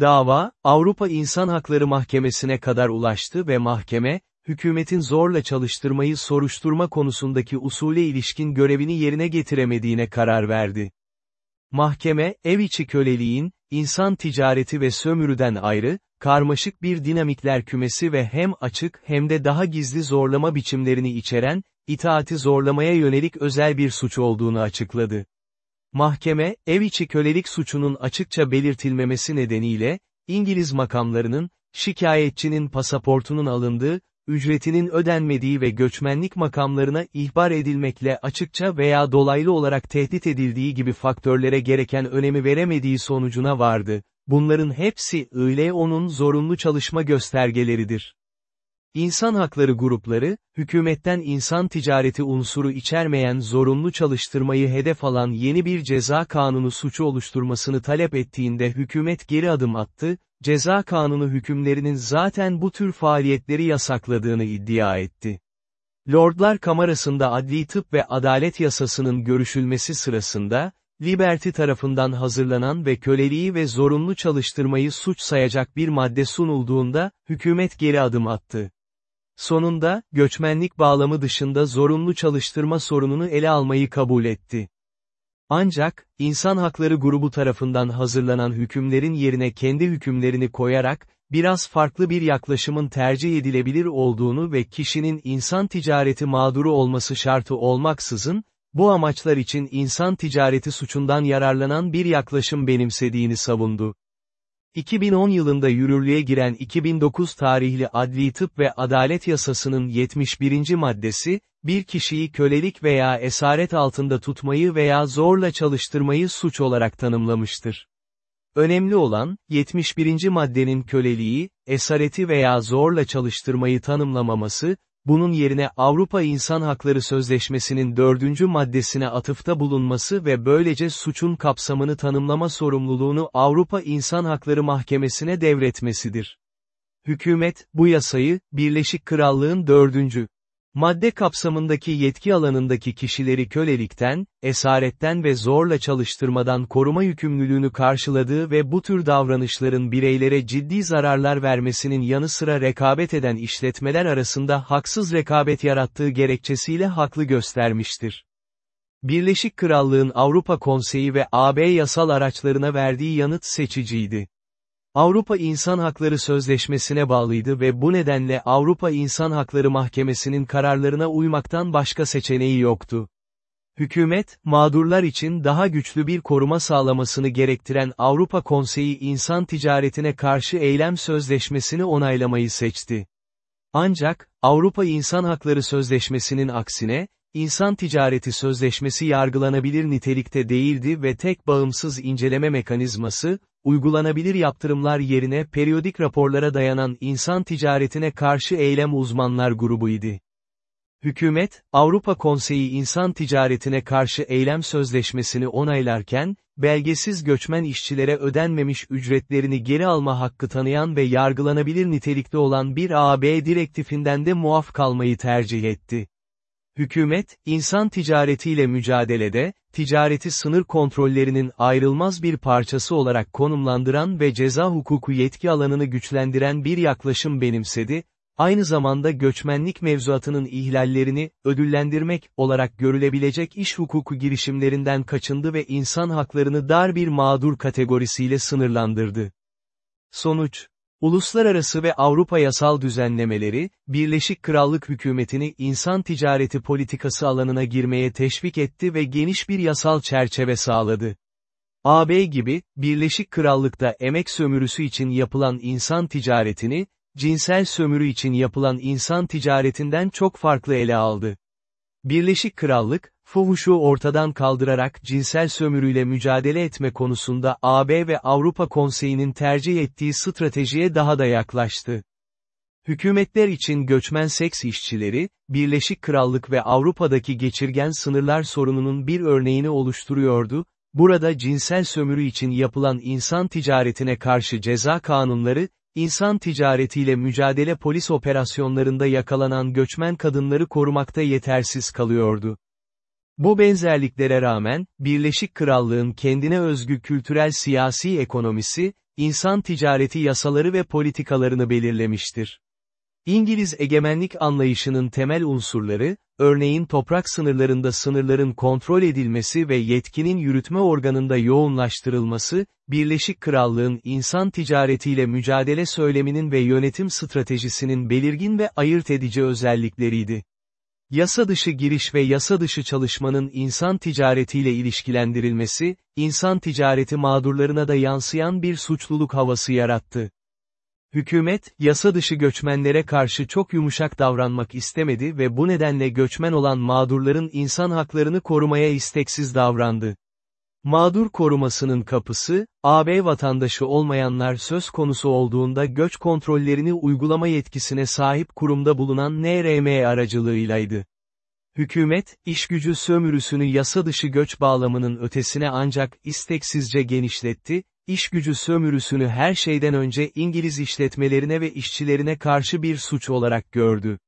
Dava, Avrupa İnsan Hakları Mahkemesi'ne kadar ulaştı ve mahkeme, hükümetin zorla çalıştırmayı soruşturma konusundaki usule ilişkin görevini yerine getiremediğine karar verdi. Mahkeme, ev içi köleliğin, insan ticareti ve sömürüden ayrı, karmaşık bir dinamikler kümesi ve hem açık hem de daha gizli zorlama biçimlerini içeren, itaati zorlamaya yönelik özel bir suç olduğunu açıkladı. Mahkeme, ev içi kölelik suçunun açıkça belirtilmemesi nedeniyle, İngiliz makamlarının, şikayetçinin pasaportunun alındığı, ücretinin ödenmediği ve göçmenlik makamlarına ihbar edilmekle açıkça veya dolaylı olarak tehdit edildiği gibi faktörlere gereken önemi veremediği sonucuna vardı. Bunların hepsi ILO'nun zorunlu çalışma göstergeleridir. İnsan hakları grupları, hükümetten insan ticareti unsuru içermeyen zorunlu çalıştırmayı hedef alan yeni bir ceza kanunu suçu oluşturmasını talep ettiğinde hükümet geri adım attı, ceza kanunu hükümlerinin zaten bu tür faaliyetleri yasakladığını iddia etti. Lordlar Kamerası'nda adli tıp ve adalet yasasının görüşülmesi sırasında, Liberty tarafından hazırlanan ve köleliği ve zorunlu çalıştırmayı suç sayacak bir madde sunulduğunda, hükümet geri adım attı. Sonunda, göçmenlik bağlamı dışında zorunlu çalıştırma sorununu ele almayı kabul etti. Ancak, insan hakları grubu tarafından hazırlanan hükümlerin yerine kendi hükümlerini koyarak, biraz farklı bir yaklaşımın tercih edilebilir olduğunu ve kişinin insan ticareti mağduru olması şartı olmaksızın, bu amaçlar için insan ticareti suçundan yararlanan bir yaklaşım benimsediğini savundu. 2010 yılında yürürlüğe giren 2009 tarihli Adli Tıp ve Adalet Yasası'nın 71. maddesi, bir kişiyi kölelik veya esaret altında tutmayı veya zorla çalıştırmayı suç olarak tanımlamıştır. Önemli olan, 71. maddenin köleliği, esareti veya zorla çalıştırmayı tanımlamaması, bunun yerine Avrupa İnsan Hakları Sözleşmesi'nin dördüncü maddesine atıfta bulunması ve böylece suçun kapsamını tanımlama sorumluluğunu Avrupa İnsan Hakları Mahkemesi'ne devretmesidir. Hükümet, bu yasayı, Birleşik Krallığın dördüncü Madde kapsamındaki yetki alanındaki kişileri kölelikten, esaretten ve zorla çalıştırmadan koruma yükümlülüğünü karşıladığı ve bu tür davranışların bireylere ciddi zararlar vermesinin yanı sıra rekabet eden işletmeler arasında haksız rekabet yarattığı gerekçesiyle haklı göstermiştir. Birleşik Krallığın Avrupa Konseyi ve AB yasal araçlarına verdiği yanıt seçiciydi. Avrupa İnsan Hakları Sözleşmesi'ne bağlıydı ve bu nedenle Avrupa İnsan Hakları Mahkemesi'nin kararlarına uymaktan başka seçeneği yoktu. Hükümet, mağdurlar için daha güçlü bir koruma sağlamasını gerektiren Avrupa Konseyi İnsan Ticaretine Karşı Eylem Sözleşmesi'ni onaylamayı seçti. Ancak, Avrupa İnsan Hakları Sözleşmesi'nin aksine, insan ticareti sözleşmesi yargılanabilir nitelikte değildi ve tek bağımsız inceleme mekanizması, uygulanabilir yaptırımlar yerine periyodik raporlara dayanan insan ticaretine karşı eylem uzmanlar grubuydu. Hükümet, Avrupa Konseyi İnsan Ticaretine Karşı Eylem Sözleşmesini onaylarken, belgesiz göçmen işçilere ödenmemiş ücretlerini geri alma hakkı tanıyan ve yargılanabilir nitelikte olan bir AB direktifinden de muaf kalmayı tercih etti. Hükümet, insan ticaretiyle mücadelede, ticareti sınır kontrollerinin ayrılmaz bir parçası olarak konumlandıran ve ceza hukuku yetki alanını güçlendiren bir yaklaşım benimsedi, aynı zamanda göçmenlik mevzuatının ihlallerini, ödüllendirmek olarak görülebilecek iş hukuku girişimlerinden kaçındı ve insan haklarını dar bir mağdur kategorisiyle sınırlandırdı. Sonuç Uluslararası ve Avrupa yasal düzenlemeleri, Birleşik Krallık hükümetini insan ticareti politikası alanına girmeye teşvik etti ve geniş bir yasal çerçeve sağladı. AB gibi, Birleşik Krallık'ta emek sömürüsü için yapılan insan ticaretini, cinsel sömürü için yapılan insan ticaretinden çok farklı ele aldı. Birleşik Krallık, fuhuşu ortadan kaldırarak cinsel sömürüyle mücadele etme konusunda AB ve Avrupa Konseyi'nin tercih ettiği stratejiye daha da yaklaştı. Hükümetler için göçmen seks işçileri, Birleşik Krallık ve Avrupa'daki geçirgen sınırlar sorununun bir örneğini oluşturuyordu, burada cinsel sömürü için yapılan insan ticaretine karşı ceza kanunları, İnsan ticaretiyle mücadele polis operasyonlarında yakalanan göçmen kadınları korumakta yetersiz kalıyordu. Bu benzerliklere rağmen, Birleşik Krallığın kendine özgü kültürel siyasi ekonomisi, insan ticareti yasaları ve politikalarını belirlemiştir. İngiliz egemenlik anlayışının temel unsurları, örneğin toprak sınırlarında sınırların kontrol edilmesi ve yetkinin yürütme organında yoğunlaştırılması, Birleşik Krallığın insan ticaretiyle mücadele söyleminin ve yönetim stratejisinin belirgin ve ayırt edici özellikleriydi. Yasa dışı giriş ve yasa dışı çalışmanın insan ticaretiyle ilişkilendirilmesi, insan ticareti mağdurlarına da yansıyan bir suçluluk havası yarattı. Hükümet, yasa dışı göçmenlere karşı çok yumuşak davranmak istemedi ve bu nedenle göçmen olan mağdurların insan haklarını korumaya isteksiz davrandı. Mağdur korumasının kapısı, AB vatandaşı olmayanlar söz konusu olduğunda göç kontrollerini uygulama yetkisine sahip kurumda bulunan NRM aracılığıylaydı. Hükümet, işgücü sömürüsünü yasa dışı göç bağlamının ötesine ancak isteksizce genişletti, işgücü sömürüsünü her şeyden önce İngiliz işletmelerine ve işçilerine karşı bir suç olarak gördü.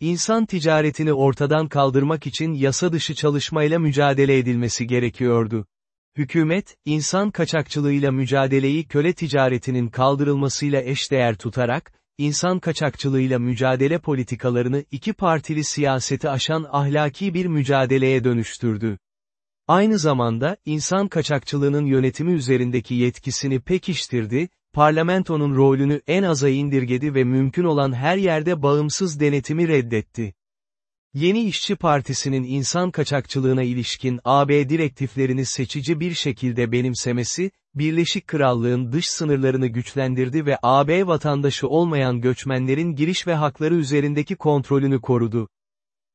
İnsan ticaretini ortadan kaldırmak için yasa dışı çalışmayla mücadele edilmesi gerekiyordu. Hükümet, insan kaçakçılığıyla mücadeleyi köle ticaretinin kaldırılmasıyla eşdeğer tutarak, insan kaçakçılığıyla mücadele politikalarını iki partili siyaseti aşan ahlaki bir mücadeleye dönüştürdü. Aynı zamanda, insan kaçakçılığının yönetimi üzerindeki yetkisini pekiştirdi, parlamentonun rolünü en aza indirgedi ve mümkün olan her yerde bağımsız denetimi reddetti. Yeni İşçi Partisi'nin insan kaçakçılığına ilişkin AB direktiflerini seçici bir şekilde benimsemesi, Birleşik Krallığın dış sınırlarını güçlendirdi ve AB vatandaşı olmayan göçmenlerin giriş ve hakları üzerindeki kontrolünü korudu.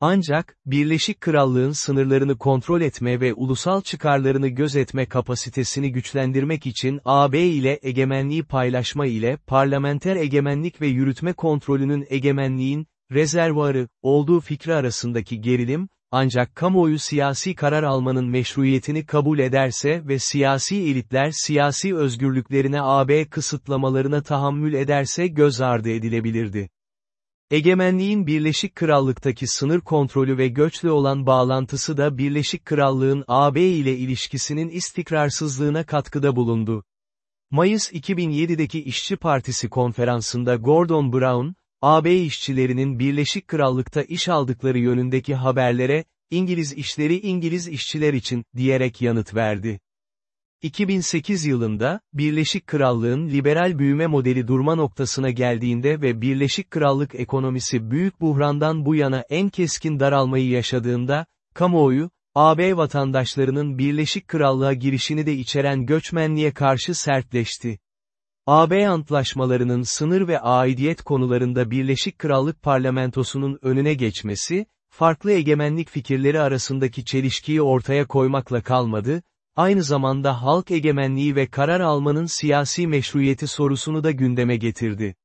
Ancak, Birleşik Krallığın sınırlarını kontrol etme ve ulusal çıkarlarını gözetme kapasitesini güçlendirmek için AB ile egemenliği paylaşma ile parlamenter egemenlik ve yürütme kontrolünün egemenliğin, rezervuarı, olduğu fikri arasındaki gerilim, ancak kamuoyu siyasi karar almanın meşruiyetini kabul ederse ve siyasi elitler siyasi özgürlüklerine AB kısıtlamalarına tahammül ederse göz ardı edilebilirdi. Egemenliğin Birleşik Krallık'taki sınır kontrolü ve göçle olan bağlantısı da Birleşik Krallığın AB ile ilişkisinin istikrarsızlığına katkıda bulundu. Mayıs 2007'deki İşçi Partisi konferansında Gordon Brown, AB işçilerinin Birleşik Krallık'ta iş aldıkları yönündeki haberlere, İngiliz işleri İngiliz işçiler için, diyerek yanıt verdi. 2008 yılında, Birleşik Krallığın liberal büyüme modeli durma noktasına geldiğinde ve Birleşik Krallık ekonomisi büyük buhrandan bu yana en keskin daralmayı yaşadığında, kamuoyu, AB vatandaşlarının Birleşik Krallığa girişini de içeren göçmenliğe karşı sertleşti. AB antlaşmalarının sınır ve aidiyet konularında Birleşik Krallık parlamentosunun önüne geçmesi, farklı egemenlik fikirleri arasındaki çelişkiyi ortaya koymakla kalmadı, aynı zamanda halk egemenliği ve karar almanın siyasi meşruiyeti sorusunu da gündeme getirdi.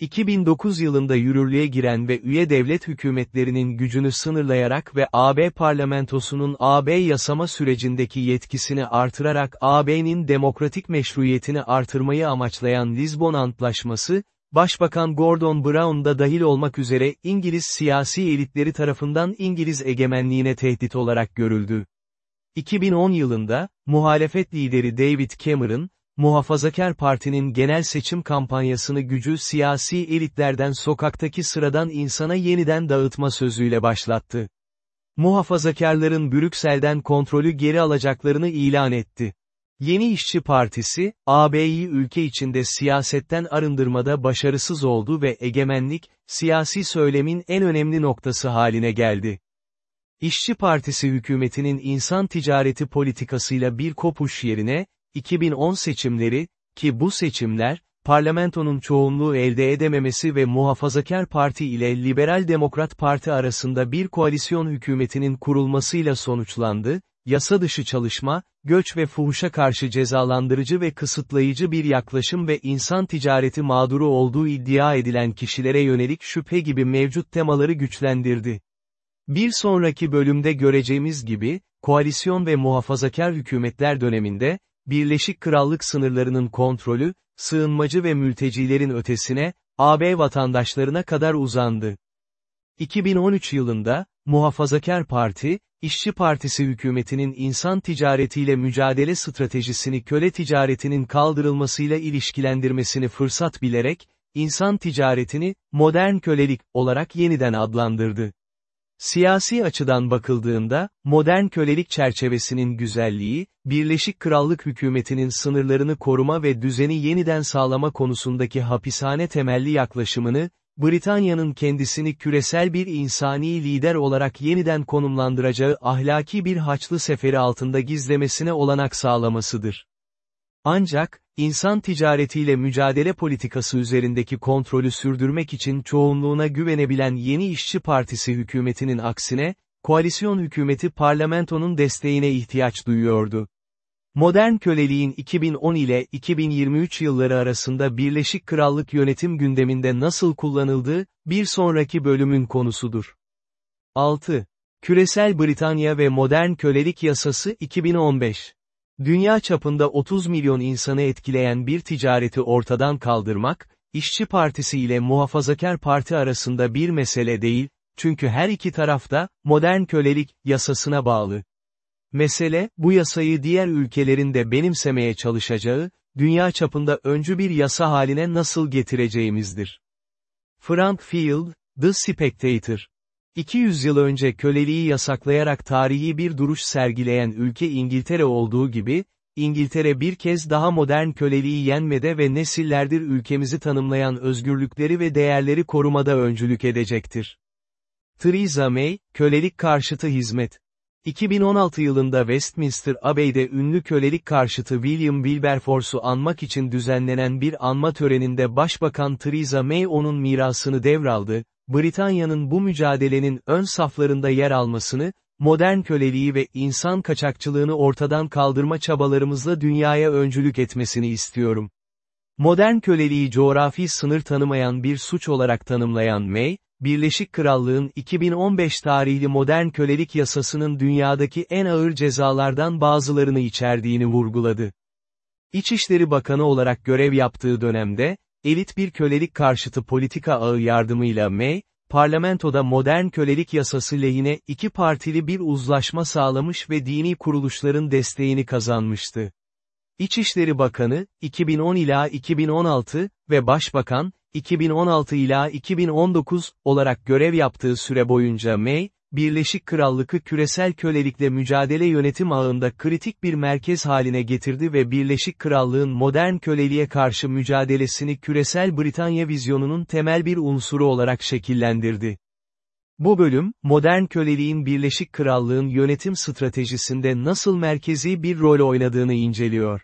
2009 yılında yürürlüğe giren ve üye devlet hükümetlerinin gücünü sınırlayarak ve AB parlamentosunun AB yasama sürecindeki yetkisini artırarak AB'nin demokratik meşruiyetini artırmayı amaçlayan Lisbon Antlaşması, Başbakan Gordon Brown da dahil olmak üzere İngiliz siyasi elitleri tarafından İngiliz egemenliğine tehdit olarak görüldü. 2010 yılında, muhalefet lideri David Cameron, Muhafazakar Parti'nin genel seçim kampanyasını gücü siyasi elitlerden sokaktaki sıradan insana yeniden dağıtma sözüyle başlattı. Muhafazakarların Brüksel'den kontrolü geri alacaklarını ilan etti. Yeni İşçi Partisi, AB'yi ülke içinde siyasetten arındırmada başarısız oldu ve egemenlik, siyasi söylemin en önemli noktası haline geldi. İşçi Partisi hükümetinin insan ticareti politikasıyla bir kopuş yerine, 2010 seçimleri, ki bu seçimler, parlamentonun çoğunluğu elde edememesi ve Muhafazakar Parti ile Liberal Demokrat Parti arasında bir koalisyon hükümetinin kurulmasıyla sonuçlandı, yasa dışı çalışma, göç ve fuhuşa karşı cezalandırıcı ve kısıtlayıcı bir yaklaşım ve insan ticareti mağduru olduğu iddia edilen kişilere yönelik şüphe gibi mevcut temaları güçlendirdi. Bir sonraki bölümde göreceğimiz gibi, koalisyon ve muhafazakar hükümetler döneminde, Birleşik Krallık sınırlarının kontrolü, sığınmacı ve mültecilerin ötesine, AB vatandaşlarına kadar uzandı. 2013 yılında, Muhafazakar Parti, İşçi Partisi hükümetinin insan ticaretiyle mücadele stratejisini köle ticaretinin kaldırılmasıyla ilişkilendirmesini fırsat bilerek, insan ticaretini, modern kölelik, olarak yeniden adlandırdı. Siyasi açıdan bakıldığında, modern kölelik çerçevesinin güzelliği, Birleşik Krallık hükümetinin sınırlarını koruma ve düzeni yeniden sağlama konusundaki hapishane temelli yaklaşımını, Britanya'nın kendisini küresel bir insani lider olarak yeniden konumlandıracağı ahlaki bir haçlı seferi altında gizlemesine olanak sağlamasıdır. Ancak, insan ticaretiyle mücadele politikası üzerindeki kontrolü sürdürmek için çoğunluğuna güvenebilen yeni işçi partisi hükümetinin aksine, koalisyon hükümeti parlamentonun desteğine ihtiyaç duyuyordu. Modern köleliğin 2010 ile 2023 yılları arasında Birleşik Krallık yönetim gündeminde nasıl kullanıldığı, bir sonraki bölümün konusudur. 6. Küresel Britanya ve Modern Kölelik Yasası 2015 Dünya çapında 30 milyon insanı etkileyen bir ticareti ortadan kaldırmak, İşçi Partisi ile Muhafazakar Parti arasında bir mesele değil, çünkü her iki tarafta, modern kölelik, yasasına bağlı. Mesele, bu yasayı diğer ülkelerin de benimsemeye çalışacağı, dünya çapında öncü bir yasa haline nasıl getireceğimizdir. Frank Field, The Spectator 200 yıl önce köleliği yasaklayarak tarihi bir duruş sergileyen ülke İngiltere olduğu gibi, İngiltere bir kez daha modern köleliği yenmede ve nesillerdir ülkemizi tanımlayan özgürlükleri ve değerleri korumada öncülük edecektir. Theresa May, kölelik karşıtı hizmet. 2016 yılında Westminster Abbey'de ünlü kölelik karşıtı William Wilberforce'u anmak için düzenlenen bir anma töreninde Başbakan Theresa May onun mirasını devraldı, Britanya'nın bu mücadelenin ön saflarında yer almasını, modern köleliği ve insan kaçakçılığını ortadan kaldırma çabalarımızla dünyaya öncülük etmesini istiyorum. Modern köleliği coğrafi sınır tanımayan bir suç olarak tanımlayan May, Birleşik Krallığın 2015 tarihli modern kölelik yasasının dünyadaki en ağır cezalardan bazılarını içerdiğini vurguladı. İçişleri Bakanı olarak görev yaptığı dönemde, elit bir kölelik karşıtı politika ağı yardımıyla May, parlamentoda modern kölelik yasası lehine iki partili bir uzlaşma sağlamış ve dini kuruluşların desteğini kazanmıştı. İçişleri Bakanı, 2010 ila 2016 ve Başbakan, 2016 ila 2019 olarak görev yaptığı süre boyunca May, Birleşik Krallık'ı küresel kölelikle mücadele yönetim ağında kritik bir merkez haline getirdi ve Birleşik Krallık'ın modern köleliğe karşı mücadelesini küresel Britanya vizyonunun temel bir unsuru olarak şekillendirdi. Bu bölüm, modern köleliğin Birleşik Krallık'ın yönetim stratejisinde nasıl merkezi bir rol oynadığını inceliyor.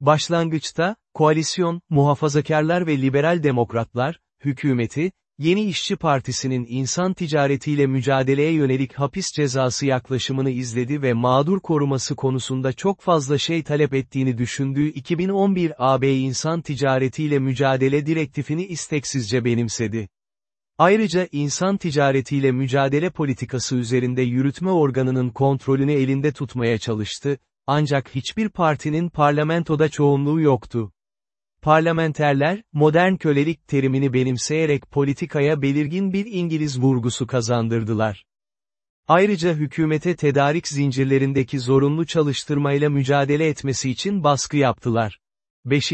Başlangıçta, koalisyon, muhafazakarlar ve liberal demokratlar, hükümeti, Yeni İşçi Partisi'nin insan ticaretiyle mücadeleye yönelik hapis cezası yaklaşımını izledi ve mağdur koruması konusunda çok fazla şey talep ettiğini düşündüğü 2011 AB İnsan Ticaretiyle Mücadele Direktifini isteksizce benimsedi. Ayrıca insan ticaretiyle mücadele politikası üzerinde yürütme organının kontrolünü elinde tutmaya çalıştı, ancak hiçbir partinin parlamentoda çoğunluğu yoktu. Parlamenterler, modern kölelik terimini benimseyerek politikaya belirgin bir İngiliz vurgusu kazandırdılar. Ayrıca hükümete tedarik zincirlerindeki zorunlu çalıştırmayla mücadele etmesi için baskı yaptılar. 5.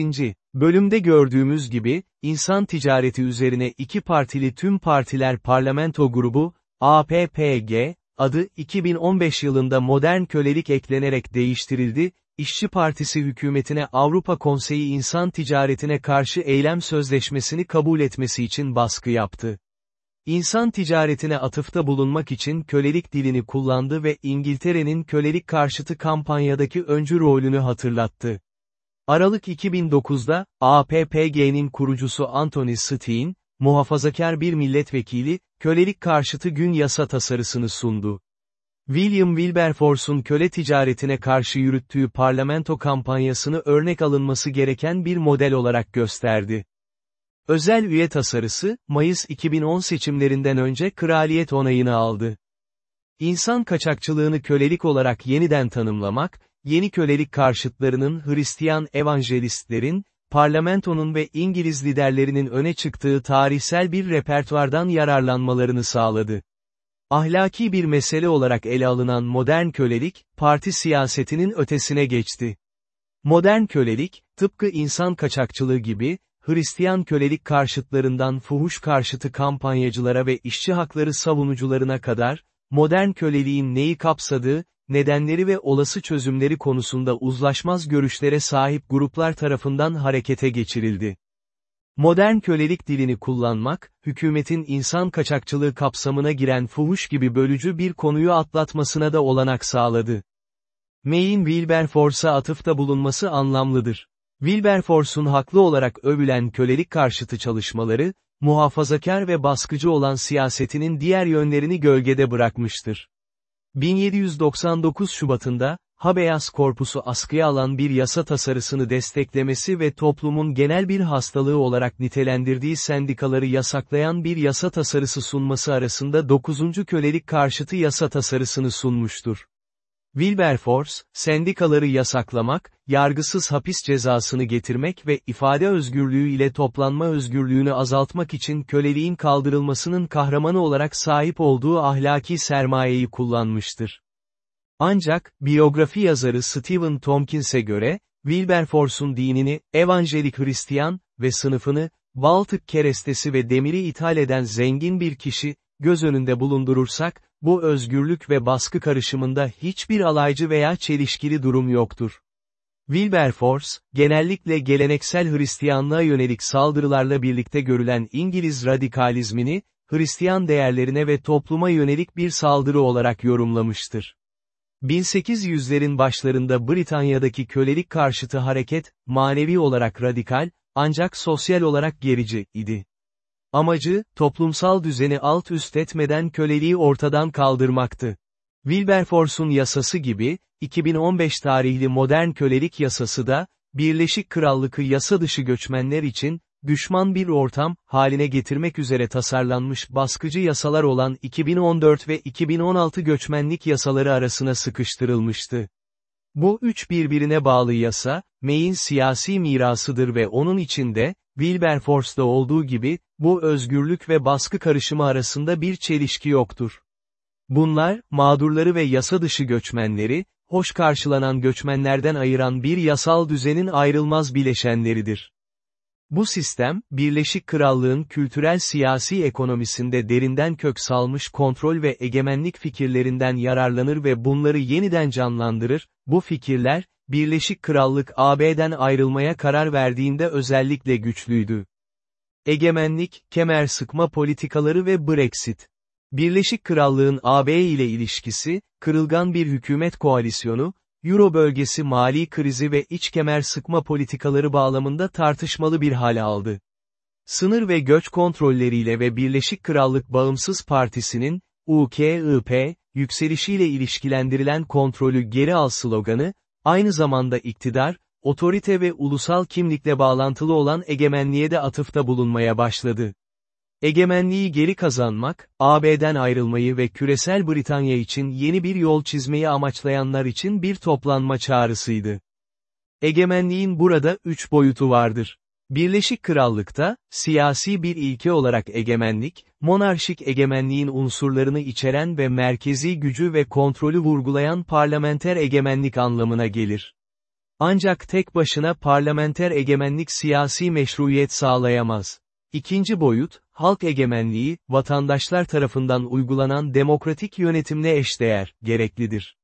Bölümde gördüğümüz gibi, insan ticareti üzerine iki partili tüm partiler parlamento grubu, APPG, adı 2015 yılında modern kölelik eklenerek değiştirildi, İşçi Partisi hükümetine Avrupa Konseyi insan ticaretine karşı eylem sözleşmesini kabul etmesi için baskı yaptı. İnsan ticaretine atıfta bulunmak için kölelik dilini kullandı ve İngiltere'nin kölelik karşıtı kampanyadaki öncü rolünü hatırlattı. Aralık 2009'da, APPG'nin kurucusu Anthony Steen, muhafazakar bir milletvekili, kölelik karşıtı gün yasa tasarısını sundu. William Wilberforce'un köle ticaretine karşı yürüttüğü parlamento kampanyasını örnek alınması gereken bir model olarak gösterdi. Özel üye tasarısı, Mayıs 2010 seçimlerinden önce kraliyet onayını aldı. İnsan kaçakçılığını kölelik olarak yeniden tanımlamak, yeni kölelik karşıtlarının Hristiyan evangelistlerin, parlamentonun ve İngiliz liderlerinin öne çıktığı tarihsel bir repertuardan yararlanmalarını sağladı. Ahlaki bir mesele olarak ele alınan modern kölelik, parti siyasetinin ötesine geçti. Modern kölelik, tıpkı insan kaçakçılığı gibi, Hristiyan kölelik karşıtlarından fuhuş karşıtı kampanyacılara ve işçi hakları savunucularına kadar, modern köleliğin neyi kapsadığı, nedenleri ve olası çözümleri konusunda uzlaşmaz görüşlere sahip gruplar tarafından harekete geçirildi. Modern kölelik dilini kullanmak, hükümetin insan kaçakçılığı kapsamına giren fuhuş gibi bölücü bir konuyu atlatmasına da olanak sağladı. May'in Wilberforce'a atıfta bulunması anlamlıdır. Wilberforce'un haklı olarak övülen kölelik karşıtı çalışmaları, muhafazakar ve baskıcı olan siyasetinin diğer yönlerini gölgede bırakmıştır. 1799 Şubat'ında, habeas korpusu askıya alan bir yasa tasarısını desteklemesi ve toplumun genel bir hastalığı olarak nitelendirdiği sendikaları yasaklayan bir yasa tasarısı sunması arasında 9. kölelik karşıtı yasa tasarısını sunmuştur. Wilberforce, sendikaları yasaklamak, yargısız hapis cezasını getirmek ve ifade özgürlüğü ile toplanma özgürlüğünü azaltmak için köleliğin kaldırılmasının kahramanı olarak sahip olduğu ahlaki sermayeyi kullanmıştır. Ancak, biyografi yazarı Stephen Tompkins'e göre, Wilberforce'un dinini, evangelik Hristiyan ve sınıfını, Baltık kerestesi ve demiri ithal eden zengin bir kişi, göz önünde bulundurursak, bu özgürlük ve baskı karışımında hiçbir alaycı veya çelişkili durum yoktur. Wilberforce, genellikle geleneksel Hristiyanlığa yönelik saldırılarla birlikte görülen İngiliz radikalizmini, Hristiyan değerlerine ve topluma yönelik bir saldırı olarak yorumlamıştır. 1800'lerin başlarında Britanya'daki kölelik karşıtı hareket, manevi olarak radikal, ancak sosyal olarak gerici, idi. Amacı, toplumsal düzeni alt üst etmeden köleliği ortadan kaldırmaktı. Wilberforce'un yasası gibi, 2015 tarihli modern kölelik yasası da, Birleşik Krallık'ı yasa dışı göçmenler için, düşman bir ortam, haline getirmek üzere tasarlanmış baskıcı yasalar olan 2014 ve 2016 göçmenlik yasaları arasına sıkıştırılmıştı. Bu üç birbirine bağlı yasa, May'in siyasi mirasıdır ve onun içinde, Wilberforce'da olduğu gibi, bu özgürlük ve baskı karışımı arasında bir çelişki yoktur. Bunlar, mağdurları ve yasa dışı göçmenleri, hoş karşılanan göçmenlerden ayıran bir yasal düzenin ayrılmaz bileşenleridir. Bu sistem, Birleşik Krallığın kültürel siyasi ekonomisinde derinden kök salmış kontrol ve egemenlik fikirlerinden yararlanır ve bunları yeniden canlandırır, bu fikirler, Birleşik Krallık AB'den ayrılmaya karar verdiğinde özellikle güçlüydü. Egemenlik, kemer sıkma politikaları ve Brexit. Birleşik Krallığın AB ile ilişkisi, kırılgan bir hükümet koalisyonu, Euro bölgesi mali krizi ve iç kemer sıkma politikaları bağlamında tartışmalı bir hal aldı. Sınır ve göç kontrolleriyle ve Birleşik Krallık Bağımsız Partisi'nin, UKIP, yükselişiyle ilişkilendirilen kontrolü geri al sloganı, aynı zamanda iktidar, otorite ve ulusal kimlikle bağlantılı olan egemenliğe de atıfta bulunmaya başladı. Egemenliği geri kazanmak, AB'den ayrılmayı ve küresel Britanya için yeni bir yol çizmeyi amaçlayanlar için bir toplanma çağrısıydı. Egemenliğin burada üç boyutu vardır. Birleşik Krallık'ta, siyasi bir ilke olarak egemenlik, monarşik egemenliğin unsurlarını içeren ve merkezi gücü ve kontrolü vurgulayan parlamenter egemenlik anlamına gelir. Ancak tek başına parlamenter egemenlik siyasi meşruiyet sağlayamaz. İkinci boyut, halk egemenliği, vatandaşlar tarafından uygulanan demokratik yönetimle eşdeğer, gereklidir.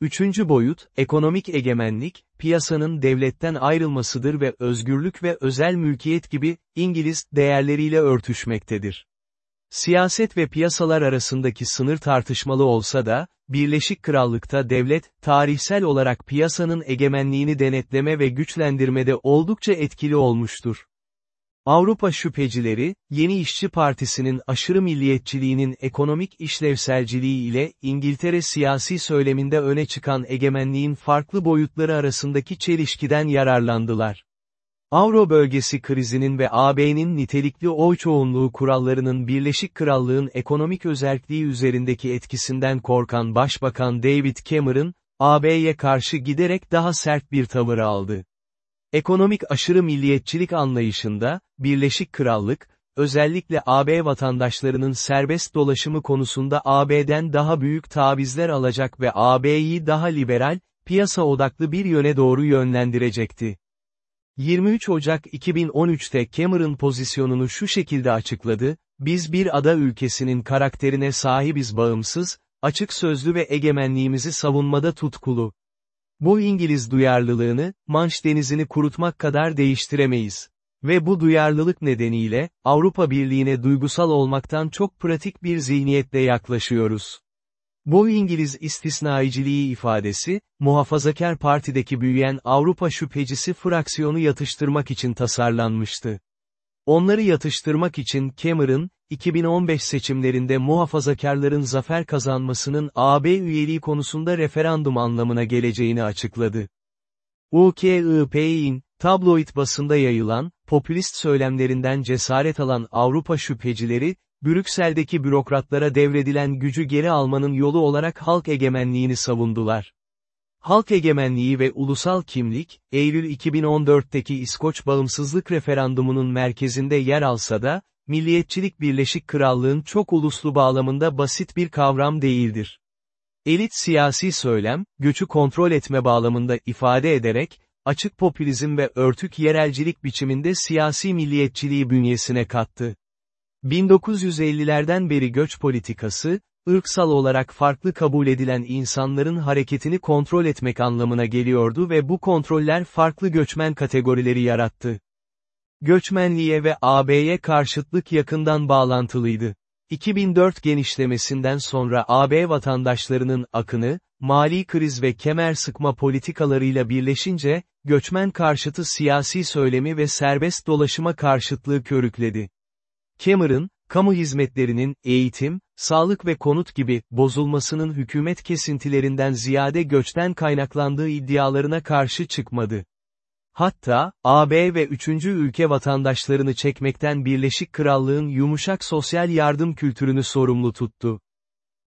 Üçüncü boyut, ekonomik egemenlik, piyasanın devletten ayrılmasıdır ve özgürlük ve özel mülkiyet gibi, İngiliz, değerleriyle örtüşmektedir. Siyaset ve piyasalar arasındaki sınır tartışmalı olsa da, Birleşik Krallık'ta devlet, tarihsel olarak piyasanın egemenliğini denetleme ve güçlendirmede oldukça etkili olmuştur. Avrupa şüphecileri, Yeni İşçi Partisi'nin aşırı milliyetçiliğinin ekonomik işlevselciliği ile İngiltere siyasi söyleminde öne çıkan egemenliğin farklı boyutları arasındaki çelişkiden yararlandılar. Avro bölgesi krizinin ve AB'nin nitelikli oy çoğunluğu kurallarının Birleşik Krallığın ekonomik özelliği üzerindeki etkisinden korkan Başbakan David Cameron, AB'ye karşı giderek daha sert bir tavır aldı. Ekonomik aşırı milliyetçilik anlayışında, Birleşik Krallık, özellikle AB vatandaşlarının serbest dolaşımı konusunda AB'den daha büyük tavizler alacak ve AB'yi daha liberal, piyasa odaklı bir yöne doğru yönlendirecekti. 23 Ocak 2013'te Cameron pozisyonunu şu şekilde açıkladı, biz bir ada ülkesinin karakterine sahibiz bağımsız, açık sözlü ve egemenliğimizi savunmada tutkulu. Bu İngiliz duyarlılığını, Manş denizini kurutmak kadar değiştiremeyiz. Ve bu duyarlılık nedeniyle, Avrupa Birliği'ne duygusal olmaktan çok pratik bir zihniyetle yaklaşıyoruz. Bu İngiliz istisnaiciliği ifadesi, muhafazakar partideki büyüyen Avrupa şüphecisi fraksiyonu yatıştırmak için tasarlanmıştı. Onları yatıştırmak için Cameron, 2015 seçimlerinde muhafazakarların zafer kazanmasının AB üyeliği konusunda referandum anlamına geleceğini açıkladı. UKIP'in, tabloid basında yayılan, popülist söylemlerinden cesaret alan Avrupa şüphecileri, Brüksel'deki bürokratlara devredilen gücü geri almanın yolu olarak halk egemenliğini savundular. Halk egemenliği ve ulusal kimlik, Eylül 2014'teki İskoç bağımsızlık referandumunun merkezinde yer alsa da, milliyetçilik Birleşik Krallığın çok uluslu bağlamında basit bir kavram değildir. Elit siyasi söylem, göçü kontrol etme bağlamında ifade ederek, açık popülizm ve örtük yerelcilik biçiminde siyasi milliyetçiliği bünyesine kattı. 1950'lerden beri göç politikası, ırksal olarak farklı kabul edilen insanların hareketini kontrol etmek anlamına geliyordu ve bu kontroller farklı göçmen kategorileri yarattı. Göçmenliğe ve AB'ye karşıtlık yakından bağlantılıydı. 2004 genişlemesinden sonra AB vatandaşlarının akını, mali kriz ve kemer sıkma politikalarıyla birleşince, göçmen karşıtı siyasi söylemi ve serbest dolaşıma karşıtlığı körükledi. Cameron, kamu hizmetlerinin, eğitim, sağlık ve konut gibi, bozulmasının hükümet kesintilerinden ziyade göçten kaynaklandığı iddialarına karşı çıkmadı. Hatta, AB ve üçüncü ülke vatandaşlarını çekmekten Birleşik Krallığın yumuşak sosyal yardım kültürünü sorumlu tuttu.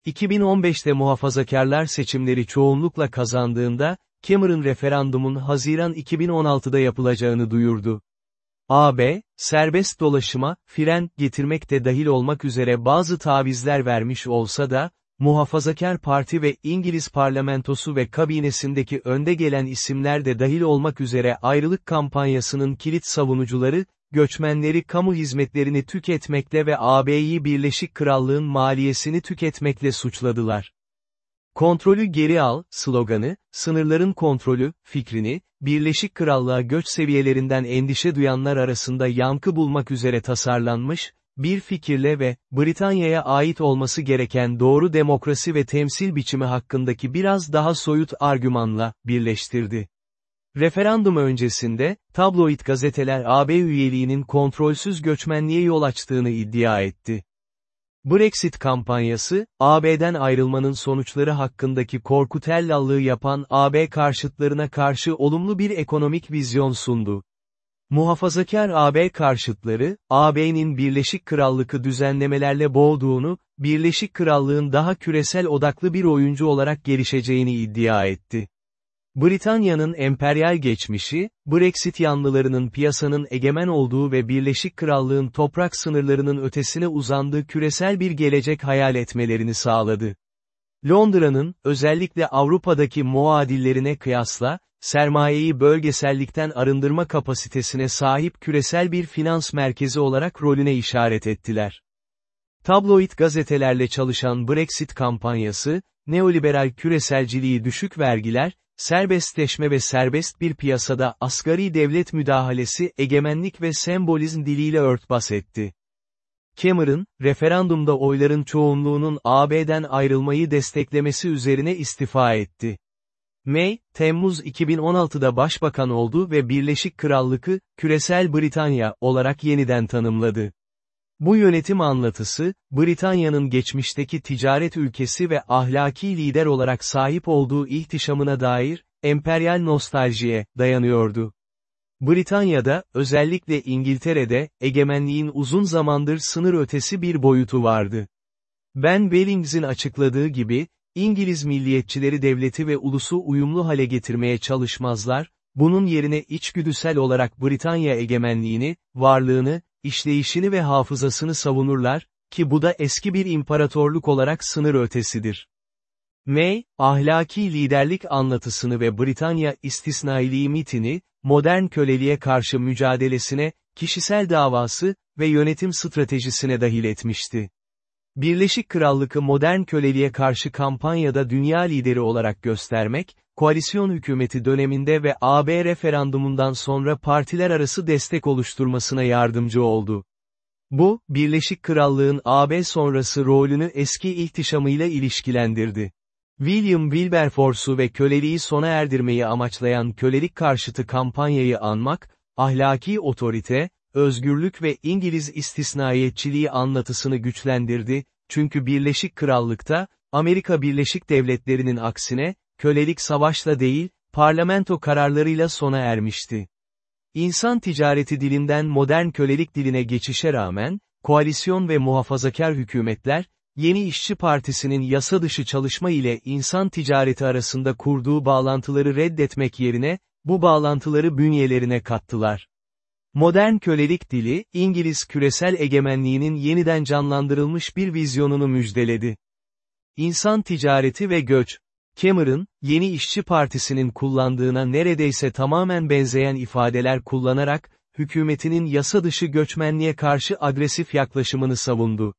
2015'te muhafazakarlar seçimleri çoğunlukla kazandığında, Cameron referandumun Haziran 2016'da yapılacağını duyurdu. AB, serbest dolaşıma, fren getirmek de dahil olmak üzere bazı tavizler vermiş olsa da, Muhafazakar Parti ve İngiliz parlamentosu ve kabinesindeki önde gelen isimler de dahil olmak üzere ayrılık kampanyasının kilit savunucuları, göçmenleri kamu hizmetlerini tüketmekle ve AB'yi Birleşik Krallığın maliyesini tüketmekle suçladılar. Kontrolü geri al, sloganı, sınırların kontrolü, fikrini, Birleşik Krallığa göç seviyelerinden endişe duyanlar arasında yankı bulmak üzere tasarlanmış, bir fikirle ve, Britanya'ya ait olması gereken doğru demokrasi ve temsil biçimi hakkındaki biraz daha soyut argümanla, birleştirdi. Referandum öncesinde, tabloid gazeteler AB üyeliğinin kontrolsüz göçmenliğe yol açtığını iddia etti. Brexit kampanyası, AB'den ayrılmanın sonuçları hakkındaki korku tellallığı yapan AB karşıtlarına karşı olumlu bir ekonomik vizyon sundu. Muhafazakar AB karşıtları, AB'nin Birleşik Krallık'ı düzenlemelerle boğduğunu, Birleşik Krallığın daha küresel odaklı bir oyuncu olarak gelişeceğini iddia etti. Britanya'nın emperyal geçmişi, Brexit yanlılarının piyasanın egemen olduğu ve Birleşik Krallığın toprak sınırlarının ötesine uzandığı küresel bir gelecek hayal etmelerini sağladı. Londra'nın, özellikle Avrupa'daki muadillerine kıyasla, sermayeyi bölgesellikten arındırma kapasitesine sahip küresel bir finans merkezi olarak rolüne işaret ettiler. Tabloid gazetelerle çalışan Brexit kampanyası, neoliberal küreselciliği düşük vergiler, serbestleşme ve serbest bir piyasada asgari devlet müdahalesi egemenlik ve sembolizm diliyle örtbas etti. Cameron, referandumda oyların çoğunluğunun AB'den ayrılmayı desteklemesi üzerine istifa etti. May, Temmuz 2016'da başbakan oldu ve Birleşik Krallık'ı, Küresel Britanya olarak yeniden tanımladı. Bu yönetim anlatısı, Britanya'nın geçmişteki ticaret ülkesi ve ahlaki lider olarak sahip olduğu ihtişamına dair, emperyal nostaljiye, dayanıyordu. Britanya'da, özellikle İngiltere'de, egemenliğin uzun zamandır sınır ötesi bir boyutu vardı. Ben Bellings'in açıkladığı gibi, İngiliz milliyetçileri devleti ve ulusu uyumlu hale getirmeye çalışmazlar, bunun yerine içgüdüsel olarak Britanya egemenliğini, varlığını, işleyişini ve hafızasını savunurlar, ki bu da eski bir imparatorluk olarak sınır ötesidir. May, ahlaki liderlik anlatısını ve Britanya istisnailiği mitini, modern köleliğe karşı mücadelesine, kişisel davası ve yönetim stratejisine dahil etmişti. Birleşik Krallık'ı modern köleliğe karşı kampanyada dünya lideri olarak göstermek, koalisyon hükümeti döneminde ve AB referandumundan sonra partiler arası destek oluşturmasına yardımcı oldu. Bu, Birleşik Krallığın AB sonrası rolünü eski ihtişamıyla ilişkilendirdi. William Wilberforce'u ve köleliği sona erdirmeyi amaçlayan kölelik karşıtı kampanyayı anmak, ahlaki otorite, özgürlük ve İngiliz istisnaiyetçiliği anlatısını güçlendirdi, çünkü Birleşik Krallık'ta, Amerika Birleşik Devletleri'nin aksine, kölelik savaşla değil, parlamento kararlarıyla sona ermişti. İnsan ticareti dilinden modern kölelik diline geçişe rağmen, koalisyon ve muhafazakar hükümetler, Yeni İşçi Partisi'nin yasa dışı çalışma ile insan ticareti arasında kurduğu bağlantıları reddetmek yerine, bu bağlantıları bünyelerine kattılar. Modern kölelik dili, İngiliz küresel egemenliğinin yeniden canlandırılmış bir vizyonunu müjdeledi. İnsan ticareti ve göç. Cameron, Yeni İşçi Partisi'nin kullandığına neredeyse tamamen benzeyen ifadeler kullanarak, hükümetinin yasa dışı göçmenliğe karşı agresif yaklaşımını savundu.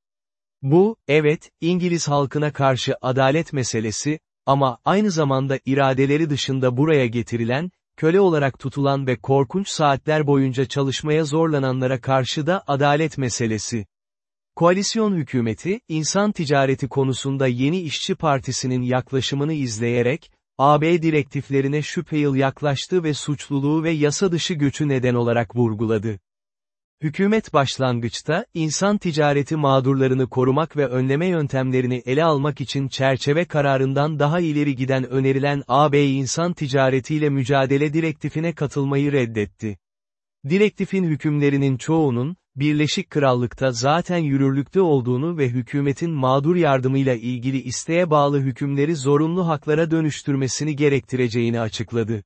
Bu, evet, İngiliz halkına karşı adalet meselesi, ama aynı zamanda iradeleri dışında buraya getirilen, köle olarak tutulan ve korkunç saatler boyunca çalışmaya zorlananlara karşı da adalet meselesi. Koalisyon hükümeti, insan ticareti konusunda yeni işçi partisinin yaklaşımını izleyerek, AB direktiflerine şüpheyil yaklaştı ve suçluluğu ve yasa dışı göçü neden olarak vurguladı. Hükümet başlangıçta, insan ticareti mağdurlarını korumak ve önleme yöntemlerini ele almak için çerçeve kararından daha ileri giden önerilen AB insan ticaretiyle mücadele direktifine katılmayı reddetti. Direktifin hükümlerinin çoğunun, Birleşik Krallık'ta zaten yürürlükte olduğunu ve hükümetin mağdur yardımıyla ilgili isteğe bağlı hükümleri zorunlu haklara dönüştürmesini gerektireceğini açıkladı.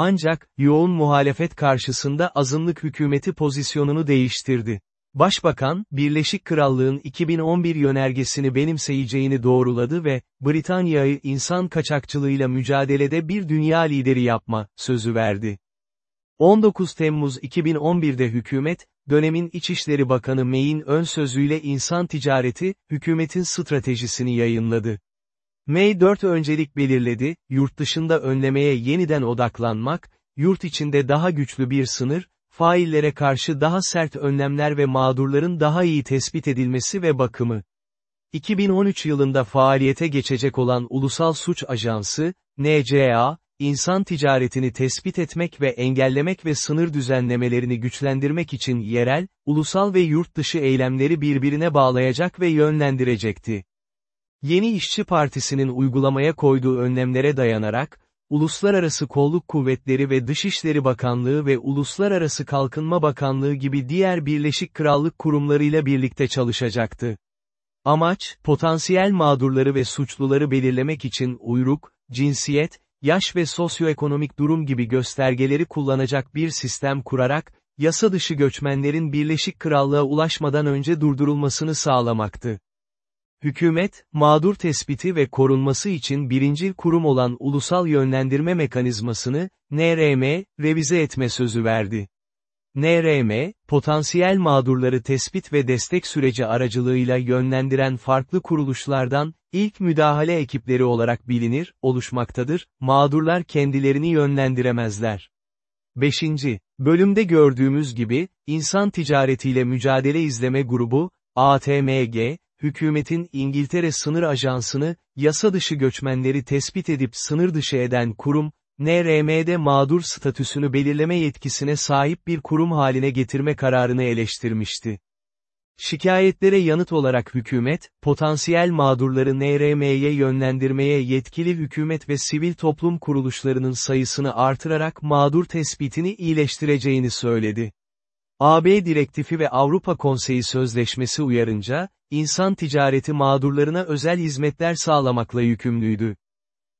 Ancak, yoğun muhalefet karşısında azınlık hükümeti pozisyonunu değiştirdi. Başbakan, Birleşik Krallığın 2011 yönergesini benimseyeceğini doğruladı ve, Britanya'yı insan kaçakçılığıyla mücadelede bir dünya lideri yapma, sözü verdi. 19 Temmuz 2011'de hükümet, dönemin İçişleri Bakanı May'in ön sözüyle insan ticareti, hükümetin stratejisini yayınladı. May 4 öncelik belirledi, yurt dışında önlemeye yeniden odaklanmak, yurt içinde daha güçlü bir sınır, faillere karşı daha sert önlemler ve mağdurların daha iyi tespit edilmesi ve bakımı. 2013 yılında faaliyete geçecek olan Ulusal Suç Ajansı, NCA, insan ticaretini tespit etmek ve engellemek ve sınır düzenlemelerini güçlendirmek için yerel, ulusal ve yurt dışı eylemleri birbirine bağlayacak ve yönlendirecekti. Yeni İşçi Partisi'nin uygulamaya koyduğu önlemlere dayanarak, Uluslararası Kolluk Kuvvetleri ve Dışişleri Bakanlığı ve Uluslararası Kalkınma Bakanlığı gibi diğer Birleşik Krallık kurumlarıyla birlikte çalışacaktı. Amaç, potansiyel mağdurları ve suçluları belirlemek için uyruk, cinsiyet, yaş ve sosyoekonomik durum gibi göstergeleri kullanacak bir sistem kurarak, yasa dışı göçmenlerin Birleşik Krallığa ulaşmadan önce durdurulmasını sağlamaktı. Hükümet, mağdur tespiti ve korunması için birincil kurum olan Ulusal Yönlendirme Mekanizmasını, NRM, revize etme sözü verdi. NRM, potansiyel mağdurları tespit ve destek süreci aracılığıyla yönlendiren farklı kuruluşlardan, ilk müdahale ekipleri olarak bilinir, oluşmaktadır, mağdurlar kendilerini yönlendiremezler. 5. Bölümde gördüğümüz gibi, insan ticaretiyle mücadele izleme grubu, ATMG, hükümetin İngiltere Sınır Ajansı'nı, yasa dışı göçmenleri tespit edip sınır dışı eden kurum, NRM'de mağdur statüsünü belirleme yetkisine sahip bir kurum haline getirme kararını eleştirmişti. Şikayetlere yanıt olarak hükümet, potansiyel mağdurları NRM'ye yönlendirmeye yetkili hükümet ve sivil toplum kuruluşlarının sayısını artırarak mağdur tespitini iyileştireceğini söyledi. AB direktifi ve Avrupa Konseyi Sözleşmesi uyarınca, insan ticareti mağdurlarına özel hizmetler sağlamakla yükümlüydü.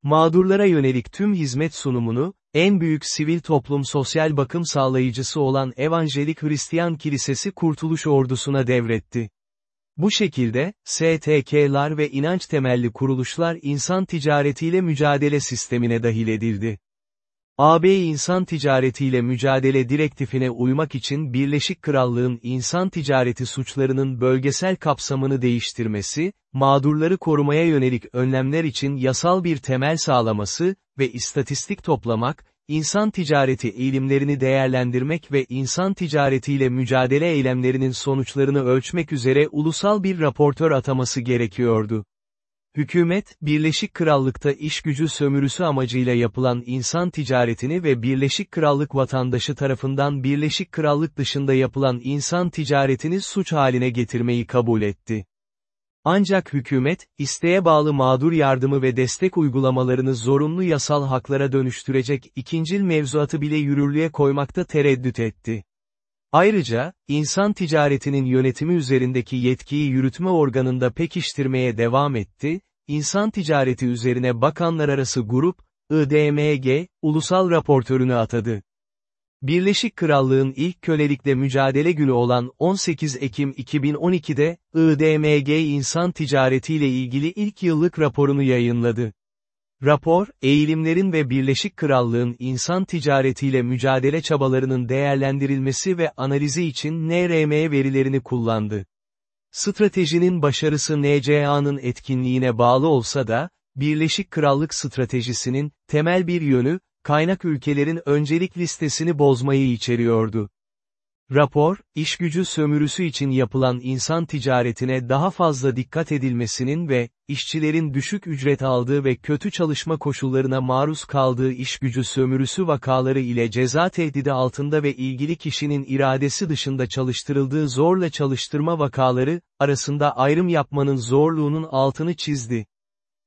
Mağdurlara yönelik tüm hizmet sunumunu, en büyük sivil toplum sosyal bakım sağlayıcısı olan Evangelik Hristiyan Kilisesi Kurtuluş Ordusu'na devretti. Bu şekilde, STK'lar ve inanç temelli kuruluşlar insan ticaretiyle mücadele sistemine dahil edildi. AB insan ticaretiyle mücadele direktifine uymak için Birleşik Krallığın insan ticareti suçlarının bölgesel kapsamını değiştirmesi, mağdurları korumaya yönelik önlemler için yasal bir temel sağlaması ve istatistik toplamak, insan ticareti eğilimlerini değerlendirmek ve insan ticaretiyle mücadele eylemlerinin sonuçlarını ölçmek üzere ulusal bir raportör ataması gerekiyordu. Hükümet, Birleşik Krallık'ta iş gücü sömürüsü amacıyla yapılan insan ticaretini ve Birleşik Krallık vatandaşı tarafından Birleşik Krallık dışında yapılan insan ticaretini suç haline getirmeyi kabul etti. Ancak hükümet, isteğe bağlı mağdur yardımı ve destek uygulamalarını zorunlu yasal haklara dönüştürecek ikincil mevzuatı bile yürürlüğe koymakta tereddüt etti. Ayrıca, insan ticaretinin yönetimi üzerindeki yetkiyi yürütme organında pekiştirmeye devam etti, insan ticareti üzerine bakanlar arası grup, IDMG, ulusal raportörünü atadı. Birleşik Krallığın ilk kölelikle mücadele günü olan 18 Ekim 2012'de, IDMG insan ticaretiyle ilgili ilk yıllık raporunu yayınladı. Rapor, eğilimlerin ve Birleşik Krallığın insan ticaretiyle mücadele çabalarının değerlendirilmesi ve analizi için NRM verilerini kullandı. Stratejinin başarısı NCA'nın etkinliğine bağlı olsa da, Birleşik Krallık stratejisinin, temel bir yönü, kaynak ülkelerin öncelik listesini bozmayı içeriyordu. Rapor, işgücü sömürüsü için yapılan insan ticaretine daha fazla dikkat edilmesinin ve, işçilerin düşük ücret aldığı ve kötü çalışma koşullarına maruz kaldığı işgücü sömürüsü vakaları ile ceza tehdidi altında ve ilgili kişinin iradesi dışında çalıştırıldığı zorla çalıştırma vakaları, arasında ayrım yapmanın zorluğunun altını çizdi.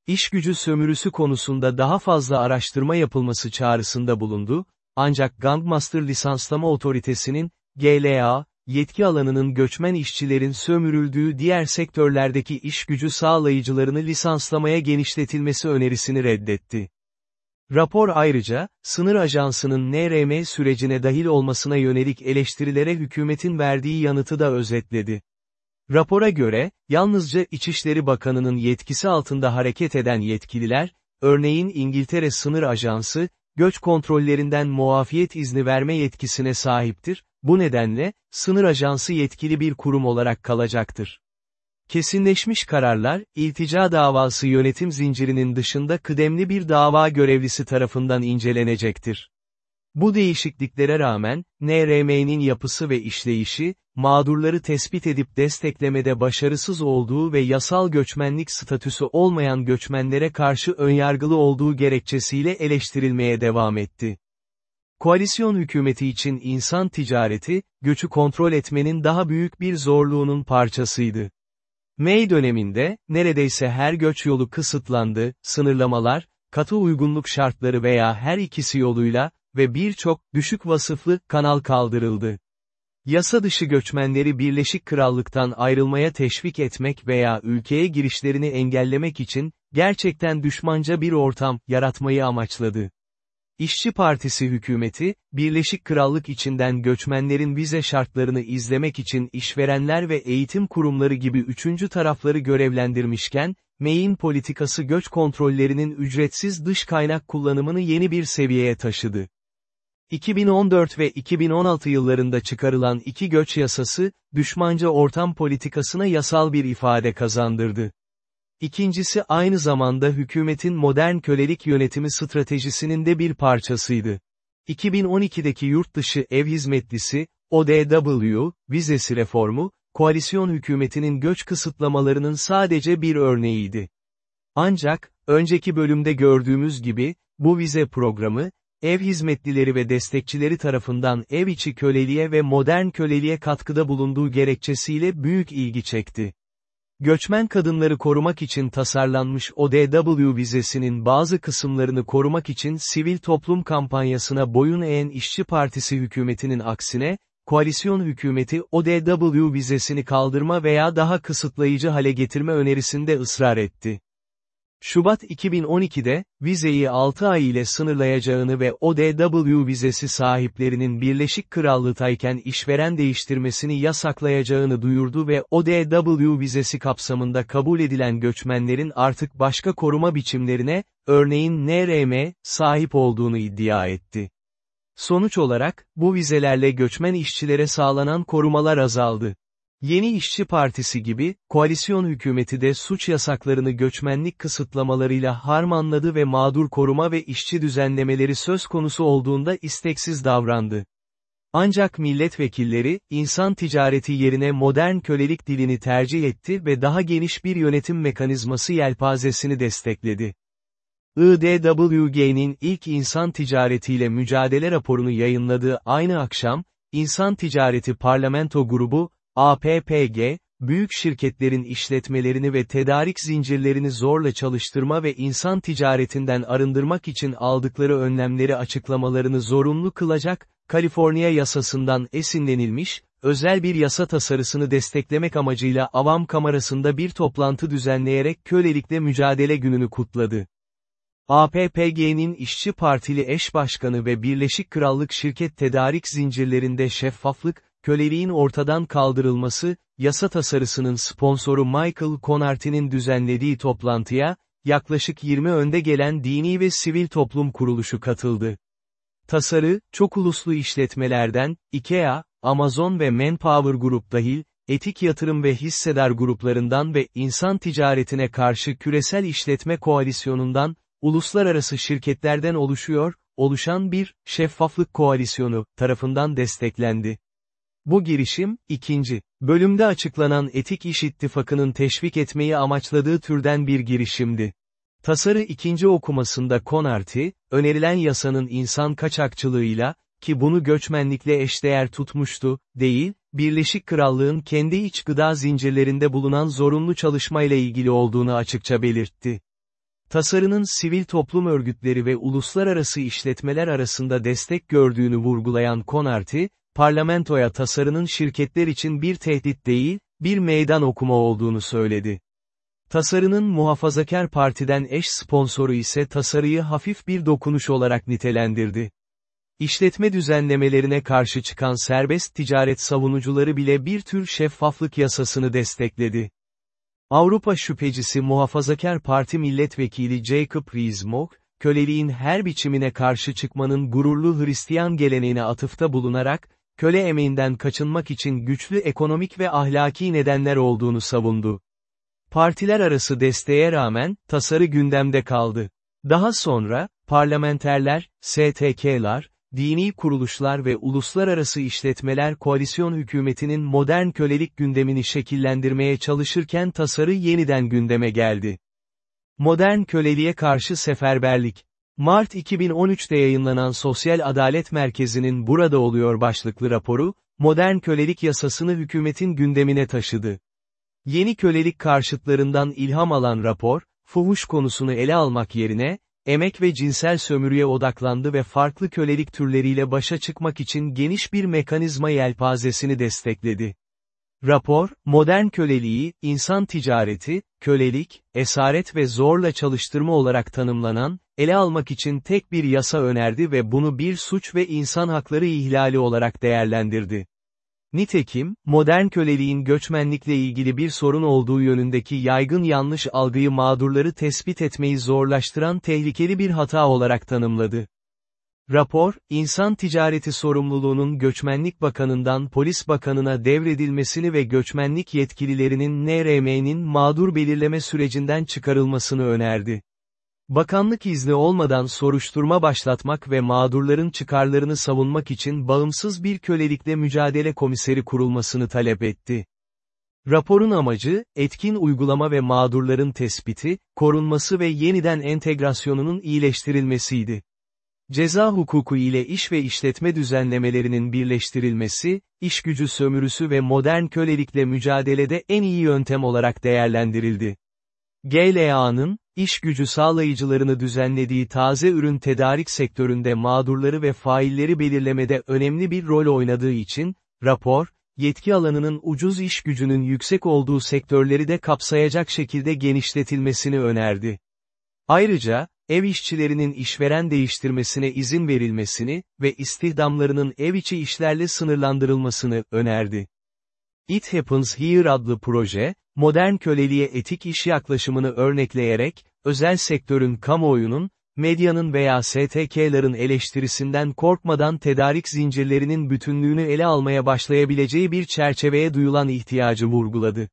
İşgücü sömürüsü konusunda daha fazla araştırma yapılması çağrısında bulundu, ancak Gangmaster Lisanslama Otoritesi'nin, GLA, yetki alanının göçmen işçilerin sömürüldüğü diğer sektörlerdeki iş gücü sağlayıcılarını lisanslamaya genişletilmesi önerisini reddetti. Rapor ayrıca, sınır ajansının NRM sürecine dahil olmasına yönelik eleştirilere hükümetin verdiği yanıtı da özetledi. Rapora göre, yalnızca İçişleri Bakanı'nın yetkisi altında hareket eden yetkililer, örneğin İngiltere Sınır Ajansı, göç kontrollerinden muafiyet izni verme yetkisine sahiptir, bu nedenle, sınır ajansı yetkili bir kurum olarak kalacaktır. Kesinleşmiş kararlar, iltica davası yönetim zincirinin dışında kıdemli bir dava görevlisi tarafından incelenecektir. Bu değişikliklere rağmen, NRM'nin yapısı ve işleyişi, mağdurları tespit edip desteklemede başarısız olduğu ve yasal göçmenlik statüsü olmayan göçmenlere karşı önyargılı olduğu gerekçesiyle eleştirilmeye devam etti. Koalisyon hükümeti için insan ticareti, göçü kontrol etmenin daha büyük bir zorluğunun parçasıydı. May döneminde, neredeyse her göç yolu kısıtlandı, sınırlamalar, katı uygunluk şartları veya her ikisi yoluyla, ve birçok, düşük vasıflı, kanal kaldırıldı. Yasa dışı göçmenleri Birleşik Krallık'tan ayrılmaya teşvik etmek veya ülkeye girişlerini engellemek için, gerçekten düşmanca bir ortam, yaratmayı amaçladı. İşçi Partisi hükümeti, Birleşik Krallık içinden göçmenlerin vize şartlarını izlemek için işverenler ve eğitim kurumları gibi üçüncü tarafları görevlendirmişken, May'in politikası göç kontrollerinin ücretsiz dış kaynak kullanımını yeni bir seviyeye taşıdı. 2014 ve 2016 yıllarında çıkarılan iki göç yasası, düşmanca ortam politikasına yasal bir ifade kazandırdı. İkincisi aynı zamanda hükümetin modern kölelik yönetimi stratejisinin de bir parçasıydı. 2012'deki yurtdışı ev hizmetlisi, ODW, vizesi reformu, koalisyon hükümetinin göç kısıtlamalarının sadece bir örneğiydi. Ancak, önceki bölümde gördüğümüz gibi, bu vize programı, ev hizmetlileri ve destekçileri tarafından ev içi köleliğe ve modern köleliğe katkıda bulunduğu gerekçesiyle büyük ilgi çekti. Göçmen kadınları korumak için tasarlanmış ODW vizesinin bazı kısımlarını korumak için sivil toplum kampanyasına boyun eğen İşçi Partisi hükümetinin aksine, koalisyon hükümeti ODW vizesini kaldırma veya daha kısıtlayıcı hale getirme önerisinde ısrar etti. Şubat 2012'de, vizeyi 6 ay ile sınırlayacağını ve ODW vizesi sahiplerinin Birleşik Krallık'tayken işveren değiştirmesini yasaklayacağını duyurdu ve ODW vizesi kapsamında kabul edilen göçmenlerin artık başka koruma biçimlerine, örneğin NRM, sahip olduğunu iddia etti. Sonuç olarak, bu vizelerle göçmen işçilere sağlanan korumalar azaldı. Yeni İşçi Partisi gibi, koalisyon hükümeti de suç yasaklarını göçmenlik kısıtlamalarıyla harmanladı ve mağdur koruma ve işçi düzenlemeleri söz konusu olduğunda isteksiz davrandı. Ancak milletvekilleri, insan ticareti yerine modern kölelik dilini tercih etti ve daha geniş bir yönetim mekanizması yelpazesini destekledi. IDWG'nin ilk insan ticaretiyle mücadele raporunu yayınladığı aynı akşam, İnsan Ticareti Parlamento Grubu, APPG, büyük şirketlerin işletmelerini ve tedarik zincirlerini zorla çalıştırma ve insan ticaretinden arındırmak için aldıkları önlemleri açıklamalarını zorunlu kılacak, Kaliforniya yasasından esinlenilmiş, özel bir yasa tasarısını desteklemek amacıyla Avam Kamerası'nda bir toplantı düzenleyerek kölelikle mücadele gününü kutladı. APPG'nin işçi partili eş başkanı ve Birleşik Krallık şirket tedarik zincirlerinde şeffaflık, köleliğin ortadan kaldırılması, yasa tasarısının sponsoru Michael Conarty'nin düzenlediği toplantıya, yaklaşık 20 önde gelen dini ve sivil toplum kuruluşu katıldı. Tasarı, çok uluslu işletmelerden, IKEA, Amazon ve Manpower Group dahil, etik yatırım ve hissedar gruplarından ve insan ticaretine karşı küresel işletme koalisyonundan, uluslararası şirketlerden oluşuyor, oluşan bir, şeffaflık koalisyonu, tarafından desteklendi. Bu girişim, ikinci, bölümde açıklanan Etik İş İttifakı'nın teşvik etmeyi amaçladığı türden bir girişimdi. Tasarı ikinci okumasında Konarty, önerilen yasanın insan kaçakçılığıyla, ki bunu göçmenlikle eşdeğer tutmuştu, değil, Birleşik Krallığın kendi iç gıda zincirlerinde bulunan zorunlu çalışmayla ilgili olduğunu açıkça belirtti. Tasarının sivil toplum örgütleri ve uluslararası işletmeler arasında destek gördüğünü vurgulayan Konarty, parlamentoya tasarının şirketler için bir tehdit değil, bir meydan okuma olduğunu söyledi. Tasarının muhafazakar partiden eş sponsoru ise tasarıyı hafif bir dokunuş olarak nitelendirdi. İşletme düzenlemelerine karşı çıkan serbest ticaret savunucuları bile bir tür şeffaflık yasasını destekledi. Avrupa şüphecisi Muhafazakar Parti Milletvekili Jacob Rees-Mogg, köleliğin her biçimine karşı çıkmanın gururlu Hristiyan geleneğine atıfta bulunarak, köle emeğinden kaçınmak için güçlü ekonomik ve ahlaki nedenler olduğunu savundu. Partiler arası desteğe rağmen, tasarı gündemde kaldı. Daha sonra, parlamenterler, STK'lar, dini kuruluşlar ve uluslararası işletmeler koalisyon hükümetinin modern kölelik gündemini şekillendirmeye çalışırken tasarı yeniden gündeme geldi. Modern köleliğe karşı seferberlik. Mart 2013'te yayınlanan Sosyal Adalet Merkezi'nin Burada Oluyor başlıklı raporu, modern kölelik yasasını hükümetin gündemine taşıdı. Yeni kölelik karşıtlarından ilham alan rapor, fuhuş konusunu ele almak yerine, emek ve cinsel sömürüye odaklandı ve farklı kölelik türleriyle başa çıkmak için geniş bir mekanizma yelpazesini destekledi. Rapor, modern köleliği, insan ticareti, kölelik, esaret ve zorla çalıştırma olarak tanımlanan, ele almak için tek bir yasa önerdi ve bunu bir suç ve insan hakları ihlali olarak değerlendirdi. Nitekim, modern köleliğin göçmenlikle ilgili bir sorun olduğu yönündeki yaygın yanlış algıyı mağdurları tespit etmeyi zorlaştıran tehlikeli bir hata olarak tanımladı. Rapor, insan ticareti sorumluluğunun Göçmenlik Bakanı'ndan Polis Bakanı'na devredilmesini ve göçmenlik yetkililerinin NRM'nin mağdur belirleme sürecinden çıkarılmasını önerdi. Bakanlık izni olmadan soruşturma başlatmak ve mağdurların çıkarlarını savunmak için bağımsız bir kölelikle mücadele komiseri kurulmasını talep etti. Raporun amacı, etkin uygulama ve mağdurların tespiti, korunması ve yeniden entegrasyonunun iyileştirilmesiydi. Ceza hukuku ile iş ve işletme düzenlemelerinin birleştirilmesi, iş gücü sömürüsü ve modern kölelikle mücadelede en iyi yöntem olarak değerlendirildi. GLA'nın, iş gücü sağlayıcılarını düzenlediği taze ürün tedarik sektöründe mağdurları ve failleri belirlemede önemli bir rol oynadığı için, rapor, yetki alanının ucuz iş gücünün yüksek olduğu sektörleri de kapsayacak şekilde genişletilmesini önerdi. Ayrıca, ev işçilerinin işveren değiştirmesine izin verilmesini ve istihdamlarının ev içi işlerle sınırlandırılmasını önerdi. It Happens Here adlı proje, modern köleliğe etik iş yaklaşımını örnekleyerek, özel sektörün kamuoyunun, medyanın veya STK'ların eleştirisinden korkmadan tedarik zincirlerinin bütünlüğünü ele almaya başlayabileceği bir çerçeveye duyulan ihtiyacı vurguladı.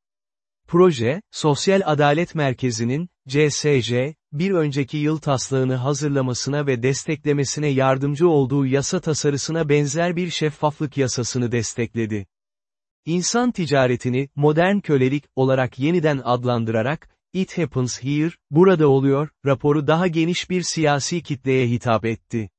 Proje, Sosyal Adalet Merkezi'nin, CSC, bir önceki yıl taslağını hazırlamasına ve desteklemesine yardımcı olduğu yasa tasarısına benzer bir şeffaflık yasasını destekledi. İnsan ticaretini, modern kölelik, olarak yeniden adlandırarak, It Happens Here, burada oluyor, raporu daha geniş bir siyasi kitleye hitap etti.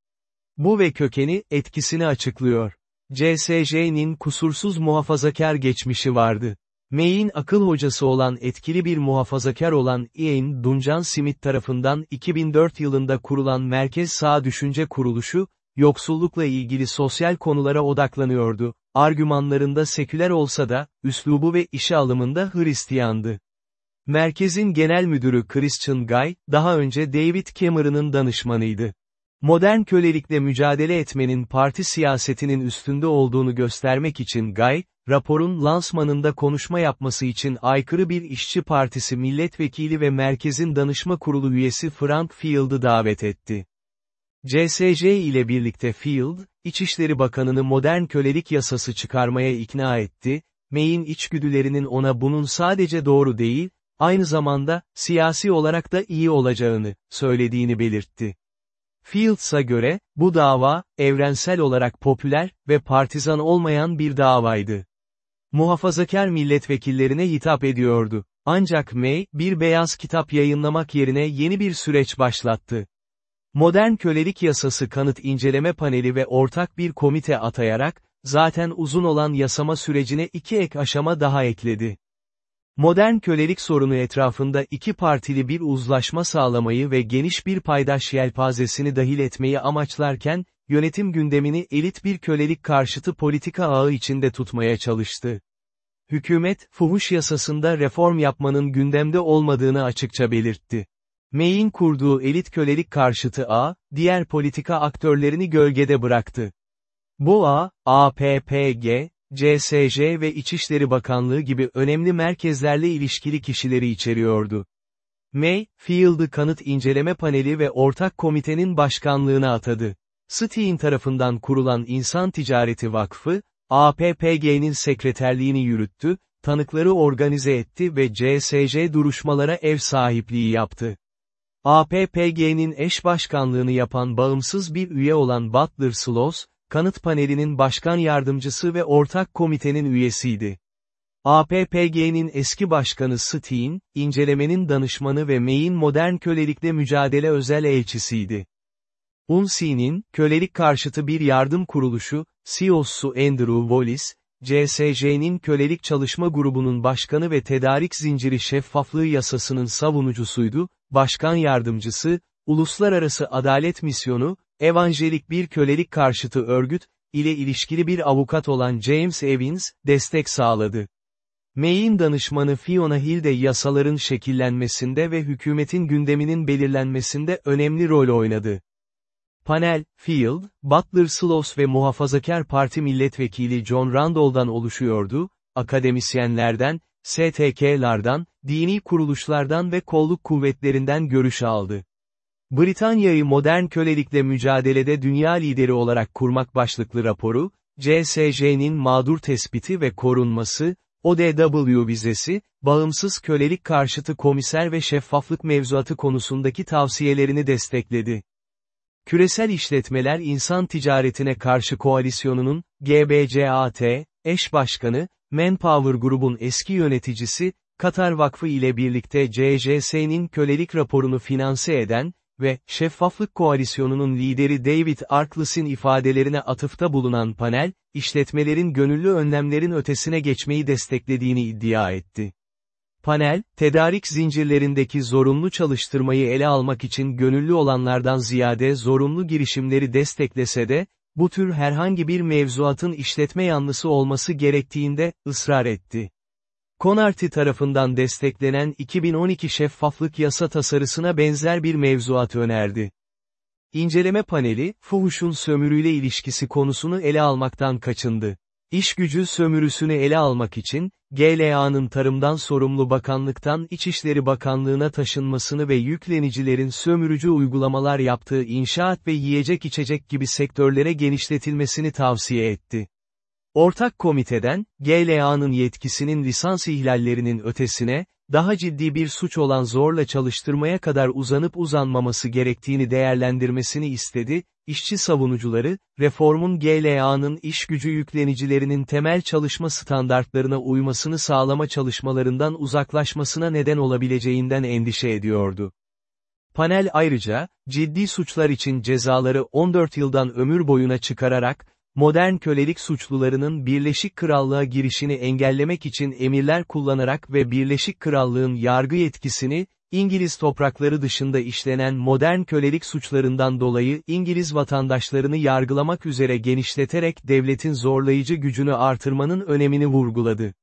Bu ve kökeni, etkisini açıklıyor. CSJ'nin kusursuz muhafazakar geçmişi vardı. May'in akıl hocası olan etkili bir muhafazakar olan Ian Duncan Smith tarafından 2004 yılında kurulan Merkez Sağ Düşünce Kuruluşu, yoksullukla ilgili sosyal konulara odaklanıyordu, argümanlarında seküler olsa da, üslubu ve işe alımında Hristiyandı. Merkezin genel müdürü Christian Guy, daha önce David Cameron'ın danışmanıydı. Modern kölelikle mücadele etmenin parti siyasetinin üstünde olduğunu göstermek için Guy, raporun lansmanında konuşma yapması için aykırı bir işçi partisi milletvekili ve merkezin danışma kurulu üyesi Frank Field'ı davet etti. CSC ile birlikte Field, İçişleri Bakanı'nı modern kölelik yasası çıkarmaya ikna etti, May'in içgüdülerinin ona bunun sadece doğru değil, aynı zamanda, siyasi olarak da iyi olacağını, söylediğini belirtti. Fields'a göre, bu dava, evrensel olarak popüler ve partizan olmayan bir davaydı. Muhafazakar milletvekillerine hitap ediyordu. Ancak May, bir beyaz kitap yayınlamak yerine yeni bir süreç başlattı. Modern kölelik yasası kanıt inceleme paneli ve ortak bir komite atayarak, zaten uzun olan yasama sürecine iki ek aşama daha ekledi. Modern kölelik sorunu etrafında iki partili bir uzlaşma sağlamayı ve geniş bir paydaş yelpazesini dahil etmeyi amaçlarken, yönetim gündemini elit bir kölelik karşıtı politika ağı içinde tutmaya çalıştı. Hükümet, fuhuş yasasında reform yapmanın gündemde olmadığını açıkça belirtti. May'in kurduğu elit kölelik karşıtı ağ, diğer politika aktörlerini gölgede bıraktı. Bu ağ, APPG, CSJ ve İçişleri Bakanlığı gibi önemli merkezlerle ilişkili kişileri içeriyordu. May, Field'ı kanıt inceleme paneli ve ortak komitenin başkanlığına atadı. Stein tarafından kurulan İnsan Ticareti Vakfı, APPG'nin sekreterliğini yürüttü, tanıkları organize etti ve CSJ duruşmalara ev sahipliği yaptı. APPG'nin eş başkanlığını yapan bağımsız bir üye olan Butler Sloss, kanıt panelinin başkan yardımcısı ve ortak komitenin üyesiydi. APPG'nin eski başkanı Steen, incelemenin danışmanı ve May'in modern kölelikle mücadele özel elçisiydi. UNSI'nin, kölelik karşıtı bir yardım kuruluşu, CEO'su Andrew Wallace, CSJ'nin kölelik çalışma grubunun başkanı ve tedarik zinciri şeffaflığı yasasının savunucusuydu, başkan yardımcısı, Uluslararası Adalet Misyonu, evanjelik bir kölelik karşıtı örgüt, ile ilişkili bir avukat olan James Evans, destek sağladı. May'in danışmanı Fiona Hill de yasaların şekillenmesinde ve hükümetin gündeminin belirlenmesinde önemli rol oynadı. Panel, Field, Butler Sloss ve Muhafazakar Parti Milletvekili John Randall'dan oluşuyordu, akademisyenlerden, STK'lardan, dini kuruluşlardan ve kolluk kuvvetlerinden görüş aldı. Britanya'yı modern kölelikle mücadelede dünya lideri olarak kurmak başlıklı raporu, CSJ'nin mağdur tespiti ve korunması, ODW vizesi, bağımsız kölelik karşıtı komiser ve şeffaflık mevzuatı konusundaki tavsiyelerini destekledi. Küresel İşletmeler İnsan Ticaretine Karşı Koalisyonunun, GBCAT, eş başkanı, Manpower grubun eski yöneticisi, Katar Vakfı ile birlikte CJS'nin kölelik raporunu finanse eden, ve, Şeffaflık Koalisyonu'nun lideri David Arkles'in ifadelerine atıfta bulunan panel, işletmelerin gönüllü önlemlerin ötesine geçmeyi desteklediğini iddia etti. Panel, tedarik zincirlerindeki zorunlu çalıştırmayı ele almak için gönüllü olanlardan ziyade zorunlu girişimleri desteklese de, bu tür herhangi bir mevzuatın işletme yanlısı olması gerektiğinde, ısrar etti. Konarti tarafından desteklenen 2012 şeffaflık yasa tasarısına benzer bir mevzuat önerdi. İnceleme paneli, fuhuşun sömürüyle ilişkisi konusunu ele almaktan kaçındı. İş gücü sömürüsünü ele almak için, GLA'nın tarımdan sorumlu bakanlıktan İçişleri Bakanlığı'na taşınmasını ve yüklenicilerin sömürücü uygulamalar yaptığı inşaat ve yiyecek içecek gibi sektörlere genişletilmesini tavsiye etti. Ortak komiteden, GLA'nın yetkisinin lisans ihlallerinin ötesine, daha ciddi bir suç olan zorla çalıştırmaya kadar uzanıp uzanmaması gerektiğini değerlendirmesini istedi, işçi savunucuları, reformun GLA'nın iş gücü yüklenicilerinin temel çalışma standartlarına uymasını sağlama çalışmalarından uzaklaşmasına neden olabileceğinden endişe ediyordu. Panel ayrıca, ciddi suçlar için cezaları 14 yıldan ömür boyuna çıkararak, modern kölelik suçlularının Birleşik Krallığa girişini engellemek için emirler kullanarak ve Birleşik Krallığın yargı yetkisini, İngiliz toprakları dışında işlenen modern kölelik suçlarından dolayı İngiliz vatandaşlarını yargılamak üzere genişleterek devletin zorlayıcı gücünü artırmanın önemini vurguladı.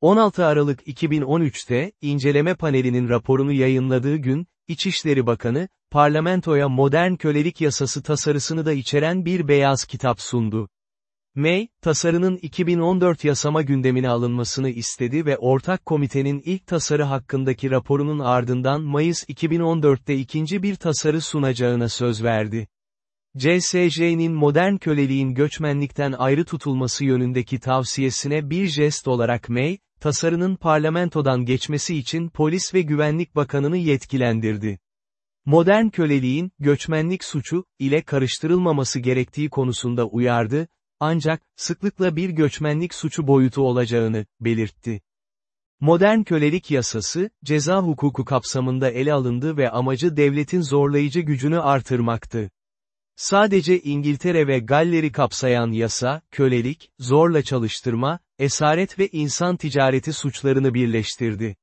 16 Aralık 2013'te, inceleme panelinin raporunu yayınladığı gün, İçişleri Bakanı, parlamentoya modern kölelik yasası tasarısını da içeren bir beyaz kitap sundu. May, tasarının 2014 yasama gündemine alınmasını istedi ve ortak komitenin ilk tasarı hakkındaki raporunun ardından Mayıs 2014'te ikinci bir tasarı sunacağına söz verdi. CSJ'nin modern köleliğin göçmenlikten ayrı tutulması yönündeki tavsiyesine bir jest olarak May, tasarının parlamentodan geçmesi için Polis ve Güvenlik Bakanını yetkilendirdi. Modern köleliğin, göçmenlik suçu, ile karıştırılmaması gerektiği konusunda uyardı, ancak, sıklıkla bir göçmenlik suçu boyutu olacağını, belirtti. Modern kölelik yasası, ceza hukuku kapsamında ele alındı ve amacı devletin zorlayıcı gücünü artırmaktı. Sadece İngiltere ve Galler'i kapsayan yasa, kölelik, zorla çalıştırma, esaret ve insan ticareti suçlarını birleştirdi.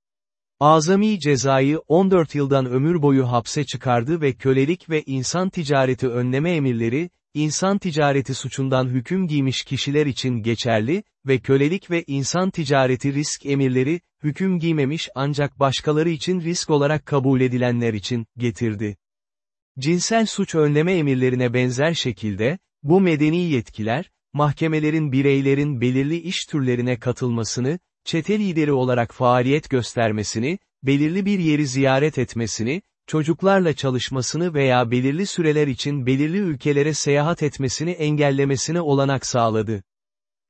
Azami cezayı 14 yıldan ömür boyu hapse çıkardı ve kölelik ve insan ticareti önleme emirleri, insan ticareti suçundan hüküm giymiş kişiler için geçerli ve kölelik ve insan ticareti risk emirleri, hüküm giymemiş ancak başkaları için risk olarak kabul edilenler için, getirdi. Cinsel suç önleme emirlerine benzer şekilde, bu medeni yetkiler, mahkemelerin bireylerin belirli iş türlerine katılmasını, çete lideri olarak faaliyet göstermesini, belirli bir yeri ziyaret etmesini, çocuklarla çalışmasını veya belirli süreler için belirli ülkelere seyahat etmesini engellemesine olanak sağladı.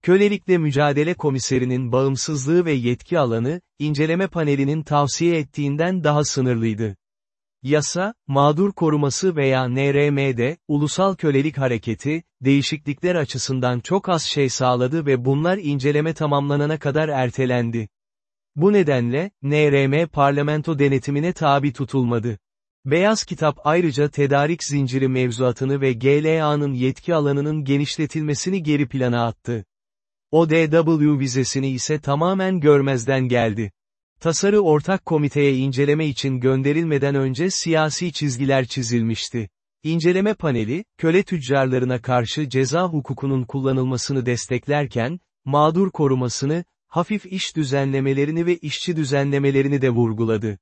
Kölelikle Mücadele Komiserinin bağımsızlığı ve yetki alanı, inceleme panelinin tavsiye ettiğinden daha sınırlıydı. Yasa, mağdur koruması veya NRM'de, ulusal kölelik hareketi, değişiklikler açısından çok az şey sağladı ve bunlar inceleme tamamlanana kadar ertelendi. Bu nedenle, NRM parlamento denetimine tabi tutulmadı. Beyaz Kitap ayrıca tedarik zinciri mevzuatını ve GLA'nın yetki alanının genişletilmesini geri plana attı. ODW vizesini ise tamamen görmezden geldi. Tasarı ortak komiteye inceleme için gönderilmeden önce siyasi çizgiler çizilmişti. İnceleme paneli, köle tüccarlarına karşı ceza hukukunun kullanılmasını desteklerken, mağdur korumasını, hafif iş düzenlemelerini ve işçi düzenlemelerini de vurguladı.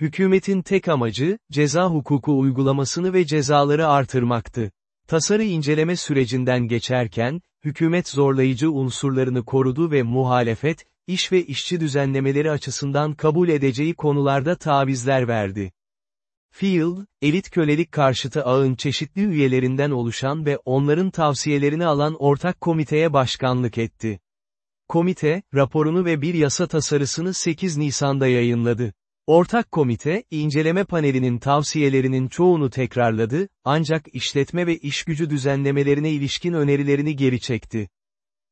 Hükümetin tek amacı, ceza hukuku uygulamasını ve cezaları artırmaktı. Tasarı inceleme sürecinden geçerken, hükümet zorlayıcı unsurlarını korudu ve muhalefet, iş ve işçi düzenlemeleri açısından kabul edeceği konularda tavizler verdi. Field, elit kölelik karşıtı ağın çeşitli üyelerinden oluşan ve onların tavsiyelerini alan ortak komiteye başkanlık etti. Komite, raporunu ve bir yasa tasarısını 8 Nisan'da yayınladı. Ortak komite, inceleme panelinin tavsiyelerinin çoğunu tekrarladı, ancak işletme ve işgücü düzenlemelerine ilişkin önerilerini geri çekti.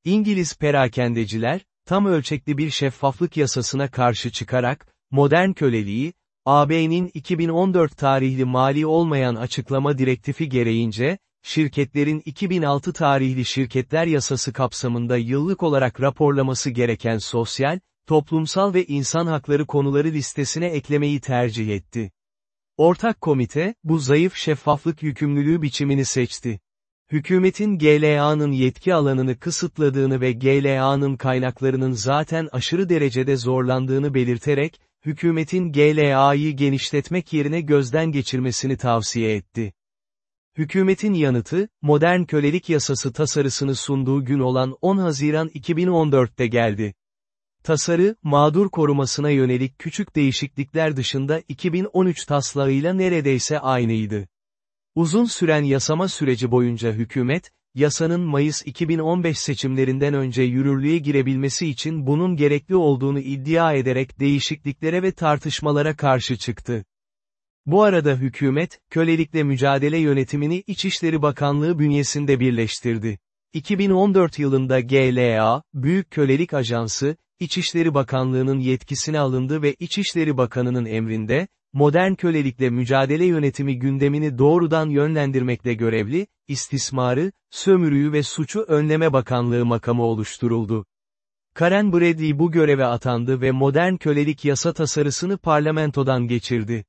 İngiliz perakendeciler, tam ölçekli bir şeffaflık yasasına karşı çıkarak, modern köleliği, AB'nin 2014 tarihli mali olmayan açıklama direktifi gereğince, şirketlerin 2006 tarihli şirketler yasası kapsamında yıllık olarak raporlaması gereken sosyal, toplumsal ve insan hakları konuları listesine eklemeyi tercih etti. Ortak komite, bu zayıf şeffaflık yükümlülüğü biçimini seçti. Hükümetin GLA'nın yetki alanını kısıtladığını ve GLA'nın kaynaklarının zaten aşırı derecede zorlandığını belirterek, hükümetin GLA'yı genişletmek yerine gözden geçirmesini tavsiye etti. Hükümetin yanıtı, modern kölelik yasası tasarısını sunduğu gün olan 10 Haziran 2014'te geldi. Tasarı, mağdur korumasına yönelik küçük değişiklikler dışında 2013 taslağıyla neredeyse aynıydı. Uzun süren yasama süreci boyunca hükümet, yasanın Mayıs 2015 seçimlerinden önce yürürlüğe girebilmesi için bunun gerekli olduğunu iddia ederek değişikliklere ve tartışmalara karşı çıktı. Bu arada hükümet, kölelikle mücadele yönetimini İçişleri Bakanlığı bünyesinde birleştirdi. 2014 yılında GLA, Büyük Kölelik Ajansı, İçişleri Bakanlığı'nın yetkisine alındı ve İçişleri Bakanı'nın emrinde, modern kölelikle mücadele yönetimi gündemini doğrudan yönlendirmekle görevli, istismarı, sömürüyü ve suçu önleme bakanlığı makamı oluşturuldu. Karen Bradley bu göreve atandı ve modern kölelik yasa tasarısını parlamentodan geçirdi.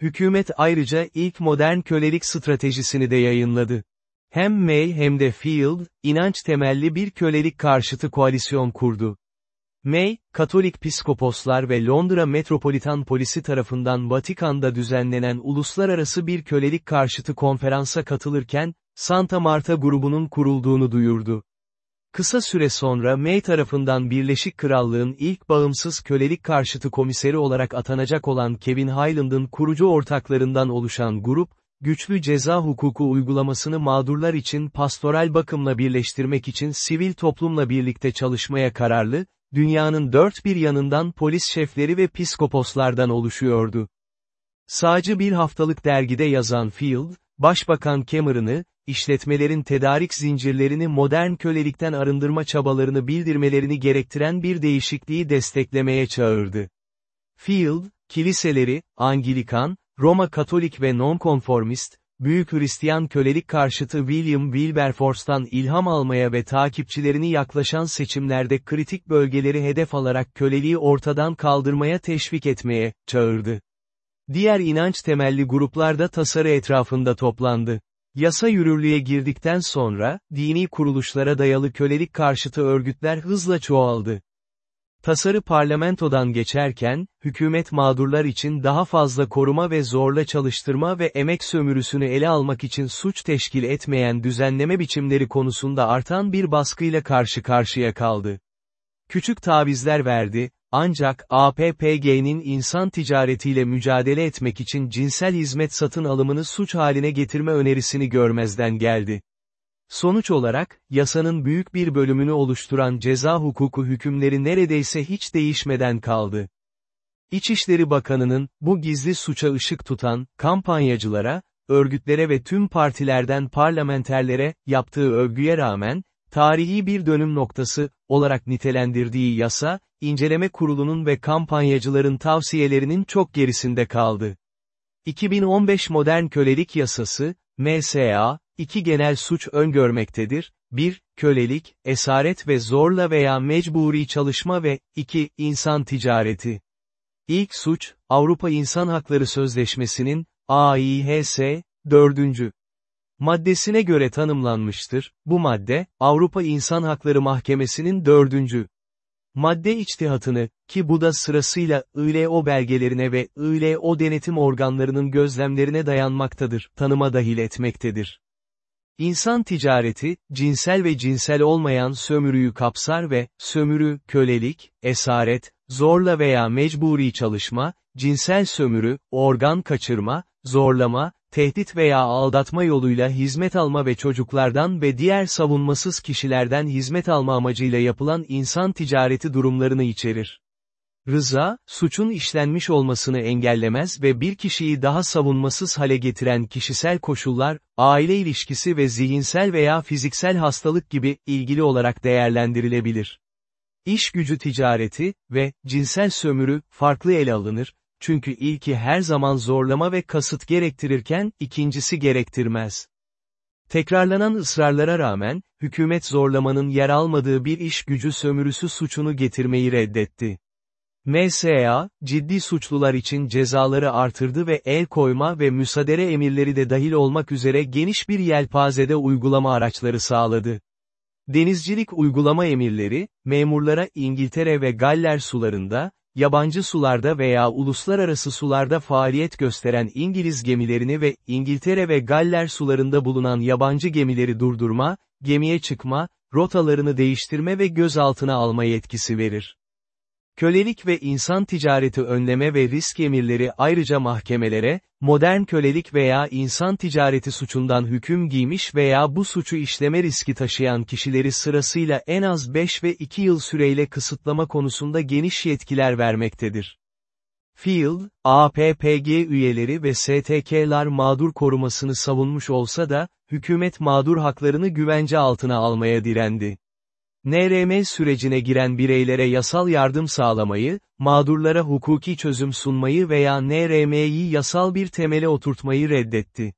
Hükümet ayrıca ilk modern kölelik stratejisini de yayınladı. Hem May hem de Field, inanç temelli bir kölelik karşıtı koalisyon kurdu. May, Katolik Piskoposlar ve Londra Metropolitan Polisi tarafından Vatikan'da düzenlenen uluslararası bir kölelik karşıtı konferansa katılırken, Santa Marta grubunun kurulduğunu duyurdu. Kısa süre sonra May tarafından Birleşik Krallığın ilk bağımsız kölelik karşıtı komiseri olarak atanacak olan Kevin Highland'ın kurucu ortaklarından oluşan grup, güçlü ceza hukuku uygulamasını mağdurlar için pastoral bakımla birleştirmek için sivil toplumla birlikte çalışmaya kararlı, dünyanın dört bir yanından polis şefleri ve piskoposlardan oluşuyordu. Sağcı bir haftalık dergide yazan Field, Başbakan Cameron'ı, işletmelerin tedarik zincirlerini modern kölelikten arındırma çabalarını bildirmelerini gerektiren bir değişikliği desteklemeye çağırdı. Field, kiliseleri, Anglikan, Roma Katolik ve Nonkonformist, Büyük Hristiyan kölelik karşıtı William Wilberforce'tan ilham almaya ve takipçilerini yaklaşan seçimlerde kritik bölgeleri hedef alarak köleliği ortadan kaldırmaya teşvik etmeye, çağırdı. Diğer inanç temelli gruplar da tasarı etrafında toplandı. Yasa yürürlüğe girdikten sonra, dini kuruluşlara dayalı kölelik karşıtı örgütler hızla çoğaldı. Tasarı parlamentodan geçerken, hükümet mağdurlar için daha fazla koruma ve zorla çalıştırma ve emek sömürüsünü ele almak için suç teşkil etmeyen düzenleme biçimleri konusunda artan bir baskıyla karşı karşıya kaldı. Küçük tavizler verdi, ancak APPG'nin insan ticaretiyle mücadele etmek için cinsel hizmet satın alımını suç haline getirme önerisini görmezden geldi. Sonuç olarak, yasanın büyük bir bölümünü oluşturan ceza hukuku hükümleri neredeyse hiç değişmeden kaldı. İçişleri Bakanı'nın, bu gizli suça ışık tutan, kampanyacılara, örgütlere ve tüm partilerden parlamenterlere, yaptığı övgüye rağmen, tarihi bir dönüm noktası, olarak nitelendirdiği yasa, inceleme kurulunun ve kampanyacıların tavsiyelerinin çok gerisinde kaldı. 2015 Modern Kölelik Yasası, MSA, iki genel suç öngörmektedir, 1. Kölelik, esaret ve zorla veya mecburi çalışma ve 2. insan ticareti. İlk suç, Avrupa İnsan Hakları Sözleşmesi'nin, AİHS, 4. maddesine göre tanımlanmıştır, bu madde, Avrupa İnsan Hakları Mahkemesi'nin 4. madde içtihatını, ki bu da sırasıyla ILO belgelerine ve ILO denetim organlarının gözlemlerine dayanmaktadır, tanıma dahil etmektedir. İnsan ticareti, cinsel ve cinsel olmayan sömürüyü kapsar ve, sömürü, kölelik, esaret, zorla veya mecburi çalışma, cinsel sömürü, organ kaçırma, zorlama, tehdit veya aldatma yoluyla hizmet alma ve çocuklardan ve diğer savunmasız kişilerden hizmet alma amacıyla yapılan insan ticareti durumlarını içerir. Rıza, suçun işlenmiş olmasını engellemez ve bir kişiyi daha savunmasız hale getiren kişisel koşullar, aile ilişkisi ve zihinsel veya fiziksel hastalık gibi ilgili olarak değerlendirilebilir. İş gücü ticareti ve cinsel sömürü farklı ele alınır, çünkü ilki her zaman zorlama ve kasıt gerektirirken ikincisi gerektirmez. Tekrarlanan ısrarlara rağmen, hükümet zorlamanın yer almadığı bir iş gücü sömürüsü suçunu getirmeyi reddetti. MSA, ciddi suçlular için cezaları artırdı ve el koyma ve müsaadere emirleri de dahil olmak üzere geniş bir yelpazede uygulama araçları sağladı. Denizcilik uygulama emirleri, memurlara İngiltere ve Galler sularında, yabancı sularda veya uluslararası sularda faaliyet gösteren İngiliz gemilerini ve İngiltere ve Galler sularında bulunan yabancı gemileri durdurma, gemiye çıkma, rotalarını değiştirme ve gözaltına alma yetkisi verir. Kölelik ve insan ticareti önleme ve risk emirleri ayrıca mahkemelere, modern kölelik veya insan ticareti suçundan hüküm giymiş veya bu suçu işleme riski taşıyan kişileri sırasıyla en az 5 ve 2 yıl süreyle kısıtlama konusunda geniş yetkiler vermektedir. Field, APPG üyeleri ve STK'lar mağdur korumasını savunmuş olsa da, hükümet mağdur haklarını güvence altına almaya direndi. NRM sürecine giren bireylere yasal yardım sağlamayı, mağdurlara hukuki çözüm sunmayı veya NRM'yi yasal bir temele oturtmayı reddetti.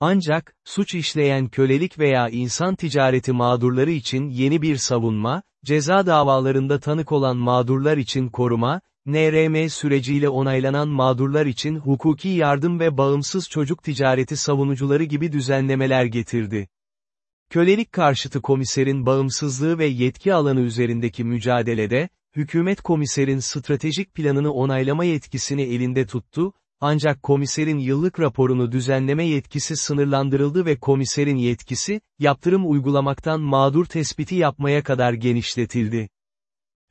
Ancak, suç işleyen kölelik veya insan ticareti mağdurları için yeni bir savunma, ceza davalarında tanık olan mağdurlar için koruma, NRM süreciyle onaylanan mağdurlar için hukuki yardım ve bağımsız çocuk ticareti savunucuları gibi düzenlemeler getirdi. Kölelik karşıtı komiserin bağımsızlığı ve yetki alanı üzerindeki mücadelede, hükümet komiserin stratejik planını onaylama yetkisini elinde tuttu, ancak komiserin yıllık raporunu düzenleme yetkisi sınırlandırıldı ve komiserin yetkisi, yaptırım uygulamaktan mağdur tespiti yapmaya kadar genişletildi.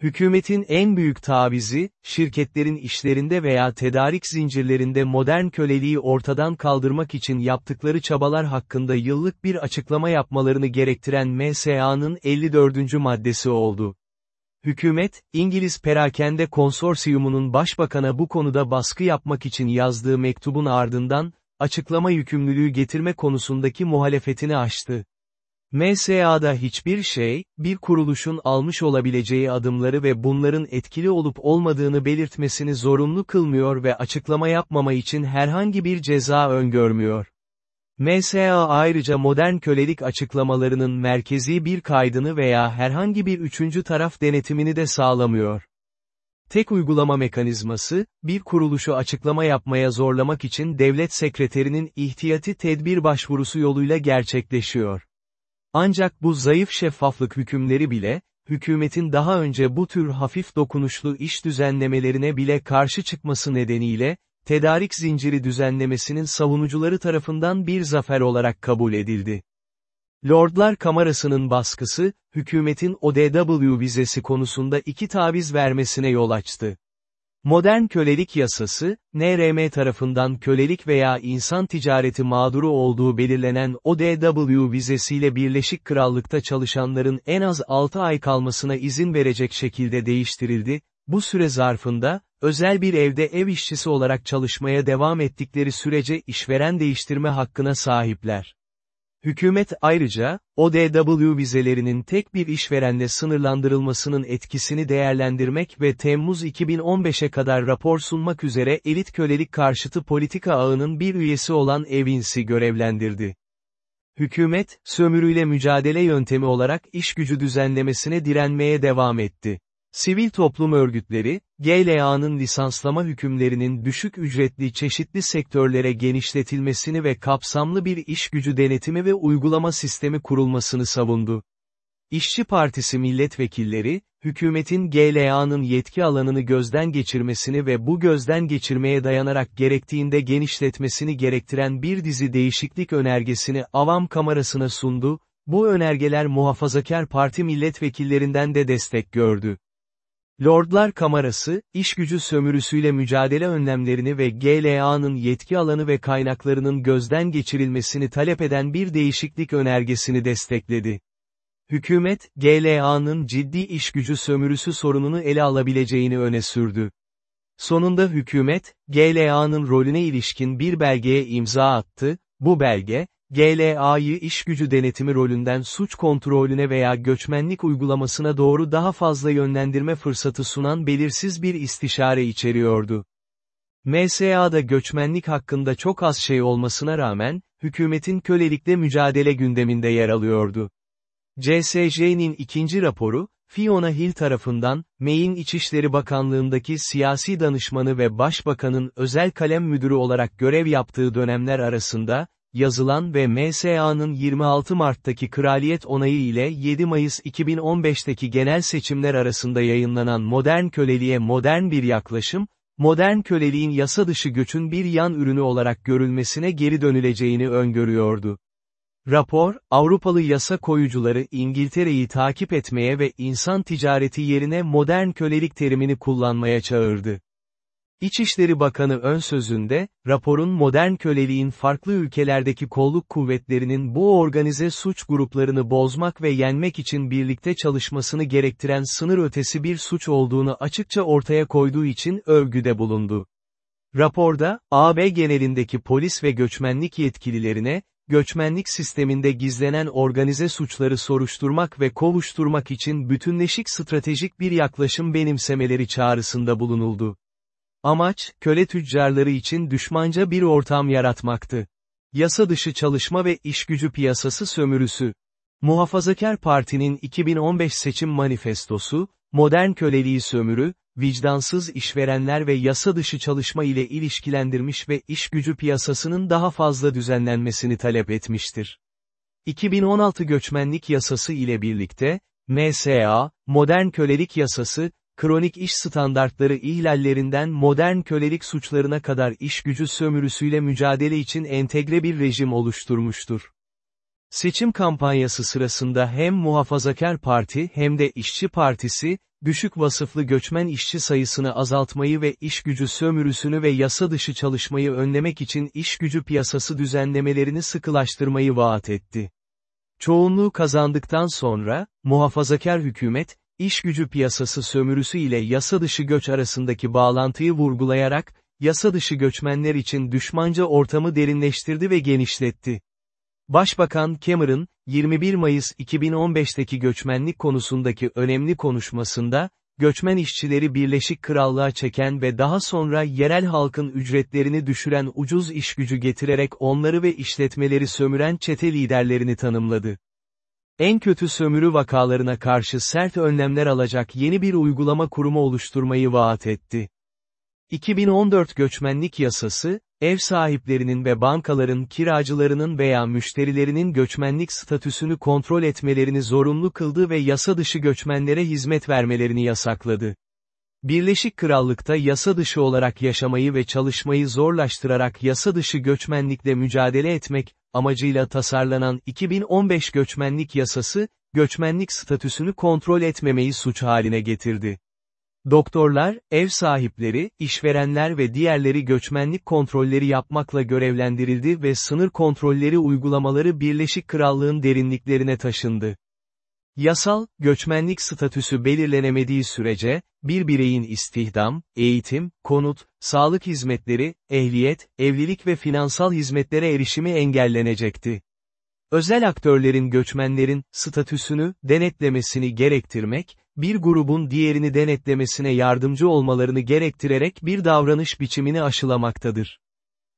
Hükümetin en büyük tavizi, şirketlerin işlerinde veya tedarik zincirlerinde modern köleliği ortadan kaldırmak için yaptıkları çabalar hakkında yıllık bir açıklama yapmalarını gerektiren MSA'nın 54. maddesi oldu. Hükümet, İngiliz Perakende Konsorsiyumu'nun başbakana bu konuda baskı yapmak için yazdığı mektubun ardından, açıklama yükümlülüğü getirme konusundaki muhalefetini aştı. MSA'da hiçbir şey, bir kuruluşun almış olabileceği adımları ve bunların etkili olup olmadığını belirtmesini zorunlu kılmıyor ve açıklama yapmama için herhangi bir ceza öngörmüyor. MSA ayrıca modern kölelik açıklamalarının merkezi bir kaydını veya herhangi bir üçüncü taraf denetimini de sağlamıyor. Tek uygulama mekanizması, bir kuruluşu açıklama yapmaya zorlamak için devlet sekreterinin ihtiyati tedbir başvurusu yoluyla gerçekleşiyor. Ancak bu zayıf şeffaflık hükümleri bile, hükümetin daha önce bu tür hafif dokunuşlu iş düzenlemelerine bile karşı çıkması nedeniyle, tedarik zinciri düzenlemesinin savunucuları tarafından bir zafer olarak kabul edildi. Lordlar Kamerası'nın baskısı, hükümetin ODW vizesi konusunda iki taviz vermesine yol açtı. Modern kölelik yasası, NRM tarafından kölelik veya insan ticareti mağduru olduğu belirlenen ODW vizesiyle Birleşik Krallık'ta çalışanların en az 6 ay kalmasına izin verecek şekilde değiştirildi, bu süre zarfında, özel bir evde ev işçisi olarak çalışmaya devam ettikleri sürece işveren değiştirme hakkına sahipler. Hükümet ayrıca, ODW vizelerinin tek bir işverenle sınırlandırılmasının etkisini değerlendirmek ve Temmuz 2015'e kadar rapor sunmak üzere elit kölelik karşıtı politika ağının bir üyesi olan Evins'i görevlendirdi. Hükümet, sömürüyle mücadele yöntemi olarak iş gücü düzenlemesine direnmeye devam etti. Sivil toplum örgütleri, GLA'nın lisanslama hükümlerinin düşük ücretli çeşitli sektörlere genişletilmesini ve kapsamlı bir iş gücü denetimi ve uygulama sistemi kurulmasını savundu. İşçi Partisi milletvekilleri, hükümetin GLA'nın yetki alanını gözden geçirmesini ve bu gözden geçirmeye dayanarak gerektiğinde genişletmesini gerektiren bir dizi değişiklik önergesini avam kamerasına sundu, bu önergeler muhafazakar parti milletvekillerinden de destek gördü. Lordlar Kamerası, işgücü sömürüsüyle mücadele önlemlerini ve GLA'nın yetki alanı ve kaynaklarının gözden geçirilmesini talep eden bir değişiklik önergesini destekledi. Hükümet, GLA'nın ciddi işgücü sömürüsü sorununu ele alabileceğini öne sürdü. Sonunda hükümet, GLA'nın rolüne ilişkin bir belgeye imza attı, bu belge, GLA'yı işgücü denetimi rolünden suç kontrolüne veya göçmenlik uygulamasına doğru daha fazla yönlendirme fırsatı sunan belirsiz bir istişare içeriyordu. MSA'da göçmenlik hakkında çok az şey olmasına rağmen, hükümetin kölelikle mücadele gündeminde yer alıyordu. CSJ'nin ikinci raporu, Fiona Hill tarafından, May'in İçişleri Bakanlığındaki siyasi danışmanı ve başbakanın özel kalem müdürü olarak görev yaptığı dönemler arasında, yazılan ve MSA'nın 26 Mart'taki kraliyet onayı ile 7 Mayıs 2015'teki genel seçimler arasında yayınlanan modern köleliğe modern bir yaklaşım, modern köleliğin yasa dışı göçün bir yan ürünü olarak görülmesine geri dönüleceğini öngörüyordu. Rapor, Avrupalı yasa koyucuları İngiltere'yi takip etmeye ve insan ticareti yerine modern kölelik terimini kullanmaya çağırdı. İçişleri Bakanı ön sözünde, raporun modern köleliğin farklı ülkelerdeki kolluk kuvvetlerinin bu organize suç gruplarını bozmak ve yenmek için birlikte çalışmasını gerektiren sınır ötesi bir suç olduğunu açıkça ortaya koyduğu için övgüde bulundu. Raporda, AB genelindeki polis ve göçmenlik yetkililerine, göçmenlik sisteminde gizlenen organize suçları soruşturmak ve kovuşturmak için bütünleşik stratejik bir yaklaşım benimsemeleri çağrısında bulunuldu. Amaç, köle tüccarları için düşmanca bir ortam yaratmaktı. Yasa dışı çalışma ve işgücü piyasası sömürüsü. Muhafazakar Parti'nin 2015 seçim manifestosu, modern köleliği sömürü, vicdansız işverenler ve yasa dışı çalışma ile ilişkilendirmiş ve iş gücü piyasasının daha fazla düzenlenmesini talep etmiştir. 2016 göçmenlik yasası ile birlikte, MSA, modern kölelik yasası, kronik iş standartları ihlallerinden modern kölelik suçlarına kadar iş gücü sömürüsüyle mücadele için entegre bir rejim oluşturmuştur. Seçim kampanyası sırasında hem Muhafazakar Parti hem de İşçi Partisi, düşük vasıflı göçmen işçi sayısını azaltmayı ve iş gücü sömürüsünü ve yasa dışı çalışmayı önlemek için iş gücü piyasası düzenlemelerini sıkılaştırmayı vaat etti. Çoğunluğu kazandıktan sonra, muhafazakar hükümet, iş gücü piyasası sömürüsü ile yasa dışı göç arasındaki bağlantıyı vurgulayarak, yasa dışı göçmenler için düşmanca ortamı derinleştirdi ve genişletti. Başbakan Cameron, 21 Mayıs 2015'teki göçmenlik konusundaki önemli konuşmasında, göçmen işçileri Birleşik Krallığa çeken ve daha sonra yerel halkın ücretlerini düşüren ucuz işgücü getirerek onları ve işletmeleri sömüren çete liderlerini tanımladı. En kötü sömürü vakalarına karşı sert önlemler alacak yeni bir uygulama kurumu oluşturmayı vaat etti. 2014 Göçmenlik Yasası, ev sahiplerinin ve bankaların kiracılarının veya müşterilerinin göçmenlik statüsünü kontrol etmelerini zorunlu kıldı ve yasa dışı göçmenlere hizmet vermelerini yasakladı. Birleşik Krallık'ta yasa dışı olarak yaşamayı ve çalışmayı zorlaştırarak yasa dışı göçmenlikle mücadele etmek, amacıyla tasarlanan 2015 göçmenlik yasası, göçmenlik statüsünü kontrol etmemeyi suç haline getirdi. Doktorlar, ev sahipleri, işverenler ve diğerleri göçmenlik kontrolleri yapmakla görevlendirildi ve sınır kontrolleri uygulamaları Birleşik Krallığın derinliklerine taşındı. Yasal, göçmenlik statüsü belirlenemediği sürece, bir bireyin istihdam, eğitim, konut, sağlık hizmetleri, ehliyet, evlilik ve finansal hizmetlere erişimi engellenecekti. Özel aktörlerin göçmenlerin statüsünü denetlemesini gerektirmek, bir grubun diğerini denetlemesine yardımcı olmalarını gerektirerek bir davranış biçimini aşılamaktadır.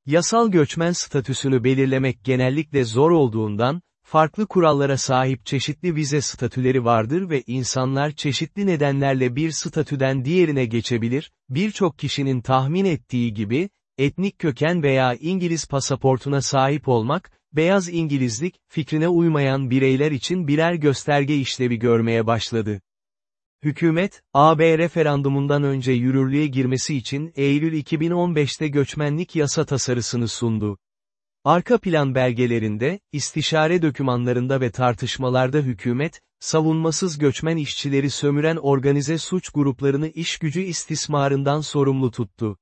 Yasal göçmen statüsünü belirlemek genellikle zor olduğundan, farklı kurallara sahip çeşitli vize statüleri vardır ve insanlar çeşitli nedenlerle bir statüden diğerine geçebilir, birçok kişinin tahmin ettiği gibi, etnik köken veya İngiliz pasaportuna sahip olmak, beyaz İngilizlik, fikrine uymayan bireyler için birer gösterge işlevi görmeye başladı. Hükümet, AB referandumundan önce yürürlüğe girmesi için Eylül 2015'te göçmenlik yasa tasarısını sundu. Arka plan belgelerinde, istişare dokümanlarında ve tartışmalarda hükümet, savunmasız göçmen işçileri sömüren organize suç gruplarını iş gücü istismarından sorumlu tuttu.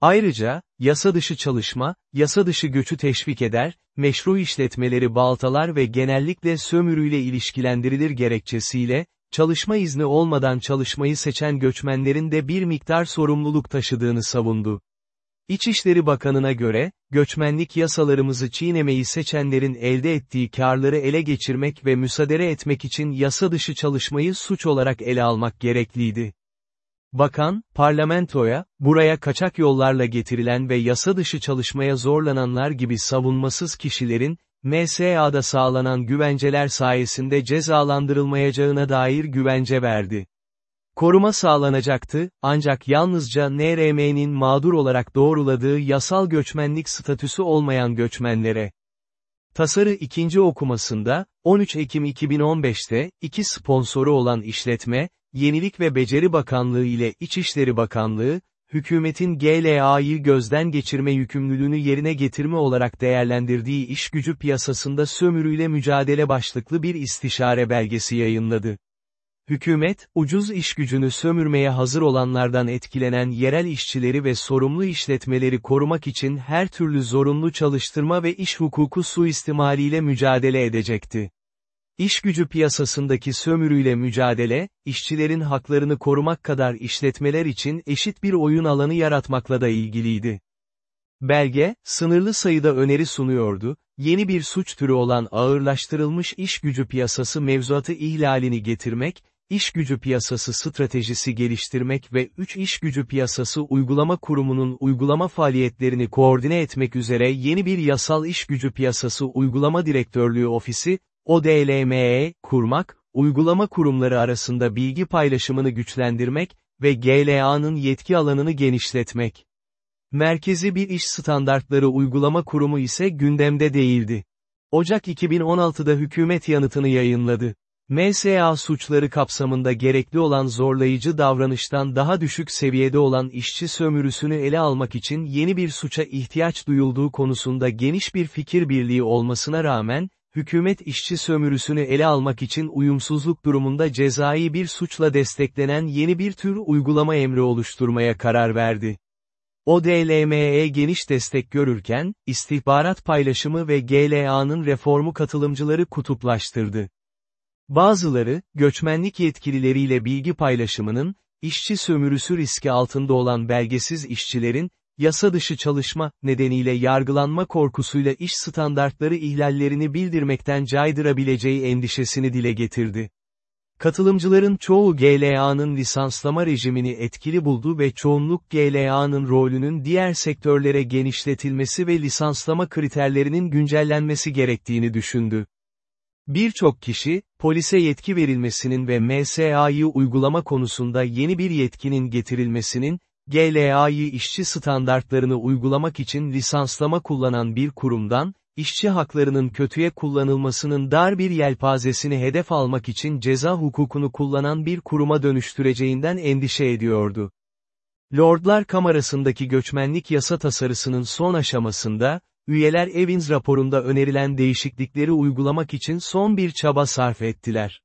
Ayrıca, yasa dışı çalışma, yasa dışı göçü teşvik eder, meşru işletmeleri baltalar ve genellikle sömürüyle ilişkilendirilir gerekçesiyle, çalışma izni olmadan çalışmayı seçen göçmenlerin de bir miktar sorumluluk taşıdığını savundu. İçişleri Bakanı'na göre, göçmenlik yasalarımızı çiğnemeyi seçenlerin elde ettiği karları ele geçirmek ve müsaade etmek için yasa dışı çalışmayı suç olarak ele almak gerekliydi. Bakan, parlamentoya, buraya kaçak yollarla getirilen ve yasa dışı çalışmaya zorlananlar gibi savunmasız kişilerin, MSA'da sağlanan güvenceler sayesinde cezalandırılmayacağına dair güvence verdi. Koruma sağlanacaktı, ancak yalnızca NRM'nin mağdur olarak doğruladığı yasal göçmenlik statüsü olmayan göçmenlere. Tasarı ikinci okumasında, 13 Ekim 2015'te, iki sponsoru olan işletme, Yenilik ve Beceri Bakanlığı ile İçişleri Bakanlığı, hükümetin GLA'yı gözden geçirme yükümlülüğünü yerine getirme olarak değerlendirdiği iş gücü piyasasında sömürüyle mücadele başlıklı bir istişare belgesi yayınladı. Hükümet, ucuz iş gücünü sömürmeye hazır olanlardan etkilenen yerel işçileri ve sorumlu işletmeleri korumak için her türlü zorunlu çalıştırma ve iş hukuku suistimaliyle mücadele edecekti. İş gücü piyasasındaki sömürüyle mücadele, işçilerin haklarını korumak kadar işletmeler için eşit bir oyun alanı yaratmakla da ilgiliydi. Belge, sınırlı sayıda öneri sunuyordu, yeni bir suç türü olan ağırlaştırılmış iş gücü piyasası mevzuatı ihlalini getirmek, iş gücü piyasası stratejisi geliştirmek ve 3 iş gücü piyasası uygulama kurumunun uygulama faaliyetlerini koordine etmek üzere yeni bir yasal iş gücü piyasası uygulama direktörlüğü ofisi, ODLME, kurmak, uygulama kurumları arasında bilgi paylaşımını güçlendirmek ve GLA'nın yetki alanını genişletmek. Merkezi bir iş standartları uygulama kurumu ise gündemde değildi. Ocak 2016'da hükümet yanıtını yayınladı. MSA suçları kapsamında gerekli olan zorlayıcı davranıştan daha düşük seviyede olan işçi sömürüsünü ele almak için yeni bir suça ihtiyaç duyulduğu konusunda geniş bir fikir birliği olmasına rağmen, hükümet işçi sömürüsünü ele almak için uyumsuzluk durumunda cezai bir suçla desteklenen yeni bir tür uygulama emri oluşturmaya karar verdi. ODLME geniş destek görürken, istihbarat paylaşımı ve GLA'nın reformu katılımcıları kutuplaştırdı. Bazıları, göçmenlik yetkilileriyle bilgi paylaşımının, işçi sömürüsü riski altında olan belgesiz işçilerin, yasa dışı çalışma nedeniyle yargılanma korkusuyla iş standartları ihlallerini bildirmekten caydırabileceği endişesini dile getirdi. Katılımcıların çoğu GLA'nın lisanslama rejimini etkili buldu ve çoğunluk GLA'nın rolünün diğer sektörlere genişletilmesi ve lisanslama kriterlerinin güncellenmesi gerektiğini düşündü. Birçok kişi, polise yetki verilmesinin ve MSA'yı uygulama konusunda yeni bir yetkinin getirilmesinin, GLA'yı işçi standartlarını uygulamak için lisanslama kullanan bir kurumdan, işçi haklarının kötüye kullanılmasının dar bir yelpazesini hedef almak için ceza hukukunu kullanan bir kuruma dönüştüreceğinden endişe ediyordu. Lordlar Kamerası'ndaki göçmenlik yasa tasarısının son aşamasında, üyeler Evans raporunda önerilen değişiklikleri uygulamak için son bir çaba sarf ettiler.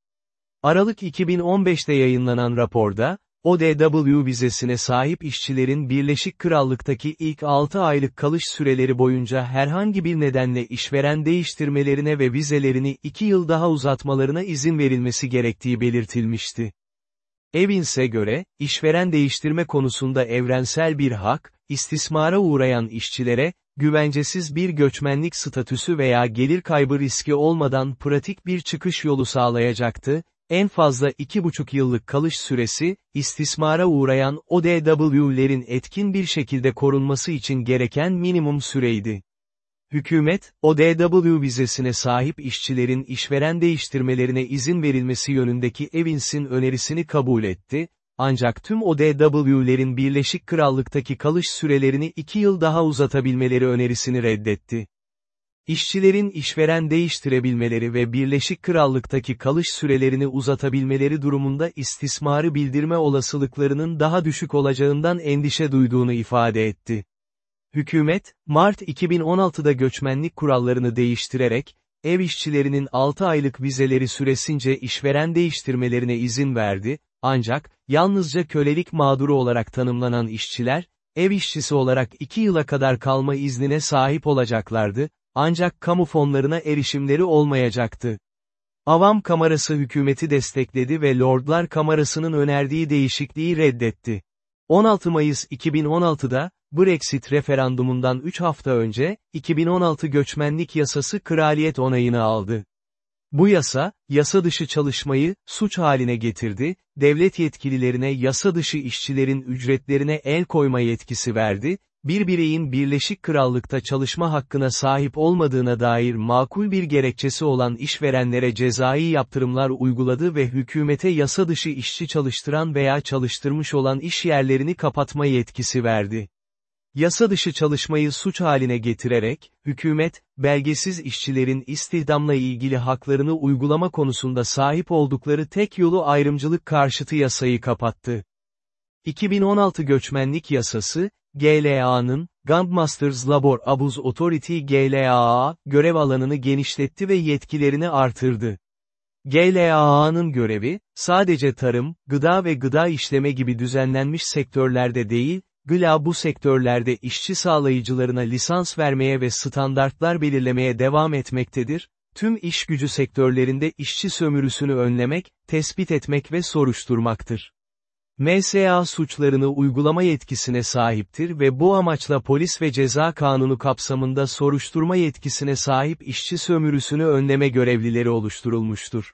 Aralık 2015'te yayınlanan raporda, ODW vizesine sahip işçilerin Birleşik Krallık'taki ilk 6 aylık kalış süreleri boyunca herhangi bir nedenle işveren değiştirmelerine ve vizelerini 2 yıl daha uzatmalarına izin verilmesi gerektiği belirtilmişti. Evins'e göre, işveren değiştirme konusunda evrensel bir hak, istismara uğrayan işçilere, güvencesiz bir göçmenlik statüsü veya gelir kaybı riski olmadan pratik bir çıkış yolu sağlayacaktı, en fazla 2,5 yıllık kalış süresi, istismara uğrayan ODW'lerin etkin bir şekilde korunması için gereken minimum süreydi. Hükümet, ODW vizesine sahip işçilerin işveren değiştirmelerine izin verilmesi yönündeki Evins'in önerisini kabul etti, ancak tüm ODW'lerin Birleşik Krallık'taki kalış sürelerini iki yıl daha uzatabilmeleri önerisini reddetti. İşçilerin işveren değiştirebilmeleri ve Birleşik Krallık'taki kalış sürelerini uzatabilmeleri durumunda istismarı bildirme olasılıklarının daha düşük olacağından endişe duyduğunu ifade etti. Hükümet, Mart 2016'da göçmenlik kurallarını değiştirerek, ev işçilerinin 6 aylık vizeleri süresince işveren değiştirmelerine izin verdi, ancak, yalnızca kölelik mağduru olarak tanımlanan işçiler, ev işçisi olarak 2 yıla kadar kalma iznine sahip olacaklardı, ancak kamu fonlarına erişimleri olmayacaktı. Avam Kamerası hükümeti destekledi ve Lordlar Kamerası'nın önerdiği değişikliği reddetti. 16 Mayıs 2016'da, Brexit referandumundan 3 hafta önce, 2016 göçmenlik yasası kraliyet onayını aldı. Bu yasa, yasa dışı çalışmayı, suç haline getirdi, devlet yetkililerine yasa dışı işçilerin ücretlerine el koyma yetkisi verdi, bir bireyin Birleşik Krallık'ta çalışma hakkına sahip olmadığına dair makul bir gerekçesi olan işverenlere cezai yaptırımlar uyguladı ve hükümete yasa dışı işçi çalıştıran veya çalıştırmış olan iş yerlerini kapatma yetkisi verdi. Yasa dışı çalışmayı suç haline getirerek, hükümet, belgesiz işçilerin istihdamla ilgili haklarını uygulama konusunda sahip oldukları tek yolu ayrımcılık karşıtı yasayı kapattı. 2016 Göçmenlik Yasası, GLA'nın, Gunmasters Labor Abuse Authority GLAA, görev alanını genişletti ve yetkilerini artırdı. GLAA'nın görevi, sadece tarım, gıda ve gıda işleme gibi düzenlenmiş sektörlerde değil, GLA bu sektörlerde işçi sağlayıcılarına lisans vermeye ve standartlar belirlemeye devam etmektedir, tüm iş gücü sektörlerinde işçi sömürüsünü önlemek, tespit etmek ve soruşturmaktır. MSA suçlarını uygulama yetkisine sahiptir ve bu amaçla polis ve ceza kanunu kapsamında soruşturma yetkisine sahip işçi sömürüsünü önleme görevlileri oluşturulmuştur.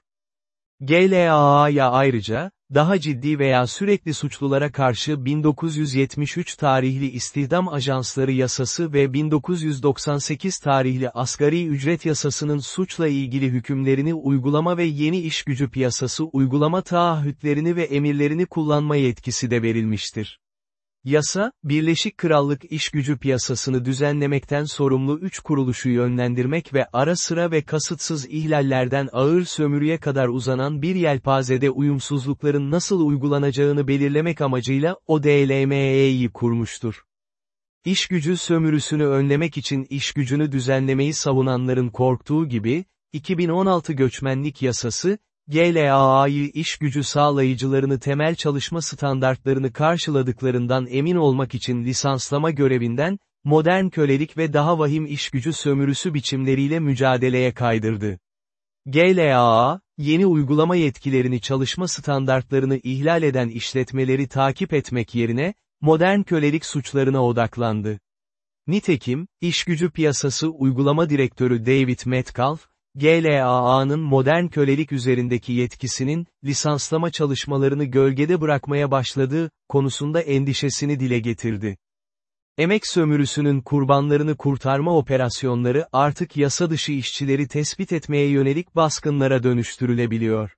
GLAA'ya ayrıca, daha ciddi veya sürekli suçlulara karşı 1973 tarihli İstihdam Ajansları Yasası ve 1998 tarihli Asgari Ücret Yasasının suçla ilgili hükümlerini uygulama ve yeni iş gücü piyasası uygulama taahhütlerini ve emirlerini kullanma yetkisi de verilmiştir. Yasa, Birleşik Krallık iş gücü piyasasını düzenlemekten sorumlu üç kuruluşu yönlendirmek ve ara sıra ve kasıtsız ihlallerden ağır sömürüye kadar uzanan bir yelpazede uyumsuzlukların nasıl uygulanacağını belirlemek amacıyla ODLME'yi kurmuştur. İş gücü sömürüsünü önlemek için iş gücünü düzenlemeyi savunanların korktuğu gibi, 2016 göçmenlik yasası, GLAA'yı iş gücü sağlayıcılarını temel çalışma standartlarını karşıladıklarından emin olmak için lisanslama görevinden, modern kölelik ve daha vahim iş gücü sömürüsü biçimleriyle mücadeleye kaydırdı. GLAA, yeni uygulama yetkilerini çalışma standartlarını ihlal eden işletmeleri takip etmek yerine, modern kölelik suçlarına odaklandı. Nitekim, iş gücü piyasası uygulama direktörü David Metcalf, GLAA'nın modern kölelik üzerindeki yetkisinin, lisanslama çalışmalarını gölgede bırakmaya başladığı, konusunda endişesini dile getirdi. Emek sömürüsünün kurbanlarını kurtarma operasyonları artık yasa dışı işçileri tespit etmeye yönelik baskınlara dönüştürülebiliyor.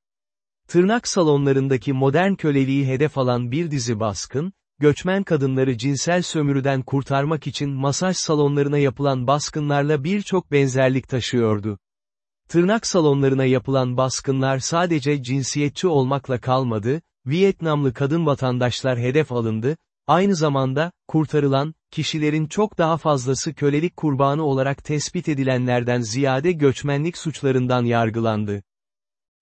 Tırnak salonlarındaki modern köleliği hedef alan bir dizi baskın, göçmen kadınları cinsel sömürüden kurtarmak için masaj salonlarına yapılan baskınlarla birçok benzerlik taşıyordu. Tırnak salonlarına yapılan baskınlar sadece cinsiyetçi olmakla kalmadı, Vietnamlı kadın vatandaşlar hedef alındı, aynı zamanda, kurtarılan, kişilerin çok daha fazlası kölelik kurbanı olarak tespit edilenlerden ziyade göçmenlik suçlarından yargılandı.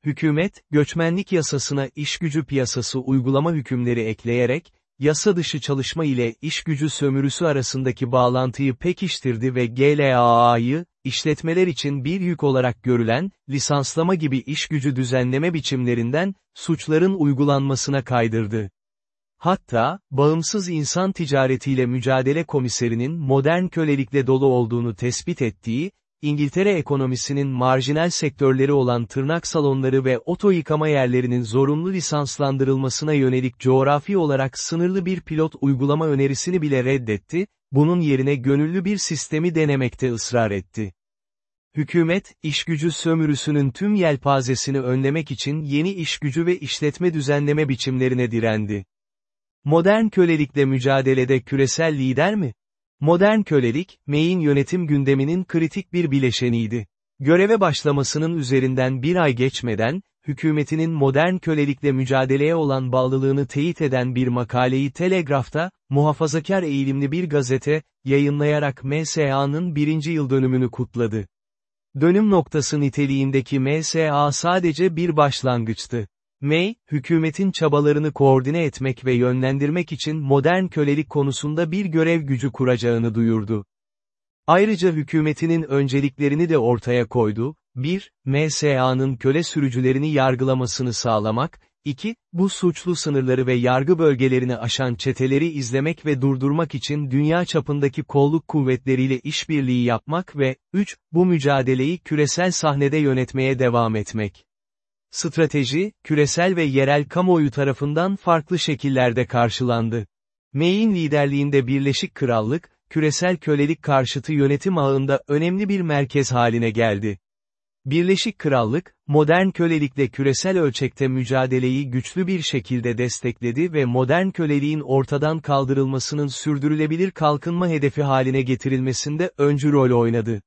Hükümet, göçmenlik yasasına işgücü piyasası uygulama hükümleri ekleyerek, yasa dışı çalışma ile iş gücü sömürüsü arasındaki bağlantıyı pekiştirdi ve GLAA'yı, işletmeler için bir yük olarak görülen, lisanslama gibi iş gücü düzenleme biçimlerinden, suçların uygulanmasına kaydırdı. Hatta, bağımsız insan ticaretiyle mücadele komiserinin modern kölelikle dolu olduğunu tespit ettiği, İngiltere ekonomisinin marjinal sektörleri olan tırnak salonları ve oto yıkama yerlerinin zorunlu lisanslandırılmasına yönelik coğrafi olarak sınırlı bir pilot uygulama önerisini bile reddetti, bunun yerine gönüllü bir sistemi denemekte ısrar etti. Hükümet, işgücü sömürüsünün tüm yelpazesini önlemek için yeni işgücü ve işletme düzenleme biçimlerine direndi. Modern kölelikle mücadelede küresel lider mi? Modern kölelik, May'in yönetim gündeminin kritik bir bileşeniydi. Göreve başlamasının üzerinden bir ay geçmeden, hükümetinin modern kölelikle mücadeleye olan bağlılığını teyit eden bir makaleyi Telegraf'ta, muhafazakar eğilimli bir gazete, yayınlayarak MSA'nın birinci yıl dönümünü kutladı. Dönüm noktası niteliğindeki MSA sadece bir başlangıçtı. May, hükümetin çabalarını koordine etmek ve yönlendirmek için modern kölelik konusunda bir görev gücü kuracağını duyurdu. Ayrıca hükümetinin önceliklerini de ortaya koydu, 1. MSA'nın köle sürücülerini yargılamasını sağlamak, 2. Bu suçlu sınırları ve yargı bölgelerini aşan çeteleri izlemek ve durdurmak için dünya çapındaki kolluk kuvvetleriyle işbirliği yapmak ve 3. Bu mücadeleyi küresel sahnede yönetmeye devam etmek. Strateji, küresel ve yerel kamuoyu tarafından farklı şekillerde karşılandı. May'in liderliğinde Birleşik Krallık, küresel kölelik karşıtı yönetim ağında önemli bir merkez haline geldi. Birleşik Krallık, modern kölelikle küresel ölçekte mücadeleyi güçlü bir şekilde destekledi ve modern köleliğin ortadan kaldırılmasının sürdürülebilir kalkınma hedefi haline getirilmesinde öncü rol oynadı.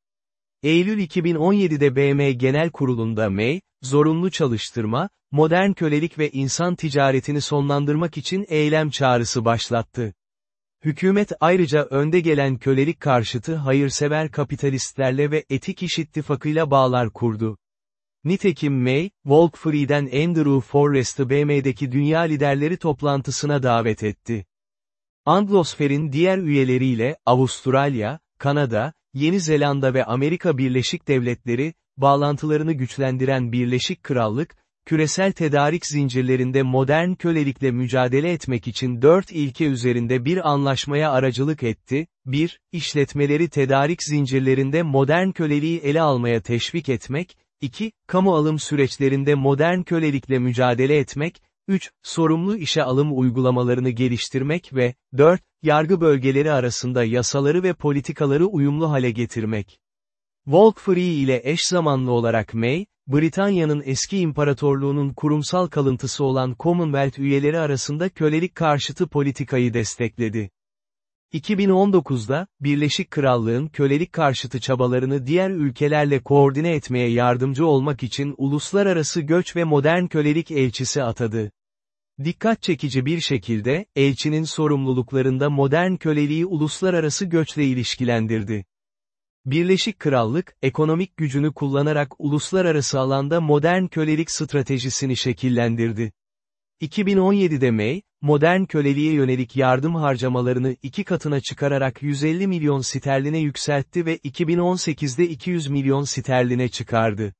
Eylül 2017'de BM Genel Kurulu'nda May, zorunlu çalıştırma, modern kölelik ve insan ticaretini sonlandırmak için eylem çağrısı başlattı. Hükümet ayrıca önde gelen kölelik karşıtı hayırsever kapitalistlerle ve etik iş ittifakıyla bağlar kurdu. Nitekim May, Walk Andrew Forrest'ı BM'deki dünya liderleri toplantısına davet etti. Anglosfer'in diğer üyeleriyle, Avustralya, Kanada, Yeni Zelanda ve Amerika Birleşik Devletleri, bağlantılarını güçlendiren Birleşik Krallık, küresel tedarik zincirlerinde modern kölelikle mücadele etmek için dört ilke üzerinde bir anlaşmaya aracılık etti, 1. İşletmeleri tedarik zincirlerinde modern köleliği ele almaya teşvik etmek, 2. Kamu alım süreçlerinde modern kölelikle mücadele etmek, 3. Sorumlu işe alım uygulamalarını geliştirmek ve 4. Yargı bölgeleri arasında yasaları ve politikaları uyumlu hale getirmek. Walk Free ile eş zamanlı olarak May, Britanya'nın eski imparatorluğunun kurumsal kalıntısı olan Commonwealth üyeleri arasında kölelik karşıtı politikayı destekledi. 2019'da, Birleşik Krallığın kölelik karşıtı çabalarını diğer ülkelerle koordine etmeye yardımcı olmak için Uluslararası Göç ve Modern Kölelik Elçisi atadı. Dikkat çekici bir şekilde, elçinin sorumluluklarında modern köleliği uluslararası göçle ilişkilendirdi. Birleşik Krallık, ekonomik gücünü kullanarak uluslararası alanda modern kölelik stratejisini şekillendirdi. 2017'de May, modern köleliğe yönelik yardım harcamalarını iki katına çıkararak 150 milyon sterline yükseltti ve 2018'de 200 milyon sterline çıkardı.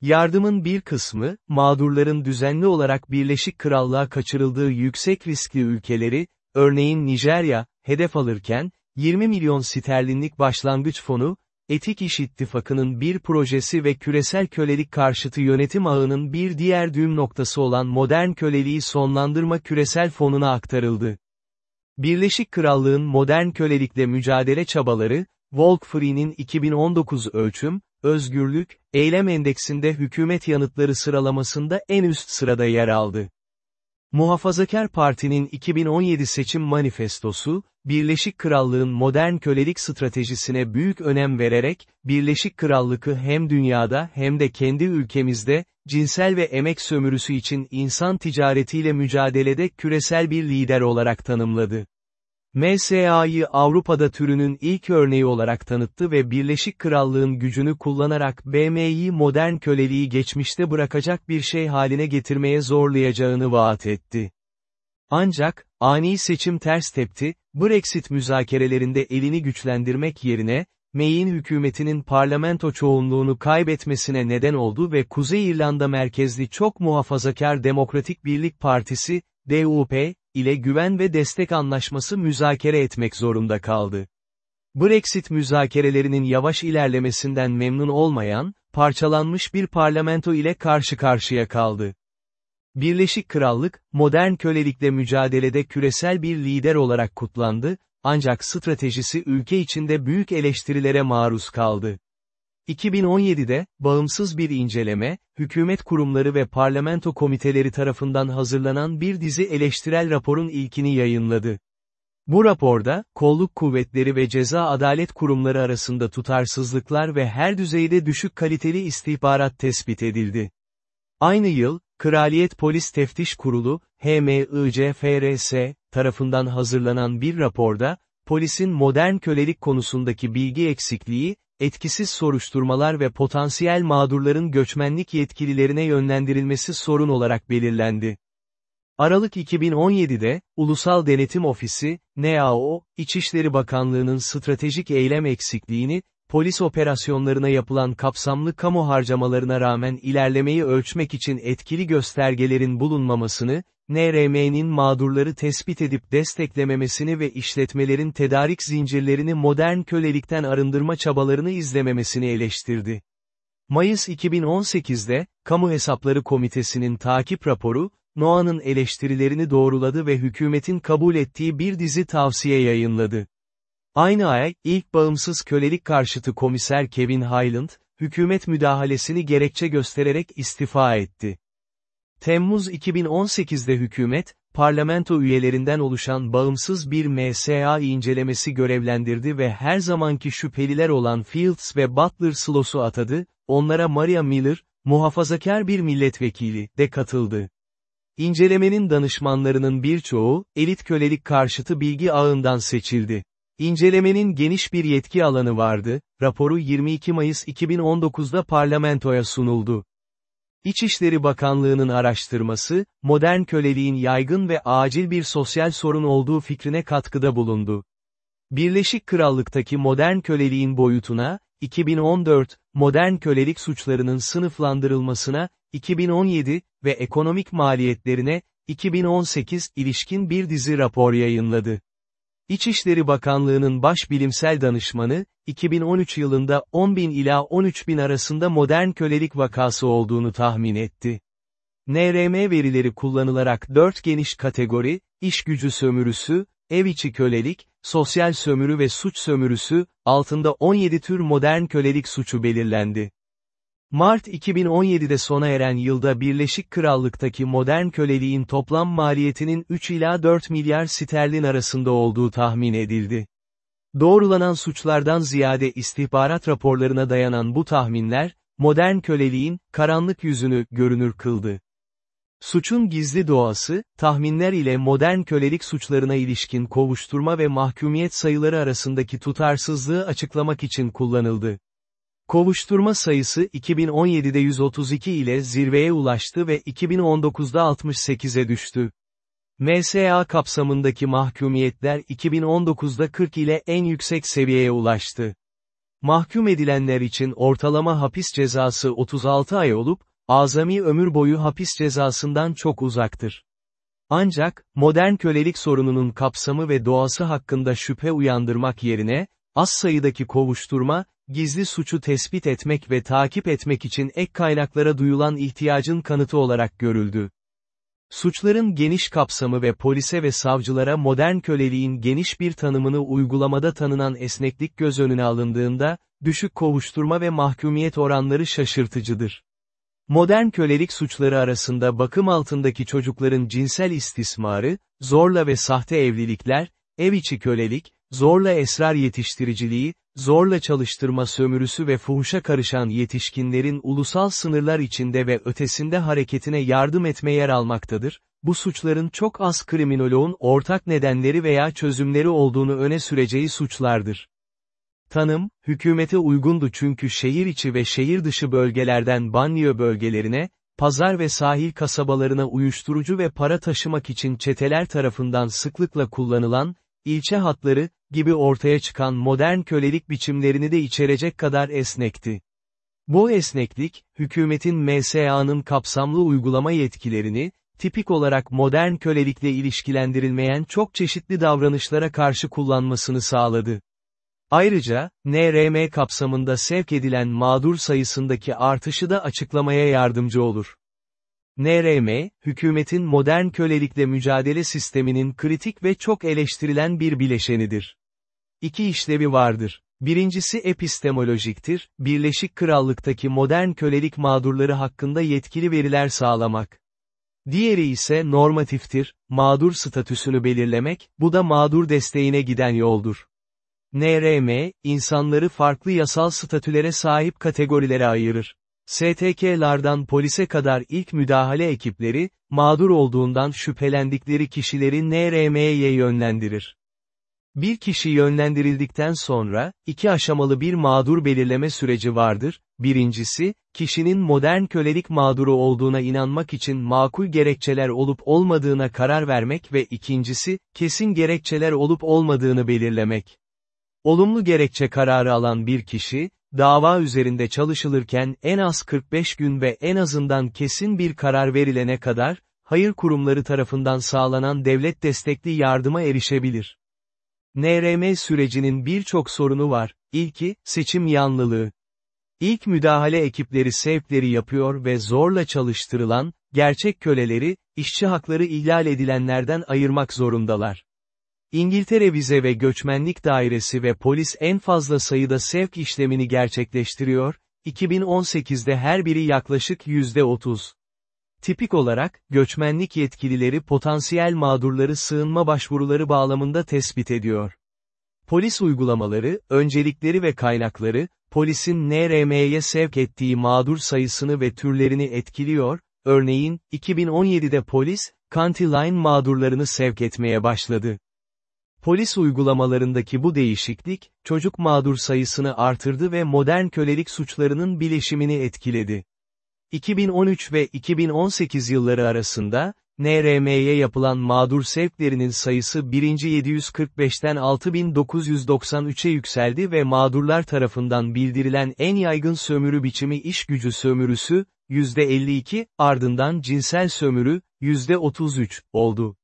Yardımın bir kısmı, mağdurların düzenli olarak Birleşik Krallığa kaçırıldığı yüksek riskli ülkeleri, örneğin Nijerya, hedef alırken, 20 milyon sterlinlik başlangıç fonu, Etik İş İttifakı'nın bir projesi ve küresel kölelik karşıtı yönetim ağının bir diğer düğüm noktası olan modern köleliği sonlandırma küresel fonuna aktarıldı. Birleşik Krallığın modern kölelikle mücadele çabaları, Walk Free'nin 2019 ölçüm, özgürlük, eylem endeksinde hükümet yanıtları sıralamasında en üst sırada yer aldı. Muhafazakar Parti'nin 2017 seçim manifestosu, Birleşik Krallığın modern kölelik stratejisine büyük önem vererek, Birleşik Krallık'ı hem dünyada hem de kendi ülkemizde, cinsel ve emek sömürüsü için insan ticaretiyle mücadelede küresel bir lider olarak tanımladı. MSA'yı Avrupa'da türünün ilk örneği olarak tanıttı ve Birleşik Krallığın gücünü kullanarak BM'yi modern köleliği geçmişte bırakacak bir şey haline getirmeye zorlayacağını vaat etti. Ancak, ani seçim ters tepti, Brexit müzakerelerinde elini güçlendirmek yerine, May'in hükümetinin parlamento çoğunluğunu kaybetmesine neden oldu ve Kuzey İrlanda merkezli çok muhafazakar Demokratik Birlik Partisi, DUP, ile güven ve destek anlaşması müzakere etmek zorunda kaldı. Brexit müzakerelerinin yavaş ilerlemesinden memnun olmayan, parçalanmış bir parlamento ile karşı karşıya kaldı. Birleşik Krallık, modern kölelikle mücadelede küresel bir lider olarak kutlandı, ancak stratejisi ülke içinde büyük eleştirilere maruz kaldı. 2017'de, bağımsız bir inceleme, hükümet kurumları ve parlamento komiteleri tarafından hazırlanan bir dizi eleştirel raporun ilkini yayınladı. Bu raporda, kolluk kuvvetleri ve ceza adalet kurumları arasında tutarsızlıklar ve her düzeyde düşük kaliteli istihbarat tespit edildi. Aynı yıl, Kraliyet Polis Teftiş Kurulu, HMICFRS, tarafından hazırlanan bir raporda, polisin modern kölelik konusundaki bilgi eksikliği, etkisiz soruşturmalar ve potansiyel mağdurların göçmenlik yetkililerine yönlendirilmesi sorun olarak belirlendi. Aralık 2017'de, Ulusal Denetim Ofisi, NAO, İçişleri Bakanlığı'nın stratejik eylem eksikliğini, polis operasyonlarına yapılan kapsamlı kamu harcamalarına rağmen ilerlemeyi ölçmek için etkili göstergelerin bulunmamasını, NRM'nin mağdurları tespit edip desteklememesini ve işletmelerin tedarik zincirlerini modern kölelikten arındırma çabalarını izlememesini eleştirdi. Mayıs 2018'de, Kamu Hesapları Komitesi'nin takip raporu, NOAA'nın eleştirilerini doğruladı ve hükümetin kabul ettiği bir dizi tavsiye yayınladı. Aynı ay, ilk bağımsız kölelik karşıtı komiser Kevin Hyland, hükümet müdahalesini gerekçe göstererek istifa etti. Temmuz 2018'de hükümet, parlamento üyelerinden oluşan bağımsız bir MSA incelemesi görevlendirdi ve her zamanki şüpheliler olan Fields ve Butler Slos'u atadı, onlara Maria Miller, muhafazakar bir milletvekili, de katıldı. İncelemenin danışmanlarının birçoğu, elit kölelik karşıtı bilgi ağından seçildi. İncelemenin geniş bir yetki alanı vardı, raporu 22 Mayıs 2019'da parlamentoya sunuldu. İçişleri Bakanlığı'nın araştırması, modern köleliğin yaygın ve acil bir sosyal sorun olduğu fikrine katkıda bulundu. Birleşik Krallık'taki modern köleliğin boyutuna, 2014, modern kölelik suçlarının sınıflandırılmasına, 2017 ve ekonomik maliyetlerine, 2018 ilişkin bir dizi rapor yayınladı. İçişleri Bakanlığı'nın baş bilimsel danışmanı, 2013 yılında 10 bin ila 13 bin arasında modern kölelik vakası olduğunu tahmin etti. NRM verileri kullanılarak 4 geniş kategori, iş gücü sömürüsü, ev içi kölelik, sosyal sömürü ve suç sömürüsü, altında 17 tür modern kölelik suçu belirlendi. Mart 2017'de sona eren yılda Birleşik Krallık'taki modern köleliğin toplam maliyetinin 3 ila 4 milyar sterlin arasında olduğu tahmin edildi. Doğrulanan suçlardan ziyade istihbarat raporlarına dayanan bu tahminler, modern köleliğin, karanlık yüzünü, görünür kıldı. Suçun gizli doğası, tahminler ile modern kölelik suçlarına ilişkin kovuşturma ve mahkumiyet sayıları arasındaki tutarsızlığı açıklamak için kullanıldı. Kovuşturma sayısı 2017'de 132 ile zirveye ulaştı ve 2019'da 68'e düştü. MSA kapsamındaki mahkumiyetler 2019'da 40 ile en yüksek seviyeye ulaştı. Mahkum edilenler için ortalama hapis cezası 36 ay olup, azami ömür boyu hapis cezasından çok uzaktır. Ancak, modern kölelik sorununun kapsamı ve doğası hakkında şüphe uyandırmak yerine, az sayıdaki kovuşturma, gizli suçu tespit etmek ve takip etmek için ek kaynaklara duyulan ihtiyacın kanıtı olarak görüldü. Suçların geniş kapsamı ve polise ve savcılara modern köleliğin geniş bir tanımını uygulamada tanınan esneklik göz önüne alındığında, düşük kovuşturma ve mahkumiyet oranları şaşırtıcıdır. Modern kölelik suçları arasında bakım altındaki çocukların cinsel istismarı, zorla ve sahte evlilikler, ev içi kölelik, zorla esrar yetiştiriciliği, zorla çalıştırma sömürüsü ve fuhuşa karışan yetişkinlerin ulusal sınırlar içinde ve ötesinde hareketine yardım etme yer almaktadır, bu suçların çok az kriminoloğun ortak nedenleri veya çözümleri olduğunu öne süreceği suçlardır. Tanım, hükümete uygundu çünkü şehir içi ve şehir dışı bölgelerden banliyö bölgelerine, pazar ve sahil kasabalarına uyuşturucu ve para taşımak için çeteler tarafından sıklıkla kullanılan, ilçe hatları, gibi ortaya çıkan modern kölelik biçimlerini de içerecek kadar esnekti. Bu esneklik, hükümetin MSA'nın kapsamlı uygulama yetkilerini, tipik olarak modern kölelikle ilişkilendirilmeyen çok çeşitli davranışlara karşı kullanmasını sağladı. Ayrıca, NRM kapsamında sevk edilen mağdur sayısındaki artışı da açıklamaya yardımcı olur. NRM, hükümetin modern kölelikle mücadele sisteminin kritik ve çok eleştirilen bir bileşenidir. İki işlevi vardır. Birincisi epistemolojiktir, Birleşik Krallık'taki modern kölelik mağdurları hakkında yetkili veriler sağlamak. Diğeri ise normatiftir, mağdur statüsünü belirlemek, bu da mağdur desteğine giden yoldur. NRM, insanları farklı yasal statülere sahip kategorilere ayırır. STK'lardan polise kadar ilk müdahale ekipleri, mağdur olduğundan şüphelendikleri kişileri NRM'ye yönlendirir. Bir kişi yönlendirildikten sonra, iki aşamalı bir mağdur belirleme süreci vardır. Birincisi, kişinin modern kölelik mağduru olduğuna inanmak için makul gerekçeler olup olmadığına karar vermek ve ikincisi, kesin gerekçeler olup olmadığını belirlemek. Olumlu gerekçe kararı alan bir kişi, dava üzerinde çalışılırken en az 45 gün ve en azından kesin bir karar verilene kadar, hayır kurumları tarafından sağlanan devlet destekli yardıma erişebilir. NRM sürecinin birçok sorunu var. İlki, seçim yanlılığı. İlk müdahale ekipleri sevkleri yapıyor ve zorla çalıştırılan, gerçek köleleri, işçi hakları ihlal edilenlerden ayırmak zorundalar. İngiltere Vize ve Göçmenlik Dairesi ve polis en fazla sayıda sevk işlemini gerçekleştiriyor, 2018'de her biri yaklaşık %30. Tipik olarak, göçmenlik yetkilileri potansiyel mağdurları sığınma başvuruları bağlamında tespit ediyor. Polis uygulamaları, öncelikleri ve kaynakları, polisin NRM'ye sevk ettiği mağdur sayısını ve türlerini etkiliyor, örneğin, 2017'de polis, County Line mağdurlarını sevk etmeye başladı. Polis uygulamalarındaki bu değişiklik, çocuk mağdur sayısını artırdı ve modern kölelik suçlarının bileşimini etkiledi. 2013 ve 2018 yılları arasında, NRM'ye yapılan mağdur sevklerinin sayısı 1. 745'ten 6993'e yükseldi ve mağdurlar tarafından bildirilen en yaygın sömürü biçimi iş gücü sömürüsü, %52, ardından cinsel sömürü, %33, oldu.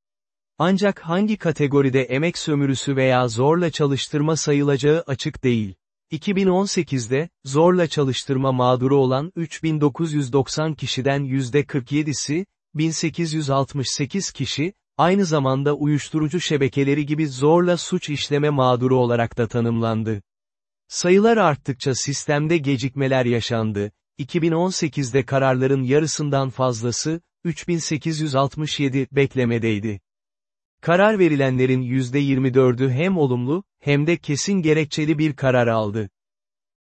Ancak hangi kategoride emek sömürüsü veya zorla çalıştırma sayılacağı açık değil. 2018'de, zorla çalıştırma mağduru olan 3990 kişiden %47'si, 1868 kişi, aynı zamanda uyuşturucu şebekeleri gibi zorla suç işleme mağduru olarak da tanımlandı. Sayılar arttıkça sistemde gecikmeler yaşandı. 2018'de kararların yarısından fazlası, 3867, beklemedeydi. Karar verilenlerin %24'ü hem olumlu, hem de kesin gerekçeli bir karar aldı.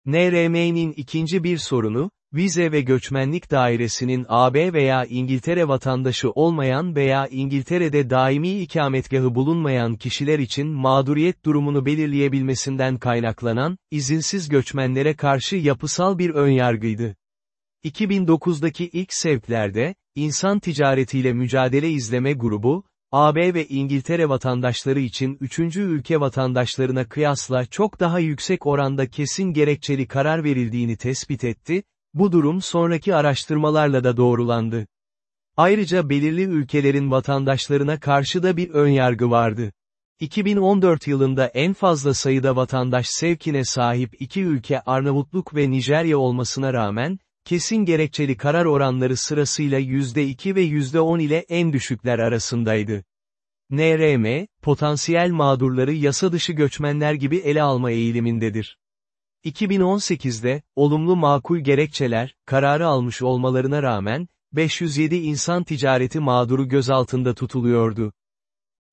NRM'nin ikinci bir sorunu, Vize ve Göçmenlik Dairesi'nin AB veya İngiltere vatandaşı olmayan veya İngiltere'de daimi ikametgahı bulunmayan kişiler için mağduriyet durumunu belirleyebilmesinden kaynaklanan, izinsiz göçmenlere karşı yapısal bir önyargıydı. 2009'daki ilk sevklerde, insan ticaretiyle mücadele izleme grubu, AB ve İngiltere vatandaşları için üçüncü ülke vatandaşlarına kıyasla çok daha yüksek oranda kesin gerekçeli karar verildiğini tespit etti, bu durum sonraki araştırmalarla da doğrulandı. Ayrıca belirli ülkelerin vatandaşlarına karşı da bir önyargı vardı. 2014 yılında en fazla sayıda vatandaş sevkine sahip iki ülke Arnavutluk ve Nijerya olmasına rağmen, kesin gerekçeli karar oranları sırasıyla %2 ve %10 ile en düşükler arasındaydı. NRM, potansiyel mağdurları yasa dışı göçmenler gibi ele alma eğilimindedir. 2018'de, olumlu makul gerekçeler, kararı almış olmalarına rağmen, 507 insan ticareti mağduru gözaltında tutuluyordu.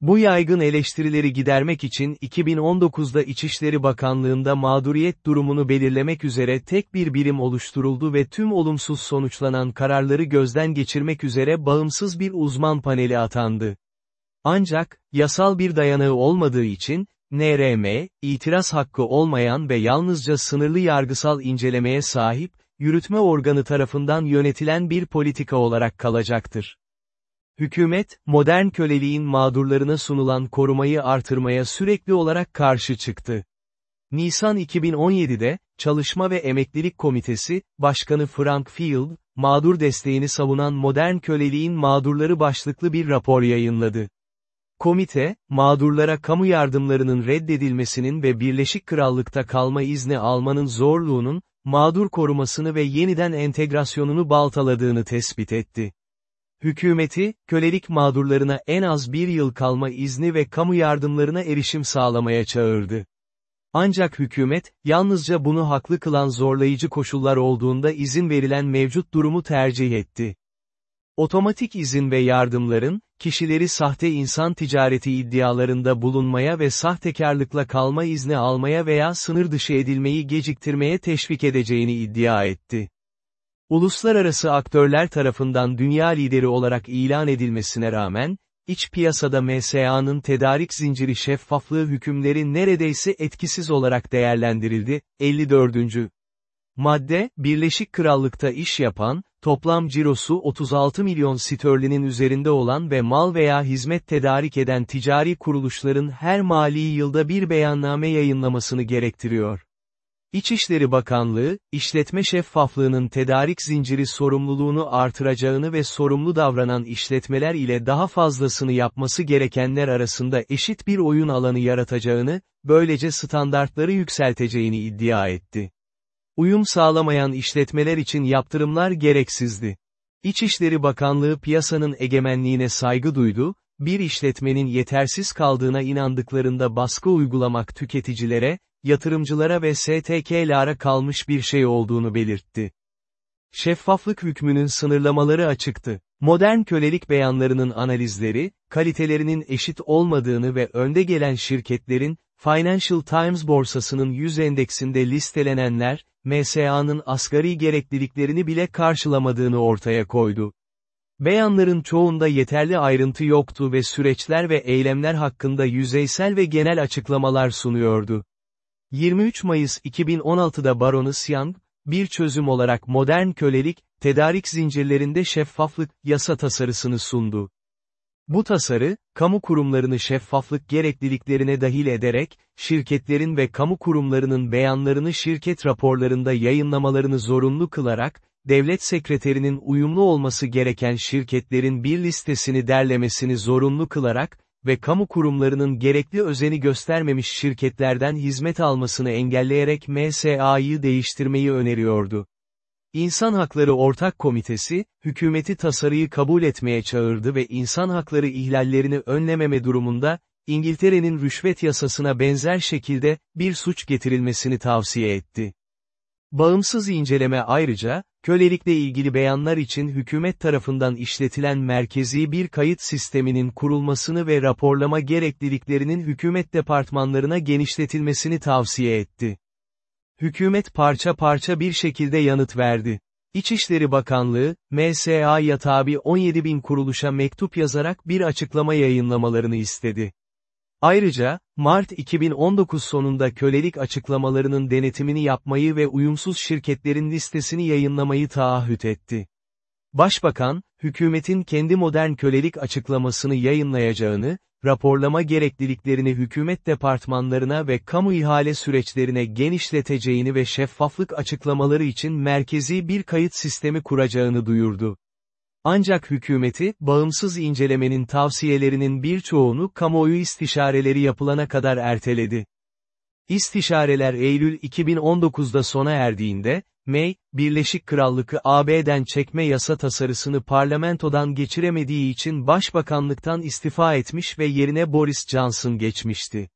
Bu yaygın eleştirileri gidermek için 2019'da İçişleri Bakanlığı'nda mağduriyet durumunu belirlemek üzere tek bir birim oluşturuldu ve tüm olumsuz sonuçlanan kararları gözden geçirmek üzere bağımsız bir uzman paneli atandı. Ancak, yasal bir dayanağı olmadığı için, NRM, itiraz hakkı olmayan ve yalnızca sınırlı yargısal incelemeye sahip, yürütme organı tarafından yönetilen bir politika olarak kalacaktır. Hükümet, modern köleliğin mağdurlarına sunulan korumayı artırmaya sürekli olarak karşı çıktı. Nisan 2017'de, Çalışma ve Emeklilik Komitesi, Başkanı Frank Field, mağdur desteğini savunan modern köleliğin mağdurları başlıklı bir rapor yayınladı. Komite, mağdurlara kamu yardımlarının reddedilmesinin ve Birleşik Krallık'ta kalma izni almanın zorluğunun, mağdur korumasını ve yeniden entegrasyonunu baltaladığını tespit etti. Hükümeti, kölelik mağdurlarına en az bir yıl kalma izni ve kamu yardımlarına erişim sağlamaya çağırdı. Ancak hükümet, yalnızca bunu haklı kılan zorlayıcı koşullar olduğunda izin verilen mevcut durumu tercih etti. Otomatik izin ve yardımların, kişileri sahte insan ticareti iddialarında bulunmaya ve sahtekarlıkla kalma izni almaya veya sınır dışı edilmeyi geciktirmeye teşvik edeceğini iddia etti. Uluslararası aktörler tarafından dünya lideri olarak ilan edilmesine rağmen, iç piyasada MSA'nın tedarik zinciri şeffaflığı hükümleri neredeyse etkisiz olarak değerlendirildi. 54. Madde, Birleşik Krallık'ta iş yapan, toplam cirosu 36 milyon sterlinin üzerinde olan ve mal veya hizmet tedarik eden ticari kuruluşların her mali yılda bir beyanname yayınlamasını gerektiriyor. İçişleri Bakanlığı, işletme şeffaflığının tedarik zinciri sorumluluğunu artıracağını ve sorumlu davranan işletmeler ile daha fazlasını yapması gerekenler arasında eşit bir oyun alanı yaratacağını, böylece standartları yükselteceğini iddia etti. Uyum sağlamayan işletmeler için yaptırımlar gereksizdi. İçişleri Bakanlığı piyasanın egemenliğine saygı duydu, bir işletmenin yetersiz kaldığına inandıklarında baskı uygulamak tüketicilere, yatırımcılara ve STK'lara kalmış bir şey olduğunu belirtti. Şeffaflık hükmünün sınırlamaları açıktı. Modern kölelik beyanlarının analizleri, kalitelerinin eşit olmadığını ve önde gelen şirketlerin, Financial Times borsasının 100 endeksinde listelenenler, MSA'nın asgari gerekliliklerini bile karşılamadığını ortaya koydu. Beyanların çoğunda yeterli ayrıntı yoktu ve süreçler ve eylemler hakkında yüzeysel ve genel açıklamalar sunuyordu. 23 Mayıs 2016'da Baroness Young, bir çözüm olarak modern kölelik, tedarik zincirlerinde şeffaflık, yasa tasarısını sundu. Bu tasarı, kamu kurumlarını şeffaflık gerekliliklerine dahil ederek, şirketlerin ve kamu kurumlarının beyanlarını şirket raporlarında yayınlamalarını zorunlu kılarak, devlet sekreterinin uyumlu olması gereken şirketlerin bir listesini derlemesini zorunlu kılarak, ve kamu kurumlarının gerekli özeni göstermemiş şirketlerden hizmet almasını engelleyerek MSA'yı değiştirmeyi öneriyordu. İnsan Hakları Ortak Komitesi, hükümeti tasarıyı kabul etmeye çağırdı ve insan hakları ihlallerini önlememe durumunda, İngiltere'nin rüşvet yasasına benzer şekilde, bir suç getirilmesini tavsiye etti. Bağımsız inceleme ayrıca, kölelikle ilgili beyanlar için hükümet tarafından işletilen merkezi bir kayıt sisteminin kurulmasını ve raporlama gerekliliklerinin hükümet departmanlarına genişletilmesini tavsiye etti. Hükümet parça parça bir şekilde yanıt verdi. İçişleri Bakanlığı, MSA'ya tabi 17 bin kuruluşa mektup yazarak bir açıklama yayınlamalarını istedi. Ayrıca, Mart 2019 sonunda kölelik açıklamalarının denetimini yapmayı ve uyumsuz şirketlerin listesini yayınlamayı taahhüt etti. Başbakan, hükümetin kendi modern kölelik açıklamasını yayınlayacağını, raporlama gerekliliklerini hükümet departmanlarına ve kamu ihale süreçlerine genişleteceğini ve şeffaflık açıklamaları için merkezi bir kayıt sistemi kuracağını duyurdu. Ancak hükümeti, bağımsız incelemenin tavsiyelerinin birçoğunu kamuoyu istişareleri yapılana kadar erteledi. İstişareler Eylül 2019'da sona erdiğinde, May, Birleşik Krallık AB'den çekme yasa tasarısını parlamentodan geçiremediği için başbakanlıktan istifa etmiş ve yerine Boris Johnson geçmişti.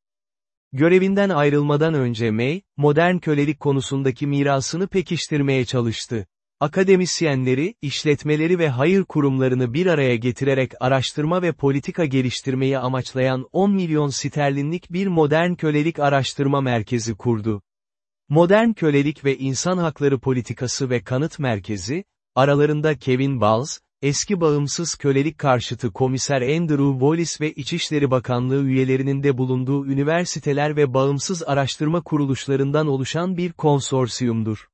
Görevinden ayrılmadan önce May, modern kölelik konusundaki mirasını pekiştirmeye çalıştı. Akademisyenleri, işletmeleri ve hayır kurumlarını bir araya getirerek araştırma ve politika geliştirmeyi amaçlayan 10 milyon sterlinlik bir modern kölelik araştırma merkezi kurdu. Modern kölelik ve insan hakları politikası ve kanıt merkezi, aralarında Kevin Balls, eski bağımsız kölelik karşıtı komiser Andrew Wallis ve İçişleri Bakanlığı üyelerinin de bulunduğu üniversiteler ve bağımsız araştırma kuruluşlarından oluşan bir konsorsiyumdur.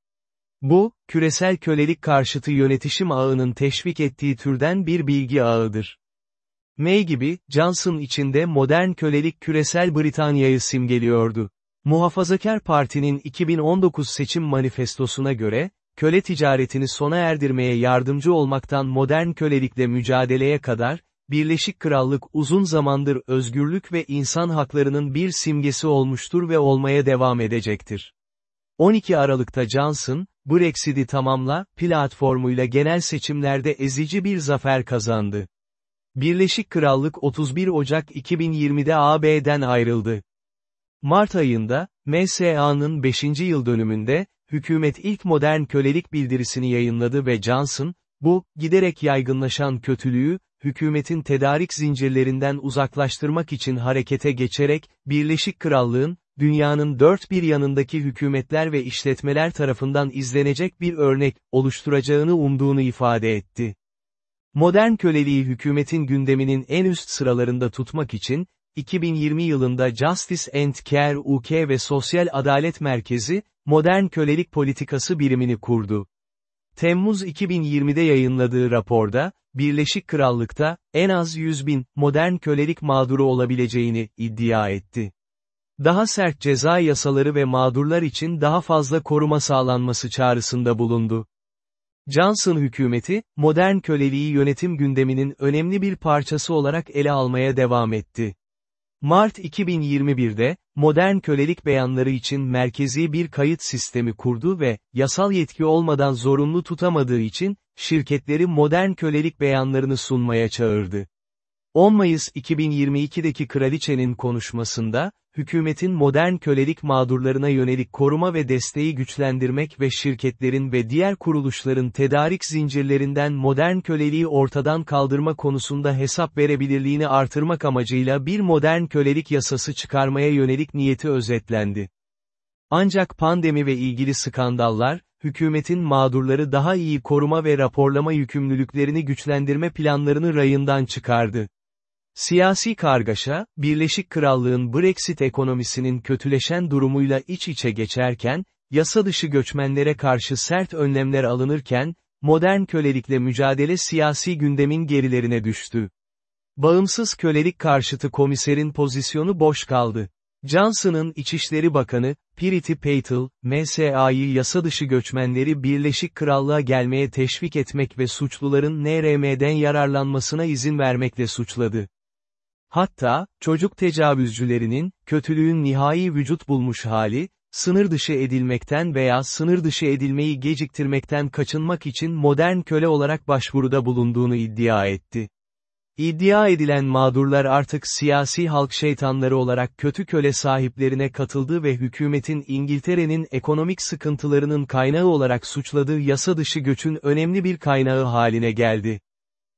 Bu, küresel kölelik karşıtı yönetişim ağının teşvik ettiği türden bir bilgi ağıdır. May gibi, Johnson içinde modern kölelik küresel Britanya'yı simgeliyordu. Muhafazakar Parti'nin 2019 seçim manifestosuna göre, köle ticaretini sona erdirmeye yardımcı olmaktan modern kölelikle mücadeleye kadar, Birleşik Krallık uzun zamandır özgürlük ve insan haklarının bir simgesi olmuştur ve olmaya devam edecektir. 12 Aralık'ta Johnson, Brexit'i tamamla, platformuyla genel seçimlerde ezici bir zafer kazandı. Birleşik Krallık 31 Ocak 2020'de AB'den ayrıldı. Mart ayında, MSA'nın 5. yıl dönümünde, hükümet ilk modern kölelik bildirisini yayınladı ve Johnson, bu, giderek yaygınlaşan kötülüğü, hükümetin tedarik zincirlerinden uzaklaştırmak için harekete geçerek, Birleşik Krallığın, dünyanın dört bir yanındaki hükümetler ve işletmeler tarafından izlenecek bir örnek, oluşturacağını umduğunu ifade etti. Modern köleliği hükümetin gündeminin en üst sıralarında tutmak için, 2020 yılında Justice and Care UK ve Sosyal Adalet Merkezi, Modern Kölelik Politikası birimini kurdu. Temmuz 2020'de yayınladığı raporda, Birleşik Krallık'ta, en az 100 bin, modern kölelik mağduru olabileceğini iddia etti. Daha sert ceza yasaları ve mağdurlar için daha fazla koruma sağlanması çağrısında bulundu. Johnson hükümeti, modern köleliği yönetim gündeminin önemli bir parçası olarak ele almaya devam etti. Mart 2021'de, modern kölelik beyanları için merkezi bir kayıt sistemi kurdu ve, yasal yetki olmadan zorunlu tutamadığı için, şirketleri modern kölelik beyanlarını sunmaya çağırdı. 10 Mayıs 2022'deki kraliçenin konuşmasında, hükümetin modern kölelik mağdurlarına yönelik koruma ve desteği güçlendirmek ve şirketlerin ve diğer kuruluşların tedarik zincirlerinden modern köleliği ortadan kaldırma konusunda hesap verebilirliğini artırmak amacıyla bir modern kölelik yasası çıkarmaya yönelik niyeti özetlendi. Ancak pandemi ve ilgili skandallar, hükümetin mağdurları daha iyi koruma ve raporlama yükümlülüklerini güçlendirme planlarını rayından çıkardı. Siyasi kargaşa, Birleşik Krallığın Brexit ekonomisinin kötüleşen durumuyla iç içe geçerken, yasa dışı göçmenlere karşı sert önlemler alınırken, modern kölelikle mücadele siyasi gündemin gerilerine düştü. Bağımsız kölelik karşıtı komiserin pozisyonu boş kaldı. Johnson'ın İçişleri Bakanı, Priti Patel, MSA'yı yasa dışı göçmenleri Birleşik Krallığa gelmeye teşvik etmek ve suçluların NRM'den yararlanmasına izin vermekle suçladı. Hatta, çocuk tecavüzcülerinin, kötülüğün nihai vücut bulmuş hali, sınır dışı edilmekten veya sınır dışı edilmeyi geciktirmekten kaçınmak için modern köle olarak başvuruda bulunduğunu iddia etti. İddia edilen mağdurlar artık siyasi halk şeytanları olarak kötü köle sahiplerine katıldı ve hükümetin İngiltere'nin ekonomik sıkıntılarının kaynağı olarak suçladığı yasa dışı göçün önemli bir kaynağı haline geldi.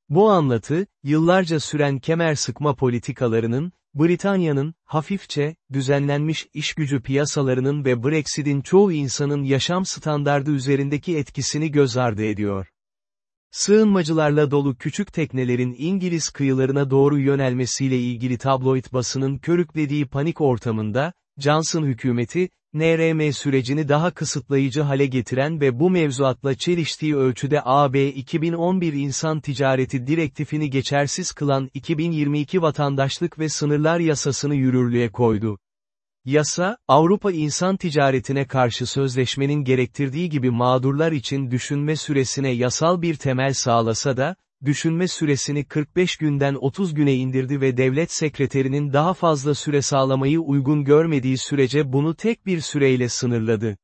Bu anlatı, yıllarca süren kemer sıkma politikalarının, Britanya'nın, hafifçe, düzenlenmiş işgücü piyasalarının ve Brexit'in çoğu insanın yaşam standardı üzerindeki etkisini göz ardı ediyor. Sığınmacılarla dolu küçük teknelerin İngiliz kıyılarına doğru yönelmesiyle ilgili tabloid basının körüklediği panik ortamında, Johnson hükümeti, NRM sürecini daha kısıtlayıcı hale getiren ve bu mevzuatla çeliştiği ölçüde AB 2011 İnsan Ticareti Direktifini geçersiz kılan 2022 Vatandaşlık ve Sınırlar Yasasını yürürlüğe koydu. Yasa, Avrupa insan ticaretine karşı sözleşmenin gerektirdiği gibi mağdurlar için düşünme süresine yasal bir temel sağlasa da, düşünme süresini 45 günden 30 güne indirdi ve devlet sekreterinin daha fazla süre sağlamayı uygun görmediği sürece bunu tek bir süreyle sınırladı.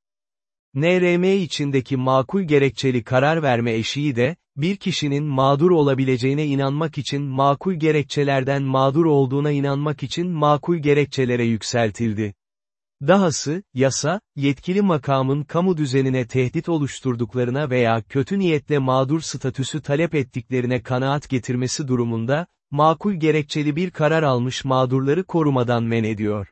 NRM içindeki makul gerekçeli karar verme eşiği de, bir kişinin mağdur olabileceğine inanmak için makul gerekçelerden mağdur olduğuna inanmak için makul gerekçelere yükseltildi. Dahası, yasa, yetkili makamın kamu düzenine tehdit oluşturduklarına veya kötü niyetle mağdur statüsü talep ettiklerine kanaat getirmesi durumunda, makul gerekçeli bir karar almış mağdurları korumadan men ediyor.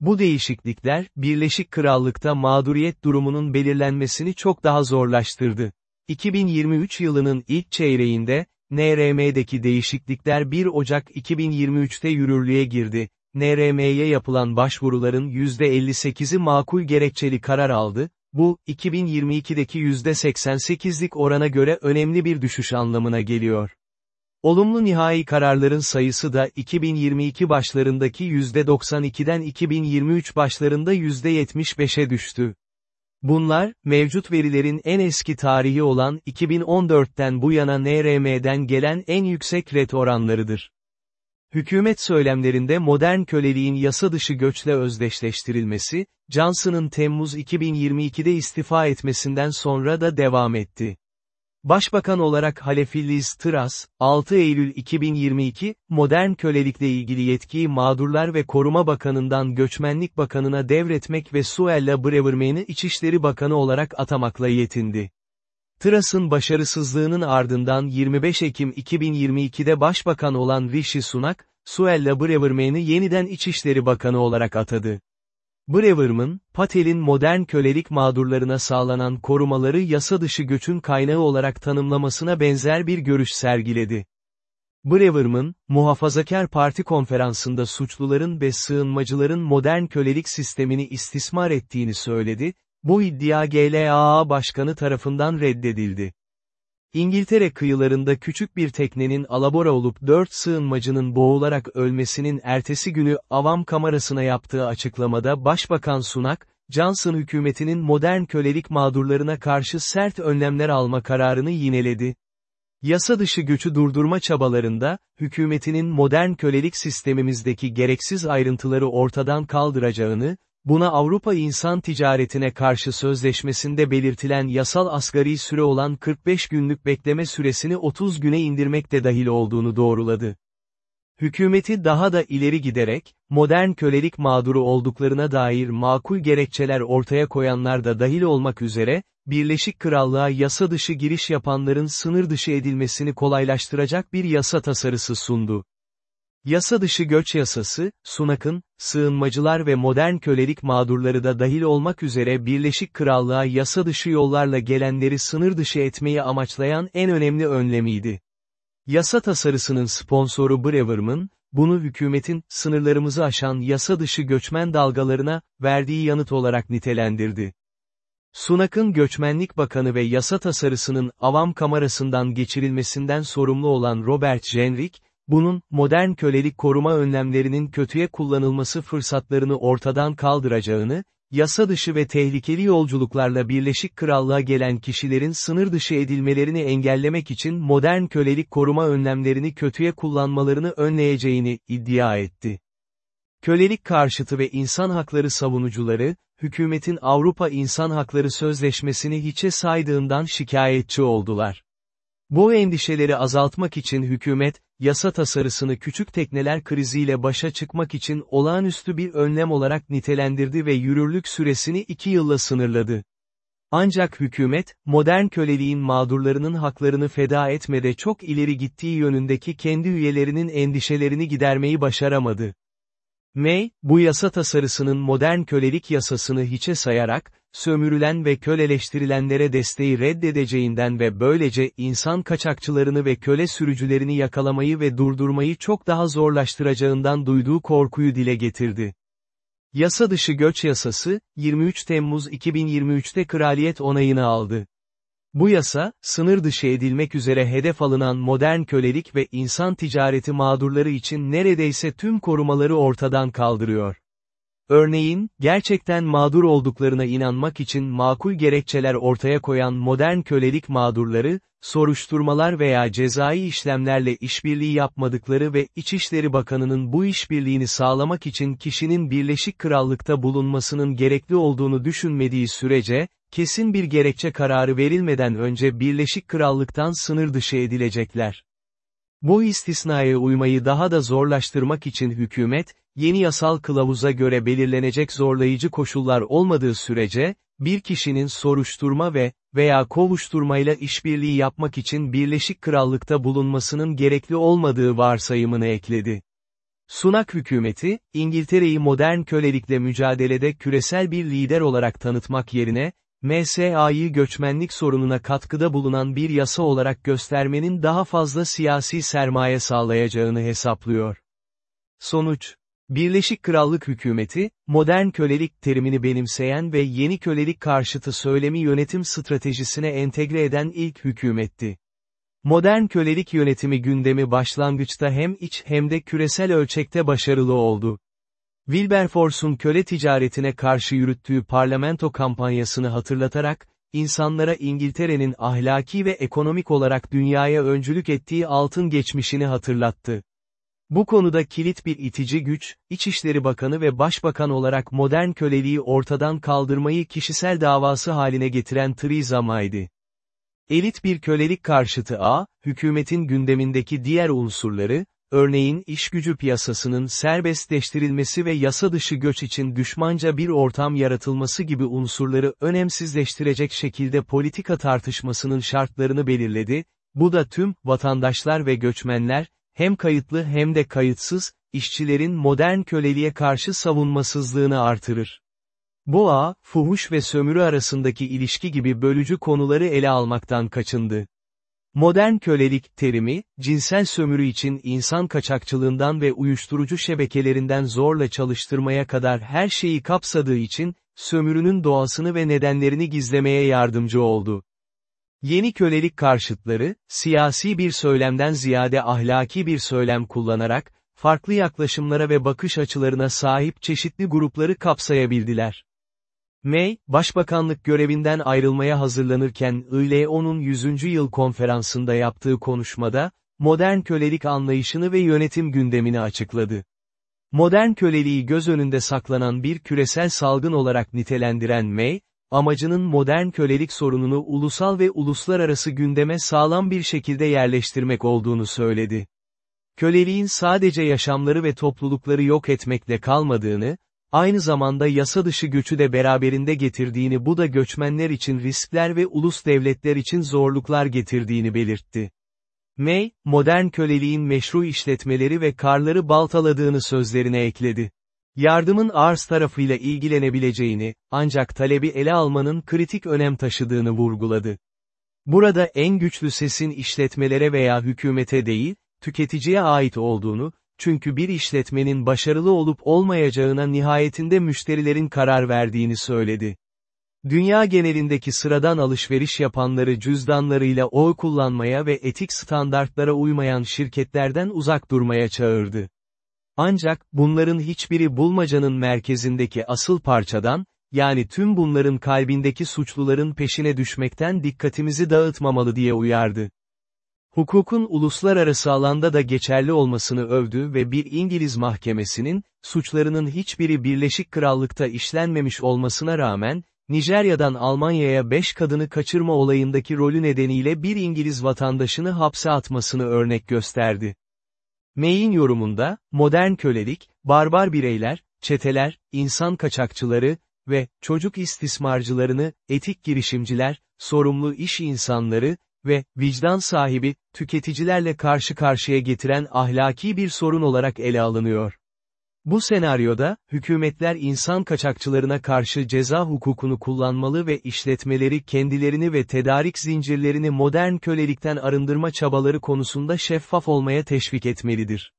Bu değişiklikler, Birleşik Krallık'ta mağduriyet durumunun belirlenmesini çok daha zorlaştırdı. 2023 yılının ilk çeyreğinde, NRM'deki değişiklikler 1 Ocak 2023'te yürürlüğe girdi. NRM'ye yapılan başvuruların %58'i makul gerekçeli karar aldı, bu, 2022'deki %88'lik orana göre önemli bir düşüş anlamına geliyor. Olumlu nihai kararların sayısı da 2022 başlarındaki %92'den 2023 başlarında %75'e düştü. Bunlar, mevcut verilerin en eski tarihi olan 2014'ten bu yana NRM'den gelen en yüksek ret oranlarıdır. Hükümet söylemlerinde modern köleliğin yasa dışı göçle özdeşleştirilmesi, Johnson'ın Temmuz 2022'de istifa etmesinden sonra da devam etti. Başbakan olarak Halefi Liz Truss, 6 Eylül 2022, modern kölelikle ilgili yetkiyi Mağdurlar ve Koruma Bakanı'ndan Göçmenlik Bakanı'na devretmek ve Suella Braverman'ı İçişleri Bakanı olarak atamakla yetindi. Truss'ın başarısızlığının ardından 25 Ekim 2022'de Başbakan olan Rishi Sunak, Suella Braverman'ı yeniden İçişleri Bakanı olarak atadı. Braverman, Patel'in modern kölelik mağdurlarına sağlanan korumaları yasa dışı göçün kaynağı olarak tanımlamasına benzer bir görüş sergiledi. Braverman, Muhafazakar Parti konferansında suçluların ve sığınmacıların modern kölelik sistemini istismar ettiğini söyledi, bu iddia GLAA başkanı tarafından reddedildi. İngiltere kıyılarında küçük bir teknenin alabora olup dört sığınmacının boğularak ölmesinin ertesi günü avam kamerasına yaptığı açıklamada Başbakan Sunak, Johnson hükümetinin modern kölelik mağdurlarına karşı sert önlemler alma kararını yineledi. Yasa dışı göçü durdurma çabalarında, hükümetinin modern kölelik sistemimizdeki gereksiz ayrıntıları ortadan kaldıracağını, Buna Avrupa İnsan Ticaretine karşı sözleşmesinde belirtilen yasal asgari süre olan 45 günlük bekleme süresini 30 güne indirmek de dahil olduğunu doğruladı. Hükümeti daha da ileri giderek, modern kölelik mağduru olduklarına dair makul gerekçeler ortaya koyanlar da dahil olmak üzere, Birleşik Krallığa yasa dışı giriş yapanların sınır dışı edilmesini kolaylaştıracak bir yasa tasarısı sundu. Yasa dışı göç yasası, Sunak'ın, sığınmacılar ve modern kölelik mağdurları da dahil olmak üzere Birleşik Krallığa yasa dışı yollarla gelenleri sınır dışı etmeyi amaçlayan en önemli önlemiydi. Yasa tasarısının sponsoru Braverman, bunu hükümetin, sınırlarımızı aşan yasa dışı göçmen dalgalarına, verdiği yanıt olarak nitelendirdi. Sunak'ın Göçmenlik Bakanı ve yasa tasarısının avam kamerasından geçirilmesinden sorumlu olan Robert Jenrick, bunun, modern kölelik koruma önlemlerinin kötüye kullanılması fırsatlarını ortadan kaldıracağını, yasa dışı ve tehlikeli yolculuklarla Birleşik Krallığa gelen kişilerin sınır dışı edilmelerini engellemek için modern kölelik koruma önlemlerini kötüye kullanmalarını önleyeceğini iddia etti. Kölelik karşıtı ve insan hakları savunucuları, hükümetin Avrupa İnsan Hakları Sözleşmesi'ni hiçe saydığından şikayetçi oldular. Bu endişeleri azaltmak için hükümet, yasa tasarısını küçük tekneler kriziyle başa çıkmak için olağanüstü bir önlem olarak nitelendirdi ve yürürlük süresini iki yılla sınırladı. Ancak hükümet, modern köleliğin mağdurlarının haklarını feda etmede çok ileri gittiği yönündeki kendi üyelerinin endişelerini gidermeyi başaramadı. May, bu yasa tasarısının modern kölelik yasasını hiçe sayarak, sömürülen ve köleleştirilenlere desteği reddedeceğinden ve böylece insan kaçakçılarını ve köle sürücülerini yakalamayı ve durdurmayı çok daha zorlaştıracağından duyduğu korkuyu dile getirdi. Yasa dışı göç yasası, 23 Temmuz 2023'te kraliyet onayını aldı. Bu yasa, sınır dışı edilmek üzere hedef alınan modern kölelik ve insan ticareti mağdurları için neredeyse tüm korumaları ortadan kaldırıyor. Örneğin, gerçekten mağdur olduklarına inanmak için makul gerekçeler ortaya koyan modern kölelik mağdurları, soruşturmalar veya cezai işlemlerle işbirliği yapmadıkları ve İçişleri Bakanı'nın bu işbirliğini sağlamak için kişinin Birleşik Krallık'ta bulunmasının gerekli olduğunu düşünmediği sürece, kesin bir gerekçe kararı verilmeden önce Birleşik Krallık'tan sınır dışı edilecekler. Bu istisnaya uymayı daha da zorlaştırmak için hükümet, yeni yasal kılavuza göre belirlenecek zorlayıcı koşullar olmadığı sürece, bir kişinin soruşturma ve veya kovuşturmayla işbirliği yapmak için Birleşik Krallık'ta bulunmasının gerekli olmadığı varsayımını ekledi. Sunak hükümeti, İngiltere'yi modern kölelikle mücadelede küresel bir lider olarak tanıtmak yerine, MSA'yı göçmenlik sorununa katkıda bulunan bir yasa olarak göstermenin daha fazla siyasi sermaye sağlayacağını hesaplıyor. Sonuç Birleşik Krallık hükümeti, modern kölelik terimini benimseyen ve yeni kölelik karşıtı söylemi yönetim stratejisine entegre eden ilk hükümetti. Modern kölelik yönetimi gündemi başlangıçta hem iç hem de küresel ölçekte başarılı oldu. Wilberforce'un köle ticaretine karşı yürüttüğü parlamento kampanyasını hatırlatarak, insanlara İngiltere'nin ahlaki ve ekonomik olarak dünyaya öncülük ettiği altın geçmişini hatırlattı. Bu konuda kilit bir itici güç, İçişleri Bakanı ve Başbakan olarak modern köleliği ortadan kaldırmayı kişisel davası haline getiren Theresa May'di. Elit bir kölelik karşıtı A, hükümetin gündemindeki diğer unsurları, örneğin iş gücü piyasasının serbestleştirilmesi ve yasa dışı göç için düşmanca bir ortam yaratılması gibi unsurları önemsizleştirecek şekilde politika tartışmasının şartlarını belirledi, bu da tüm, vatandaşlar ve göçmenler, hem kayıtlı hem de kayıtsız, işçilerin modern köleliğe karşı savunmasızlığını artırır. Bu ağ, fuhuş ve sömürü arasındaki ilişki gibi bölücü konuları ele almaktan kaçındı. Modern kölelik terimi, cinsel sömürü için insan kaçakçılığından ve uyuşturucu şebekelerinden zorla çalıştırmaya kadar her şeyi kapsadığı için, sömürünün doğasını ve nedenlerini gizlemeye yardımcı oldu. Yeni kölelik karşıtları, siyasi bir söylemden ziyade ahlaki bir söylem kullanarak, farklı yaklaşımlara ve bakış açılarına sahip çeşitli grupları kapsayabildiler. May, başbakanlık görevinden ayrılmaya hazırlanırken ILO'nun 100. yıl konferansında yaptığı konuşmada, modern kölelik anlayışını ve yönetim gündemini açıkladı. Modern köleliği göz önünde saklanan bir küresel salgın olarak nitelendiren May, amacının modern kölelik sorununu ulusal ve uluslararası gündeme sağlam bir şekilde yerleştirmek olduğunu söyledi. Köleliğin sadece yaşamları ve toplulukları yok etmekle kalmadığını, aynı zamanda yasa dışı göçü de beraberinde getirdiğini bu da göçmenler için riskler ve ulus devletler için zorluklar getirdiğini belirtti. May, modern köleliğin meşru işletmeleri ve karları baltaladığını sözlerine ekledi. Yardımın arz tarafıyla ilgilenebileceğini, ancak talebi ele almanın kritik önem taşıdığını vurguladı. Burada en güçlü sesin işletmelere veya hükümete değil, tüketiciye ait olduğunu, çünkü bir işletmenin başarılı olup olmayacağına nihayetinde müşterilerin karar verdiğini söyledi. Dünya genelindeki sıradan alışveriş yapanları cüzdanlarıyla oy kullanmaya ve etik standartlara uymayan şirketlerden uzak durmaya çağırdı. Ancak, bunların hiçbiri bulmacanın merkezindeki asıl parçadan, yani tüm bunların kalbindeki suçluların peşine düşmekten dikkatimizi dağıtmamalı diye uyardı. Hukukun uluslararası alanda da geçerli olmasını övdü ve bir İngiliz mahkemesinin, suçlarının hiçbiri Birleşik Krallık'ta işlenmemiş olmasına rağmen, Nijerya'dan Almanya'ya 5 kadını kaçırma olayındaki rolü nedeniyle bir İngiliz vatandaşını hapse atmasını örnek gösterdi. May'in yorumunda, modern kölelik, barbar bireyler, çeteler, insan kaçakçıları ve çocuk istismarcılarını, etik girişimciler, sorumlu iş insanları, ve, vicdan sahibi, tüketicilerle karşı karşıya getiren ahlaki bir sorun olarak ele alınıyor. Bu senaryoda, hükümetler insan kaçakçılarına karşı ceza hukukunu kullanmalı ve işletmeleri kendilerini ve tedarik zincirlerini modern kölelikten arındırma çabaları konusunda şeffaf olmaya teşvik etmelidir.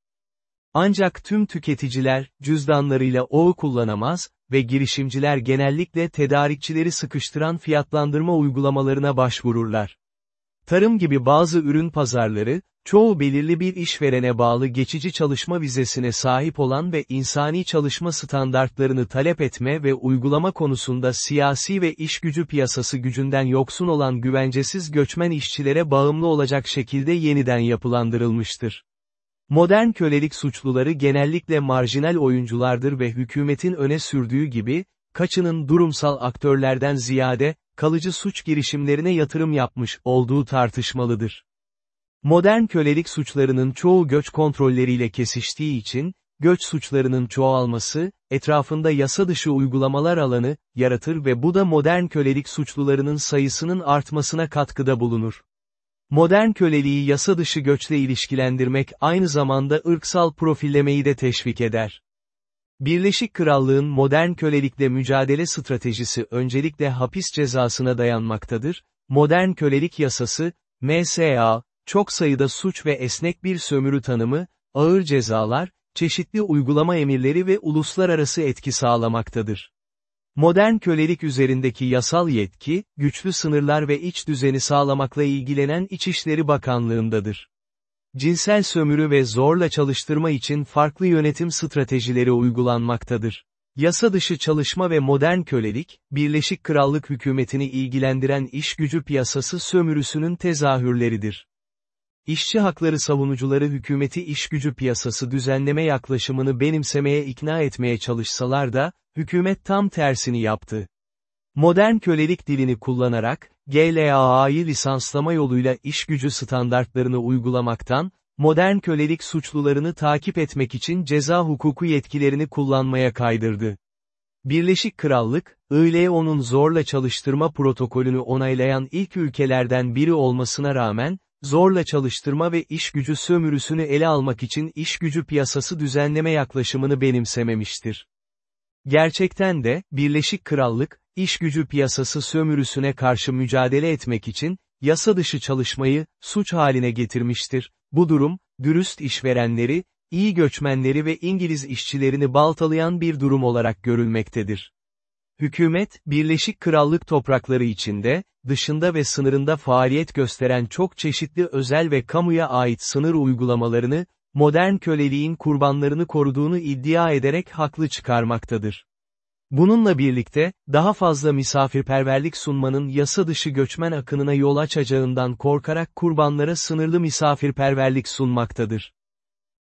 Ancak tüm tüketiciler, cüzdanlarıyla oğu kullanamaz ve girişimciler genellikle tedarikçileri sıkıştıran fiyatlandırma uygulamalarına başvururlar. Tarım gibi bazı ürün pazarları, çoğu belirli bir işverene bağlı geçici çalışma vizesine sahip olan ve insani çalışma standartlarını talep etme ve uygulama konusunda siyasi ve iş gücü piyasası gücünden yoksun olan güvencesiz göçmen işçilere bağımlı olacak şekilde yeniden yapılandırılmıştır. Modern kölelik suçluları genellikle marjinal oyunculardır ve hükümetin öne sürdüğü gibi, kaçının durumsal aktörlerden ziyade, kalıcı suç girişimlerine yatırım yapmış olduğu tartışmalıdır. Modern kölelik suçlarının çoğu göç kontrolleriyle kesiştiği için, göç suçlarının çoğalması, etrafında yasa dışı uygulamalar alanı, yaratır ve bu da modern kölelik suçlularının sayısının artmasına katkıda bulunur. Modern köleliği yasa dışı göçle ilişkilendirmek aynı zamanda ırksal profillemeyi de teşvik eder. Birleşik Krallığın modern kölelikle mücadele stratejisi öncelikle hapis cezasına dayanmaktadır, modern kölelik yasası, MSA, çok sayıda suç ve esnek bir sömürü tanımı, ağır cezalar, çeşitli uygulama emirleri ve uluslararası etki sağlamaktadır. Modern kölelik üzerindeki yasal yetki, güçlü sınırlar ve iç düzeni sağlamakla ilgilenen İçişleri Bakanlığındadır. Cinsel sömürü ve zorla çalıştırma için farklı yönetim stratejileri uygulanmaktadır. Yasa dışı çalışma ve modern kölelik, Birleşik Krallık hükümetini ilgilendiren iş gücü piyasası sömürüsünün tezahürleridir. İşçi hakları savunucuları hükümeti işgücü piyasası düzenleme yaklaşımını benimsemeye ikna etmeye çalışsalar da, hükümet tam tersini yaptı. Modern kölelik dilini kullanarak, GLAA'yı lisanslama yoluyla iş gücü standartlarını uygulamaktan, modern kölelik suçlularını takip etmek için ceza hukuku yetkilerini kullanmaya kaydırdı. Birleşik Krallık, ILO'nun zorla çalıştırma protokolünü onaylayan ilk ülkelerden biri olmasına rağmen, zorla çalıştırma ve iş gücü sömürüsünü ele almak için iş gücü piyasası düzenleme yaklaşımını benimsememiştir. Gerçekten de, Birleşik Krallık, iş gücü piyasası sömürüsüne karşı mücadele etmek için, yasa dışı çalışmayı, suç haline getirmiştir. Bu durum, dürüst işverenleri, iyi göçmenleri ve İngiliz işçilerini baltalayan bir durum olarak görülmektedir. Hükümet, Birleşik Krallık toprakları içinde, dışında ve sınırında faaliyet gösteren çok çeşitli özel ve kamuya ait sınır uygulamalarını, modern köleliğin kurbanlarını koruduğunu iddia ederek haklı çıkarmaktadır. Bununla birlikte, daha fazla misafirperverlik sunmanın yasa dışı göçmen akınına yol açacağından korkarak kurbanlara sınırlı misafirperverlik sunmaktadır.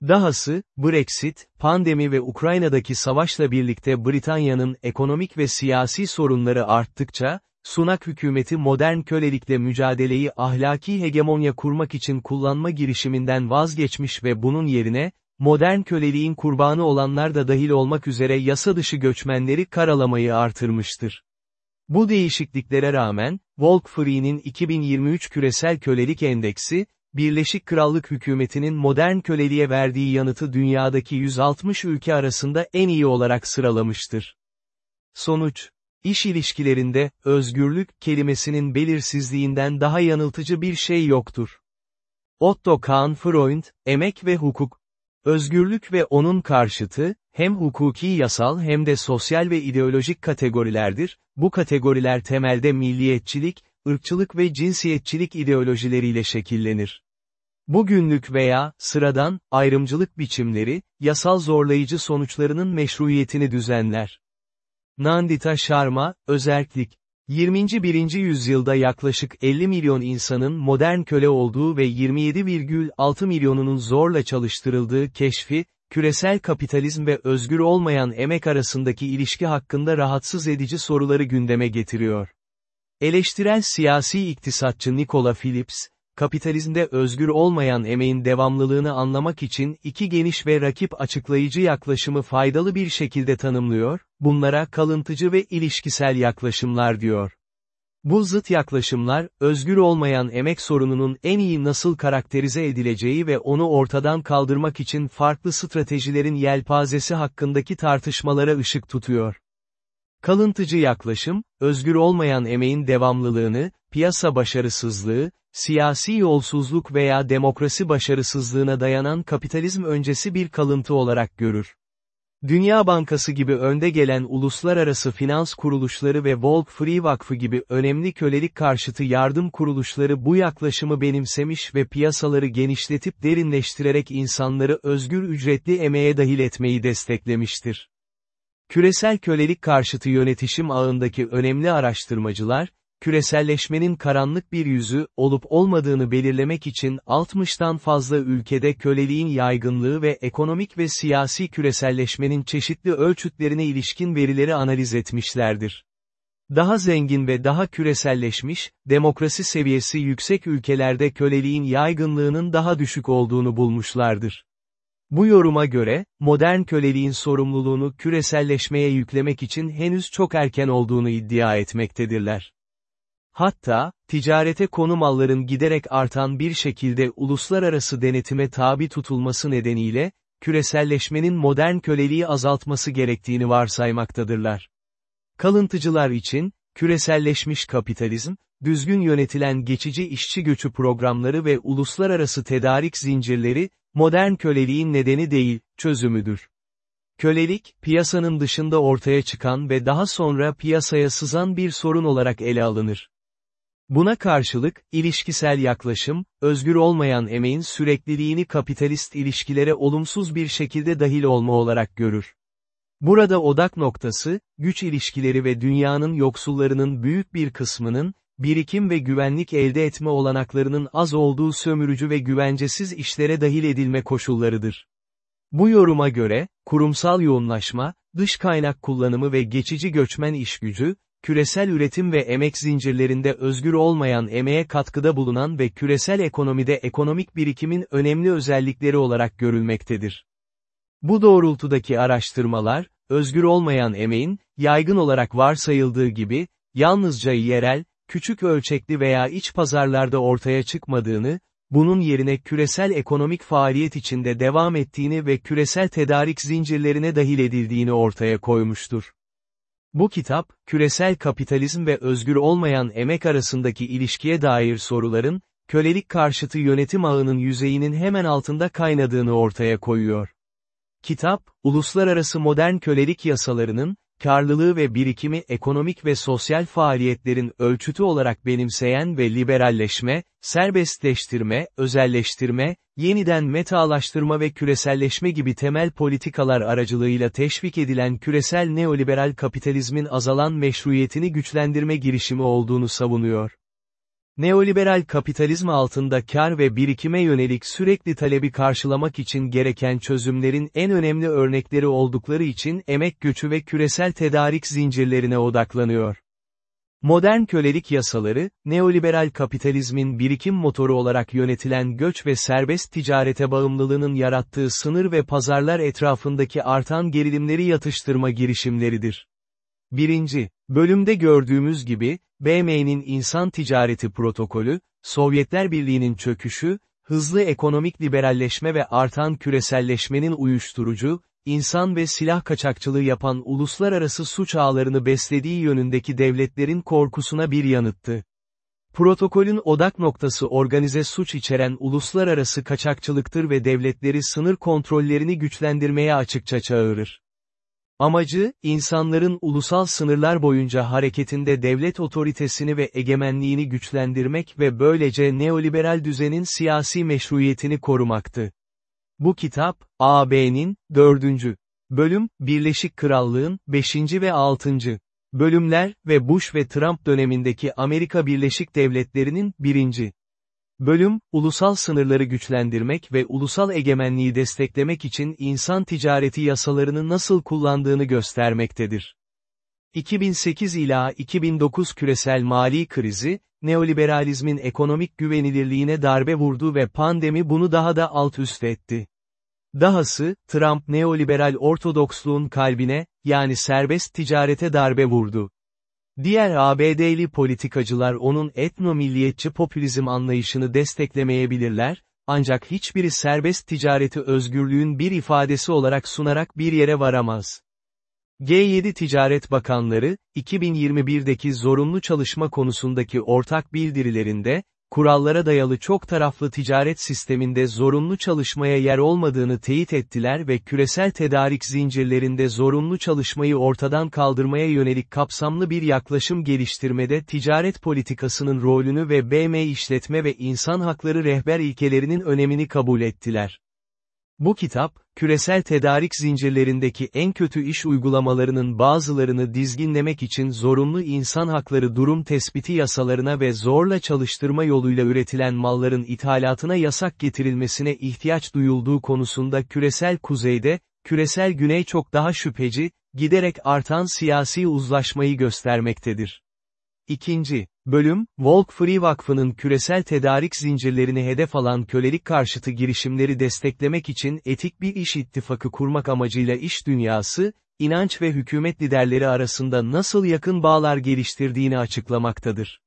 Dahası, Brexit, pandemi ve Ukrayna'daki savaşla birlikte Britanya'nın ekonomik ve siyasi sorunları arttıkça, Sunak hükümeti modern kölelikle mücadeleyi ahlaki hegemonya kurmak için kullanma girişiminden vazgeçmiş ve bunun yerine, modern köleliğin kurbanı olanlar da dahil olmak üzere yasa dışı göçmenleri karalamayı artırmıştır. Bu değişikliklere rağmen, Walk Free'nin 2023 küresel kölelik endeksi, Birleşik Krallık hükümetinin modern köleliğe verdiği yanıtı dünyadaki 160 ülke arasında en iyi olarak sıralamıştır. Sonuç İş ilişkilerinde, özgürlük kelimesinin belirsizliğinden daha yanıltıcı bir şey yoktur. Otto Kahn Freund, Emek ve Hukuk. Özgürlük ve onun karşıtı, hem hukuki yasal hem de sosyal ve ideolojik kategorilerdir, bu kategoriler temelde milliyetçilik, ırkçılık ve cinsiyetçilik ideolojileriyle şekillenir. Bugünlük veya, sıradan, ayrımcılık biçimleri, yasal zorlayıcı sonuçlarının meşruiyetini düzenler. Nandita Sharma, özerklik. 21. yüzyılda yaklaşık 50 milyon insanın modern köle olduğu ve 27,6 milyonunun zorla çalıştırıldığı keşfi, küresel kapitalizm ve özgür olmayan emek arasındaki ilişki hakkında rahatsız edici soruları gündeme getiriyor. Eleştirel siyasi iktisatçı Nikola Phillips, kapitalizmde özgür olmayan emeğin devamlılığını anlamak için iki geniş ve rakip açıklayıcı yaklaşımı faydalı bir şekilde tanımlıyor, bunlara kalıntıcı ve ilişkisel yaklaşımlar diyor. Bu zıt yaklaşımlar, özgür olmayan emek sorununun en iyi nasıl karakterize edileceği ve onu ortadan kaldırmak için farklı stratejilerin yelpazesi hakkındaki tartışmalara ışık tutuyor. Kalıntıcı yaklaşım, özgür olmayan emeğin devamlılığını, piyasa başarısızlığı, siyasi yolsuzluk veya demokrasi başarısızlığına dayanan kapitalizm öncesi bir kalıntı olarak görür. Dünya Bankası gibi önde gelen uluslararası finans kuruluşları ve Walk Free Vakfı gibi önemli kölelik karşıtı yardım kuruluşları bu yaklaşımı benimsemiş ve piyasaları genişletip derinleştirerek insanları özgür ücretli emeğe dahil etmeyi desteklemiştir. Küresel kölelik karşıtı yönetişim ağındaki önemli araştırmacılar, küreselleşmenin karanlık bir yüzü, olup olmadığını belirlemek için 60'tan fazla ülkede köleliğin yaygınlığı ve ekonomik ve siyasi küreselleşmenin çeşitli ölçütlerine ilişkin verileri analiz etmişlerdir. Daha zengin ve daha küreselleşmiş, demokrasi seviyesi yüksek ülkelerde köleliğin yaygınlığının daha düşük olduğunu bulmuşlardır. Bu yoruma göre, modern köleliğin sorumluluğunu küreselleşmeye yüklemek için henüz çok erken olduğunu iddia etmektedirler. Hatta, ticarete konu malların giderek artan bir şekilde uluslararası denetime tabi tutulması nedeniyle, küreselleşmenin modern köleliği azaltması gerektiğini varsaymaktadırlar. Kalıntıcılar için, küreselleşmiş kapitalizm, düzgün yönetilen geçici işçi göçü programları ve uluslararası tedarik zincirleri, modern köleliğin nedeni değil, çözümüdür. Kölelik, piyasanın dışında ortaya çıkan ve daha sonra piyasaya sızan bir sorun olarak ele alınır. Buna karşılık, ilişkisel yaklaşım, özgür olmayan emeğin sürekliliğini kapitalist ilişkilere olumsuz bir şekilde dahil olma olarak görür. Burada odak noktası, güç ilişkileri ve dünyanın yoksullarının büyük bir kısmının, birikim ve güvenlik elde etme olanaklarının az olduğu sömürücü ve güvencesiz işlere dahil edilme koşullarıdır. Bu yoruma göre, kurumsal yoğunlaşma, dış kaynak kullanımı ve geçici göçmen işgücü, küresel üretim ve emek zincirlerinde özgür olmayan emeğe katkıda bulunan ve küresel ekonomide ekonomik birikimin önemli özellikleri olarak görülmektedir. Bu doğrultudaki araştırmalar, özgür olmayan emeğin, yaygın olarak varsayıldığı gibi, yalnızca yerel, küçük ölçekli veya iç pazarlarda ortaya çıkmadığını, bunun yerine küresel ekonomik faaliyet içinde devam ettiğini ve küresel tedarik zincirlerine dahil edildiğini ortaya koymuştur. Bu kitap, küresel kapitalizm ve özgür olmayan emek arasındaki ilişkiye dair soruların, kölelik karşıtı yönetim ağının yüzeyinin hemen altında kaynadığını ortaya koyuyor. Kitap, uluslararası modern kölelik yasalarının, karlılığı ve birikimi ekonomik ve sosyal faaliyetlerin ölçütü olarak benimseyen ve liberalleşme, serbestleştirme, özelleştirme, yeniden metalaştırma ve küreselleşme gibi temel politikalar aracılığıyla teşvik edilen küresel neoliberal kapitalizmin azalan meşruiyetini güçlendirme girişimi olduğunu savunuyor. Neoliberal kapitalizm altında kar ve birikime yönelik sürekli talebi karşılamak için gereken çözümlerin en önemli örnekleri oldukları için emek göçü ve küresel tedarik zincirlerine odaklanıyor. Modern kölelik yasaları, neoliberal kapitalizmin birikim motoru olarak yönetilen göç ve serbest ticarete bağımlılığının yarattığı sınır ve pazarlar etrafındaki artan gerilimleri yatıştırma girişimleridir. 1. Bölümde gördüğümüz gibi, BM'nin insan ticareti protokolü, Sovyetler Birliği'nin çöküşü, hızlı ekonomik liberalleşme ve artan küreselleşmenin uyuşturucu, insan ve silah kaçakçılığı yapan uluslararası suç ağlarını beslediği yönündeki devletlerin korkusuna bir yanıttı. Protokolün odak noktası organize suç içeren uluslararası kaçakçılıktır ve devletleri sınır kontrollerini güçlendirmeye açıkça çağırır. Amacı, insanların ulusal sınırlar boyunca hareketinde devlet otoritesini ve egemenliğini güçlendirmek ve böylece neoliberal düzenin siyasi meşruiyetini korumaktı. Bu kitap, AB'nin, dördüncü bölüm, Birleşik Krallığın, beşinci ve altıncı bölümler ve Bush ve Trump dönemindeki Amerika Birleşik Devletleri'nin birinci Bölüm, ulusal sınırları güçlendirmek ve ulusal egemenliği desteklemek için insan ticareti yasalarını nasıl kullandığını göstermektedir. 2008 ila 2009 küresel mali krizi, neoliberalizmin ekonomik güvenilirliğine darbe vurdu ve pandemi bunu daha da alt üst etti. Dahası, Trump neoliberal ortodoksluğun kalbine, yani serbest ticarete darbe vurdu. Diğer ABD'li politikacılar onun etno-milliyetçi popülizm anlayışını desteklemeyebilirler, ancak hiçbiri serbest ticareti özgürlüğün bir ifadesi olarak sunarak bir yere varamaz. G7 Ticaret Bakanları, 2021'deki zorunlu çalışma konusundaki ortak bildirilerinde, kurallara dayalı çok taraflı ticaret sisteminde zorunlu çalışmaya yer olmadığını teyit ettiler ve küresel tedarik zincirlerinde zorunlu çalışmayı ortadan kaldırmaya yönelik kapsamlı bir yaklaşım geliştirmede ticaret politikasının rolünü ve BM işletme ve insan hakları rehber ilkelerinin önemini kabul ettiler. Bu kitap, küresel tedarik zincirlerindeki en kötü iş uygulamalarının bazılarını dizginlemek için zorunlu insan hakları durum tespiti yasalarına ve zorla çalıştırma yoluyla üretilen malların ithalatına yasak getirilmesine ihtiyaç duyulduğu konusunda küresel kuzeyde, küresel güney çok daha şüpheci, giderek artan siyasi uzlaşmayı göstermektedir. İkinci, bölüm, Walk Free Vakfı'nın küresel tedarik zincirlerini hedef alan kölelik karşıtı girişimleri desteklemek için etik bir iş ittifakı kurmak amacıyla iş dünyası, inanç ve hükümet liderleri arasında nasıl yakın bağlar geliştirdiğini açıklamaktadır.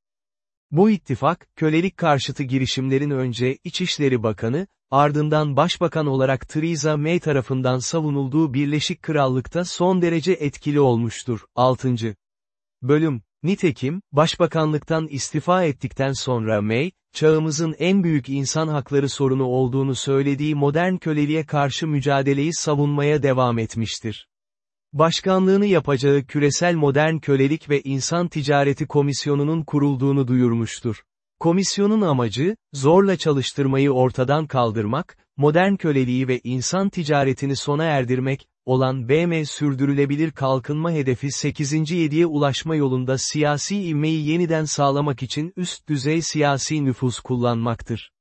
Bu ittifak, kölelik karşıtı girişimlerin önce İçişleri Bakanı, ardından Başbakan olarak Theresa May tarafından savunulduğu Birleşik Krallık'ta son derece etkili olmuştur. 6. Bölüm Nitekim, başbakanlıktan istifa ettikten sonra May, çağımızın en büyük insan hakları sorunu olduğunu söylediği modern köleliğe karşı mücadeleyi savunmaya devam etmiştir. Başkanlığını yapacağı Küresel Modern Kölelik ve İnsan Ticareti Komisyonu'nun kurulduğunu duyurmuştur. Komisyonun amacı, zorla çalıştırmayı ortadan kaldırmak, modern köleliği ve insan ticaretini sona erdirmek, olan BM sürdürülebilir kalkınma hedefi 8. 7'ye ulaşma yolunda siyasi ivmeyi yeniden sağlamak için üst düzey siyasi nüfus kullanmaktır.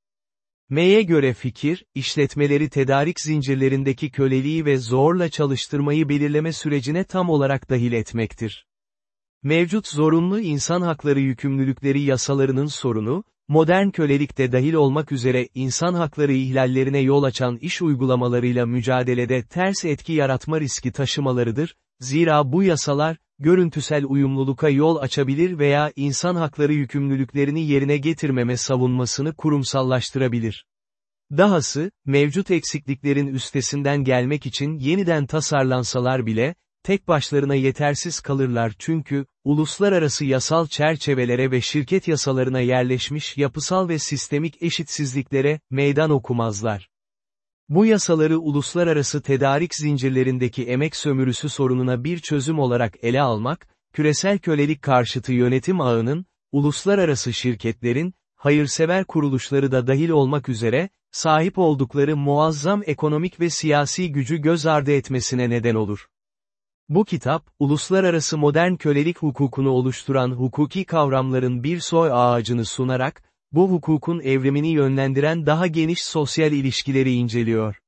May'e göre fikir, işletmeleri tedarik zincirlerindeki köleliği ve zorla çalıştırmayı belirleme sürecine tam olarak dahil etmektir. Mevcut zorunlu insan hakları yükümlülükleri yasalarının sorunu, modern kölelikte dahil olmak üzere insan hakları ihlallerine yol açan iş uygulamalarıyla mücadelede ters etki yaratma riski taşımalarıdır, zira bu yasalar, görüntüsel uyumluluka yol açabilir veya insan hakları yükümlülüklerini yerine getirmeme savunmasını kurumsallaştırabilir. Dahası, mevcut eksikliklerin üstesinden gelmek için yeniden tasarlansalar bile, tek başlarına yetersiz kalırlar çünkü, uluslararası yasal çerçevelere ve şirket yasalarına yerleşmiş yapısal ve sistemik eşitsizliklere, meydan okumazlar. Bu yasaları uluslararası tedarik zincirlerindeki emek sömürüsü sorununa bir çözüm olarak ele almak, küresel kölelik karşıtı yönetim ağının, uluslararası şirketlerin, hayırsever kuruluşları da dahil olmak üzere, sahip oldukları muazzam ekonomik ve siyasi gücü göz ardı etmesine neden olur. Bu kitap, uluslararası modern kölelik hukukunu oluşturan hukuki kavramların bir soy ağacını sunarak, bu hukukun evrimini yönlendiren daha geniş sosyal ilişkileri inceliyor.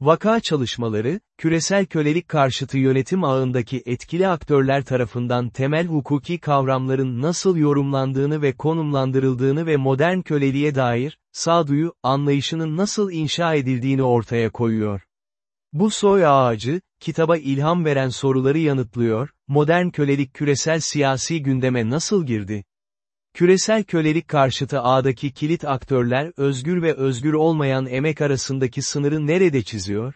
Vaka çalışmaları, küresel kölelik karşıtı yönetim ağındaki etkili aktörler tarafından temel hukuki kavramların nasıl yorumlandığını ve konumlandırıldığını ve modern köleliğe dair, sağduyu, anlayışının nasıl inşa edildiğini ortaya koyuyor. Bu soy ağacı, kitaba ilham veren soruları yanıtlıyor, modern kölelik küresel siyasi gündeme nasıl girdi? Küresel kölelik karşıtı ağdaki kilit aktörler özgür ve özgür olmayan emek arasındaki sınırı nerede çiziyor?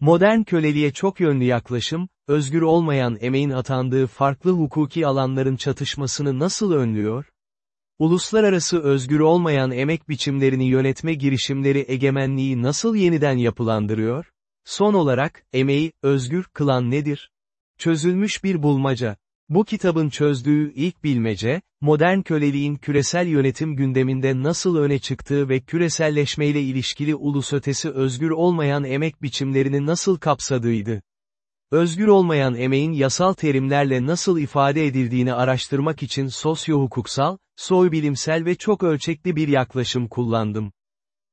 Modern köleliğe çok yönlü yaklaşım, özgür olmayan emeğin atandığı farklı hukuki alanların çatışmasını nasıl önlüyor? Uluslararası özgür olmayan emek biçimlerini yönetme girişimleri egemenliği nasıl yeniden yapılandırıyor? Son olarak, emeği, özgür kılan nedir? Çözülmüş bir bulmaca. Bu kitabın çözdüğü ilk bilmece, modern köleliğin küresel yönetim gündeminde nasıl öne çıktığı ve küreselleşmeyle ilişkili ulus ötesi özgür olmayan emek biçimlerini nasıl kapsadığıydı. Özgür olmayan emeğin yasal terimlerle nasıl ifade edildiğini araştırmak için sosyo-hukuksal, soybilimsel ve çok ölçekli bir yaklaşım kullandım.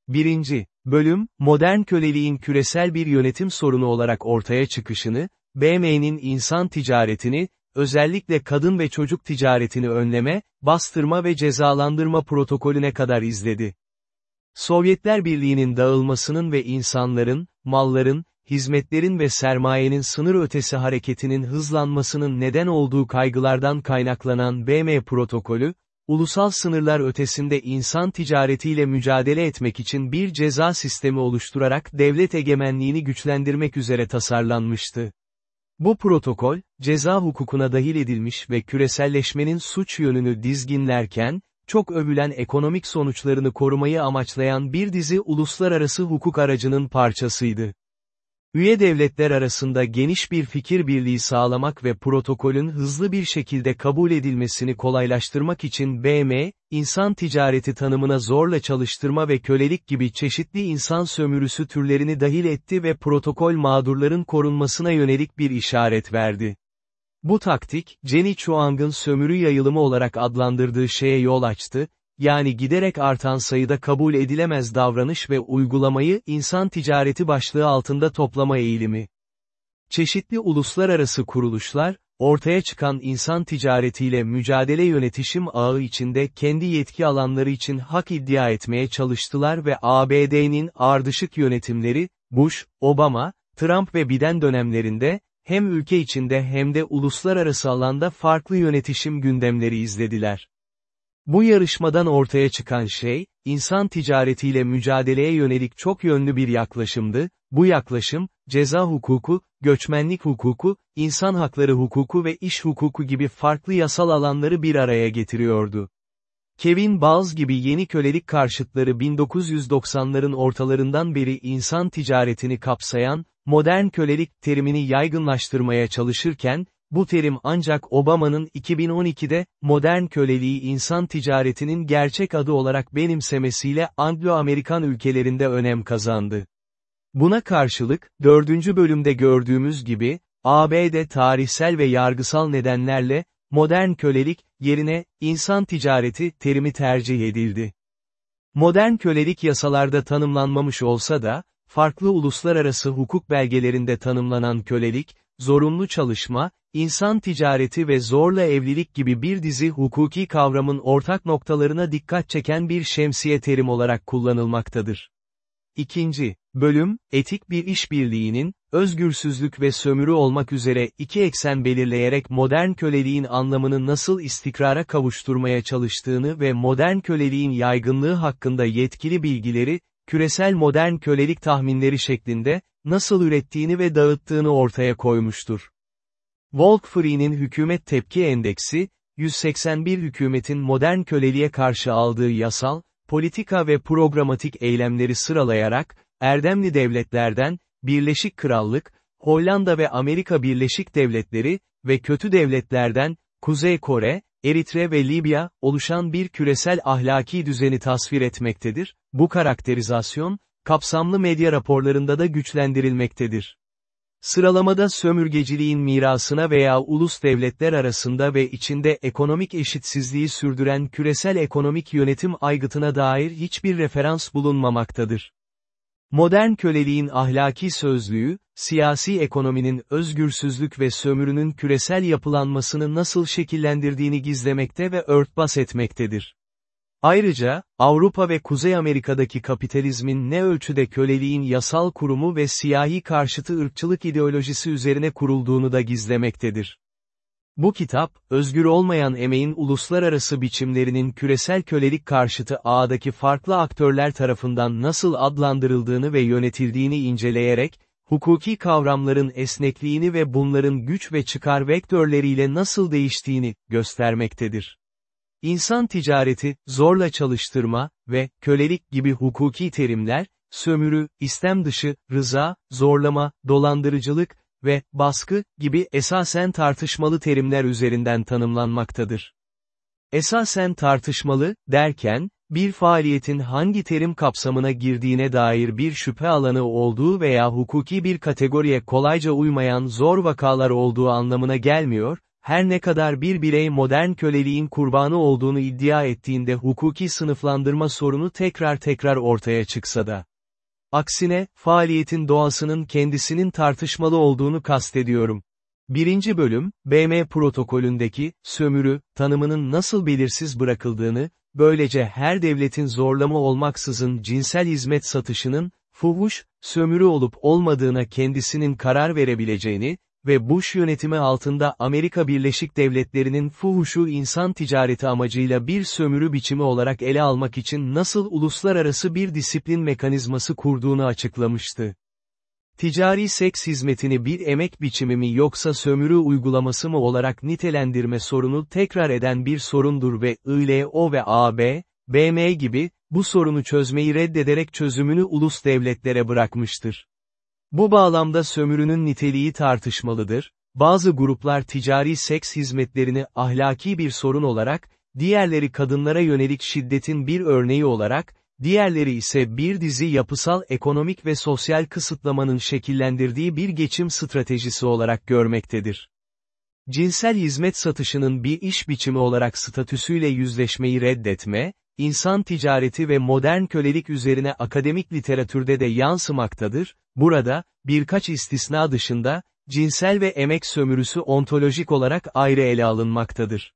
1. Bölüm, modern köleliğin küresel bir yönetim sorunu olarak ortaya çıkışını, BM'nin insan ticaretini, özellikle kadın ve çocuk ticaretini önleme, bastırma ve cezalandırma protokolüne kadar izledi. Sovyetler Birliği'nin dağılmasının ve insanların, malların, hizmetlerin ve sermayenin sınır ötesi hareketinin hızlanmasının neden olduğu kaygılardan kaynaklanan BM protokolü, ulusal sınırlar ötesinde insan ticaretiyle mücadele etmek için bir ceza sistemi oluşturarak devlet egemenliğini güçlendirmek üzere tasarlanmıştı. Bu protokol, ceza hukukuna dahil edilmiş ve küreselleşmenin suç yönünü dizginlerken, çok övülen ekonomik sonuçlarını korumayı amaçlayan bir dizi uluslararası hukuk aracının parçasıydı. Üye devletler arasında geniş bir fikir birliği sağlamak ve protokolün hızlı bir şekilde kabul edilmesini kolaylaştırmak için BM, insan ticareti tanımına zorla çalıştırma ve kölelik gibi çeşitli insan sömürüsü türlerini dahil etti ve protokol mağdurların korunmasına yönelik bir işaret verdi. Bu taktik, Jenny Chuang'ın sömürü yayılımı olarak adlandırdığı şeye yol açtı, yani giderek artan sayıda kabul edilemez davranış ve uygulamayı insan ticareti başlığı altında toplama eğilimi. Çeşitli uluslararası kuruluşlar, ortaya çıkan insan ticaretiyle mücadele yönetişim ağı içinde kendi yetki alanları için hak iddia etmeye çalıştılar ve ABD'nin ardışık yönetimleri, Bush, Obama, Trump ve Biden dönemlerinde, hem ülke içinde hem de uluslararası alanda farklı yönetişim gündemleri izlediler. Bu yarışmadan ortaya çıkan şey, insan ticaretiyle mücadeleye yönelik çok yönlü bir yaklaşımdı, bu yaklaşım, ceza hukuku, göçmenlik hukuku, insan hakları hukuku ve iş hukuku gibi farklı yasal alanları bir araya getiriyordu. Kevin Balls gibi yeni kölelik karşıtları 1990'ların ortalarından beri insan ticaretini kapsayan, modern kölelik terimini yaygınlaştırmaya çalışırken, bu terim ancak Obama'nın 2012'de, modern köleliği insan ticaretinin gerçek adı olarak benimsemesiyle Anglo-Amerikan ülkelerinde önem kazandı. Buna karşılık, dördüncü bölümde gördüğümüz gibi, ABD tarihsel ve yargısal nedenlerle, modern kölelik, yerine, insan ticareti terimi tercih edildi. Modern kölelik yasalarda tanımlanmamış olsa da, farklı uluslararası hukuk belgelerinde tanımlanan kölelik, zorunlu çalışma, insan ticareti ve zorla evlilik gibi bir dizi hukuki kavramın ortak noktalarına dikkat çeken bir şemsiye terim olarak kullanılmaktadır. İkinci, bölüm, etik bir işbirliğinin, özgürsüzlük ve sömürü olmak üzere iki eksen belirleyerek modern köleliğin anlamını nasıl istikrara kavuşturmaya çalıştığını ve modern köleliğin yaygınlığı hakkında yetkili bilgileri, küresel modern kölelik tahminleri şeklinde, nasıl ürettiğini ve dağıttığını ortaya koymuştur. Volkfree'nin Hükümet Tepki Endeksi, 181 hükümetin modern köleliğe karşı aldığı yasal, politika ve programatik eylemleri sıralayarak, erdemli devletlerden, Birleşik Krallık, Hollanda ve Amerika Birleşik Devletleri ve kötü devletlerden, Kuzey Kore, Eritre ve Libya, oluşan bir küresel ahlaki düzeni tasvir etmektedir, bu karakterizasyon, kapsamlı medya raporlarında da güçlendirilmektedir. Sıralamada sömürgeciliğin mirasına veya ulus devletler arasında ve içinde ekonomik eşitsizliği sürdüren küresel ekonomik yönetim aygıtına dair hiçbir referans bulunmamaktadır. Modern köleliğin ahlaki sözlüğü, siyasi ekonominin özgürsüzlük ve sömürünün küresel yapılanmasını nasıl şekillendirdiğini gizlemekte ve örtbas etmektedir. Ayrıca, Avrupa ve Kuzey Amerika'daki kapitalizmin ne ölçüde köleliğin yasal kurumu ve siyahi karşıtı ırkçılık ideolojisi üzerine kurulduğunu da gizlemektedir. Bu kitap, özgür olmayan emeğin uluslararası biçimlerinin küresel kölelik karşıtı ağdaki farklı aktörler tarafından nasıl adlandırıldığını ve yönetildiğini inceleyerek, hukuki kavramların esnekliğini ve bunların güç ve çıkar vektörleriyle nasıl değiştiğini göstermektedir. İnsan ticareti, zorla çalıştırma ve kölelik gibi hukuki terimler, sömürü, istem dışı, rıza, zorlama, dolandırıcılık ve baskı gibi esasen tartışmalı terimler üzerinden tanımlanmaktadır. Esasen tartışmalı, derken, bir faaliyetin hangi terim kapsamına girdiğine dair bir şüphe alanı olduğu veya hukuki bir kategoriye kolayca uymayan zor vakalar olduğu anlamına gelmiyor, her ne kadar bir birey modern köleliğin kurbanı olduğunu iddia ettiğinde hukuki sınıflandırma sorunu tekrar tekrar ortaya çıksa da. Aksine, faaliyetin doğasının kendisinin tartışmalı olduğunu kastediyorum. Birinci bölüm, BM protokolündeki, sömürü, tanımının nasıl belirsiz bırakıldığını, böylece her devletin zorlama olmaksızın cinsel hizmet satışının, fuhuş, sömürü olup olmadığına kendisinin karar verebileceğini, ve Bush yönetimi altında Amerika Birleşik Devletleri'nin fuhuşu insan ticareti amacıyla bir sömürü biçimi olarak ele almak için nasıl uluslararası bir disiplin mekanizması kurduğunu açıklamıştı. Ticari seks hizmetini bir emek biçimi mi yoksa sömürü uygulaması mı olarak nitelendirme sorunu tekrar eden bir sorundur ve ILO ve AB, BM gibi, bu sorunu çözmeyi reddederek çözümünü ulus devletlere bırakmıştır. Bu bağlamda sömürünün niteliği tartışmalıdır, bazı gruplar ticari seks hizmetlerini ahlaki bir sorun olarak, diğerleri kadınlara yönelik şiddetin bir örneği olarak, diğerleri ise bir dizi yapısal ekonomik ve sosyal kısıtlamanın şekillendirdiği bir geçim stratejisi olarak görmektedir. Cinsel hizmet satışının bir iş biçimi olarak statüsüyle yüzleşmeyi reddetme, insan ticareti ve modern kölelik üzerine akademik literatürde de yansımaktadır, burada, birkaç istisna dışında, cinsel ve emek sömürüsü ontolojik olarak ayrı ele alınmaktadır.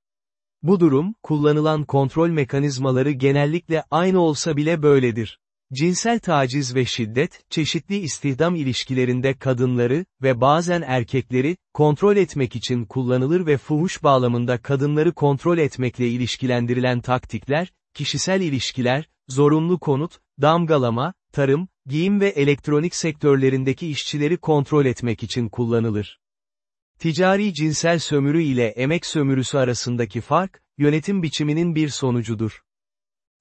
Bu durum, kullanılan kontrol mekanizmaları genellikle aynı olsa bile böyledir. Cinsel taciz ve şiddet, çeşitli istihdam ilişkilerinde kadınları ve bazen erkekleri kontrol etmek için kullanılır ve fuhuş bağlamında kadınları kontrol etmekle ilişkilendirilen taktikler, kişisel ilişkiler, zorunlu konut, damgalama, tarım, giyim ve elektronik sektörlerindeki işçileri kontrol etmek için kullanılır. Ticari cinsel sömürü ile emek sömürüsü arasındaki fark, yönetim biçiminin bir sonucudur.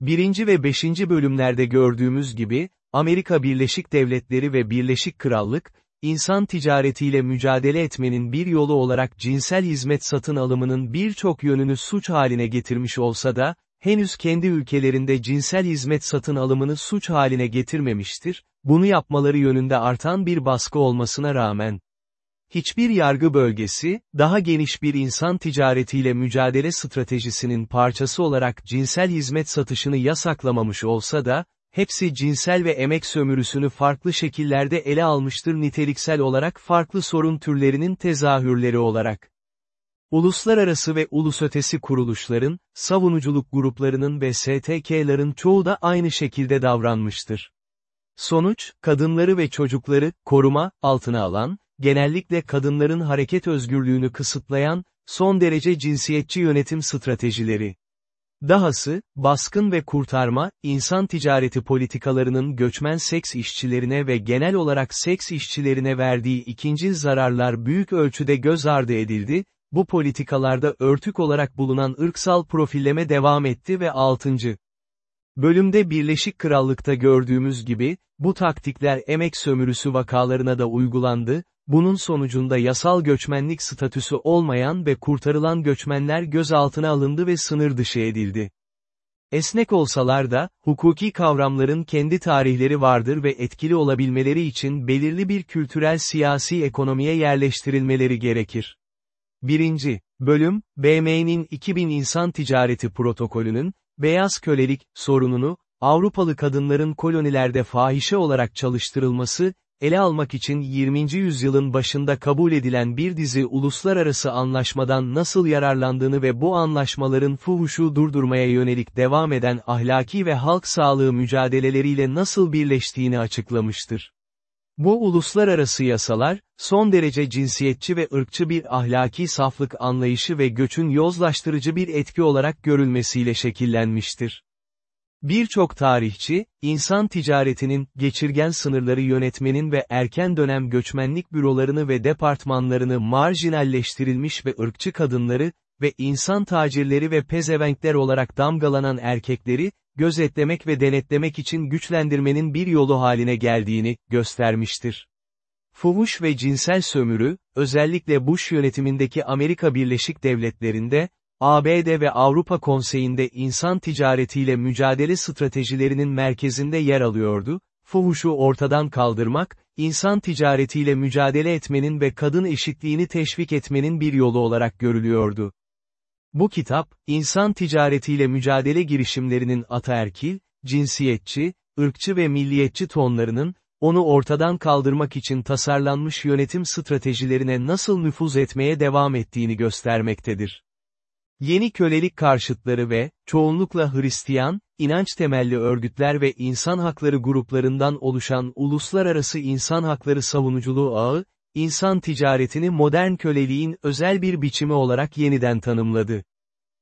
Birinci ve beşinci bölümlerde gördüğümüz gibi, Amerika Birleşik Devletleri ve Birleşik Krallık, insan ticaretiyle mücadele etmenin bir yolu olarak cinsel hizmet satın alımının birçok yönünü suç haline getirmiş olsa da, henüz kendi ülkelerinde cinsel hizmet satın alımını suç haline getirmemiştir, bunu yapmaları yönünde artan bir baskı olmasına rağmen. Hiçbir yargı bölgesi, daha geniş bir insan ticaretiyle mücadele stratejisinin parçası olarak cinsel hizmet satışını yasaklamamış olsa da, hepsi cinsel ve emek sömürüsünü farklı şekillerde ele almıştır niteliksel olarak farklı sorun türlerinin tezahürleri olarak. Uluslararası ve ulusötesi kuruluşların, savunuculuk gruplarının ve STK'ların çoğu da aynı şekilde davranmıştır. Sonuç, kadınları ve çocukları, koruma, altına alan, genellikle kadınların hareket özgürlüğünü kısıtlayan, son derece cinsiyetçi yönetim stratejileri. Dahası, baskın ve kurtarma, insan ticareti politikalarının göçmen seks işçilerine ve genel olarak seks işçilerine verdiği ikinci zararlar büyük ölçüde göz ardı edildi, bu politikalarda örtük olarak bulunan ırksal profilleme devam etti ve 6. Bölümde Birleşik Krallık'ta gördüğümüz gibi, bu taktikler emek sömürüsü vakalarına da uygulandı, bunun sonucunda yasal göçmenlik statüsü olmayan ve kurtarılan göçmenler gözaltına alındı ve sınır dışı edildi. Esnek olsalar da, hukuki kavramların kendi tarihleri vardır ve etkili olabilmeleri için belirli bir kültürel siyasi ekonomiye yerleştirilmeleri gerekir. 1. Bölüm, BM'nin 2000 İnsan Ticareti Protokolü'nün, beyaz kölelik, sorununu, Avrupalı kadınların kolonilerde fahişe olarak çalıştırılması, ele almak için 20. yüzyılın başında kabul edilen bir dizi uluslararası anlaşmadan nasıl yararlandığını ve bu anlaşmaların fuhuşu durdurmaya yönelik devam eden ahlaki ve halk sağlığı mücadeleleriyle nasıl birleştiğini açıklamıştır. Bu uluslararası yasalar, son derece cinsiyetçi ve ırkçı bir ahlaki saflık anlayışı ve göçün yozlaştırıcı bir etki olarak görülmesiyle şekillenmiştir. Birçok tarihçi, insan ticaretinin, geçirgen sınırları yönetmenin ve erken dönem göçmenlik bürolarını ve departmanlarını marjinalleştirilmiş ve ırkçı kadınları, ve insan tacirleri ve pezevenkler olarak damgalanan erkekleri, gözetlemek ve denetlemek için güçlendirmenin bir yolu haline geldiğini, göstermiştir. Fuhuş ve cinsel sömürü, özellikle Bush yönetimindeki Amerika Birleşik Devletleri'nde, ABD ve Avrupa Konseyi'nde insan ticaretiyle mücadele stratejilerinin merkezinde yer alıyordu, fuhuşu ortadan kaldırmak, insan ticaretiyle mücadele etmenin ve kadın eşitliğini teşvik etmenin bir yolu olarak görülüyordu. Bu kitap, insan ticaretiyle mücadele girişimlerinin ataerkil, cinsiyetçi, ırkçı ve milliyetçi tonlarının, onu ortadan kaldırmak için tasarlanmış yönetim stratejilerine nasıl nüfuz etmeye devam ettiğini göstermektedir. Yeni kölelik karşıtları ve, çoğunlukla Hristiyan, inanç temelli örgütler ve insan hakları gruplarından oluşan uluslararası insan hakları savunuculuğu ağı, insan ticaretini modern köleliğin özel bir biçimi olarak yeniden tanımladı.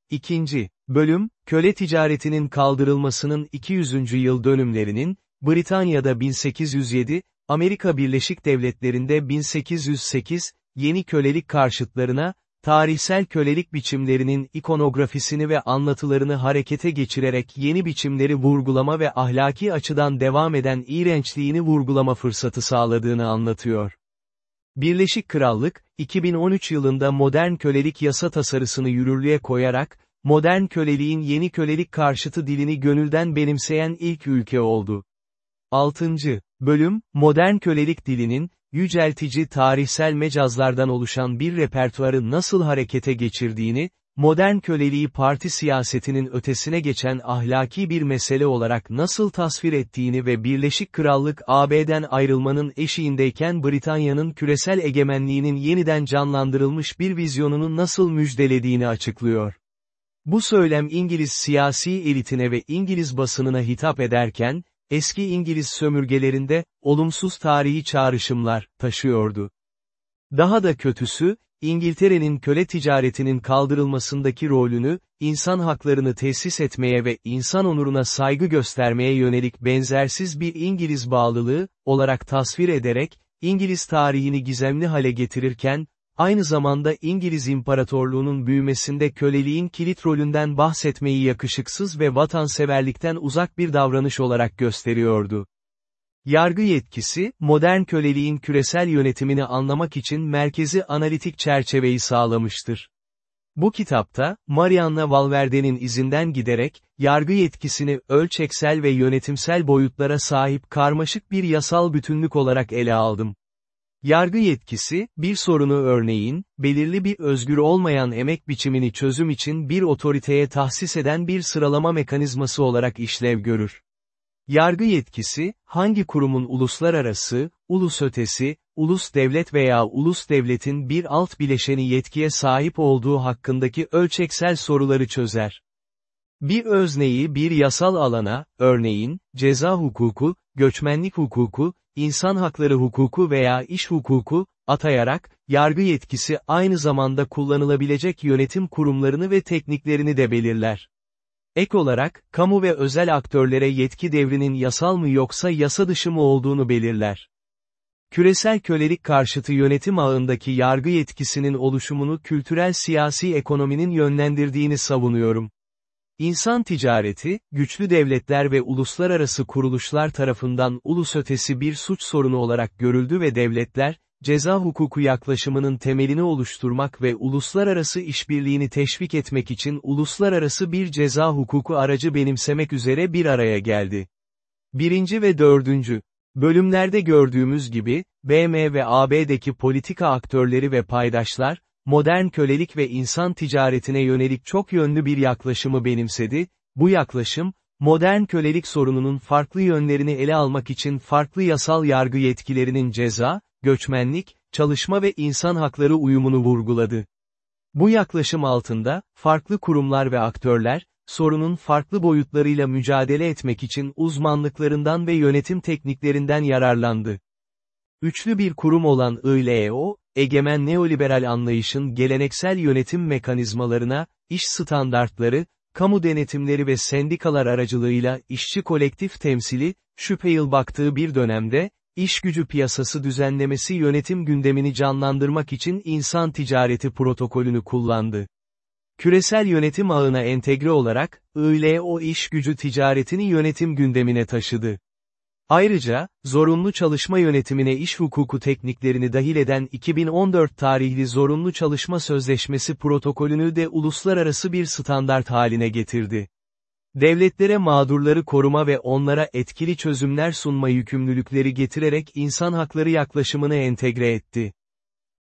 İkinci, bölüm, köle ticaretinin kaldırılmasının 200. yıl dönümlerinin, Britanya'da 1807, Amerika Birleşik Devletleri'nde 1808, yeni kölelik karşıtlarına, tarihsel kölelik biçimlerinin ikonografisini ve anlatılarını harekete geçirerek yeni biçimleri vurgulama ve ahlaki açıdan devam eden iğrençliğini vurgulama fırsatı sağladığını anlatıyor. Birleşik Krallık, 2013 yılında modern kölelik yasa tasarısını yürürlüğe koyarak, modern köleliğin yeni kölelik karşıtı dilini gönülden benimseyen ilk ülke oldu. 6. Bölüm, modern kölelik dilinin, yüceltici tarihsel mecazlardan oluşan bir repertuarı nasıl harekete geçirdiğini, modern köleliği parti siyasetinin ötesine geçen ahlaki bir mesele olarak nasıl tasvir ettiğini ve Birleşik Krallık AB'den ayrılmanın eşiğindeyken Britanya'nın küresel egemenliğinin yeniden canlandırılmış bir vizyonunu nasıl müjdelediğini açıklıyor. Bu söylem İngiliz siyasi elitine ve İngiliz basınına hitap ederken, eski İngiliz sömürgelerinde, olumsuz tarihi çağrışımlar, taşıyordu. Daha da kötüsü, İngiltere'nin köle ticaretinin kaldırılmasındaki rolünü, insan haklarını tesis etmeye ve insan onuruna saygı göstermeye yönelik benzersiz bir İngiliz bağlılığı, olarak tasvir ederek, İngiliz tarihini gizemli hale getirirken, aynı zamanda İngiliz İmparatorluğu'nun büyümesinde köleliğin kilit rolünden bahsetmeyi yakışıksız ve vatanseverlikten uzak bir davranış olarak gösteriyordu. Yargı yetkisi, modern köleliğin küresel yönetimini anlamak için merkezi analitik çerçeveyi sağlamıştır. Bu kitapta, Marianna Valverde'nin izinden giderek, yargı yetkisini ölçeksel ve yönetimsel boyutlara sahip karmaşık bir yasal bütünlük olarak ele aldım. Yargı yetkisi, bir sorunu örneğin, belirli bir özgür olmayan emek biçimini çözüm için bir otoriteye tahsis eden bir sıralama mekanizması olarak işlev görür. Yargı yetkisi, hangi kurumun uluslararası, ulus ötesi, ulus devlet veya ulus devletin bir alt bileşeni yetkiye sahip olduğu hakkındaki ölçeksel soruları çözer. Bir özneyi bir yasal alana, örneğin, ceza hukuku, göçmenlik hukuku, insan hakları hukuku veya iş hukuku, atayarak, yargı yetkisi aynı zamanda kullanılabilecek yönetim kurumlarını ve tekniklerini de belirler. Ek olarak, kamu ve özel aktörlere yetki devrinin yasal mı yoksa yasa dışı mı olduğunu belirler. Küresel kölelik karşıtı yönetim ağındaki yargı yetkisinin oluşumunu kültürel siyasi ekonominin yönlendirdiğini savunuyorum. İnsan ticareti, güçlü devletler ve uluslararası kuruluşlar tarafından ulus ötesi bir suç sorunu olarak görüldü ve devletler, ceza hukuku yaklaşımının temelini oluşturmak ve uluslararası işbirliğini teşvik etmek için uluslararası bir ceza hukuku aracı benimsemek üzere bir araya geldi. Birinci ve dördüncü, bölümlerde gördüğümüz gibi, BM ve AB'deki politika aktörleri ve paydaşlar, modern kölelik ve insan ticaretine yönelik çok yönlü bir yaklaşımı benimsedi, bu yaklaşım, modern kölelik sorununun farklı yönlerini ele almak için farklı yasal yargı yetkilerinin ceza, göçmenlik, çalışma ve insan hakları uyumunu vurguladı. Bu yaklaşım altında, farklı kurumlar ve aktörler, sorunun farklı boyutlarıyla mücadele etmek için uzmanlıklarından ve yönetim tekniklerinden yararlandı. Üçlü bir kurum olan ILO, egemen neoliberal anlayışın geleneksel yönetim mekanizmalarına, iş standartları, kamu denetimleri ve sendikalar aracılığıyla işçi kolektif temsili, şüpheyil baktığı bir dönemde, iş gücü piyasası düzenlemesi yönetim gündemini canlandırmak için insan ticareti protokolünü kullandı. Küresel yönetim ağına entegre olarak, ILO iş gücü ticaretini yönetim gündemine taşıdı. Ayrıca, zorunlu çalışma yönetimine iş hukuku tekniklerini dahil eden 2014 tarihli Zorunlu Çalışma Sözleşmesi protokolünü de uluslararası bir standart haline getirdi. Devletlere mağdurları koruma ve onlara etkili çözümler sunma yükümlülükleri getirerek insan hakları yaklaşımını entegre etti.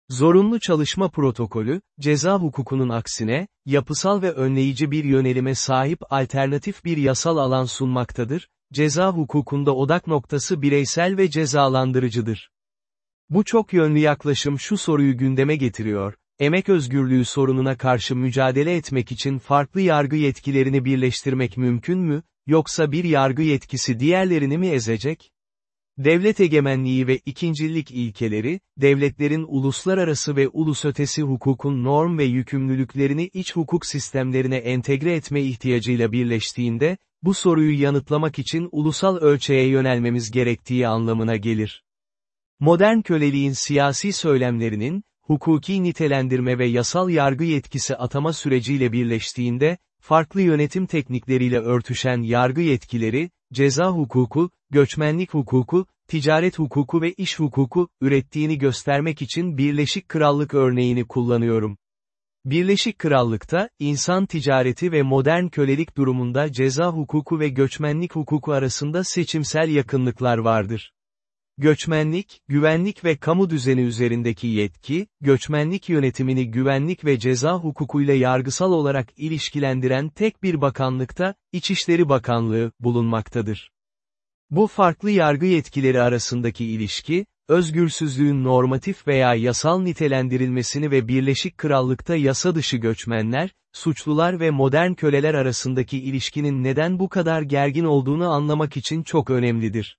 Zorunlu çalışma protokolü, ceza hukukunun aksine, yapısal ve önleyici bir yönelime sahip alternatif bir yasal alan sunmaktadır, ceza hukukunda odak noktası bireysel ve cezalandırıcıdır. Bu çok yönlü yaklaşım şu soruyu gündeme getiriyor, emek özgürlüğü sorununa karşı mücadele etmek için farklı yargı yetkilerini birleştirmek mümkün mü, yoksa bir yargı yetkisi diğerlerini mi ezecek? Devlet egemenliği ve ikincilik ilkeleri, devletlerin uluslararası ve ulus ötesi hukukun norm ve yükümlülüklerini iç hukuk sistemlerine entegre etme ihtiyacıyla birleştiğinde, bu soruyu yanıtlamak için ulusal ölçeğe yönelmemiz gerektiği anlamına gelir. Modern köleliğin siyasi söylemlerinin, hukuki nitelendirme ve yasal yargı yetkisi atama süreciyle birleştiğinde, farklı yönetim teknikleriyle örtüşen yargı yetkileri, ceza hukuku, göçmenlik hukuku, ticaret hukuku ve iş hukuku, ürettiğini göstermek için Birleşik Krallık örneğini kullanıyorum. Birleşik Krallık'ta, insan ticareti ve modern kölelik durumunda ceza hukuku ve göçmenlik hukuku arasında seçimsel yakınlıklar vardır. Göçmenlik, güvenlik ve kamu düzeni üzerindeki yetki, göçmenlik yönetimini güvenlik ve ceza hukukuyla yargısal olarak ilişkilendiren tek bir bakanlıkta, İçişleri Bakanlığı, bulunmaktadır. Bu farklı yargı yetkileri arasındaki ilişki, özgürsüzlüğün normatif veya yasal nitelendirilmesini ve Birleşik Krallık'ta yasa dışı göçmenler, suçlular ve modern köleler arasındaki ilişkinin neden bu kadar gergin olduğunu anlamak için çok önemlidir.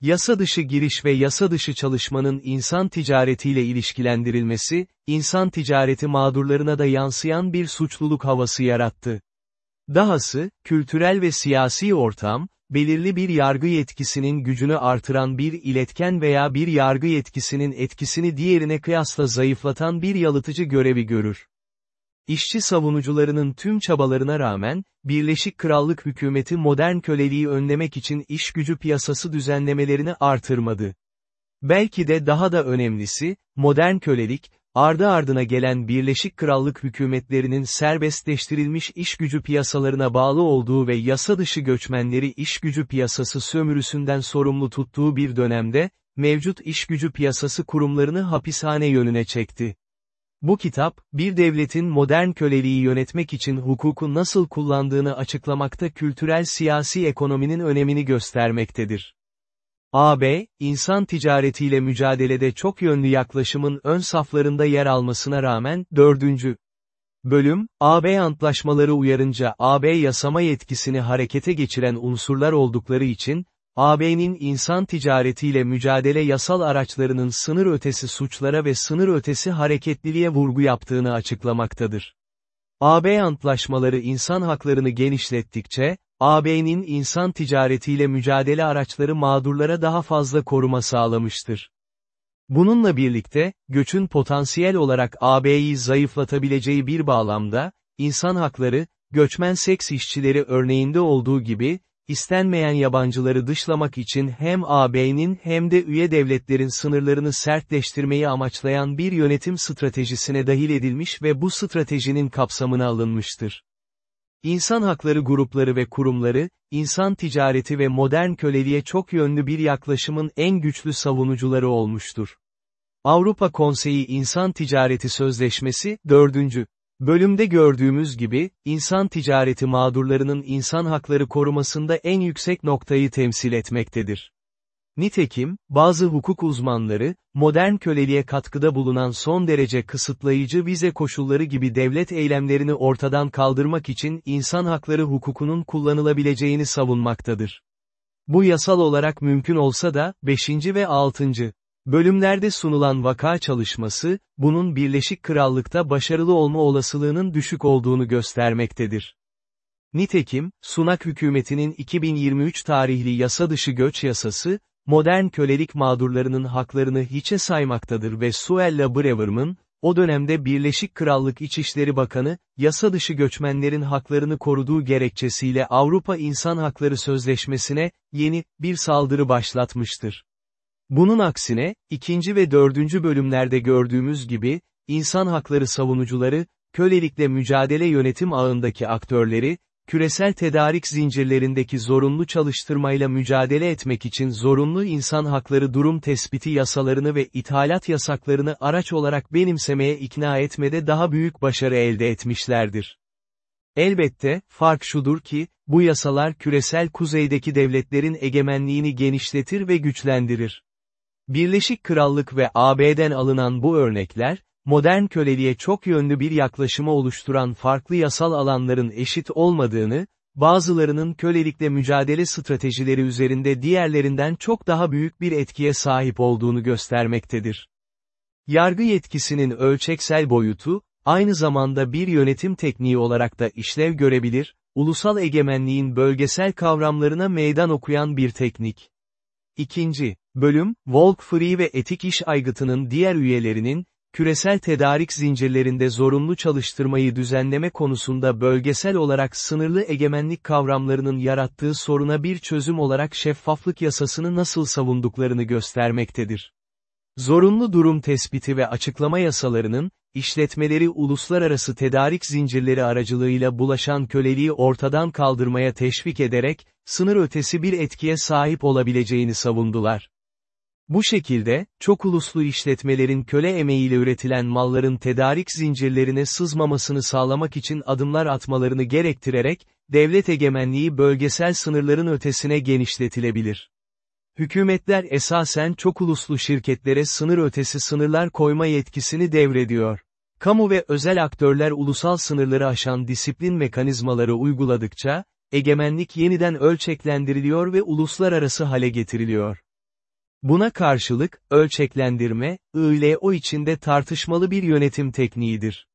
Yasa dışı giriş ve yasa dışı çalışmanın insan ticaretiyle ilişkilendirilmesi, insan ticareti mağdurlarına da yansıyan bir suçluluk havası yarattı. Dahası, kültürel ve siyasi ortam, belirli bir yargı yetkisinin gücünü artıran bir iletken veya bir yargı yetkisinin etkisini diğerine kıyasla zayıflatan bir yalıtıcı görevi görür. İşçi savunucularının tüm çabalarına rağmen, Birleşik Krallık hükümeti modern köleliği önlemek için iş gücü piyasası düzenlemelerini artırmadı. Belki de daha da önemlisi, modern kölelik, ardı ardına gelen Birleşik Krallık hükümetlerinin serbestleştirilmiş iş gücü piyasalarına bağlı olduğu ve yasa dışı göçmenleri iş gücü piyasası sömürüsünden sorumlu tuttuğu bir dönemde, mevcut iş gücü piyasası kurumlarını hapishane yönüne çekti. Bu kitap, bir devletin modern köleliği yönetmek için hukuku nasıl kullandığını açıklamakta kültürel siyasi ekonominin önemini göstermektedir. AB, insan ticaretiyle mücadelede çok yönlü yaklaşımın ön saflarında yer almasına rağmen, dördüncü bölüm, AB antlaşmaları uyarınca AB yasama yetkisini harekete geçiren unsurlar oldukları için, AB'nin insan ticaretiyle mücadele yasal araçlarının sınır ötesi suçlara ve sınır ötesi hareketliliğe vurgu yaptığını açıklamaktadır. AB antlaşmaları insan haklarını genişlettikçe, AB'nin insan ticaretiyle mücadele araçları mağdurlara daha fazla koruma sağlamıştır. Bununla birlikte, göçün potansiyel olarak AB'yi zayıflatabileceği bir bağlamda, insan hakları, göçmen seks işçileri örneğinde olduğu gibi, istenmeyen yabancıları dışlamak için hem AB'nin hem de üye devletlerin sınırlarını sertleştirmeyi amaçlayan bir yönetim stratejisine dahil edilmiş ve bu stratejinin kapsamına alınmıştır. İnsan hakları grupları ve kurumları, insan ticareti ve modern köleliğe çok yönlü bir yaklaşımın en güçlü savunucuları olmuştur. Avrupa Konseyi İnsan Ticareti Sözleşmesi, 4. Bölümde gördüğümüz gibi, insan ticareti mağdurlarının insan hakları korumasında en yüksek noktayı temsil etmektedir. Nitekim, bazı hukuk uzmanları, modern köleliğe katkıda bulunan son derece kısıtlayıcı vize koşulları gibi devlet eylemlerini ortadan kaldırmak için insan hakları hukukunun kullanılabileceğini savunmaktadır. Bu yasal olarak mümkün olsa da, 5. ve 6. bölümlerde sunulan vaka çalışması, bunun Birleşik Krallık'ta başarılı olma olasılığının düşük olduğunu göstermektedir. Nitekim, Sunak hükümetinin 2023 tarihli yasa dışı göç yasası, modern kölelik mağdurlarının haklarını hiçe saymaktadır ve Suella Braverman, o dönemde Birleşik Krallık İçişleri Bakanı, yasa dışı göçmenlerin haklarını koruduğu gerekçesiyle Avrupa İnsan Hakları Sözleşmesi'ne, yeni, bir saldırı başlatmıştır. Bunun aksine, ikinci ve dördüncü bölümlerde gördüğümüz gibi, insan hakları savunucuları, kölelikle mücadele yönetim ağındaki aktörleri, küresel tedarik zincirlerindeki zorunlu çalıştırmayla mücadele etmek için zorunlu insan hakları durum tespiti yasalarını ve ithalat yasaklarını araç olarak benimsemeye ikna etmede daha büyük başarı elde etmişlerdir. Elbette, fark şudur ki, bu yasalar küresel kuzeydeki devletlerin egemenliğini genişletir ve güçlendirir. Birleşik Krallık ve AB'den alınan bu örnekler, modern köleliğe çok yönlü bir yaklaşımı oluşturan farklı yasal alanların eşit olmadığını, bazılarının kölelikle mücadele stratejileri üzerinde diğerlerinden çok daha büyük bir etkiye sahip olduğunu göstermektedir. Yargı yetkisinin ölçeksel boyutu, aynı zamanda bir yönetim tekniği olarak da işlev görebilir, ulusal egemenliğin bölgesel kavramlarına meydan okuyan bir teknik. İkinci, bölüm, Walk Free ve etik iş aygıtının diğer üyelerinin, küresel tedarik zincirlerinde zorunlu çalıştırmayı düzenleme konusunda bölgesel olarak sınırlı egemenlik kavramlarının yarattığı soruna bir çözüm olarak şeffaflık yasasını nasıl savunduklarını göstermektedir. Zorunlu durum tespiti ve açıklama yasalarının, işletmeleri uluslararası tedarik zincirleri aracılığıyla bulaşan köleliği ortadan kaldırmaya teşvik ederek, sınır ötesi bir etkiye sahip olabileceğini savundular. Bu şekilde, çok uluslu işletmelerin köle emeğiyle üretilen malların tedarik zincirlerine sızmamasını sağlamak için adımlar atmalarını gerektirerek, devlet egemenliği bölgesel sınırların ötesine genişletilebilir. Hükümetler esasen çok uluslu şirketlere sınır ötesi sınırlar koyma yetkisini devrediyor. Kamu ve özel aktörler ulusal sınırları aşan disiplin mekanizmaları uyguladıkça, egemenlik yeniden ölçeklendiriliyor ve uluslararası hale getiriliyor. Buna karşılık, ölçeklendirme, ILO içinde tartışmalı bir yönetim tekniğidir.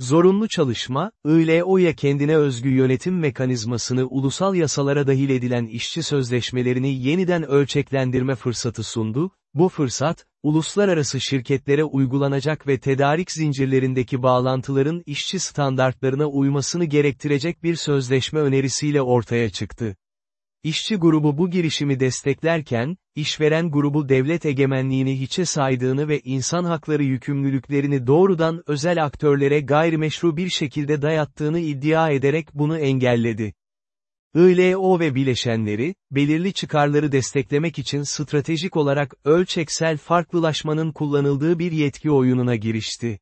Zorunlu çalışma, ILO'ya kendine özgü yönetim mekanizmasını ulusal yasalara dahil edilen işçi sözleşmelerini yeniden ölçeklendirme fırsatı sundu, bu fırsat, uluslararası şirketlere uygulanacak ve tedarik zincirlerindeki bağlantıların işçi standartlarına uymasını gerektirecek bir sözleşme önerisiyle ortaya çıktı. İşçi grubu bu girişimi desteklerken, işveren grubu devlet egemenliğini hiçe saydığını ve insan hakları yükümlülüklerini doğrudan özel aktörlere gayrimeşru bir şekilde dayattığını iddia ederek bunu engelledi. ILO ve bileşenleri, belirli çıkarları desteklemek için stratejik olarak ölçeksel farklılaşmanın kullanıldığı bir yetki oyununa girişti.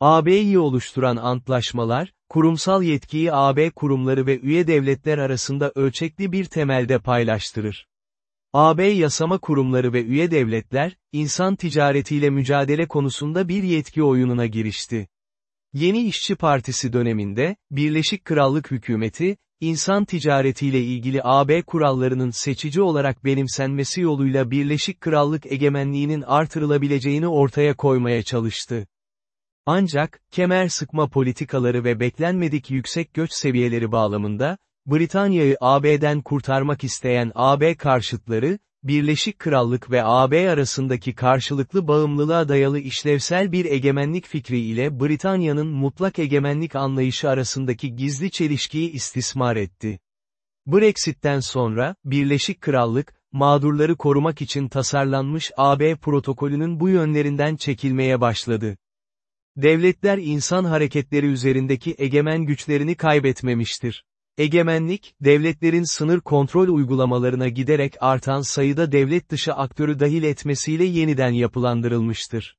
AB'yi oluşturan antlaşmalar, kurumsal yetkiyi AB kurumları ve üye devletler arasında ölçekli bir temelde paylaştırır. AB yasama kurumları ve üye devletler, insan ticaretiyle mücadele konusunda bir yetki oyununa girişti. Yeni İşçi Partisi döneminde, Birleşik Krallık hükümeti, insan ticaretiyle ilgili AB kurallarının seçici olarak benimsenmesi yoluyla Birleşik Krallık egemenliğinin artırılabileceğini ortaya koymaya çalıştı. Ancak, kemer sıkma politikaları ve beklenmedik yüksek göç seviyeleri bağlamında, Britanya'yı AB'den kurtarmak isteyen AB karşıtları, Birleşik Krallık ve AB arasındaki karşılıklı bağımlılığa dayalı işlevsel bir egemenlik fikri ile Britanya'nın mutlak egemenlik anlayışı arasındaki gizli çelişkiyi istismar etti. Brexit'ten sonra, Birleşik Krallık, mağdurları korumak için tasarlanmış AB protokolünün bu yönlerinden çekilmeye başladı. Devletler insan hareketleri üzerindeki egemen güçlerini kaybetmemiştir. Egemenlik, devletlerin sınır kontrol uygulamalarına giderek artan sayıda devlet dışı aktörü dahil etmesiyle yeniden yapılandırılmıştır.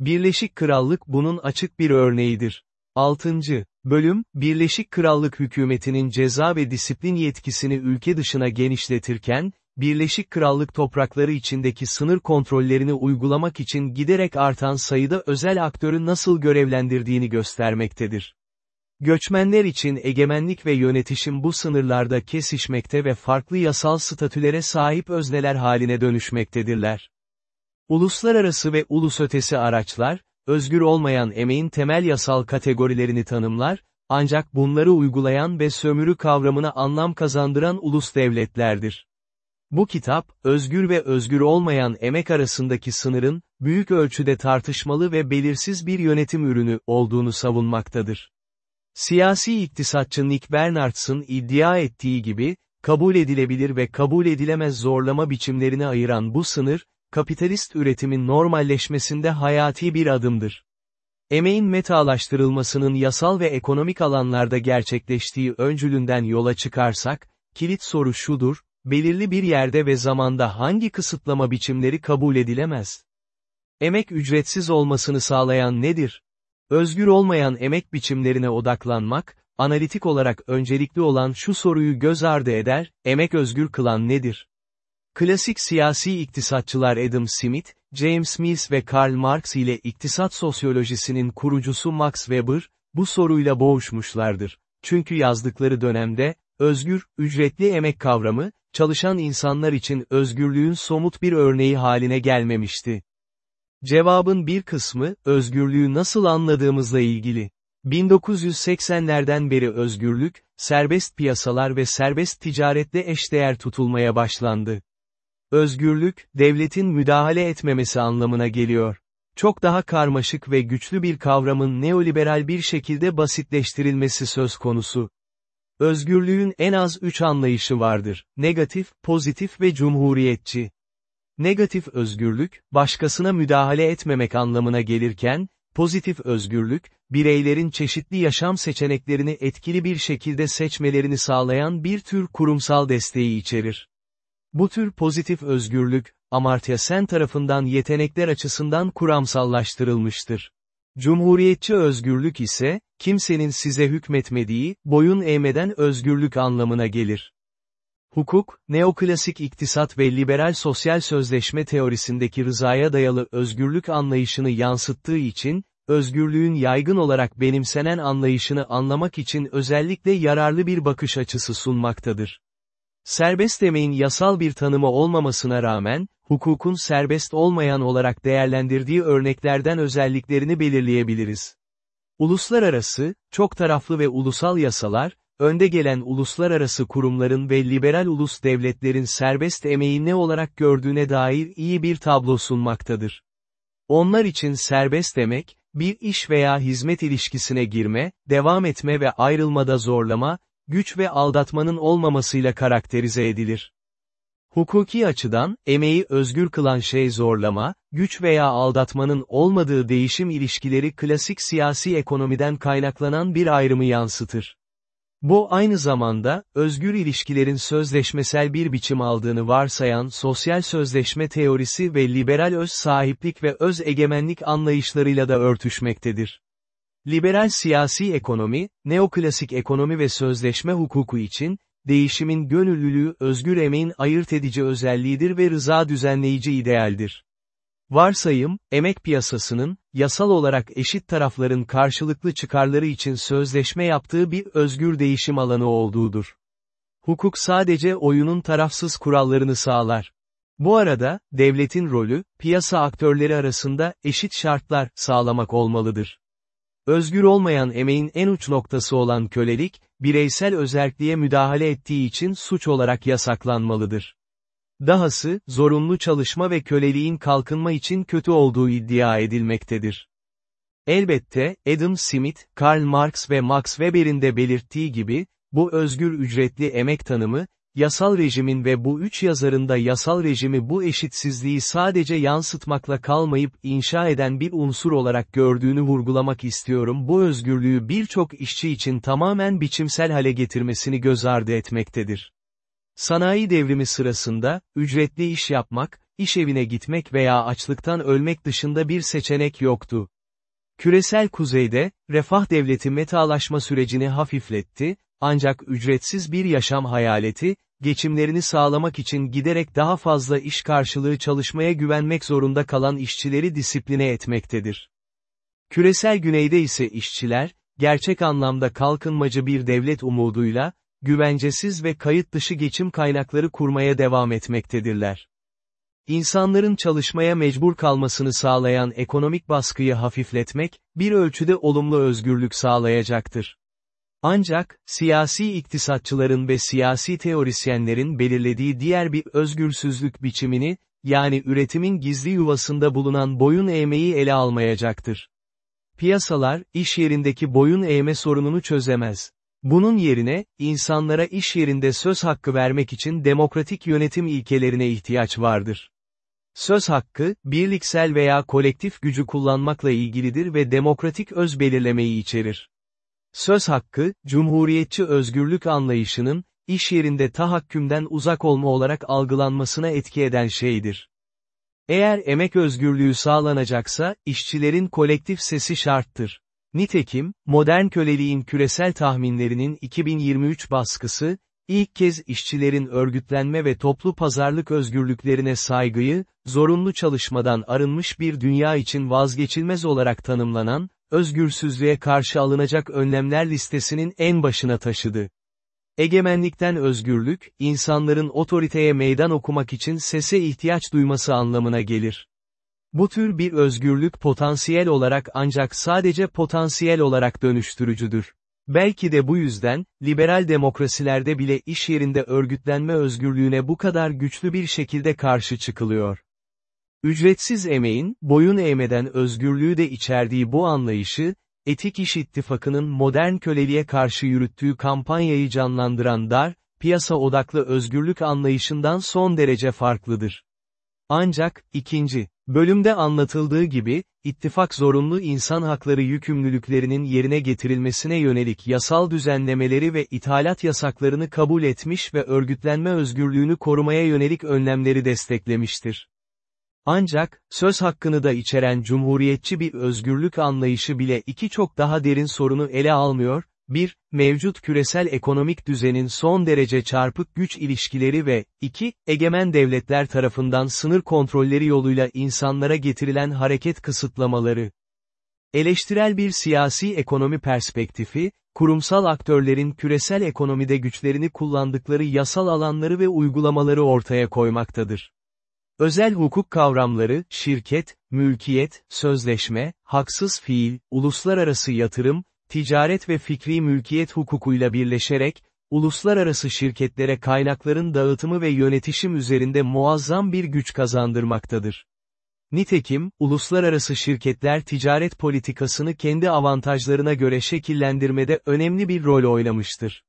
Birleşik Krallık bunun açık bir örneğidir. 6. Bölüm, Birleşik Krallık hükümetinin ceza ve disiplin yetkisini ülke dışına genişletirken, Birleşik Krallık toprakları içindeki sınır kontrollerini uygulamak için giderek artan sayıda özel aktörü nasıl görevlendirdiğini göstermektedir. Göçmenler için egemenlik ve yönetişim bu sınırlarda kesişmekte ve farklı yasal statülere sahip özneler haline dönüşmektedirler. Uluslararası ve ulus ötesi araçlar, özgür olmayan emeğin temel yasal kategorilerini tanımlar, ancak bunları uygulayan ve sömürü kavramına anlam kazandıran ulus devletlerdir. Bu kitap, özgür ve özgür olmayan emek arasındaki sınırın, büyük ölçüde tartışmalı ve belirsiz bir yönetim ürünü olduğunu savunmaktadır. Siyasi iktisatçı Nick Bernards'ın iddia ettiği gibi, kabul edilebilir ve kabul edilemez zorlama biçimlerini ayıran bu sınır, kapitalist üretimin normalleşmesinde hayati bir adımdır. Emeğin metalaştırılmasının yasal ve ekonomik alanlarda gerçekleştiği öncülünden yola çıkarsak, kilit soru şudur, belirli bir yerde ve zamanda hangi kısıtlama biçimleri kabul edilemez? Emek ücretsiz olmasını sağlayan nedir? Özgür olmayan emek biçimlerine odaklanmak, analitik olarak öncelikli olan şu soruyu göz ardı eder, emek özgür kılan nedir? Klasik siyasi iktisatçılar Adam Smith, James Mill ve Karl Marx ile iktisat sosyolojisinin kurucusu Max Weber, bu soruyla boğuşmuşlardır. Çünkü yazdıkları dönemde, özgür, ücretli emek kavramı, çalışan insanlar için özgürlüğün somut bir örneği haline gelmemişti. Cevabın bir kısmı, özgürlüğü nasıl anladığımızla ilgili. 1980'lerden beri özgürlük, serbest piyasalar ve serbest ticaretle eşdeğer tutulmaya başlandı. Özgürlük, devletin müdahale etmemesi anlamına geliyor. Çok daha karmaşık ve güçlü bir kavramın neoliberal bir şekilde basitleştirilmesi söz konusu. Özgürlüğün en az üç anlayışı vardır, negatif, pozitif ve cumhuriyetçi. Negatif özgürlük, başkasına müdahale etmemek anlamına gelirken, pozitif özgürlük, bireylerin çeşitli yaşam seçeneklerini etkili bir şekilde seçmelerini sağlayan bir tür kurumsal desteği içerir. Bu tür pozitif özgürlük, Amartya Sen tarafından yetenekler açısından kuramsallaştırılmıştır. Cumhuriyetçi özgürlük ise, kimsenin size hükmetmediği, boyun eğmeden özgürlük anlamına gelir. Hukuk, neoklasik iktisat ve liberal sosyal sözleşme teorisindeki rızaya dayalı özgürlük anlayışını yansıttığı için, özgürlüğün yaygın olarak benimsenen anlayışını anlamak için özellikle yararlı bir bakış açısı sunmaktadır. Serbest emeğin yasal bir tanımı olmamasına rağmen, hukukun serbest olmayan olarak değerlendirdiği örneklerden özelliklerini belirleyebiliriz. Uluslararası, çok taraflı ve ulusal yasalar, önde gelen uluslararası kurumların ve liberal ulus devletlerin serbest emeği ne olarak gördüğüne dair iyi bir tablo sunmaktadır. Onlar için serbest emek, bir iş veya hizmet ilişkisine girme, devam etme ve ayrılmada zorlama, güç ve aldatmanın olmamasıyla karakterize edilir. Hukuki açıdan, emeği özgür kılan şey zorlama, güç veya aldatmanın olmadığı değişim ilişkileri klasik siyasi ekonomiden kaynaklanan bir ayrımı yansıtır. Bu aynı zamanda, özgür ilişkilerin sözleşmesel bir biçim aldığını varsayan sosyal sözleşme teorisi ve liberal öz sahiplik ve öz egemenlik anlayışlarıyla da örtüşmektedir. Liberal siyasi ekonomi, neoklasik ekonomi ve sözleşme hukuku için, değişimin gönüllülüğü özgür emeğin ayırt edici özelliğidir ve rıza düzenleyici idealdir. Varsayım, emek piyasasının, yasal olarak eşit tarafların karşılıklı çıkarları için sözleşme yaptığı bir özgür değişim alanı olduğudur. Hukuk sadece oyunun tarafsız kurallarını sağlar. Bu arada, devletin rolü, piyasa aktörleri arasında eşit şartlar sağlamak olmalıdır. Özgür olmayan emeğin en uç noktası olan kölelik, bireysel özerkliğe müdahale ettiği için suç olarak yasaklanmalıdır. Dahası, zorunlu çalışma ve köleliğin kalkınma için kötü olduğu iddia edilmektedir. Elbette, Adam Smith, Karl Marx ve Max Weber'in de belirttiği gibi, bu özgür ücretli emek tanımı, yasal rejimin ve bu üç yazarın da yasal rejimi bu eşitsizliği sadece yansıtmakla kalmayıp inşa eden bir unsur olarak gördüğünü vurgulamak istiyorum bu özgürlüğü birçok işçi için tamamen biçimsel hale getirmesini göz ardı etmektedir. Sanayi devrimi sırasında, ücretli iş yapmak, iş evine gitmek veya açlıktan ölmek dışında bir seçenek yoktu. Küresel kuzeyde, refah devleti metalaşma sürecini hafifletti, ancak ücretsiz bir yaşam hayaleti, geçimlerini sağlamak için giderek daha fazla iş karşılığı çalışmaya güvenmek zorunda kalan işçileri disipline etmektedir. Küresel güneyde ise işçiler, gerçek anlamda kalkınmacı bir devlet umuduyla, güvencesiz ve kayıt dışı geçim kaynakları kurmaya devam etmektedirler. İnsanların çalışmaya mecbur kalmasını sağlayan ekonomik baskıyı hafifletmek, bir ölçüde olumlu özgürlük sağlayacaktır. Ancak, siyasi iktisatçıların ve siyasi teorisyenlerin belirlediği diğer bir özgürsüzlük biçimini, yani üretimin gizli yuvasında bulunan boyun eğmeyi ele almayacaktır. Piyasalar, iş yerindeki boyun eğme sorununu çözemez. Bunun yerine, insanlara iş yerinde söz hakkı vermek için demokratik yönetim ilkelerine ihtiyaç vardır. Söz hakkı, birliksel veya kolektif gücü kullanmakla ilgilidir ve demokratik öz belirlemeyi içerir. Söz hakkı, cumhuriyetçi özgürlük anlayışının, iş yerinde tahakkümden uzak olma olarak algılanmasına etki eden şeydir. Eğer emek özgürlüğü sağlanacaksa, işçilerin kolektif sesi şarttır. Nitekim, modern köleliğin küresel tahminlerinin 2023 baskısı, ilk kez işçilerin örgütlenme ve toplu pazarlık özgürlüklerine saygıyı, zorunlu çalışmadan arınmış bir dünya için vazgeçilmez olarak tanımlanan, özgürsüzlüğe karşı alınacak önlemler listesinin en başına taşıdı. Egemenlikten özgürlük, insanların otoriteye meydan okumak için sese ihtiyaç duyması anlamına gelir. Bu tür bir özgürlük potansiyel olarak ancak sadece potansiyel olarak dönüştürücüdür. Belki de bu yüzden, liberal demokrasilerde bile iş yerinde örgütlenme özgürlüğüne bu kadar güçlü bir şekilde karşı çıkılıyor. Ücretsiz emeğin, boyun eğmeden özgürlüğü de içerdiği bu anlayışı, Etik İş İttifakı'nın modern köleliğe karşı yürüttüğü kampanyayı canlandıran dar, piyasa odaklı özgürlük anlayışından son derece farklıdır. Ancak, ikinci, bölümde anlatıldığı gibi, ittifak zorunlu insan hakları yükümlülüklerinin yerine getirilmesine yönelik yasal düzenlemeleri ve ithalat yasaklarını kabul etmiş ve örgütlenme özgürlüğünü korumaya yönelik önlemleri desteklemiştir. Ancak, söz hakkını da içeren cumhuriyetçi bir özgürlük anlayışı bile iki çok daha derin sorunu ele almıyor, 1. Mevcut küresel ekonomik düzenin son derece çarpık güç ilişkileri ve 2. Egemen devletler tarafından sınır kontrolleri yoluyla insanlara getirilen hareket kısıtlamaları. Eleştirel bir siyasi ekonomi perspektifi, kurumsal aktörlerin küresel ekonomide güçlerini kullandıkları yasal alanları ve uygulamaları ortaya koymaktadır. Özel hukuk kavramları, şirket, mülkiyet, sözleşme, haksız fiil, uluslararası yatırım, ticaret ve fikri mülkiyet hukukuyla birleşerek, uluslararası şirketlere kaynakların dağıtımı ve yönetişim üzerinde muazzam bir güç kazandırmaktadır. Nitekim, uluslararası şirketler ticaret politikasını kendi avantajlarına göre şekillendirmede önemli bir rol oynamıştır.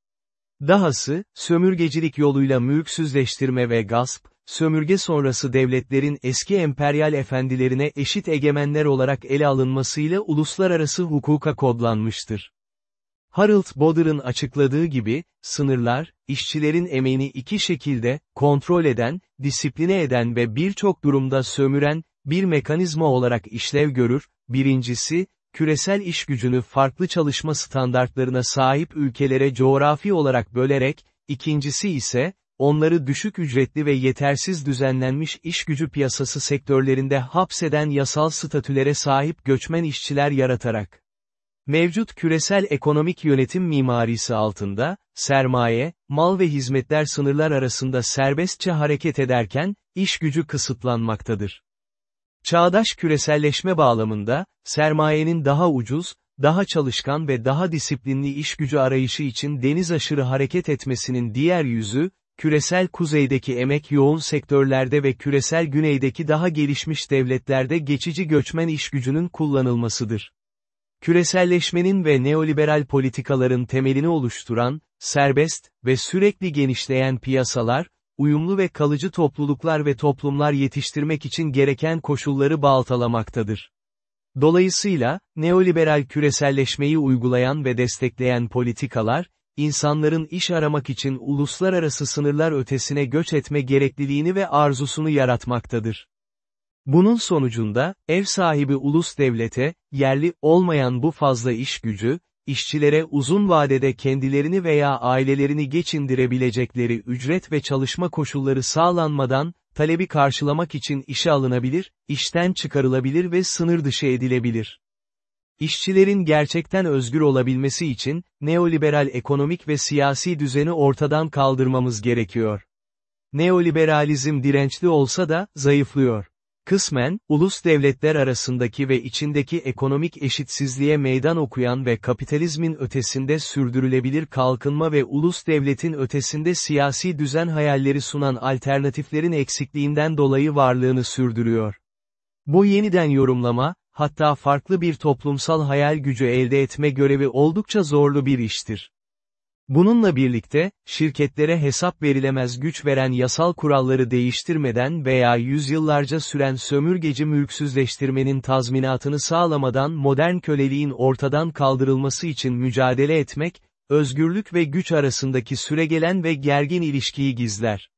Dahası, sömürgecilik yoluyla mülksüzleştirme ve gasp, sömürge sonrası devletlerin eski emperyal efendilerine eşit egemenler olarak ele alınmasıyla uluslararası hukuka kodlanmıştır. Harold Boder'ın açıkladığı gibi, sınırlar, işçilerin emeğini iki şekilde, kontrol eden, disipline eden ve birçok durumda sömüren, bir mekanizma olarak işlev görür, birincisi, küresel iş gücünü farklı çalışma standartlarına sahip ülkelere coğrafi olarak bölerek, ikincisi ise, onları düşük ücretli ve yetersiz düzenlenmiş iş gücü piyasası sektörlerinde hapseden yasal statülere sahip göçmen işçiler yaratarak. Mevcut küresel ekonomik yönetim mimarisi altında, sermaye, mal ve hizmetler sınırlar arasında serbestçe hareket ederken, iş gücü kısıtlanmaktadır. Çağdaş küreselleşme bağlamında, sermayenin daha ucuz, daha çalışkan ve daha disiplinli iş gücü arayışı için deniz aşırı hareket etmesinin diğer yüzü, küresel kuzeydeki emek yoğun sektörlerde ve küresel güneydeki daha gelişmiş devletlerde geçici göçmen iş gücünün kullanılmasıdır. Küreselleşmenin ve neoliberal politikaların temelini oluşturan, serbest ve sürekli genişleyen piyasalar, uyumlu ve kalıcı topluluklar ve toplumlar yetiştirmek için gereken koşulları baltalamaktadır. Dolayısıyla, neoliberal küreselleşmeyi uygulayan ve destekleyen politikalar, insanların iş aramak için uluslararası sınırlar ötesine göç etme gerekliliğini ve arzusunu yaratmaktadır. Bunun sonucunda, ev sahibi ulus devlete, yerli olmayan bu fazla iş gücü, işçilere uzun vadede kendilerini veya ailelerini geçindirebilecekleri ücret ve çalışma koşulları sağlanmadan, talebi karşılamak için işe alınabilir, işten çıkarılabilir ve sınır dışı edilebilir. İşçilerin gerçekten özgür olabilmesi için, neoliberal ekonomik ve siyasi düzeni ortadan kaldırmamız gerekiyor. Neoliberalizm dirençli olsa da, zayıflıyor. Kısmen, ulus devletler arasındaki ve içindeki ekonomik eşitsizliğe meydan okuyan ve kapitalizmin ötesinde sürdürülebilir kalkınma ve ulus devletin ötesinde siyasi düzen hayalleri sunan alternatiflerin eksikliğinden dolayı varlığını sürdürüyor. Bu yeniden yorumlama, hatta farklı bir toplumsal hayal gücü elde etme görevi oldukça zorlu bir iştir. Bununla birlikte, şirketlere hesap verilemez güç veren yasal kuralları değiştirmeden veya yüzyıllarca süren sömürgeci mülksüzleştirmenin tazminatını sağlamadan modern köleliğin ortadan kaldırılması için mücadele etmek, özgürlük ve güç arasındaki süregelen ve gergin ilişkiyi gizler.